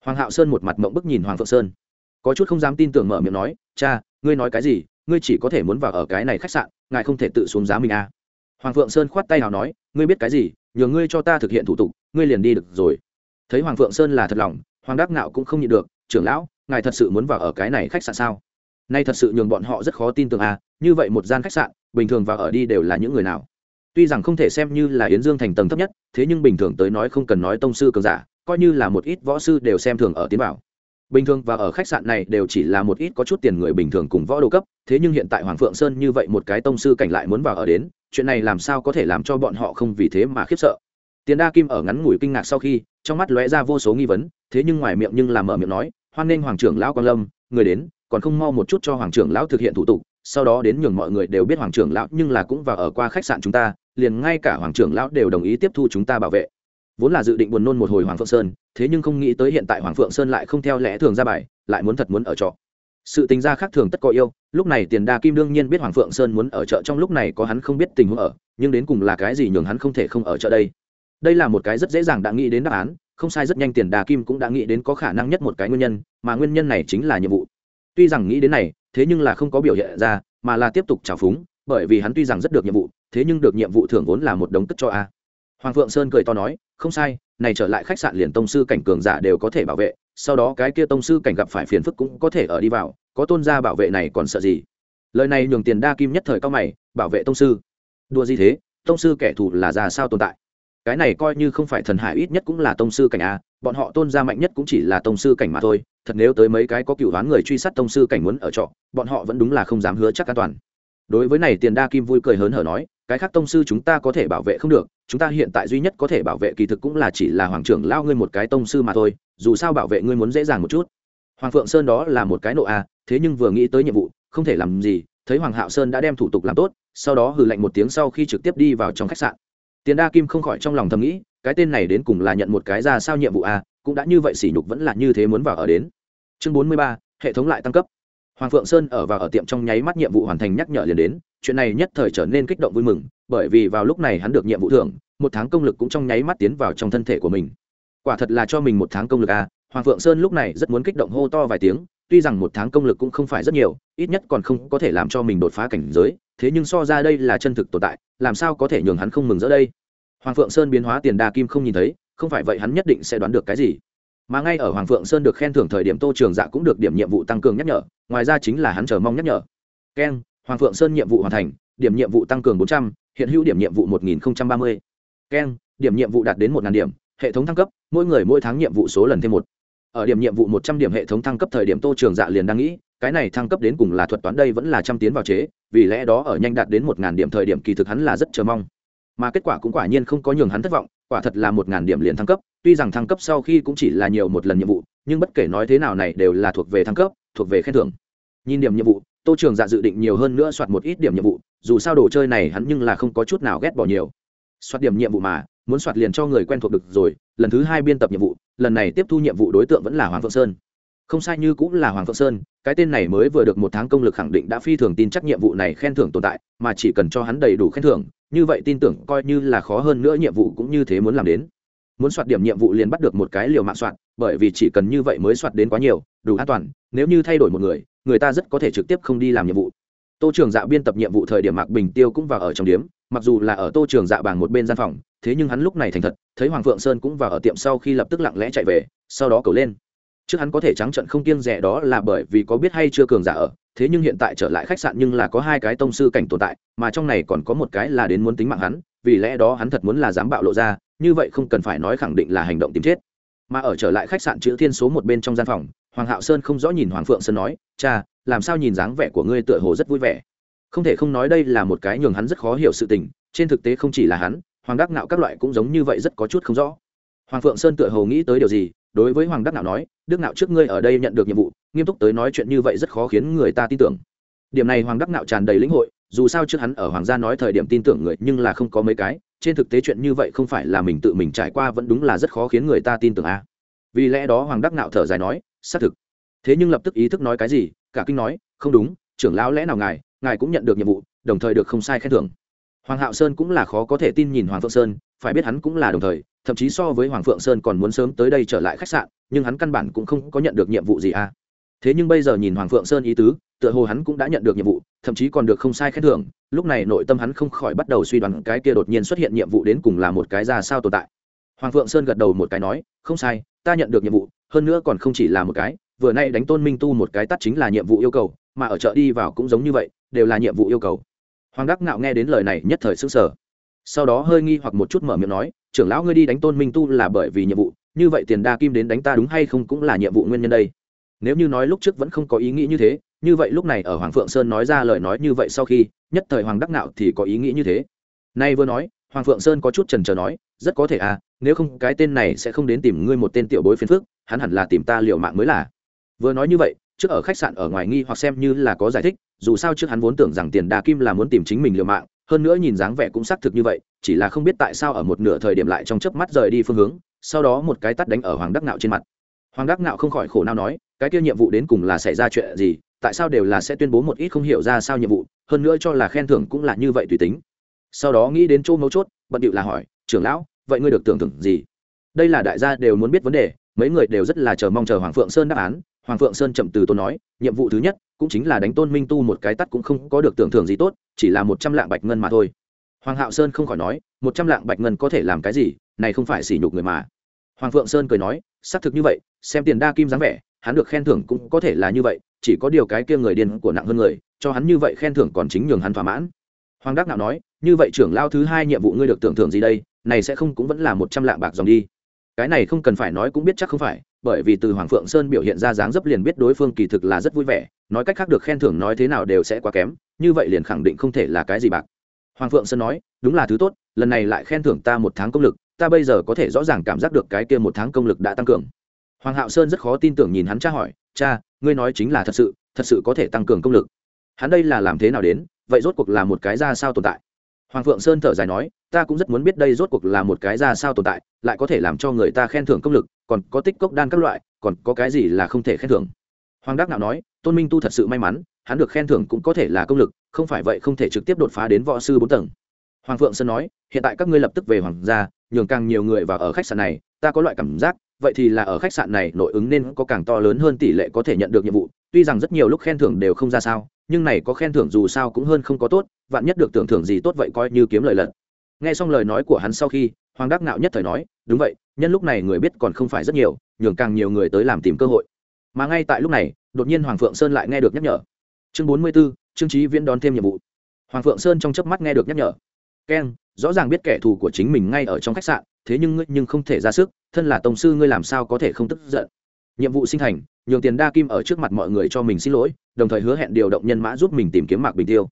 Hoàng hạo sơn một mặt mộng bức nhìn hoàng phượng sơn. Có chút không dám tin tưởng mở miệng nói, cha, ngươi nói cái gì? Ngươi chỉ có thể muốn vào ở cái này khách sạn, ngài không thể tự xuống giá mình à. hoàng phượng sơn khoát tay nào nói, ngươi biết cái gì, nhờ ngươi cho ta thực hiện thủ tục, ngươi liền đi được rồi. Thấy hoàng phượng sơn là thật lòng, hoàng đắc nạo cũng không nhịn được, trưởng lão, ngài thật sự muốn vào ở cái này khách sạn sao? Nay thật sự nhường bọn họ rất khó tin tưởng à như vậy một gian khách sạn, bình thường vào ở đi đều là những người nào? Tuy rằng không thể xem như là yến dương thành tầng thấp nhất, thế nhưng bình thường tới nói không cần nói tông sư cường giả, coi như là một ít võ sư đều xem thường ở tiến bảo bình thường và ở khách sạn này đều chỉ là một ít có chút tiền người bình thường cùng võ đồ cấp, thế nhưng hiện tại hoàng phượng sơn như vậy một cái tông sư cảnh lại muốn vào ở đến, chuyện này làm sao có thể làm cho bọn họ không vì thế mà khiếp sợ. Tiền đa kim ở ngắn ngủi kinh ngạc sau khi, trong mắt lóe ra vô số nghi vấn, thế nhưng ngoài miệng nhưng làm mở miệng nói, hoan nghênh hoàng trưởng lão quan lâm, người đến, còn không mau một chút cho hoàng trưởng lão thực hiện thủ tục, sau đó đến nhường mọi người đều biết hoàng trưởng lão nhưng là cũng vào ở qua khách sạn chúng ta, liền ngay cả hoàng trưởng lão đều đồng ý tiếp thu chúng ta bảo vệ vốn là dự định buồn nôn một hồi hoàng phượng sơn, thế nhưng không nghĩ tới hiện tại hoàng phượng sơn lại không theo lẽ thường ra bài, lại muốn thật muốn ở trọ. Sự tình ra khác thường tất có yêu, lúc này tiền đa kim đương nhiên biết hoàng phượng sơn muốn ở chợ trong lúc này có hắn không biết tình huống ở, nhưng đến cùng là cái gì nhường hắn không thể không ở chợ đây. Đây là một cái rất dễ dàng đã nghĩ đến đáp án, không sai rất nhanh tiền đa kim cũng đã nghĩ đến có khả năng nhất một cái nguyên nhân, mà nguyên nhân này chính là nhiệm vụ. Tuy rằng nghĩ đến này, thế nhưng là không có biểu hiện ra, mà là tiếp tục trào phúng, bởi vì hắn tuy rằng rất được nhiệm vụ, thế nhưng được nhiệm vụ thưởng vốn là một đống tức cho a. Hoàng phượng sơn cười to nói không sai, này trở lại khách sạn liền tông sư cảnh cường giả đều có thể bảo vệ, sau đó cái kia tông sư cảnh gặp phải phiền phức cũng có thể ở đi vào, có tôn gia bảo vệ này còn sợ gì? Lời này nhường tiền đa kim nhất thời cao mày, bảo vệ tông sư. Đua gì thế? Tông sư kẻ thù là ra sao tồn tại? Cái này coi như không phải thần hải ít nhất cũng là tông sư cảnh a, bọn họ tôn gia mạnh nhất cũng chỉ là tông sư cảnh mà thôi, thật nếu tới mấy cái có cựu đoán người truy sát tông sư cảnh muốn ở trọ, bọn họ vẫn đúng là không dám hứa chắc an toàn. Đối với này tiền đa kim vui cười hớn hở nói, cái khác tông sư chúng ta có thể bảo vệ không được chúng ta hiện tại duy nhất có thể bảo vệ kỳ thực cũng là chỉ là hoàng trưởng lao ngươi một cái tông sư mà thôi, dù sao bảo vệ ngươi muốn dễ dàng một chút. Hoàng phượng sơn đó là một cái nộ a, thế nhưng vừa nghĩ tới nhiệm vụ, không thể làm gì, thấy hoàng hạo sơn đã đem thủ tục làm tốt, sau đó hừ lạnh một tiếng sau khi trực tiếp đi vào trong khách sạn. Tiền đa kim không khỏi trong lòng thầm nghĩ, cái tên này đến cùng là nhận một cái ra sao nhiệm vụ a, cũng đã như vậy sỉ nhục vẫn là như thế muốn vào ở đến. Chương bốn mươi ba, hệ thống lại tăng cấp. Hoàng phượng sơn ở vào ở tiệm trong nháy mắt nhiệm vụ hoàn thành nhắc nhở liền đến chuyện này nhất thời trở nên kích động vui mừng, bởi vì vào lúc này hắn được nhiệm vụ thưởng, một tháng công lực cũng trong nháy mắt tiến vào trong thân thể của mình. Quả thật là cho mình một tháng công lực à hoàng phượng sơn lúc này rất muốn kích động hô to vài tiếng, tuy rằng một tháng công lực cũng không phải rất nhiều, ít nhất còn không có thể làm cho mình đột phá cảnh giới, thế nhưng so ra đây là chân thực tồn tại, làm sao có thể nhường hắn không mừng giữa đây? Hoàng phượng sơn biến hóa tiền đa kim không nhìn thấy, không phải vậy hắn nhất định sẽ đoán được cái gì. Mà ngay ở hoàng phượng sơn được khen thưởng thời điểm tô trường dạ cũng được điểm nhiệm vụ tăng cường nhắc nhở, ngoài ra chính là hắn chờ mong nhắc nhở. Keng hoàng phượng sơn nhiệm vụ hoàn thành, điểm nhiệm vụ tăng cường bốn trăm, hiện hữu điểm nhiệm vụ một nghìn ba mươi. Keng, điểm nhiệm vụ đạt đến một điểm, hệ thống thăng cấp, mỗi người mỗi tháng nhiệm vụ số lần thêm một. Ở điểm nhiệm vụ một trăm điểm hệ thống thăng cấp thời điểm tô trường dạ liền đang nghĩ, cái này thăng cấp đến cùng là thuật toán đây vẫn là trăm tiến vào chế, vì lẽ đó ở nhanh đạt đến một điểm thời điểm kỳ thực hắn là rất chờ mong. Mà kết quả cũng quả nhiên không có nhường hắn thất vọng, quả thật là một điểm liền thăng cấp, tuy rằng thăng cấp sau khi cũng chỉ là nhiều một lần nhiệm vụ, nhưng bất kể nói thế nào này đều là thuộc về thăng cấp, thuộc về khen thưởng. Nhìn điểm nhiệm vụ tô trường dạ dự định nhiều hơn nữa soạt một ít điểm nhiệm vụ, dù sao đồ chơi này hắn nhưng là không có chút nào ghét bỏ nhiều. Soạt điểm nhiệm vụ mà, muốn soạt liền cho người quen thuộc được rồi, lần thứ hai biên tập nhiệm vụ, lần này tiếp thu nhiệm vụ đối tượng vẫn là hoàng phượng sơn. Không sai như cũng là hoàng phượng sơn, cái tên này mới vừa được một tháng công lực khẳng định đã phi thường tin chắc nhiệm vụ này khen thưởng tồn tại, mà chỉ cần cho hắn đầy đủ khen thưởng, như vậy tin tưởng coi như là khó hơn nữa nhiệm vụ cũng như thế muốn làm đến. Muốn soạt điểm nhiệm vụ liền bắt được một cái liều mạng soạt, bởi vì chỉ cần như vậy mới soạt đến quá nhiều, đủ an toàn, nếu như thay đổi một người người ta rất có thể trực tiếp không đi làm nhiệm vụ. Tô trường dạ biên tập nhiệm vụ thời điểm mạc bình tiêu cũng vào ở trong điếm, mặc dù là ở tô trường dạ bảng một bên gian phòng, thế nhưng hắn lúc này thành thật, thấy hoàng phượng sơn cũng vào ở tiệm sau khi lập tức lặng lẽ chạy về, sau đó cầu lên. Trước hắn có thể trắng trận không kiêng rẻ đó là bởi vì có biết hay chưa cường giả ở, thế nhưng hiện tại trở lại khách sạn nhưng là có hai cái tông sư cảnh tồn tại, mà trong này còn có một cái là đến muốn tính mạng hắn, vì lẽ đó hắn thật muốn là dám bạo lộ ra, như vậy không cần phải nói khẳng định là hành động tìm chết. Mà ở trở lại khách sạn chữ thiên số một bên trong gian phòng hoàng hạo sơn không rõ nhìn hoàng phượng sơn nói, cha, làm sao nhìn dáng vẻ của ngươi tựa hồ rất vui vẻ? Không thể không nói đây là một cái nhường hắn rất khó hiểu sự tình, trên thực tế không chỉ là hắn, hoàng đắc nạo các loại cũng giống như vậy rất có chút không rõ. Hoàng phượng sơn tựa hồ nghĩ tới điều gì, đối với hoàng đắc nạo nói, đức nạo trước ngươi ở đây nhận được nhiệm vụ, nghiêm túc tới nói chuyện như vậy rất khó khiến người ta tin tưởng. Điểm này hoàng đắc nạo tràn đầy lĩnh hội, dù sao trước hắn ở hoàng gia nói thời điểm tin tưởng người nhưng là không có mấy cái, trên thực tế chuyện như vậy không phải là mình tự mình trải qua vẫn đúng là rất khó khiến người ta tin tưởng a. Vì lẽ đó hoàng đắc nạo thở dài nói xác thực. Thế nhưng lập tức ý thức nói cái gì, cả kinh nói, không đúng, trưởng lão lẽ nào ngài ngài cũng nhận được nhiệm vụ, đồng thời được không sai khen thưởng. Hoàng hạo sơn cũng là khó có thể tin nhìn hoàng phượng sơn, phải biết hắn cũng là đồng thời, thậm chí so với hoàng phượng sơn còn muốn sớm tới đây trở lại khách sạn, nhưng hắn căn bản cũng không có nhận được nhiệm vụ gì à. Thế nhưng bây giờ nhìn hoàng phượng sơn ý tứ, tựa hồ hắn cũng đã nhận được nhiệm vụ, thậm chí còn được không sai khen thưởng, lúc này nội tâm hắn không khỏi bắt đầu suy đoán cái kia đột nhiên xuất hiện nhiệm vụ đến cùng là một cái ra sao tồn tại. Hoàng phượng sơn gật đầu một cái nói, không sai, ta nhận được nhiệm vụ hơn nữa còn không chỉ là một cái, vừa nay đánh tôn minh tu một cái tắt chính là nhiệm vụ yêu cầu, mà ở chợ đi vào cũng giống như vậy, đều là nhiệm vụ yêu cầu. Hoàng đắc ngạo nghe đến lời này nhất thời s ư n g sở sau đó hơi nghi hoặc một chút mở miệng nói, trưởng lão ngươi đi đánh tôn minh tu là bởi vì nhiệm vụ, như vậy tiền đa kim đến đánh ta đúng hay không cũng là nhiệm vụ nguyên nhân đây. Nếu như nói lúc trước vẫn không có ý nghĩ như thế, như vậy lúc này ở hoàng phượng sơn nói ra lời nói như vậy sau khi, nhất thời hoàng đắc nạo thì có ý nghĩ như thế. Nay vừa nói hoàng phượng sơn có chút trần trờ nói rất có thể à nếu không cái tên này sẽ không đến tìm ngươi một tên tiểu bối phiền phức, hắn hẳn là tìm ta liệu mạng mới là. Vừa nói như vậy trước ở khách sạn ở ngoài nghi hoặc xem như là có giải thích dù sao trước hắn vốn tưởng rằng tiền đa kim là muốn tìm chính mình liều mạng hơn nữa nhìn dáng vẻ cũng xác thực như vậy chỉ là không biết tại sao ở một nửa thời điểm lại trong chớp mắt rời đi phương hướng sau đó một cái tắt đánh ở hoàng đắc nạo trên mặt. Hoàng đắc nạo không khỏi khổ nào nói cái kia nhiệm vụ đến cùng là xảy ra chuyện gì tại sao đều là sẽ tuyên bố một ít không hiểu ra sao nhiệm vụ hơn nữa cho là khen thưởng cũng là như vậy tùy tính sau đó nghĩ đến chỗ mấu chốt, bận điệu là hỏi, trưởng lão, vậy ngươi được tưởng thưởng gì? Đây là đại gia đều muốn biết vấn đề, mấy người đều rất là chờ mong chờ hoàng phượng sơn đáp án. Hoàng phượng sơn chậm từ tôn nói, nhiệm vụ thứ nhất cũng chính là đánh tôn minh tu một cái tắt cũng không có được tưởng thưởng gì tốt, chỉ là một trăm lạng bạch ngân mà thôi. Hoàng hạo sơn không khỏi nói, một trăm lạng bạch ngân có thể làm cái gì? Này không phải sỉ nhục người mà. Hoàng phượng sơn cười nói, xác thực như vậy, xem tiền đa kim dáng vẻ, hắn được khen thưởng cũng có thể là như vậy, chỉ có điều cái kia người điên của nặng hơn người, cho hắn như vậy khen thưởng còn chính nhường hắn thỏa mãn. Hoàng đắc nạo nói như vậy trưởng lao thứ hai nhiệm vụ ngươi được tưởng thưởng gì đây, này sẽ không cũng vẫn là một trăm lạng bạc dòng đi. Cái này không cần phải nói cũng biết chắc không phải, bởi vì từ hoàng phượng sơn biểu hiện ra dáng dấp liền biết đối phương kỳ thực là rất vui vẻ, nói cách khác được khen thưởng nói thế nào đều sẽ quá kém, như vậy liền khẳng định không thể là cái gì bạc. Hoàng phượng sơn nói, đúng là thứ tốt, lần này lại khen thưởng ta một tháng công lực, ta bây giờ có thể rõ ràng cảm giác được cái kia một tháng công lực đã tăng cường. Hoàng hạo sơn rất khó tin tưởng nhìn hắn cha hỏi, cha, ngươi nói chính là thật sự thật sự có thể tăng cường công lực. Hắn đây là làm thế nào đến, vậy rốt cuộc là một cái ra sao tồn tại? Hoàng phượng sơn thở dài nói, ta cũng rất muốn biết đây rốt cuộc là một cái ra sao tồn tại, lại có thể làm cho người ta khen thưởng công lực, còn có tích cốc đan các loại, còn có cái gì là không thể khen thưởng? Hoàng đắc nạo nói, tôn minh tu thật sự may mắn, hắn được khen thưởng cũng có thể là công lực, không phải vậy không thể trực tiếp đột phá đến võ sư bốn tầng. Hoàng phượng sơn nói, hiện tại các ngươi lập tức về hoàng gia, nhường càng nhiều người vào ở khách sạn này, ta có loại cảm giác vậy thì là ở khách sạn này nội ứng nên có càng to lớn hơn tỷ lệ có thể nhận được nhiệm vụ. Tuy rằng rất nhiều lúc khen thưởng đều không ra sao, nhưng này có khen thưởng dù sao cũng hơn không có tốt, vạn nhất được tưởng thưởng gì tốt vậy coi như kiếm lời lận. Nghe xong lời nói của hắn sau khi, hoàng đắc nạo nhất thời nói, đúng vậy, nhân lúc này người biết còn không phải rất nhiều, nhường càng nhiều người tới làm tìm cơ hội. Mà ngay tại lúc này, đột nhiên hoàng phượng sơn lại nghe được nhắc nhở. Chương bốn mươi b ố trương trí viễn đón thêm nhiệm vụ. Hoàng phượng sơn trong chớp mắt nghe được nhắc nhở. Keng rõ ràng biết kẻ thù của chính mình ngay ở trong khách sạn thế nhưng ngươi nhưng không thể ra sức, thân là tổng sư ngươi làm sao có thể không tức giận? Nhiệm vụ sinh thành, nhường tiền đa kim ở trước mặt mọi người cho mình xin lỗi, đồng thời hứa hẹn điều động nhân mã giúp mình tìm kiếm mạc bình tiêu.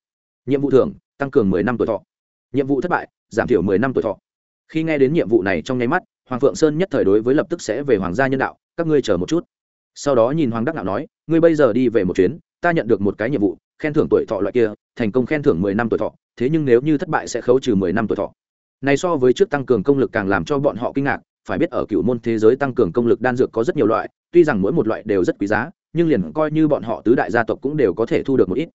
Nhiệm vụ thưởng, tăng cường mười năm tuổi thọ. Nhiệm vụ thất bại, giảm thiểu mười năm tuổi thọ. Khi nghe đến nhiệm vụ này trong nháy mắt, hoàng phượng sơn nhất thời đối với lập tức sẽ về hoàng gia nhân đạo, các ngươi chờ một chút. Sau đó nhìn hoàng đắc đạo nói, ngươi bây giờ đi về một chuyến, ta nhận được một cái nhiệm vụ, khen thưởng tuổi thọ loại kia, thành công khen thưởng mười năm tuổi thọ, thế nhưng nếu như thất bại sẽ khấu trừ mười năm tuổi thọ này so với trước tăng cường công lực càng làm cho bọn họ kinh ngạc, phải biết ở cựu môn thế giới tăng cường công lực đan dược có rất nhiều loại, tuy rằng mỗi một loại đều rất quý giá, nhưng liền coi như bọn họ tứ đại gia tộc cũng đều có thể thu được một ít.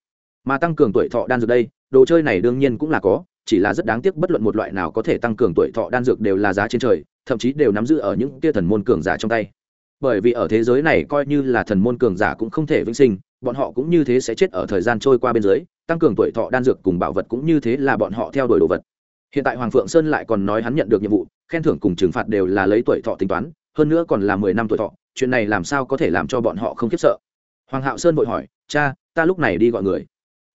Mà tăng cường tuổi thọ đan dược đây, đồ chơi này đương nhiên cũng là có, chỉ là rất đáng tiếc bất luận một loại nào có thể tăng cường tuổi thọ đan dược đều là giá trên trời, thậm chí đều nắm giữ ở những tia thần môn cường giả trong tay. Bởi vì ở thế giới này coi như là thần môn cường giả cũng không thể vĩnh sinh, bọn họ cũng như thế sẽ chết ở thời gian trôi qua bên dưới, tăng cường tuổi thọ đan dược cùng bảo vật cũng như thế là bọn họ theo đuổi đồ vật hiện tại hoàng phượng sơn lại còn nói hắn nhận được nhiệm vụ, khen thưởng cùng trừng phạt đều là lấy tuổi thọ tính toán, hơn nữa còn là mười năm tuổi thọ, chuyện này làm sao có thể làm cho bọn họ không khiếp sợ? Hoàng hạo sơn vội hỏi, cha, ta lúc này đi gọi người.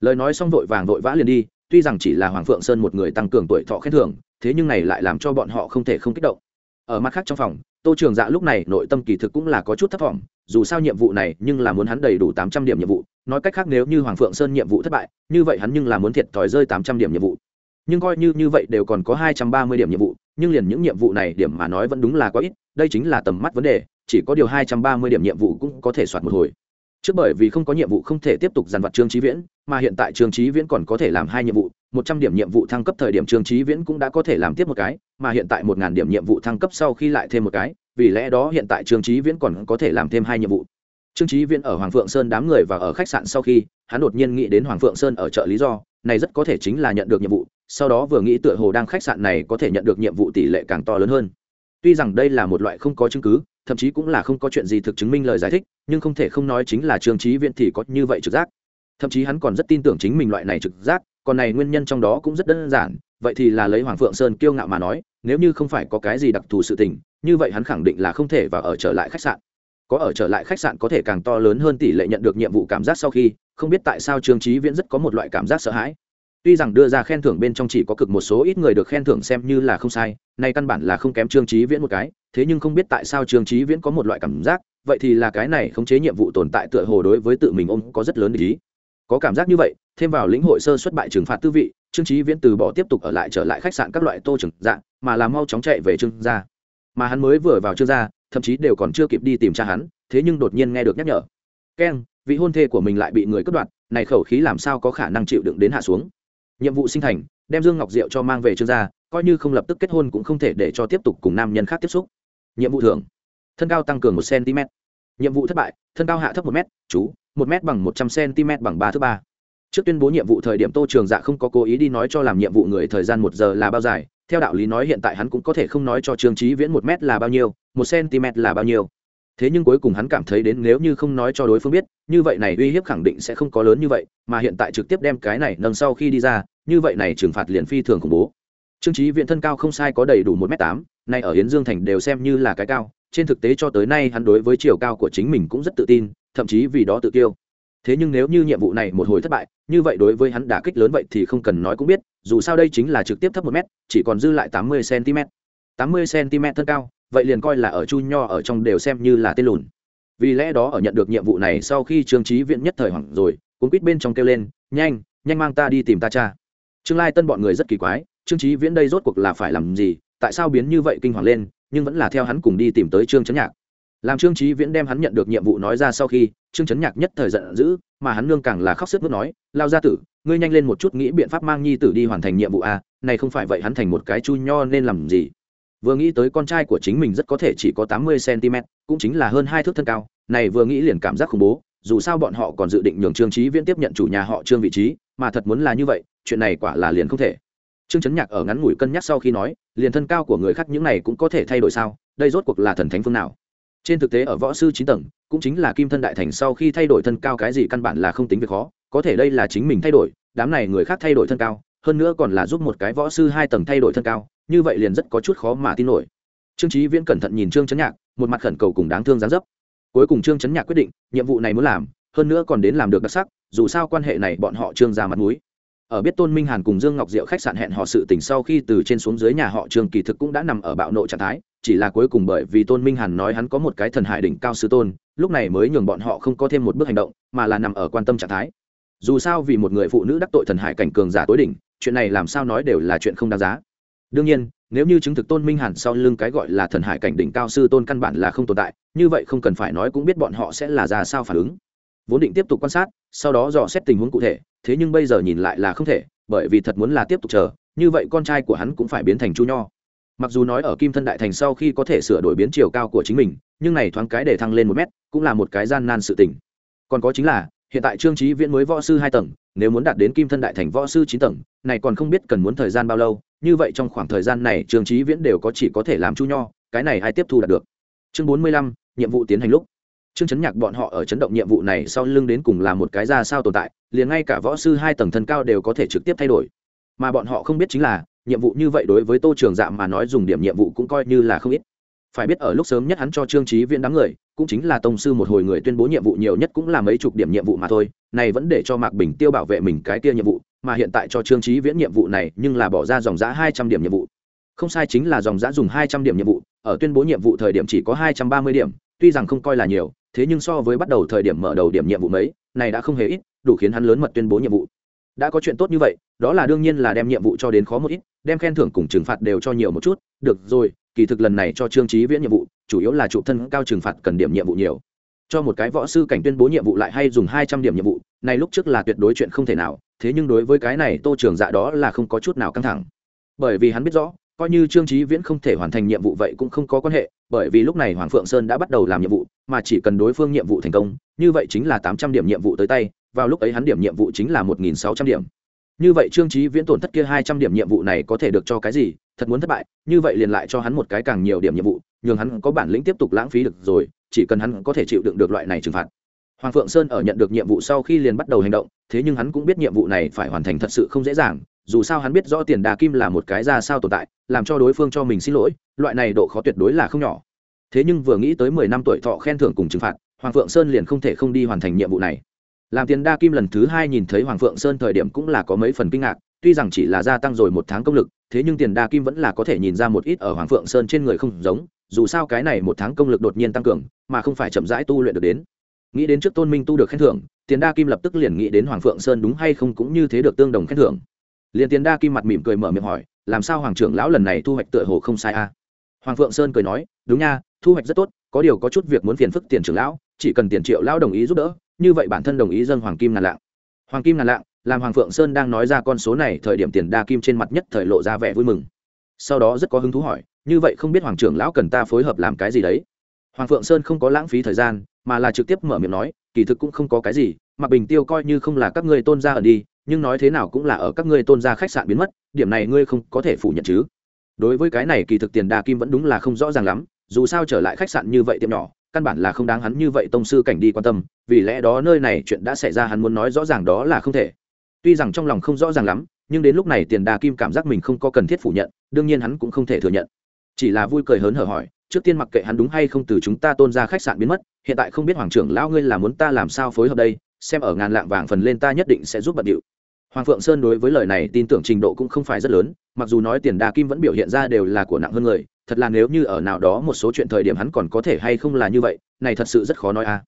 Lời nói xong vội vàng vội vã liền đi, tuy rằng chỉ là hoàng phượng sơn một người tăng cường tuổi thọ khen thưởng, thế nhưng này lại làm cho bọn họ không thể không kích động. Ở mặt khác trong phòng, tô trường dạ lúc này nội tâm kỳ thực cũng là có chút thất vọng dù sao nhiệm vụ này nhưng là muốn hắn đầy đủ tám trăm điểm nhiệm vụ, nói cách khác nếu như hoàng phượng sơn nhiệm vụ thất bại, như vậy hắn nhưng là muốn thiệt thòi rơi tám trăm điểm nhiệm vụ nhưng coi như như vậy đều còn có hai trăm ba mươi điểm nhiệm vụ, nhưng liền những nhiệm vụ này điểm mà nói vẫn đúng là quá ít, đây chính là tầm mắt vấn đề, chỉ có điều hai trăm ba mươi điểm nhiệm vụ cũng có thể soạt một hồi. Trước bởi vì không có nhiệm vụ không thể tiếp tục dàn vặt trương trí viễn, mà hiện tại trương trí viễn còn có thể làm hai nhiệm vụ, một trăm điểm nhiệm vụ thăng cấp thời điểm trương trí viễn cũng đã có thể làm tiếp một cái, mà hiện tại một ngàn điểm nhiệm vụ thăng cấp sau khi lại thêm một cái, vì lẽ đó hiện tại trương trí viễn còn có thể làm thêm hai nhiệm vụ. Trương trí viễn ở hoàng phượng sơn đám người và ở khách sạn sau khi, hắn đột nhiên nghĩ đến hoàng phượng sơn ở chợ lý do, này rất có thể chính là nhận được nhiệm vụ sau đó vừa nghĩ tựa hồ đang khách sạn này có thể nhận được nhiệm vụ tỷ lệ càng to lớn hơn. Tuy rằng đây là một loại không có chứng cứ, thậm chí cũng là không có chuyện gì thực chứng minh lời giải thích, nhưng không thể không nói chính là trương trí viễn thì có như vậy trực giác. Thậm chí hắn còn rất tin tưởng chính mình loại này trực giác, còn này nguyên nhân trong đó cũng rất đơn giản, vậy thì là lấy hoàng phượng sơn kiêu ngạo mà nói, nếu như không phải có cái gì đặc thù sự tình, như vậy hắn khẳng định là không thể và ở trở lại khách sạn. Có ở trở lại khách sạn có thể càng to lớn hơn tỷ lệ nhận được nhiệm vụ cảm giác sau khi, không biết tại sao trương trí viễn rất có một loại cảm giác sợ hãi tuy rằng đưa ra khen thưởng bên trong chỉ có cực một số ít người được khen thưởng xem như là không sai, nay căn bản là không kém trương trí viễn một cái, thế nhưng không biết tại sao trương trí viễn có một loại cảm giác, vậy thì là cái này khống chế nhiệm vụ tồn tại tựa hồ đối với tự mình ông có rất lớn ý. Có cảm giác như vậy, thêm vào lĩnh hội sơ xuất bại trừng phạt tư vị, trương trí viễn từ bỏ tiếp tục ở lại trở lại khách sạn các loại tô trừng dạng mà làm mau chóng chạy về trương gia. Mà hắn mới vừa vào trương gia, thậm chí đều còn chưa kịp đi tìm cha hắn, thế nhưng đột nhiên nghe được nhắc nhở. Keng, vị hôn thê của mình lại bị người cướp đoạt, này khẩu khí làm sao có khả năng chịu đựng đến hạ xuống? Nhiệm vụ sinh thành đem dương ngọc diệu cho mang về trương gia coi như không lập tức kết hôn cũng không thể để cho tiếp tục cùng nam nhân khác tiếp xúc. Nhiệm vụ thường, thân cao tăng cường một cm. Nhiệm vụ thất bại thân cao hạ thấp một m chú một m bằng một trăm cm bằng ba thứ ba. Trước tuyên bố nhiệm vụ thời điểm tô trường dạ không có cố ý đi nói cho làm nhiệm vụ người thời gian một giờ là bao dài theo đạo lý nói hiện tại hắn cũng có thể không nói cho trương trí viễn một m là bao nhiêu một cm là bao nhiêu. Thế nhưng cuối cùng hắn cảm thấy đến nếu như không nói cho đối phương biết như vậy này uy hiếp khẳng định sẽ không có lớn như vậy mà hiện tại trực tiếp đem cái này nâng sau khi đi ra như vậy này trừng phạt liền phi thường khủng bố. Trương trí viện thân cao không sai có đầy đủ một m tám, nay ở hiến dương thành đều xem như là cái cao, trên thực tế cho tới nay hắn đối với chiều cao của chính mình cũng rất tự tin, thậm chí vì đó tự kiêu. thế nhưng nếu như nhiệm vụ này một hồi thất bại, như vậy đối với hắn đả kích lớn vậy thì không cần nói cũng biết, dù sao đây chính là trực tiếp thấp một m chỉ còn dư lại tám mươi cm tám mươi cm thân cao, vậy liền coi là ở chu nho ở trong đều xem như là tên lùn. Vì lẽ đó ở nhận được nhiệm vụ này sau khi trương trí viện nhất thời hoảng rồi, cuốn quýt bên trong kêu lên, nhanh nhanh mang ta đi tìm ta cha trương lai tân bọn người rất kỳ quái, trương trí viễn đây rốt cuộc là phải làm gì, tại sao biến như vậy kinh hoàng lên, nhưng vẫn là theo hắn cùng đi tìm tới trương trấn nhạc. Làm trương trí viễn đem hắn nhận được nhiệm vụ nói ra sau khi, trương trấn nhạc nhất thời giận dữ, mà hắn nương càng là khóc sức mướt nói, lao ra tử, ngươi nhanh lên một chút nghĩ biện pháp mang nhi tử đi hoàn thành nhiệm vụ a này không phải vậy hắn thành một cái chu nho nên làm gì? Vừa nghĩ tới con trai của chính mình rất có thể chỉ có tám mươi cm cũng chính là hơn hai thước thân cao, này vừa nghĩ liền cảm giác khủng bố, dù sao bọn họ còn dự định nhường trương trí viễn tiếp nhận chủ nhà họ trương vị trí, mà thật muốn là như vậy chuyện này quả là liền không thể. Trương chấn nhạc ở ngắn ngủi cân nhắc sau khi nói, liền thân cao của người khác những này cũng có thể thay đổi sao? Đây rốt cuộc là thần thánh phương nào? Trên thực tế ở võ sư chín tầng, cũng chính là kim thân đại thành sau khi thay đổi thân cao cái gì căn bản là không tính việc khó. Có thể đây là chính mình thay đổi, đám này người khác thay đổi thân cao, hơn nữa còn là giúp một cái võ sư hai tầng thay đổi thân cao, như vậy liền rất có chút khó mà tin nổi. Trương trí viễn cẩn thận nhìn trương chấn nhạc, một mặt khẩn cầu cùng đáng thương gián dấp. Cuối cùng trương chấn nhạc quyết định, nhiệm vụ này muốn làm, hơn nữa còn đến làm được đặc sắc, dù sao quan hệ này bọn họ trương ra mặt mũi ở biết tôn minh hàn cùng dương ngọc diệu khách sạn hẹn họ sự tình sau khi từ trên xuống dưới nhà họ trường kỳ thực cũng đã nằm ở bạo nộ trạng thái, chỉ là cuối cùng bởi vì tôn minh hàn nói hắn có một cái thần hải đỉnh cao sư tôn, lúc này mới nhường bọn họ không có thêm một bước hành động, mà là nằm ở quan tâm trạng thái. Dù sao vì một người phụ nữ đắc tội thần hải cảnh cường giả tối đỉnh, chuyện này làm sao nói đều là chuyện không đáng giá. Đương nhiên, nếu như chứng thực tôn minh hàn sau lưng cái gọi là thần hải cảnh đỉnh cao sư tôn căn bản là không tồn tại, như vậy không cần phải nói cũng biết bọn họ sẽ là ra sao phản ứng vốn định tiếp tục quan sát, sau đó dò xét tình huống cụ thể, thế nhưng bây giờ nhìn lại là không thể, bởi vì thật muốn là tiếp tục chờ, như vậy con trai của hắn cũng phải biến thành chu nho. Mặc dù nói ở kim thân đại thành sau khi có thể sửa đổi biến chiều cao của chính mình, nhưng này thoáng cái để thăng lên một mét, cũng là một cái gian nan sự tình. Còn có chính là, hiện tại trương trí viễn mới võ sư hai tầng, nếu muốn đạt đến kim thân đại thành võ sư chín tầng, này còn không biết cần muốn thời gian bao lâu, như vậy trong khoảng thời gian này trương trí viễn đều có chỉ có thể làm chu nho, cái này ai tiếp thu đạt được. Chương bốn mươi lăm, nhiệm vụ tiến hành lúc. Trương Chấn Nhạc bọn họ ở chấn động nhiệm vụ này sau lưng đến cùng là một cái ra sao tồn tại, liền ngay cả võ sư hai tầng thân cao đều có thể trực tiếp thay đổi. Mà bọn họ không biết chính là, nhiệm vụ như vậy đối với Tô Trường Dạ mà nói dùng điểm nhiệm vụ cũng coi như là không ít. Phải biết ở lúc sớm nhất hắn cho Trương Chí Viễn đám người, cũng chính là tông sư một hồi người tuyên bố nhiệm vụ nhiều nhất cũng là mấy chục điểm nhiệm vụ mà thôi, này vẫn để cho Mạc Bình Tiêu bảo vệ mình cái kia nhiệm vụ, mà hiện tại cho Trương Chí Viễn nhiệm vụ này, nhưng là bỏ ra dòng giá hai trăm điểm nhiệm vụ. không sai chính là dòng giá dùng hai trăm điểm nhiệm vụ ở tuyên bố nhiệm vụ thời điểm chỉ có hai trăm ba mươi điểm tuy rằng không coi là nhiều thế nhưng so với bắt đầu thời điểm mở đầu điểm nhiệm vụ mấy, này đã không hề ít, đủ khiến hắn lớn mật tuyên bố nhiệm vụ. Đã có chuyện tốt như vậy, đó là đương nhiên là đem nhiệm vụ cho đến khó một ít, đem khen thưởng cùng trừng phạt đều cho nhiều một chút, được rồi, kỳ thực lần này cho trương trí viễn nhiệm vụ, chủ yếu là trụ thân cao trừng phạt cần điểm nhiệm vụ nhiều. Cho một cái võ sư cảnh tuyên bố nhiệm vụ lại hay dùng hai trăm điểm nhiệm vụ, này lúc trước là tuyệt đối chuyện không thể nào, thế nhưng đối với cái này tô trường dạ đó là không có chút nào căng thẳng. Bởi vì hắn biết rõ coi như trương trí viễn không thể hoàn thành nhiệm vụ vậy cũng không có quan hệ, bởi vì lúc này hoàng phượng sơn đã bắt đầu làm nhiệm vụ, mà chỉ cần đối phương nhiệm vụ thành công, như vậy chính là tám trăm điểm nhiệm vụ tới tay, vào lúc ấy hắn điểm nhiệm vụ chính là một nghìn sáu trăm điểm. Như vậy trương trí viễn tổn thất kia hai trăm điểm nhiệm vụ này có thể được cho cái gì? Thật muốn thất bại, như vậy liền lại cho hắn một cái càng nhiều điểm nhiệm vụ, nhường hắn có bản lĩnh tiếp tục lãng phí được rồi, chỉ cần hắn có thể chịu đựng được loại này trừng phạt. Hoàng phượng sơn ở nhận được nhiệm vụ sau khi liền bắt đầu hành động, thế nhưng hắn cũng biết nhiệm vụ này phải hoàn thành thật sự không dễ dàng dù sao hắn biết rõ tiền đà kim là một cái ra sao tồn tại, làm cho đối phương cho mình xin lỗi, loại này độ khó tuyệt đối là không nhỏ. Thế nhưng vừa nghĩ tới mười năm tuổi thọ khen thưởng cùng trừng phạt, hoàng phượng sơn liền không thể không đi hoàn thành nhiệm vụ này. Làm tiền đa kim lần thứ hai nhìn thấy hoàng phượng sơn thời điểm cũng là có mấy phần kinh ngạc, tuy rằng chỉ là gia tăng rồi một tháng công lực, thế nhưng tiền đa kim vẫn là có thể nhìn ra một ít ở hoàng phượng sơn trên người không giống, dù sao cái này một tháng công lực đột nhiên tăng cường, mà không phải chậm rãi tu luyện được đến. Nghĩ đến trước tôn minh tu được khen thưởng, tiền đa kim lập tức liền nghĩ đến hoàng phượng sơn đúng hay không cũng như thế được tương đồng khen thưởng liền tiền đa kim mặt mỉm cười mở miệng hỏi, làm sao hoàng trưởng lão lần này thu hoạch tựa hồ không sai a? À? hoàng phượng sơn cười nói, đúng nha, thu hoạch rất tốt, có điều có chút việc muốn phiền phức tiền trưởng lão, chỉ cần tiền triệu lão đồng ý giúp đỡ, như vậy bản thân đồng ý dâng hoàng kim ngàn lạng. Hoàng kim ngàn lạng, làm hoàng phượng sơn đang nói ra con số này, thời điểm tiền đa kim trên mặt nhất thời lộ ra vẻ vui mừng. Sau đó rất có hứng thú hỏi, như vậy không biết hoàng trưởng lão cần ta phối hợp làm cái gì đấy? Hoàng phượng sơn không có lãng phí thời gian, mà là trực tiếp mở miệng nói, kỳ thực cũng không có cái gì mặc bình tiêu coi như không là các ngươi tôn gia ở đi nhưng nói thế nào cũng là ở các ngươi tôn gia khách sạn biến mất, điểm này ngươi không có thể phủ nhận chứ. Đối với cái này kỳ thực tiền đa kim vẫn đúng là không rõ ràng lắm, dù sao trở lại khách sạn như vậy tiệm nhỏ, căn bản là không đáng hắn như vậy tông sư cảnh đi quan tâm, vì lẽ đó nơi này chuyện đã xảy ra hắn muốn nói rõ ràng đó là không thể. Tuy rằng trong lòng không rõ ràng lắm, nhưng đến lúc này tiền đa kim cảm giác mình không có cần thiết phủ nhận, đương nhiên hắn cũng không thể thừa nhận. Chỉ là vui cười hớn hở hỏi, trước tiên mặc kệ hắn đúng hay không từ chúng ta tôn ra khách sạn biến mất, hiện tại không biết hoàng trưởng lão ngươi là muốn ta làm sao phối hợp đây xem ở ngàn lạng vàng phần lên ta nhất định sẽ giúp bận điệu. Hoàng phượng sơn đối với lời này tin tưởng trình độ cũng không phải rất lớn, mặc dù nói tiền đa kim vẫn biểu hiện ra đều là của nặng hơn người, thật là nếu như ở nào đó một số chuyện thời điểm hắn còn có thể hay không là như vậy, này thật sự rất khó nói a.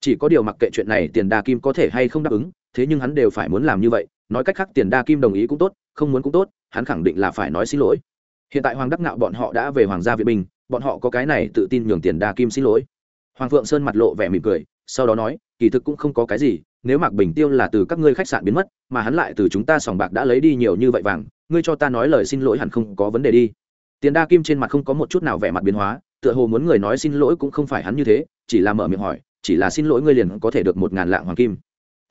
Chỉ có điều mặc kệ chuyện này tiền đa kim có thể hay không đáp ứng, thế nhưng hắn đều phải muốn làm như vậy, nói cách khác tiền đa kim đồng ý cũng tốt, không muốn cũng tốt, hắn khẳng định là phải nói xin lỗi. Hiện tại hoàng đắc nạo bọn họ đã về hoàng gia việt bình, bọn họ có cái này tự tin nhường tiền đa kim xin lỗi. Hoàng phượng sơn mặt lộ vẻ mỉm cười, sau đó nói kỳ thực cũng không có cái gì, nếu mạc bình tiêu là từ các ngươi khách sạn biến mất, mà hắn lại từ chúng ta sòng bạc đã lấy đi nhiều như vậy vàng, ngươi cho ta nói lời xin lỗi hẳn không có vấn đề đi. Tiền đa kim trên mặt không có một chút nào vẻ mặt biến hóa, tựa hồ muốn người nói xin lỗi cũng không phải hắn như thế, chỉ là mở miệng hỏi, chỉ là xin lỗi ngươi liền có thể được một ngàn lạng hoàng kim.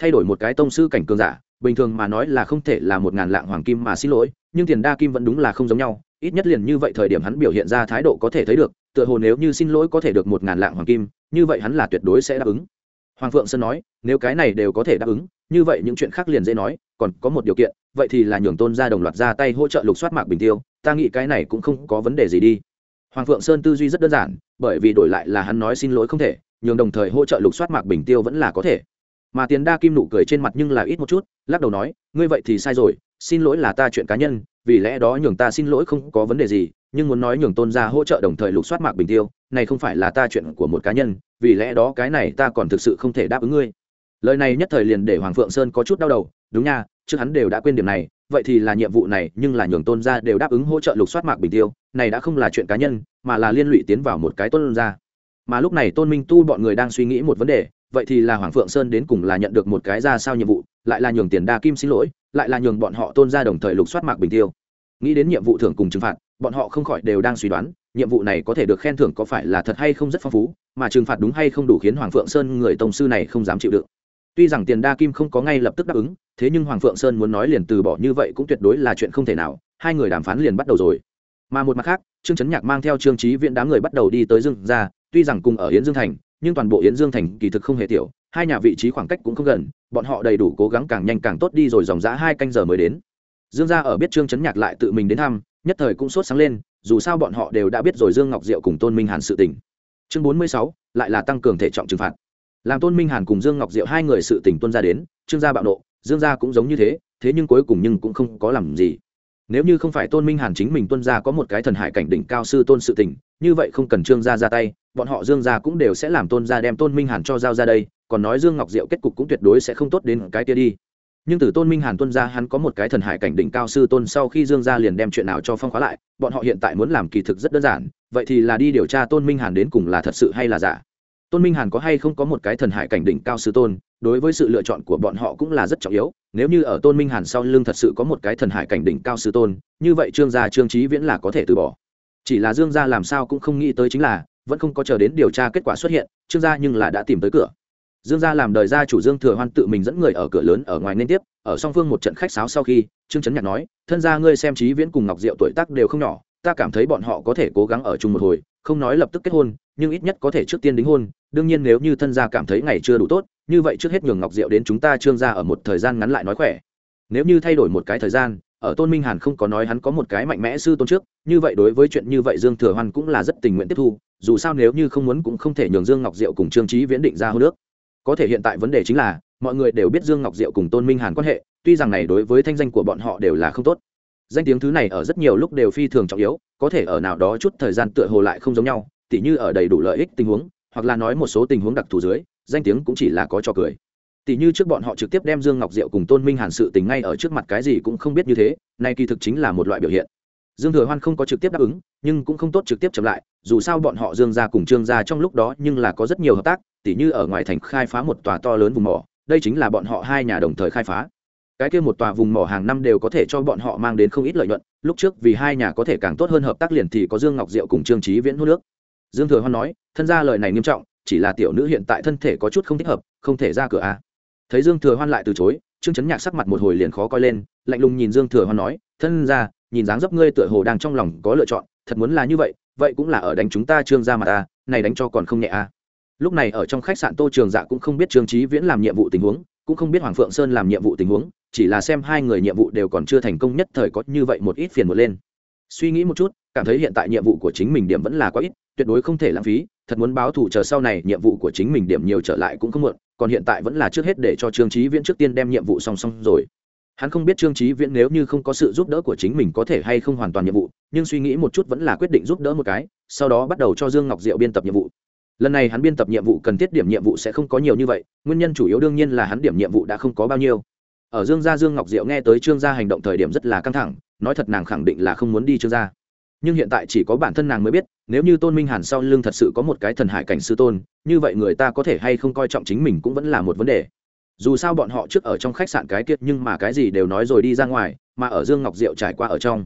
Thay đổi một cái tông sư cảnh cường giả, bình thường mà nói là không thể là một ngàn lạng hoàng kim mà xin lỗi, nhưng tiền đa kim vẫn đúng là không giống nhau, ít nhất liền như vậy thời điểm hắn biểu hiện ra thái độ có thể thấy được, tựa hồ nếu như xin lỗi có thể được một ngàn lạng hoàng kim, như vậy hắn là tuyệt đối sẽ đáp ứng hoàng phượng sơn nói, nếu cái này đều có thể đáp ứng, như vậy những chuyện khác liền dễ nói, còn có một điều kiện, vậy thì là nhường tôn ra đồng loạt ra tay hỗ trợ lục soát mạc bình tiêu, ta nghĩ cái này cũng không có vấn đề gì đi. Hoàng phượng sơn tư duy rất đơn giản, bởi vì đổi lại là hắn nói xin lỗi không thể, nhường đồng thời hỗ trợ lục soát mạc bình tiêu vẫn là có thể. Mà tiền đa kim nụ cười trên mặt nhưng là ít một chút, lắc đầu nói, ngươi vậy thì sai rồi, xin lỗi là ta chuyện cá nhân, vì lẽ đó nhường ta xin lỗi không có vấn đề gì, nhưng muốn nói nhường tôn ra hỗ trợ đồng thời lục soát mạc bình tiêu, này không phải là ta chuyện của một cá nhân vì lẽ đó cái này ta còn thực sự không thể đáp ứng ngươi. Lời này nhất thời liền để hoàng phượng sơn có chút đau đầu, đúng nha, trước hắn đều đã quên điểm này, vậy thì là nhiệm vụ này, nhưng là nhường tôn gia đều đáp ứng hỗ trợ lục soát mạc bình tiêu, này đã không là chuyện cá nhân, mà là liên lụy tiến vào một cái tôn gia. Mà lúc này tôn minh tu bọn người đang suy nghĩ một vấn đề, vậy thì là hoàng phượng sơn đến cùng là nhận được một cái ra sao nhiệm vụ, lại là nhường tiền đa kim xin lỗi, lại là nhường bọn họ tôn ra đồng thời lục soát mạc bình tiêu. Nghĩ đến nhiệm vụ thưởng cùng trừng phạt bọn họ không khỏi đều đang suy đoán, nhiệm vụ này có thể được khen thưởng có phải là thật hay không rất phong phú, mà trừng phạt đúng hay không đủ khiến hoàng phượng sơn người tổng sư này không dám chịu đựng. Tuy rằng tiền đa kim không có ngay lập tức đáp ứng, thế nhưng hoàng phượng sơn muốn nói liền từ bỏ như vậy cũng tuyệt đối là chuyện không thể nào, hai người đàm phán liền bắt đầu rồi. Mà một mặt khác, trương trấn nhạc mang theo trương trí viện đám người bắt đầu đi tới dương ra tuy rằng cùng ở yến dương thành, nhưng toàn bộ yến dương thành kỳ thực không hề tiểu, hai nhà vị trí khoảng cách cũng không gần, bọn họ đầy đủ cố gắng càng nhanh càng tốt đi rồi dòng giã hai canh giờ mới đến. Dương gia ở biết trương trấn nhạc lại tự mình đến thăm nhất thời cũng sốt sáng lên, dù sao bọn họ đều đã biết rồi dương ngọc diệu cùng tôn minh hàn sự tình. Chương bốn mươi sáu, lại là tăng cường thể trọng trừng phạt. Làm tôn minh hàn cùng dương ngọc diệu hai người sự tình tuân ra đến, trương gia bạo nộ, dương gia cũng giống như thế thế nhưng cuối cùng nhưng cũng không có làm gì. Nếu như không phải tôn minh hàn chính mình tuân gia có một cái thần hải cảnh đỉnh cao sư tôn sự tình, như vậy không cần trương gia ra tay, bọn họ dương gia cũng đều sẽ làm tôn gia đem tôn minh hàn cho giao ra đây, còn nói dương ngọc diệu kết cục cũng tuyệt đối sẽ không tốt đến cái kia đi nhưng từ tôn minh hàn tuân ra hắn có một cái thần hải cảnh đỉnh cao sư tôn sau khi dương gia liền đem chuyện nào cho phong khóa lại, bọn họ hiện tại muốn làm kỳ thực rất đơn giản, vậy thì là đi điều tra tôn minh hàn đến cùng là thật sự hay là giả. Tôn minh hàn có hay không có một cái thần hải cảnh đỉnh cao sư tôn, đối với sự lựa chọn của bọn họ cũng là rất trọng yếu, nếu như ở tôn minh hàn sau lưng thật sự có một cái thần hải cảnh đỉnh cao sư tôn, như vậy trương gia, trương trí viễn là có thể từ bỏ. Chỉ là dương gia làm sao cũng không nghĩ tới chính là, vẫn không có chờ đến điều tra kết quả xuất hiện, trương gia nhưng là đã tìm tới cửa dương gia làm đời gia chủ dương thừa hoan tự mình dẫn người ở cửa lớn ở ngoài nên tiếp, ở song phương một trận khách sáo sau khi, trương trấn nhạc nói, thân gia ngươi xem trí viễn cùng ngọc diệu tuổi tác đều không nhỏ, ta cảm thấy bọn họ có thể cố gắng ở chung một hồi, không nói lập tức kết hôn, nhưng ít nhất có thể trước tiên đính hôn, đương nhiên nếu như thân gia cảm thấy ngày chưa đủ tốt, như vậy trước hết nhường ngọc diệu đến chúng ta trương gia ở một thời gian ngắn lại nói khỏe. Nếu như thay đổi một cái thời gian, ở tôn minh hàn không có nói hắn có một cái mạnh mẽ sư tôn trước, như vậy đối với chuyện như vậy dương thừa hoan cũng là rất tình nguyện tiếp thu, dù sao nếu như không muốn cũng không thể nhường dương ngọc diệu cùng trương trí viễn định ra hô nước có thể hiện tại vấn đề chính là, mọi người đều biết dương ngọc diệu cùng tôn minh hàn quan hệ, tuy rằng này đối với thanh danh của bọn họ đều là không tốt. Danh tiếng thứ này ở rất nhiều lúc đều phi thường trọng yếu, có thể ở nào đó chút thời gian tựa hồ lại không giống nhau, tỉ như ở đầy đủ lợi ích tình huống, hoặc là nói một số tình huống đặc thù dưới, danh tiếng cũng chỉ là có cho cười. Tỉ như trước bọn họ trực tiếp đem dương ngọc diệu cùng tôn minh hàn sự tình ngay ở trước mặt cái gì cũng không biết như thế, nay kỳ thực chính là một loại biểu hiện dương thừa hoan không có trực tiếp đáp ứng, nhưng cũng không tốt trực tiếp chậm lại, dù sao bọn họ dương ra cùng trương ra trong lúc đó nhưng là có rất nhiều hợp tác, tỉ như ở ngoài thành khai phá một tòa to lớn vùng mỏ, đây chính là bọn họ hai nhà đồng thời khai phá cái kia một tòa vùng mỏ hàng năm đều có thể cho bọn họ mang đến không ít lợi nhuận, lúc trước vì hai nhà có thể càng tốt hơn hợp tác liền thì có dương ngọc diệu cùng trương trí viễn hô nước dương thừa hoan nói, thân ra lời này nghiêm trọng, chỉ là tiểu nữ hiện tại thân thể có chút không thích hợp, không thể ra cửa a à. thấy dương thừa hoan lại từ chối, trương chấn nhạc sắc mặt một hồi liền khó coi lên, lạnh lùng nhìn dương thừa hoan nói, thân ra nhìn dáng dấp ngươi tựa hồ đang trong lòng có lựa chọn, thật muốn là như vậy vậy cũng là ở đánh chúng ta trương ra mà ta, này đánh cho còn không nhẹ a lúc này ở trong khách sạn tô trường dạ cũng không biết trương trí viễn làm nhiệm vụ tình huống, cũng không biết hoàng phượng sơn làm nhiệm vụ tình huống, chỉ là xem hai người nhiệm vụ đều còn chưa thành công nhất thời có như vậy một ít phiền một lên. Suy nghĩ một chút, cảm thấy hiện tại nhiệm vụ của chính mình điểm vẫn là quá ít, tuyệt đối không thể lãng phí, thật muốn báo thù chờ sau này nhiệm vụ của chính mình điểm nhiều trở lại cũng không muộn, còn hiện tại vẫn là trước hết để cho trương trí viễn trước tiên đem nhiệm vụ song song rồi hắn không biết trương trí viễn nếu như không có sự giúp đỡ của chính mình có thể hay không hoàn toàn nhiệm vụ, nhưng suy nghĩ một chút vẫn là quyết định giúp đỡ một cái, sau đó bắt đầu cho dương ngọc diệu biên tập nhiệm vụ. Lần này hắn biên tập nhiệm vụ cần thiết điểm nhiệm vụ sẽ không có nhiều như vậy, nguyên nhân chủ yếu đương nhiên là hắn điểm nhiệm vụ đã không có bao nhiêu. Ở dương gia dương ngọc diệu nghe tới trương gia hành động thời điểm rất là căng thẳng, nói thật nàng khẳng định là không muốn đi trương gia. Nhưng hiện tại chỉ có bản thân nàng mới biết, nếu như tôn minh hàn sau lưng thật sự có một cái thần hải cảnh sư tôn, như vậy người ta có thể hay không coi trọng chính mình cũng vẫn là một vấn đề dù sao bọn họ trước ở trong khách sạn cái kiệt nhưng mà cái gì đều nói rồi đi ra ngoài, mà ở dương ngọc diệu trải qua ở trong.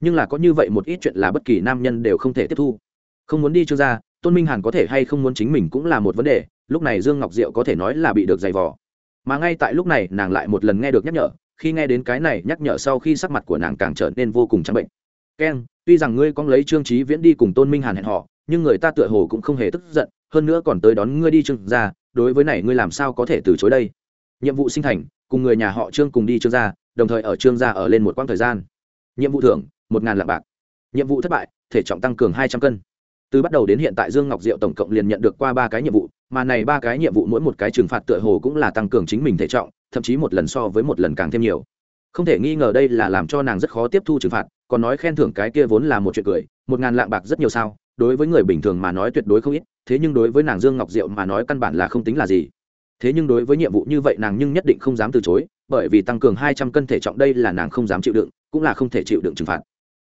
Nhưng là có như vậy một ít chuyện là bất kỳ nam nhân đều không thể tiếp thu. Không muốn đi trương gia, tôn minh hàn có thể hay không muốn chính mình cũng là một vấn đề, lúc này dương ngọc diệu có thể nói là bị được giày vò. Mà ngay tại lúc này, nàng lại một lần nghe được nhắc nhở, khi nghe đến cái này nhắc nhở sau khi sắc mặt của nàng càng trở nên vô cùng trắng bệnh. Keng tuy rằng ngươi con lấy trương trí viễn đi cùng tôn minh hàn hẹn họ, nhưng người ta tựa hồ cũng không hề tức giận, hơn nữa còn tới đón ngươi đi trương gia, đối với này ngươi làm sao có thể từ chối đây? Nhiệm vụ sinh thành, cùng người nhà họ trương cùng đi trương gia, đồng thời ở trương gia ở lên một quãng thời gian. Nhiệm vụ thưởng, một ngàn lạng bạc. Nhiệm vụ thất bại, thể trọng tăng cường hai trăm cân. Từ bắt đầu đến hiện tại dương ngọc diệu tổng cộng liền nhận được qua ba cái nhiệm vụ, mà này ba cái nhiệm vụ mỗi một cái trừng phạt tựa hồ cũng là tăng cường chính mình thể trọng, thậm chí một lần so với một lần càng thêm nhiều. Không thể nghi ngờ đây là làm cho nàng rất khó tiếp thu trừng phạt, còn nói khen thưởng cái kia vốn là một chuyện cười, một ngàn lạng bạc rất nhiều sao, đối với người bình thường mà nói tuyệt đối không ít, thế nhưng đối với nàng dương ngọc diệu mà nói căn bản là không tính là gì thế nhưng đối với nhiệm vụ như vậy nàng nhưng nhất định không dám từ chối, bởi vì tăng cường hai trăm cân thể trọng đây là nàng không dám chịu đựng, cũng là không thể chịu đựng trừng phạt.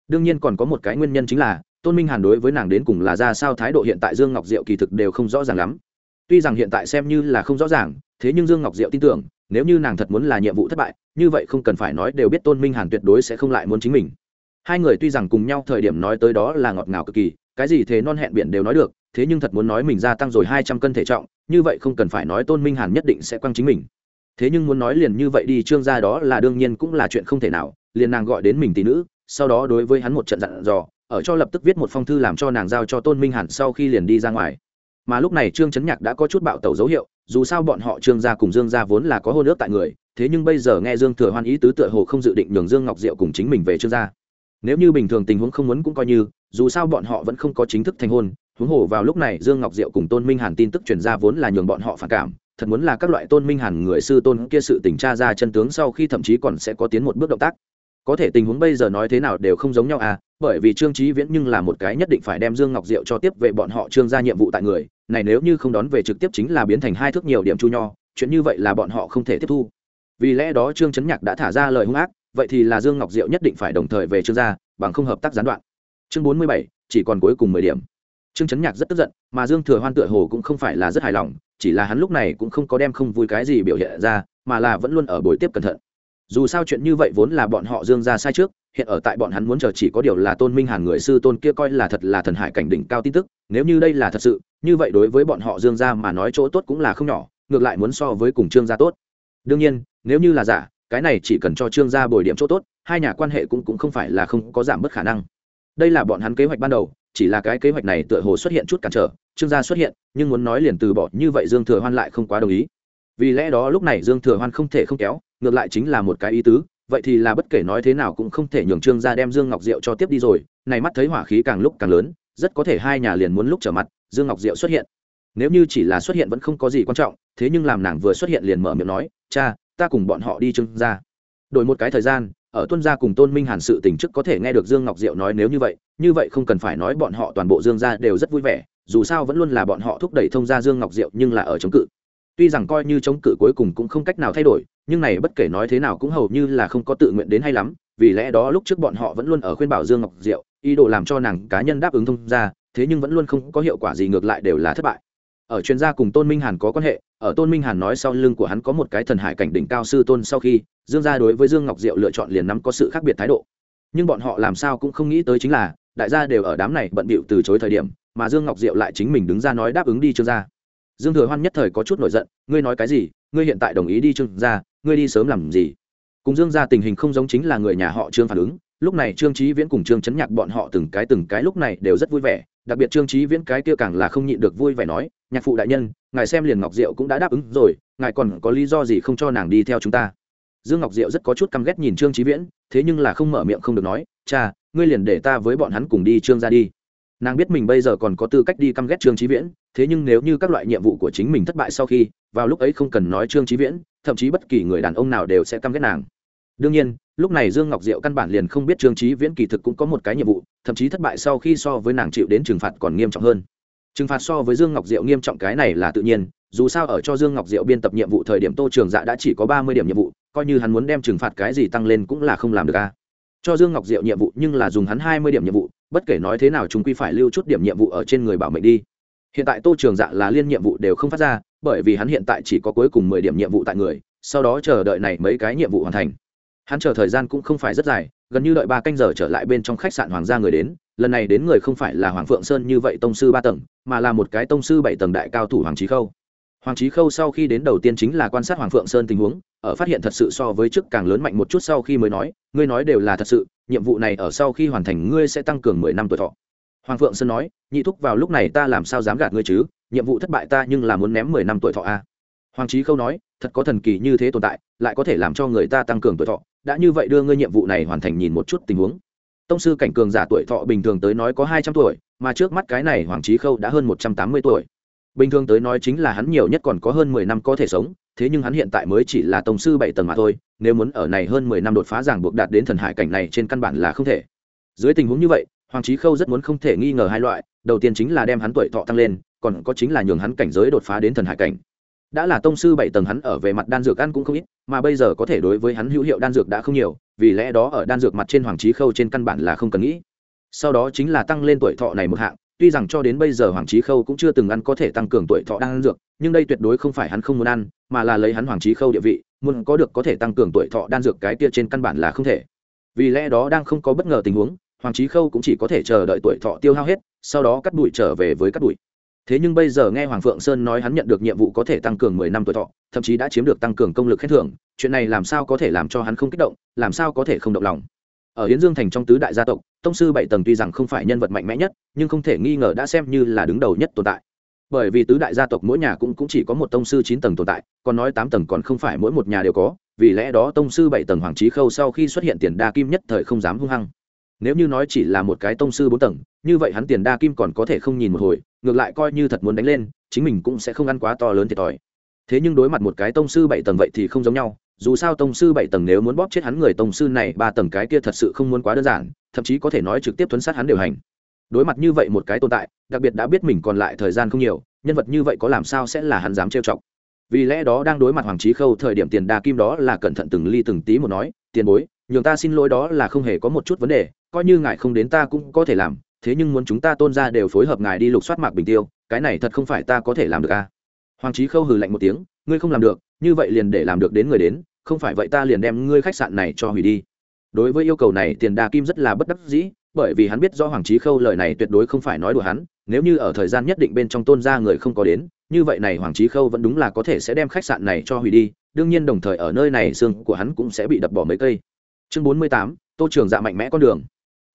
Đương nhiên còn có một cái nguyên nhân chính là, tôn minh hàn đối với nàng đến cùng là ra sao thái độ hiện tại dương ngọc diệu kỳ thực đều không rõ ràng lắm. Tuy rằng hiện tại xem như là không rõ ràng, thế nhưng dương ngọc diệu tin tưởng, nếu như nàng thật muốn là nhiệm vụ thất bại, như vậy không cần phải nói đều biết tôn minh hàn tuyệt đối sẽ không lại muốn chính mình. Hai người tuy rằng cùng nhau thời điểm nói tới đó là ngọt ngào cực kỳ, cái gì thế non hẹn biển đều nói được thế nhưng thật muốn nói mình gia tăng rồi hai trăm cân thể trọng, như vậy không cần phải nói tôn minh hàn nhất định sẽ quăng chính mình. Thế nhưng muốn nói liền như vậy đi, trương gia đó là đương nhiên cũng là chuyện không thể nào, liền nàng gọi đến mình tỷ nữ, sau đó đối với hắn một trận dặn dò, ở cho lập tức viết một phong thư làm cho nàng giao cho tôn minh hàn sau khi liền đi ra ngoài. Mà lúc này trương chấn nhạc đã có chút bạo tẩu dấu hiệu, dù sao bọn họ trương gia cùng dương gia vốn là có hôn ước tại người, thế nhưng bây giờ nghe dương thừa hoan ý tứ tựa hồ không dự định nhường dương ngọc diệu cùng chính mình về trương gia. Nếu như bình thường tình huống không muốn cũng coi như, dù sao bọn họ vẫn không có chính thức thành hôn huống hồ vào lúc này, dương ngọc diệu cùng tôn minh hàn tin tức truyền ra vốn là nhường bọn họ phản cảm, thật muốn là các loại tôn minh hàn người sư tôn kia sự tình tra ra chân tướng sau khi thậm chí còn sẽ có tiến một bước động tác. Có thể tình huống bây giờ nói thế nào đều không giống nhau à bởi vì trương trí viễn nhưng là một cái nhất định phải đem dương ngọc diệu cho tiếp về bọn họ trương ra nhiệm vụ tại người, này nếu như không đón về trực tiếp chính là biến thành hai thước nhiều điểm chu nho, chuyện như vậy là bọn họ không thể tiếp thu. Vì lẽ đó trương trấn nhạc đã thả ra lời hung ác, vậy thì là dương ngọc diệu nhất định phải đồng thời về trương gia, bằng không hợp tác gián đoạn. Chương bốn mươi bảy, chỉ còn cuối cùng mười điểm trương Chấn nhạc rất tức giận, mà dương thừa hoan tựa hồ cũng không phải là rất hài lòng, chỉ là hắn lúc này cũng không có đem không vui cái gì biểu hiện ra, mà là vẫn luôn ở buổi tiếp cẩn thận. Dù sao chuyện như vậy vốn là bọn họ dương ra sai trước, hiện ở tại bọn hắn muốn chờ chỉ có điều là tôn minh hàn người sư tôn kia coi là thật là thần hải cảnh đỉnh cao tin tức, nếu như đây là thật sự, như vậy đối với bọn họ dương ra mà nói chỗ tốt cũng là không nhỏ, ngược lại muốn so với cùng trương gia tốt. Đương nhiên, nếu như là giả, cái này chỉ cần cho trương gia bồi điểm chỗ tốt, hai nhà quan hệ cũng cũng không phải là không có giảm bớt khả năng. Đây là bọn hắn kế hoạch ban đầu chỉ là cái kế hoạch này tựa hồ xuất hiện chút cản trở, trương gia xuất hiện, nhưng muốn nói liền từ bỏ như vậy dương thừa hoan lại không quá đồng ý. Vì lẽ đó lúc này dương thừa hoan không thể không kéo, ngược lại chính là một cái ý tứ, vậy thì là bất kể nói thế nào cũng không thể nhường trương gia đem dương ngọc diệu cho tiếp đi rồi, này mắt thấy hỏa khí càng lúc càng lớn, rất có thể hai nhà liền muốn lúc trở mặt, dương ngọc diệu xuất hiện. Nếu như chỉ là xuất hiện vẫn không có gì quan trọng, thế nhưng làm nàng vừa xuất hiện liền mở miệng nói, cha, ta cùng bọn họ đi trương gia. Đổi một cái thời gian ở tuân gia cùng tôn minh hàn sự tình trước có thể nghe được dương ngọc diệu nói nếu như vậy như vậy không cần phải nói bọn họ toàn bộ dương gia đều rất vui vẻ, dù sao vẫn luôn là bọn họ thúc đẩy thông gia dương ngọc diệu nhưng là ở chống cự. Tuy rằng coi như chống cự cuối cùng cũng không cách nào thay đổi, nhưng này bất kể nói thế nào cũng hầu như là không có tự nguyện đến hay lắm, vì lẽ đó lúc trước bọn họ vẫn luôn ở khuyên bảo dương ngọc diệu, ý đồ làm cho nàng cá nhân đáp ứng thông gia, thế nhưng vẫn luôn không có hiệu quả gì ngược lại đều là thất bại ở chuyên gia cùng tôn minh hàn có quan hệ, ở tôn minh hàn nói sau lưng của hắn có một cái thần hải cảnh đỉnh cao sư tôn sau khi, dương gia đối với dương ngọc diệu lựa chọn liền nắm có sự khác biệt thái độ. Nhưng bọn họ làm sao cũng không nghĩ tới chính là, đại gia đều ở đám này bận bịu từ chối thời điểm, mà dương ngọc diệu lại chính mình đứng ra nói đáp ứng đi trương gia. Dương thừa hoan nhất thời có chút nổi giận, ngươi nói cái gì? Ngươi hiện tại đồng ý đi trương gia, ngươi đi sớm làm gì? Cùng dương gia tình hình không giống chính là người nhà họ trương phản ứng lúc này trương trí viễn cùng trương chấn nhạc bọn họ từng cái từng cái lúc này đều rất vui vẻ, đặc biệt trương trí viễn cái kia càng là không nhịn được vui vẻ nói, nhạc phụ đại nhân, ngài xem liền ngọc diệu cũng đã đáp ứng rồi, ngài còn có lý do gì không cho nàng đi theo chúng ta? Dương ngọc diệu rất có chút căm ghét nhìn trương trí viễn, thế nhưng là không mở miệng không được nói, cha, ngươi liền để ta với bọn hắn cùng đi trương ra đi. Nàng biết mình bây giờ còn có tư cách đi căm ghét trương trí viễn, thế nhưng nếu như các loại nhiệm vụ của chính mình thất bại sau khi, vào lúc ấy không cần nói trương trí viễn, thậm chí bất kỳ người đàn ông nào đều sẽ căm ghét nàng. Đương nhiên lúc này dương ngọc diệu căn bản liền không biết trương trí viễn kỳ thực cũng có một cái nhiệm vụ, thậm chí thất bại sau khi so với nàng chịu đến trừng phạt còn nghiêm trọng hơn. Trừng phạt so với dương ngọc diệu nghiêm trọng cái này là tự nhiên, dù sao ở cho dương ngọc diệu biên tập nhiệm vụ thời điểm tô trường dạ đã chỉ có ba mươi điểm nhiệm vụ, coi như hắn muốn đem trừng phạt cái gì tăng lên cũng là không làm được a. Cho dương ngọc diệu nhiệm vụ nhưng là dùng hắn hai mươi điểm nhiệm vụ, bất kể nói thế nào chúng quy phải lưu chút điểm nhiệm vụ ở trên người bảo mệnh đi. Hiện tại tô trường dạ là liên nhiệm vụ đều không phát ra, bởi vì hắn hiện tại chỉ có cuối cùng mười điểm nhiệm vụ tại người, sau đó chờ đợi này mấy cái nhiệm vụ hoàn thành hắn chờ thời gian cũng không phải rất dài, gần như đợi ba canh giờ trở lại bên trong khách sạn hoàng gia người đến, lần này đến người không phải là hoàng phượng sơn như vậy tông sư ba tầng, mà là một cái tông sư bảy tầng đại cao thủ hoàng trí khâu. Hoàng trí khâu sau khi đến đầu tiên chính là quan sát hoàng phượng sơn tình huống, ở phát hiện thật sự so với trước càng lớn mạnh một chút sau khi mới nói, ngươi nói đều là thật sự, nhiệm vụ này ở sau khi hoàn thành ngươi sẽ tăng cường mười năm tuổi thọ. Hoàng phượng sơn nói, nhị thúc vào lúc này ta làm sao dám gạt ngươi chứ? Nhiệm vụ thất bại ta nhưng là muốn ném mười năm tuổi thọ a hoàng trí khâu nói, thật có thần kỳ như thế tồn tại, lại có thể làm cho người ta tăng cường tuổi thọ. Đã như vậy đưa ngươi nhiệm vụ này hoàn thành nhìn một chút tình huống. Tông sư cảnh cường giả tuổi thọ bình thường tới nói có hai trăm tuổi, mà trước mắt cái này hoàng trí khâu đã hơn một trăm tám mươi tuổi. Bình thường tới nói chính là hắn nhiều nhất còn có hơn mười năm có thể sống, thế nhưng hắn hiện tại mới chỉ là tông sư bảy tầng mà thôi, nếu muốn ở này hơn mười năm đột phá giảng buộc đạt đến thần hải cảnh này trên căn bản là không thể. Dưới tình huống như vậy, hoàng trí khâu rất muốn không thể nghi ngờ hai loại, đầu tiên chính là đem hắn tuổi thọ tăng lên, còn có chính là nhường hắn cảnh giới đột phá đến thần hải cảnh đã là tông sư bảy tầng hắn ở về mặt đan dược ăn cũng không ít, mà bây giờ có thể đối với hắn hữu hiệu đan dược đã không nhiều, vì lẽ đó ở đan dược mặt trên hoàng trí khâu trên căn bản là không cần nghĩ. Sau đó chính là tăng lên tuổi thọ này một hạng, tuy rằng cho đến bây giờ hoàng trí khâu cũng chưa từng ăn có thể tăng cường tuổi thọ đan dược, nhưng đây tuyệt đối không phải hắn không muốn ăn, mà là lấy hắn hoàng trí khâu địa vị, muốn có được có thể tăng cường tuổi thọ đan dược cái kia trên căn bản là không thể. Vì lẽ đó đang không có bất ngờ tình huống, hoàng trí khâu cũng chỉ có thể chờ đợi tuổi thọ tiêu hao hết, sau đó cắt đuổi trở về với cắt đuổi thế nhưng bây giờ nghe hoàng phượng sơn nói hắn nhận được nhiệm vụ có thể tăng cường mười năm tuổi thọ thậm chí đã chiếm được tăng cường công lực khen thưởng chuyện này làm sao có thể làm cho hắn không kích động làm sao có thể không động lòng? Ở hiến dương thành trong tứ đại gia tộc tông sư bảy tầng tuy rằng không phải nhân vật mạnh mẽ nhất nhưng không thể nghi ngờ đã xem như là đứng đầu nhất tồn tại. Bởi vì tứ đại gia tộc mỗi nhà cũng, cũng chỉ có một tông sư chín tầng tồn tại còn nói tám tầng còn không phải mỗi một nhà đều có vì lẽ đó tông sư bảy tầng hoàng trí khâu sau khi xuất hiện tiền đa kim nhất thời không dám hung hăng. Nếu như nói chỉ là một cái tông sư bốn tầng như vậy hắn tiền đa kim còn có thể không nhìn một hồi, ngược lại coi như thật muốn đánh lên, chính mình cũng sẽ không ăn quá to lớn thiệt thòi. Thế nhưng đối mặt một cái tông sư bảy tầng vậy thì không giống nhau, dù sao tông sư bảy tầng nếu muốn bóp chết hắn người tông sư này ba tầng cái kia thật sự không muốn quá đơn giản, thậm chí có thể nói trực tiếp tuấn sát hắn điều hành. Đối mặt như vậy một cái tồn tại, đặc biệt đã biết mình còn lại thời gian không nhiều, nhân vật như vậy có làm sao sẽ là hắn dám trêu chọc. Vì lẽ đó đang đối mặt hoàng trí khâu thời điểm tiền đa kim đó là cẩn thận từng ly từng tí một nói, tiền bối, nhường ta xin lỗi đó là không hề có một chút vấn đề, coi như ngài không đến ta cũng có thể làm thế nhưng muốn chúng ta tôn ra đều phối hợp ngài đi lục soát mạc bình tiêu, cái này thật không phải ta có thể làm được à. hoàng trí khâu hừ lạnh một tiếng, ngươi không làm được, như vậy liền để làm được đến người đến, không phải vậy ta liền đem ngươi khách sạn này cho hủy đi. Đối với yêu cầu này, tiền đa kim rất là bất đắc dĩ, bởi vì hắn biết do hoàng trí khâu lời này tuyệt đối không phải nói đùa hắn, nếu như ở thời gian nhất định bên trong tôn ra người không có đến, như vậy này hoàng trí khâu vẫn đúng là có thể sẽ đem khách sạn này cho hủy đi, đương nhiên đồng thời ở nơi này xương của hắn cũng sẽ bị đập bỏ mấy cây. Chương bốn mươi tám, tô trường dạ mạnh mẽ con đường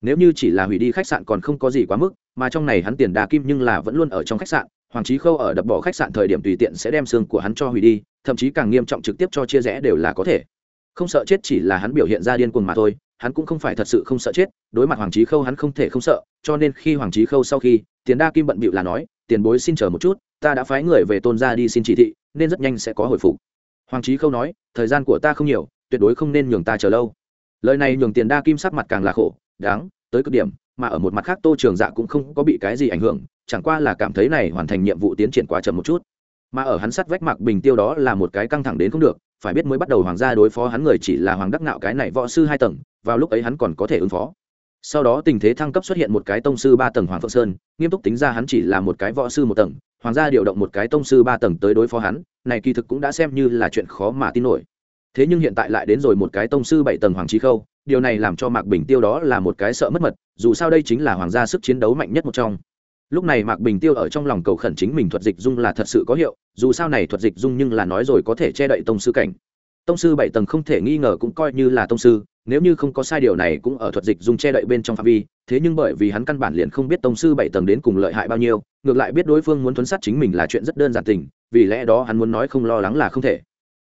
nếu như chỉ là hủy đi khách sạn còn không có gì quá mức, mà trong này hắn tiền đà kim nhưng là vẫn luôn ở trong khách sạn, hoàng trí khâu ở đập bỏ khách sạn thời điểm tùy tiện sẽ đem xương của hắn cho hủy đi, thậm chí càng nghiêm trọng trực tiếp cho chia rẽ đều là có thể. Không sợ chết chỉ là hắn biểu hiện ra điên cuồng mà thôi, hắn cũng không phải thật sự không sợ chết, đối mặt hoàng trí khâu hắn không thể không sợ, cho nên khi hoàng trí khâu sau khi tiền đa kim bận bịu là nói, tiền bối xin chờ một chút, ta đã phái người về tôn ra đi xin chỉ thị, nên rất nhanh sẽ có hồi phục. Hoàng trí khâu nói, thời gian của ta không nhiều, tuyệt đối không nên nhường ta chờ lâu. Lời này nhường tiền đa kim sắc mặt càng là khổ đáng, tới cực điểm, mà ở một mặt khác tô trường dạ cũng không có bị cái gì ảnh hưởng, chẳng qua là cảm thấy này hoàn thành nhiệm vụ tiến triển quá chậm một chút. Mà ở hắn sắt vách mạc bình tiêu đó là một cái căng thẳng đến không được, phải biết mới bắt đầu hoàng gia đối phó hắn người chỉ là hoàng đắc nạo cái này võ sư hai tầng, vào lúc ấy hắn còn có thể ứng phó. Sau đó tình thế thăng cấp xuất hiện một cái tông sư ba tầng hoàng phượng sơn, nghiêm túc tính ra hắn chỉ là một cái võ sư một tầng, hoàng gia điều động một cái tông sư ba tầng tới đối phó hắn, này kỳ thực cũng đã xem như là chuyện khó mà tin nổi. Thế nhưng hiện tại lại đến rồi một cái tông sư bảy tầng hoàng trí khâu điều này làm cho mạc bình tiêu đó là một cái sợ mất mật, dù sao đây chính là hoàng gia sức chiến đấu mạnh nhất một trong. Lúc này mạc bình tiêu ở trong lòng cầu khẩn chính mình thuật dịch dung là thật sự có hiệu, dù sao này thuật dịch dung nhưng là nói rồi có thể che đậy tông sư cảnh. Tông sư bảy tầng không thể nghi ngờ cũng coi như là tông sư, nếu như không có sai điều này cũng ở thuật dịch dung che đậy bên trong phạm vi, thế nhưng bởi vì hắn căn bản liền không biết tông sư bảy tầng đến cùng lợi hại bao nhiêu, ngược lại biết đối phương muốn thuấn sát chính mình là chuyện rất đơn giản tình, vì lẽ đó hắn muốn nói không lo lắng là không thể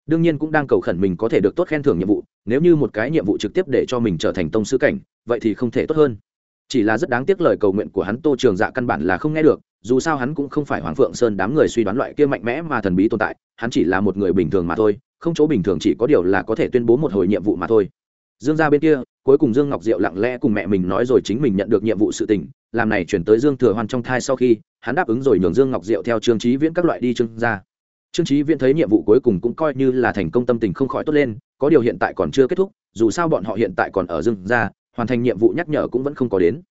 đương nhiên cũng đang cầu khẩn mình có thể được tốt khen thưởng nhiệm vụ, nếu như một cái nhiệm vụ trực tiếp để cho mình trở thành tông sư cảnh, vậy thì không thể tốt hơn. Chỉ là rất đáng tiếc lời cầu nguyện của hắn tô trường dạ căn bản là không nghe được, dù sao hắn cũng không phải hoàng phượng sơn đám người suy đoán loại kia mạnh mẽ mà thần bí tồn tại, hắn chỉ là một người bình thường mà thôi, không chỗ bình thường chỉ có điều là có thể tuyên bố một hồi nhiệm vụ mà thôi. Dương ra bên kia, cuối cùng dương ngọc diệu lặng lẽ cùng mẹ mình nói rồi chính mình nhận được nhiệm vụ sự tình, làm này chuyển tới dương thừa hoan trong thai sau khi, hắn đáp ứng rồi nhường dương ngọc diệu theo trương trí viễn các loại đi trương ra trương trí viễn thấy nhiệm vụ cuối cùng cũng coi như là thành công tâm tình không khỏi tốt lên, có điều hiện tại còn chưa kết thúc, dù sao bọn họ hiện tại còn ở dương ra hoàn thành nhiệm vụ nhắc nhở cũng vẫn không có đến.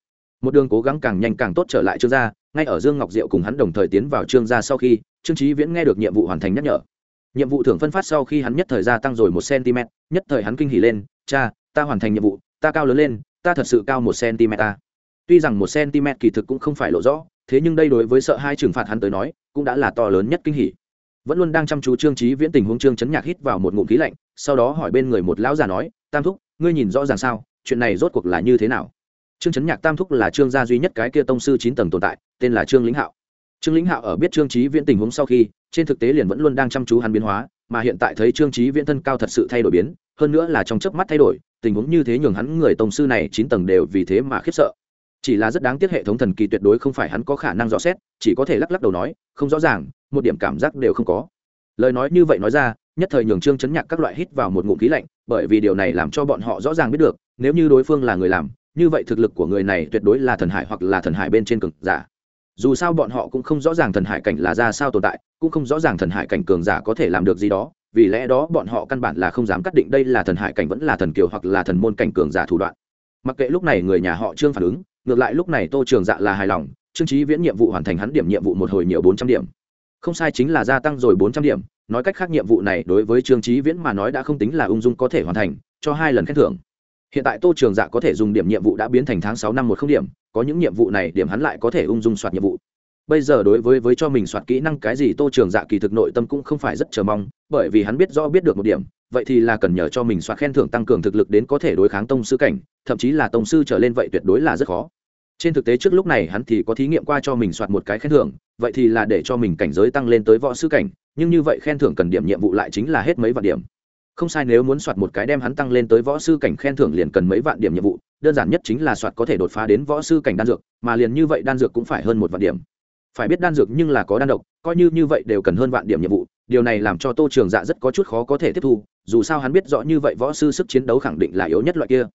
Một đường cố gắng càng nhanh càng tốt trở lại trương gia, ngay ở dương ngọc diệu cùng hắn đồng thời tiến vào trương gia sau khi, trương trí viễn nghe được nhiệm vụ hoàn thành nhắc nhở. Nhiệm vụ thưởng phân phát sau khi hắn nhất thời gia tăng rồi một cm nhất thời hắn kinh hỉ lên, cha, ta hoàn thành nhiệm vụ, ta cao lớn lên, ta thật sự cao một cm ta à. tuy rằng một cm kỳ thực cũng không phải lộ rõ, thế nhưng đây đối với sợ hai trừng phạt hắn tới nói, cũng đã là to lớn nhất kinh hỉ vẫn luôn đang chăm chú trương trí viễn tình huống trương chấn nhạc hít vào một ngụm khí lạnh, sau đó hỏi bên người một lão già nói, tam thúc, ngươi nhìn rõ ràng sao, chuyện này rốt cuộc là như thế nào? Trương chấn nhạc tam thúc là trương gia duy nhất cái kia tông sư chín tầng tồn tại, tên là trương lĩnh hạo. Trương lĩnh hạo ở biết trương trí viễn tình huống sau khi, trên thực tế liền vẫn luôn đang chăm chú hắn biến hóa, mà hiện tại thấy trương trí viễn thân cao thật sự thay đổi biến, hơn nữa là trong chớp mắt thay đổi, tình huống như thế nhường hắn người tông sư này chín tầng đều vì thế mà khiếp sợ chỉ là rất đáng tiếc hệ thống thần kỳ tuyệt đối không phải hắn có khả năng rõ xét, chỉ có thể lắc lắc đầu nói, không rõ ràng, một điểm cảm giác đều không có. Lời nói như vậy nói ra, nhất thời nhường trương chấn nhạc các loại hít vào một ngụm khí lạnh, bởi vì điều này làm cho bọn họ rõ ràng biết được, nếu như đối phương là người làm, như vậy thực lực của người này tuyệt đối là thần hải hoặc là thần hải bên trên cực giả. Dù sao bọn họ cũng không rõ ràng thần hải cảnh là ra sao tồn tại, cũng không rõ ràng thần hải cảnh cường giả có thể làm được gì đó, vì lẽ đó bọn họ căn bản là không dám cắt định đây là thần hải cảnh vẫn là thần kiều hoặc là thần môn cảnh cường giả thủ đoạn. Mặc kệ lúc này người nhà họ trương phản ứng ngược lại lúc này tô trường dạ là hài lòng, trương trí viễn nhiệm vụ hoàn thành hắn điểm nhiệm vụ một hồi nhiều bốn trăm điểm. Không sai chính là gia tăng rồi bốn trăm điểm, nói cách khác nhiệm vụ này đối với trương trí viễn mà nói đã không tính là ung dung có thể hoàn thành, cho hai lần khen thưởng. Hiện tại tô trường dạ có thể dùng điểm nhiệm vụ đã biến thành tháng sáu năm một không điểm, có những nhiệm vụ này điểm hắn lại có thể ung dung soạt nhiệm vụ. Bây giờ đối với với cho mình soạt kỹ năng cái gì tô trường dạ kỳ thực nội tâm cũng không phải rất chờ mong, bởi vì hắn biết rõ biết được một điểm, vậy thì là cần nhờ cho mình soạt khen thưởng tăng cường thực lực đến có thể đối kháng tông sư cảnh, thậm chí là tông sư trở lên vậy tuyệt đối là rất khó trên thực tế trước lúc này hắn thì có thí nghiệm qua cho mình soạt một cái khen thưởng, vậy thì là để cho mình cảnh giới tăng lên tới võ sư cảnh, nhưng như vậy khen thưởng cần điểm nhiệm vụ lại chính là hết mấy vạn điểm. Không sai, nếu muốn soạt một cái đem hắn tăng lên tới võ sư cảnh khen thưởng liền cần mấy vạn điểm nhiệm vụ, đơn giản nhất chính là soạt có thể đột phá đến võ sư cảnh đan dược, mà liền như vậy đan dược cũng phải hơn một vạn điểm. Phải biết đan dược nhưng là có đan độc, coi như như vậy đều cần hơn vạn điểm nhiệm vụ, điều này làm cho tô trường dạ rất có chút khó có thể tiếp thu, dù sao hắn biết rõ như vậy võ sư sức chiến đấu khẳng định là yếu nhất loại kia.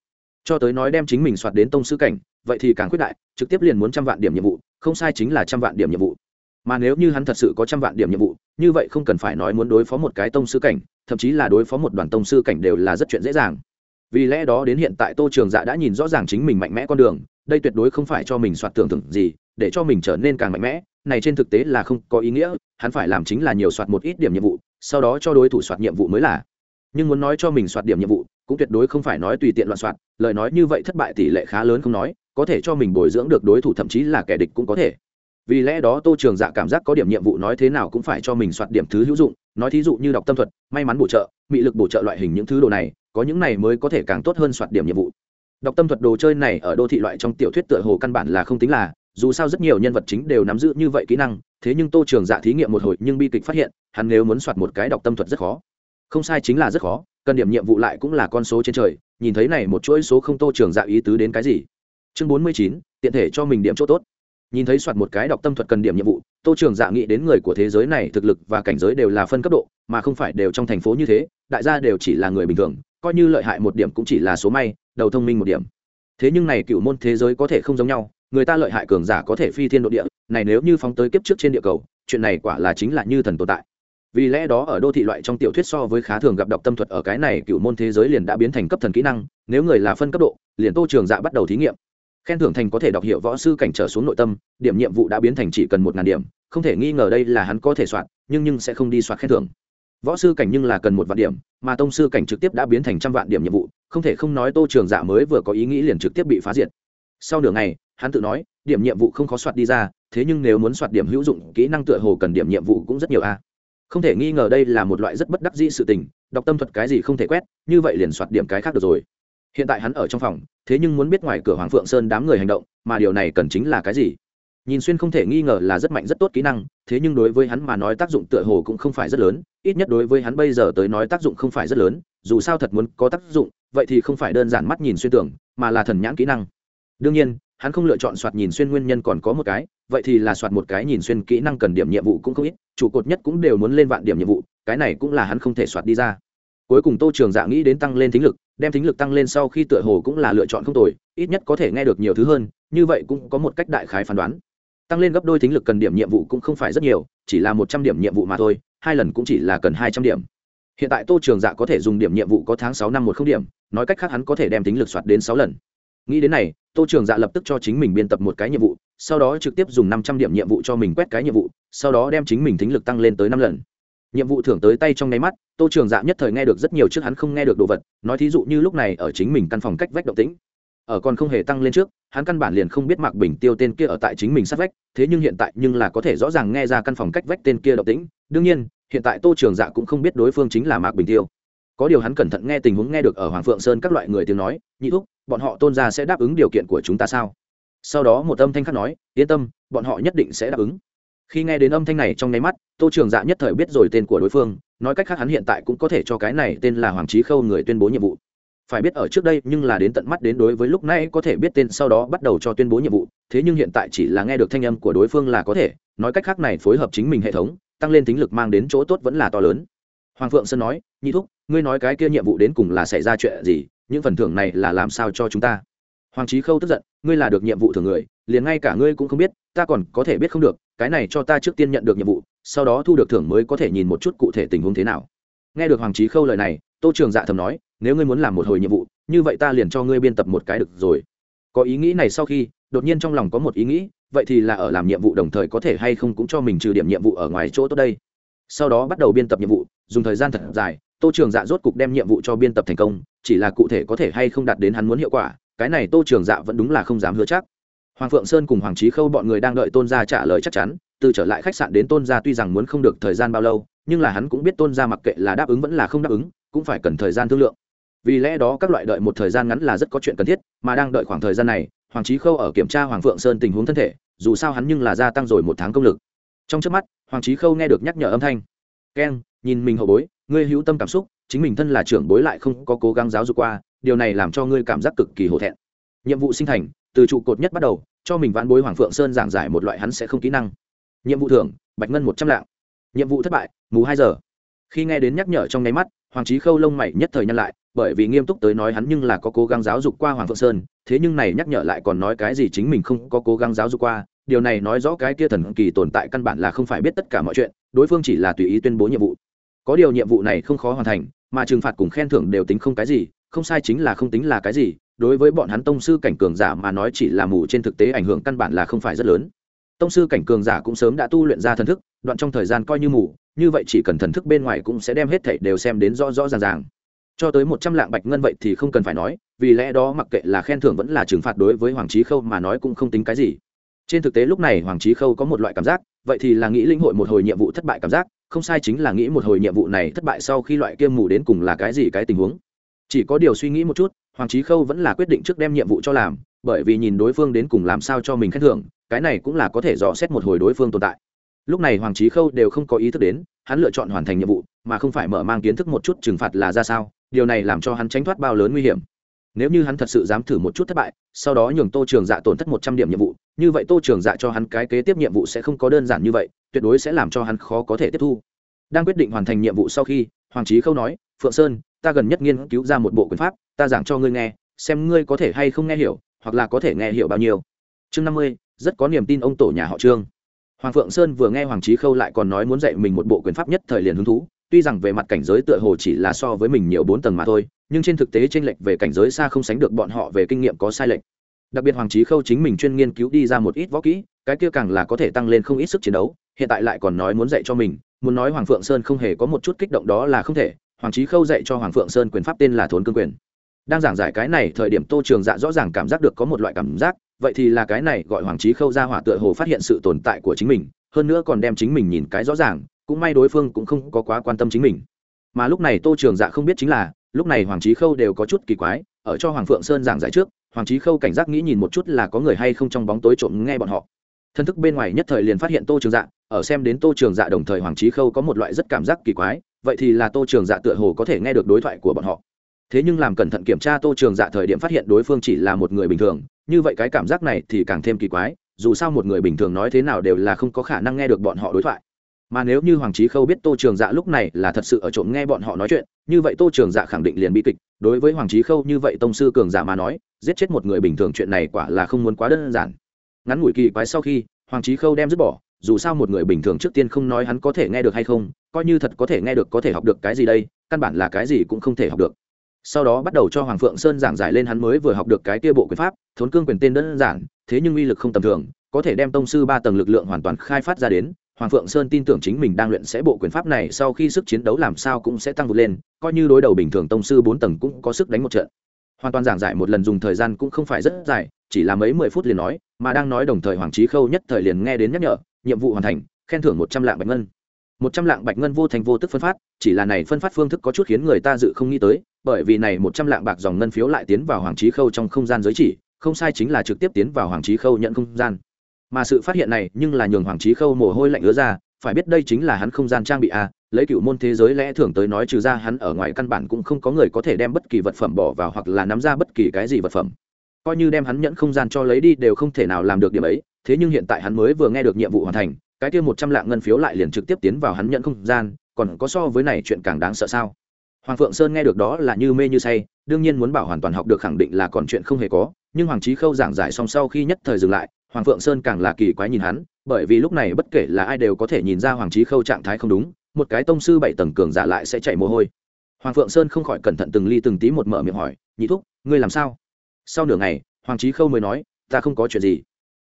Cho tới nói đem chính mình soạt đến tông sư cảnh vậy thì càng quyết đại, trực tiếp liền muốn trăm vạn điểm nhiệm vụ, không sai chính là trăm vạn điểm nhiệm vụ. Mà nếu như hắn thật sự có trăm vạn điểm nhiệm vụ, như vậy không cần phải nói muốn đối phó một cái tông sư cảnh, thậm chí là đối phó một đoàn tông sư cảnh đều là rất chuyện dễ dàng. Vì lẽ đó đến hiện tại tô trường dạ đã nhìn rõ ràng chính mình mạnh mẽ con đường, đây tuyệt đối không phải cho mình soạt tưởng tượng gì, để cho mình trở nên càng mạnh mẽ, này trên thực tế là không có ý nghĩa, hắn phải làm chính là nhiều soạt một ít điểm nhiệm vụ, sau đó cho đối thủ soạt nhiệm vụ mới là. Nhưng muốn nói cho mình soạt điểm nhiệm vụ, cũng tuyệt đối không phải nói tùy tiện loạn soạt, lời nói như vậy thất bại tỷ lệ khá lớn không nói có thể cho mình bồi dưỡng được đối thủ thậm chí là kẻ địch cũng có thể. Vì lẽ đó tô trường dạ cảm giác có điểm nhiệm vụ nói thế nào cũng phải cho mình soạt điểm thứ hữu dụng, nói thí dụ như đọc tâm thuật, may mắn bổ trợ, mị lực bổ trợ loại hình những thứ đồ này, có những này mới có thể càng tốt hơn soạt điểm nhiệm vụ. Đọc tâm thuật đồ chơi này ở đô thị loại trong tiểu thuyết tựa hồ căn bản là không tính là, dù sao rất nhiều nhân vật chính đều nắm giữ như vậy kỹ năng, thế nhưng tô trường dạ thí nghiệm một hồi nhưng bi kịch phát hiện, hắn nếu muốn soạt một cái đọc tâm thuật rất khó. Không sai chính là rất khó, cần điểm nhiệm vụ lại cũng là con số trên trời, nhìn thấy này một chuỗi số không tô trường dạ ý tứ đến cái gì chương bốn mươi chín, tiện thể cho mình điểm chỗ tốt. Nhìn thấy soạt một cái đọc tâm thuật cần điểm nhiệm vụ, tô trường dạ nghĩ đến người của thế giới này thực lực và cảnh giới đều là phân cấp độ, mà không phải đều trong thành phố như thế, đại gia đều chỉ là người bình thường, coi như lợi hại một điểm cũng chỉ là số may, đầu thông minh một điểm. Thế nhưng này cựu môn thế giới có thể không giống nhau, người ta lợi hại cường giả có thể phi thiên độ địa, này nếu như phóng tới kiếp trước trên địa cầu, chuyện này quả là chính là như thần tồn tại. Vì lẽ đó ở đô thị loại trong tiểu thuyết so với khá thường gặp đọc tâm thuật ở cái này cựu môn thế giới liền đã biến thành cấp thần kỹ năng, nếu người là phân cấp độ, liền tô trường dạ bắt đầu thí nghiệm khen thưởng thành có thể đọc hiệu võ sư cảnh trở xuống nội tâm, điểm nhiệm vụ đã biến thành chỉ cần một ngàn điểm, không thể nghi ngờ đây là hắn có thể soạn, nhưng nhưng sẽ không đi soạn khen thưởng. Võ sư cảnh nhưng là cần một vạn điểm, mà tông sư cảnh trực tiếp đã biến thành trăm vạn điểm nhiệm vụ, không thể không nói tô trường dạ mới vừa có ý nghĩ liền trực tiếp bị phá diệt. Sau nửa ngày, hắn tự nói, điểm nhiệm vụ không khó soạt đi ra, thế nhưng nếu muốn soạt điểm hữu dụng, kỹ năng tựa hồ cần điểm nhiệm vụ cũng rất nhiều a. Không thể nghi ngờ đây là một loại rất bất đắc dĩ sự tình, đọc tâm thuật cái gì không thể quét, như vậy liền soạt điểm cái khác được rồi hiện tại hắn ở trong phòng, thế nhưng muốn biết ngoài cửa hoàng phượng sơn đám người hành động, mà điều này cần chính là cái gì? Nhìn xuyên không thể nghi ngờ là rất mạnh, rất tốt kỹ năng, thế nhưng đối với hắn mà nói tác dụng tựa hồ cũng không phải rất lớn, ít nhất đối với hắn bây giờ tới nói tác dụng không phải rất lớn, dù sao thật muốn có tác dụng, vậy thì không phải đơn giản mắt nhìn xuyên tưởng, mà là thần nhãn kỹ năng. Đương nhiên, hắn không lựa chọn soạt nhìn xuyên nguyên nhân còn có một cái, vậy thì là soạt một cái nhìn xuyên kỹ năng cần điểm nhiệm vụ cũng không ít, trụ cột nhất cũng đều muốn lên vạn điểm nhiệm vụ, cái này cũng là hắn không thể soạt đi ra. Cuối cùng tô trường dạ nghĩ đến tăng lên thính lực đem thính lực tăng lên sau khi tựa hồ cũng là lựa chọn không tồi, ít nhất có thể nghe được nhiều thứ hơn, như vậy cũng có một cách đại khái phán đoán. Tăng lên gấp đôi thính lực cần điểm nhiệm vụ cũng không phải rất nhiều, chỉ là một trăm điểm nhiệm vụ mà thôi, hai lần cũng chỉ là cần hai trăm điểm. Hiện tại tô trường dạ có thể dùng điểm nhiệm vụ có tháng sáu năm một không điểm, nói cách khác hắn có thể đem tính lực soạt đến sáu lần. Nghĩ đến này, tô trường dạ lập tức cho chính mình biên tập một cái nhiệm vụ, sau đó trực tiếp dùng năm trăm điểm nhiệm vụ cho mình quét cái nhiệm vụ, sau đó đem chính mình tính lực tăng lên tới năm lần nhiệm vụ thưởng tới tay trong nháy mắt, tô trường dạ nhất thời nghe được rất nhiều trước hắn không nghe được đồ vật, nói thí dụ như lúc này ở chính mình căn phòng cách vách động tĩnh. Ở còn không hề tăng lên trước, hắn căn bản liền không biết mạc bình tiêu tên kia ở tại chính mình sát vách, thế nhưng hiện tại nhưng là có thể rõ ràng nghe ra căn phòng cách vách tên kia động tĩnh. Đương nhiên, hiện tại tô trường dạ cũng không biết đối phương chính là mạc bình tiêu. Có điều hắn cẩn thận nghe tình huống nghe được ở hoàng phượng sơn các loại người tiếng nói, nhị thúc, bọn họ tôn ra sẽ đáp ứng điều kiện của chúng ta sao? Sau đó một âm thanh khác nói, yên tâm, bọn họ nhất định sẽ đáp ứng khi nghe đến âm thanh này trong nháy mắt, tô trường dạ nhất thời biết rồi tên của đối phương, nói cách khác hắn hiện tại cũng có thể cho cái này tên là hoàng trí khâu người tuyên bố nhiệm vụ. Phải biết ở trước đây nhưng là đến tận mắt đến đối với lúc nay có thể biết tên sau đó bắt đầu cho tuyên bố nhiệm vụ, thế nhưng hiện tại chỉ là nghe được thanh âm của đối phương là có thể, nói cách khác này phối hợp chính mình hệ thống, tăng lên tính lực mang đến chỗ tốt vẫn là to lớn. Hoàng phượng sơn nói, nhị thúc, ngươi nói cái kia nhiệm vụ đến cùng là xảy ra chuyện gì, những phần thưởng này là làm sao cho chúng ta? Hoàng trí khâu tức giận, ngươi là được nhiệm vụ thường người liền ngay cả ngươi cũng không biết, ta còn có thể biết không được, cái này cho ta trước tiên nhận được nhiệm vụ, sau đó thu được thưởng mới có thể nhìn một chút cụ thể tình huống thế nào. Nghe được hoàng trí khâu lời này, tô trường dạ thầm nói, nếu ngươi muốn làm một hồi nhiệm vụ, như vậy ta liền cho ngươi biên tập một cái được rồi. Có ý nghĩ này sau khi, đột nhiên trong lòng có một ý nghĩ, vậy thì là ở làm nhiệm vụ đồng thời có thể hay không cũng cho mình trừ điểm nhiệm vụ ở ngoài chỗ tốt đây. Sau đó bắt đầu biên tập nhiệm vụ, dùng thời gian thật dài, tô trường dạ rốt cục đem nhiệm vụ cho biên tập thành công, chỉ là cụ thể có thể hay không đạt đến hắn muốn hiệu quả, cái này tô trường dạ vẫn đúng là không dám hứa chắc hoàng phượng sơn cùng hoàng trí khâu bọn người đang đợi tôn gia trả lời chắc chắn, từ trở lại khách sạn đến tôn gia tuy rằng muốn không được thời gian bao lâu, nhưng là hắn cũng biết tôn gia mặc kệ là đáp ứng vẫn là không đáp ứng, cũng phải cần thời gian thương lượng. Vì lẽ đó các loại đợi một thời gian ngắn là rất có chuyện cần thiết, mà đang đợi khoảng thời gian này, hoàng trí khâu ở kiểm tra hoàng phượng sơn tình huống thân thể, dù sao hắn nhưng là gia tăng rồi một tháng công lực. Trong trước mắt, hoàng trí khâu nghe được nhắc nhở âm thanh. Keng nhìn mình hậu bối, ngươi hữu tâm cảm xúc, chính mình thân là trưởng bối lại không có cố gắng giáo dục qua, điều này làm cho ngươi cảm giác cực kỳ hổ thẹn. Nhiệm vụ sinh thành, từ trụ cột nhất bắt đầu cho mình vãn bối hoàng phượng sơn giảng giải một loại hắn sẽ không kỹ năng. Nhiệm vụ thưởng, bạch ngân một trăm lạng. Nhiệm vụ thất bại, mù hai giờ. Khi nghe đến nhắc nhở trong nháy mắt, hoàng trí khâu lông mày nhất thời nhăn lại, bởi vì nghiêm túc tới nói hắn nhưng là có cố gắng giáo dục qua hoàng phượng sơn, thế nhưng này nhắc nhở lại còn nói cái gì chính mình không có cố gắng giáo dục qua, điều này nói rõ cái kia thần kỳ tồn tại căn bản là không phải biết tất cả mọi chuyện, đối phương chỉ là tùy ý tuyên bố nhiệm vụ. Có điều nhiệm vụ này không khó hoàn thành, mà trừng phạt cùng khen thưởng đều tính không cái gì, không sai chính là không tính là cái gì đối với bọn hắn tông sư cảnh cường giả mà nói chỉ là mù trên thực tế ảnh hưởng căn bản là không phải rất lớn. Tông sư cảnh cường giả cũng sớm đã tu luyện ra thần thức, đoạn trong thời gian coi như mù, như vậy chỉ cần thần thức bên ngoài cũng sẽ đem hết thảy đều xem đến rõ rõ ràng ràng. Cho tới một trăm lạng bạch ngân vậy thì không cần phải nói, vì lẽ đó mặc kệ là khen thưởng vẫn là trừng phạt đối với hoàng trí khâu mà nói cũng không tính cái gì. Trên thực tế lúc này hoàng trí khâu có một loại cảm giác, vậy thì là nghĩ linh hội một hồi nhiệm vụ thất bại cảm giác, không sai chính là nghĩ một hồi nhiệm vụ này thất bại sau khi loại kia mù đến cùng là cái gì cái tình huống. Chỉ có điều suy nghĩ một chút hoàng trí khâu vẫn là quyết định trước đem nhiệm vụ cho làm, bởi vì nhìn đối phương đến cùng làm sao cho mình khen thưởng, cái này cũng là có thể dò xét một hồi đối phương tồn tại. Lúc này hoàng trí khâu đều không có ý thức đến, hắn lựa chọn hoàn thành nhiệm vụ, mà không phải mở mang kiến thức một chút trừng phạt là ra sao, điều này làm cho hắn tránh thoát bao lớn nguy hiểm. Nếu như hắn thật sự dám thử một chút thất bại, sau đó nhường tô trường dạ tổn thất một trăm điểm nhiệm vụ, như vậy tô trường dạ cho hắn cái kế tiếp nhiệm vụ sẽ không có đơn giản như vậy, tuyệt đối sẽ làm cho hắn khó có thể tiếp thu. Đang quyết định hoàn thành nhiệm vụ sau khi, hoàng trí khâu nói, phượng sơn ta gần nhất nghiên cứu ra một bộ quyền pháp, ta giảng cho ngươi nghe, xem ngươi có thể hay không nghe hiểu, hoặc là có thể nghe hiểu bao nhiêu. Chương năm mươi, rất có niềm tin ông tổ nhà họ trương. Hoàng phượng sơn vừa nghe hoàng trí khâu lại còn nói muốn dạy mình một bộ quyền pháp nhất thời liền hứng thú, tuy rằng về mặt cảnh giới tựa hồ chỉ là so với mình nhiều bốn tầng mà thôi, nhưng trên thực tế tranh lệch về cảnh giới xa không sánh được bọn họ về kinh nghiệm có sai lệch. Đặc biệt hoàng trí khâu chính mình chuyên nghiên cứu đi ra một ít võ kỹ, cái kia càng là có thể tăng lên không ít sức chiến đấu, hiện tại lại còn nói muốn dạy cho mình, muốn nói hoàng phượng sơn không hề có một chút kích động đó là không thể hoàng trí khâu dạy cho hoàng phượng sơn quyền pháp tên là thốn cương quyền. Đang giảng giải cái này, thời điểm tô trường dạ rõ ràng cảm giác được có một loại cảm giác, vậy thì là cái này gọi hoàng trí khâu ra hỏa tựa hồ phát hiện sự tồn tại của chính mình, hơn nữa còn đem chính mình nhìn cái rõ ràng, cũng may đối phương cũng không có quá quan tâm chính mình. Mà lúc này tô trường dạ không biết chính là, lúc này hoàng trí khâu đều có chút kỳ quái, ở cho hoàng phượng sơn giảng giải trước, hoàng trí khâu cảnh giác nghĩ nhìn một chút là có người hay không trong bóng tối trộm nghe bọn họ. Thân thức bên ngoài nhất thời liền phát hiện tô trường dạ ở xem đến tô trường dạ đồng thời hoàng trí khâu có một loại rất cảm giác kỳ quái vậy thì là tô trường dạ tựa hồ có thể nghe được đối thoại của bọn họ. Thế nhưng làm cẩn thận kiểm tra tô trường dạ thời điểm phát hiện đối phương chỉ là một người bình thường, như vậy cái cảm giác này thì càng thêm kỳ quái, dù sao một người bình thường nói thế nào đều là không có khả năng nghe được bọn họ đối thoại. Mà nếu như hoàng trí khâu biết tô trường dạ lúc này là thật sự ở trộm nghe bọn họ nói chuyện, như vậy tô trường dạ khẳng định liền bị kịch. Đối với hoàng trí khâu như vậy tông sư cường giả mà nói, giết chết một người bình thường chuyện này quả là không muốn quá đơn giản. Ngắn ngủi kỳ quái sau khi, hoàng trí khâu đem dứt bỏ, dù sao một người bình thường trước tiên không nói hắn có thể nghe được hay không coi như thật có thể nghe được có thể học được cái gì đây, căn bản là cái gì cũng không thể học được. Sau đó bắt đầu cho hoàng phượng sơn giảng giải lên hắn mới vừa học được cái kia bộ quyền pháp, thốn cương quyền tên đơn giản, thế nhưng uy lực không tầm thường, có thể đem tông sư ba tầng lực lượng hoàn toàn khai phát ra đến. Hoàng phượng sơn tin tưởng chính mình đang luyện sẽ bộ quyền pháp này sau khi sức chiến đấu làm sao cũng sẽ tăng vượt lên, coi như đối đầu bình thường tông sư bốn tầng cũng có sức đánh một trận. Hoàn toàn giảng giải một lần dùng thời gian cũng không phải rất dài, chỉ là mấy mười phút liền nói, mà đang nói đồng thời hoàng trí khâu nhất thời liền nghe đến nhắc nhở, nhiệm vụ hoàn thành, khen thưởng một trăm lạng bạch ngân một trăm lạng bạch ngân vô thành vô tức phân phát, chỉ là này phân phát phương thức có chút khiến người ta dự không nghĩ tới, bởi vì này một trăm lạng bạc dòng ngân phiếu lại tiến vào hoàng trí khâu trong không gian giới chỉ, không sai chính là trực tiếp tiến vào hoàng trí khâu nhận không gian. Mà sự phát hiện này nhưng là nhường hoàng trí khâu mồ hôi lạnh ứa ra, phải biết đây chính là hắn không gian trang bị a, lấy cựu môn thế giới lẽ thường tới nói trừ ra hắn ở ngoài căn bản cũng không có người có thể đem bất kỳ vật phẩm bỏ vào hoặc là nắm ra bất kỳ cái gì vật phẩm. Coi như đem hắn nhận không gian cho lấy đi đều không thể nào làm được điểm ấy, thế nhưng hiện tại hắn mới vừa nghe được nhiệm vụ hoàn thành cái kia một trăm lạng ngân phiếu lại liền trực tiếp tiến vào hắn nhận không gian, còn có so với này chuyện càng đáng sợ sao? Hoàng phượng sơn nghe được đó là như mê như say, đương nhiên muốn bảo hoàn toàn học được khẳng định là còn chuyện không hề có, nhưng hoàng trí khâu giảng giải xong sau khi nhất thời dừng lại, hoàng phượng sơn càng là kỳ quái nhìn hắn, bởi vì lúc này bất kể là ai đều có thể nhìn ra hoàng trí khâu trạng thái không đúng, một cái tông sư bảy tầng cường giả lại sẽ chạy mồ hôi. Hoàng phượng sơn không khỏi cẩn thận từng ly từng tí một mở miệng hỏi, nhị thúc, ngươi làm sao? Sau nửa ngày, hoàng trí khâu mới nói, ta không có chuyện gì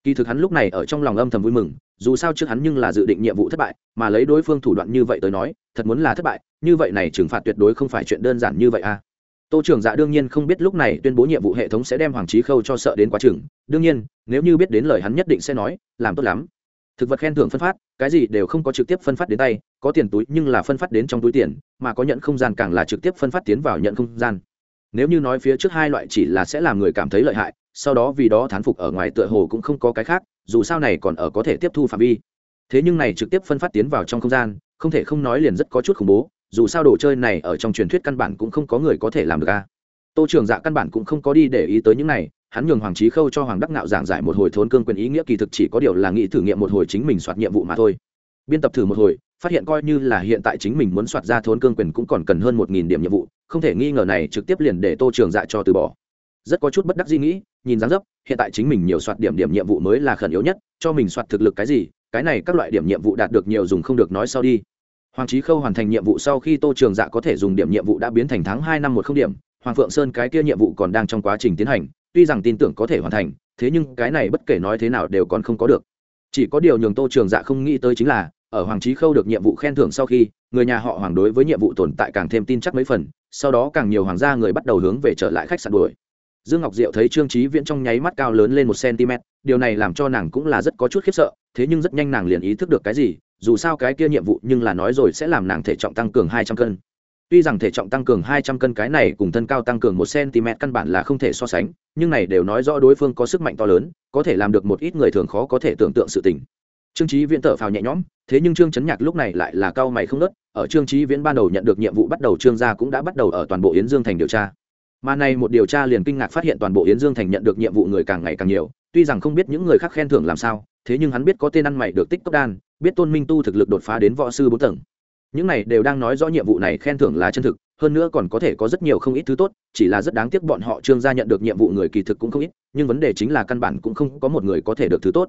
kỳ thực hắn lúc này ở trong lòng âm thầm vui mừng, dù sao trước hắn nhưng là dự định nhiệm vụ thất bại, mà lấy đối phương thủ đoạn như vậy tới nói, thật muốn là thất bại, như vậy này trừng phạt tuyệt đối không phải chuyện đơn giản như vậy à. Tô trường dạ đương nhiên không biết lúc này tuyên bố nhiệm vụ hệ thống sẽ đem hoàng trí khâu cho sợ đến quá chừng, đương nhiên, nếu như biết đến lời hắn nhất định sẽ nói, làm tốt lắm. Thực vật khen thưởng phân phát, cái gì đều không có trực tiếp phân phát đến tay, có tiền túi nhưng là phân phát đến trong túi tiền, mà có nhận không gian càng là trực tiếp phân phát tiến vào nhận không gian. Nếu như nói phía trước hai loại chỉ là sẽ làm người cảm thấy lợi hại sau đó vì đó thán phục ở ngoài tựa hồ cũng không có cái khác, dù sao này còn ở có thể tiếp thu phạm vi. Thế nhưng này trực tiếp phân phát tiến vào trong không gian, không thể không nói liền rất có chút khủng bố, dù sao đồ chơi này ở trong truyền thuyết căn bản cũng không có người có thể làm được a tô trường dạ căn bản cũng không có đi để ý tới những này, hắn nhường hoàng trí khâu cho hoàng đắc nạo giảng giải một hồi thốn cương quyền ý nghĩa kỳ thực chỉ có điều là nghĩ thử nghiệm một hồi chính mình soạt nhiệm vụ mà thôi. Biên tập thử một hồi, phát hiện coi như là hiện tại chính mình muốn soạt ra thốn cương quyền cũng còn cần hơn một nghìn điểm nhiệm vụ, không thể nghi ngờ này trực tiếp liền để tô trường dạ cho từ bỏ rất có chút bất đắc dĩ nghĩ, nhìn dáng dấp, hiện tại chính mình nhiều soạt điểm điểm nhiệm vụ mới là khẩn yếu nhất, cho mình soạt thực lực cái gì, cái này các loại điểm nhiệm vụ đạt được nhiều dùng không được nói sau đi. Hoàng trí khâu hoàn thành nhiệm vụ sau khi tô trường dạ có thể dùng điểm nhiệm vụ đã biến thành tháng hai năm một không điểm, hoàng phượng sơn cái kia nhiệm vụ còn đang trong quá trình tiến hành, tuy rằng tin tưởng có thể hoàn thành, thế nhưng cái này bất kể nói thế nào đều còn không có được. Chỉ có điều nhường tô trường dạ không nghĩ tới chính là, ở hoàng trí khâu được nhiệm vụ khen thưởng sau khi, người nhà họ hoàng đối với nhiệm vụ tồn tại càng thêm tin chắc mấy phần, sau đó càng nhiều hoàng gia người bắt đầu hướng về trở lại khách sạn đuổi dương ngọc diệu thấy trương trí viễn trong nháy mắt cao lớn lên một cm, điều này làm cho nàng cũng là rất có chút khiếp sợ, thế nhưng rất nhanh nàng liền ý thức được cái gì, dù sao cái kia nhiệm vụ nhưng là nói rồi sẽ làm nàng thể trọng tăng cường hai trăm cân. Tuy rằng thể trọng tăng cường hai trăm cân cái này cùng thân cao tăng cường một cm căn bản là không thể so sánh, nhưng này đều nói rõ đối phương có sức mạnh to lớn, có thể làm được một ít người thường khó có thể tưởng tượng sự tình. Trương trí viễn thở phào nhẹ nhõm, thế nhưng trương chấn nhạc lúc này lại là cao mày không nớt ở trương trí viễn ban đầu nhận được nhiệm vụ bắt đầu trương gia cũng đã bắt đầu ở toàn bộ yến dương thành điều tra mà này một điều tra liền kinh ngạc phát hiện toàn bộ yến dương thành nhận được nhiệm vụ người càng ngày càng nhiều, tuy rằng không biết những người khác khen thưởng làm sao, thế nhưng hắn biết có tên ăn mày được tích cốc đan, biết tôn minh tu thực lực đột phá đến võ sư bốn tầng. Những này đều đang nói rõ nhiệm vụ này khen thưởng là chân thực, hơn nữa còn có thể có rất nhiều không ít thứ tốt, chỉ là rất đáng tiếc bọn họ trương gia nhận được nhiệm vụ người kỳ thực cũng không ít, nhưng vấn đề chính là căn bản cũng không có một người có thể được thứ tốt.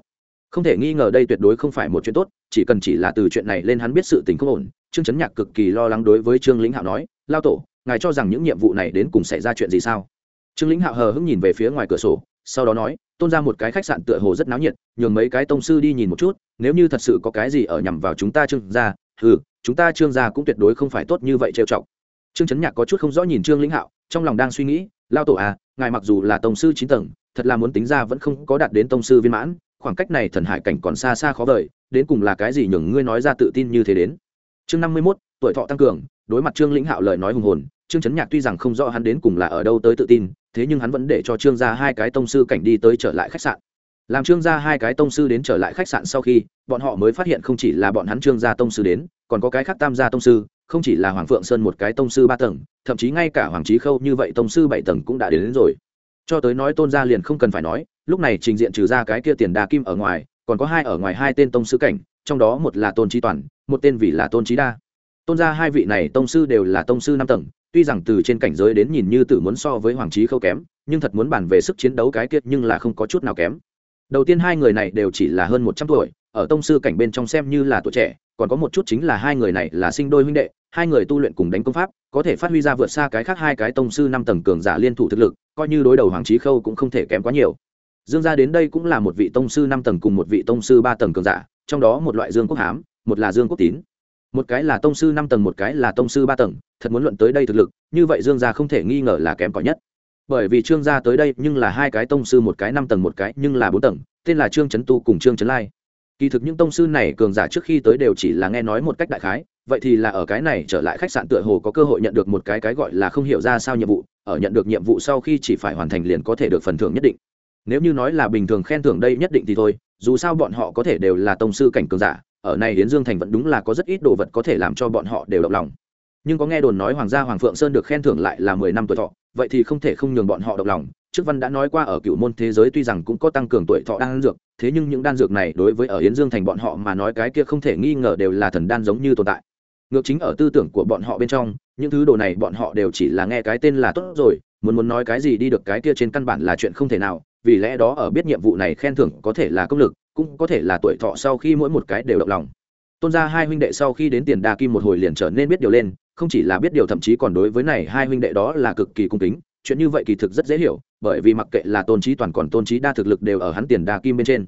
Không thể nghi ngờ đây tuyệt đối không phải một chuyện tốt, chỉ cần chỉ là từ chuyện này lên hắn biết sự tình không ổn, trương chấn nhạc cực kỳ lo lắng đối với trương lĩnh hạo nói, lao tổ ngài cho rằng những nhiệm vụ này đến cùng xảy ra chuyện gì sao? Trương lĩnh hạo hờ hững nhìn về phía ngoài cửa sổ, sau đó nói, tôn ra một cái khách sạn tựa hồ rất náo nhiệt, nhường mấy cái tông sư đi nhìn một chút, nếu như thật sự có cái gì ở nhằm vào chúng ta trương gia ừ chúng ta trương gia cũng tuyệt đối không phải tốt như vậy trêu chọc. Trương Trấn nhạc có chút không rõ nhìn trương lĩnh hạo, trong lòng đang suy nghĩ, lao tổ à ngài mặc dù là tông sư chín tầng, thật là muốn tính ra vẫn không có đạt đến tông sư viên mãn, khoảng cách này thần hải cảnh còn xa xa khó vời, đến cùng là cái gì nhường ngươi nói ra tự tin như thế đến? Chương năm mươi mốt, tuổi thọ tăng cường, đối mặt trương lĩnh hạo lời nói hùng hồn trương chấn nhạc tuy rằng không rõ hắn đến cùng là ở đâu tới tự tin thế nhưng hắn vẫn để cho trương gia hai cái tông sư cảnh đi tới trở lại khách sạn. Làm trương gia hai cái tông sư đến trở lại khách sạn sau khi bọn họ mới phát hiện không chỉ là bọn hắn trương gia tông sư đến còn có cái khác tam gia tông sư không chỉ là hoàng phượng sơn một cái tông sư ba tầng thậm chí ngay cả hoàng trí khâu như vậy tông sư bảy tầng cũng đã đến, đến rồi. Cho tới nói tôn gia liền không cần phải nói lúc này trình diện trừ ra cái kia tiền đa kim ở ngoài còn có hai ở ngoài hai tên tông sư cảnh trong đó một là tôn trí toàn một tên vì là tôn trí đa. Tôn gia hai vị này tông sư đều là tông sư năm tầng tuy rằng từ trên cảnh giới đến nhìn như tử muốn so với hoàng trí khâu kém, nhưng thật muốn bàn về sức chiến đấu cái kiệt nhưng là không có chút nào kém. Đầu tiên hai người này đều chỉ là hơn một trăm tuổi, ở tông sư cảnh bên trong xem như là tuổi trẻ, còn có một chút chính là hai người này là sinh đôi huynh đệ, hai người tu luyện cùng đánh công pháp, có thể phát huy ra vượt xa cái khác hai cái tông sư năm tầng cường giả liên thủ thực lực, coi như đối đầu hoàng trí khâu cũng không thể kém quá nhiều. Dương gia đến đây cũng là một vị tông sư năm tầng cùng một vị tông sư ba tầng cường giả, trong đó một loại dương quốc hám, một là dương quốc tín một cái là tông sư năm tầng, một cái là tông sư ba tầng, thật muốn luận tới đây thực lực, như vậy dương gia không thể nghi ngờ là kém cỏi nhất. Bởi vì trương gia tới đây nhưng là hai cái tông sư, một cái năm tầng, một cái nhưng là bốn tầng, tên là trương trấn tu cùng trương trấn lai. Kỳ thực những tông sư này cường giả trước khi tới đều chỉ là nghe nói một cách đại khái, vậy thì là ở cái này trở lại khách sạn tựa hồ có cơ hội nhận được một cái cái gọi là không hiểu ra sao nhiệm vụ, ở nhận được nhiệm vụ sau khi chỉ phải hoàn thành liền có thể được phần thưởng nhất định. Nếu như nói là bình thường khen thưởng đây nhất định thì thôi, dù sao bọn họ có thể đều là tông sư cảnh cường giả ở này đến dương thành vẫn đúng là có rất ít đồ vật có thể làm cho bọn họ đều động lòng. Nhưng có nghe đồn nói hoàng gia hoàng phượng sơn được khen thưởng lại là mười năm tuổi thọ, vậy thì không thể không nhường bọn họ động lòng. Trước văn đã nói qua ở cựu môn thế giới tuy rằng cũng có tăng cường tuổi thọ đan dược, thế nhưng những đan dược này đối với ở yến dương thành bọn họ mà nói cái kia không thể nghi ngờ đều là thần đan giống như tồn tại. Ngược chính ở tư tưởng của bọn họ bên trong, những thứ đồ này bọn họ đều chỉ là nghe cái tên là tốt rồi, muốn muốn nói cái gì đi được cái kia trên căn bản là chuyện không thể nào, vì lẽ đó ở biết nhiệm vụ này khen thưởng có thể là công lực cũng có thể là tuổi thọ sau khi mỗi một cái đều động lòng. Tôn gia hai huynh đệ sau khi đến tiền đa kim một hồi liền trở nên biết điều lên, không chỉ là biết điều thậm chí còn đối với này hai huynh đệ đó là cực kỳ cung kính, chuyện như vậy kỳ thực rất dễ hiểu, bởi vì mặc kệ là tôn trí toàn còn tôn trí đa thực lực đều ở hắn tiền đa kim bên trên.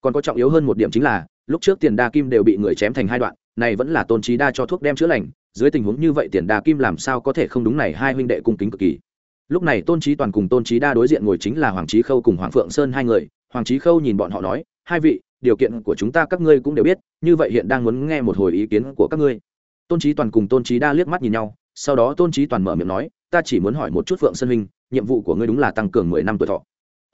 Còn có trọng yếu hơn một điểm chính là, lúc trước tiền đa kim đều bị người chém thành hai đoạn, này vẫn là tôn trí đa cho thuốc đem chữa lành, dưới tình huống như vậy tiền đa kim làm sao có thể không đúng này hai huynh đệ cung kính cực kỳ. Lúc này tôn trí toàn cùng tôn trí đa đối diện ngồi chính là hoàng trí khâu cùng hoàng phượng sơn hai người, hoàng trí khâu nhìn bọn họ nói hai vị, điều kiện của chúng ta các ngươi cũng đều biết, như vậy hiện đang muốn nghe một hồi ý kiến của các ngươi. Tôn trí toàn cùng tôn trí đa liếc mắt nhìn nhau, sau đó tôn trí toàn mở miệng nói, ta chỉ muốn hỏi một chút phượng sơn huynh, nhiệm vụ của ngươi đúng là tăng cường mười năm tuổi thọ.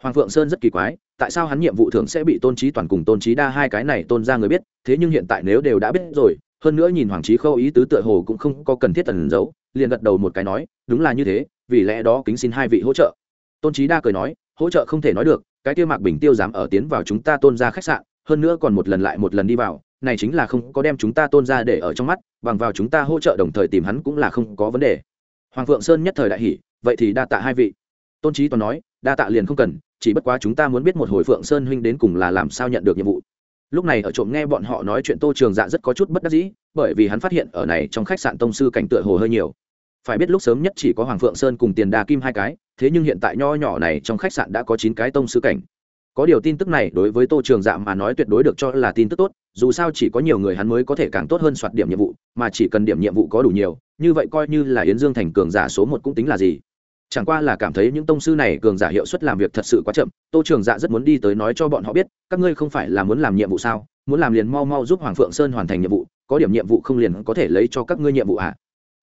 Hoàng phượng sơn rất kỳ quái, tại sao hắn nhiệm vụ thường sẽ bị tôn trí toàn cùng tôn trí đa hai cái này tôn ra người biết, thế nhưng hiện tại nếu đều đã biết rồi, hơn nữa nhìn hoàng trí khâu ý tứ tựa hồ cũng không có cần thiết tần giấu, liền gật đầu một cái nói, đúng là như thế, vì lẽ đó kính xin hai vị hỗ trợ. Tôn trí đa cười nói, hỗ trợ không thể nói được cái tiêu mạc bình tiêu dám ở tiến vào chúng ta tôn ra khách sạn, hơn nữa còn một lần lại một lần đi vào, này chính là không có đem chúng ta tôn ra để ở trong mắt, bằng vào chúng ta hỗ trợ đồng thời tìm hắn cũng là không có vấn đề. Hoàng phượng sơn nhất thời đại hỷ vậy thì đa tạ hai vị. Tôn trí toàn nói, đa tạ liền không cần, chỉ bất quá chúng ta muốn biết một hồi phượng sơn huynh đến cùng là làm sao nhận được nhiệm vụ. Lúc này ở trộm nghe bọn họ nói chuyện tô trường dạ rất có chút bất đắc dĩ, bởi vì hắn phát hiện ở này trong khách sạn tông sư cảnh tựa hồ hơi nhiều phải biết lúc sớm nhất chỉ có hoàng phượng sơn cùng tiền đà kim hai cái, thế nhưng hiện tại nho nhỏ này trong khách sạn đã có chín cái tông sư cảnh. Có điều tin tức này đối với tô trường dạ mà nói tuyệt đối được cho là tin tức tốt, dù sao chỉ có nhiều người hắn mới có thể càng tốt hơn soạt điểm nhiệm vụ, mà chỉ cần điểm nhiệm vụ có đủ nhiều, như vậy coi như là yến dương thành cường giả số một cũng tính là gì? Chẳng qua là cảm thấy những tông sư này cường giả hiệu suất làm việc thật sự quá chậm, tô trường dạ rất muốn đi tới nói cho bọn họ biết, các ngươi không phải là muốn làm nhiệm vụ sao? Muốn làm liền mau mau giúp hoàng phượng sơn hoàn thành nhiệm vụ, có điểm nhiệm vụ không liền có thể lấy cho các ngươi nhiệm vụ à?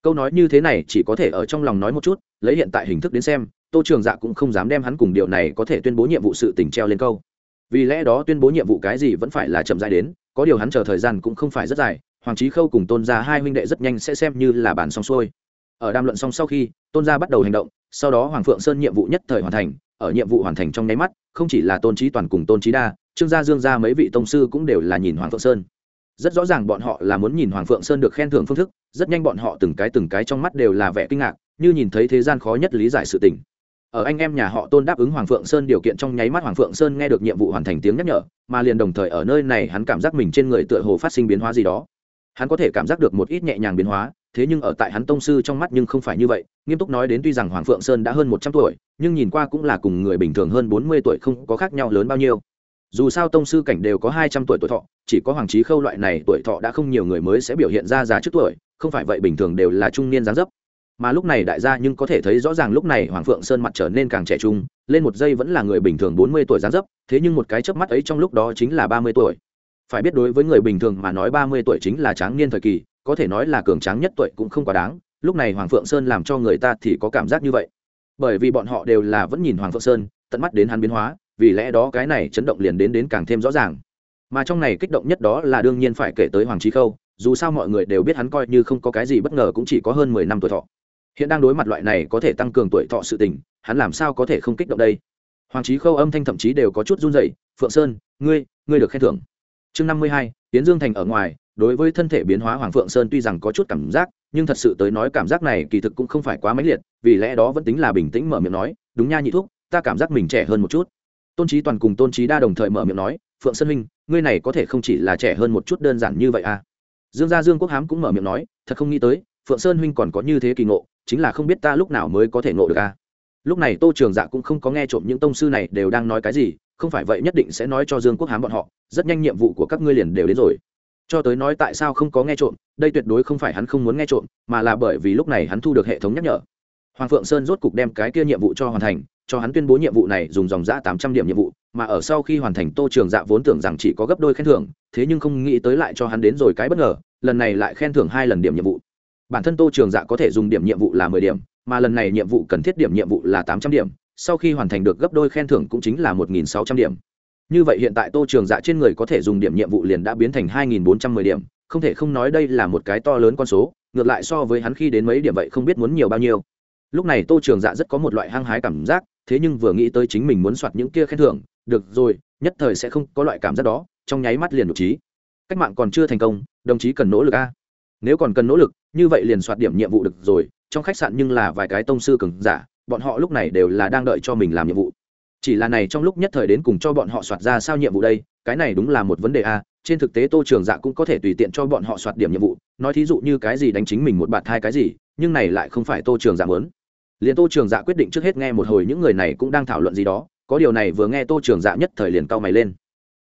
Câu nói như thế này chỉ có thể ở trong lòng nói một chút, lấy hiện tại hình thức đến xem, tô trường dạ cũng không dám đem hắn cùng điều này có thể tuyên bố nhiệm vụ sự tình treo lên câu. Vì lẽ đó tuyên bố nhiệm vụ cái gì vẫn phải là chậm dài đến, có điều hắn chờ thời gian cũng không phải rất dài, hoàng trí khâu cùng tôn gia hai huynh đệ rất nhanh sẽ xem như là bản xong xuôi. Ở đàm luận xong sau khi, tôn gia bắt đầu hành động, sau đó hoàng phượng sơn nhiệm vụ nhất thời hoàn thành, ở nhiệm vụ hoàn thành trong nháy mắt, không chỉ là tôn trí toàn cùng tôn trí đa, trương gia dương gia mấy vị tông sư cũng đều là nhìn hoàng phượng sơn. Rất rõ ràng bọn họ là muốn nhìn hoàng phượng sơn được khen thưởng phương thức rất nhanh bọn họ từng cái từng cái trong mắt đều là vẻ kinh ngạc, như nhìn thấy thế gian khó nhất lý giải sự tình. Ở anh em nhà họ tôn đáp ứng hoàng phượng sơn điều kiện trong nháy mắt hoàng phượng sơn nghe được nhiệm vụ hoàn thành tiếng nhắc nhở, mà liền đồng thời ở nơi này hắn cảm giác mình trên người tựa hồ phát sinh biến hóa gì đó. Hắn có thể cảm giác được một ít nhẹ nhàng biến hóa, thế nhưng ở tại hắn tông sư trong mắt nhưng không phải như vậy, nghiêm túc nói đến tuy rằng hoàng phượng sơn đã hơn một trăm tuổi, nhưng nhìn qua cũng là cùng người bình thường hơn bốn mươi tuổi không có khác nhau lớn bao nhiêu. Dù sao tông sư cảnh đều có hai trăm tuổi tuổi thọ, chỉ có hoàng trí khâu loại này tuổi thọ đã không nhiều người mới sẽ biểu hiện ra giá trước tuổi không phải vậy bình thường đều là trung niên dáng dấp. Mà lúc này đại gia nhưng có thể thấy rõ ràng lúc này hoàng phượng sơn mặt trở nên càng trẻ trung, lên một giây vẫn là người bình thường bốn mươi tuổi dáng dấp, thế nhưng một cái chớp mắt ấy trong lúc đó chính là ba mươi tuổi. Phải biết đối với người bình thường mà nói ba mươi tuổi chính là tráng niên thời kỳ, có thể nói là cường tráng nhất tuổi cũng không quá đáng, lúc này hoàng phượng sơn làm cho người ta thì có cảm giác như vậy. Bởi vì bọn họ đều là vẫn nhìn hoàng phượng sơn, tận mắt đến hắn biến hóa, vì lẽ đó cái này chấn động liền đến đến càng thêm rõ ràng. Mà trong này kích động nhất đó là đương nhiên phải kể tới hoàng trí khâu dù sao mọi người đều biết hắn coi như không có cái gì bất ngờ cũng chỉ có hơn mười năm tuổi thọ. Hiện đang đối mặt loại này có thể tăng cường tuổi thọ sự tình, hắn làm sao có thể không kích động đây? Hoàng trí khâu âm thanh thậm chí đều có chút run dậy phượng sơn, ngươi ngươi được khen thưởng. Chương năm mươi hai tiến dương thành ở ngoài, đối với thân thể biến hóa hoàng phượng sơn tuy rằng có chút cảm giác, nhưng thật sự tới nói cảm giác này kỳ thực cũng không phải quá mãnh liệt, vì lẽ đó vẫn tính là bình tĩnh mở miệng nói, đúng nha nhị thúc, ta cảm giác mình trẻ hơn một chút. Tôn trí toàn cùng tôn trí đa đồng thời mở miệng nói, phượng sơn huynh, ngươi này có thể không chỉ là trẻ hơn một chút đơn giản như vậy à? Dương gia dương quốc hám cũng mở miệng nói, thật không nghĩ tới, phượng sơn huynh còn có như thế kỳ ngộ, chính là không biết ta lúc nào mới có thể ngộ được à? Lúc này tô trường dạ cũng không có nghe trộm những tông sư này đều đang nói cái gì, không phải vậy nhất định sẽ nói cho dương quốc hám bọn họ, rất nhanh nhiệm vụ của các ngươi liền đều đến rồi. Cho tới nói tại sao không có nghe trộm, đây tuyệt đối không phải hắn không muốn nghe trộm, mà là bởi vì lúc này hắn thu được hệ thống nhắc nhở. Hoàng phượng sơn rốt cục đem cái kia nhiệm vụ cho hoàn thành, cho hắn tuyên bố nhiệm vụ này dùng dòng giã tám trăm điểm nhiệm vụ mà ở sau khi hoàn thành tô trường dạ vốn tưởng rằng chỉ có gấp đôi khen thưởng, thế nhưng không nghĩ tới lại cho hắn đến rồi cái bất ngờ, lần này lại khen thưởng hai lần điểm nhiệm vụ. Bản thân tô trường dạ có thể dùng điểm nhiệm vụ là mười điểm, mà lần này nhiệm vụ cần thiết điểm nhiệm vụ là tám trăm điểm, sau khi hoàn thành được gấp đôi khen thưởng cũng chính là một nghìn sáu trăm điểm. Như vậy hiện tại tô trường dạ trên người có thể dùng điểm nhiệm vụ liền đã biến thành hai nghìn bốn trăm mười điểm, không thể không nói đây là một cái to lớn con số, ngược lại so với hắn khi đến mấy điểm vậy không biết muốn nhiều bao nhiêu. Lúc này tô trường dạ rất có một loại hăng hái cảm giác, thế nhưng vừa nghĩ tới chính mình muốn soạt những kia khen thưởng được rồi, nhất thời sẽ không có loại cảm giác đó, trong nháy mắt liền đồng trí. Cách mạng còn chưa thành công, đồng chí cần nỗ lực a. Nếu còn cần nỗ lực, như vậy liền soạt điểm nhiệm vụ được rồi, trong khách sạn nhưng là vài cái tông sư cường giả, bọn họ lúc này đều là đang đợi cho mình làm nhiệm vụ. Chỉ là này trong lúc nhất thời đến cùng cho bọn họ soạt ra sao nhiệm vụ đây, cái này đúng là một vấn đề a, trên thực tế tô trường dạ cũng có thể tùy tiện cho bọn họ soạt điểm nhiệm vụ, nói thí dụ như cái gì đánh chính mình một bạt hai cái gì, nhưng này lại không phải tô trường dạ muốn. Liền tô trường dạ quyết định trước hết nghe một hồi những người này cũng đang thảo luận gì đó có điều này vừa nghe tô trường dạ nhất thời liền cau mày lên.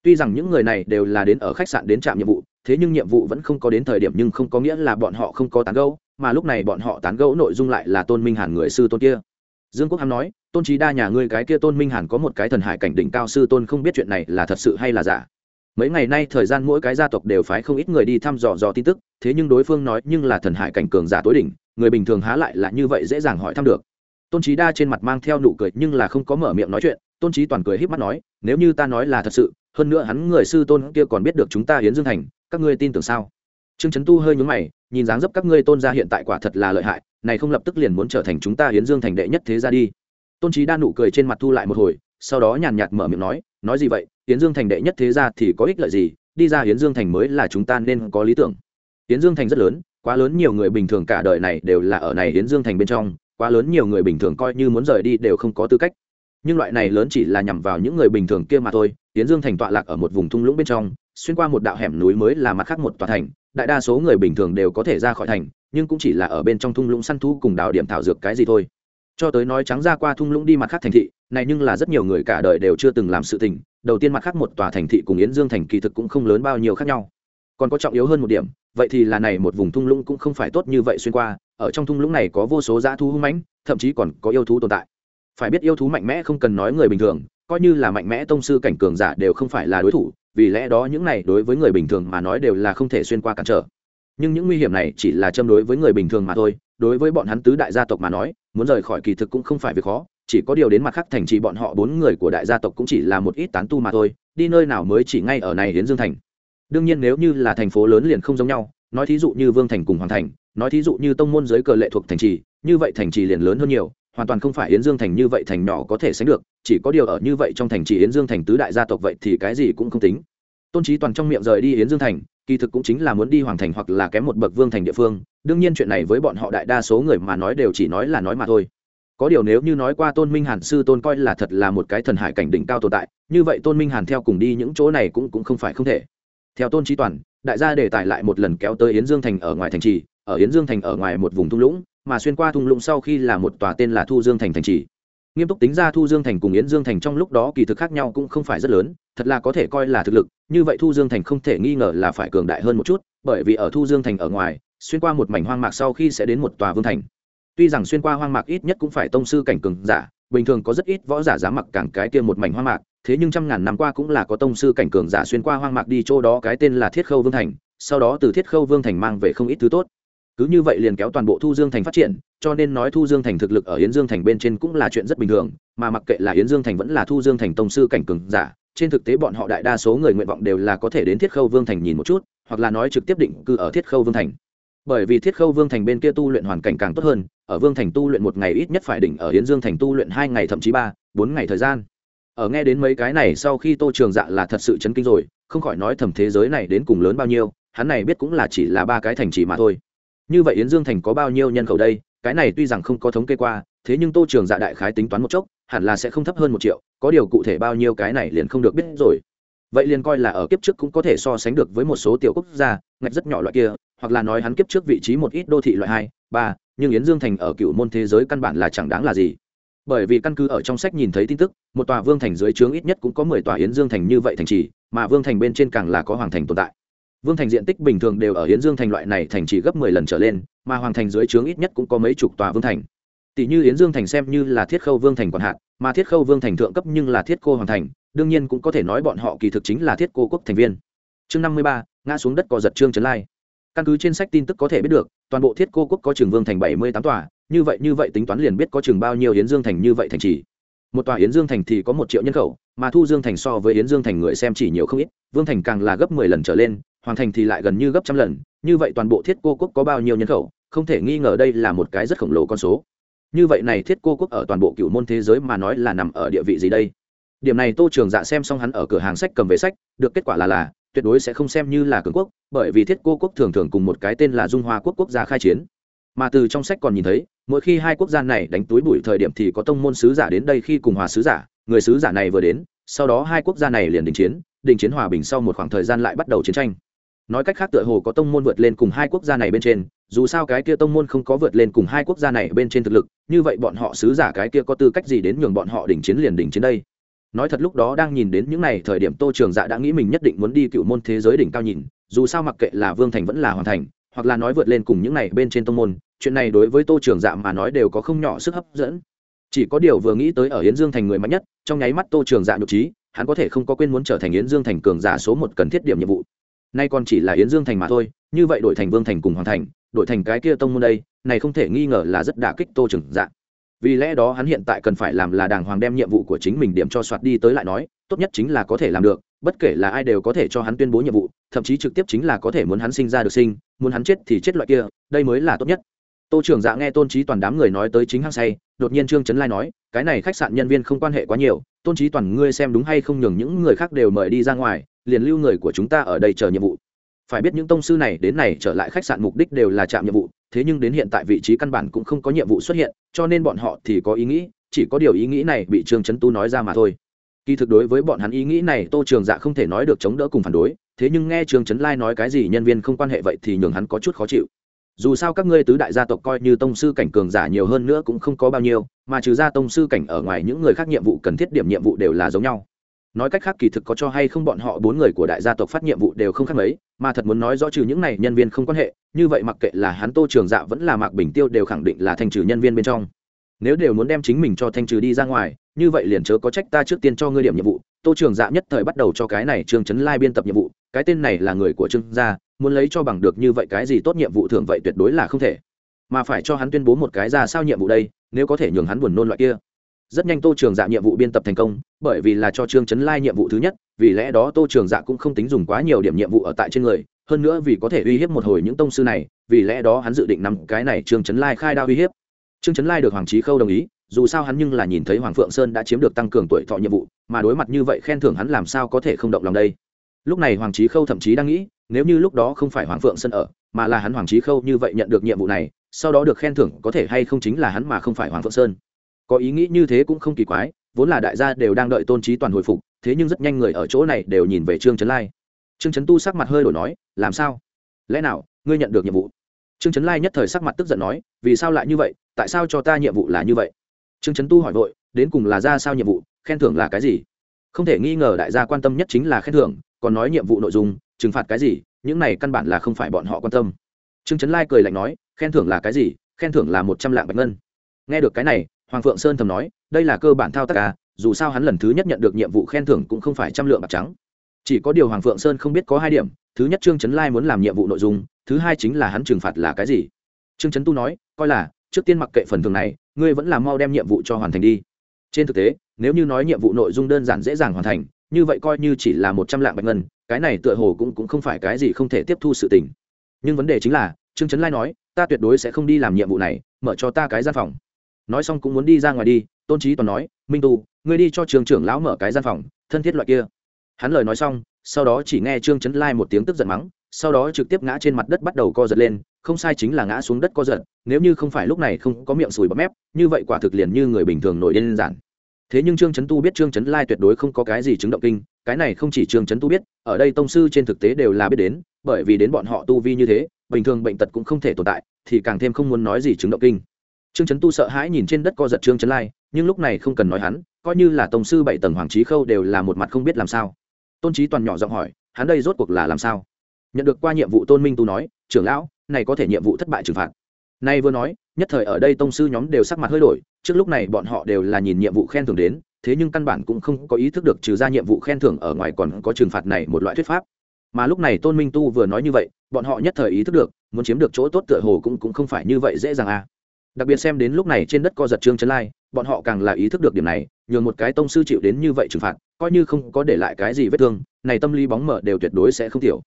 Tuy rằng những người này đều là đến ở khách sạn đến trạm nhiệm vụ, thế nhưng nhiệm vụ vẫn không có đến thời điểm nhưng không có nghĩa là bọn họ không có tán gẫu, mà lúc này bọn họ tán gẫu nội dung lại là tôn minh hàn người sư tôn kia. Dương quốc hàm nói, tôn trí đa nhà ngươi cái kia tôn minh hàn có một cái thần hải cảnh đỉnh cao sư tôn không biết chuyện này là thật sự hay là giả? Mấy ngày nay thời gian mỗi cái gia tộc đều phái không ít người đi thăm dò dò tin tức, thế nhưng đối phương nói nhưng là thần hải cảnh cường giả tối đỉnh, người bình thường há lại là như vậy dễ dàng hỏi thăm được. Tôn trí đa trên mặt mang theo nụ cười nhưng là không có mở miệng nói chuyện tôn trí toàn cười h í p mắt nói, nếu như ta nói là thật sự, hơn nữa hắn người sư tôn kia còn biết được chúng ta hiến dương thành, các ngươi tin tưởng sao? Trương trấn tu hơi nhúng mày, nhìn dáng dấp các ngươi tôn gia hiện tại quả thật là lợi hại, này không lập tức liền muốn trở thành chúng ta hiến dương thành đệ nhất thế ra đi. Tôn trí đa nụ cười trên mặt thu lại một hồi, sau đó nhàn nhạt mở miệng nói nói gì vậy hiến dương thành đệ nhất thế ra thì có ích lợi gì, đi ra hiến dương thành mới là chúng ta nên có lý tưởng. Hiến dương thành rất lớn, quá lớn nhiều người bình thường cả đời này đều là ở này hiến dương thành bên trong, quá lớn nhiều người bình thường coi như muốn rời đi đều không có tư cách nhưng loại này lớn chỉ là nhằm vào những người bình thường kia mà thôi tiến dương thành tọa lạc ở một vùng thung lũng bên trong, xuyên qua một đạo hẻm núi mới là mặt khác một tòa thành, đại đa số người bình thường đều có thể ra khỏi thành, nhưng cũng chỉ là ở bên trong thung lũng săn thú cùng đào điểm thảo dược cái gì thôi. Cho tới nói trắng ra qua thung lũng đi mặt khác thành thị, này nhưng là rất nhiều người cả đời đều chưa từng làm sự tình, đầu tiên mặt khác một tòa thành thị cùng yến dương thành kỳ thực cũng không lớn bao nhiêu khác nhau. Còn có trọng yếu hơn một điểm, vậy thì là này một vùng thung lũng cũng không phải tốt như vậy xuyên qua, ở trong thung lũng này có vô số dã thú hung mãnh, thậm chí còn có yêu thú tồn tại phải biết yêu thú mạnh mẽ không cần nói người bình thường, coi như là mạnh mẽ tông sư cảnh cường giả đều không phải là đối thủ, vì lẽ đó những này đối với người bình thường mà nói đều là không thể xuyên qua cản trở. Nhưng những nguy hiểm này chỉ là châm đối với người bình thường mà thôi, đối với bọn hắn tứ đại gia tộc mà nói, muốn rời khỏi kỳ thực cũng không phải việc khó, chỉ có điều đến mặt khác thành trì bọn họ bốn người của đại gia tộc cũng chỉ là một ít tán tu mà thôi, đi nơi nào mới chỉ ngay ở này đến dương thành. Đương nhiên nếu như là thành phố lớn liền không giống nhau, nói thí dụ như vương thành cùng hoàng thành, nói thí dụ như tông môn giới cờ lệ thuộc thành trì, như vậy thành trì liền lớn hơn nhiều hoàn toàn không phải yến dương thành như vậy thành nhỏ có thể sánh được, chỉ có điều ở như vậy trong thành chỉ yến dương thành tứ đại gia tộc vậy thì cái gì cũng không tính. Tôn trí toàn trong miệng rời đi yến dương thành, kỳ thực cũng chính là muốn đi hoàng thành hoặc là kém một bậc vương thành địa phương, đương nhiên chuyện này với bọn họ đại đa số người mà nói đều chỉ nói là nói mà thôi. Có điều nếu như nói qua tôn minh hàn sư tôn coi là thật là một cái thần hải cảnh đỉnh cao tồn tại, như vậy tôn minh hàn theo cùng đi những chỗ này cũng cũng không phải không thể. Theo tôn trí toàn, đại gia đề tài lại một lần kéo tới yến dương thành ở ngoài thành trì, ở yến dương thành ở ngoài một vùng thung lũng mà xuyên qua thung lũng sau khi là một tòa tên là thu dương thành thành trì. Nghiêm túc tính ra thu dương thành cùng yến dương thành trong lúc đó kỳ thực khác nhau cũng không phải rất lớn, thật là có thể coi là thực lực, như vậy thu dương thành không thể nghi ngờ là phải cường đại hơn một chút, bởi vì ở thu dương thành ở ngoài, xuyên qua một mảnh hoang mạc sau khi sẽ đến một tòa vương thành. Tuy rằng xuyên qua hoang mạc ít nhất cũng phải tông sư cảnh cường giả, bình thường có rất ít võ giả dám mặc cảng cái kia một mảnh hoang mạc, thế nhưng trăm ngàn năm qua cũng là có tông sư cảnh cường giả xuyên qua hoang mạc đi chỗ đó cái tên là thiết khâu vương thành, sau đó từ thiết khâu vương thành mang về không ít thứ tốt cứ như vậy liền kéo toàn bộ thu dương thành phát triển, cho nên nói thu dương thành thực lực ở yến dương thành bên trên cũng là chuyện rất bình thường, mà mặc kệ là yến dương thành vẫn là thu dương thành tông sư cảnh cường giả, trên thực tế bọn họ đại đa số người nguyện vọng đều là có thể đến thiết khâu vương thành nhìn một chút, hoặc là nói trực tiếp định cư ở thiết khâu vương thành. Bởi vì thiết khâu vương thành bên kia tu luyện hoàn cảnh càng tốt hơn, ở vương thành tu luyện một ngày ít nhất phải đỉnh ở hiến dương thành tu luyện hai ngày thậm chí ba, bốn ngày thời gian. Ở nghe đến mấy cái này sau khi tô trường dạ là thật sự chấn kinh rồi, không khỏi nói thầm thế giới này đến cùng lớn bao nhiêu, hắn này biết cũng là chỉ là ba cái thành trì mà thôi như vậy yến dương thành có bao nhiêu nhân khẩu đây? Cái này tuy rằng không có thống kê qua, thế nhưng tô trường dạ đại khái tính toán một chốc, hẳn là sẽ không thấp hơn một triệu, có điều cụ thể bao nhiêu cái này liền không được biết rồi. Vậy liền coi là ở kiếp trước cũng có thể so sánh được với một số tiểu quốc gia, ngạch rất nhỏ loại kia, hoặc là nói hắn kiếp trước vị trí một ít đô thị loại hai, ba, nhưng yến dương thành ở cựu môn thế giới căn bản là chẳng đáng là gì. Bởi vì căn cứ ở trong sách nhìn thấy tin tức, một tòa vương thành dưới trướng ít nhất cũng có mười tòa yến dương thành như vậy thành trì, mà vương thành bên trên càng là có hoàng thành tồn tại vương thành diện tích bình thường đều ở hiến dương thành loại này thành chỉ gấp mười lần trở lên, mà hoàng thành dưới trướng ít nhất cũng có mấy chục tòa vương thành. Tỷ như hiến dương thành xem như là thiết khâu vương thành quản hạt, mà thiết khâu vương thành thượng cấp nhưng là thiết cô hoàng thành, đương nhiên cũng có thể nói bọn họ kỳ thực chính là thiết cô quốc thành viên. Chương năm mươi ba, ngã xuống đất cò giật trương trấn lai. Căn cứ trên sách tin tức có thể biết được, toàn bộ thiết cô quốc có trường vương thành bảy mươi tám tòa, như vậy như vậy tính toán liền biết có trường bao nhiêu hiến dương thành như vậy thành trì. Một tòa yến dương thành thì có một triệu nhân khẩu, mà thu dương thành so với yến dương thành người xem chỉ nhiều không ít, vương thành càng là gấp mười lần trở lên hoàng thành thì lại gần như gấp trăm lần, như vậy toàn bộ thiết cô quốc có bao nhiêu nhân khẩu, không thể nghi ngờ đây là một cái rất khổng lồ con số. Như vậy này thiết cô quốc ở toàn bộ cựu môn thế giới mà nói là nằm ở địa vị gì đây? Điểm này tô trường dạ xem xong hắn ở cửa hàng sách cầm về sách, được kết quả là là, tuyệt đối sẽ không xem như là cường quốc, bởi vì thiết cô quốc thường thường cùng một cái tên là dung hoa quốc quốc gia khai chiến. Mà từ trong sách còn nhìn thấy, mỗi khi hai quốc gia này đánh túi bụi thời điểm thì có tông môn sứ giả đến đây khi cùng hòa sứ giả, người sứ giả này vừa đến, sau đó hai quốc gia này liền đình chiến đình chiến hòa bình sau một khoảng thời gian lại bắt đầu chiến tranh nói cách khác tựa hồ có tông môn vượt lên cùng hai quốc gia này bên trên, dù sao cái kia tông môn không có vượt lên cùng hai quốc gia này bên trên thực lực, như vậy bọn họ sứ giả cái kia có tư cách gì đến nhường bọn họ đỉnh chiến liền đỉnh chiến đây? Nói thật lúc đó đang nhìn đến những này thời điểm tô trường dạ đã nghĩ mình nhất định muốn đi cựu môn thế giới đỉnh cao nhìn, dù sao mặc kệ là vương thành vẫn là hoàn thành, hoặc là nói vượt lên cùng những này bên trên tông môn, chuyện này đối với tô trường dạ mà nói đều có không nhỏ sức hấp dẫn. Chỉ có điều vừa nghĩ tới ở yến dương thành người mạnh nhất, trong nháy mắt tô trường dạ nhục trí, hắn có thể không có quên muốn trở thành yến dương thành cường giả số một cần thiết điểm nhiệm vụ nay còn chỉ là yến dương thành mà thôi, như vậy đổi thành vương thành cùng Hoàng thành, đổi thành cái kia tông môn đây, này không thể nghi ngờ là rất đả kích tô trưởng dạ vì lẽ đó hắn hiện tại cần phải làm là đàng hoàng đem nhiệm vụ của chính mình điểm cho soạt đi tới lại nói, tốt nhất chính là có thể làm được, bất kể là ai đều có thể cho hắn tuyên bố nhiệm vụ, thậm chí trực tiếp chính là có thể muốn hắn sinh ra được sinh, muốn hắn chết thì chết loại kia, đây mới là tốt nhất. Tô trưởng dạ nghe tôn trí toàn đám người nói tới chính hăng say, đột nhiên trương trấn lai nói, cái này khách sạn nhân viên không quan hệ quá nhiều, tôn trí toàn ngươi xem đúng hay không nhường những người khác đều mời đi ra ngoài liền lưu người của chúng ta ở đây chờ nhiệm vụ. Phải biết những tông sư này đến này trở lại khách sạn mục đích đều là chạm nhiệm vụ, thế nhưng đến hiện tại vị trí căn bản cũng không có nhiệm vụ xuất hiện, cho nên bọn họ thì có ý nghĩ, chỉ có điều ý nghĩ này bị trương trấn tu nói ra mà thôi. Kỳ thực đối với bọn hắn ý nghĩ này, tô trường dạ không thể nói được chống đỡ cùng phản đối, thế nhưng nghe trương trấn lai nói cái gì nhân viên không quan hệ vậy thì nhường hắn có chút khó chịu. Dù sao các ngươi tứ đại gia tộc coi như tông sư cảnh cường giả nhiều hơn nữa cũng không có bao nhiêu, mà trừ ra tông sư cảnh ở ngoài những người khác nhiệm vụ cần thiết điểm nhiệm vụ đều là giống nhau nói cách khác kỳ thực có cho hay không bọn họ bốn người của đại gia tộc phát nhiệm vụ đều không khác mấy, mà thật muốn nói rõ trừ những này nhân viên không quan hệ, như vậy mặc kệ là hắn tô trường dạ vẫn là mạc bình tiêu đều khẳng định là thanh trừ nhân viên bên trong. Nếu đều muốn đem chính mình cho thanh trừ đi ra ngoài, như vậy liền chớ có trách ta trước tiên cho ngươi điểm nhiệm vụ. Tô trường dạ nhất thời bắt đầu cho cái này trương trấn lai biên tập nhiệm vụ, cái tên này là người của trương gia, muốn lấy cho bằng được như vậy cái gì tốt nhiệm vụ thường vậy tuyệt đối là không thể. Mà phải cho hắn tuyên bố một cái ra sao nhiệm vụ đây, nếu có thể nhường hắn buồn nôn loại kia rất nhanh tô trường dạ nhiệm vụ biên tập thành công, bởi vì là cho trương trấn lai nhiệm vụ thứ nhất, vì lẽ đó tô trường dạ cũng không tính dùng quá nhiều điểm nhiệm vụ ở tại trên người, hơn nữa vì có thể uy hiếp một hồi những tông sư này, vì lẽ đó hắn dự định nắm cái này trương trấn lai khai đao uy hiếp. Trương trấn lai được hoàng trí khâu đồng ý, dù sao hắn nhưng là nhìn thấy hoàng phượng sơn đã chiếm được tăng cường tuổi thọ nhiệm vụ, mà đối mặt như vậy khen thưởng hắn làm sao có thể không động lòng đây. Lúc này hoàng trí khâu thậm chí đang nghĩ, nếu như lúc đó không phải hoàng phượng sơn ở, mà là hắn hoàng trí khâu như vậy nhận được nhiệm vụ này, sau đó được khen thưởng có thể hay không chính là hắn mà không phải hoàng phượng sơn có ý nghĩ như thế cũng không kỳ quái, vốn là đại gia đều đang đợi tôn trí toàn hồi phục, thế nhưng rất nhanh người ở chỗ này đều nhìn về trương trấn lai. Trương trấn tu sắc mặt hơi đổi nói, làm sao? Lẽ nào ngươi nhận được nhiệm vụ? Trương trấn lai nhất thời sắc mặt tức giận nói, vì sao lại như vậy? Tại sao cho ta nhiệm vụ là như vậy? Trương trấn tu hỏi vội, đến cùng là ra sao nhiệm vụ? Khen thưởng là cái gì? Không thể nghi ngờ đại gia quan tâm nhất chính là khen thưởng, còn nói nhiệm vụ nội dung, trừng phạt cái gì, những này căn bản là không phải bọn họ quan tâm. Trương trấn lai cười lạnh nói, khen thưởng là cái gì? Khen thưởng là một trăm lạng bạch ngân. Nghe được cái này hoàng phượng sơn thầm nói đây là cơ bản thao tác à dù sao hắn lần thứ nhất nhận được nhiệm vụ khen thưởng cũng không phải trăm lượng bạc trắng. Chỉ có điều hoàng phượng sơn không biết có hai điểm thứ nhất trương trấn lai muốn làm nhiệm vụ nội dung thứ hai chính là hắn trừng phạt là cái gì. Trương trấn tu nói coi là trước tiên mặc kệ phần thường này ngươi vẫn là mau đem nhiệm vụ cho hoàn thành đi. Trên thực tế nếu như nói nhiệm vụ nội dung đơn giản dễ dàng hoàn thành như vậy coi như chỉ là một trăm lạng bạch ngân cái này tựa hồ cũng, cũng không phải cái gì không thể tiếp thu sự tình. Nhưng vấn đề chính là trương trấn lai nói ta tuyệt đối sẽ không đi làm nhiệm vụ này mở cho ta cái gian phòng nói xong cũng muốn đi ra ngoài đi, tôn trí toàn nói, minh tu, ngươi đi cho trường trưởng lão mở cái gian phòng, thân thiết loại kia. Hắn lời nói xong, sau đó chỉ nghe trương trấn lai một tiếng tức giận mắng, sau đó trực tiếp ngã trên mặt đất bắt đầu co giật lên, không sai chính là ngã xuống đất co giật, nếu như không phải lúc này không có miệng sùi bắp mép, như vậy quả thực liền như người bình thường nổi lên giản. Thế nhưng trương trấn tu biết trương trấn lai tuyệt đối không có cái gì chứng động kinh, cái này không chỉ trương trấn tu biết, ở đây tông sư trên thực tế đều là biết đến, bởi vì đến bọn họ tu vi như thế, bình thường bệnh tật cũng không thể tồn tại, thì càng thêm không muốn nói gì chứng động kinh trương trấn tu sợ hãi nhìn trên đất co giật trương trấn lai, nhưng lúc này không cần nói hắn, coi như là tổng sư bảy tầng hoàng trí khâu đều là một mặt không biết làm sao. Tôn trí toàn nhỏ giọng hỏi, hắn đây rốt cuộc là làm sao? Nhận được qua nhiệm vụ tôn minh tu nói, trưởng lão, này có thể nhiệm vụ thất bại trừng phạt. Nay vừa nói, nhất thời ở đây tông sư nhóm đều sắc mặt hơi đổi, trước lúc này bọn họ đều là nhìn nhiệm vụ khen thưởng đến, thế nhưng căn bản cũng không có ý thức được trừ ra nhiệm vụ khen thưởng ở ngoài còn có trừng phạt này một loại thuyết pháp. Mà lúc này tôn minh tu vừa nói như vậy, bọn họ nhất thời ý thức được, muốn chiếm được chỗ tốt tựa hồ cũng cũng không phải như vậy dễ dàng à đặc biệt xem đến lúc này trên đất co giật trương trấn lai, bọn họ càng là ý thức được điểm này, nhường một cái tông sư chịu đến như vậy trừng phạt, coi như không có để lại cái gì vết thương, này tâm lý bóng mở đều tuyệt đối sẽ không thiểu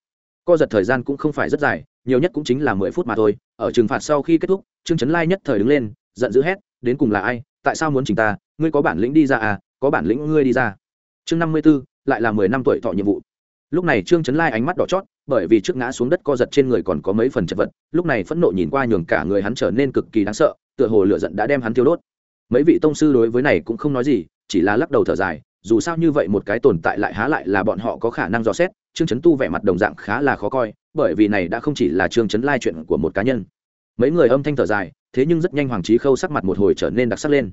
co giật thời gian cũng không phải rất dài, nhiều nhất cũng chính là mười phút mà thôi, ở trừng phạt sau khi kết thúc, trương trấn lai nhất thời đứng lên, giận dữ hét, đến cùng là ai? Tại sao muốn chỉnh ta? Ngươi có bản lĩnh đi ra à? Có bản lĩnh ngươi đi ra. Chương năm mươi b ố lại là mười năm tuổi thọ nhiệm vụ lúc này trương trấn lai ánh mắt đỏ chót, bởi vì trước ngã xuống đất co giật trên người còn có mấy phần chật vật, lúc này phẫn nộ nhìn qua nhường cả người hắn trở nên cực kỳ đáng sợ, tựa hồ lửa giận đã đem hắn thiêu đốt. Mấy vị tông sư đối với này cũng không nói gì, chỉ là lắc đầu thở dài, dù sao như vậy một cái tồn tại lại há lại là bọn họ có khả năng dò xét, trương trấn tu vẻ mặt đồng dạng khá là khó coi, bởi vì này đã không chỉ là trương trấn lai chuyện của một cá nhân. Mấy người âm thanh thở dài, thế nhưng rất nhanh hoàng trí khâu sắc mặt một hồi trở nên đặc sắc lên.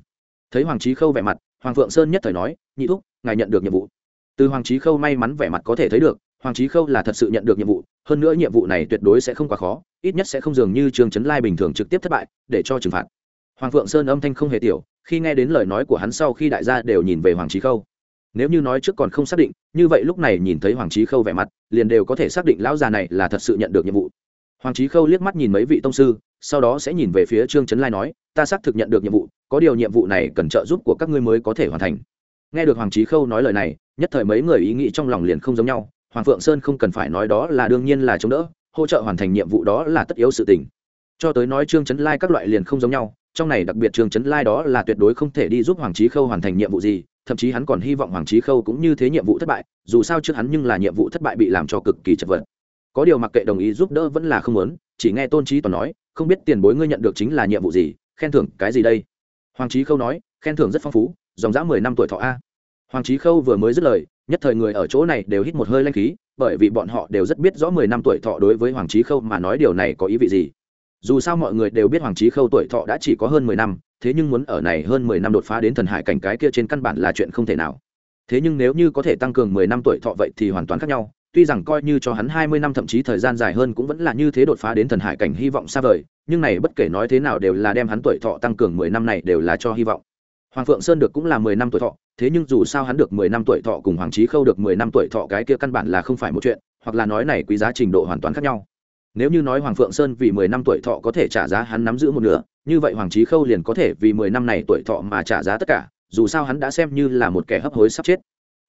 Thấy hoàng trí khâu vẻ mặt, hoàng phượng sơn nhất thời nói, nhị thúc, ngài nhận được nhiệm vụ từ hoàng trí khâu may mắn vẻ mặt có thể thấy được, hoàng trí khâu là thật sự nhận được nhiệm vụ, hơn nữa nhiệm vụ này tuyệt đối sẽ không quá khó, ít nhất sẽ không dường như trương trấn lai bình thường trực tiếp thất bại, để cho trừng phạt. Hoàng phượng sơn âm thanh không hề tiểu, khi nghe đến lời nói của hắn sau khi đại gia đều nhìn về hoàng trí khâu. Nếu như nói trước còn không xác định, như vậy lúc này nhìn thấy hoàng trí khâu vẻ mặt, liền đều có thể xác định lão già này là thật sự nhận được nhiệm vụ. Hoàng trí khâu liếc mắt nhìn mấy vị tông sư, sau đó sẽ nhìn về phía trương trấn lai nói, ta xác thực nhận được nhiệm vụ, có điều nhiệm vụ này cần trợ giúp của các ngươi mới có thể hoàn thành. Nghe được hoàng trí khâu nói lời này nhất thời mấy người ý nghĩ trong lòng liền không giống nhau, hoàng phượng sơn không cần phải nói đó là đương nhiên là chống đỡ, hỗ trợ hoàn thành nhiệm vụ đó là tất yếu sự tình. Cho tới nói trương trấn lai các loại liền không giống nhau, trong này đặc biệt trương trấn lai đó là tuyệt đối không thể đi giúp hoàng trí khâu hoàn thành nhiệm vụ gì, thậm chí hắn còn hy vọng hoàng trí khâu cũng như thế nhiệm vụ thất bại, dù sao trước hắn nhưng là nhiệm vụ thất bại bị làm cho cực kỳ chật vật. Có điều mặc kệ đồng ý giúp đỡ vẫn là không muốn, chỉ nghe tôn trí toàn nói, không biết tiền bối ngươi nhận được chính là nhiệm vụ gì, khen thưởng cái gì đây? Hoàng trí khâu nói, khen thưởng rất phong phú, dòng dã mười năm tuổi thọ a hoàng trí khâu vừa mới dứt lời, nhất thời người ở chỗ này đều hít một hơi lanh khí, bởi vì bọn họ đều rất biết rõ mười năm tuổi thọ đối với hoàng trí khâu mà nói điều này có ý vị gì. Dù sao mọi người đều biết hoàng trí khâu tuổi thọ đã chỉ có hơn mười năm, thế nhưng muốn ở này hơn mười năm đột phá đến thần hải cảnh cái kia trên căn bản là chuyện không thể nào. Thế nhưng nếu như có thể tăng cường mười năm tuổi thọ vậy thì hoàn toàn khác nhau, tuy rằng coi như cho hắn hai mươi năm thậm chí thời gian dài hơn cũng vẫn là như thế đột phá đến thần hải cảnh hy vọng xa vời, nhưng này bất kể nói thế nào đều là đem hắn tuổi thọ tăng cường mười năm này đều là cho hy vọng hoàng phượng sơn được cũng là mười năm tuổi thọ, thế nhưng dù sao hắn được mười năm tuổi thọ cùng hoàng trí khâu được mười năm tuổi thọ cái kia căn bản là không phải một chuyện, hoặc là nói này quý giá trình độ hoàn toàn khác nhau. Nếu như nói hoàng phượng sơn vì mười năm tuổi thọ có thể trả giá hắn nắm giữ một nửa, như vậy hoàng trí khâu liền có thể vì mười năm này tuổi thọ mà trả giá tất cả, dù sao hắn đã xem như là một kẻ hấp hối sắp chết.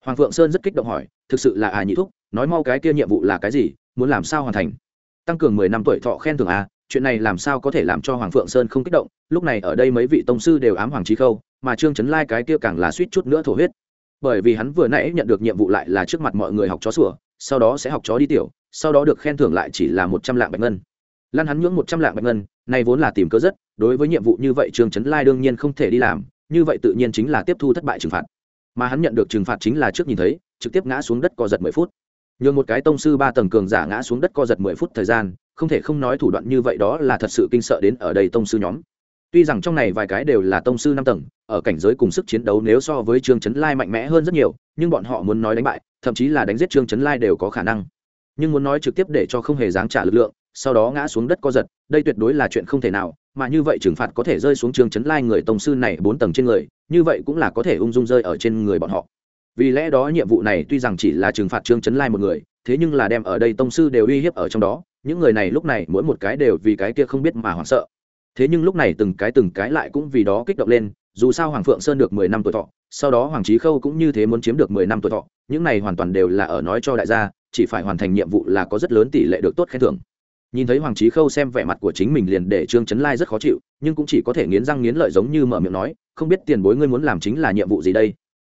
Hoàng phượng sơn rất kích động hỏi, thực sự là à nhị thúc, nói mau cái kia nhiệm vụ là cái gì, muốn làm sao hoàn thành? Tăng cường mười năm tuổi thọ khen thưởng à chuyện này làm sao có thể làm cho hoàng phượng sơn không kích động, lúc này ở đây mấy vị tông sư đều ám hoàng trí khâu mà trương trấn lai cái kia càng là suýt chút nữa thổ huyết. Bởi vì hắn vừa nãy nhận được nhiệm vụ lại là trước mặt mọi người học chó sủa, sau đó sẽ học chó đi tiểu, sau đó được khen thưởng lại chỉ là một trăm lạng bạch ngân. Lan hắn nhưỡng một trăm lạng bạch ngân này vốn là tìm cớ rất, đối với nhiệm vụ như vậy trương trấn lai đương nhiên không thể đi làm, như vậy tự nhiên chính là tiếp thu thất bại trừng phạt. Mà hắn nhận được trừng phạt chính là trước nhìn thấy, trực tiếp ngã xuống đất co giật mười phút. Nhường một cái tông sư ba tầng cường giả ngã xuống đất co giật mười phút thời gian, không thể không nói thủ đoạn như vậy đó là thật sự kinh sợ đến ở đây tông sư nhóm tuy rằng trong này vài cái đều là tông sư năm tầng, ở cảnh giới cùng sức chiến đấu nếu so với trương trấn lai mạnh mẽ hơn rất nhiều, nhưng bọn họ muốn nói đánh bại, thậm chí là đánh giết trương trấn lai đều có khả năng. Nhưng muốn nói trực tiếp để cho không hề dáng trả lực lượng, sau đó ngã xuống đất co giật, đây tuyệt đối là chuyện không thể nào, mà như vậy trừng phạt có thể rơi xuống trương trấn lai người tông sư này bốn tầng trên người, như vậy cũng là có thể ung dung rơi ở trên người bọn họ. Vì lẽ đó nhiệm vụ này tuy rằng chỉ là trừng phạt trương trấn lai một người, thế nhưng là đem ở đây tông sư đều uy hiếp ở trong đó, những người này lúc này mỗi một cái đều vì cái kia không biết mà hoảng sợ thế nhưng lúc này từng cái từng cái lại cũng vì đó kích động lên, dù sao hoàng phượng sơn được mười năm tuổi thọ, sau đó hoàng trí khâu cũng như thế muốn chiếm được mười năm tuổi thọ, những này hoàn toàn đều là ở nói cho đại gia, chỉ phải hoàn thành nhiệm vụ là có rất lớn tỷ lệ được tốt khen thưởng. Nhìn thấy hoàng trí khâu xem vẻ mặt của chính mình liền để trương trấn lai rất khó chịu, nhưng cũng chỉ có thể nghiến răng nghiến lợi giống như mở miệng nói, không biết tiền bối ngươi muốn làm chính là nhiệm vụ gì đây?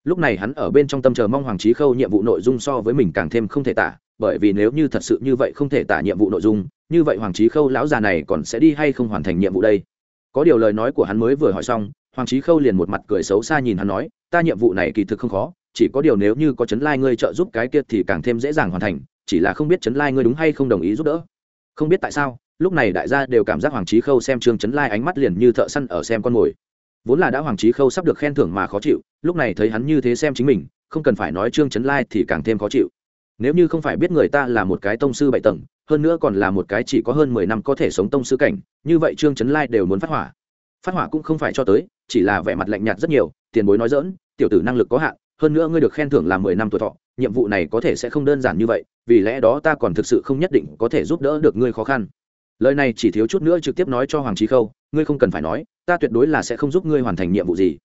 Lúc này hắn ở bên trong tâm chờ mong hoàng trí khâu nhiệm vụ nội dung so với mình càng thêm không thể tả bởi vì nếu như thật sự như vậy không thể tả nhiệm vụ nội dung, như vậy hoàng trí khâu lão già này còn sẽ đi hay không hoàn thành nhiệm vụ đây? Có điều lời nói của hắn mới vừa hỏi xong, hoàng trí khâu liền một mặt cười xấu xa nhìn hắn nói, ta nhiệm vụ này kỳ thực không khó, chỉ có điều nếu như có chấn lai ngươi trợ giúp cái kia thì càng thêm dễ dàng hoàn thành, chỉ là không biết chấn lai ngươi đúng hay không đồng ý giúp đỡ. Không biết tại sao, lúc này đại gia đều cảm giác hoàng trí khâu xem trương chấn lai ánh mắt liền như thợ săn ở xem con mồi. Vốn là đã hoàng trí khâu sắp được khen thưởng mà khó chịu, lúc này thấy hắn như thế xem chính mình, không cần phải nói trương chấn lai thì càng thêm khó chịu nếu như không phải biết người ta là một cái tông sư bảy tầng, hơn nữa còn là một cái chỉ có hơn mười năm có thể sống tông sư cảnh, như vậy trương trấn lai đều muốn phát hỏa. Phát hỏa cũng không phải cho tới, chỉ là vẻ mặt lạnh nhạt rất nhiều, tiền bối nói dỡn tiểu tử năng lực có hạn, hơn nữa ngươi được khen thưởng là mười năm tuổi thọ, nhiệm vụ này có thể sẽ không đơn giản như vậy, vì lẽ đó ta còn thực sự không nhất định có thể giúp đỡ được ngươi khó khăn. Lời này chỉ thiếu chút nữa trực tiếp nói cho hoàng trí khâu, ngươi không cần phải nói, ta tuyệt đối là sẽ không giúp ngươi hoàn thành nhiệm vụ gì.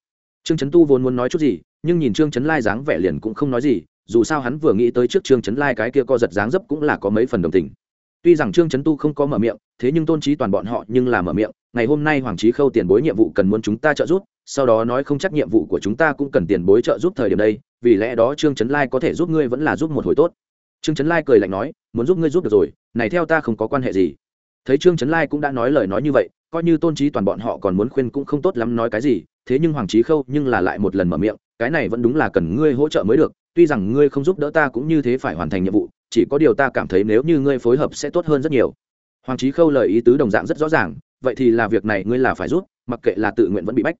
Trương trấn tu vốn muốn nói chút gì, nhưng nhìn trương trấn lai dáng vẻ liền cũng không nói gì dù sao hắn vừa nghĩ tới trước trương trấn lai cái kia co giật dáng dấp cũng là có mấy phần đồng tình. Tuy rằng trương trấn tu không có mở miệng, thế nhưng tôn trí toàn bọn họ nhưng là mở miệng, ngày hôm nay hoàng trí khâu tiền bối nhiệm vụ cần muốn chúng ta trợ giúp, sau đó nói không chắc nhiệm vụ của chúng ta cũng cần tiền bối trợ giúp thời điểm đây, vì lẽ đó trương trấn lai có thể giúp ngươi vẫn là giúp một hồi tốt. Trương trấn lai cười lạnh nói, muốn giúp ngươi giúp được rồi, này theo ta không có quan hệ gì. Thấy trương trấn lai cũng đã nói lời nói như vậy, coi như tôn trí toàn bọn họ còn muốn khuyên cũng không tốt lắm nói cái gì, thế nhưng hoàng trí khâu nhưng là lại một lần mở miệng, cái này vẫn đúng là cần ngươi hỗ trợ mới được tuy rằng ngươi không giúp đỡ ta cũng như thế phải hoàn thành nhiệm vụ, chỉ có điều ta cảm thấy nếu như ngươi phối hợp sẽ tốt hơn rất nhiều. Hoàng trí khâu lời ý tứ đồng dạng rất rõ ràng, vậy thì là việc này ngươi là phải rút, mặc kệ là tự nguyện vẫn bị bách.